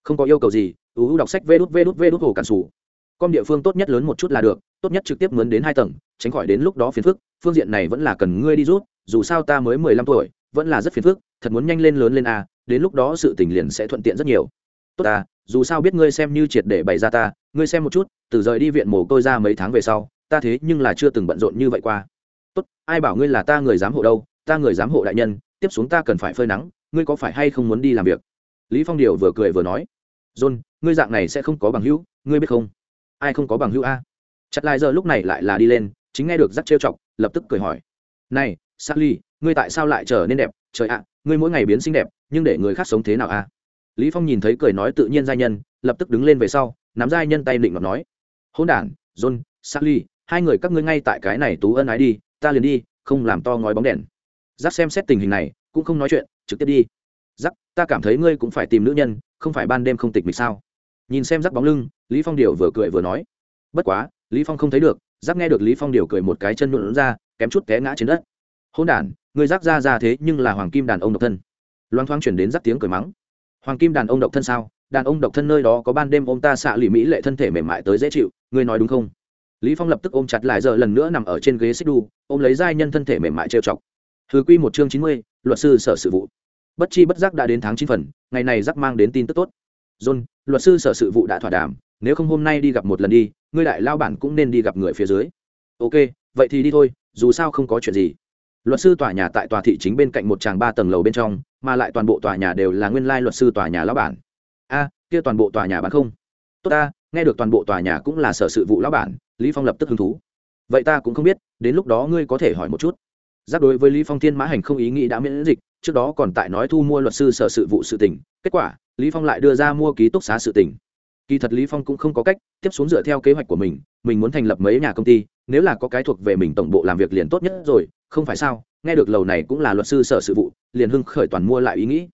Không có yêu cầu gì uu đọc sách vê đút vê đút vê đút hồ cản sủ. Com địa phương tốt nhất lớn một chút là được, tốt nhất trực tiếp mướn đến hai tầng, tránh khỏi đến lúc đó phiền phức, phương diện này vẫn là cần ngươi đi rút dù sao ta mới mười lăm tuổi, vẫn là rất phiền phức, thật muốn nhanh lên lớn lên a, đến lúc đó sự tình liền sẽ thuận tiện rất nhiều. Tốt ta, dù sao biết ngươi xem như triệt để bày ra ta, ngươi xem một chút, từ rời đi viện mồ côi ra mấy tháng về sau, ta thế nhưng là chưa từng bận rộn như vậy qua. Tốt, ai bảo ngươi là ta người giám hộ đâu, ta người giám hộ đại nhân, tiếp xuống ta cần phải phơi nắng, ngươi có phải hay không muốn đi làm việc? Lý phong điều vừa cười vừa nói. John, ngươi dạng này sẽ không có bằng hữu, ngươi biết không? Ai không có bằng hữu a? Chặt lại giờ lúc này lại là đi lên, chính nghe được rắc trêu chọc, lập tức cười hỏi. Này sally, ngươi tại sao lại trở nên đẹp? Trời ạ, ngươi mỗi ngày biến xinh đẹp, nhưng để người khác sống thế nào a lý phong nhìn thấy cười nói tự nhiên giai nhân, lập tức đứng lên về sau, nắm giai nhân tay định ngọt nói. Hỗn đản, john, sally, hai người các ngươi ngay tại cái này tú ân ái đi, ta liền đi, không làm to ngói bóng đèn. Giáp xem xét tình hình này, cũng không nói chuyện, trực tiếp đi. Giáp ta cảm thấy ngươi cũng phải tìm nữ nhân, không phải ban đêm không tịch mịch sao? Nhìn xem giáp bóng lưng, lý phong điều vừa cười vừa nói. Bất quá, lý phong không thấy được giáp nghe được lý phong điều cười một cái chân nhuận ra, kém chút té ngã trên đất hôn đản người giáp ra ra thế nhưng là hoàng kim đàn ông độc thân. Loang thoáng chuyển đến giáp tiếng cười mắng. Hoàng kim đàn ông độc thân sao? Đàn ông độc thân nơi đó có ban đêm ôm ta xạ lì mỹ lệ thân thể mềm mại tới dễ chịu, ngươi nói đúng không? Lý phong lập tức ôm chặt lại giờ lần nữa nằm ở trên ghế xích đu, ôm lấy giai nhân thân thể mềm mại trêu chọc. Thứ quy một chương chín mươi, luật sư sở sự vụ. Bất chi bất giác đã đến tháng chín phần, ngày này giác mang đến tin tức tốt. John, luật sư sở sự vụ đã thỏa đàm, nếu không hôm nay đi gặp một lần đi, ngươi đại lao bản cũng nên đi gặp người phía dưới. Ok, vậy thì đi thôi, dù sao không có chuyện gì luật sư tòa nhà tại tòa thị chính bên cạnh một tràng ba tầng lầu bên trong, mà lại toàn bộ tòa nhà đều là nguyên lai luật sư tòa nhà lão bản. A, kia toàn bộ tòa nhà bán không? Tốt ta, nghe được toàn bộ tòa nhà cũng là sở sự vụ lão bản, lý phong lập tức hứng thú. Vậy ta cũng không biết, đến lúc đó ngươi có thể hỏi một chút. Giác đối với lý phong thiên mã hành không ý nghĩ đã miễn dịch, trước đó còn tại nói thu mua luật sư sở sự vụ sự tình, kết quả, lý phong lại đưa ra mua ký túc xá sự tình. Kỳ thật lý phong cũng không có cách tiếp xuống dựa theo kế hoạch của mình mình muốn thành lập mấy nhà công ty nếu là có cái thuộc về mình tổng bộ làm việc liền tốt nhất rồi không phải sao? Nghe được lầu này cũng là luật sư sở sự vụ liền hưng khởi toàn mua lại ý nghĩ.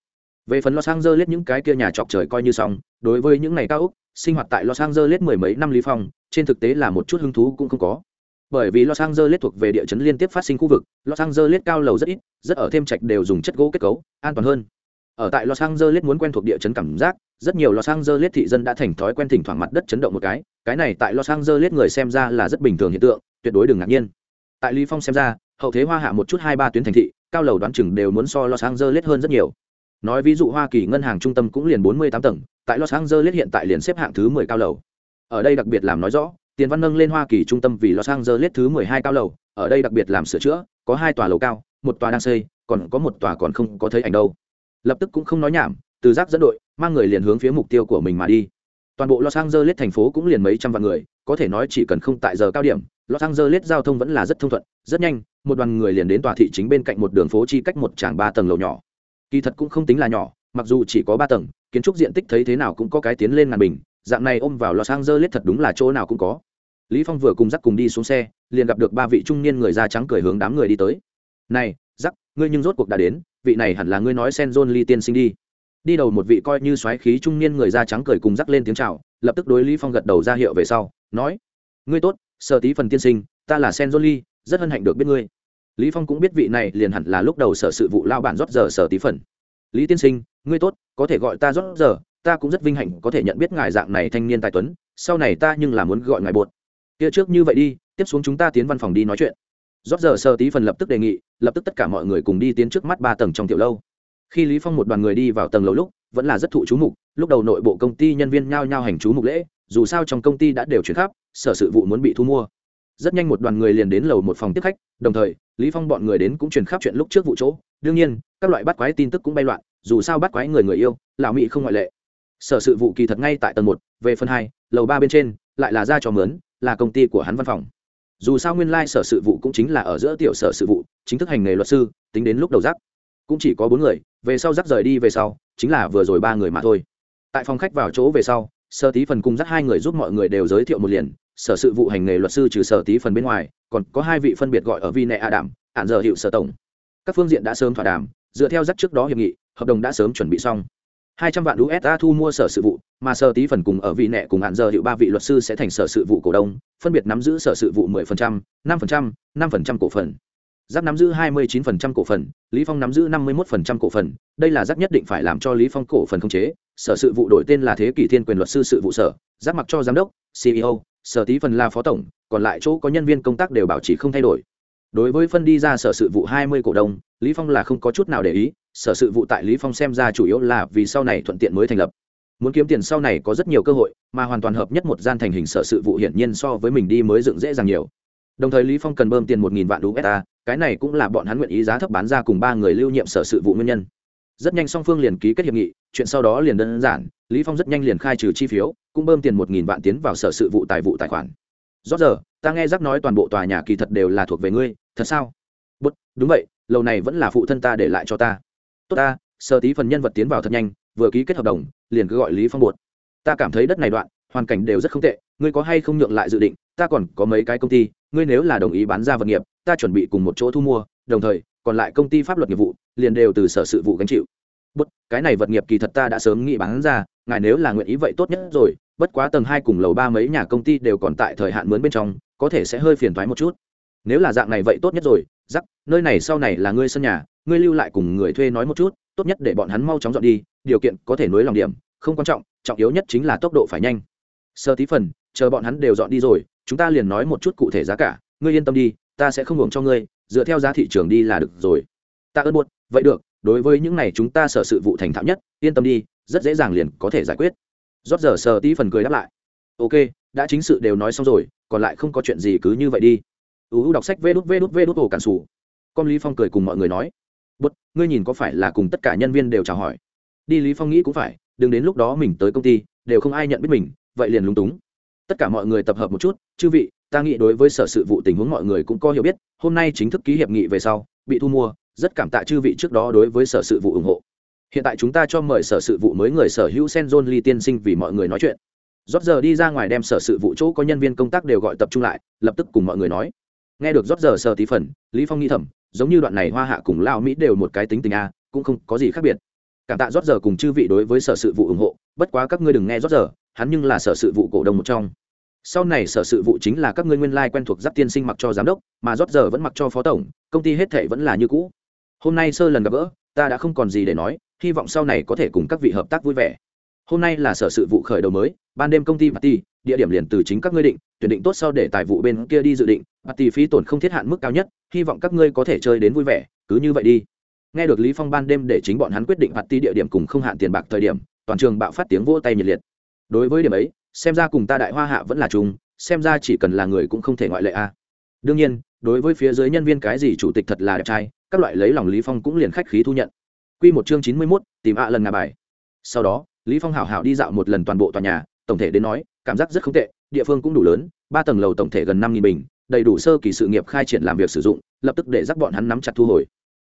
Về phần los angeles những cái kia nhà trọc trời coi như xong đối với những ngày cao úc sinh hoạt tại los angeles mười mấy năm lý phong trên thực tế là một chút hứng thú cũng không có. Bởi vì Los Angeles thuộc về địa chấn liên tiếp phát sinh khu vực, Los Angeles cao lầu rất ít, rất ở thêm trạch đều dùng chất gỗ kết cấu, an toàn hơn. Ở tại Los Angeles muốn quen thuộc địa chấn cảm giác, rất nhiều Los Angeles thị dân đã thành thói quen thỉnh thoảng mặt đất chấn động một cái, cái này tại Los Angeles người xem ra là rất bình thường hiện tượng, tuyệt đối đừng ngạc nhiên. Tại Lý Phong xem ra, hậu thế hoa hạ một chút hai ba tuyến thành thị, cao lầu đoán chừng đều muốn so Los Angeles hơn rất nhiều. Nói ví dụ Hoa Kỳ ngân hàng trung tâm cũng liền 48 tầng, tại Los Angeles hiện tại liền xếp hạng thứ 10 cao lầu. Ở đây đặc biệt làm nói rõ, tiền văn nâng lên hoa kỳ trung tâm vì los angeles thứ mười hai cao lầu ở đây đặc biệt làm sửa chữa có hai tòa lầu cao một tòa đang xây còn có một tòa còn không có thấy ảnh đâu lập tức cũng không nói nhảm, từ giác dẫn đội, mang người liền hướng phía mục tiêu của mình mà đi. Toàn bộ los angeles thành phố cũng liền mấy trăm vạn người, có thể nói chỉ cần không tại giờ cao điểm, los angeles giao thông vẫn là rất thông thuận, rất nhanh, một đoàn người liền đến tòa thị chính bên cạnh một đường phố chi cách một tràng ba tầng lầu nhỏ. Kỳ thật cũng không tính là nhỏ, mặc dù chỉ có ba tầng, kiến trúc diện tích thấy thế nào cũng có cái tiến lên ngàn bình, dạng này ôm vào los angeles thật đúng là chỗ nào cũng có. Lý phong vừa cùng dắt cùng đi xuống xe, liền gặp được ba vị trung niên người da trắng cười hướng đám người đi tới. Này ngươi nhưng rốt cuộc đã đến, vị này hẳn là ngươi nói sen john ly tiên sinh đi. Đi đầu một vị coi như xoáy khí trung niên người da trắng cười cùng rắc lên tiếng chào, lập tức đối lý phong gật đầu ra hiệu về sau, nói, ngươi tốt, sở tí phần tiên sinh, ta là sen john ly rất hân hạnh được biết ngươi. Lý phong cũng biết vị này liền hẳn là lúc đầu sở sự vụ lao bản rót giờ sở tí phần. Lý tiên sinh, ngươi tốt, có thể gọi ta rót giờ, ta cũng rất vinh hạnh có thể nhận biết ngài dạng này thanh niên tài tuấn, sau này ta nhưng là muốn gọi ngài bột. Kia trước như vậy đi, tiếp xuống chúng ta tiến văn phòng đi nói chuyện rót giờ sơ tí phần lập tức đề nghị, lập tức tất cả mọi người cùng đi tiến trước mắt ba tầng trong tiểu lâu. Khi lý phong một đoàn người đi vào tầng lầu lúc, vẫn là rất thụ chú mục, lúc đầu nội bộ công ty nhân viên nhao nhao hành chú mục lễ, dù sao trong công ty đã đều chuyển khắp, sở sự vụ muốn bị thu mua. Rất nhanh một đoàn người liền đến lầu một phòng tiếp khách, đồng thời, lý phong bọn người đến cũng truyền khắp chuyện lúc trước vụ chỗ. Đương nhiên, các loại bắt quái tin tức cũng bay loạn, dù sao bắt quái người người yêu, lão mỹ không ngoại lệ. Sở sự vụ kỳ thật ngay tại tầng một, về phần hai, lầu ba bên trên, lại là ra cho mướn, là công ty của hắn văn phòng dù sao nguyên lai sở sự vụ cũng chính là ở giữa tiểu sở sự vụ, chính thức hành nghề luật sư, tính đến lúc đầu rắc. Cũng chỉ có bốn người, về sau rắc rời đi về sau, chính là vừa rồi ba người mà thôi. Tại phòng khách vào chỗ về sau, sở tí phần cùng rắc hai người giúp mọi người đều giới thiệu một liền, sở sự vụ hành nghề luật sư trừ sở tí phần bên ngoài, còn có hai vị phân biệt gọi ở vi nệ a đảm ạn giờ hiệu sở tổng. Các phương diện đã sớm thỏa đàm, dựa theo dắt trước đó hiệp nghị, hợp đồng đã sớm chuẩn bị xong hai trăm vạn usd thu mua sở sự vụ mà sở tí phần cùng ở vị nẹ cùng hạn giờ hiệu ba vị luật sư sẽ thành sở sự vụ cổ đông phân biệt nắm giữ sở sự vụ 10%, 5%, 5% cổ phần. Giáp nắm giữ 29% cổ phần lý phong nắm giữ 51% cổ phần. Đây là giáp nhất định phải làm cho lý phong cổ phần không chế. Sở sự vụ đổi tên là thế kỷ thiên quyền luật sư sự vụ sở giáp mặc cho giám đốc ceo sở tí phần là phó tổng còn lại chỗ có nhân viên công tác đều bảo trì không thay đổi. Đối với phân đi ra sở sự vụ hai mươi cổ đông lý phong là không có chút nào để ý sở sự vụ tại lý phong xem ra chủ yếu là vì sau này thuận tiện mới thành lập. Muốn kiếm tiền sau này có rất nhiều cơ hội, mà hoàn toàn hợp nhất một gian thành hình sở sự vụ hiển nhiên so với mình đi mới dựng dễ dàng nhiều. Đồng thời lý phong cần bơm tiền một nghìn vạn usd cái này cũng là bọn hắn nguyện ý giá thấp bán ra cùng ba người lưu nhiệm sở sự vụ nguyên nhân. Rất nhanh song phương liền ký kết hiệp nghị, chuyện sau đó liền đơn giản, lý phong rất nhanh liền khai trừ chi phiếu, cũng bơm tiền một nghìn vạn tiến vào sở sự vụ tài vụ tài khoản. Rót giờ, ta nghe giác nói toàn bộ tòa nhà kỳ thật đều là thuộc về ngươi, thật sao? Bút đúng vậy, lâu này vẫn là phụ thân ta để lại cho ta tốt ta, sơ tí phần nhân vật tiến vào thật nhanh, vừa ký kết hợp đồng, liền cứ gọi lý phong bột ta cảm thấy đất này đoạn, hoàn cảnh đều rất không tệ, ngươi có hay không nhượng lại dự định, ta còn có mấy cái công ty, ngươi nếu là đồng ý bán ra vật nghiệp, ta chuẩn bị cùng một chỗ thu mua, đồng thời, còn lại công ty pháp luật nghiệp vụ, liền đều từ sở sự vụ gánh chịu. Bất cái này vật nghiệp kỳ thật ta đã sớm nghĩ bán ra, ngài nếu là nguyện ý vậy tốt nhất rồi, bất quá tầng hai cùng lầu ba mấy nhà công ty đều còn tại thời hạn mướn bên trong, có thể sẽ hơi phiền thoái một chút. Nếu là dạng này vậy tốt nhất rồi giắc, nơi này sau này là ngươi sân nhà, ngươi lưu lại cùng người thuê nói một chút, tốt nhất để bọn hắn mau chóng dọn đi, điều kiện có thể nối lòng điểm, không quan trọng trọng yếu nhất chính là tốc độ phải nhanh. Sơ tí phần, chờ bọn hắn đều dọn đi rồi, chúng ta liền nói một chút cụ thể giá cả, ngươi yên tâm đi, ta sẽ không hưởng cho ngươi, dựa theo giá thị trường đi là được rồi. Ta ơn buốt vậy được, đối với những này chúng ta sở sự vụ thành thạo nhất, yên tâm đi, rất dễ dàng liền có thể giải quyết. Rót giờ sơ tí phần cười đáp lại. Ok, đã chính sự đều nói xong rồi, còn lại không có chuyện gì cứ như vậy đi uu đọc sách vê đút vê đút vê đút ổ cản sủ. Con lý phong cười cùng mọi người nói bút ngươi nhìn có phải là cùng tất cả nhân viên đều chào hỏi? Đi lý phong nghĩ cũng phải, đừng đến lúc đó mình tới công ty, đều không ai nhận biết mình, vậy liền lúng túng. Tất cả mọi người tập hợp một chút, chư vị, ta nghĩ đối với sở sự vụ tình huống mọi người cũng có hiểu biết, hôm nay chính thức ký hiệp nghị về sau, bị thu mua, rất cảm tạ chư vị trước đó đối với sở sự vụ ủng hộ. Hiện tại chúng ta cho mời sở sự vụ mới người sở hữu sen john lee tiên sinh vì mọi người nói chuyện. Rót giờ đi ra ngoài đem sở sự vụ chỗ có nhân viên công tác đều gọi tập trung lại, lập tức cùng mọi người nói nghe được rót giờ sờ tí phần, lý phong nghĩ thầm, giống như đoạn này hoa hạ cùng lao mỹ đều một cái tính tình a, cũng không có gì khác biệt. Cảm tạ rót giờ cùng chư vị đối với sở sự vụ ủng hộ, bất quá các ngươi đừng nghe rót giờ, hắn nhưng là sở sự vụ cổ đông một trong. Sau này sở sự vụ chính là các ngươi nguyên lai quen thuộc giáp tiên sinh mặc cho giám đốc, mà rót giờ vẫn mặc cho phó tổng, công ty hết thể vẫn là như cũ. Hôm nay sơ lần gặp gỡ, ta đã không còn gì để nói, hy vọng sau này có thể cùng các vị hợp tác vui vẻ. Hôm nay là sở sự vụ khởi đầu mới, ban đêm công ty party địa điểm liền từ chính các ngươi định tuyển định tốt sau để tài vụ bên kia đi dự định party phí tổn không thiết hạn mức cao nhất hy vọng các ngươi có thể chơi đến vui vẻ cứ như vậy đi. Nghe được lý phong ban đêm để chính bọn hắn quyết định party địa điểm cùng không hạn tiền bạc thời điểm toàn trường bạo phát tiếng vỗ tay nhiệt liệt. Đối với điểm ấy xem ra cùng ta đại hoa hạ vẫn là chung xem ra chỉ cần là người cũng không thể ngoại lệ a. Đương nhiên đối với phía dưới nhân viên cái gì chủ tịch thật là đẹp trai các loại lấy lòng lý phong cũng liền khách khí thu nhận. Quy một chương chín mươi 91, tìm ạ lần ngà bài. Sau đó lý phong hảo hảo đi dạo một lần toàn bộ tòa nhà tổng thể đến nói, cảm giác rất không tệ, địa phương cũng đủ lớn, ba tầng lầu tổng thể gần năm nghìn bình, đầy đủ sơ kỳ sự nghiệp khai triển làm việc sử dụng, lập tức để dắt bọn hắn nắm chặt thu hồi.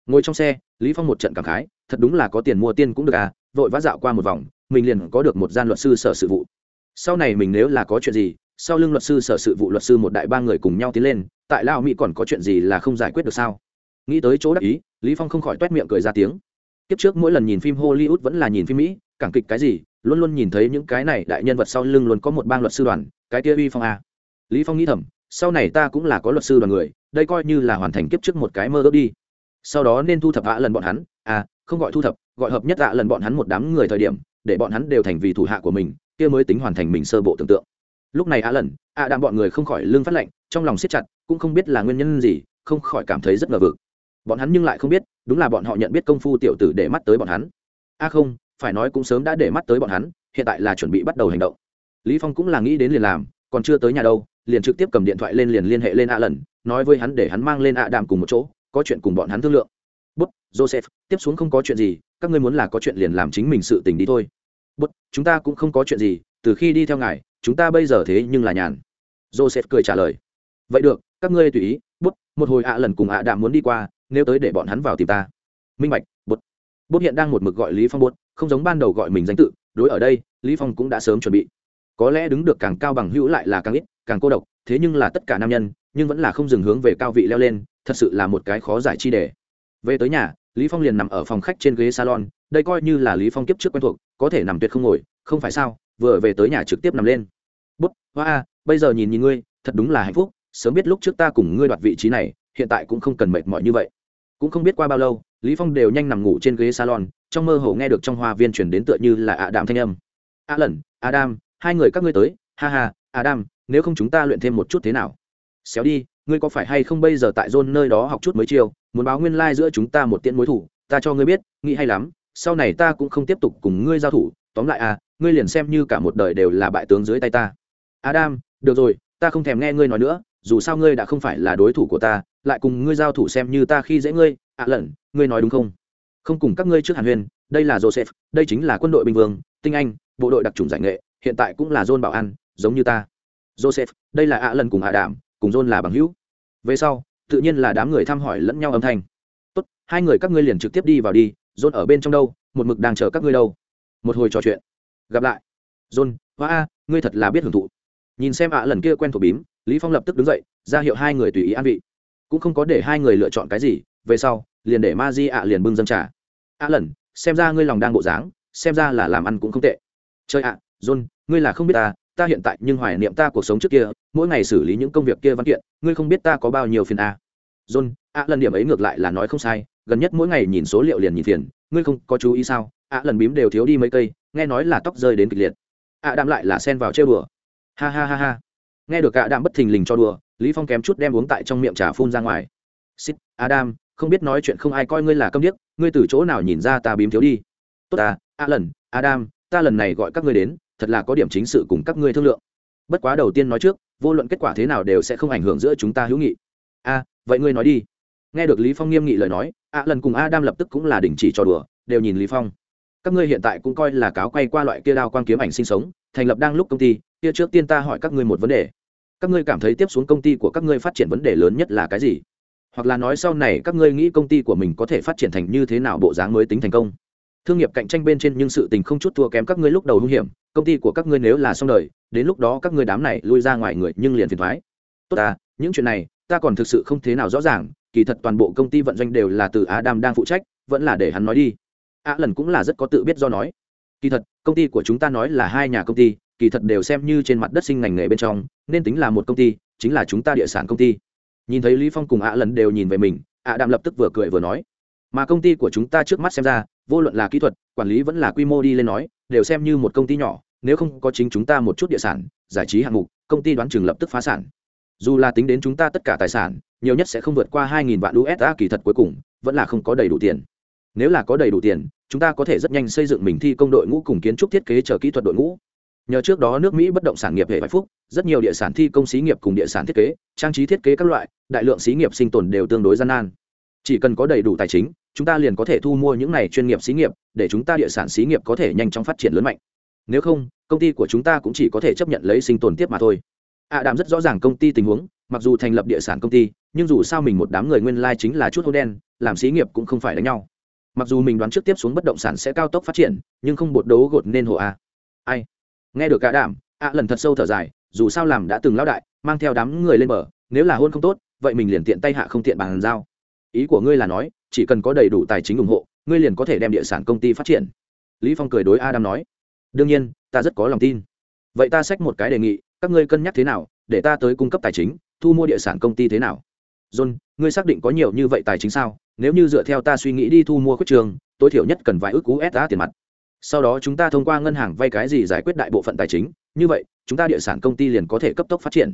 Ngồi trong xe, lý phong một trận cảm khái, thật đúng là có tiền mua tiên cũng được à vội vã dạo qua một vòng, mình liền có được một gian luật sư sở sự vụ. Sau này mình nếu là có chuyện gì, sau lưng luật sư sở sự vụ luật sư một đại ba người cùng nhau tiến lên, tại lao mỹ còn có chuyện gì là không giải quyết được sao? Nghĩ tới chỗ đắc ý, lý phong không khỏi toét miệng cười ra tiếng. Tiếp trước mỗi lần nhìn phim hollywood vẫn là nhìn phim mỹ cảng kịch cái gì luôn luôn nhìn thấy những cái này đại nhân vật sau lưng luôn có một bang luật sư đoàn, cái kia uy phong a. Lý phong nghĩ thầm, sau này ta cũng là có luật sư đoàn người, đây coi như là hoàn thành kiếp trước một cái mơ ước đi. Sau đó nên thu thập ạ lần bọn hắn à không gọi thu thập, gọi hợp nhất ạ lần bọn hắn một đám người thời điểm, để bọn hắn đều thành vì thủ hạ của mình, kia mới tính hoàn thành mình sơ bộ tưởng tượng. Lúc này ạ lần, ạ đạm bọn người không khỏi lương phát lệnh trong lòng siết chặt, cũng không biết là nguyên nhân gì, không khỏi cảm thấy rất ngờ vực. Bọn hắn nhưng lại không biết, đúng là bọn họ nhận biết công phu tiểu tử để mắt tới bọn hắn. A không phải nói cũng sớm đã để mắt tới bọn hắn, hiện tại là chuẩn bị bắt đầu hành động. Lý phong cũng là nghĩ đến liền làm, còn chưa tới nhà đâu, liền trực tiếp cầm điện thoại lên liền liên hệ lên ạ lần, nói với hắn để hắn mang lên ạ đạm cùng một chỗ, có chuyện cùng bọn hắn thương lượng. Bút, joseph, tiếp xuống không có chuyện gì, các ngươi muốn là có chuyện liền làm chính mình sự tình đi thôi. Bút, chúng ta cũng không có chuyện gì, từ khi đi theo ngài, chúng ta bây giờ thế nhưng là nhàn. Joseph cười trả lời. Vậy được, các ngươi tùy ý, bút, một hồi ạ lần cùng ạ đạm muốn đi qua, nếu tới để bọn hắn vào tìm ta. Minh bạch, bút. Bút hiện đang một mực gọi lý phong bút không giống ban đầu gọi mình danh tự, đối ở đây, lý phong cũng đã sớm chuẩn bị. Có lẽ đứng được càng cao bằng hữu lại là càng ít, càng cô độc, thế nhưng là tất cả nam nhân, nhưng vẫn là không dừng hướng về cao vị leo lên, thật sự là một cái khó giải chi đề. Về tới nhà, lý phong liền nằm ở phòng khách trên ghế salon, đây coi như là lý phong kiếp trước quen thuộc, có thể nằm tuyệt không ngồi, không phải sao, vừa về tới nhà trực tiếp nằm lên. Bút, hoa, bây giờ nhìn nhìn ngươi, thật đúng là hạnh phúc, sớm biết lúc trước ta cùng ngươi đoạt vị trí này, hiện tại cũng không cần mệt mỏi như vậy. Cũng không biết qua bao lâu, lý phong đều nhanh nằm ngủ trên ghế salon trong mơ hồ nghe được trong hoa viên truyền đến tựa như là ạ đạm thanh âm. A lần adam, hai người các ngươi tới. Ha ha, adam, nếu không chúng ta luyện thêm một chút thế nào? Xéo đi, ngươi có phải hay không bây giờ tại rôn nơi đó học chút mới chiêu, muốn báo nguyên lai、like、giữa chúng ta một tiễn mối thủ, ta cho ngươi biết, nghĩ hay lắm, sau này ta cũng không tiếp tục cùng ngươi giao thủ. Tóm lại à ngươi liền xem như cả một đời đều là bại tướng dưới tay ta. Adam, được rồi, ta không thèm nghe ngươi nói nữa, dù sao ngươi đã không phải là đối thủ của ta, lại cùng ngươi giao thủ xem như ta khi dễ ngươi. Ạ à lẩn, ngươi nói đúng không? Không cùng các ngươi trước hàn huyền đây là joseph, đây chính là quân đội bình vương, tinh anh, bộ đội đặc trùng giải nghệ, hiện tại cũng là john bảo an, giống như ta. Joseph, đây là ạ à lần cùng ạ đảm cùng john là bằng hữu. Về sau, tự nhiên là đám người thăm hỏi lẫn nhau âm thanh. Tốt, hai người các ngươi liền trực tiếp đi vào đi, john ở bên trong đâu, một mực đang chờ các ngươi đâu. Một hồi trò chuyện. Gặp lại. John, hoa a, ngươi thật là biết hưởng thụ. Nhìn xem ạ lần kia quen thuộc bím, lý phong lập tức đứng dậy, ra hiệu hai người tùy ý an vị. Cũng không có để hai người lựa chọn cái gì, về sau, liền để ma di ạ liền bưng dâng trà ạ lần, xem ra ngươi lòng đang bộ dáng, xem ra là làm ăn cũng không tệ. Chơi ạ, john, ngươi là không biết ta ta hiện tại nhưng hoài niệm ta cuộc sống trước kia, mỗi ngày xử lý những công việc kia văn kiện, ngươi không biết ta có bao nhiêu phiền a. John ạ lần điểm ấy ngược lại là nói không sai, gần nhất mỗi ngày nhìn số liệu liền nhìn phiền, ngươi không có chú ý sao? Ạ lần bím đều thiếu đi mấy cây, nghe nói là tóc rơi đến kịch liệt. Ạ đạm lại là sen vào chơi bừa ha ha ha ha. Nghe được ạ đạm bất thình lình cho đùa, lý phong kém chút đem uống tại trong miệng trà phun ra ngoài. Xích adam không biết nói chuyện không ai coi ngươi là câm điếc ngươi từ chỗ nào nhìn ra ta bím thiếu đi? Tốt à a lần, adam, ta lần này gọi các ngươi đến, thật là có điểm chính sự cùng các ngươi thương lượng. Bất quá đầu tiên nói trước, vô luận kết quả thế nào đều sẽ không ảnh hưởng giữa chúng ta hữu nghị. A, vậy ngươi nói đi. Nghe được lý phong nghiêm nghị lời nói, a lần cùng adam lập tức cũng là đình chỉ trò đùa, đều nhìn lý phong. Các ngươi hiện tại cũng coi là cáo quay qua loại kia đao quang kiếm ảnh sinh sống, thành lập đang lúc công ty, kia trước tiên ta hỏi các ngươi một vấn đề. Các ngươi cảm thấy tiếp xuống công ty của các ngươi phát triển vấn đề lớn nhất là cái gì? Hoặc là nói sau này các ngươi nghĩ công ty của mình có thể phát triển thành như thế nào bộ dáng mới tính thành công. Thương nghiệp cạnh tranh bên trên nhưng sự tình không chút thua kém các ngươi lúc đầu hung hiểm, công ty của các ngươi nếu là xong đời, đến lúc đó các ngươi đám này lui ra ngoài người nhưng liền phiền thoái. Tốt à những chuyện này, ta còn thực sự không thế nào rõ ràng, kỳ thật toàn bộ công ty vận doanh đều là từ á đam đang phụ trách, vẫn là để hắn nói đi. Á lần cũng là rất có tự biết do nói. Kỳ thật, công ty của chúng ta nói là hai nhà công ty, kỳ thật đều xem như trên mặt đất sinh ngành nghề bên trong, nên tính là một công ty, chính là chúng ta địa sản công ty nhìn thấy lý phong cùng ạ lần đều nhìn về mình, ạ đạm lập tức vừa cười vừa nói. Mà công ty của chúng ta trước mắt xem ra, vô luận là kỹ thuật, quản lý vẫn là quy mô đi lên nói, đều xem như một công ty nhỏ, nếu không có chính chúng ta một chút địa sản, giải trí hạng mục, công ty đoán chừng lập tức phá sản. Dù là tính đến chúng ta tất cả tài sản, nhiều nhất sẽ không vượt qua hai nghìn vạn usd kỳ thật cuối cùng, vẫn là không có đầy đủ tiền. Nếu là có đầy đủ tiền, chúng ta có thể rất nhanh xây dựng mình thi công đội ngũ cùng kiến trúc thiết kế chờ kỹ thuật đội ngũ nhờ trước đó nước mỹ bất động sản nghiệp hệ vài phúc rất nhiều địa sản thi công xí nghiệp cùng địa sản thiết kế trang trí thiết kế các loại đại lượng xí nghiệp sinh tồn đều tương đối gian nan. Chỉ cần có đầy đủ tài chính chúng ta liền có thể thu mua những này chuyên nghiệp xí nghiệp để chúng ta địa sản xí nghiệp có thể nhanh chóng phát triển lớn mạnh. Nếu không công ty của chúng ta cũng chỉ có thể chấp nhận lấy sinh tồn tiếp mà thôi. Ạ à, đàm rất rõ ràng công ty tình huống mặc dù thành lập địa sản công ty nhưng dù sao mình một đám người nguyên lai、like、chính là chút hô đen làm xí nghiệp cũng không phải đánh nhau. Mặc dù mình đoán trước tiếp xuống bất động sản sẽ cao tốc phát triển nhưng không bột đấu gột nên hộ a. Ai? Nghe được cả đảm ạ lần thật sâu thở dài, dù sao làm đã từng lao đại, mang theo đám người lên bờ, nếu là hôn không tốt, vậy mình liền tiện tay hạ không tiện bàn giao. Ý của ngươi là nói, chỉ cần có đầy đủ tài chính ủng hộ, ngươi liền có thể đem địa sản công ty phát triển. Lý phong cười đối adam nói, đương nhiên, ta rất có lòng tin. Vậy ta xách một cái đề nghị, các ngươi cân nhắc thế nào, để ta tới cung cấp tài chính, thu mua địa sản công ty thế nào? John, ngươi xác định có nhiều như vậy tài chính sao? Nếu như dựa theo ta suy nghĩ đi thu mua khuyết trường, tối thiểu nhất cần vài ước cú sa tiền mặt sau đó chúng ta thông qua ngân hàng vay cái gì giải quyết đại bộ phận tài chính, như vậy, chúng ta địa sản công ty liền có thể cấp tốc phát triển.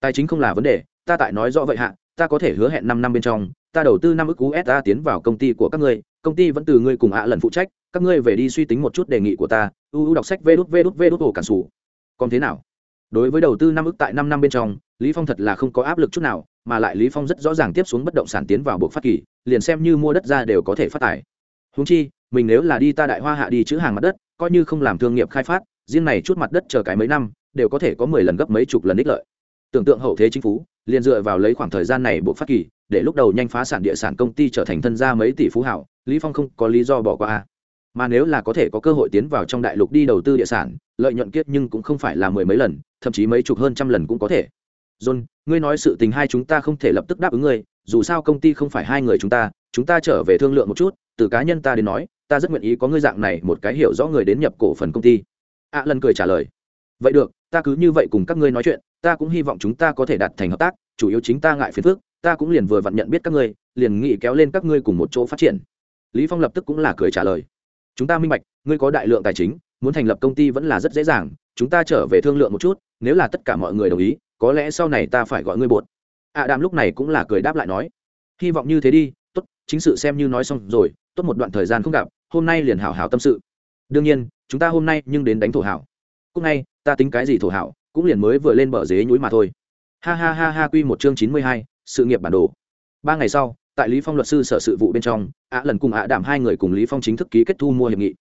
Tài chính không là vấn đề, ta tại nói rõ vậy hạ, ta có thể hứa hẹn năm năm bên trong, ta đầu tư năm ức usd tiến vào công ty của các ngươi, công ty vẫn từ ngươi cùng ạ lần phụ trách, các ngươi về đi suy tính một chút đề nghị của ta uu đọc sách vê đút vê đút vê đút ổ cản xù còn thế nào? Đối với đầu tư năm ức tại năm năm bên trong, lý phong thật là không có áp lực chút nào, mà lại lý phong rất rõ ràng tiếp xuống bất động sản tiến vào buộc phát kỳ, liền xem như mua đất ra đều có thể phát tài húng chi, mình nếu là đi ta đại hoa hạ đi chữ hàng mặt đất, coi như không làm thương nghiệp khai phát, riêng này chút mặt đất chờ cái mấy năm, đều có thể có mười lần gấp mấy chục lần ích lợi. Tưởng tượng hậu thế chính phủ, liền dựa vào lấy khoảng thời gian này buộc phát kỳ, để lúc đầu nhanh phá sản địa sản công ty trở thành thân gia mấy tỷ phú hảo, lý phong không có lý do bỏ qua. Mà nếu là có thể có cơ hội tiến vào trong đại lục đi đầu tư địa sản, lợi nhuận kiết nhưng cũng không phải là mười mấy lần, thậm chí mấy chục hơn trăm lần cũng có thể. John, ngươi nói sự tình hai chúng ta không thể lập tức đáp ứng ngươi, dù sao công ty không phải hai người chúng ta chúng ta trở về thương lượng một chút từ cá nhân ta đến nói ta rất nguyện ý có ngươi dạng này một cái hiểu rõ người đến nhập cổ phần công ty. Ạ à, lần cười trả lời. Vậy được ta cứ như vậy cùng các ngươi nói chuyện ta cũng hy vọng chúng ta có thể đạt thành hợp tác chủ yếu chính ta ngại phiền phức ta cũng liền vừa vặn nhận biết các ngươi liền nghị kéo lên các ngươi cùng một chỗ phát triển. Lý phong lập tức cũng là cười trả lời. Chúng ta minh bạch ngươi có đại lượng tài chính muốn thành lập công ty vẫn là rất dễ dàng chúng ta trở về thương lượng một chút nếu là tất cả mọi người đồng ý có lẽ sau này ta phải gọi ngươi bột. Ạ đàm lúc này cũng là cười đáp lại nói. Hy vọng như thế đi chính sự xem như nói xong rồi, tốt một đoạn thời gian không gặp, hôm nay liền hảo hảo tâm sự. Đương nhiên, chúng ta hôm nay nhưng đến đánh thổ hảo. Cúc ngay, ta tính cái gì thổ hảo, cũng liền mới vừa lên bờ dế núi mà thôi. Ha ha ha ha, quy một chương chín mươi hai, sự nghiệp bản đồ. Ba ngày sau, tại lý phong luật sư sở sự vụ bên trong ạ lần cùng ạ đảm hai người cùng lý phong chính thức ký kết thu mua hiệp nghị.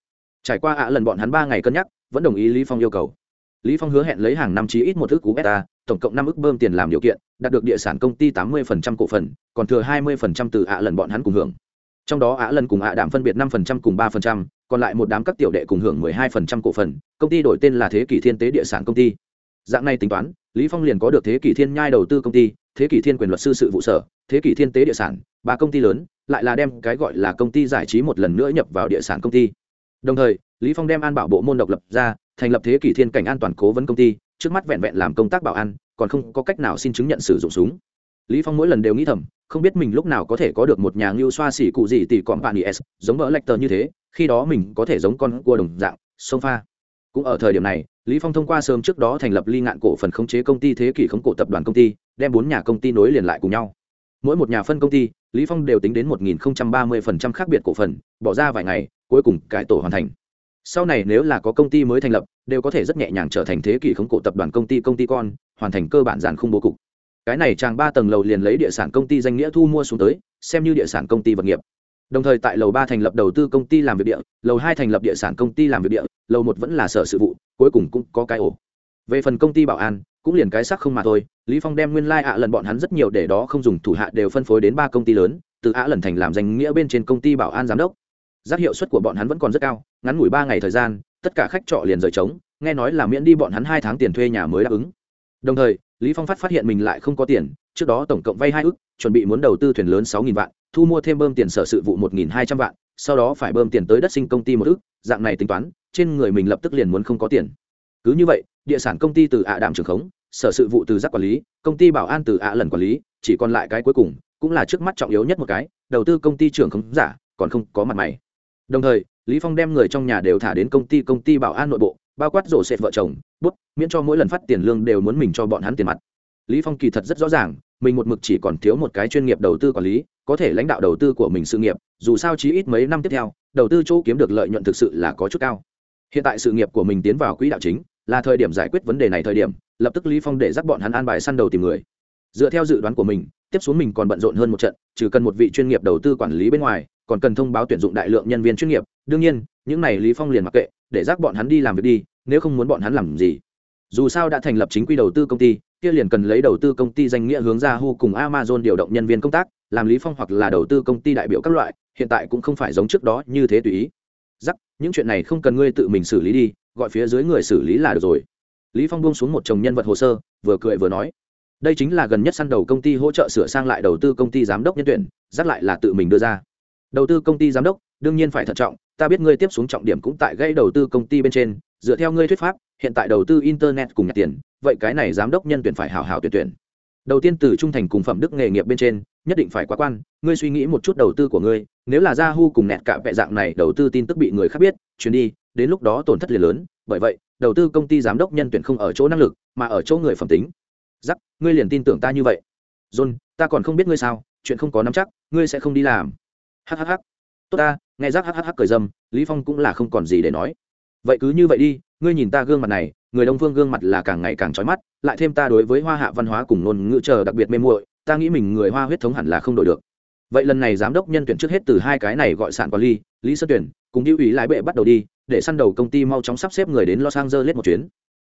Trải qua ạ lần bọn hắn ba ngày cân nhắc, vẫn đồng ý lý phong yêu cầu lý phong hứa hẹn lấy hàng năm chí ít một ước cú beta tổng cộng năm ước bơm tiền làm điều kiện đạt được địa sản công ty tám 80% cổ phần còn thừa hai 20% từ ạ lần bọn hắn cùng hưởng. Trong đó ạ lần cùng ạ đảm phân biệt 5% cùng 3%, còn lại một đám các tiểu đệ cùng hưởng 12% cổ phần công ty đổi tên là thế kỷ thiên tế địa sản công ty. Dạng này tính toán lý phong liền có được thế kỷ thiên nhai đầu tư công ty thế kỷ thiên quyền luật sư sự vụ sở thế kỷ thiên tế địa sản ba công ty lớn lại là đem cái gọi là công ty giải trí một lần nữa nhập vào địa sản công ty. Đồng thời lý phong đem an bảo bộ môn độc lập ra thành lập thế kỷ thiên cảnh an toàn cố vấn công ty, trước mắt vẹn vẹn làm công tác bảo an, còn không có cách nào xin chứng nhận sử dụng súng. Lý phong mỗi lần đều nghĩ thầm, không biết mình lúc nào có thể có được một nhà ngưu xoa xỉ cụ gì tỷ còn bạn is giống vợ tờ như thế, khi đó mình có thể giống con cua đồng dạng, sông pha. Cũng ở thời điểm này, lý phong thông qua sớm trước đó thành lập ly ngạn cổ phần khống chế công ty thế kỷ khống cổ tập đoàn công ty, đem bốn nhà công ty nối liền lại cùng nhau. Mỗi một nhà phân công ty, lý phong đều tính đến 1030% khác biệt cổ phần, bỏ ra vài ngày, cuối cùng cải tổ hoàn thành sau này nếu là có công ty mới thành lập đều có thể rất nhẹ nhàng trở thành thế kỷ khống cổ tập đoàn công ty công ty con hoàn thành cơ bản giản khung bố cục cái này chàng ba tầng lầu liền lấy địa sản công ty danh nghĩa thu mua xuống tới xem như địa sản công ty vật nghiệp đồng thời tại lầu ba thành lập đầu tư công ty làm việc địa lầu hai thành lập địa sản công ty làm việc địa lầu một vẫn là sở sự vụ cuối cùng cũng có cái ổ về phần công ty bảo an cũng liền cái sắc không mà thôi lý phong đem nguyên lai、like、ạ lần bọn hắn rất nhiều để đó không dùng thủ hạ đều phân phối đến ba công ty lớn từ ạ lần thành làm danh nghĩa bên trên công ty bảo an giám đốc giác hiệu suất của bọn hắn vẫn còn rất cao ngắn ngủi ba ngày thời gian, tất cả khách trọ liền rời trống, nghe nói là miễn đi bọn hắn hai tháng tiền thuê nhà mới đáp ứng. Đồng thời, lý phong phát phát hiện mình lại không có tiền, trước đó tổng cộng vay hai ước chuẩn bị muốn đầu tư thuyền lớn sáu nghìn vạn, thu mua thêm bơm tiền sở sự vụ một nghìn hai trăm vạn, sau đó phải bơm tiền tới đất sinh công ty một ước dạng này tính toán, trên người mình lập tức liền muốn không có tiền. Cứ như vậy, địa sản công ty từ ạ đạm trường khống, sở sự vụ từ giác quản lý, công ty bảo an từ ạ lần quản lý, chỉ còn lại cái cuối cùng, cũng là trước mắt trọng yếu nhất một cái, đầu tư công ty trưởng khống giả, còn không có mặt mày. Đồng thời lý phong đem người trong nhà đều thả đến công ty công ty bảo an nội bộ, bao quát rổ xẹt vợ chồng, bút, miễn cho mỗi lần phát tiền lương đều muốn mình cho bọn hắn tiền mặt. Lý phong kỳ thật rất rõ ràng, mình một mực chỉ còn thiếu một cái chuyên nghiệp đầu tư quản lý, có thể lãnh đạo đầu tư của mình sự nghiệp, dù sao chí ít mấy năm tiếp theo, đầu tư chỗ kiếm được lợi nhuận thực sự là có chút cao. Hiện tại sự nghiệp của mình tiến vào quỹ đạo chính, là thời điểm giải quyết vấn đề này thời điểm, lập tức lý phong để dắt bọn hắn an bài săn đầu tìm người. Dựa theo dự đoán của mình, tiếp xuống mình còn bận rộn hơn một trận, trừ cần một vị chuyên nghiệp đầu tư quản lý bên ngoài còn cần thông báo tuyển dụng đại lượng nhân viên chuyên nghiệp. Đương nhiên những này lý phong liền mặc kệ để rác bọn hắn đi làm việc đi nếu không muốn bọn hắn làm gì. Dù sao đã thành lập chính quy đầu tư công ty kia liền cần lấy đầu tư công ty danh nghĩa hướng ra hu cùng amazon điều động nhân viên công tác làm lý phong hoặc là đầu tư công ty đại biểu các loại hiện tại cũng không phải giống trước đó như thế tùy ý. Rắc, những chuyện này không cần ngươi tự mình xử lý đi gọi phía dưới người xử lý là được rồi. Lý phong buông xuống một chồng nhân vật hồ sơ vừa cười vừa nói. Đây chính là gần nhất săn đầu công ty hỗ trợ sửa sang lại đầu tư công ty giám đốc nhân tuyển rắc lại là tự mình đưa ra đầu tư công ty giám đốc, đương nhiên phải thận trọng, ta biết ngươi tiếp xuống trọng điểm cũng tại gây đầu tư công ty bên trên, dựa theo ngươi thuyết pháp, hiện tại đầu tư internet cùng nhặt tiền, vậy cái này giám đốc nhân tuyển phải hảo hảo tuyển tuyển. Đầu tiên từ trung thành cùng phẩm đức nghề nghiệp bên trên, nhất định phải quá quan, ngươi suy nghĩ một chút đầu tư của ngươi, nếu là yahoo cùng nẹt cả vẹ dạng này đầu tư tin tức bị người khác biết, chuyến đi, đến lúc đó tổn thất liền lớn, bởi vậy, đầu tư công ty giám đốc nhân tuyển không ở chỗ năng lực, mà ở chỗ người phẩm tính. Giắc ngươi liền tin tưởng ta như vậy. John, ta còn không biết ngươi sao, chuyện không có nắm chắc, ngươi sẽ không đi làm hhh tốt ta nghe rác hhh cười dâm lý phong cũng là không còn gì để nói. Vậy cứ như vậy đi ngươi nhìn ta gương mặt này người đông phương gương mặt là càng ngày càng trói mắt lại thêm ta đối với hoa hạ văn hóa cùng ngôn ngữ chờ đặc biệt mê muội ta nghĩ mình người hoa huyết thống hẳn là không đổi được. Vậy lần này giám đốc nhân tuyển trước hết từ hai cái này gọi sạn quản lý, lý sơn tuyển cùng hữu ý lái bệ bắt đầu đi để săn đầu công ty mau chóng sắp xếp người đến los angeles một chuyến.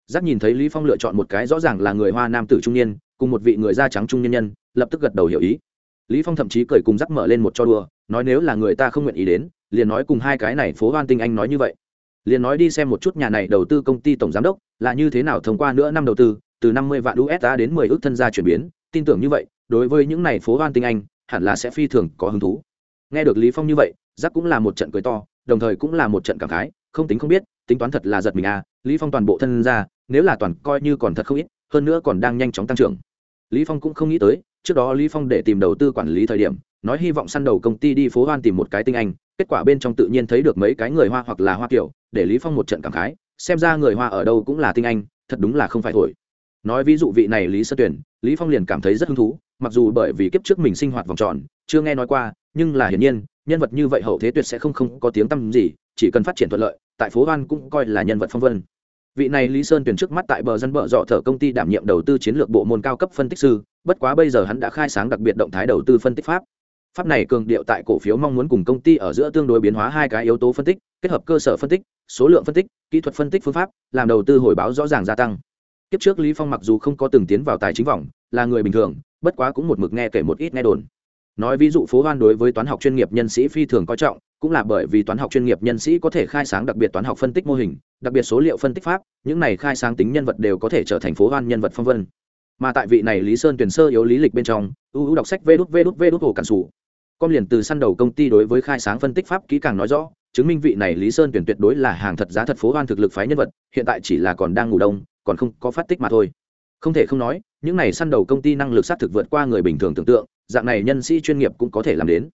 Giác nhìn thấy lý phong lựa chọn một cái rõ ràng là người hoa nam tử trung niên cùng một vị người da trắng trung niên nhân lập tức gật đầu hiểu ý. Lý phong thậm chí cười cùng giác mở lên một cho đùa nói nếu là người ta không nguyện ý đến, liền nói cùng hai cái này phố hoan tinh anh nói như vậy. Liền nói đi xem một chút nhà này đầu tư công ty tổng giám đốc, là như thế nào thông qua nữa năm đầu tư, từ năm mươi vạn usd đến mười ước thân gia chuyển biến, tin tưởng như vậy, đối với những này phố hoan tinh anh, hẳn là sẽ phi thường có hứng thú. Nghe được lý phong như vậy, giác cũng là một trận cười to, đồng thời cũng là một trận cảm khái, không tính không biết, tính toán thật là giật mình à lý phong toàn bộ thân ra nếu là toàn coi như còn thật không ít, hơn nữa còn đang nhanh chóng tăng trưởng. Lý phong cũng không nghĩ tới, trước đó lý phong để tìm đầu tư quản lý thời điểm nói hy vọng săn đầu công ty đi phố hoan tìm một cái tinh anh, kết quả bên trong tự nhiên thấy được mấy cái người hoa hoặc là hoa kiểu để lý phong một trận cảm khái, xem ra người hoa ở đâu cũng là tinh anh, thật đúng là không phải thổi. Nói ví dụ vị này lý sơ tuyển lý phong liền cảm thấy rất hứng thú, mặc dù bởi vì kiếp trước mình sinh hoạt vòng tròn, chưa nghe nói qua, nhưng là hiển nhiên, nhân vật như vậy hậu thế tuyệt sẽ không không có tiếng tăm gì, chỉ cần phát triển thuận lợi, tại phố hoan cũng coi là nhân vật phong vân. Vị này lý sơn tuyển trước mắt tại bờ dân bờ dọ thở công ty đảm nhiệm đầu tư chiến lược bộ môn cao cấp phân tích sư, bất quá bây giờ hắn đã khai sáng đặc biệt động thái đầu tư phân tích pháp pháp này cường điệu tại cổ phiếu mong muốn cùng công ty ở giữa tương đối biến hóa hai cái yếu tố phân tích kết hợp cơ sở phân tích số lượng phân tích kỹ thuật phân tích phương pháp làm đầu tư hồi báo rõ ràng gia tăng Tiếp trước Lý Phong mặc dù không có từng tiến vào tài chính vòng, là người bình thường, bất quá cũng một mực nghe kể một ít nghe đồn. Nói ví dụ phố Hoan đối với toán học chuyên nghiệp nhân sĩ phi thường coi trọng, cũng là bởi vì toán học chuyên nghiệp nhân sĩ có thể khai sáng đặc biệt toán học phân tích mô hình, đặc biệt số liệu phân tích pháp, những này khai sáng tính nhân vật đều có thể trở thành phố Hoan nhân vật phong vân. Mà tại vị này Lý Sơn tuyển sơ yếu lý lịch bên trong, ưu đọc sách vê đút vê đút vê đút hồ cản sủ con liền từ săn đầu công ty đối với khai sáng phân tích pháp kỹ càng nói rõ, chứng minh vị này Lý Sơn tuyển tuyệt đối là hàng thật giá thật phố Hoan thực lực phái nhân vật, hiện tại chỉ là còn đang ngủ đông, còn không có phát tích mà thôi. Không thể không nói những này săn đầu công ty năng lực xác thực vượt qua người bình thường tưởng tượng dạng này nhân sĩ chuyên nghiệp cũng có thể làm đến.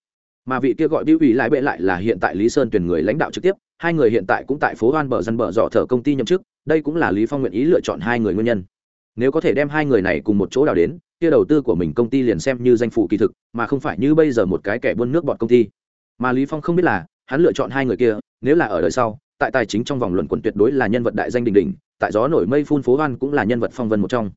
Mà vị kia gọi biểu ủy lại bệ lại là hiện tại lý sơn tuyển người lãnh đạo trực tiếp hai người hiện tại cũng tại phố hoan bờ dân bờ dọ thở công ty nhậm chức đây cũng là lý phong nguyện ý lựa chọn hai người nguyên nhân. Nếu có thể đem hai người này cùng một chỗ đào đến kia đầu tư của mình công ty liền xem như danh phụ kỳ thực mà không phải như bây giờ một cái kẻ buôn nước bọt công ty mà lý phong không biết là hắn lựa chọn hai người kia nếu là ở đời sau tại tài chính trong vòng luận quần tuyệt đối là nhân vật đại danh đình đình tại gió nổi mây phun phố hoan cũng là nhân vật phong vân một trong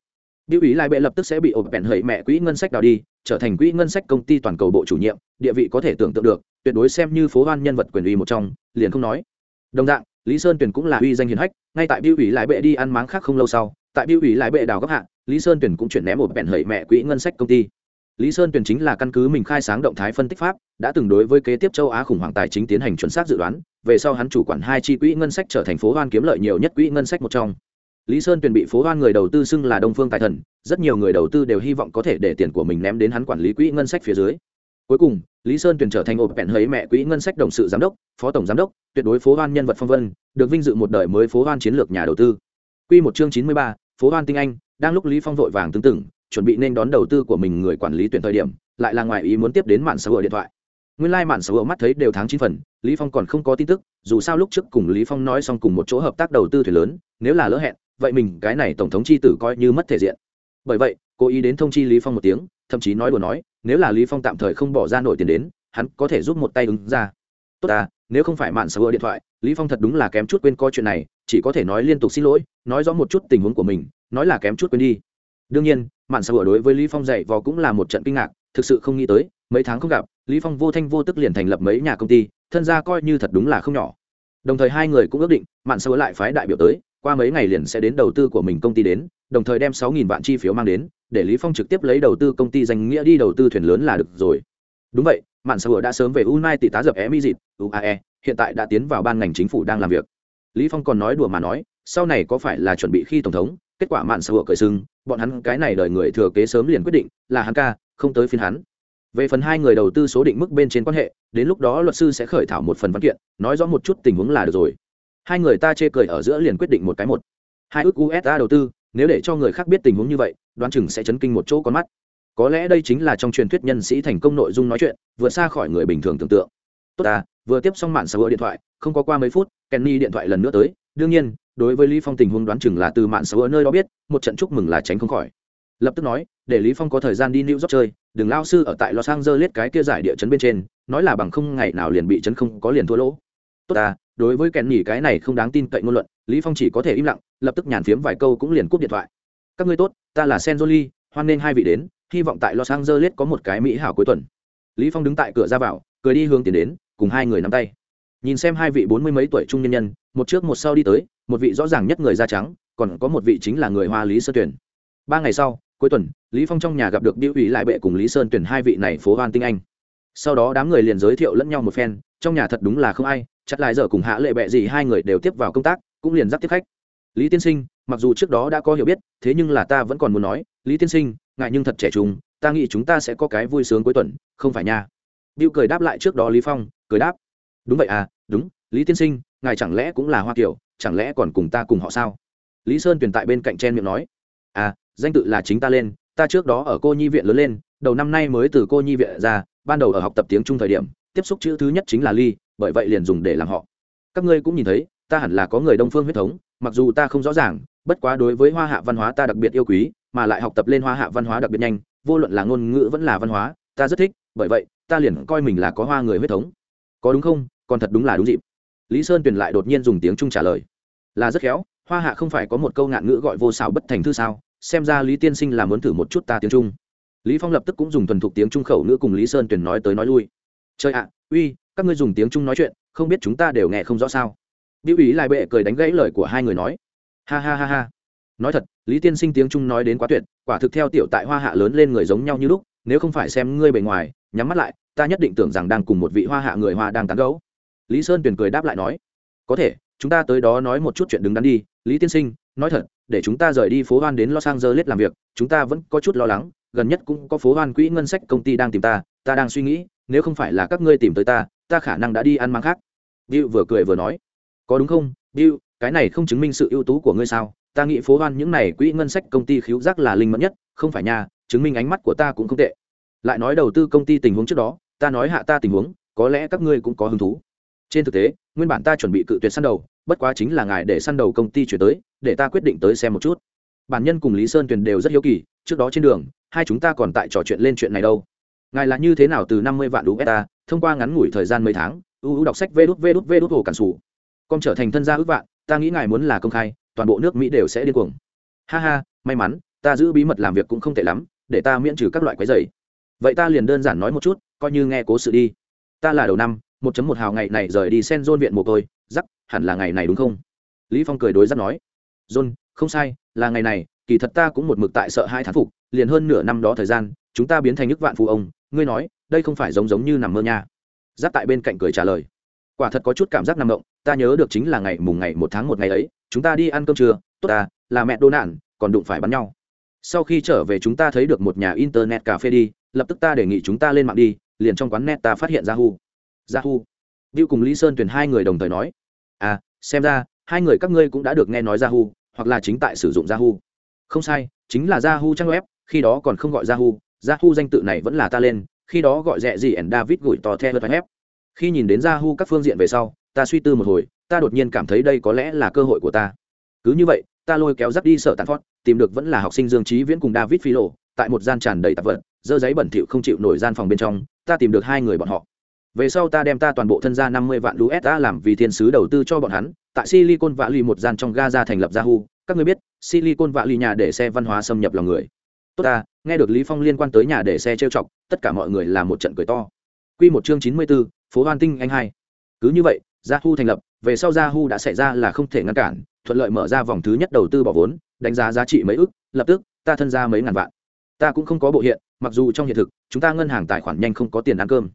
Biểu ý lại bệ lập tức sẽ bị ổn bẹn hẩy mẹ quỹ ngân sách đào đi, trở thành quỹ ngân sách công ty toàn cầu bộ chủ nhiệm, địa vị có thể tưởng tượng được, tuyệt đối xem như phố hoan nhân vật quyền uy một trong, liền không nói. Đồng dạng, Lý Sơn Tuyển cũng là uy danh hiển hách, ngay tại biểu ý lại bệ đi ăn máng khác không lâu sau, tại biểu ủy lại bệ đào góc hạ, Lý Sơn Tuyển cũng chuyển ném một bẹn hẩy mẹ quỹ ngân sách công ty. Lý Sơn Tuyển chính là căn cứ mình khai sáng động thái phân tích pháp, đã từng đối với kế tiếp châu Á khủng hoảng tài chính tiến hành chuẩn xác dự đoán, về sau hắn chủ quản hai chi quỹ ngân sách trở thành phố hoan kiếm lợi nhiều nhất quỹ ngân sách một trong. Lý sơn tuyền bị phố hoan người đầu tư xưng là đông phương tài thần rất nhiều người đầu tư đều hy vọng có thể để tiền của mình ném đến hắn quản lý quỹ ngân sách phía dưới. Cuối cùng lý sơn tuyền trở thành ộp bẹn hấy mẹ quỹ ngân sách đồng sự giám đốc phó tổng giám đốc tuyệt đối phố hoan nhân vật phong vân được vinh dự một đời mới phố hoan chiến lược nhà đầu tư. Quy một chương chín mươi ba phố hoan tinh anh, đang lúc lý phong vội vàng tương tự chuẩn bị nên đón đầu tư của mình người quản lý tuyển thời điểm, lại là ngoài ý muốn tiếp đến mạng xã hội điện thoại. Nguyên lai mạn sở hữu mắt thấy đều tháng chín phần, lý phong còn không có tin tức, dù sao lúc trước cùng lý phong nói xong cùng một chỗ hợp tác đầu tư thuyền lớn, nếu là lỡ hẹn, vậy mình, cái này tổng thống chi tử coi như mất thể diện. Bởi vậy, cố ý đến thông chi lý phong một tiếng, thậm chí nói đùa nói, nếu là lý phong tạm thời không bỏ ra nổi tiền đến, hắn có thể giúp một tay ứng ra. Tốt à nếu không phải mạn sở hữu điện thoại, lý phong thật đúng là kém chút quên coi chuyện này, chỉ có thể nói liên tục xin lỗi, nói rõ một chút tình huống của mình, nói là kém chút quên đi. Đương nhiên, mạn sở hữu đối với lý phong dạy vò cũng là một trận kinh ngạc, thực sự không nghĩ tới, mấy tháng không gặp, lý phong vô thanh vô tức liền thành lập mấy nhà công ty, thân gia coi như thật đúng là không nhỏ. Đồng thời hai người cũng ước định, mạn sở lại phái đại biểu tới, qua mấy ngày liền sẽ đến đầu tư của mình công ty đến, đồng thời đem sáu nghìn vạn chi phiếu mang đến, để lý phong trực tiếp lấy đầu tư công ty danh nghĩa đi đầu tư thuyền lớn là được rồi. Đúng vậy mạn sơ đã sớm về United tá dập emi dịt uae hiện tại đã tiến vào ban ngành chính phủ đang làm việc. Lý phong còn nói đùa mà nói, sau này có phải là chuẩn bị khi tổng thống? Kết quả mạn sơ cởi sưng, bọn hắn cái này đời người thừa kế sớm liền quyết định là hắn ca, không tới phiên hắn. Về phần hai người đầu tư số định mức bên trên quan hệ, đến lúc đó luật sư sẽ khởi thảo một phần văn kiện, nói rõ một chút tình huống là được rồi. Hai người ta chê cười ở giữa liền quyết định một cái một. Hai ước usa đầu tư, nếu để cho người khác biết tình huống như vậy, đoán chừng sẽ chấn kinh một chỗ con mắt có lẽ đây chính là trong truyền thuyết nhân sĩ thành công nội dung nói chuyện, vượt xa khỏi người bình thường tưởng tượng. Tốt ta, vừa tiếp xong mạng xã hội điện thoại, không có qua mấy phút, kenny điện thoại lần nữa tới. Đương nhiên, đối với lý phong tình huống đoán chừng là từ mạng xã hội nơi đó biết, một trận chúc mừng là tránh không khỏi. Lập tức nói, để lý phong có thời gian đi new york chơi, đừng lao sư ở tại los angeles cái kia giải địa chấn bên trên, nói là bằng không ngày nào liền bị chấn không có liền thua lỗ. Tốt ta, đối với kenny cái này không đáng tin cậy ngôn luận, lý phong chỉ có thể im lặng, lập tức nhàn phiếm vài câu cũng liền cúp điện thoại. Các ngươi tốt, ta là senjoli hoan nên hai vị đến hy vọng tại los angeles có một cái mỹ hảo cuối tuần. Lý phong đứng tại cửa ra vào, cười đi hướng tiến đến, cùng hai người nắm tay. Nhìn xem hai vị bốn mươi mấy tuổi trung nhân nhân, một trước một sau đi tới, một vị rõ ràng nhất người da trắng, còn có một vị chính là người hoa lý sơ tuyển ba ngày sau, cuối tuần, lý phong trong nhà gặp được biểu ủy lại bệ cùng lý sơn tuyển hai vị này phố hoan tinh anh. Sau đó đám người liền giới thiệu lẫn nhau một phen, trong nhà thật đúng là không ai chắc lại giờ cùng hạ lệ bệ gì hai người đều tiếp vào công tác, cũng liền dắt tiếp khách. Lý tiên sinh, mặc dù trước đó đã có hiểu biết, thế nhưng là ta vẫn còn muốn nói, lý tiên sinh ngại nhưng thật trẻ trung ta nghĩ chúng ta sẽ có cái vui sướng cuối tuần không phải nha Bill cười đáp lại trước đó Lý Phong, cười đáp. Đúng vậy à, đúng, Lý tiên sinh, ngài chẳng lẽ cũng là Hoa Kiều, chẳng lẽ còn cùng ta cùng họ sao? Lý Sơn tuyển tại bên cạnh chen miệng nói. À, danh tự là chính ta lên ta trước đó ở cô nhi viện lớn lên đầu năm nay mới từ cô nhi viện ra ban đầu ở học tập tiếng trung thời điểm tiếp xúc chữ thứ nhất chính là ly bởi vậy liền dùng để làm họ các ngươi cũng nhìn thấy ta hẳn là có người đông phương huyết thống mặc dù ta không rõ ràng bất quá đối với hoa hạ văn hóa ta đặc biệt yêu quý mà lại học tập lên hoa hạ văn hóa đặc biệt nhanh, vô luận là ngôn ngữ vẫn là văn hóa, ta rất thích, bởi vậy, ta liền coi mình là có hoa người huyết thống. Có đúng không? Còn thật đúng là đúng dịp. Lý sơn tuyền lại đột nhiên dùng tiếng trung trả lời. Là rất khéo, hoa hạ không phải có một câu ngạn ngữ gọi vô xảo bất thành thư sao? Xem ra lý tiên sinh là muốn thử một chút ta tiếng trung. Lý phong lập tức cũng dùng thuần thục tiếng trung khẩu ngữ cùng lý sơn tuyền nói tới nói lui. Chơi ạ, uy, các ngươi dùng tiếng trung nói chuyện, không biết chúng ta đều nghe không rõ sao? Biểu ý lại bệ cười đánh gãy lời của hai người nói. Ha ha ha ha nói thật, lý tiên sinh tiếng trung nói đến quá tuyệt, quả thực theo tiểu tại hoa hạ lớn lên người giống nhau như lúc, nếu không phải xem ngươi bề ngoài, nhắm mắt lại, ta nhất định tưởng rằng đang cùng một vị hoa hạ người hoa đang tán gấu lý sơn tuyền cười đáp lại nói, có thể, chúng ta tới đó nói một chút chuyện đứng đắn đi, lý tiên sinh, nói thật, để chúng ta rời đi phố hoan đến los angeles làm việc, chúng ta vẫn có chút lo lắng, gần nhất cũng có phố hoan quỹ ngân sách công ty đang tìm ta ta đang suy nghĩ, nếu không phải là các ngươi tìm tới ta ta khả năng đã đi ăn mang khác. Bill vừa cười vừa nói, có đúng không? Bill, cái này không chứng minh sự ưu tú của ngươi sao? Ta nghĩ phố hoan những này quỹ ngân sách công ty khiếu giác là linh mẫn nhất, không phải nha, chứng minh ánh mắt của ta cũng không tệ. Lại nói đầu tư công ty tình huống trước đó, ta nói hạ ta tình huống, có lẽ các ngươi cũng có hứng thú. Trên thực tế, nguyên bản ta chuẩn bị cự tuyệt săn đầu, bất quá chính là ngài để săn đầu công ty chuyển tới, để ta quyết định tới xem một chút. Bản nhân cùng lý sơn tuyền đều rất hiếu kỳ, trước đó trên đường, hai chúng ta còn tại trò chuyện lên chuyện này đâu. Ngài là như thế nào từ năm mươi vạn usd thông qua ngắn ngủi thời gian mấy tháng ưu đọc sách vê đút vê đút vê đút hồ cản sủ. Con trở thành thân gia ước vạn, ta nghĩ ngài muốn là công khai toàn bộ nước mỹ đều sẽ điên cuồng. Ha ha, may mắn, ta giữ bí mật làm việc cũng không tệ lắm, để ta miễn trừ các loại quái dày vậy ta liền đơn giản nói một chút, coi như nghe cố sự đi. Ta là đầu năm, một chấm một hào ngày này rời đi sen dôn viện mồ côi giắc hẳn là ngày này đúng không? Lý phong cười đối giắc nói. John không sai, là ngày này, kỳ thật ta cũng một mực tại sợ hai thán phục, liền hơn nửa năm đó thời gian, chúng ta biến thành nước vạn phụ ông, ngươi nói, đây không phải giống giống như nằm mơ nha. Giáp tại bên cạnh cười trả lời. Quả thật có chút cảm giác nằm động, ta nhớ được chính là ngày mùng ngày một tháng một ngày ấy chúng ta đi ăn cơm trưa, tốt à là mẹ đô nạn, còn đụng phải bắn nhau. Sau khi trở về chúng ta thấy được một nhà internet cà phê đi, lập tức ta đề nghị chúng ta lên mạng đi, liền trong quán net ta phát hiện ra Hu Ra Hu Bill cùng Lý Sơn tuyển hai người đồng thời nói à xem ra, hai người các ngươi cũng đã được nghe nói yahoo, hoặc là chính tại sử dụng yahoo. Không sai, chính là yahoo trang web, khi đó còn không gọi yahoo yahoo danh tự này vẫn là ta lên, khi đó gọi rẻ gì ẩn david gửi to theo vật khi nhìn đến yahoo các phương diện về sau, ta suy tư một hồi ta đột nhiên cảm thấy đây có lẽ là cơ hội của ta. Cứ như vậy ta lôi kéo dắt đi sở tàn phót tìm được vẫn là học sinh dương trí viễn cùng david phi lộ tại một gian tràn đầy tạp vật dơ giấy bẩn thỉu không chịu nổi gian phòng bên trong ta tìm được hai người bọn họ. Về sau ta đem ta toàn bộ thân gia năm mươi vạn usd làm vì thiên sứ đầu tư cho bọn hắn tại silicon valley một gian trong gaza thành lập yahoo. Các người biết silicon valley nhà để xe văn hóa xâm nhập lòng người. Tốt ta nghe được lý phong liên quan tới nhà để xe trêu chọc tất cả mọi người là một trận cười to. Quy một chương chín mươi 94, phố hoan tinh anh hai. Cứ như vậy yahoo thành lập về sau yahoo đã xảy ra là không thể ngăn cản, thuận lợi mở ra vòng thứ nhất đầu tư bỏ vốn, đánh giá giá trị mấy ức, lập tức, ta thân ra mấy ngàn vạn. Ta cũng không có bộ hiện, mặc dù trong hiện thực, chúng ta ngân hàng tài khoản nhanh không có tiền ăn cơm.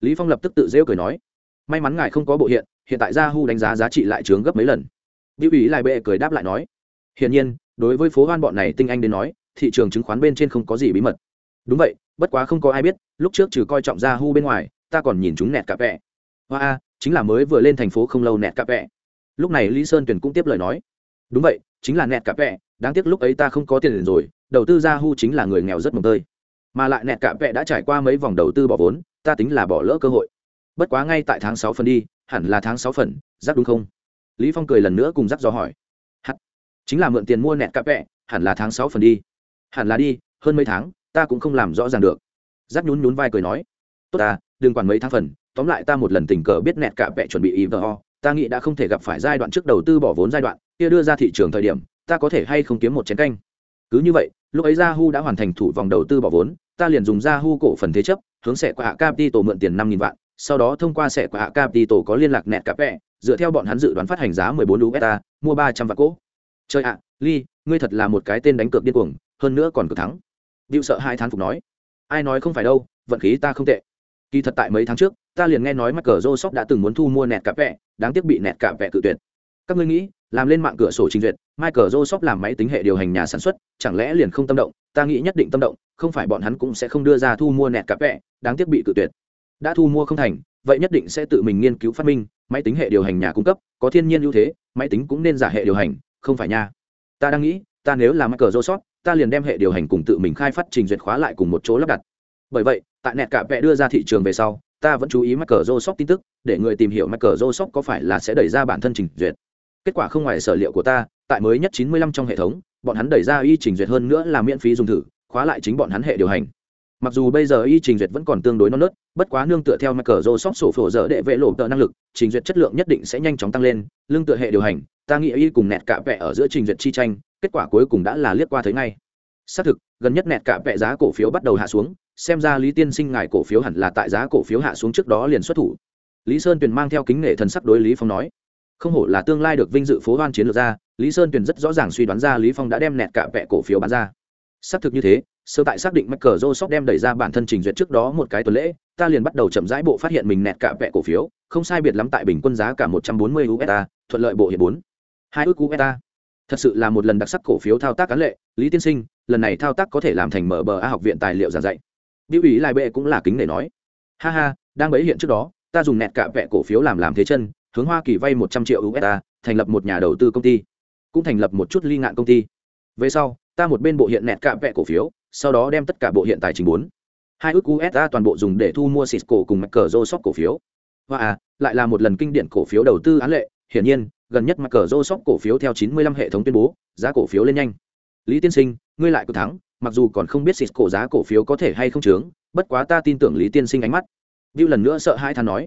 Lý phong lập tức tự rêu cười nói, may mắn ngài không có bộ hiện hiện tại yahoo đánh giá giá trị lại trướng gấp mấy lần. Biểu ý lại bệ cười đáp lại nói, hiển nhiên, đối với phố hoan bọn này tinh anh đến nói, thị trường chứng khoán bên trên không có gì bí mật. Đúng vậy, bất quá không có ai biết, lúc trước trừ coi trọng yahoo bên ngoài, ta còn nhìn chúng nẹt cả vẻ. hoa a chính là mới vừa lên thành phố không lâu nẹt cà vẹ lúc này lý sơn tuyển cũng tiếp lời nói. Đúng vậy, chính là nẹt cà vẹ đáng tiếc lúc ấy ta không có tiền rồi, đầu tư yahoo chính là người nghèo rất mồng tơi. Mà lại nẹt cà vẹ đã trải qua mấy vòng đầu tư bỏ vốn, ta tính là bỏ lỡ cơ hội. Bất quá ngay tại tháng sáu phần đi, hẳn là tháng sáu phần, rắc đúng không? Lý phong cười lần nữa cùng rắc do hỏi. Hẳn chính là mượn tiền mua nẹt cặp vẹ hẳn là tháng sáu phần đi. Hẳn là đi, hơn mấy tháng, ta cũng không làm rõ ràng được. Rắc nhún nhún vai cười nói tốt ta, đừng quản mấy tháng phần, tóm lại ta một lần tình cờ biết nẹt cả vẹ chuẩn bị ivo ta nghĩ đã không thể gặp phải giai đoạn trước đầu tư bỏ vốn giai đoạn, kia đưa ra thị trường thời điểm, ta có thể hay không kiếm một chén canh. Cứ như vậy, lúc ấy yahoo đã hoàn thành thủ vòng đầu tư bỏ vốn, ta liền dùng yahoo cổ phần thế chấp, hướng sẽ qua hạ capital mượn tiền năm nghìn vạn, sau đó thông qua sẽ qua hạ capital có liên lạc nẹt cả vẹ dựa theo bọn hắn dự đoán phát hành giá mười bốn usd mua ba trăm vạn cỗ chơi ạ, ly, ngươi thật là một cái tên đánh cược điên cuồng, hơn nữa còn cực thắng. Điệu sợ hai thán phục nói. Ai nói không phải đâu, vận khí ta không tệ kỳ thật tại mấy tháng trước, ta liền nghe nói mắc cờ rô sóc đã từng muốn thu mua nẹt cặp vẹ, đáng tiếc bị nẹt cặp vẹ cự tuyệt. Các ngươi nghĩ, làm lên mạng cửa sổ trình duyệt, michael joseph làm máy tính hệ điều hành nhà sản xuất, chẳng lẽ liền không tâm động? Ta nghĩ nhất định tâm động, không phải bọn hắn cũng sẽ không đưa ra thu mua nẹt cặp vẹ, đáng tiếc bị cự tuyệt. Đã thu mua không thành, vậy nhất định sẽ tự mình nghiên cứu phát minh, máy tính hệ điều hành nhà cung cấp, có thiên nhiên ưu thế, máy tính cũng nên giả hệ điều hành, không phải nha. Ta đang nghĩ, ta nếu là michael joseph, ta liền đem hệ điều hành cùng tự mình khai phát trình duyệt khóa lại cùng một chỗ lắp đặt bởi vậy tại nẹt cả vẽ đưa ra thị trường về sau ta vẫn chú ý mắc cờ rô sóc tin tức, để người tìm hiểu mắc cờ rô sóc có phải là sẽ đẩy ra bản thân trình duyệt. Kết quả không ngoài sở liệu của ta, tại mới nhất 95 trong hệ thống bọn hắn đẩy ra y trình duyệt hơn nữa là miễn phí dùng thử khóa lại chính bọn hắn hệ điều hành mặc dù bây giờ y trình duyệt vẫn còn tương đối non nớt bất quá nương tựa theo Microsoft sổ phổ dở đệ vệ lộ tợ năng lực trình duyệt chất lượng nhất định sẽ nhanh chóng tăng lên lương tựa hệ điều hành ta nghĩ y cùng nẹt cả vẽ ở giữa trình duyệt chi tranh kết quả cuối cùng đã là liếc qua thấy ngay xác thực gần nhất nẹt cả vẽ giá cổ phiếu bắt đầu hạ xuống xem ra lý tiên sinh ngài cổ phiếu hẳn là tại giá cổ phiếu hạ xuống trước đó liền xuất thủ. Lý sơn tuyền mang theo kính nghệ thần sắc đối lý phong nói. Không hổ là tương lai được vinh dự phố hoan chiến lược ra, lý sơn tuyền rất rõ ràng suy đoán ra lý phong đã đem nẹt cả vẹ cổ phiếu bán ra. Xác thực như thế, sơ tại xác định mắc cờ rô đem đẩy ra bản thân trình duyệt trước đó một cái tuần lễ, ta liền bắt đầu chậm rãi bộ phát hiện mình nẹt cả vẹ cổ phiếu, không sai biệt lắm tại bình quân giá cả một trăm bốn mươi usd thuận lợi bộ hiện bốn. Hai ước usd thật sự là một lần đặc sắc cổ phiếu thao tác cán lệ, lý tiên sinh, lần này thao tác có thể làm thành mở bờ a học viện tài liệu giảng dạy biểu ý lại bệ cũng là kính để nói. Ha ha, đang bấy hiện trước đó, ta dùng nẹt cả vẹ cổ phiếu làm làm thế chân, hướng hoa kỳ vay một trăm triệu usd thành lập một nhà đầu tư công ty, cũng thành lập một chút ly ngạn công ty. Về sau, ta một bên bộ hiện nẹt cả vẹ cổ phiếu, sau đó đem tất cả bộ hiện tài chính bốn, hai ước usd toàn bộ dùng để thu mua cisco cùng mắc cờ rô cổ phiếu. Và à lại là một lần kinh điển cổ phiếu đầu tư án lệ, hiển nhiên, gần nhất mắc cờ rô cổ phiếu theo 95 hệ thống tuyên bố, giá cổ phiếu lên nhanh. Lý tiên sinh, ngươi lại cứ thắng mặc dù còn không biết cisco giá cổ phiếu có thể hay không chướng, bất quá ta tin tưởng lý tiên sinh ánh mắt. Bill lần nữa sợ hai than nói.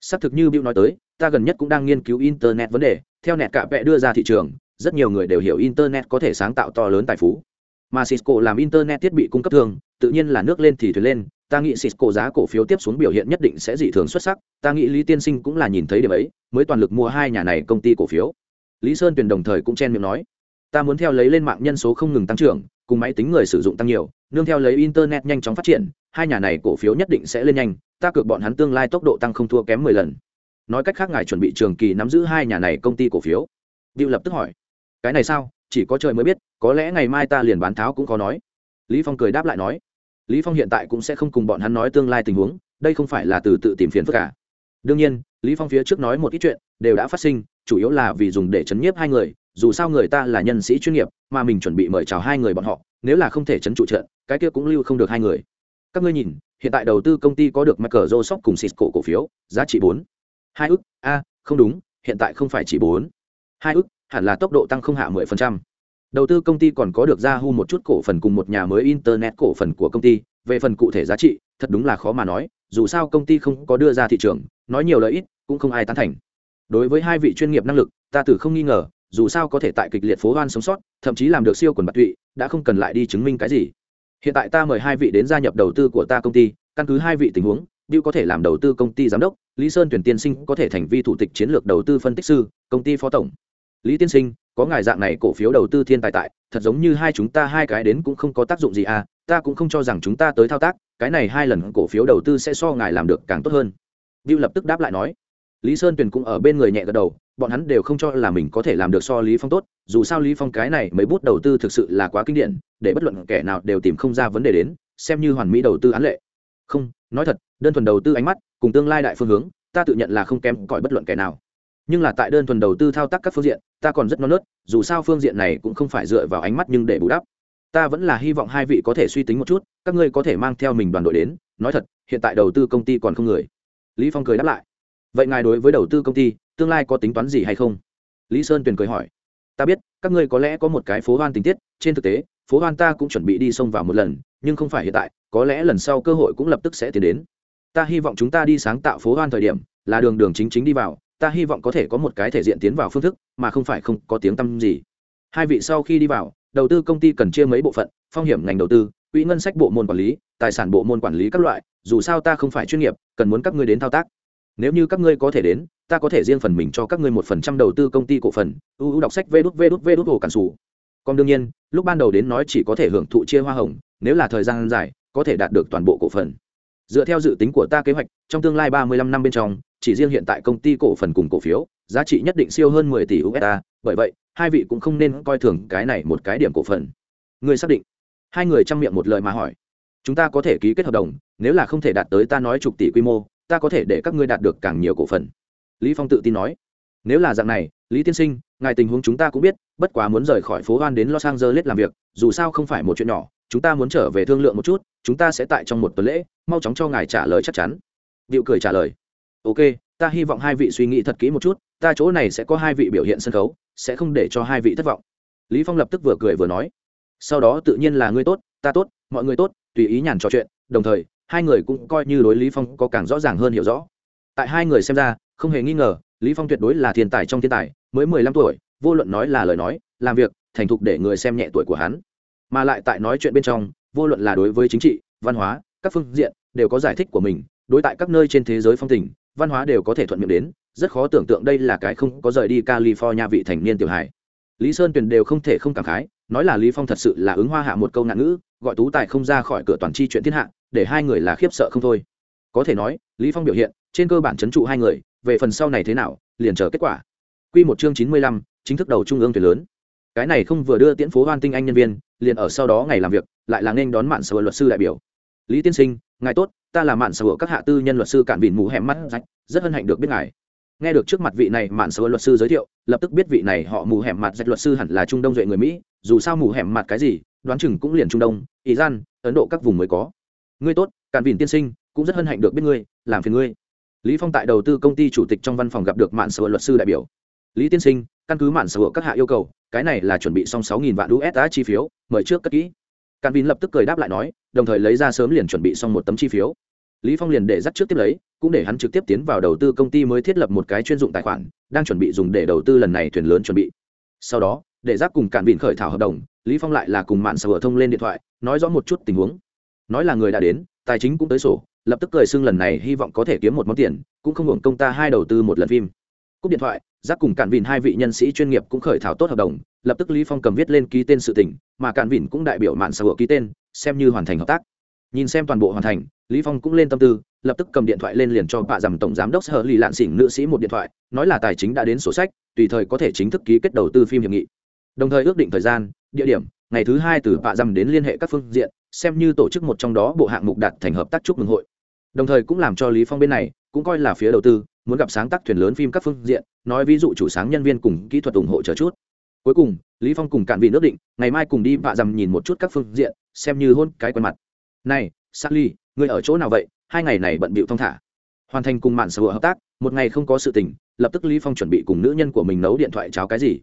Xác thực như Bill nói tới, ta gần nhất cũng đang nghiên cứu internet vấn đề, theo nẹt cạ vẽ đưa ra thị trường, rất nhiều người đều hiểu internet có thể sáng tạo to lớn tài phú. Mà cisco làm internet thiết bị cung cấp thường, tự nhiên là nước lên thì thuyền lên, ta nghĩ cisco giá cổ phiếu tiếp xuống biểu hiện nhất định sẽ dị thường xuất sắc, ta nghĩ lý tiên sinh cũng là nhìn thấy điểm ấy, mới toàn lực mua hai nhà này công ty cổ phiếu. Lý sơn tuyền đồng thời cũng chen miệng nói, ta muốn theo lấy lên mạng nhân số không ngừng tăng trưởng cùng máy tính người sử dụng tăng nhiều, nương theo lấy internet nhanh chóng phát triển, hai nhà này cổ phiếu nhất định sẽ lên nhanh, ta cược bọn hắn tương lai tốc độ tăng không thua kém mười lần. Nói cách khác ngài chuẩn bị trường kỳ nắm giữ hai nhà này công ty cổ phiếu. Diệu lập tức hỏi. Cái này sao? Chỉ có trời mới biết, có lẽ ngày mai ta liền bán tháo cũng có nói. Lý phong cười đáp lại nói. Lý phong hiện tại cũng sẽ không cùng bọn hắn nói tương lai tình huống, đây không phải là từ tự tìm phiền phức cả đương nhiên, lý phong phía trước nói một ít chuyện, đều đã phát sinh, chủ yếu là vì dùng để chấn nhiếp hai người dù sao người ta là nhân sĩ chuyên nghiệp mà mình chuẩn bị mời chào hai người bọn họ nếu là không thể chấn trụ trận cái kia cũng lưu không được hai người các ngươi nhìn hiện tại đầu tư công ty có được Microsoft cùng Cisco cổ phiếu giá trị bốn hai ức a không đúng hiện tại không phải chỉ bốn hai ức hẳn là tốc độ tăng không hạ 10%. Đầu tư công ty còn có được Yahoo một chút cổ phần cùng một nhà mới internet cổ phần của công ty, về phần cụ thể giá trị, thật đúng là khó mà nói, dù sao công ty không có đưa ra thị trường, nói nhiều lợi ít, cũng không ai tán thành. Đối với hai vị chuyên nghiệp năng lực, ta tử không nghi ngờ, dù sao có thể tại kịch liệt phố hoan sống sót, thậm chí làm được siêu quần bạc tụy, đã không cần lại đi chứng minh cái gì. Hiện tại ta mời hai vị đến gia nhập đầu tư của ta công ty, căn cứ hai vị tình huống, Bill có thể làm đầu tư công ty giám đốc, Lý Sơn tuyển tiên sinh có thể thành vi thủ tịch chiến lược đầu tư phân tích sư, công ty phó tổng. Lý tiên sinh có ngài dạng này cổ phiếu đầu tư thiên tài tại thật giống như hai chúng ta hai cái đến cũng không có tác dụng gì à ta cũng không cho rằng chúng ta tới thao tác cái này hai lần cổ phiếu đầu tư sẽ so ngài làm được càng tốt hơn. Bill lập tức đáp lại nói. Lý sơn tuyền cũng ở bên người nhẹ gật đầu bọn hắn đều không cho là mình có thể làm được so lý phong tốt, dù sao lý phong cái này mấy bút đầu tư thực sự là quá kinh điển, để bất luận kẻ nào đều tìm không ra vấn đề đến, xem như hoàn mỹ đầu tư án lệ. Không, nói thật, đơn thuần đầu tư ánh mắt, cùng tương lai đại phương hướng, ta tự nhận là không kém cỏi bất luận kẻ nào. Nhưng là tại đơn thuần đầu tư thao tác các phương diện, ta còn rất non nớt, dù sao phương diện này cũng không phải dựa vào ánh mắt nhưng để bù đắp. Ta vẫn là hy vọng hai vị có thể suy tính một chút, các ngươi có thể mang theo mình đoàn đội đến, nói thật, hiện tại đầu tư công ty còn không người. Lý phong cười đáp lại. Vậy ngài đối với đầu tư công ty tương lai có tính toán gì hay không? Lý sơn tuyền cười hỏi. Ta biết, các ngươi có lẽ có một cái phố hoan tình tiết, trên thực tế, phố hoan ta cũng chuẩn bị đi xông vào một lần, nhưng không phải hiện tại, có lẽ lần sau cơ hội cũng lập tức sẽ tiến đến. Ta hy vọng chúng ta đi sáng tạo phố hoan thời điểm, là đường đường chính chính đi vào, ta hy vọng có thể có một cái thể diện tiến vào phương thức, mà không phải không có tiếng tăm gì. Hai vị sau khi đi vào, đầu tư công ty cần chia mấy bộ phận, phong hiểm ngành đầu tư, quỹ ngân sách bộ môn quản lý, tài sản bộ môn quản lý các loại, dù sao ta không phải chuyên nghiệp, cần muốn các ngươi đến thao tác nếu như các ngươi có thể đến, ta có thể riêng phần mình cho các ngươi một phần trăm đầu tư công ty cổ phần ưu đọc sách vê đút vê đút vê đút hồ cản xù còn đương nhiên, lúc ban đầu đến nói chỉ có thể hưởng thụ chia hoa hồng, nếu là thời gian dài, có thể đạt được toàn bộ cổ phần. Dựa theo dự tính của ta kế hoạch, trong tương lai ba mươi lăm năm bên trong, chỉ riêng hiện tại công ty cổ phần cùng cổ phiếu, giá trị nhất định siêu hơn mười tỷ usd bởi vậy, hai vị cũng không nên coi thường cái này một cái điểm cổ phần. Người xác định? Hai người chăm miệng một lời mà hỏi. Chúng ta có thể ký kết hợp đồng, nếu là không thể đạt tới ta nói chục tỷ quy mô ta có thể để các ngươi đạt được càng nhiều cổ phần. Lý phong tự tin nói. Nếu là dạng này, lý tiên sinh, ngài tình huống chúng ta cũng biết, bất quá muốn rời khỏi phố hoan đến los angeles làm việc, dù sao không phải một chuyện nhỏ, chúng ta muốn trở về thương lượng một chút, chúng ta sẽ tại trong một tuần lễ, mau chóng cho ngài trả lời chắc chắn. Điệu cười trả lời. Ok, ta hy vọng hai vị suy nghĩ thật kỹ một chút, ta chỗ này sẽ có hai vị biểu hiện sân khấu, sẽ không để cho hai vị thất vọng. Lý phong lập tức vừa cười vừa nói. Sau đó tự nhiên là ngươi tốt, ta tốt, mọi người tốt, tùy ý nhàn trò chuyện, đồng thời hai người cũng coi như đối lý phong có càng rõ ràng hơn hiểu rõ. Tại hai người xem ra, không hề nghi ngờ, lý phong tuyệt đối là thiên tài trong thiên tài, mới mười lăm tuổi, vô luận nói là lời nói, làm việc, thành thục để người xem nhẹ tuổi của hắn. Mà lại tại nói chuyện bên trong, vô luận là đối với chính trị, văn hóa, các phương diện, đều có giải thích của mình, đối tại các nơi trên thế giới phong tình, văn hóa đều có thể thuận miệng đến, rất khó tưởng tượng đây là cái không có rời đi california vị thành niên tiểu hải lý sơn tuyền đều không thể không cảm khái, nói là lý phong thật sự là ứng hoa hạ một câu nạn ngữ, gọi tú tài không ra khỏi cửa toàn chi chuyện thiên hạ để hai người là khiếp sợ không thôi. Có thể nói lý phong biểu hiện trên cơ bản chấn trụ hai người về phần sau này thế nào liền chờ kết quả. Quy một chương chín mươi lăm, chính thức đầu trung ương tuyển lớn. Cái này không vừa đưa tiễn phố hoan tinh anh nhân viên liền ở sau đó ngày làm việc lại là nên đón mạn sở luật sư đại biểu. Lý tiên sinh ngài tốt ta là mạn sở các hạ tư nhân luật sư cản vịn mù hẻm mắt rách rất hân hạnh được biết ngài. Nghe được trước mặt vị này mạn sở luật sư giới thiệu lập tức biết vị này họ mù hẻm mặt rách luật sư hẳn là trung đông duệ người mỹ dù sao mù hẻm mặt cái gì đoán chừng cũng liền trung đông iran ấn độ các vùng mới có ngươi tốt cạn vìn tiên sinh, cũng rất hân hạnh được biết ngươi, làm phiền ngươi. Lý phong tại đầu tư công ty chủ tịch trong văn phòng gặp được mạn sở luật sư đại biểu. Lý tiên sinh, căn cứ mạn sở các hạ yêu cầu, cái này là chuẩn bị xong sáu nghìn vạn usd chi phiếu, mời trước cất kỹ. Cạn vìn lập tức cười đáp lại nói, đồng thời lấy ra sớm liền chuẩn bị xong một tấm chi phiếu. Lý phong liền để dắt trước tiếp lấy, cũng để hắn trực tiếp tiến vào đầu tư công ty mới thiết lập một cái chuyên dụng tài khoản, đang chuẩn bị dùng để đầu tư lần này thuyền lớn chuẩn bị. Sau đó, để giác cùng cạn vịn khởi thảo hợp đồng, lý phong lại là cùng mạn sở thông lên điện thoại, nói rõ một chút tình huống nói là người đã đến, tài chính cũng tới sổ, lập tức cười xưng lần này hy vọng có thể kiếm một món tiền, cũng không hưởng công ta hai đầu tư một lần phim. Cúp điện thoại giác cùng cản vìn hai vị nhân sĩ chuyên nghiệp cũng khởi thảo tốt hợp đồng, lập tức lý phong cầm viết lên ký tên sự tỉnh mà cản vìn cũng đại biểu mạn hội ký tên, xem như hoàn thành hợp tác. Nhìn xem toàn bộ hoàn thành, lý phong cũng lên tâm tư, lập tức cầm điện thoại lên liền cho bạ dầm tổng giám đốc sở lì lạn xỉn nữ sĩ một điện thoại, nói là tài chính đã đến sổ sách, tùy thời có thể chính thức ký kết đầu tư phim hiệp nghị. Đồng thời ước định thời gian, địa điểm ngày thứ hai từ bạ dăm đến liên hệ các phương diện xem như tổ chức một trong đó bộ hạng mục đặt thành hợp tác chúc mừng hội. Đồng thời cũng làm cho lý phong bên này cũng coi là phía đầu tư muốn gặp sáng tác thuyền lớn phim các phương diện nói ví dụ chủ sáng nhân viên cùng kỹ thuật ủng hộ chờ chút. Cuối cùng lý phong cùng cạn vị nước định ngày mai cùng đi bạ dăm nhìn một chút các phương diện xem như hôn cái quen mặt. Này Sally, ngươi ở chỗ nào vậy? Hai ngày này bận bịu thong thả. Hoàn thành cùng mạn sở hợp tác một ngày không có sự tình lập tức lý phong chuẩn bị cùng nữ nhân của mình nấu điện thoại cháo cái gì.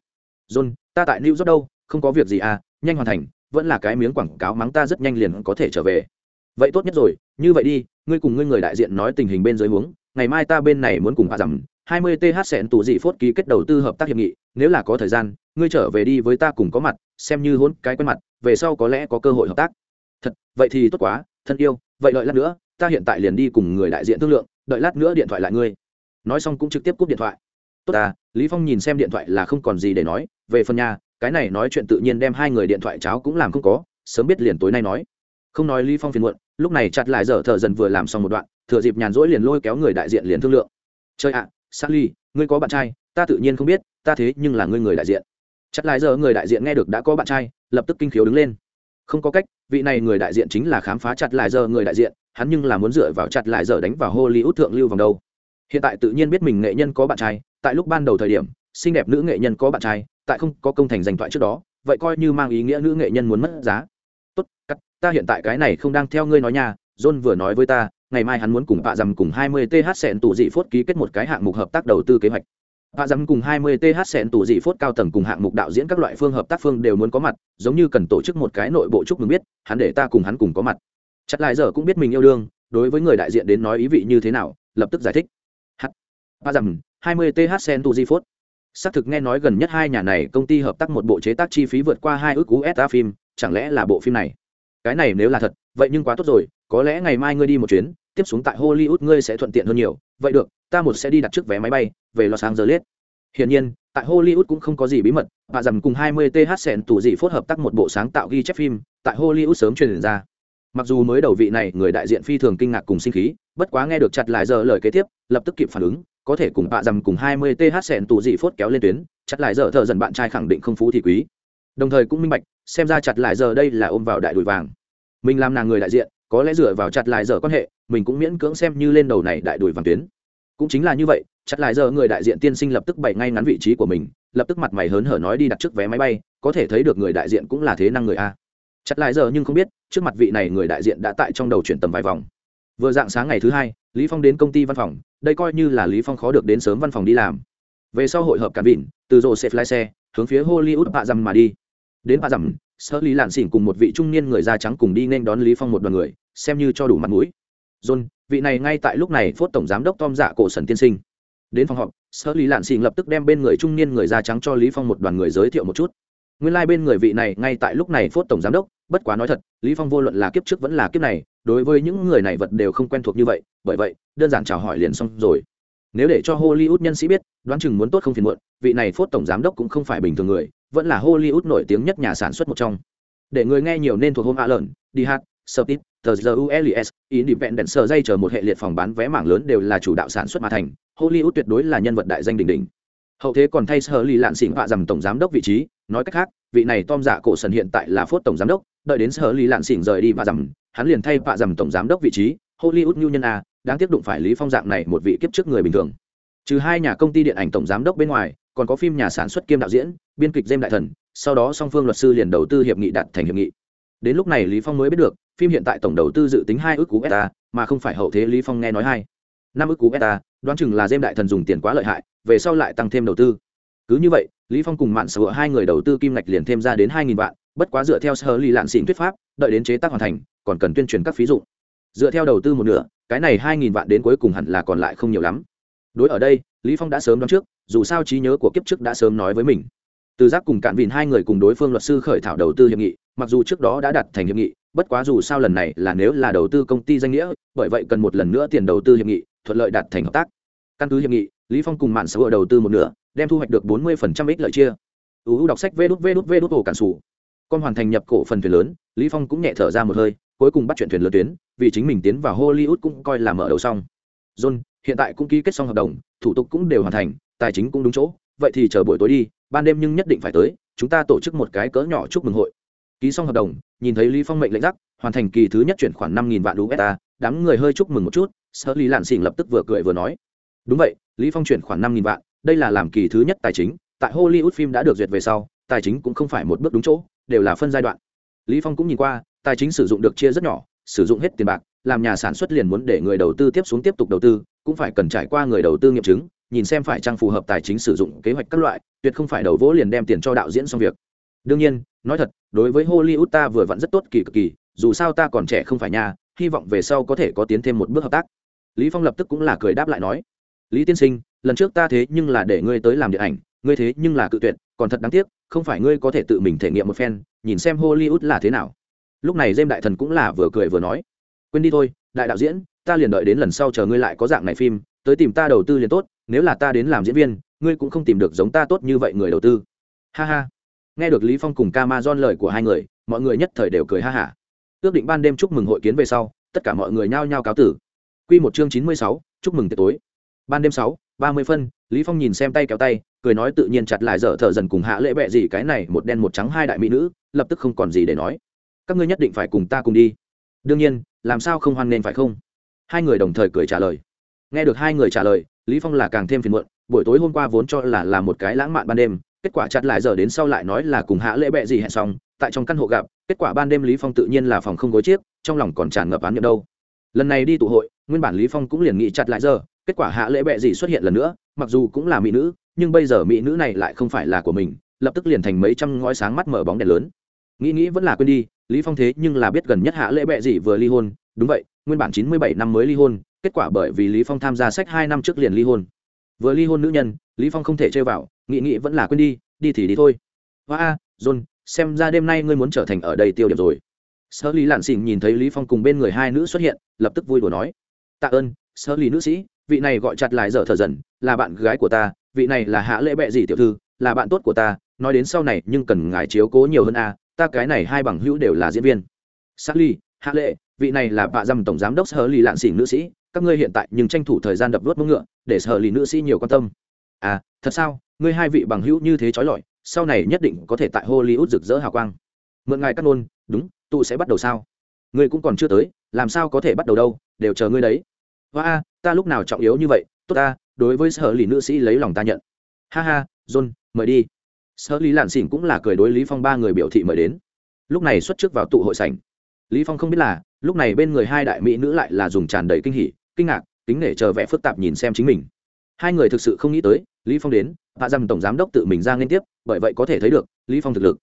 John ta tại new york đâu? Không có việc gì à? Nhanh hoàn thành, vẫn là cái miếng quảng cáo mắng ta rất nhanh liền có thể trở về. Vậy tốt nhất rồi, như vậy đi, ngươi cùng ngươi người đại diện nói tình hình bên dưới huống, ngày mai ta bên này muốn cùng bà rằng 20 th sẹn tủ dị phốt ký kết đầu tư hợp tác hiệp nghị, nếu là có thời gian, ngươi trở về đi với ta cùng có mặt, xem như hôn cái quen mặt, về sau có lẽ có cơ hội hợp tác. Thật, vậy thì tốt quá, thân yêu, vậy đợi lát nữa, ta hiện tại liền đi cùng người đại diện thương lượng, đợi lát nữa điện thoại lại ngươi. Nói xong cũng trực tiếp cúp điện thoại. Tốt ta, lý phong nhìn xem điện thoại là không còn gì để nói, về phần nhà cái này nói chuyện tự nhiên đem hai người điện thoại cháo cũng làm không có sớm biết liền tối nay nói. Không nói lý phong phiền muộn lúc này chặt lại giờ thợ dần vừa làm xong một đoạn thừa dịp nhàn rỗi liền lôi kéo người đại diện liền thương lượng. Chơi ạ à, Sally, ngươi có bạn trai ta tự nhiên không biết ta thế nhưng là ngươi người đại diện. Chặt lại giờ người đại diện nghe được đã có bạn trai lập tức kinh khiếu đứng lên. Không có cách vị này người đại diện chính là khám phá chặt lại giờ người đại diện hắn nhưng là muốn dựa vào chặt lại giờ đánh vào hollywood thượng lưu vòng đầu hiện tại tự nhiên biết mình nghệ nhân có bạn trai tại lúc ban đầu thời điểm xinh đẹp nữ nghệ nhân có bạn trai, tại không có công thành danh thoại trước đó, vậy coi như mang ý nghĩa nữ nghệ nhân muốn mất giá. Tốt, cắt, ta hiện tại cái này không đang theo ngươi nói nhà john vừa nói với ta, ngày mai hắn muốn cùng bạ dầm cùng 20 th sẹn tủ dị phốt ký kết một cái hạng mục hợp tác đầu tư kế hoạch. Bạ dầm cùng 20 th sẹn tủ dị phốt cao tầng cùng hạng mục đạo diễn các loại phương hợp tác phương đều muốn có mặt, giống như cần tổ chức một cái nội bộ chúc mừng biết, hắn để ta cùng hắn cùng có mặt. Chặt lại giờ cũng biết mình yêu đương, đối với người đại diện đến nói ý vị như thế nào, lập tức giải thích. H bạ dầm 20 th sẹn tủ dị phốt xác thực nghe nói gần nhất hai nhà này công ty hợp tác một bộ chế tác chi phí vượt qua hai ước usd phim, chẳng lẽ là bộ phim này? Cái này nếu là thật, vậy nhưng quá tốt rồi, có lẽ ngày mai ngươi đi một chuyến, tiếp xuống tại hollywood ngươi sẽ thuận tiện hơn nhiều. Vậy được, ta một sẽ đi đặt trước vé máy bay, về los angeles. Hiển nhiên, tại hollywood cũng không có gì bí mật và rằng cùng 20 th sẹn tủ dị phối hợp tác một bộ sáng tạo ghi chép phim, tại hollywood sớm truyền ra. Mặc dù mới đầu vị này người đại diện phi thường kinh ngạc cùng sinh khí, bất quá nghe được chặt lại giờ lời kế tiếp, lập tức kịp phản ứng có thể cùng bạ dầm cùng 20 th sẹn tù dị phốt kéo lên tuyến, chặt lại giờ thợ dần bạn trai khẳng định không phú thì quý. Đồng thời cũng minh bạch, xem ra chặt lại giờ đây là ôm vào đại đùi vàng. Mình làm nàng người đại diện, có lẽ dựa vào chặt lại giờ quan hệ, mình cũng miễn cưỡng xem như lên đầu này đại đùi vàng tuyến. Cũng chính là như vậy, chặt lại giờ người đại diện tiên sinh lập tức bày ngay ngắn vị trí của mình, lập tức mặt mày hớn hở nói đi đặt trước vé máy bay, có thể thấy được người đại diện cũng là thế năng người a. Chặt lại giờ nhưng không biết, trước mặt vị này người đại diện đã tại trong đầu chuyển tầm vài vòng vừa dạng sáng ngày thứ hai, lý phong đến công ty văn phòng, đây coi như là lý phong khó được đến sớm văn phòng đi làm. Về sau hội hợp cản vịn, từ rồ xe lái xe, hướng phía hollywood bạ dầm mà đi. Đến bạ dầm sơ lý lạn xỉn cùng một vị trung niên người da trắng cùng đi nên đón lý phong một đoàn người, xem như cho đủ mặt mũi. John, vị này ngay tại lúc này phốt tổng giám đốc tom dạ cổ sần tiên sinh. Đến phòng họp sơ lý lạn xỉn lập tức đem bên người trung niên người da trắng cho lý phong một đoàn người giới thiệu một chút nguyên lai like bên người vị này ngay tại lúc này phốt tổng giám đốc bất quá nói thật lý phong vô luận là kiếp trước vẫn là kiếp này đối với những người này vật đều không quen thuộc như vậy bởi vậy đơn giản chào hỏi liền xong rồi nếu để cho hollywood nhân sĩ biết đoán chừng muốn tốt không phiền muộn vị này phốt tổng giám đốc cũng không phải bình thường người vẫn là hollywood nổi tiếng nhất nhà sản xuất một trong để người nghe nhiều nên thuộc hôm a lợn đi hát Subtit, The ULS, Independent sở dây chờ một hệ liệt phòng bán vé mảng lớn đều là chủ đạo sản xuất mà thành, Hollywood tuyệt đối là nhân vật đại danh đỉnh đỉnh. Hậu thế còn thay sở lì lạn xỉn vạ dầm tổng giám đốc vị trí, nói cách khác, vị này Tom Dạ cổ sần hiện tại là phốt tổng giám đốc, đợi đến sở lý lạn xỉn rời đi và dầm, hắn liền thay vạ dầm tổng giám đốc vị trí, Hollywood nhu nhân a, đáng tiếc đụng phải Lý Phong dạng này một vị kiếp trước người bình thường. Trừ hai nhà công ty điện ảnh tổng giám đốc bên ngoài, còn có phim nhà sản xuất kiêm đạo diễn, biên kịch dêm Đại Thần, sau đó song phương luật sư liền đầu tư hiệp nghị đạt thành hiệp nghị. Đến lúc này Lý Phong mới biết được, phim hiện tại tổng đầu tư dự tính hai ước cú beta, mà không phải hậu thế Lý Phong nghe nói hai. Năm ước cú beta, đoán chừng là dêm Đại Thần dùng tiền quá lợi hại, về sau lại tăng thêm đầu tư. Cứ như vậy, Lý Phong cùng Mạn Sở hai người đầu tư kim ngạch liền thêm ra đến 2000 vạn, bất quá dựa theo sở lì lạn xỉn thuyết pháp, đợi đến chế tác hoàn thành, còn cần tuyên truyền các phí dụng. Dựa theo đầu tư một nửa, cái này 2000 vạn đến cuối cùng hẳn là còn lại không nhiều lắm. Đối ở đây, Lý Phong đã sớm đoán trước, dù sao trí nhớ của kiếp trước đã sớm nói với mình. Từ giác cùng cạn vịn hai người cùng đối phương luật sư khởi thảo đầu tư hiệp nghị, mặc dù trước đó đã đặt thành hiệp nghị, bất quá dù sao lần này là nếu là đầu tư công ty danh nghĩa, bởi vậy cần một lần nữa tiền đầu tư hiệp nghị, thuận lợi đạt thành hợp tác. Căn cứ hiệp nghị, Lý Phong cùng Mạn Sở đầu tư một nửa, đem thu hoạch được 40% ích lợi chia. UU đọc sách vút vút vút ổ cản sủ. Con hoàn thành nhập cổ phần thuyền lớn, Lý Phong cũng nhẹ thở ra một hơi, cuối cùng bắt chuyện thuyền lớn tuyến, vì chính mình tiến vào Hollywood cũng coi là mở đầu xong. John, hiện tại cũng ký kết xong hợp đồng, thủ tục cũng đều hoàn thành, tài chính cũng đúng chỗ, vậy thì chờ buổi tối đi, ban đêm nhưng nhất định phải tới, chúng ta tổ chức một cái cỡ nhỏ chúc mừng hội. Ký xong hợp đồng, nhìn thấy Lý Phong mệnh lệnh rắc, hoàn thành kỳ thứ nhất chuyển khoản 5000 vạn USD, đám người hơi chúc mừng một chút, Sở Lý Lạn Xỉn lập tức vừa cười vừa nói. Đúng vậy, Lý Phong chuyển khoản 5000 vạn, đây là làm kỳ thứ nhất tài chính, tại Hollywood phim đã được duyệt về sau, tài chính cũng không phải một bước đúng chỗ, đều là phân giai đoạn. Lý Phong cũng nhìn qua, tài chính sử dụng được chia rất nhỏ, sử dụng hết tiền bạc, làm nhà sản xuất liền muốn để người đầu tư tiếp xuống tiếp tục đầu tư, cũng phải cần trải qua người đầu tư nghiệm chứng, nhìn xem phải trang phù hợp tài chính sử dụng kế hoạch các loại, tuyệt không phải đầu vỗ liền đem tiền cho đạo diễn xong việc. Đương nhiên, nói thật, đối với Hollywood ta vừa vặn rất tốt kỳ cực kỳ, dù sao ta còn trẻ không phải nhà, hy vọng về sau có thể có tiến thêm một bước hợp tác. Lý Phong lập tức cũng là cười đáp lại nói, Lý tiên sinh, lần trước ta thế nhưng là để ngươi tới làm điện ảnh, ngươi thế nhưng là cự tuyệt, còn thật đáng tiếc, không phải ngươi có thể tự mình thể nghiệm một phen, nhìn xem Hollywood là thế nào. Lúc này Dêm đại thần cũng là vừa cười vừa nói, quên đi thôi, đại đạo diễn, ta liền đợi đến lần sau chờ ngươi lại có dạng này phim, tới tìm ta đầu tư liền tốt, nếu là ta đến làm diễn viên, ngươi cũng không tìm được giống ta tốt như vậy người đầu tư. Ha ha. Nghe được Lý Phong cùng Camazon lời của hai người, mọi người nhất thời đều cười ha hả. Ước định ban đêm chúc mừng hội kiến về sau, tất cả mọi người nhao nhao cáo tử. Quy một chương chín mươi sáu, chúc mừng tiệc tối. Ban đêm sáu, ba mươi phân, Lý Phong nhìn xem tay kéo tay, cười nói tự nhiên chặt lại dở thở dần cùng hạ lễ Bệ gì cái này một đen một trắng hai đại mỹ nữ, lập tức không còn gì để nói. Các ngươi nhất định phải cùng ta cùng đi. Đương nhiên, làm sao không hoan nên phải không? Hai người đồng thời cười trả lời. Nghe được hai người trả lời, Lý Phong là càng thêm phiền muộn, buổi tối hôm qua vốn cho là là một cái lãng mạn ban đêm, kết quả chặt lại giờ đến sau lại nói là cùng hạ lễ Bệ gì hẹn xong, tại trong căn hộ gặp, kết quả ban đêm Lý Phong tự nhiên là phòng không gối chiếc, trong lòng còn tràn ngập án niệm đâu. Lần này đi tụ hội, nguyên bản Lý Phong cũng liền nghĩ chặt lại giờ, kết quả hạ lễ Bệ gì xuất hiện lần nữa, mặc dù cũng là mỹ nữ, nhưng bây giờ mỹ nữ này lại không phải là của mình, lập tức liền thành mấy trăm ngói sáng mắt mở bóng đèn lớn. Nghĩ nghĩ vẫn là quên đi, Lý Phong thế nhưng là biết gần nhất hạ lễ Bệ gì vừa ly hôn, đúng vậy, nguyên bản chín mươi bảy năm mới ly hôn, kết quả bởi vì Lý Phong tham gia sách hai năm trước liền ly hôn. Vừa ly hôn nữ nhân, Lý Phong không thể chơi vào, nghĩ nghĩ vẫn là quên đi, đi thì đi thôi. Hoa a, John, xem ra đêm nay ngươi muốn trở thành ở đây tiêu điểm rồi. Sở Lý Lạn Sỉnh nhìn thấy Lý Phong cùng bên người hai nữ xuất hiện, lập tức vui đùa nói: "Tạ ơn, sơ Lý nữ sĩ, vị này gọi chặt lại dở thở dần, là bạn gái của ta, vị này là Hạ Lễ bệ gì tiểu thư, là bạn tốt của ta, nói đến sau này nhưng cần ngài chiếu cố nhiều hơn a, ta cái này hai bằng hữu đều là diễn viên." Sally, Hạ Lễ, vị này là bạ dâm tổng giám đốc Sở lì Lạn Sỉnh nữ sĩ, các ngươi hiện tại nhưng tranh thủ thời gian đập vuốt mông ngựa, để Sở lì nữ sĩ nhiều quan tâm. À, thật sao? Ngươi hai vị bằng hữu như thế trói lọi, sau này nhất định có thể tại Hollywood rực rỡ hào quang. Mượn ngài cắt nôn, đúng, tụ sẽ bắt đầu sao? Ngươi cũng còn chưa tới, làm sao có thể bắt đầu đâu, đều chờ ngươi đấy. Hoa, ta lúc nào trọng yếu như vậy, tốt ta, đối với Sở Lý nữ sĩ lấy lòng ta nhận. Ha ha, John, mời đi. Sở Lý Lạn Xỉn cũng là cười đối Lý Phong ba người biểu thị mời đến. Lúc này xuất trước vào tụ hội sảnh. Lý Phong không biết là, lúc này bên người hai đại mỹ nữ lại là dùng tràn đầy kinh hỉ, kinh ngạc, kính nể chờ vẽ phức tạp nhìn xem chính mình hai người thực sự không nghĩ tới lý phong đến hạ dầm tổng giám đốc tự mình ra liên tiếp bởi vậy có thể thấy được lý phong thực lực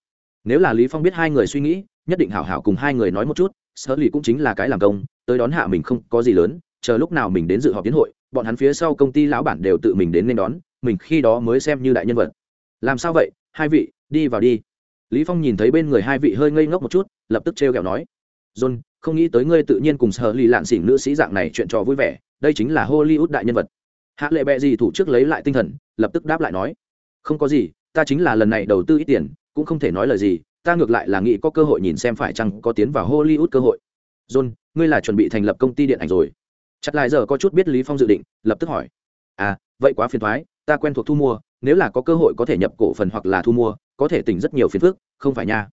nếu là lý phong biết hai người suy nghĩ nhất định hảo hảo cùng hai người nói một chút sở lì cũng chính là cái làm công tới đón hạ mình không có gì lớn, chờ lúc nào mình đến dự họp tiến hội, bọn hắn phía sau công ty lão bản đều tự mình đến nên đón, mình khi đó mới xem như đại nhân vật. Làm sao vậy? Hai vị, đi vào đi. Lý phong nhìn thấy bên người hai vị hơi ngây ngốc một chút, lập tức trêu ghẹo nói, john, không nghĩ tới ngươi tự nhiên cùng sở lì lạn xỉn nữ sĩ dạng này chuyện trò vui vẻ, đây chính là hollywood đại nhân vật. Hạ lệ bẹ gì thủ trước lấy lại tinh thần, lập tức đáp lại nói, không có gì, ta chính là lần này đầu tư ít tiền, cũng không thể nói lời gì, ta ngược lại là nghĩ có cơ hội nhìn xem phải chăng có tiến vào hollywood cơ hội. John ngươi là chuẩn bị thành lập công ty điện ảnh rồi. Chặt lại giờ có chút biết lý phong dự định lập tức hỏi. À vậy quá phiền thoái ta quen thuộc thu mua nếu là có cơ hội có thể nhập cổ phần hoặc là thu mua có thể tỉnh rất nhiều phiền phức không phải nha.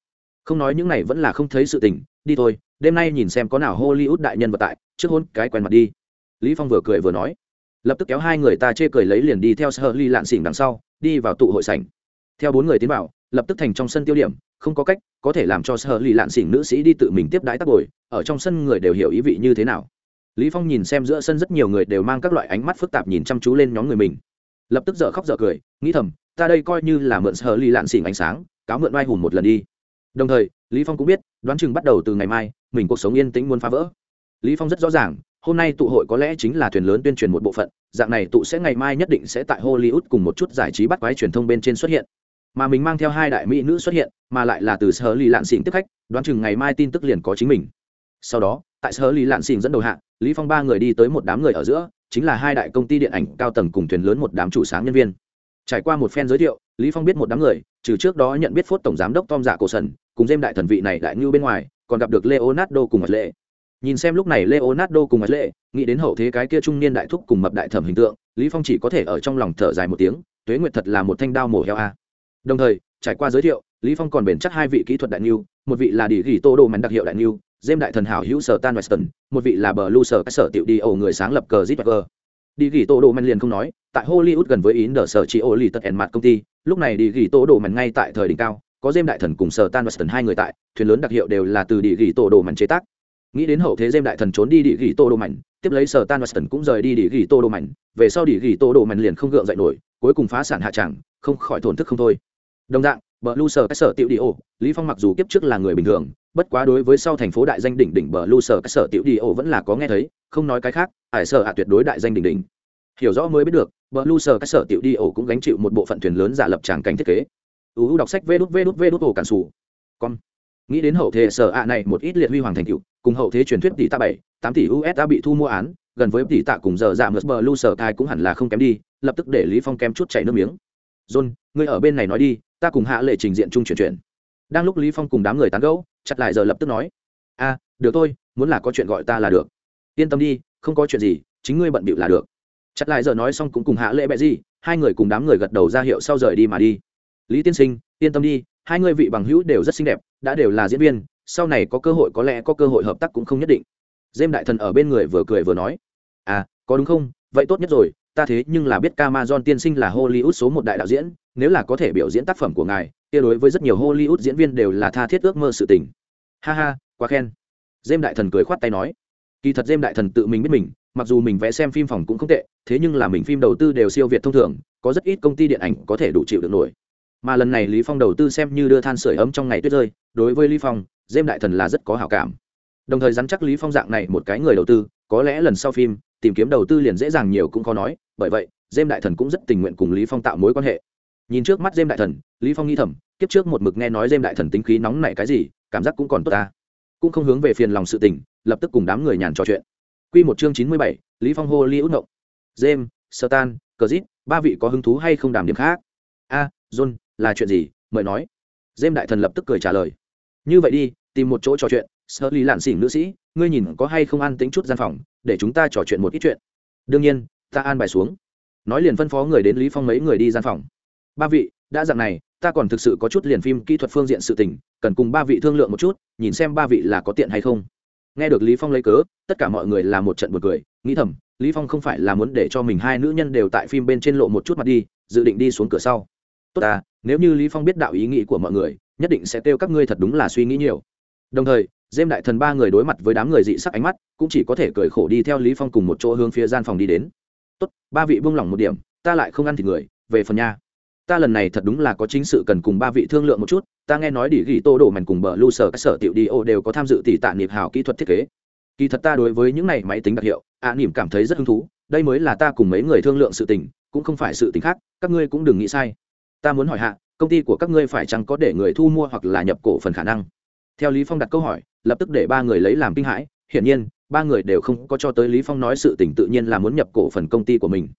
Không nói những này vẫn là không thấy sự tỉnh, đi thôi đêm nay nhìn xem có nào hollywood đại nhân vật tại trước hôn cái quen mặt đi. Lý phong vừa cười vừa nói. Lập tức kéo hai người ta chê cười lấy liền đi theo sơ ly lạn xỉn đằng sau đi vào tụ hội sảnh. Theo bốn người tiến vào lập tức thành trong sân tiêu điểm không có cách, có thể làm cho sơ lì lạn xỉn nữ sĩ đi tự mình tiếp đái tác bồi, ở trong sân người đều hiểu ý vị như thế nào. Lý phong nhìn xem giữa sân rất nhiều người đều mang các loại ánh mắt phức tạp nhìn chăm chú lên nhóm người mình. Lập tức dở khóc dở cười, nghĩ thầm, ta đây coi như là mượn sơ lì lạn xỉn ánh sáng, cáo mượn oai hùng một lần đi. Đồng thời, lý phong cũng biết, đoán chừng bắt đầu từ ngày mai, mình cuộc sống yên tĩnh muốn phá vỡ. Lý phong rất rõ ràng, hôm nay tụ hội có lẽ chính là thuyền lớn tuyên truyền một bộ phận, dạng này tụ sẽ ngày mai nhất định sẽ tại hollywood cùng một chút giải trí bắt quái truyền thông bên trên xuất hiện mà mình mang theo hai đại mỹ nữ xuất hiện, mà lại là từ sở lì lạn xỉn tiếp khách, đoán chừng ngày mai tin tức liền có chính mình. Sau đó, tại sở lì lạn xỉn dẫn đầu hạ, lý phong ba người đi tới một đám người ở giữa, chính là hai đại công ty điện ảnh, cao tầng cùng thuyền lớn một đám chủ sáng nhân viên. Trải qua một phen giới thiệu, lý phong biết một đám người, trừ trước đó nhận biết phốt tổng giám đốc tom giả cổ sần, cùng dêm đại thần vị này đại như bên ngoài, còn gặp được leonardo cùng mặt lệ. Nhìn xem lúc này leonardo cùng mặt lệ, nghĩ đến hậu thế cái kia trung niên đại thúc cùng mập đại thẩm hình tượng, lý phong chỉ có thể ở trong lòng thở dài một tiếng, tuế nguyệt thật là một thanh đao mổ heo a đồng thời, trải qua giới thiệu, lý phong còn bền chắc hai vị kỹ thuật đại niu một vị là đi ghi tô đồ mắn đặc hiệu đại niu dêm đại thần hảo hữu sở tan weston, một vị là bờ lu sở các sở tiểu đi ổ người sáng lập cờ zitwager đi ghi tô đồ mắn liền không nói, tại hollywood gần với ý đờ sở chỉ ô lì tật ẻn mặt công ty, lúc này đi ghi tô đồ mắn ngay tại thời đỉnh cao, có dêm đại thần cùng sở tan weston hai người tại, thuyền lớn đặc hiệu đều là từ đi ghi tô đồ mắn chế tác. Nghĩ đến hậu thế dêm đại thần trốn đi đi ghi tô đồ mắn tiếp lấy sở tan weston cũng rời đi đi ghi tô đồ mắn về sau đi ghi tô đồ mắn liền không gượng dậy nổi, cuối cùng phá sản hạ tràng, không khỏi thổn thức không thôi đồng dạng, bờ lu sở các sở tiểu đi ổ, lý phong mặc dù kiếp trước là người bình thường, bất quá đối với sau thành phố đại danh đỉnh đỉnh bờ lu sở các sở tiểu đi ổ vẫn là có nghe thấy, không nói cái khác ải sở ạ tuyệt đối đại danh đỉnh đỉnh. Hiểu rõ mới biết được, bờ lu sở các sở tiểu đi ổ cũng gánh chịu một bộ phận thuyền lớn giả lập tràng cảnh thiết kế. Uu đọc sách vê đút vê đút vê đút ổ cản sù con nghĩ đến hậu thế sở ạ này một ít liệt huy hoàng thành cựu cùng hậu thế truyền thuyết tỷ tạ bảy, tám tỷ usd bị thu mua án, gần với tỷ tạ cùng giờ dạ giảm ngược bờ lu sở cai cũng hẳn là không kém đi, lập tức để lý phong kém chút chảy nước miếng. John, ngươi ở bên này nói đi ta cùng hạ lệ trình diện chung chuyển chuyển. Đang lúc lý phong cùng đám người tán gẫu, chặt lại giờ lập tức nói, a, được thôi, muốn là có chuyện gọi ta là được. Yên tâm đi, không có chuyện gì, chính ngươi bận bịu là được. Chặt lại giờ nói xong cũng cùng hạ lệ bẹ gì, hai người cùng đám người gật đầu ra hiệu sau rời đi mà đi. Lý tiên sinh, yên tâm đi, hai người vị bằng hữu đều rất xinh đẹp, đã đều là diễn viên, sau này có cơ hội có lẽ có cơ hội hợp tác cũng không nhất định. Dêm đại thần ở bên người vừa cười vừa nói à có đúng không? Vậy tốt nhất rồi ta thế nhưng là biết Camason tiên sinh là Hollywood số một đại đạo diễn, nếu là có thể biểu diễn tác phẩm của ngài, kia đối với rất nhiều Hollywood diễn viên đều là tha thiết ước mơ sự tình. Ha ha, quá khen. Dêm đại thần cười khoát tay nói, kỳ thật Dêm đại thần tự mình biết mình, mặc dù mình vẽ xem phim phòng cũng không tệ, thế nhưng là mình phim đầu tư đều siêu việt thông thường, có rất ít công ty điện ảnh có thể đủ chịu được nổi. Mà lần này Lý Phong đầu tư xem như đưa than sưởi ấm trong ngày tuyết rơi, đối với Lý Phong, Dêm đại thần là rất có hảo cảm. Đồng thời rắn chắc Lý Phong dạng này một cái người đầu tư, có lẽ lần sau phim tìm kiếm đầu tư liền dễ dàng nhiều cũng khó nói bởi vậy dêm đại thần cũng rất tình nguyện cùng lý phong tạo mối quan hệ. Nhìn trước mắt dêm đại thần lý phong nghi thầm kiếp trước một mực nghe nói dêm đại thần tính khí nóng nảy cái gì cảm giác cũng còn tốt ta. Cũng không hướng về phiền lòng sự tình lập tức cùng đám người nhàn trò chuyện. Quy một chương chín mươi bảy, lý phong hô Lý út ngộng. Dêm sơ tan cờ dít ba vị có hứng thú hay không đàm điểm khác? A john là chuyện gì? Mời nói. Dêm đại thần lập tức cười trả lời. Như vậy đi tìm một chỗ trò chuyện sợ lý lạn xỉn nữ sĩ, ngươi nhìn có hay không an tính chút gian phòng, để chúng ta trò chuyện một ít chuyện. Đương nhiên, ta an bài xuống. Nói liền phân phó người đến lý phong mấy người đi gian phòng. Ba vị, đã dạng này, ta còn thực sự có chút liền phim kỹ thuật phương diện sự tình, cần cùng ba vị thương lượng một chút, nhìn xem ba vị là có tiện hay không. Nghe được lý phong lấy cớ, tất cả mọi người là một trận buồn cười, nghĩ thầm, lý phong không phải là muốn để cho mình hai nữ nhân đều tại phim bên trên lộ một chút mặt đi, dự định đi xuống cửa sau. Tốt à nếu như lý phong biết đạo ý nghĩ của mọi người, nhất định sẽ kêu các ngươi thật đúng là suy nghĩ nhiều. Đồng thời dêm đại thần ba người đối mặt với đám người dị sắc ánh mắt, cũng chỉ có thể cười khổ đi theo lý phong cùng một chỗ hướng phía gian phòng đi đến. Tốt, ba vị buông lỏng một điểm, ta lại không ăn thịt người, về phần nha. Ta lần này thật đúng là có chính sự cần cùng ba vị thương lượng một chút, ta nghe nói đỉ ghi tô đồ mảnh cùng bờ lu sở các sở tiểu đi ô đều có tham dự tỷ tạ niệm hào kỹ thuật thiết kế. Kỳ thật ta đối với những này máy tính đặc hiệu, ạ niệm cảm thấy rất hứng thú, đây mới là ta cùng mấy người thương lượng sự tình, cũng không phải sự tình khác, các ngươi cũng đừng nghĩ sai. Ta muốn hỏi hạ, công ty của các ngươi phải chăng có để người thu mua hoặc là nhập cổ phần khả năng? Theo lý phong đặt câu hỏi, lập tức để ba người lấy làm kinh hãi, hiển nhiên, ba người đều không có cho tới lý phong nói sự tình tự nhiên là muốn nhập cổ phần công ty của mình.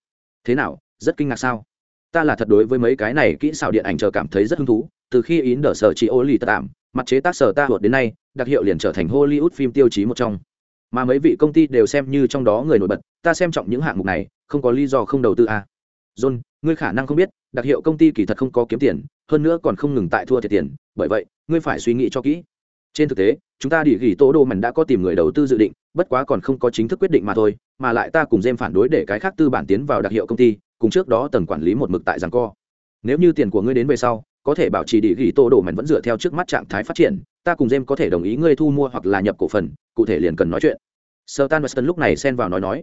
Thế nào, rất kinh ngạc sao? Ta là thật đối với mấy cái này kỹ xảo điện ảnh chờ cảm thấy rất hứng thú, từ khi ý đỡ sở chị ô lì tạm, mặt chế tác sở ta hụt đến nay, đặc hiệu liền trở thành hollywood phim tiêu chí một trong. Mà mấy vị công ty đều xem như trong đó người nổi bật, ta xem trọng những hạng mục này, không có lý do không đầu tư à. john, ngươi khả năng không biết, đặc hiệu công ty kỳ thật không có kiếm tiền, hơn nữa còn không ngừng tại thua thiệt tiền, bởi vậy, ngươi phải suy nghĩ cho kỹ trên thực tế chúng ta đi ghi tố đồ mảnh đã có tìm người đầu tư dự định bất quá còn không có chính thức quyết định mà thôi mà lại ta cùng dêm phản đối để cái khác tư bản tiến vào đặc hiệu công ty cùng trước đó tầng quản lý một mực tại rằng co. Nếu như tiền của ngươi đến về sau có thể bảo trì địa ghi tô đồ mảnh vẫn dựa theo trước mắt trạng thái phát triển ta cùng jem có thể đồng ý ngươi thu mua hoặc là nhập cổ phần cụ thể liền cần nói chuyện. Sơ tan weston lúc này xen vào nói nói.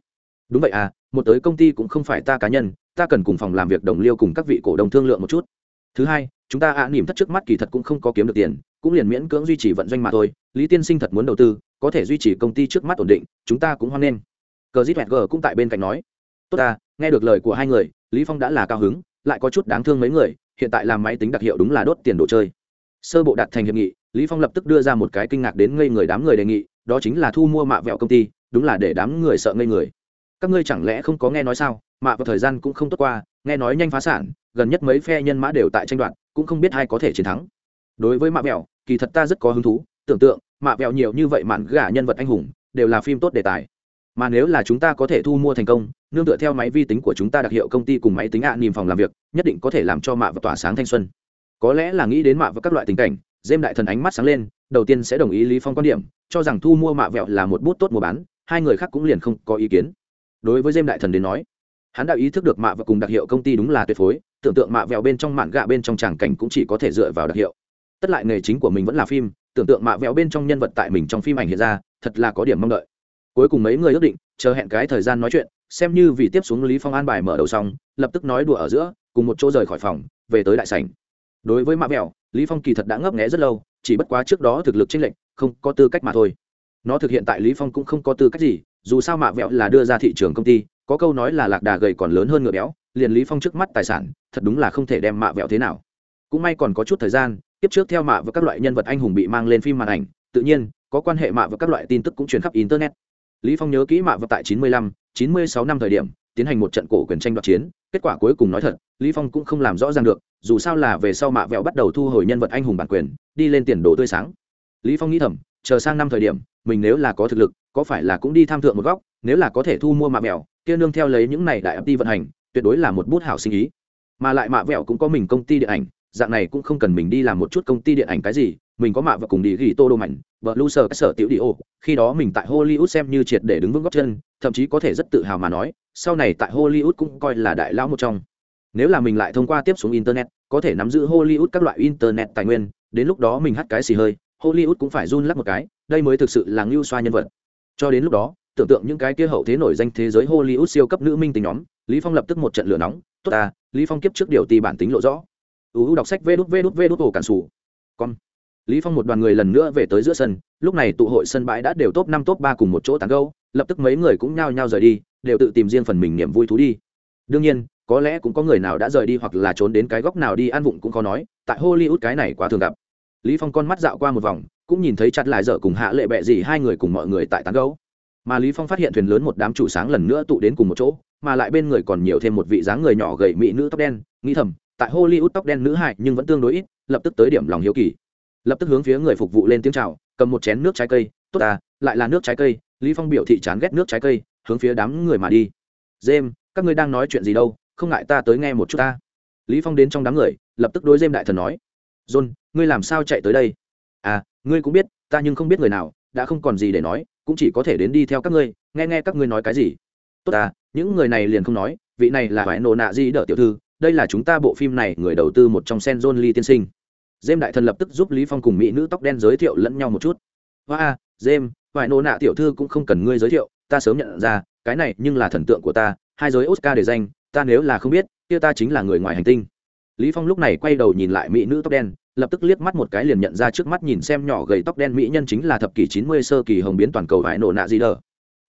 Đúng vậy à một tới công ty cũng không phải ta cá nhân ta cần cùng phòng làm việc đồng liêu cùng các vị cổ đông thương lượng một chút. Thứ hai chúng ta ạ à, nỉm thất trước mắt kỳ thật cũng không có kiếm được tiền cũng liền miễn cưỡng duy trì vận doanh mà thôi, lý tiên sinh thật muốn đầu tư, có thể duy trì công ty trước mắt ổn định, chúng ta cũng hoan nghênh. Cờ zit g cũng tại bên cạnh nói. Tốt ta, nghe được lời của hai người, lý phong đã là cao hứng, lại có chút đáng thương mấy người, hiện tại làm máy tính đặc hiệu đúng là đốt tiền đồ chơi. Sơ bộ đạt thành hiệp nghị, lý phong lập tức đưa ra một cái kinh ngạc đến ngây người đám người đề nghị, đó chính là thu mua mạ vẹo công ty, đúng là để đám người sợ ngây người. Các ngươi chẳng lẽ không có nghe nói sao, mạ vào thời gian cũng không tốt qua, nghe nói nhanh phá sản, gần nhất mấy phe nhân mã đều tại tranh đoạt, cũng không biết ai có thể chiến thắng. Đối với mạ vẹo kỳ thật ta rất có hứng thú tưởng tượng mạ vẹo nhiều như vậy mạn gả nhân vật anh hùng đều là phim tốt đề tài. Mà nếu là chúng ta có thể thu mua thành công nương tựa theo máy vi tính của chúng ta đặc hiệu công ty cùng máy tính ạ à, phòng làm việc nhất định có thể làm cho mạ và tỏa sáng thanh xuân. Có lẽ là nghĩ đến mạ và các loại tình cảnh dêm đại thần ánh mắt sáng lên đầu tiên sẽ đồng ý lý phong quan điểm cho rằng thu mua mạ vẹo là một bút tốt mua bán hai người khác cũng liền không có ý kiến. Đối với dêm đại thần đến nói hắn đã ý thức được mạ và cùng đặc hiệu công ty đúng là tuyệt phối tưởng tượng mạ vẹo bên trong mạn gạ bên trong tràng cảnh cũng chỉ có thể dựa vào đặc hiệu tất lại nghề chính của mình vẫn là phim, tưởng tượng mạ vẹo bên trong nhân vật tại mình trong phim ảnh hiện ra, thật là có điểm mong đợi. Cuối cùng mấy người ước định, chờ hẹn cái thời gian nói chuyện, xem như vì tiếp xuống lý phong an bài mở đầu xong, lập tức nói đùa ở giữa, cùng một chỗ rời khỏi phòng, về tới đại sảnh. Đối với mạ vẹo, lý phong kỳ thật đã ngấp nghé rất lâu, chỉ bất quá trước đó thực lực chênh lệnh không có tư cách mà thôi. Nó thực hiện tại lý phong cũng không có tư cách gì, dù sao mạ vẹo là đưa ra thị trường công ty, có câu nói là lạc đà gầy còn lớn hơn ngựa béo, liền lý phong trước mắt tài sản, thật đúng là không thể đem mạ vẹo thế nào. Cũng may còn có chút thời gian tiếp trước theo mạ và các loại nhân vật anh hùng bị mang lên phim màn ảnh tự nhiên có quan hệ mạ và các loại tin tức cũng truyền khắp internet. Lý phong nhớ kỹ mạ và tại 95, 96 năm thời điểm tiến hành một trận cổ quyền tranh đoạt chiến kết quả cuối cùng nói thật lý phong cũng không làm rõ ràng được dù sao là về sau mạ vẹo bắt đầu thu hồi nhân vật anh hùng bản quyền đi lên tiền đồ tươi sáng. Lý phong nghĩ thầm chờ sang năm thời điểm mình nếu là có thực lực có phải là cũng đi tham thượng một góc nếu là có thể thu mua mạ vẹo kia nương theo lấy những này đại đi vận hành tuyệt đối là một bút hảo sinh ý. Mà lại mạ vẹo cũng có mình công ty điện ảnh dạng này cũng không cần mình đi làm một chút công ty điện ảnh cái gì mình có mạ và cùng đi ghi tô đô mạnh vợ lu sơ sở tiểu đi ô. Khi đó mình tại hollywood xem như triệt để đứng vững góc chân thậm chí có thể rất tự hào mà nói sau này tại hollywood cũng coi là đại lão một trong. Nếu là mình lại thông qua tiếp xuống internet có thể nắm giữ hollywood các loại internet tài nguyên đến lúc đó mình hắt cái xì hơi hollywood cũng phải run lắc một cái đây mới thực sự là ngưu xoa nhân vật. Cho đến lúc đó tưởng tượng những cái kia hậu thế nổi danh thế giới hollywood siêu cấp nữ minh tính nhóm lý phong lập tức một trận lửa nóng tốt à, lý phong kiếp trước điều tì bản tính lộ rõ uu đọc sách vê đút vê đút vê đút ổ cản sủ. Con lý phong một đoàn người lần nữa về tới giữa sân, lúc này tụ hội sân bãi đã đều top năm, top ba cùng một chỗ tán gẫu, lập tức mấy người cũng nhao nhao rời đi, đều tự tìm riêng phần mình niềm vui thú đi. Đương nhiên, có lẽ cũng có người nào đã rời đi hoặc là trốn đến cái góc nào đi ăn vụng cũng khó nói, tại hollywood cái này quá thường gặp. Lý phong con mắt dạo qua một vòng, cũng nhìn thấy chặt lại dở cùng hạ lệ bệ gì hai người cùng mọi người tại tán gẫu. Mà lý phong phát hiện thuyền lớn một đám chủ sáng lần nữa tụ đến cùng một chỗ, mà lại bên người còn nhiều thêm một vị dáng người nhỏ gầy mỹ nữ tóc đen, nghĩ thầm tại hollywood tóc đen nữ hại nhưng vẫn tương đối ít, lập tức tới điểm lòng hiếu kỳ. Lập tức hướng phía người phục vụ lên tiếng chào, cầm một chén nước trái cây, tốt à lại là nước trái cây. Lý phong biểu thị chán ghét nước trái cây, hướng phía đám người mà đi. James các ngươi đang nói chuyện gì đâu? Không ngại ta tới nghe một chút ta. Lý phong đến trong đám người, lập tức đối james đại thần nói, john, ngươi làm sao chạy tới đây? À ngươi cũng biết, ta nhưng không biết người nào, đã không còn gì để nói, cũng chỉ có thể đến đi theo các ngươi, nghe nghe các ngươi nói cái gì. Tốt à những người này liền không nói, vị này là phải nổ nạ gì đỡ tiểu thư đây là chúng ta bộ phim này người đầu tư một trong sen john lee tiên sinh. Dêm đại thần lập tức giúp Lý Phong cùng mỹ nữ tóc đen giới thiệu lẫn nhau một chút. "Hoa, Dêm, vài nô nạ tiểu thư cũng không cần ngươi giới thiệu, ta sớm nhận ra, cái này nhưng là thần tượng của ta, hai giới Oscar để danh, ta nếu là không biết, kia ta chính là người ngoài hành tinh." lý phong lúc này quay đầu nhìn lại mỹ nữ tóc đen lập tức liếc mắt một cái liền nhận ra trước mắt nhìn xem nhỏ gầy tóc đen mỹ nhân chính là thập kỷ chín mươi sơ kỳ hồng biến toàn cầu vải nổ nạ gì đờ.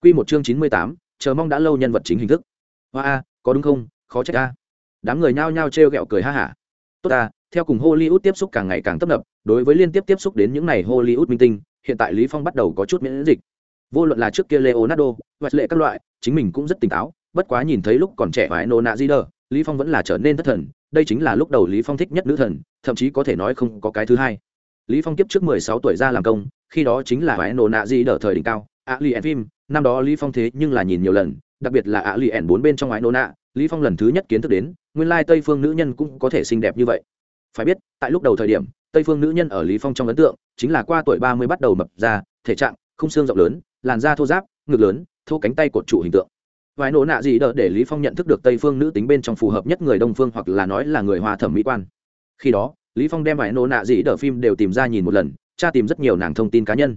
Quy một chương chín mươi tám, chờ mong đã lâu nhân vật chính hình thức. Hoa có đúng không? Khó trách a đám người nhao nhao trêu ghẹo cười ha hả. Tốt ta, theo cùng hollywood tiếp xúc càng ngày càng tấp nập, đối với liên tiếp tiếp xúc đến những này hollywood minh tinh, hiện tại lý phong bắt đầu có chút miễn dịch. Vô luận là trước kia leonardo vật lệ các loại, chính mình cũng rất tỉnh táo, bất quá nhìn thấy lúc còn trẻ vải nô nạ di đờ lý phong vẫn là trở nên thất thần, đây chính là lúc đầu lý phong thích nhất nữ thần, thậm chí có thể nói không có cái thứ hai. Lý phong tiếp trước 16 tuổi ra làm công, khi đó chính là vài nô nạ di đờ thời đỉnh cao Ali phim, năm đó lý phong thế nhưng là nhìn nhiều lần, đặc biệt là Ali li bốn bên trong vải nô nạ lý phong lần thứ nhất kiến thức đến, nguyên lai tây phương nữ nhân cũng có thể xinh đẹp như vậy. Phải biết, tại lúc đầu thời điểm, tây phương nữ nhân ở lý phong trong ấn tượng, chính là qua tuổi 30 bắt đầu mập ra, thể trạng, khung xương rộng lớn, làn da thô ráp, ngực lớn, thô cánh tay cột trụ hình tượng. Vài nổ nạ gì đỡ để lý phong nhận thức được tây phương nữ tính bên trong phù hợp nhất người đông phương hoặc là nói là người hoa thẩm mỹ quan. Khi đó, lý phong đem vài nổ nạ gì đỡ phim đều tìm ra nhìn một lần, tra tìm rất nhiều nàng thông tin cá nhân.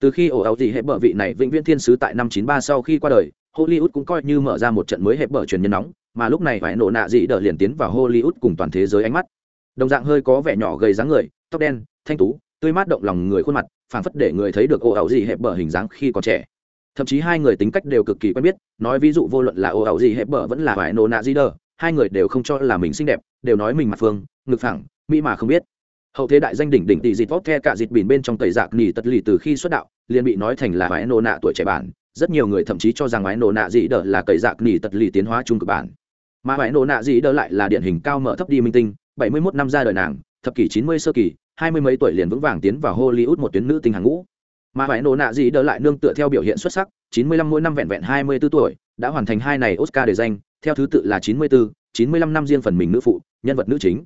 Từ khi ổ áo gì hệ bờ vị này vĩnh viễn thiên sứ tại năm 93 sau khi qua đời, hollywood cũng coi như mở ra một trận mới hệ bờ truyền nhân nóng mà lúc này phải nổ nạ dị đỡ liền tiến vào hollywood cùng toàn thế giới ánh mắt. Đồng dạng hơi có vẻ nhỏ gầy dáng người, tóc đen, thanh tú, tươi mát động lòng người khuôn mặt, phảng phất để người thấy được ô ảo gì hẹp bờ hình dáng khi còn trẻ. Thậm chí hai người tính cách đều cực kỳ quen biết, nói ví dụ vô luận là ô ẩu gì hẹp bờ vẫn là phải nổ nạ dị đờ hai người đều không cho là mình xinh đẹp, đều nói mình mặt phương, ngực phẳng, mỹ mà không biết. Hậu thế đại danh đỉnh đỉnh tỷ dịt vót the cả dịt bỉn bên trong tẩy dạc nỉ tật lì từ khi xuất đạo, liền bị nói thành là vải nổ nạ tuổi trẻ bản. Rất nhiều người thậm chí cho rằng vải nổ nạ dị đờ là tẩy dạc nỉ tật lì tiến hóa chung cực bản mà vải nổ nạ gì đỡ lại là điển hình cao mở thấp đi minh tinh bảy mươi 71 năm ra đời nàng thập kỷ chín mươi sơ kỳ hai mươi mấy tuổi liền vững vàng tiến vào hollywood một tuyến nữ tinh hàng ngũ. Mà vải nổ nạ gì đỡ lại nương tựa theo biểu hiện xuất sắc 95 mỗi năm vẹn vẹn 24 tuổi đã hoàn thành hai này oscar để danh theo thứ tự là 94, 95 năm riêng phần mình nữ phụ nhân vật nữ chính.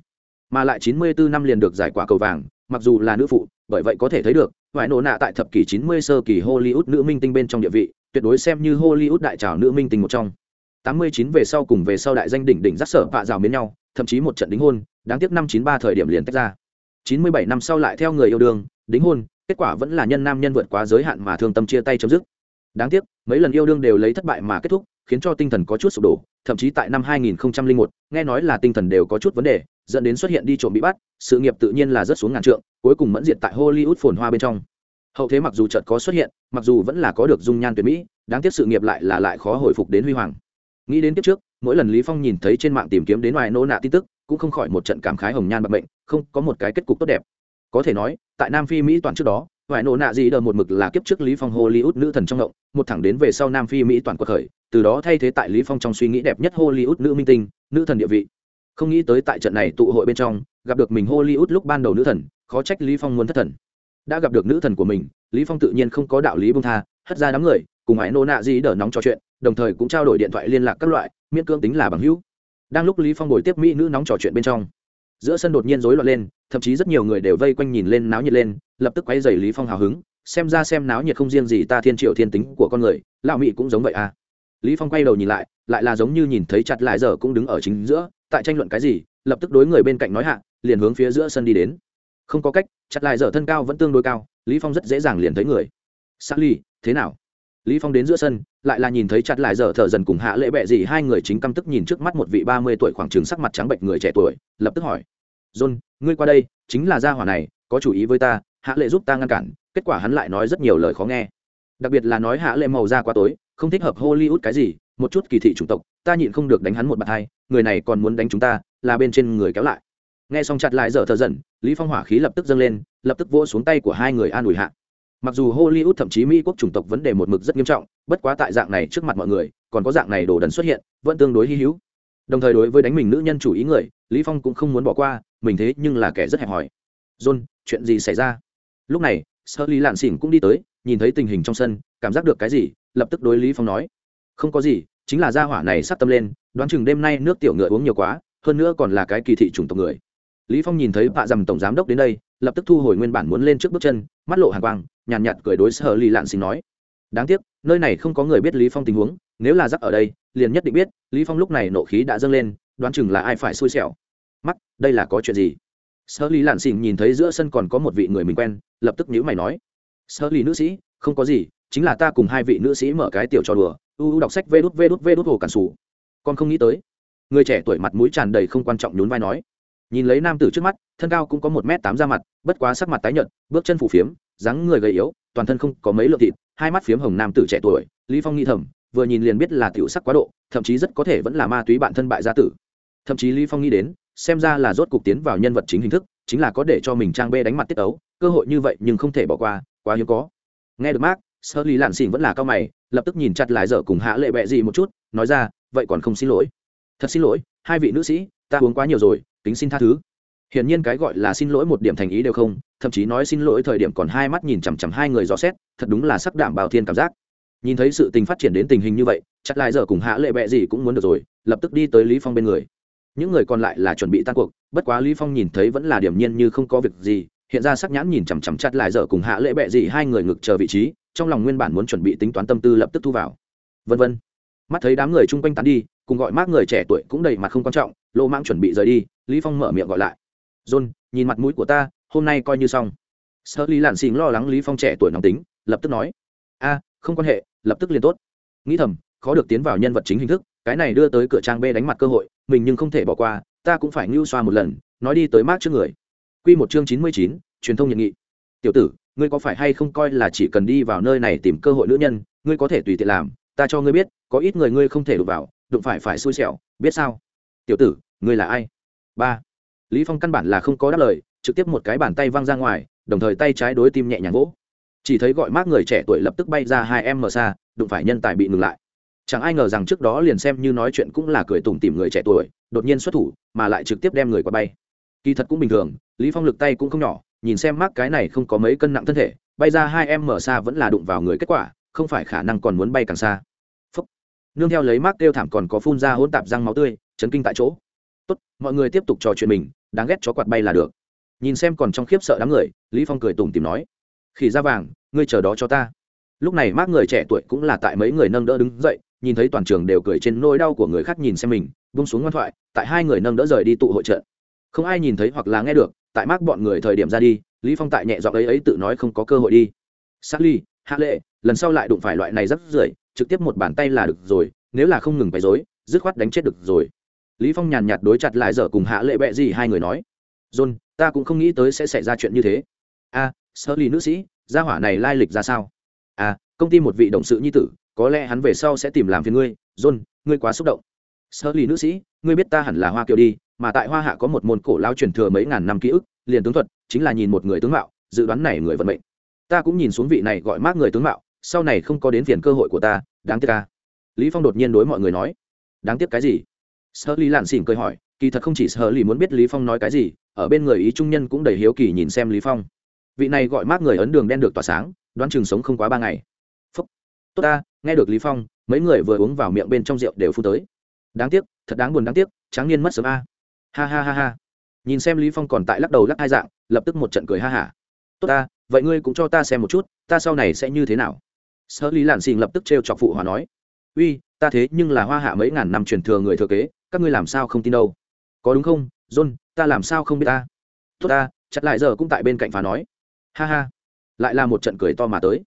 Mà lại 94 năm liền được giải quả cầu vàng mặc dù là nữ phụ bởi vậy có thể thấy được vải nổ nạ tại thập kỷ 90 sơ kỳ hollywood nữ minh tinh bên trong địa vị tuyệt đối xem như hollywood đại trào nữ minh tinh một trong. 89 về sau cùng về sau đại danh đỉnh đỉnh rắc sở vạ rào miến nhau thậm chí một trận đính hôn đáng tiếc năm 93 thời điểm liền tách ra. 97 năm sau lại theo người yêu đương đính hôn kết quả vẫn là nhân nam nhân vượt quá giới hạn mà thương tâm chia tay chấm dứt. Đáng tiếc mấy lần yêu đương đều lấy thất bại mà kết thúc khiến cho tinh thần có chút sụp đổ thậm chí tại năm 2001, nghe nói là tinh thần đều có chút vấn đề dẫn đến xuất hiện đi trộm bị bắt sự nghiệp tự nhiên là rất xuống ngàn trượng cuối cùng mẫn diện tại hollywood phồn hoa bên trong. Hậu thế mặc dù chợt có xuất hiện mặc dù vẫn là có được dung nhan tuyệt mỹ đáng tiếc sự nghiệp lại là lại khó hồi phục đến huy hoàng nghĩ đến tiếp trước mỗi lần lý phong nhìn thấy trên mạng tìm kiếm đến ngoài nô nạ tin tức cũng không khỏi một trận cảm khái hồng nhan bạc mệnh, không có một cái kết cục tốt đẹp. Có thể nói tại nam phi mỹ toàn trước đó ngoài nô nạ gì đờ một mực là kiếp trước lý phong hollywood nữ thần trong động một thẳng đến về sau nam phi mỹ toàn quật khởi từ đó thay thế tại lý phong trong suy nghĩ đẹp nhất hollywood nữ minh tinh nữ thần địa vị. Không nghĩ tới tại trận này tụ hội bên trong gặp được mình hollywood lúc ban đầu nữ thần khó trách lý phong muốn thất thần. Đã gặp được nữ thần của mình lý phong tự nhiên không có đạo lý buông tha hất ra đám người cùng ngoài nô nạ gì đỡ nóng trò chuyện đồng thời cũng trao đổi điện thoại liên lạc các loại miễn cương tính là bằng hữu. Đang lúc lý phong ngồi tiếp mỹ nữ nóng trò chuyện bên trong giữa sân đột nhiên rối loạn lên thậm chí rất nhiều người đều vây quanh nhìn lên náo nhiệt lên lập tức quay dày lý phong hào hứng xem ra xem náo nhiệt không riêng gì ta thiên triệu thiên tính của con người lão mỹ cũng giống vậy à. Lý phong quay đầu nhìn lại lại là giống như nhìn thấy chặt lại giờ cũng đứng ở chính giữa tại tranh luận cái gì lập tức đối người bên cạnh nói hạ liền hướng phía giữa sân đi đến. Không có cách chặt lại giờ thân cao vẫn tương đối cao lý phong rất dễ dàng liền thấy người. Sally, ly thế nào? Lý phong đến giữa sân, lại là nhìn thấy chặt lại giờ thở dần cùng hạ lễ bệ gì hai người chính căm tức nhìn trước mắt một vị ba mươi tuổi khoảng trường sắc mặt trắng bệnh người trẻ tuổi, lập tức hỏi, john, ngươi qua đây, chính là gia hỏa này, có chủ ý với ta, hạ lệ giúp ta ngăn cản. Kết quả hắn lại nói rất nhiều lời khó nghe. Đặc biệt là nói hạ lệ màu da quá tối, không thích hợp hollywood cái gì, một chút kỳ thị chủng tộc, ta nhịn không được đánh hắn một bạt hai, người này còn muốn đánh chúng ta, là bên trên người kéo lại. Nghe xong chặt lại giờ thở dần, lý phong hỏa khí lập tức dâng lên, lập tức vỗ xuống tay của hai người an ủi hạ mặc dù hollywood, thậm chí mỹ quốc chủng tộc vấn đề một mực rất nghiêm trọng, bất quá tại dạng này trước mặt mọi người, còn có dạng này đồ đần xuất hiện, vẫn tương đối hy hữu. Đồng thời đối với đánh mình nữ nhân chủ ý người, lý phong cũng không muốn bỏ qua, mình thế nhưng là kẻ rất hẹp hòi. John, chuyện gì xảy ra? Lúc này sơ lý lạn xỉn cũng đi tới, nhìn thấy tình hình trong sân, cảm giác được cái gì, lập tức đối lý phong nói. Không có gì, chính là gia hỏa này sắp tâm lên, đoán chừng đêm nay nước tiểu ngựa uống nhiều quá, hơn nữa còn là cái kỳ thị chủng tộc người. Lý phong nhìn thấy bạ dầm tổng giám đốc đến đây, lập tức thu hồi nguyên bản muốn lên trước bước chân, mắt lộ hàn quang nhàn nhạt, nhạt cười đối sở lì lạn xin nói. Đáng tiếc nơi này không có người biết lý phong tình huống nếu là giắc ở đây liền nhất định biết lý phong lúc này nộ khí đã dâng lên đoán chừng là ai phải xui xẻo. Mắt đây là có chuyện gì? Sở lý lạn xỉn nhìn thấy giữa sân còn có một vị người mình quen lập tức nhíu mày nói. Sở lý nữ sĩ không có gì chính là ta cùng hai vị nữ sĩ mở cái tiểu trò đùa u u đọc sách vê đút vê đút vê đút hồ cản sủ. Con không nghĩ tới người trẻ tuổi mặt mũi tràn đầy không quan trọng nhún vai nói. Nhìn lấy nam tử trước mắt thân cao cũng có một m tám ra mặt bất quá sắc mặt tái nhợt bước chân phủ phiếm dáng người gầy yếu, toàn thân không có mấy lượng thịt, hai mắt phiếm hồng nam tử trẻ tuổi, lý phong nghĩ thầm, vừa nhìn liền biết là tiểu sắc quá độ, thậm chí rất có thể vẫn là ma túy bạn thân bại gia tử. Thậm chí lý phong nghĩ đến, xem ra là rốt cục tiến vào nhân vật chính hình thức, chính là có để cho mình trang bê đánh mặt tiết ấu, cơ hội như vậy nhưng không thể bỏ qua, quá hiếm có. Nghe được mark sơ lý lạn xỉn vẫn là cao mày, lập tức nhìn chặt lại dở cùng hạ lệ bẹ gì một chút, nói ra, vậy còn không xin lỗi. Thật xin lỗi, hai vị nữ sĩ, ta uống quá nhiều rồi tính xin tha thứ hiển nhiên cái gọi là xin lỗi một điểm thành ý đều không, thậm chí nói xin lỗi thời điểm còn hai mắt nhìn chằm chằm hai người rõ xét, thật đúng là sắc đảm bảo thiên cảm giác. Nhìn thấy sự tình phát triển đến tình hình như vậy chặt lại giờ cùng hạ lệ bẹ gì cũng muốn được rồi, lập tức đi tới lý phong bên người. Những người còn lại là chuẩn bị tan cuộc, bất quá lý phong nhìn thấy vẫn là điểm nhiên như không có việc gì, hiện ra sắc nhãn nhìn chằm chằm chặt lại giờ cùng hạ lệ bẹ gì hai người ngực chờ vị trí, trong lòng nguyên bản muốn chuẩn bị tính toán tâm tư lập tức thu vào. Vân vân. Mắt thấy đám người chung quanh tán đi, cùng gọi mác người trẻ tuổi cũng đầy mặt không quan trọng, lô mãng chuẩn bị rời đi, lý phong mở miệng gọi lại john nhìn mặt mũi của ta hôm nay coi như xong. Sơ lý lạn xình lo lắng lý phong trẻ tuổi nóng tính lập tức nói a không quan hệ lập tức liền tốt. Nghĩ thầm khó được tiến vào nhân vật chính hình thức cái này đưa tới cửa trang b đánh mặt cơ hội mình nhưng không thể bỏ qua ta cũng phải ngưu xoa một lần nói đi tới mát trước người. Quy một chương chín mươi chín, truyền thông nhận nghị. Tiểu tử ngươi có phải hay không coi là chỉ cần đi vào nơi này tìm cơ hội nữ nhân ngươi có thể tùy tiện làm ta cho ngươi biết có ít người ngươi không thể đụng vào đụng phải phải xui xẻo biết sao? Tiểu tử ngươi là ai? Ba lý phong căn bản là không có đáp lời, trực tiếp một cái bàn tay văng ra ngoài, đồng thời tay trái đối tim nhẹ nhàng vỗ. Chỉ thấy gọi mát người trẻ tuổi lập tức bay ra hai em mờ xa, đụng phải nhân tài bị ngừng lại. Chẳng ai ngờ rằng trước đó liền xem như nói chuyện cũng là cười tủm tìm người trẻ tuổi, đột nhiên xuất thủ, mà lại trực tiếp đem người qua bay. Kỳ thật cũng bình thường, lý phong lực tay cũng không nhỏ, nhìn xem mát cái này không có mấy cân nặng thân thể, bay ra hai em mở xa vẫn là đụng vào người kết quả, không phải khả năng còn muốn bay càng xa. Phúc. nương theo lấy mát kêu thảm còn có phun ra hỗn tạp răng máu tươi, chấn kinh tại chỗ tốt, mọi người tiếp tục trò chuyện mình, đáng ghét chó quạt bay là được. Nhìn xem còn trong khiếp sợ đám người, lý phong cười tủm tìm nói, khỉ da vàng, ngươi chờ đó cho ta. Lúc này mác người trẻ tuổi cũng là tại mấy người nâng đỡ đứng dậy, nhìn thấy toàn trường đều cười trên nỗi đau của người khác nhìn xem mình bung xuống ngoan thoại, tại hai người nâng đỡ rời đi tụ hội trận. Không ai nhìn thấy hoặc là nghe được, tại mác bọn người thời điểm ra đi, lý phong tại nhẹ giọng ấy ấy tự nói không có cơ hội đi. Xác ly, hạ lệ, lần sau lại đụng phải loại này rất rưởi, trực tiếp một bàn tay là được rồi, nếu là không ngừng bày dối dứt khoát đánh chết được rồi lý phong nhàn nhạt đối chặt lại dở cùng hạ lệ bẹ gì hai người nói john ta cũng không nghĩ tới sẽ xảy ra chuyện như thế. A à, sơ ly nữ sĩ gia hỏa này lai lịch ra sao? A à, công ty một vị đồng sự nhi tử có lẽ hắn về sau sẽ tìm làm phiền ngươi. John ngươi quá xúc động. Sơ ly nữ sĩ ngươi biết ta hẳn là hoa kiều đi mà tại hoa hạ có một môn cổ lao truyền thừa mấy ngàn năm ký ức liền tướng thuật chính là nhìn một người tướng mạo dự đoán này người vận mệnh. Ta cũng nhìn xuống vị này gọi mát người tướng mạo sau này không có đến phiền cơ hội của ta đáng tiếc ta. Lý phong đột nhiên đối mọi người nói đáng tiếc cái gì? Sơ lý lạn xỉn cười hỏi, kỳ thật không chỉ sơ lý muốn biết lý phong nói cái gì, ở bên người ý trung nhân cũng đầy hiếu kỳ nhìn xem lý phong. Vị này gọi mát người ấn đường đen được tỏa sáng, đoán chừng sống không quá ba ngày. Phúc. Tốt ta, nghe được lý phong, mấy người vừa uống vào miệng bên trong rượu đều phun tới. Đáng tiếc, thật đáng buồn đáng tiếc, tráng niên mất sớm a. Ha ha ha ha. Nhìn xem lý phong còn tại lắc đầu lắc hai dạng, lập tức một trận cười ha hả. Tốt ta, vậy ngươi cũng cho ta xem một chút, ta sau này sẽ như thế nào? Sở lý lạn xình lập tức trêu chọc phụ hòa nói. Uy, ta thế nhưng là hoa hạ mấy ngàn năm truyền thừa người thừa kế các ngươi làm sao không tin đâu? Có đúng không? John, ta làm sao không biết ta? Tốt ta, chặt lại giờ cũng tại bên cạnh phá nói. Ha ha. Lại là một trận cười to mà tới.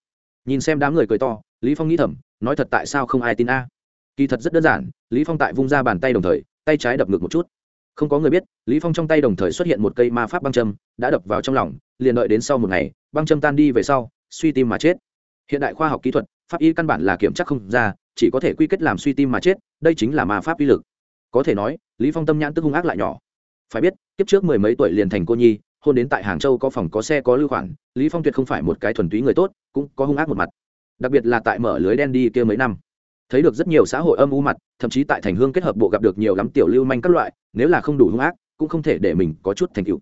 Nhìn xem đám người cười to, lý phong nghĩ thầm, nói thật tại sao không ai tin a? Kỳ thật rất đơn giản, lý phong tại vung ra bàn tay đồng thời, tay trái đập ngực một chút. Không có người biết, lý phong trong tay đồng thời xuất hiện một cây ma pháp băng châm, đã đập vào trong lòng, liền đợi đến sau một ngày, băng châm tan đi về sau, suy tim mà chết. Hiện đại khoa học kỹ thuật, pháp y căn bản là kiểm tra không ra, chỉ có thể quy kết làm suy tim mà chết, đây chính là ma pháp uy lực có thể nói, lý phong tâm nhãn tức hung ác lại nhỏ. Phải biết, kiếp trước mười mấy tuổi liền thành cô nhi, hôn đến tại hàng châu có phòng có xe có lưu khoản, lý phong tuyệt không phải một cái thuần túy người tốt, cũng có hung ác một mặt. Đặc biệt là tại mở lưới đen đi kia mấy năm. Thấy được rất nhiều xã hội âm u mặt, thậm chí tại thành hương kết hợp bộ gặp được nhiều lắm tiểu lưu manh các loại, nếu là không đủ hung ác, cũng không thể để mình có chút thành tựu.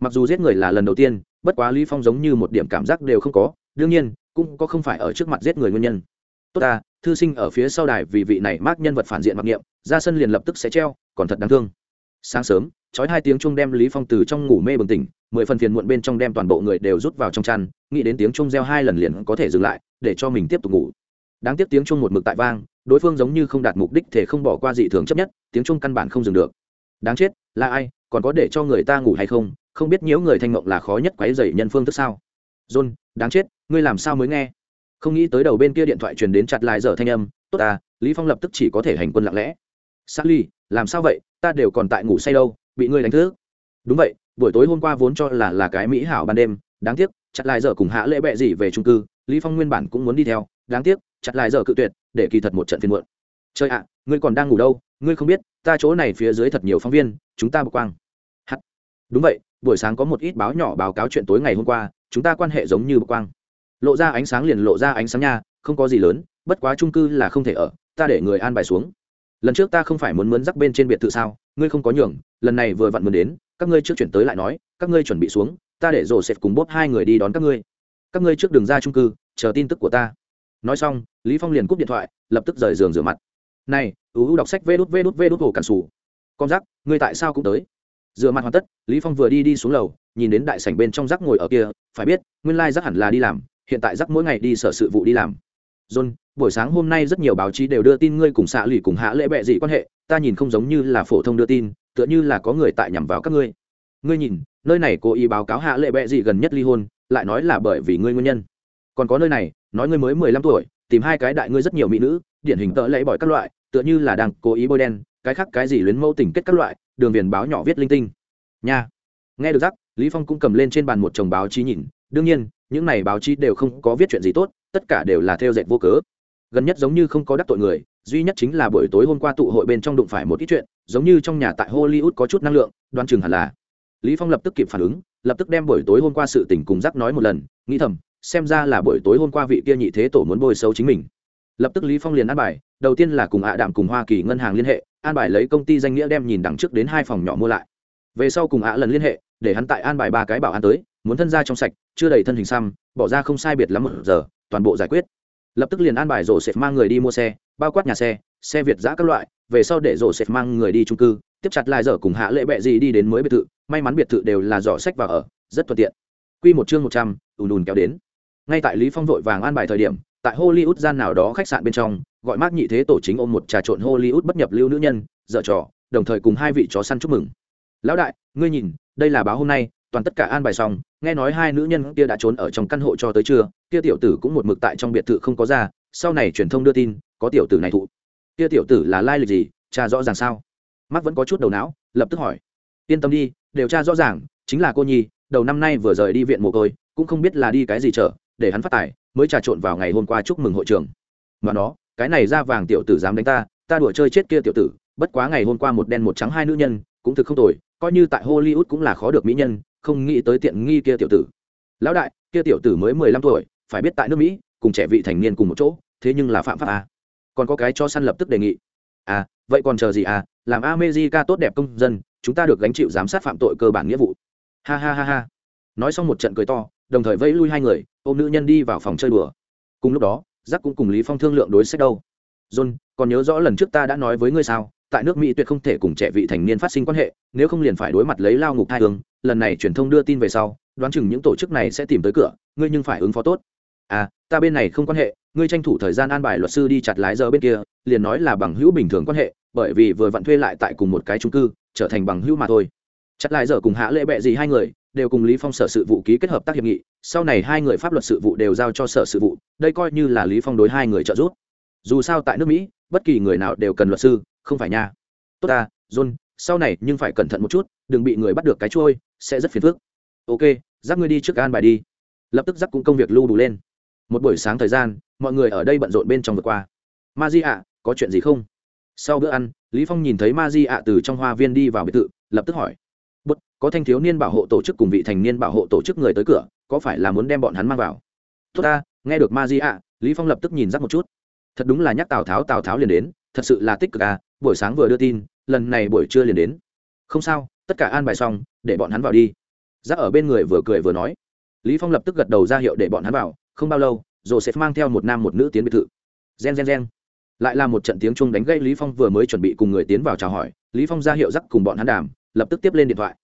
Mặc dù giết người là lần đầu tiên, bất quá lý phong giống như một điểm cảm giác đều không có, đương nhiên, cũng có không phải ở trước mặt giết người nguyên nhân tốt ta, thư sinh ở phía sau đài vì vị này mác nhân vật phản diện mặc niệm, ra sân liền lập tức sẽ treo, còn thật đáng thương. Sáng sớm trói hai tiếng chuông đem lý phong từ trong ngủ mê bừng tỉnh, mười phần phiền muộn bên trong đem toàn bộ người đều rút vào trong chăn, nghĩ đến tiếng chuông reo hai lần liền có thể dừng lại, để cho mình tiếp tục ngủ. Đáng tiếc tiếng chuông một mực tại vang, đối phương giống như không đạt mục đích thể không bỏ qua dị thường chấp nhất, tiếng chuông căn bản không dừng được. Đáng chết, là ai, còn có để cho người ta ngủ hay không không biết nhiễu người thanh mộng là khó nhất quấy dày nhân phương tức sao? John, đáng chết, ngươi làm sao mới nghe? Không nghĩ tới đầu bên kia điện thoại truyền đến chặt lại giờ thanh âm tốt à lý phong lập tức chỉ có thể hành quân lặng lẽ. Sally, làm sao vậy? Ta đều còn tại ngủ say đâu bị ngươi đánh thức. Đúng vậy buổi tối hôm qua vốn cho là là cái mỹ hảo ban đêm đáng tiếc chặt lại giờ cùng hạ lễ bệ gì về trung cư lý phong nguyên bản cũng muốn đi theo đáng tiếc chặt lại giờ cự tuyệt để kỳ thật một trận phiền muộn. Chơi ạ ngươi còn đang ngủ đâu? Ngươi không biết ta chỗ này phía dưới thật nhiều phóng viên chúng ta bực quang. Hắt. Đúng vậy buổi sáng có một ít báo nhỏ báo cáo chuyện tối ngày hôm qua chúng ta quan hệ giống như bực quang lộ ra ánh sáng liền lộ ra ánh sáng nha, không có gì lớn, bất quá trung cư là không thể ở, ta để người an bài xuống. Lần trước ta không phải muốn mướn rắc bên trên biệt thự sao, ngươi không có nhường, lần này vừa vặn mướn đến, các ngươi trước chuyển tới lại nói, các ngươi chuẩn bị xuống, ta để rổ xẹp cùng bốt hai người đi đón các ngươi. Các ngươi trước đường ra trung cư, chờ tin tức của ta. Nói xong, lý phong liền cúp điện thoại, lập tức rời giường rửa mặt. Này ú đọc sách vê đút vê đút vê đút hồ cản sủ. Con rắc, ngươi tại sao cũng tới? Rửa mặt hoàn tất, lý phong vừa đi đi xuống lầu, nhìn đến đại sảnh bên trong rắc ngồi ở kia, phải biết, nguyên lai rắc hẳn là đi làm hiện tại rắc mỗi ngày đi sở sự vụ đi làm. John, buổi sáng hôm nay rất nhiều báo chí đều đưa tin ngươi cùng xạ lì cùng hạ lễ bệ dị quan hệ, ta nhìn không giống như là phổ thông đưa tin, tựa như là có người tại nhằm vào các ngươi. Ngươi nhìn, nơi này cố ý báo cáo hạ lệ bệ dị gần nhất ly hôn, lại nói là bởi vì ngươi nguyên nhân. Còn có nơi này, nói ngươi mới mười lăm tuổi, tìm hai cái đại ngươi rất nhiều mỹ nữ, điển hình tợ lễ bỏi các loại, tựa như là đang cố ý bôi đen, cái khác cái gì luyến mẫu tình kết các loại, đường viền báo nhỏ viết linh tinh. Nha. Nghe được rắc lý phong cũng cầm lên trên bàn một chồng báo chí nhìn, đương nhiên những này báo chí đều không có viết chuyện gì tốt, tất cả đều là theo dệt vô cớ. Gần nhất giống như không có đắc tội người, duy nhất chính là buổi tối hôm qua tụ hội bên trong đụng phải một ít chuyện, giống như trong nhà tại hollywood có chút năng lượng, đoan chừng hẳn là. Lý phong lập tức kịp phản ứng, lập tức đem buổi tối hôm qua sự tình cùng rắc nói một lần, nghĩ thầm, xem ra là buổi tối hôm qua vị kia nhị thế tổ muốn bôi xấu chính mình. Lập tức lý phong liền an bài, đầu tiên là cùng ạ đạm cùng hoa kỳ ngân hàng liên hệ, an bài lấy công ty danh nghĩa đem nhìn đằng trước đến hai phòng nhỏ mua lại. Về sau cùng ạ lần liên hệ, để hắn tại an bài ba cái bảo an tới muốn thân ra trong sạch, chưa đầy thân hình xăm, bỏ ra không sai biệt lắm một giờ, toàn bộ giải quyết. Lập tức liền an bài rổ sệt mang người đi mua xe, bao quát nhà xe xe việt giã các loại, về sau để rổ sệt mang người đi trung cư, tiếp chặt lại giờ cùng hạ lệ bẹ gì đi đến mới biệt thự, may mắn biệt thự đều là giỏ sách vào ở, rất thuận tiện. Quy một chương một trăm, ùn ùn kéo đến. Ngay tại lý phong vội vàng an bài thời điểm, tại hollywood gian nào đó khách sạn bên trong, gọi mác nhị thế tổ chính ôm một trà trộn hollywood bất nhập lưu nữ nhân, dở trò, đồng thời cùng hai vị chó săn chúc mừng. Lão đại, ngươi nhìn, đây là báo hôm nay, toàn tất cả an bài xong nghe nói hai nữ nhân kia đã trốn ở trong căn hộ cho tới trưa, kia tiểu tử cũng một mực tại trong biệt thự không có ra, sau này truyền thông đưa tin, có tiểu tử này thụ. Kia tiểu tử là lai lịch gì, cha rõ ràng sao? Mắt vẫn có chút đầu não, lập tức hỏi. Yên tâm đi điều tra rõ ràng, chính là cô nhi, đầu năm nay vừa rời đi viện mồ côi, cũng không biết là đi cái gì chở để hắn phát tài, mới trà trộn vào ngày hôm qua chúc mừng hội trường. Mà nó, cái này ra vàng tiểu tử dám đánh ta ta đùa chơi chết kia tiểu tử, bất quá ngày hôm qua một đen một trắng hai nữ nhân, cũng thực không tồi, coi như tại hollywood cũng là khó được mỹ nhân không nghĩ tới tiện nghi kia tiểu tử. Lão đại, kia tiểu tử mới mười lăm tuổi, phải biết tại nước mỹ, cùng trẻ vị thành niên cùng một chỗ, thế nhưng là phạm pháp à. còn có cái cho săn lập tức đề nghị. À vậy còn chờ gì à làm america tốt đẹp công dân, chúng ta được gánh chịu giám sát phạm tội cơ bản nghĩa vụ. Ha ha ha ha. Nói xong một trận cười to, đồng thời vẫy lui hai người, ôm nữ nhân đi vào phòng chơi đùa. Cùng lúc đó giác cũng cùng lý phong thương lượng đối sách đâu. John, còn nhớ rõ lần trước ta đã nói với ngươi sao, tại nước mỹ tuyệt không thể cùng trẻ vị thành niên phát sinh quan hệ, nếu không liền phải đối mặt lấy lao ngục thai hương lần này truyền thông đưa tin về sau, đoán chừng những tổ chức này sẽ tìm tới cửa, ngươi nhưng phải ứng phó tốt. À ta bên này không quan hệ, ngươi tranh thủ thời gian an bài luật sư đi chặt lái giờ bên kia, liền nói là bằng hữu bình thường quan hệ, bởi vì vừa vặn thuê lại tại cùng một cái trung cư, trở thành bằng hữu mà thôi. Chặt lại giờ cùng hạ lễ bệ gì hai người, đều cùng lý phong sở sự vụ ký kết hợp tác hiệp nghị, sau này hai người pháp luật sự vụ đều giao cho sở sự vụ, đây coi như là lý phong đối hai người trợ giúp. Dù sao tại nước mỹ, bất kỳ người nào đều cần luật sư, không phải nha. Tốt ta, john, sau này nhưng phải cẩn thận một chút, đừng bị người bắt được cái trôi sẽ rất phiền phức. Ok giác ngươi đi trước an bài đi. Lập tức giác cũng công việc lưu đủ lên. Một buổi sáng thời gian, mọi người ở đây bận rộn bên trong vượt qua. Ma di ạ, có chuyện gì không? Sau bữa ăn, lý phong nhìn thấy ma di ạ từ trong hoa viên đi vào biệt thự, lập tức hỏi. Bút có thanh thiếu niên bảo hộ tổ chức cùng vị thành niên bảo hộ tổ chức người tới cửa, có phải là muốn đem bọn hắn mang vào? Tốt ta, nghe được ma di ạ, lý phong lập tức nhìn rắc một chút. Thật đúng là nhắc tào tháo tào tháo liền đến. Thật sự là tích cực à buổi sáng vừa đưa tin, lần này buổi trưa liền đến. Không sao tất cả an bài xong, để bọn hắn vào đi. Giác ở bên người vừa cười vừa nói. Lý phong lập tức gật đầu ra hiệu để bọn hắn vào, không bao lâu sẽ mang theo một nam một nữ tiến biệt thự. Gen gen gen. Lại là một trận tiếng chuông đánh gây lý phong vừa mới chuẩn bị cùng người tiến vào chào hỏi, lý phong ra hiệu dắt cùng bọn hắn đàm, lập tức tiếp lên điện thoại.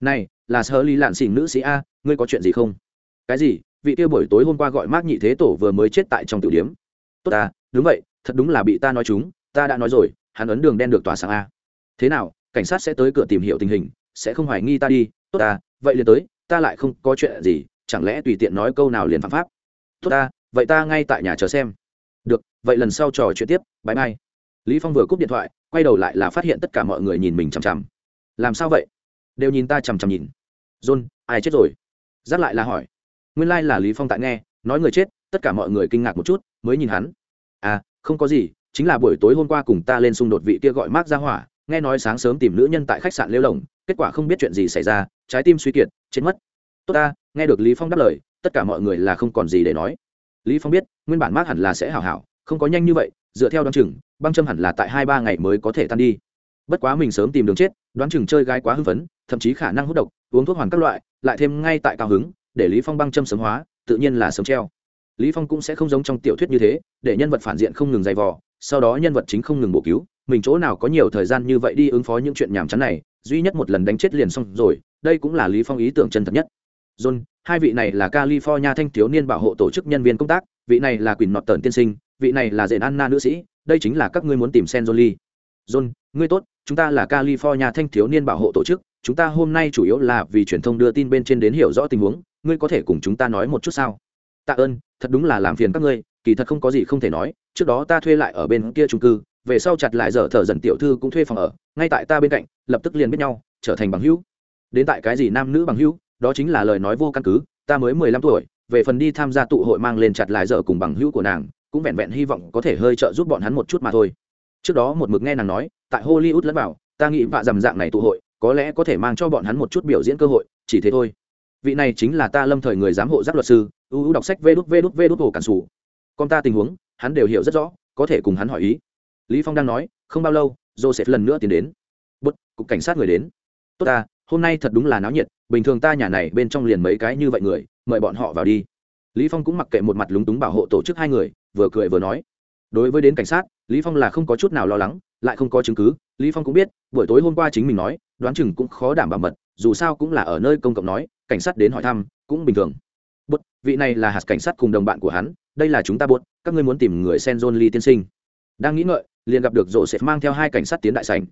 Này, là sơ lý lạn xỉn nữ sĩ a, ngươi có chuyện gì không? Cái gì? Vị kia buổi tối hôm qua gọi mát nhị thế tổ vừa mới chết tại trong tiểu điếm. Tốt ta, đúng vậy, thật đúng là bị ta nói chúng, ta đã nói rồi, hắn ấn đường đen được tỏa sáng a. Thế nào cảnh sát sẽ tới cửa tìm hiểu tình hình, sẽ không hoài nghi ta đi, tốt ta, vậy liền tới, ta lại không có chuyện gì, chẳng lẽ tùy tiện nói câu nào liền phạm pháp? Tốt ta, vậy ta ngay tại nhà chờ xem. Được, vậy lần sau trò chuyện tiếp bãi mai lý phong vừa cúp điện thoại, quay đầu lại là phát hiện tất cả mọi người nhìn mình chằm chằm. Làm sao vậy? Đều nhìn ta chằm chằm nhìn. John, ai chết rồi? Giáp lại là hỏi. Nguyên lai là lý phong tại nghe, nói người chết, tất cả mọi người kinh ngạc một chút, mới nhìn hắn. À không có gì, chính là buổi tối hôm qua cùng ta lên xung đột vị kia gọi mác ra hỏa nghe nói sáng sớm tìm nữ nhân tại khách sạn lêu lồng, kết quả không biết chuyện gì xảy ra, trái tim suy kiệt, chết mất. Tốt ta, nghe được lý phong đáp lời, tất cả mọi người là không còn gì để nói. Lý phong biết, nguyên bản mát hẳn là sẽ hảo hảo, không có nhanh như vậy, dựa theo đoán chừng, băng châm hẳn là tại hai ba ngày mới có thể tan đi. Bất quá mình sớm tìm đường chết, đoán chừng chơi gái quá hưng phấn, thậm chí khả năng hút độc, uống thuốc hoàn các loại, lại thêm ngay tại cao hứng, để lý phong băng châm sớm hóa, tự nhiên là sớm treo. Lý phong cũng sẽ không giống trong tiểu thuyết như thế, để nhân vật phản diện không ngừng dày vò, sau đó nhân vật chính không ngừng bổ cứu mình chỗ nào có nhiều thời gian như vậy đi ứng phó những chuyện nhảm chán này, duy nhất một lần đánh chết liền xong rồi, đây cũng là lý phong ý tưởng chân thật nhất. John, hai vị này là california thanh thiếu niên bảo hộ tổ chức nhân viên công tác, vị này là quỳnh nọt tần tiên sinh, vị này là dện anna nữ sĩ, đây chính là các ngươi muốn tìm sen jolie john, ngươi tốt, chúng ta là california thanh thiếu niên bảo hộ tổ chức, chúng ta hôm nay chủ yếu là vì truyền thông đưa tin bên trên đến hiểu rõ tình huống, ngươi có thể cùng chúng ta nói một chút sao? Tạ ơn, thật đúng là làm phiền các ngươi, kỳ thật không có gì không thể nói, trước đó ta thuê lại ở bên kia trung cư về sau chặt lại giờ thở dần tiểu thư cũng thuê phòng ở, ngay tại ta bên cạnh, lập tức liền biết nhau, trở thành bằng hữu. Đến tại cái gì nam nữ bằng hữu, đó chính là lời nói vô căn cứ, ta mới mười lăm tuổi, về phần đi tham gia tụ hội mang lên chặt lại giờ cùng bằng hữu của nàng, cũng vẹn vẹn hy vọng có thể hơi trợ giúp bọn hắn một chút mà thôi. Trước đó một mực nghe nàng nói, tại hollywood lẫn vào, ta nghĩ vạ dầm dạng này tụ hội, có lẽ có thể mang cho bọn hắn một chút biểu diễn cơ hội, chỉ thế thôi. Vị này chính là ta lâm thời người giám hộ giáp luật sư ưu đọc sách vê đút vê đút vê đút hồ cản sủ. Con ta tình huống, hắn đều hiểu rất rõ, có thể cùng hắn hỏi ý lý phong đang nói, không bao lâu, joseph lần nữa tiến đến. Bút cục cảnh sát người đến. Tốt ta, hôm nay thật đúng là náo nhiệt, bình thường ta nhà này bên trong liền mấy cái như vậy người, mời bọn họ vào đi. Lý phong cũng mặc kệ một mặt lúng túng bảo hộ tổ chức hai người, vừa cười vừa nói. Đối với đến cảnh sát, lý phong là không có chút nào lo lắng, lại không có chứng cứ. Lý phong cũng biết, buổi tối hôm qua chính mình nói, đoán chừng cũng khó đảm bảo mật, dù sao cũng là ở nơi công cộng nói, cảnh sát đến hỏi thăm, cũng bình thường. Bút vị này là hạt cảnh sát cùng đồng bạn của hắn, đây là chúng ta buốt các ngươi muốn tìm người sen john lee tiên sinh. Đang nghĩ ngợi liền gặp được rộ sẽ mang theo hai cảnh sát tiến đại sảnh.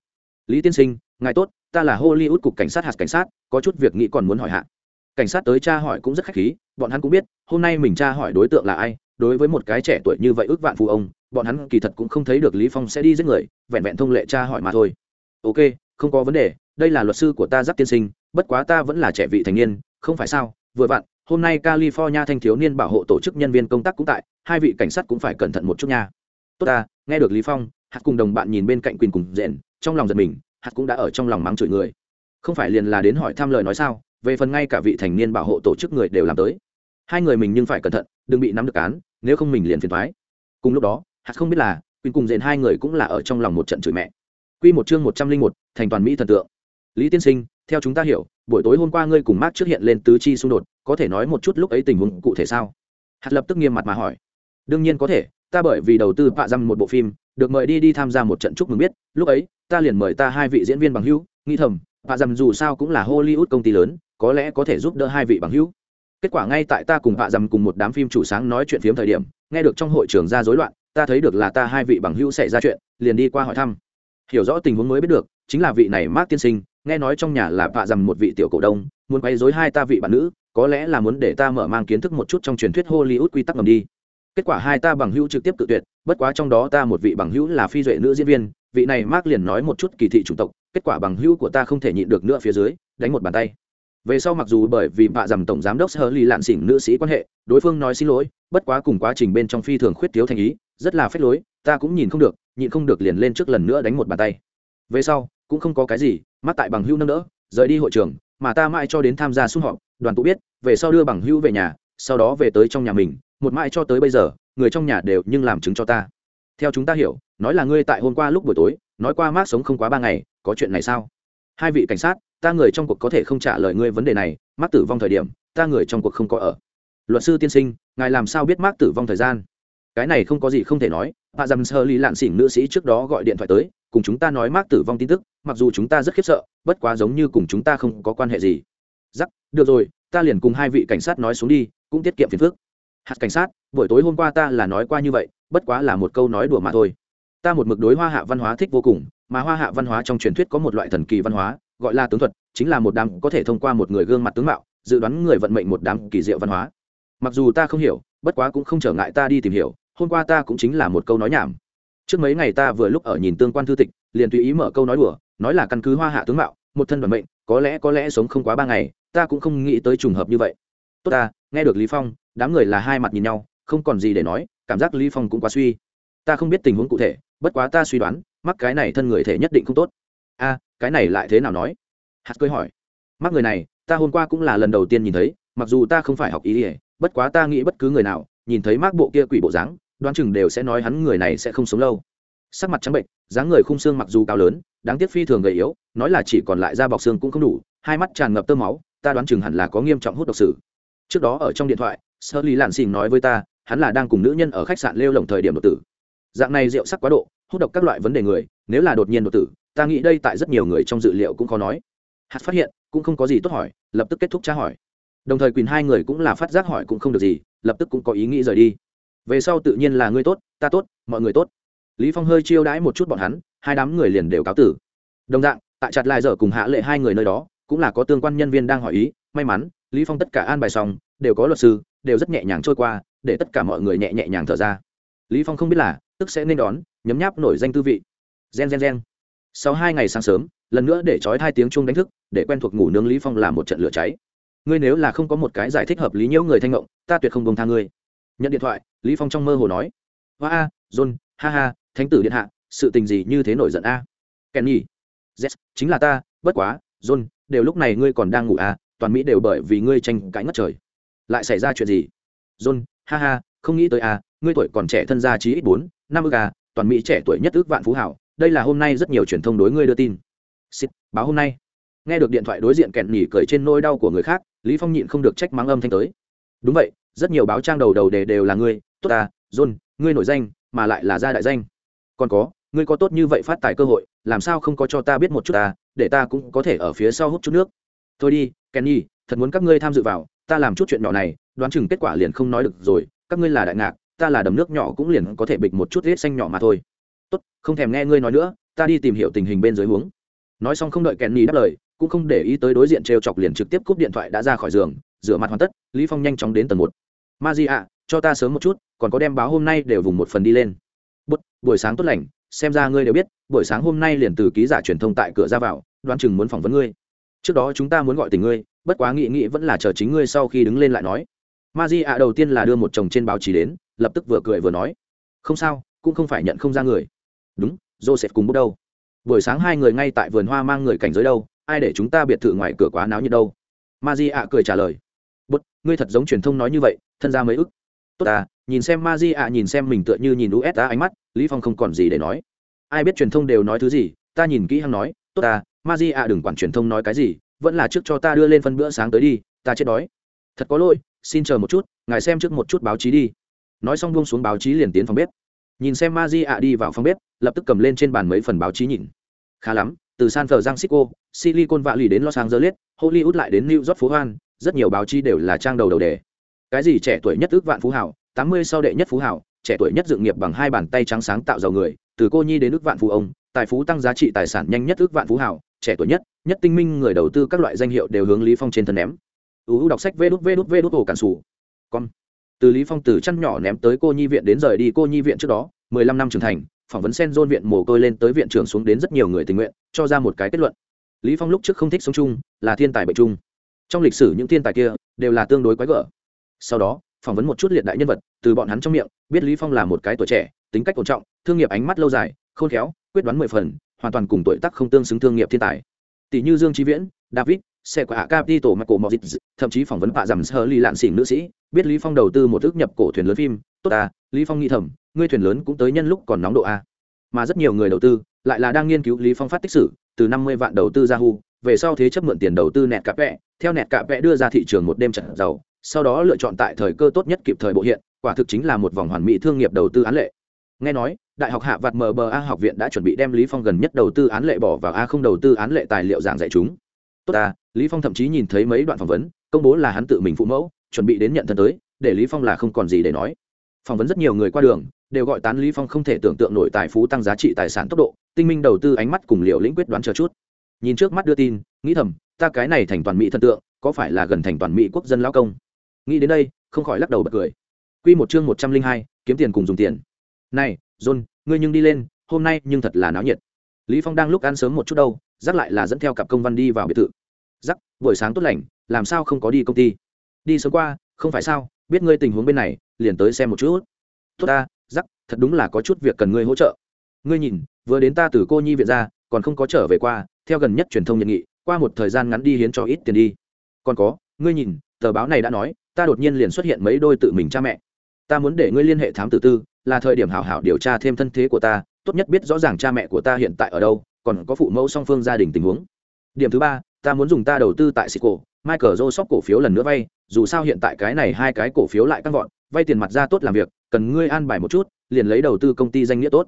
Lý tiên sinh, ngài tốt, ta là hollywood cục cảnh sát hạt cảnh sát, có chút việc nghĩ còn muốn hỏi hạ. Cảnh sát tới tra hỏi cũng rất khách khí, bọn hắn cũng biết, hôm nay mình tra hỏi đối tượng là ai, đối với một cái trẻ tuổi như vậy ước vạn phụ ông, bọn hắn kỳ thật cũng không thấy được lý phong sẽ đi giết người, vẹn vẹn thông lệ tra hỏi mà thôi. Ok, không có vấn đề, đây là luật sư của ta giáp tiên sinh, bất quá ta vẫn là trẻ vị thành niên, không phải sao? Vừa vặn, hôm nay california thanh thiếu niên bảo hộ tổ chức nhân viên công tác cũng tại, hai vị cảnh sát cũng phải cẩn thận một chút nha. Tốt ta, nghe được lý phong hạt cùng đồng bạn nhìn bên cạnh quỳnh cùng rèn trong lòng giật mình, hạt cũng đã ở trong lòng mắng chửi người. Không phải liền là đến hỏi thăm lời nói sao, về phần ngay cả vị thành niên bảo hộ tổ chức người đều làm tới. Hai người mình nhưng phải cẩn thận, đừng bị nắm được án, nếu không mình liền phiền thoái cùng lúc đó, hạt không biết là, quỳnh cùng rèn hai người cũng là ở trong lòng một trận chửi mẹ. Quy một chương một trăm linh một, thành toàn mỹ thần tượng. Lý tiên sinh, theo chúng ta hiểu, buổi tối hôm qua ngươi cùng mark trước hiện lên tứ chi xung đột, có thể nói một chút lúc ấy tình huống cụ thể sao? Hạt lập tức nghiêm mặt mà hỏi. Đương nhiên có thể, ta bởi vì đầu tư vạ răng một bộ phim được mời đi đi tham gia một trận chúc mừng biết, lúc ấy, ta liền mời ta hai vị diễn viên bằng hữu nghĩ thầm bà dầm dù sao cũng là hollywood công ty lớn, có lẽ có thể giúp đỡ hai vị bằng hữu. Kết quả ngay tại ta cùng bà dầm cùng một đám phim chủ sáng nói chuyện phiếm thời điểm, nghe được trong hội trường ra rối loạn, ta thấy được là ta hai vị bằng hữu xảy ra chuyện, liền đi qua hỏi thăm. Hiểu rõ tình huống mới biết được, chính là vị này mát tiên sinh, nghe nói trong nhà là vạ dằm một vị tiểu cổ đông, muốn quay dối hai ta vị bạn nữ, có lẽ là muốn để ta mở mang kiến thức một chút trong truyền thuyết hollywood quy tắc ngầm đi kết quả hai ta bằng hữu trực tiếp tự tuyệt, bất quá trong đó ta một vị bằng hữu là phi duệ nữ diễn viên, vị này mark liền nói một chút kỳ thị chủng tộc, kết quả bằng hữu của ta không thể nhịn được nữa phía dưới, đánh một bàn tay. Về sau mặc dù bởi vì vạ dầm tổng giám đốc sơ ly lạn xỉn nữ sĩ quan hệ, đối phương nói xin lỗi, bất quá cùng quá trình bên trong phi thường khuyết thiếu thành ý, rất là phép lối, ta cũng nhìn không được, nhịn không được liền lên trước lần nữa đánh một bàn tay. Về sau, cũng không có cái gì mắt tại bằng hữu nâng đỡ, rời đi hội trường, mà ta mãi cho đến tham gia xung họp, đoàn tụ biết, về sau đưa bằng hữu về nhà, sau đó về tới trong nhà mình một mãi cho tới bây giờ, người trong nhà đều nhưng làm chứng cho ta. Theo chúng ta hiểu, nói là ngươi tại hôm qua lúc buổi tối, nói qua mát sống không quá ba ngày, có chuyện này sao? Hai vị cảnh sát, ta người trong cuộc có thể không trả lời ngươi vấn đề này mắc tử vong thời điểm, ta người trong cuộc không có ở. Luật sư tiên sinh, ngài làm sao biết mắc tử vong thời gian? Cái này không có gì không thể nói bà dầm sơ ly lạn xỉn nữ sĩ trước đó gọi điện thoại tới, cùng chúng ta nói mắc tử vong tin tức, mặc dù chúng ta rất khiếp sợ, bất quá giống như cùng chúng ta không có quan hệ gì. Giắc được rồi, ta liền cùng hai vị cảnh sát nói xuống đi, cũng tiết kiệm phiền phức hạt cảnh sát, buổi tối hôm qua ta là nói qua như vậy, bất quá là một câu nói đùa mà thôi. Ta một mực đối hoa hạ văn hóa thích vô cùng, mà hoa hạ văn hóa trong truyền thuyết có một loại thần kỳ văn hóa, gọi là tướng thuật, chính là một đám có thể thông qua một người gương mặt tướng mạo, dự đoán người vận mệnh một đám kỳ diệu văn hóa. Mặc dù ta không hiểu, bất quá cũng không trở ngại ta đi tìm hiểu, hôm qua ta cũng chính là một câu nói nhảm. Trước mấy ngày ta vừa lúc ở nhìn tương quan thư tịch, liền tùy ý mở câu nói đùa, nói là căn cứ hoa hạ tướng mạo, một thân vận mệnh, có lẽ có lẽ sống không quá ba ngày, ta cũng không nghĩ tới trùng hợp như vậy. Tốt ta, nghe được lý phong đám người là hai mặt nhìn nhau, không còn gì để nói, cảm giác lý phong cũng quá suy. Ta không biết tình huống cụ thể, bất quá ta suy đoán, mắc cái này thân người thể nhất định không tốt. A, cái này lại thế nào nói? Hạt cười hỏi. Mắc người này, ta hôm qua cũng là lần đầu tiên nhìn thấy, mặc dù ta không phải học ý ỉa bất quá ta nghĩ bất cứ người nào, nhìn thấy mắc bộ kia quỷ bộ dáng, đoán chừng đều sẽ nói hắn người này sẽ không sống lâu. Sắc mặt trắng bệnh, dáng người khung xương mặc dù cao lớn, đáng tiếc phi thường gầy yếu, nói là chỉ còn lại da bọc xương cũng không đủ, hai mắt tràn ngập tơ máu, ta đoán chừng hẳn là có nghiêm trọng hút độc sử trước đó ở trong điện thoại sơ lý lạn xình nói với ta, hắn là đang cùng nữ nhân ở khách sạn lêu lồng thời điểm đột tử. Dạng này rượu sắc quá độ, hút độc các loại vấn đề người, nếu là đột nhiên đột tử, ta nghĩ đây tại rất nhiều người trong dự liệu cũng khó nói. Hạt phát hiện, cũng không có gì tốt hỏi, lập tức kết thúc tra hỏi. Đồng thời quyền hai người cũng là phát giác hỏi cũng không được gì, lập tức cũng có ý nghĩ rời đi. Về sau tự nhiên là ngươi tốt, ta tốt, mọi người tốt. Lý phong hơi chiêu đãi một chút bọn hắn, hai đám người liền đều cáo tử. Đồng dạng, tại chặt lại giờ cùng hạ lệ hai người nơi đó, cũng là có tương quan nhân viên đang hỏi ý, may mắn lý phong tất cả an bài xong, đều có luật sư, đều rất nhẹ nhàng trôi qua, để tất cả mọi người nhẹ nhẹ nhàng thở ra. Lý phong không biết là, tức sẽ nên đón, nhấm nháp nổi danh tư vị. Gen gen gen. Sau hai ngày sáng sớm, lần nữa để trói hai tiếng chuông đánh thức, để quen thuộc ngủ nướng lý phong làm một trận lửa cháy. Ngươi nếu là không có một cái giải thích hợp lý nhiễu người thanh ngộng, ta tuyệt không bông tha ngươi. Nhận điện thoại, lý phong trong mơ hồ nói. Hoa a, john, ha ha, thánh tử điện hạ, sự tình gì như thế nổi giận a? Kenny. Yes, chính là ta, bất quá, john, đều lúc này ngươi còn đang ngủ à toàn mỹ đều bởi vì ngươi tranh cãi ngất trời. Lại xảy ra chuyện gì? John ha ha không nghĩ tới à ngươi tuổi còn trẻ thân gia chí ít bốn năm ước à toàn mỹ trẻ tuổi nhất ước vạn phú hảo đây là hôm nay rất nhiều truyền thông đối ngươi đưa tin. Xịt, báo hôm nay. Nghe được điện thoại đối diện kẹn nhỉ cười trên nỗi đau của người khác lý phong nhịn không được trách mắng âm thanh tới. Đúng vậy rất nhiều báo trang đầu đầu đề đều là ngươi tốt à john ngươi nổi danh mà lại là gia đại danh. Còn có ngươi có tốt như vậy phát tài cơ hội làm sao không có cho ta biết một chút ta để ta cũng có thể ở phía sau hút chút nước thôi đi, kenny, thật muốn các ngươi tham dự vào, ta làm chút chuyện nhỏ này, đoán chừng kết quả liền không nói được rồi, các ngươi là đại ngạc, ta là đầm nước nhỏ cũng liền có thể bịch một chút hết xanh nhỏ mà thôi. Tốt, không thèm nghe ngươi nói nữa, ta đi tìm hiểu tình hình bên dưới huống. Nói xong không đợi kenny đáp lời, cũng không để ý tới đối diện trêu chọc liền trực tiếp cúp điện thoại đã ra khỏi giường, rửa mặt hoàn tất, lý phong nhanh chóng đến tầng một. Ma di ạ, cho ta sớm một chút, còn có đem báo hôm nay đều vùng một phần đi lên. Bút, buổi sáng tốt lành, xem ra ngươi đều biết, buổi sáng hôm nay liền từ ký giả truyền thông tại cửa ra vào, đoán chừng muốn phỏng vấn ngươi trước đó chúng ta muốn gọi tình ngươi, bất quá nghị nghị vẫn là chờ chính ngươi sau khi đứng lên lại nói. Ma di ạ đầu tiên là đưa một chồng trên báo chí đến, lập tức vừa cười vừa nói. Không sao, cũng không phải nhận không ra người. Đúng, joseph cùng bút đâu? Buổi sáng hai người ngay tại vườn hoa mang người cảnh giới đâu, ai để chúng ta biệt thự ngoài cửa quá náo như đâu? Ma di ạ cười trả lời. Bút, ngươi thật giống truyền thông nói như vậy, thân ra mấy ức. Tốt à nhìn xem ma di ạ nhìn xem mình tựa như nhìn usa ánh mắt, lý phong không còn gì để nói. Ai biết truyền thông đều nói thứ gì, ta nhìn kỹ hăng nói, tốt à ma di ạ đừng quản truyền thông nói cái gì, vẫn là trước cho ta đưa lên phân bữa sáng tới đi, ta chết đói. Thật có lỗi, xin chờ một chút, ngài xem trước một chút báo chí đi. Nói xong buông xuống báo chí liền tiến phòng bếp. Nhìn xem ma di ạ đi vào phòng bếp, lập tức cầm lên trên bàn mấy phần báo chí nhìn. Khá lắm, từ san francisco, silicon valley đến los angeles, hollywood lại đến new york phố hoan, rất nhiều báo chí đều là trang đầu đầu đề. Cái gì trẻ tuổi nhất ước vạn phú hảo, tám mươi sau đệ nhất phú hảo, trẻ tuổi nhất dựng nghiệp bằng hai bàn tay trắng sáng tạo giàu người, từ cô nhi đến ước vạn phú ông, tài phú tăng giá trị tài sản nhanh nhất ước vạn phú hảo trẻ tuổi nhất nhất tinh minh người đầu tư các loại danh hiệu đều hướng lý phong trên thân ném. Uu đọc sách vê đút vê đút vê đút ổ cản sủ. Con từ lý phong từ chăn nhỏ ném tới cô nhi viện đến rời đi cô nhi viện trước đó, mười lăm năm trưởng thành, phỏng vấn sen dôn viện mồ côi lên tới viện trưởng xuống đến rất nhiều người tình nguyện, cho ra một cái kết luận. Lý phong lúc trước không thích sống chung, là thiên tài bệnh chung. Trong lịch sử những thiên tài kia đều là tương đối quái gở. Sau đó, phỏng vấn một chút liệt đại nhân vật, từ bọn hắn trong miệng, biết lý phong là một cái tuổi trẻ, tính cách ổn trọng, thương nghiệp ánh mắt lâu dài, khôn khéo quyết đoán mười phần, hoàn toàn cùng tuổi tác không tương xứng thương nghiệp thiên tài. Tỷ như dương trí viễn, david, xe của hạ capital michael mozit thậm chí phỏng vấn bạ giảm sơ ly lạn xỉn nữ sĩ, biết lý phong đầu tư một ước nhập cổ thuyền lớn phim. Tốt à lý phong nghĩ thầm, ngươi thuyền lớn cũng tới nhân lúc còn nóng độ a mà rất nhiều người đầu tư lại là đang nghiên cứu lý phong phát tích sử, từ 50 vạn đầu tư yahoo về sau thế chấp mượn tiền đầu tư nẹt cạp vẽ theo nẹt cạp vẽ đưa ra thị trường một đêm trận giàu, sau đó lựa chọn tại thời cơ tốt nhất kịp thời bộ hiện, quả thực chính là một vòng hoàn mỹ thương nghiệp đầu tư án lệ. Nghe nói đại học hạ vạt mba học viện đã chuẩn bị đem lý phong gần nhất đầu tư án lệ bỏ vào a không đầu tư án lệ tài liệu giảng dạy chúng. Tốt à lý phong thậm chí nhìn thấy mấy đoạn phỏng vấn, công bố là hắn tự mình phụ mẫu, chuẩn bị đến nhận thân tới, để lý phong là không còn gì để nói. Phỏng vấn rất nhiều người qua đường, đều gọi tán lý phong không thể tưởng tượng nổi tài phú tăng giá trị tài sản tốc độ, tinh minh đầu tư ánh mắt cùng liều lĩnh quyết đoán chờ chút. Nhìn trước mắt đưa tin, nghĩ thầm, ta cái này thành toàn mỹ thần tượng, có phải là gần thành toàn mỹ quốc dân lao công? Nghĩ đến đây, không khỏi lắc đầu bật cười. Quy một chương một trăm linh hai, kiếm tiền cùng dùng tiền này, john, ngươi nhưng đi lên, hôm nay nhưng thật là náo nhiệt. Lý phong đang lúc ăn sớm một chút đâu dắt lại là dẫn theo cặp công văn đi vào biệt thự. Rắc, buổi sáng tốt lành, làm sao không có đi công ty? Đi sớm qua, không phải sao? Biết ngươi tình huống bên này, liền tới xem một chút. Tốt ta, rắc, thật đúng là có chút việc cần ngươi hỗ trợ. Ngươi nhìn, vừa đến ta từ cô nhi viện ra, còn không có trở về qua, theo gần nhất truyền thông nhận nghị, qua một thời gian ngắn đi hiến cho ít tiền đi. Còn có, ngươi nhìn, tờ báo này đã nói, ta đột nhiên liền xuất hiện mấy đôi tự mình cha mẹ ta muốn để ngươi liên hệ thám tử tư là thời điểm hảo hảo điều tra thêm thân thế của ta tốt nhất biết rõ ràng cha mẹ của ta hiện tại ở đâu còn có phụ mẫu song phương gia đình tình huống điểm thứ ba ta muốn dùng ta đầu tư tại Sico, Michael Joseph cổ phiếu lần nữa vay, dù sao hiện tại cái này hai cái cổ phiếu lại tăng vọt, vay tiền mặt ra tốt làm việc, cần ngươi an bài một chút, liền lấy đầu tư công ty danh nghĩa tốt.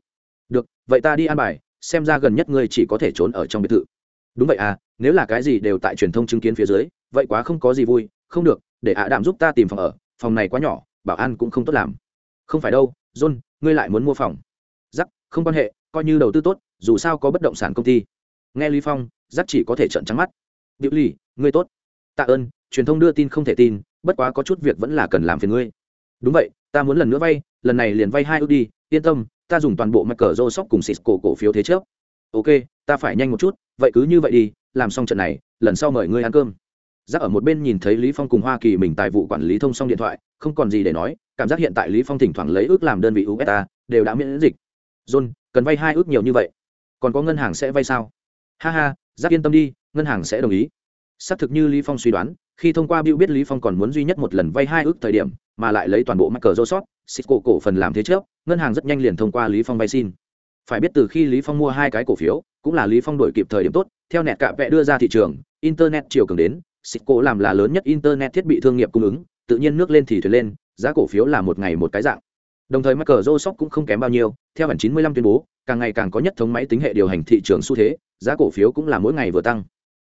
Được, vậy ta đi an bài, xem ra gần nhất ngươi chỉ có thể trốn ở trong biệt thự. Đúng vậy à, nếu là cái gì đều tại truyền thông chứng kiến phía dưới, vậy quá không có gì vui, không được, để ạ đạm giúp ta tìm phòng ở, phòng này quá nhỏ, bảo an cũng không tốt làm. Không phải đâu, John, ngươi lại muốn mua phòng. Rắc, không quan hệ, coi như đầu tư tốt, dù sao có bất động sản công ty. Nghe Lý Phong, Rắc chỉ có thể trợn trắng mắt Diệu Ly, ngươi tốt. Tạ ơn, truyền thông đưa tin không thể tin, bất quá có chút việc vẫn là cần làm phiền ngươi. Đúng vậy, ta muốn lần nữa vay, lần này liền vay hai ước đi, yên tâm, ta dùng toàn bộ Microsoft cùng Cisco cổ phiếu thế trước. Ok, ta phải nhanh một chút, vậy cứ như vậy đi, làm xong trận này, lần sau mời ngươi ăn cơm. Giác ở một bên nhìn thấy Lý Phong cùng Hoa Kỳ mình tài vụ quản lý thông xong điện thoại, không còn gì để nói, cảm giác hiện tại Lý Phong thỉnh thoảng lấy ước làm đơn vị usa đều đã miễn dịch. John, cần vay hai ước nhiều như vậy, còn có ngân hàng sẽ vay sao? Ha ha, Giác yên tâm đi, ngân hàng sẽ đồng ý xác thực như lý phong suy đoán khi thông qua biểu biết lý phong còn muốn duy nhất một lần vay hai ước thời điểm mà lại lấy toàn bộ mắc cờ rô xịt cổ cổ phần làm thế trước ngân hàng rất nhanh liền thông qua lý phong vay xin phải biết từ khi lý phong mua hai cái cổ phiếu cũng là lý phong đổi kịp thời điểm tốt theo nẹt cạ vẽ đưa ra thị trường internet chiều cường đến xịt cổ làm là lớn nhất internet thiết bị thương nghiệp cung ứng, tự nhiên nước lên thì thuyền lên, giá cổ phiếu là một ngày một cái dạng. Đồng thời Microsoft cũng không kém bao nhiêu, theo bản 95 tuyên bố, càng ngày càng có nhất thống máy tính hệ điều hành thị trường xu thế, giá cổ phiếu cũng là mỗi ngày vừa tăng.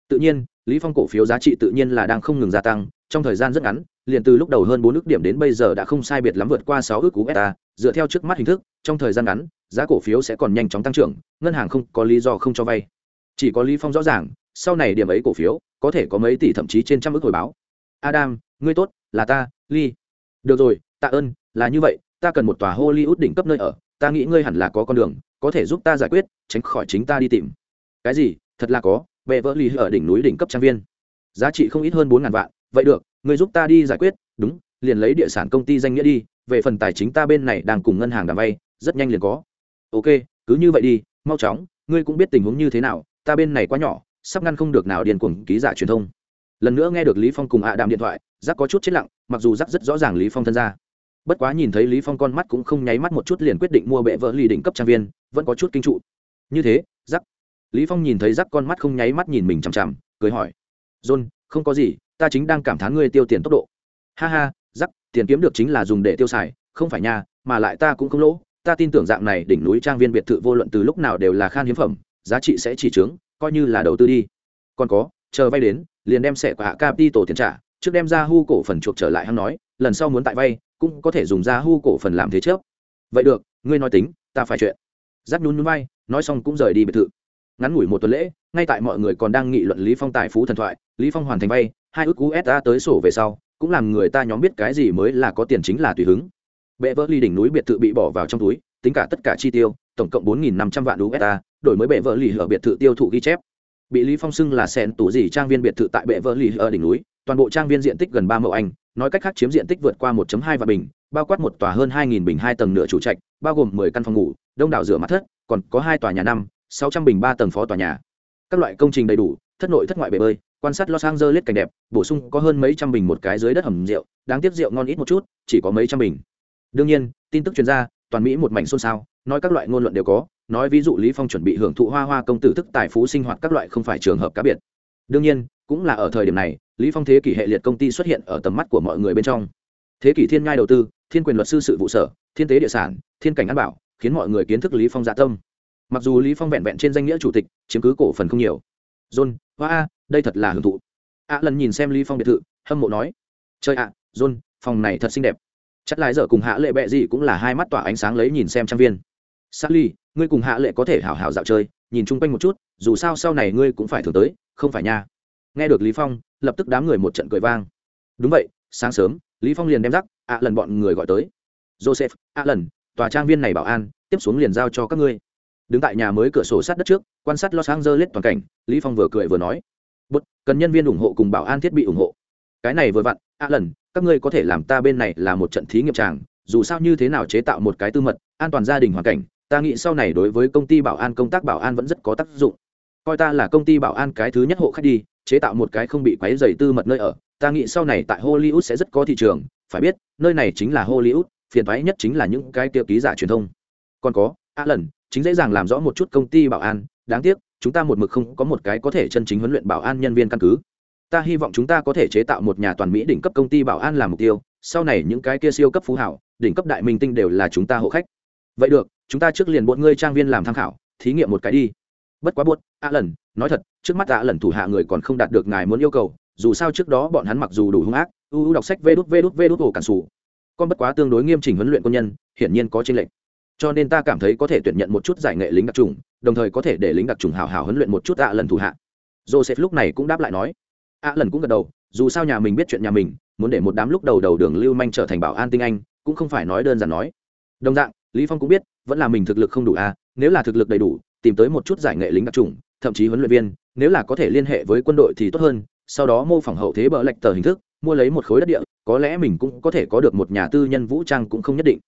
Tự nhiên, lý phong cổ phiếu giá trị tự nhiên là đang không ngừng gia tăng, trong thời gian rất ngắn, liền từ lúc đầu hơn bốn ức điểm đến bây giờ đã không sai biệt lắm vượt qua sáu ước cú beta dựa theo trước mắt hình thức, trong thời gian ngắn, giá cổ phiếu sẽ còn nhanh chóng tăng trưởng, ngân hàng không có lý do không cho vay. Chỉ có lý phong rõ ràng sau này điểm ấy cổ phiếu, có thể có mấy tỷ thậm chí trên trăm ước hồi báo. Adam, ngươi tốt, là ta ly được rồi, tạ ơn, là như vậy, ta cần một tòa hollywood đỉnh cấp nơi ở, ta nghĩ ngươi hẳn là có con đường, có thể giúp ta giải quyết, tránh khỏi chính ta đi tìm. Cái gì, thật là có, bệ vỡ ly ở đỉnh núi đỉnh cấp trang viên. Giá trị không ít hơn bốn ngàn vạn, vậy được, ngươi giúp ta đi giải quyết, đúng, liền lấy địa sản công ty danh nghĩa đi, về phần tài chính ta bên này đang cùng ngân hàng đàm vay, rất nhanh liền có. Ok, cứ như vậy đi, mau chóng, ngươi cũng biết tình huống như thế nào, ta bên này quá nhỏ sắp ngăn không được nào điền cuồng ký giả truyền thông. Lần nữa nghe được lý phong cùng ạ đàm điện thoại, giác có chút chết lặng, mặc dù giác rất rõ ràng lý phong thân ra bất quá nhìn thấy lý phong con mắt cũng không nháy mắt một chút liền quyết định mua bệ vỡ lì đỉnh cấp trang viên, vẫn có chút kinh trụ. Như thế, giác. Lý phong nhìn thấy rắc con mắt không nháy mắt nhìn mình chằm chằm, cười hỏi. John, không có gì, ta chính đang cảm thán ngươi tiêu tiền tốc độ. Ha ha rắc tiền kiếm được chính là dùng để tiêu xài, không phải nha, mà lại ta cũng không lỗ. Ta tin tưởng dạng này đỉnh núi trang viên biệt thự vô luận từ lúc nào đều là khan hiếm phẩm, giá trị sẽ chỉ trướng coi như là đầu tư đi. Còn có, chờ vay đến, liền đem sẻ của hạ capital tiền trả, trước đem ra hu cổ phần chuộc trở lại hắn nói, lần sau muốn tại vay, cũng có thể dùng ra hu cổ phần làm thế trước. Vậy được, ngươi nói tính, ta phải chuyện. Giáp nhún nhún vai, nói xong cũng rời đi biệt thự. Ngắn ngủi một tuần lễ, ngay tại mọi người còn đang nghị luận lý phong tài phú thần thoại, lý phong hoàn thành vay, hai ước usa tới sổ về sau, cũng làm người ta nhóm biết cái gì mới là có tiền chính là tùy hứng. Bệ vỡ ly đỉnh núi biệt thự bị bỏ vào trong túi, tính cả tất cả chi tiêu, tổng cộng bốn nghìn năm trăm vạn usa đổi mới bệ vỡ lì ở biệt thự tiêu thụ ghi chép. Bị lý phong xưng là sen tủ gì trang viên biệt thự tại bệ vỡ lì ở đỉnh núi, toàn bộ trang viên diện tích gần ba mẫu anh, nói cách khác chiếm diện tích vượt qua 1.2 vạn bình, bao quát một tòa hơn 2.000 bình hai tầng nửa chủ trạch, bao gồm 10 căn phòng ngủ, đông đảo rửa mặt thất, còn có hai tòa nhà năm, sáu trăm bình ba tầng phó tòa nhà. Các loại công trình đầy đủ, thất nội thất ngoại bể bơi, quan sát los angeles cảnh đẹp, bổ sung có hơn mấy trăm bình một cái dưới đất hầm rượu, đáng tiếc rượu ngon ít một chút, chỉ có mấy trăm bình. Đương nhiên, tin tức chuyên gia toàn mỹ một mảnh xôn xao, nói các loại ngôn luận đều có nói ví dụ lý phong chuẩn bị hưởng thụ hoa hoa công tử thức tài phú sinh hoạt các loại không phải trường hợp cá biệt. Đương nhiên cũng là ở thời điểm này lý phong thế kỷ hệ liệt công ty xuất hiện ở tầm mắt của mọi người bên trong. Thế kỷ thiên ngai đầu tư thiên quyền luật sư sự vụ sở thiên tế địa sản thiên cảnh an bảo khiến mọi người kiến thức lý phong dạ tâm. Mặc dù lý phong vẹn vẹn trên danh nghĩa chủ tịch chiếm cứ cổ phần không nhiều. John hoa a đây thật là hưởng thụ. A lần nhìn xem lý phong biệt thự hâm mộ nói chơi ạ john phòng này thật xinh đẹp. Chắc lái giờ cùng hạ lệ bệ gì cũng là hai mắt tỏa ánh sáng lấy nhìn xem trang viên. Sally, ngươi cùng hạ lệ có thể hảo hảo dạo chơi, nhìn chung quanh một chút, dù sao sau này ngươi cũng phải thường tới, không phải nha. Nghe được lý phong, lập tức đám người một trận cười vang. Đúng vậy, sáng sớm, lý phong liền đem rắc, ạ lần bọn người gọi tới. Joseph, ạ lần, tòa trang viên này bảo an, tiếp xuống liền giao cho các ngươi. Đứng tại nhà mới cửa sổ sát đất trước, quan sát los angeles toàn cảnh, lý phong vừa cười vừa nói. Bút cần nhân viên ủng hộ cùng bảo an thiết bị ủng hộ. Cái này vừa vặn, ạ lần, các ngươi có thể làm ta bên này là một trận thí nghiệm tràng, dù sao như thế nào chế tạo một cái tư mật, an toàn gia đình hoàn cảnh ta nghĩ sau này đối với công ty bảo an công tác bảo an vẫn rất có tác dụng. Coi ta là công ty bảo an cái thứ nhất hộ khách đi, chế tạo một cái không bị quấy dày tư mật nơi ở, ta nghĩ sau này tại hollywood sẽ rất có thị trường. Phải biết, nơi này chính là hollywood, phiền thoái nhất chính là những cái tiêu ký giả truyền thông. Còn có a lần chính dễ dàng làm rõ một chút công ty bảo an. Đáng tiếc, chúng ta một mực không có một cái có thể chân chính huấn luyện bảo an nhân viên căn cứ. Ta hy vọng chúng ta có thể chế tạo một nhà toàn mỹ đỉnh cấp công ty bảo an làm mục tiêu. Sau này những cái kia siêu cấp phú hảo, đỉnh cấp đại minh tinh đều là chúng ta hộ khách. Vậy được chúng ta trước liền bọn ngươi trang viên làm tham khảo, thí nghiệm một cái đi. Bất quá buốt a lần, nói thật, trước mắt a lần thủ hạ người còn không đạt được ngài muốn yêu cầu, dù sao trước đó bọn hắn mặc dù đủ hung ác, u u đọc sách vê đút vê đút vê đút ổ cản sủ. Con bất quá tương đối nghiêm chỉnh huấn luyện quân nhân, hiển nhiên có chênh lệch. Cho nên ta cảm thấy có thể tuyển nhận một chút giải nghệ lính đặc trùng, đồng thời có thể để lính đặc trùng hào hào huấn luyện một chút ạ lần thủ hạ. Joseph lúc này cũng đáp lại nói. Ạ lần cũng gật đầu, dù sao nhà mình biết chuyện nhà mình, muốn để một đám lúc đầu đầu đường lưu manh trở thành bảo an tinh anh, cũng không phải nói đơn giản nói. Đồng dạng lý phong cũng biết, vẫn là mình thực lực không đủ a nếu là thực lực đầy đủ, tìm tới một chút giải nghệ lính đặc trùng, thậm chí huấn luyện viên, nếu là có thể liên hệ với quân đội thì tốt hơn, sau đó mô phỏng hậu thế bờ lệch tờ hình thức, mua lấy một khối đất địa, có lẽ mình cũng có thể có được một nhà tư nhân vũ trang cũng không nhất định.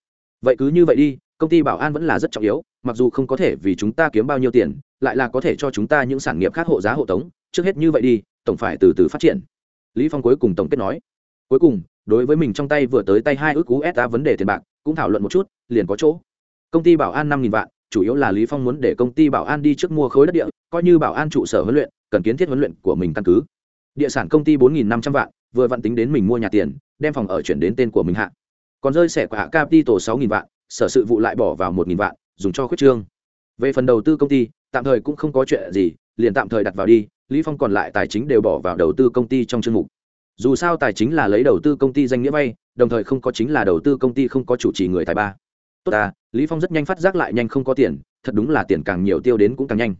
Vậy cứ như vậy đi, công ty bảo an vẫn là rất trọng yếu, mặc dù không có thể vì chúng ta kiếm bao nhiêu tiền, lại là có thể cho chúng ta những sản nghiệp khác hộ giá hộ tống, trước hết như vậy đi, tổng phải từ từ phát triển. Lý phong cuối cùng tổng kết nói. Cuối cùng đối với mình trong tay vừa tới tay hai ước cú sa vấn đề tiền bạc, cũng thảo luận một chút, liền có chỗ. Công ty bảo an năm nghìn vạn, chủ yếu là lý phong muốn để công ty bảo an đi trước mua khối đất địa, coi như bảo an trụ sở huấn luyện, cần kiến thiết huấn luyện của mình căn cứ. Địa sản công ty bốn nghìn năm trăm vạn, vừa vặn tính đến mình mua nhà tiền, đem phòng ở chuyển đến tên của mình hạ. Còn rơi sẻ của hạ capital sáu nghìn vạn, sở sự vụ lại bỏ vào một nghìn vạn, dùng cho khuyết trương. Về phần đầu tư công ty, tạm thời cũng không có chuyện gì, liền tạm thời đặt vào đi, lý phong còn lại tài chính đều bỏ vào đầu tư công ty trong chương mục dù sao tài chính là lấy đầu tư công ty danh nghĩa vay, đồng thời không có chính là đầu tư công ty không có chủ trì người tài ba. Tốt à lý phong rất nhanh phát giác lại nhanh không có tiền, thật đúng là tiền càng nhiều tiêu đến cũng càng nhanh.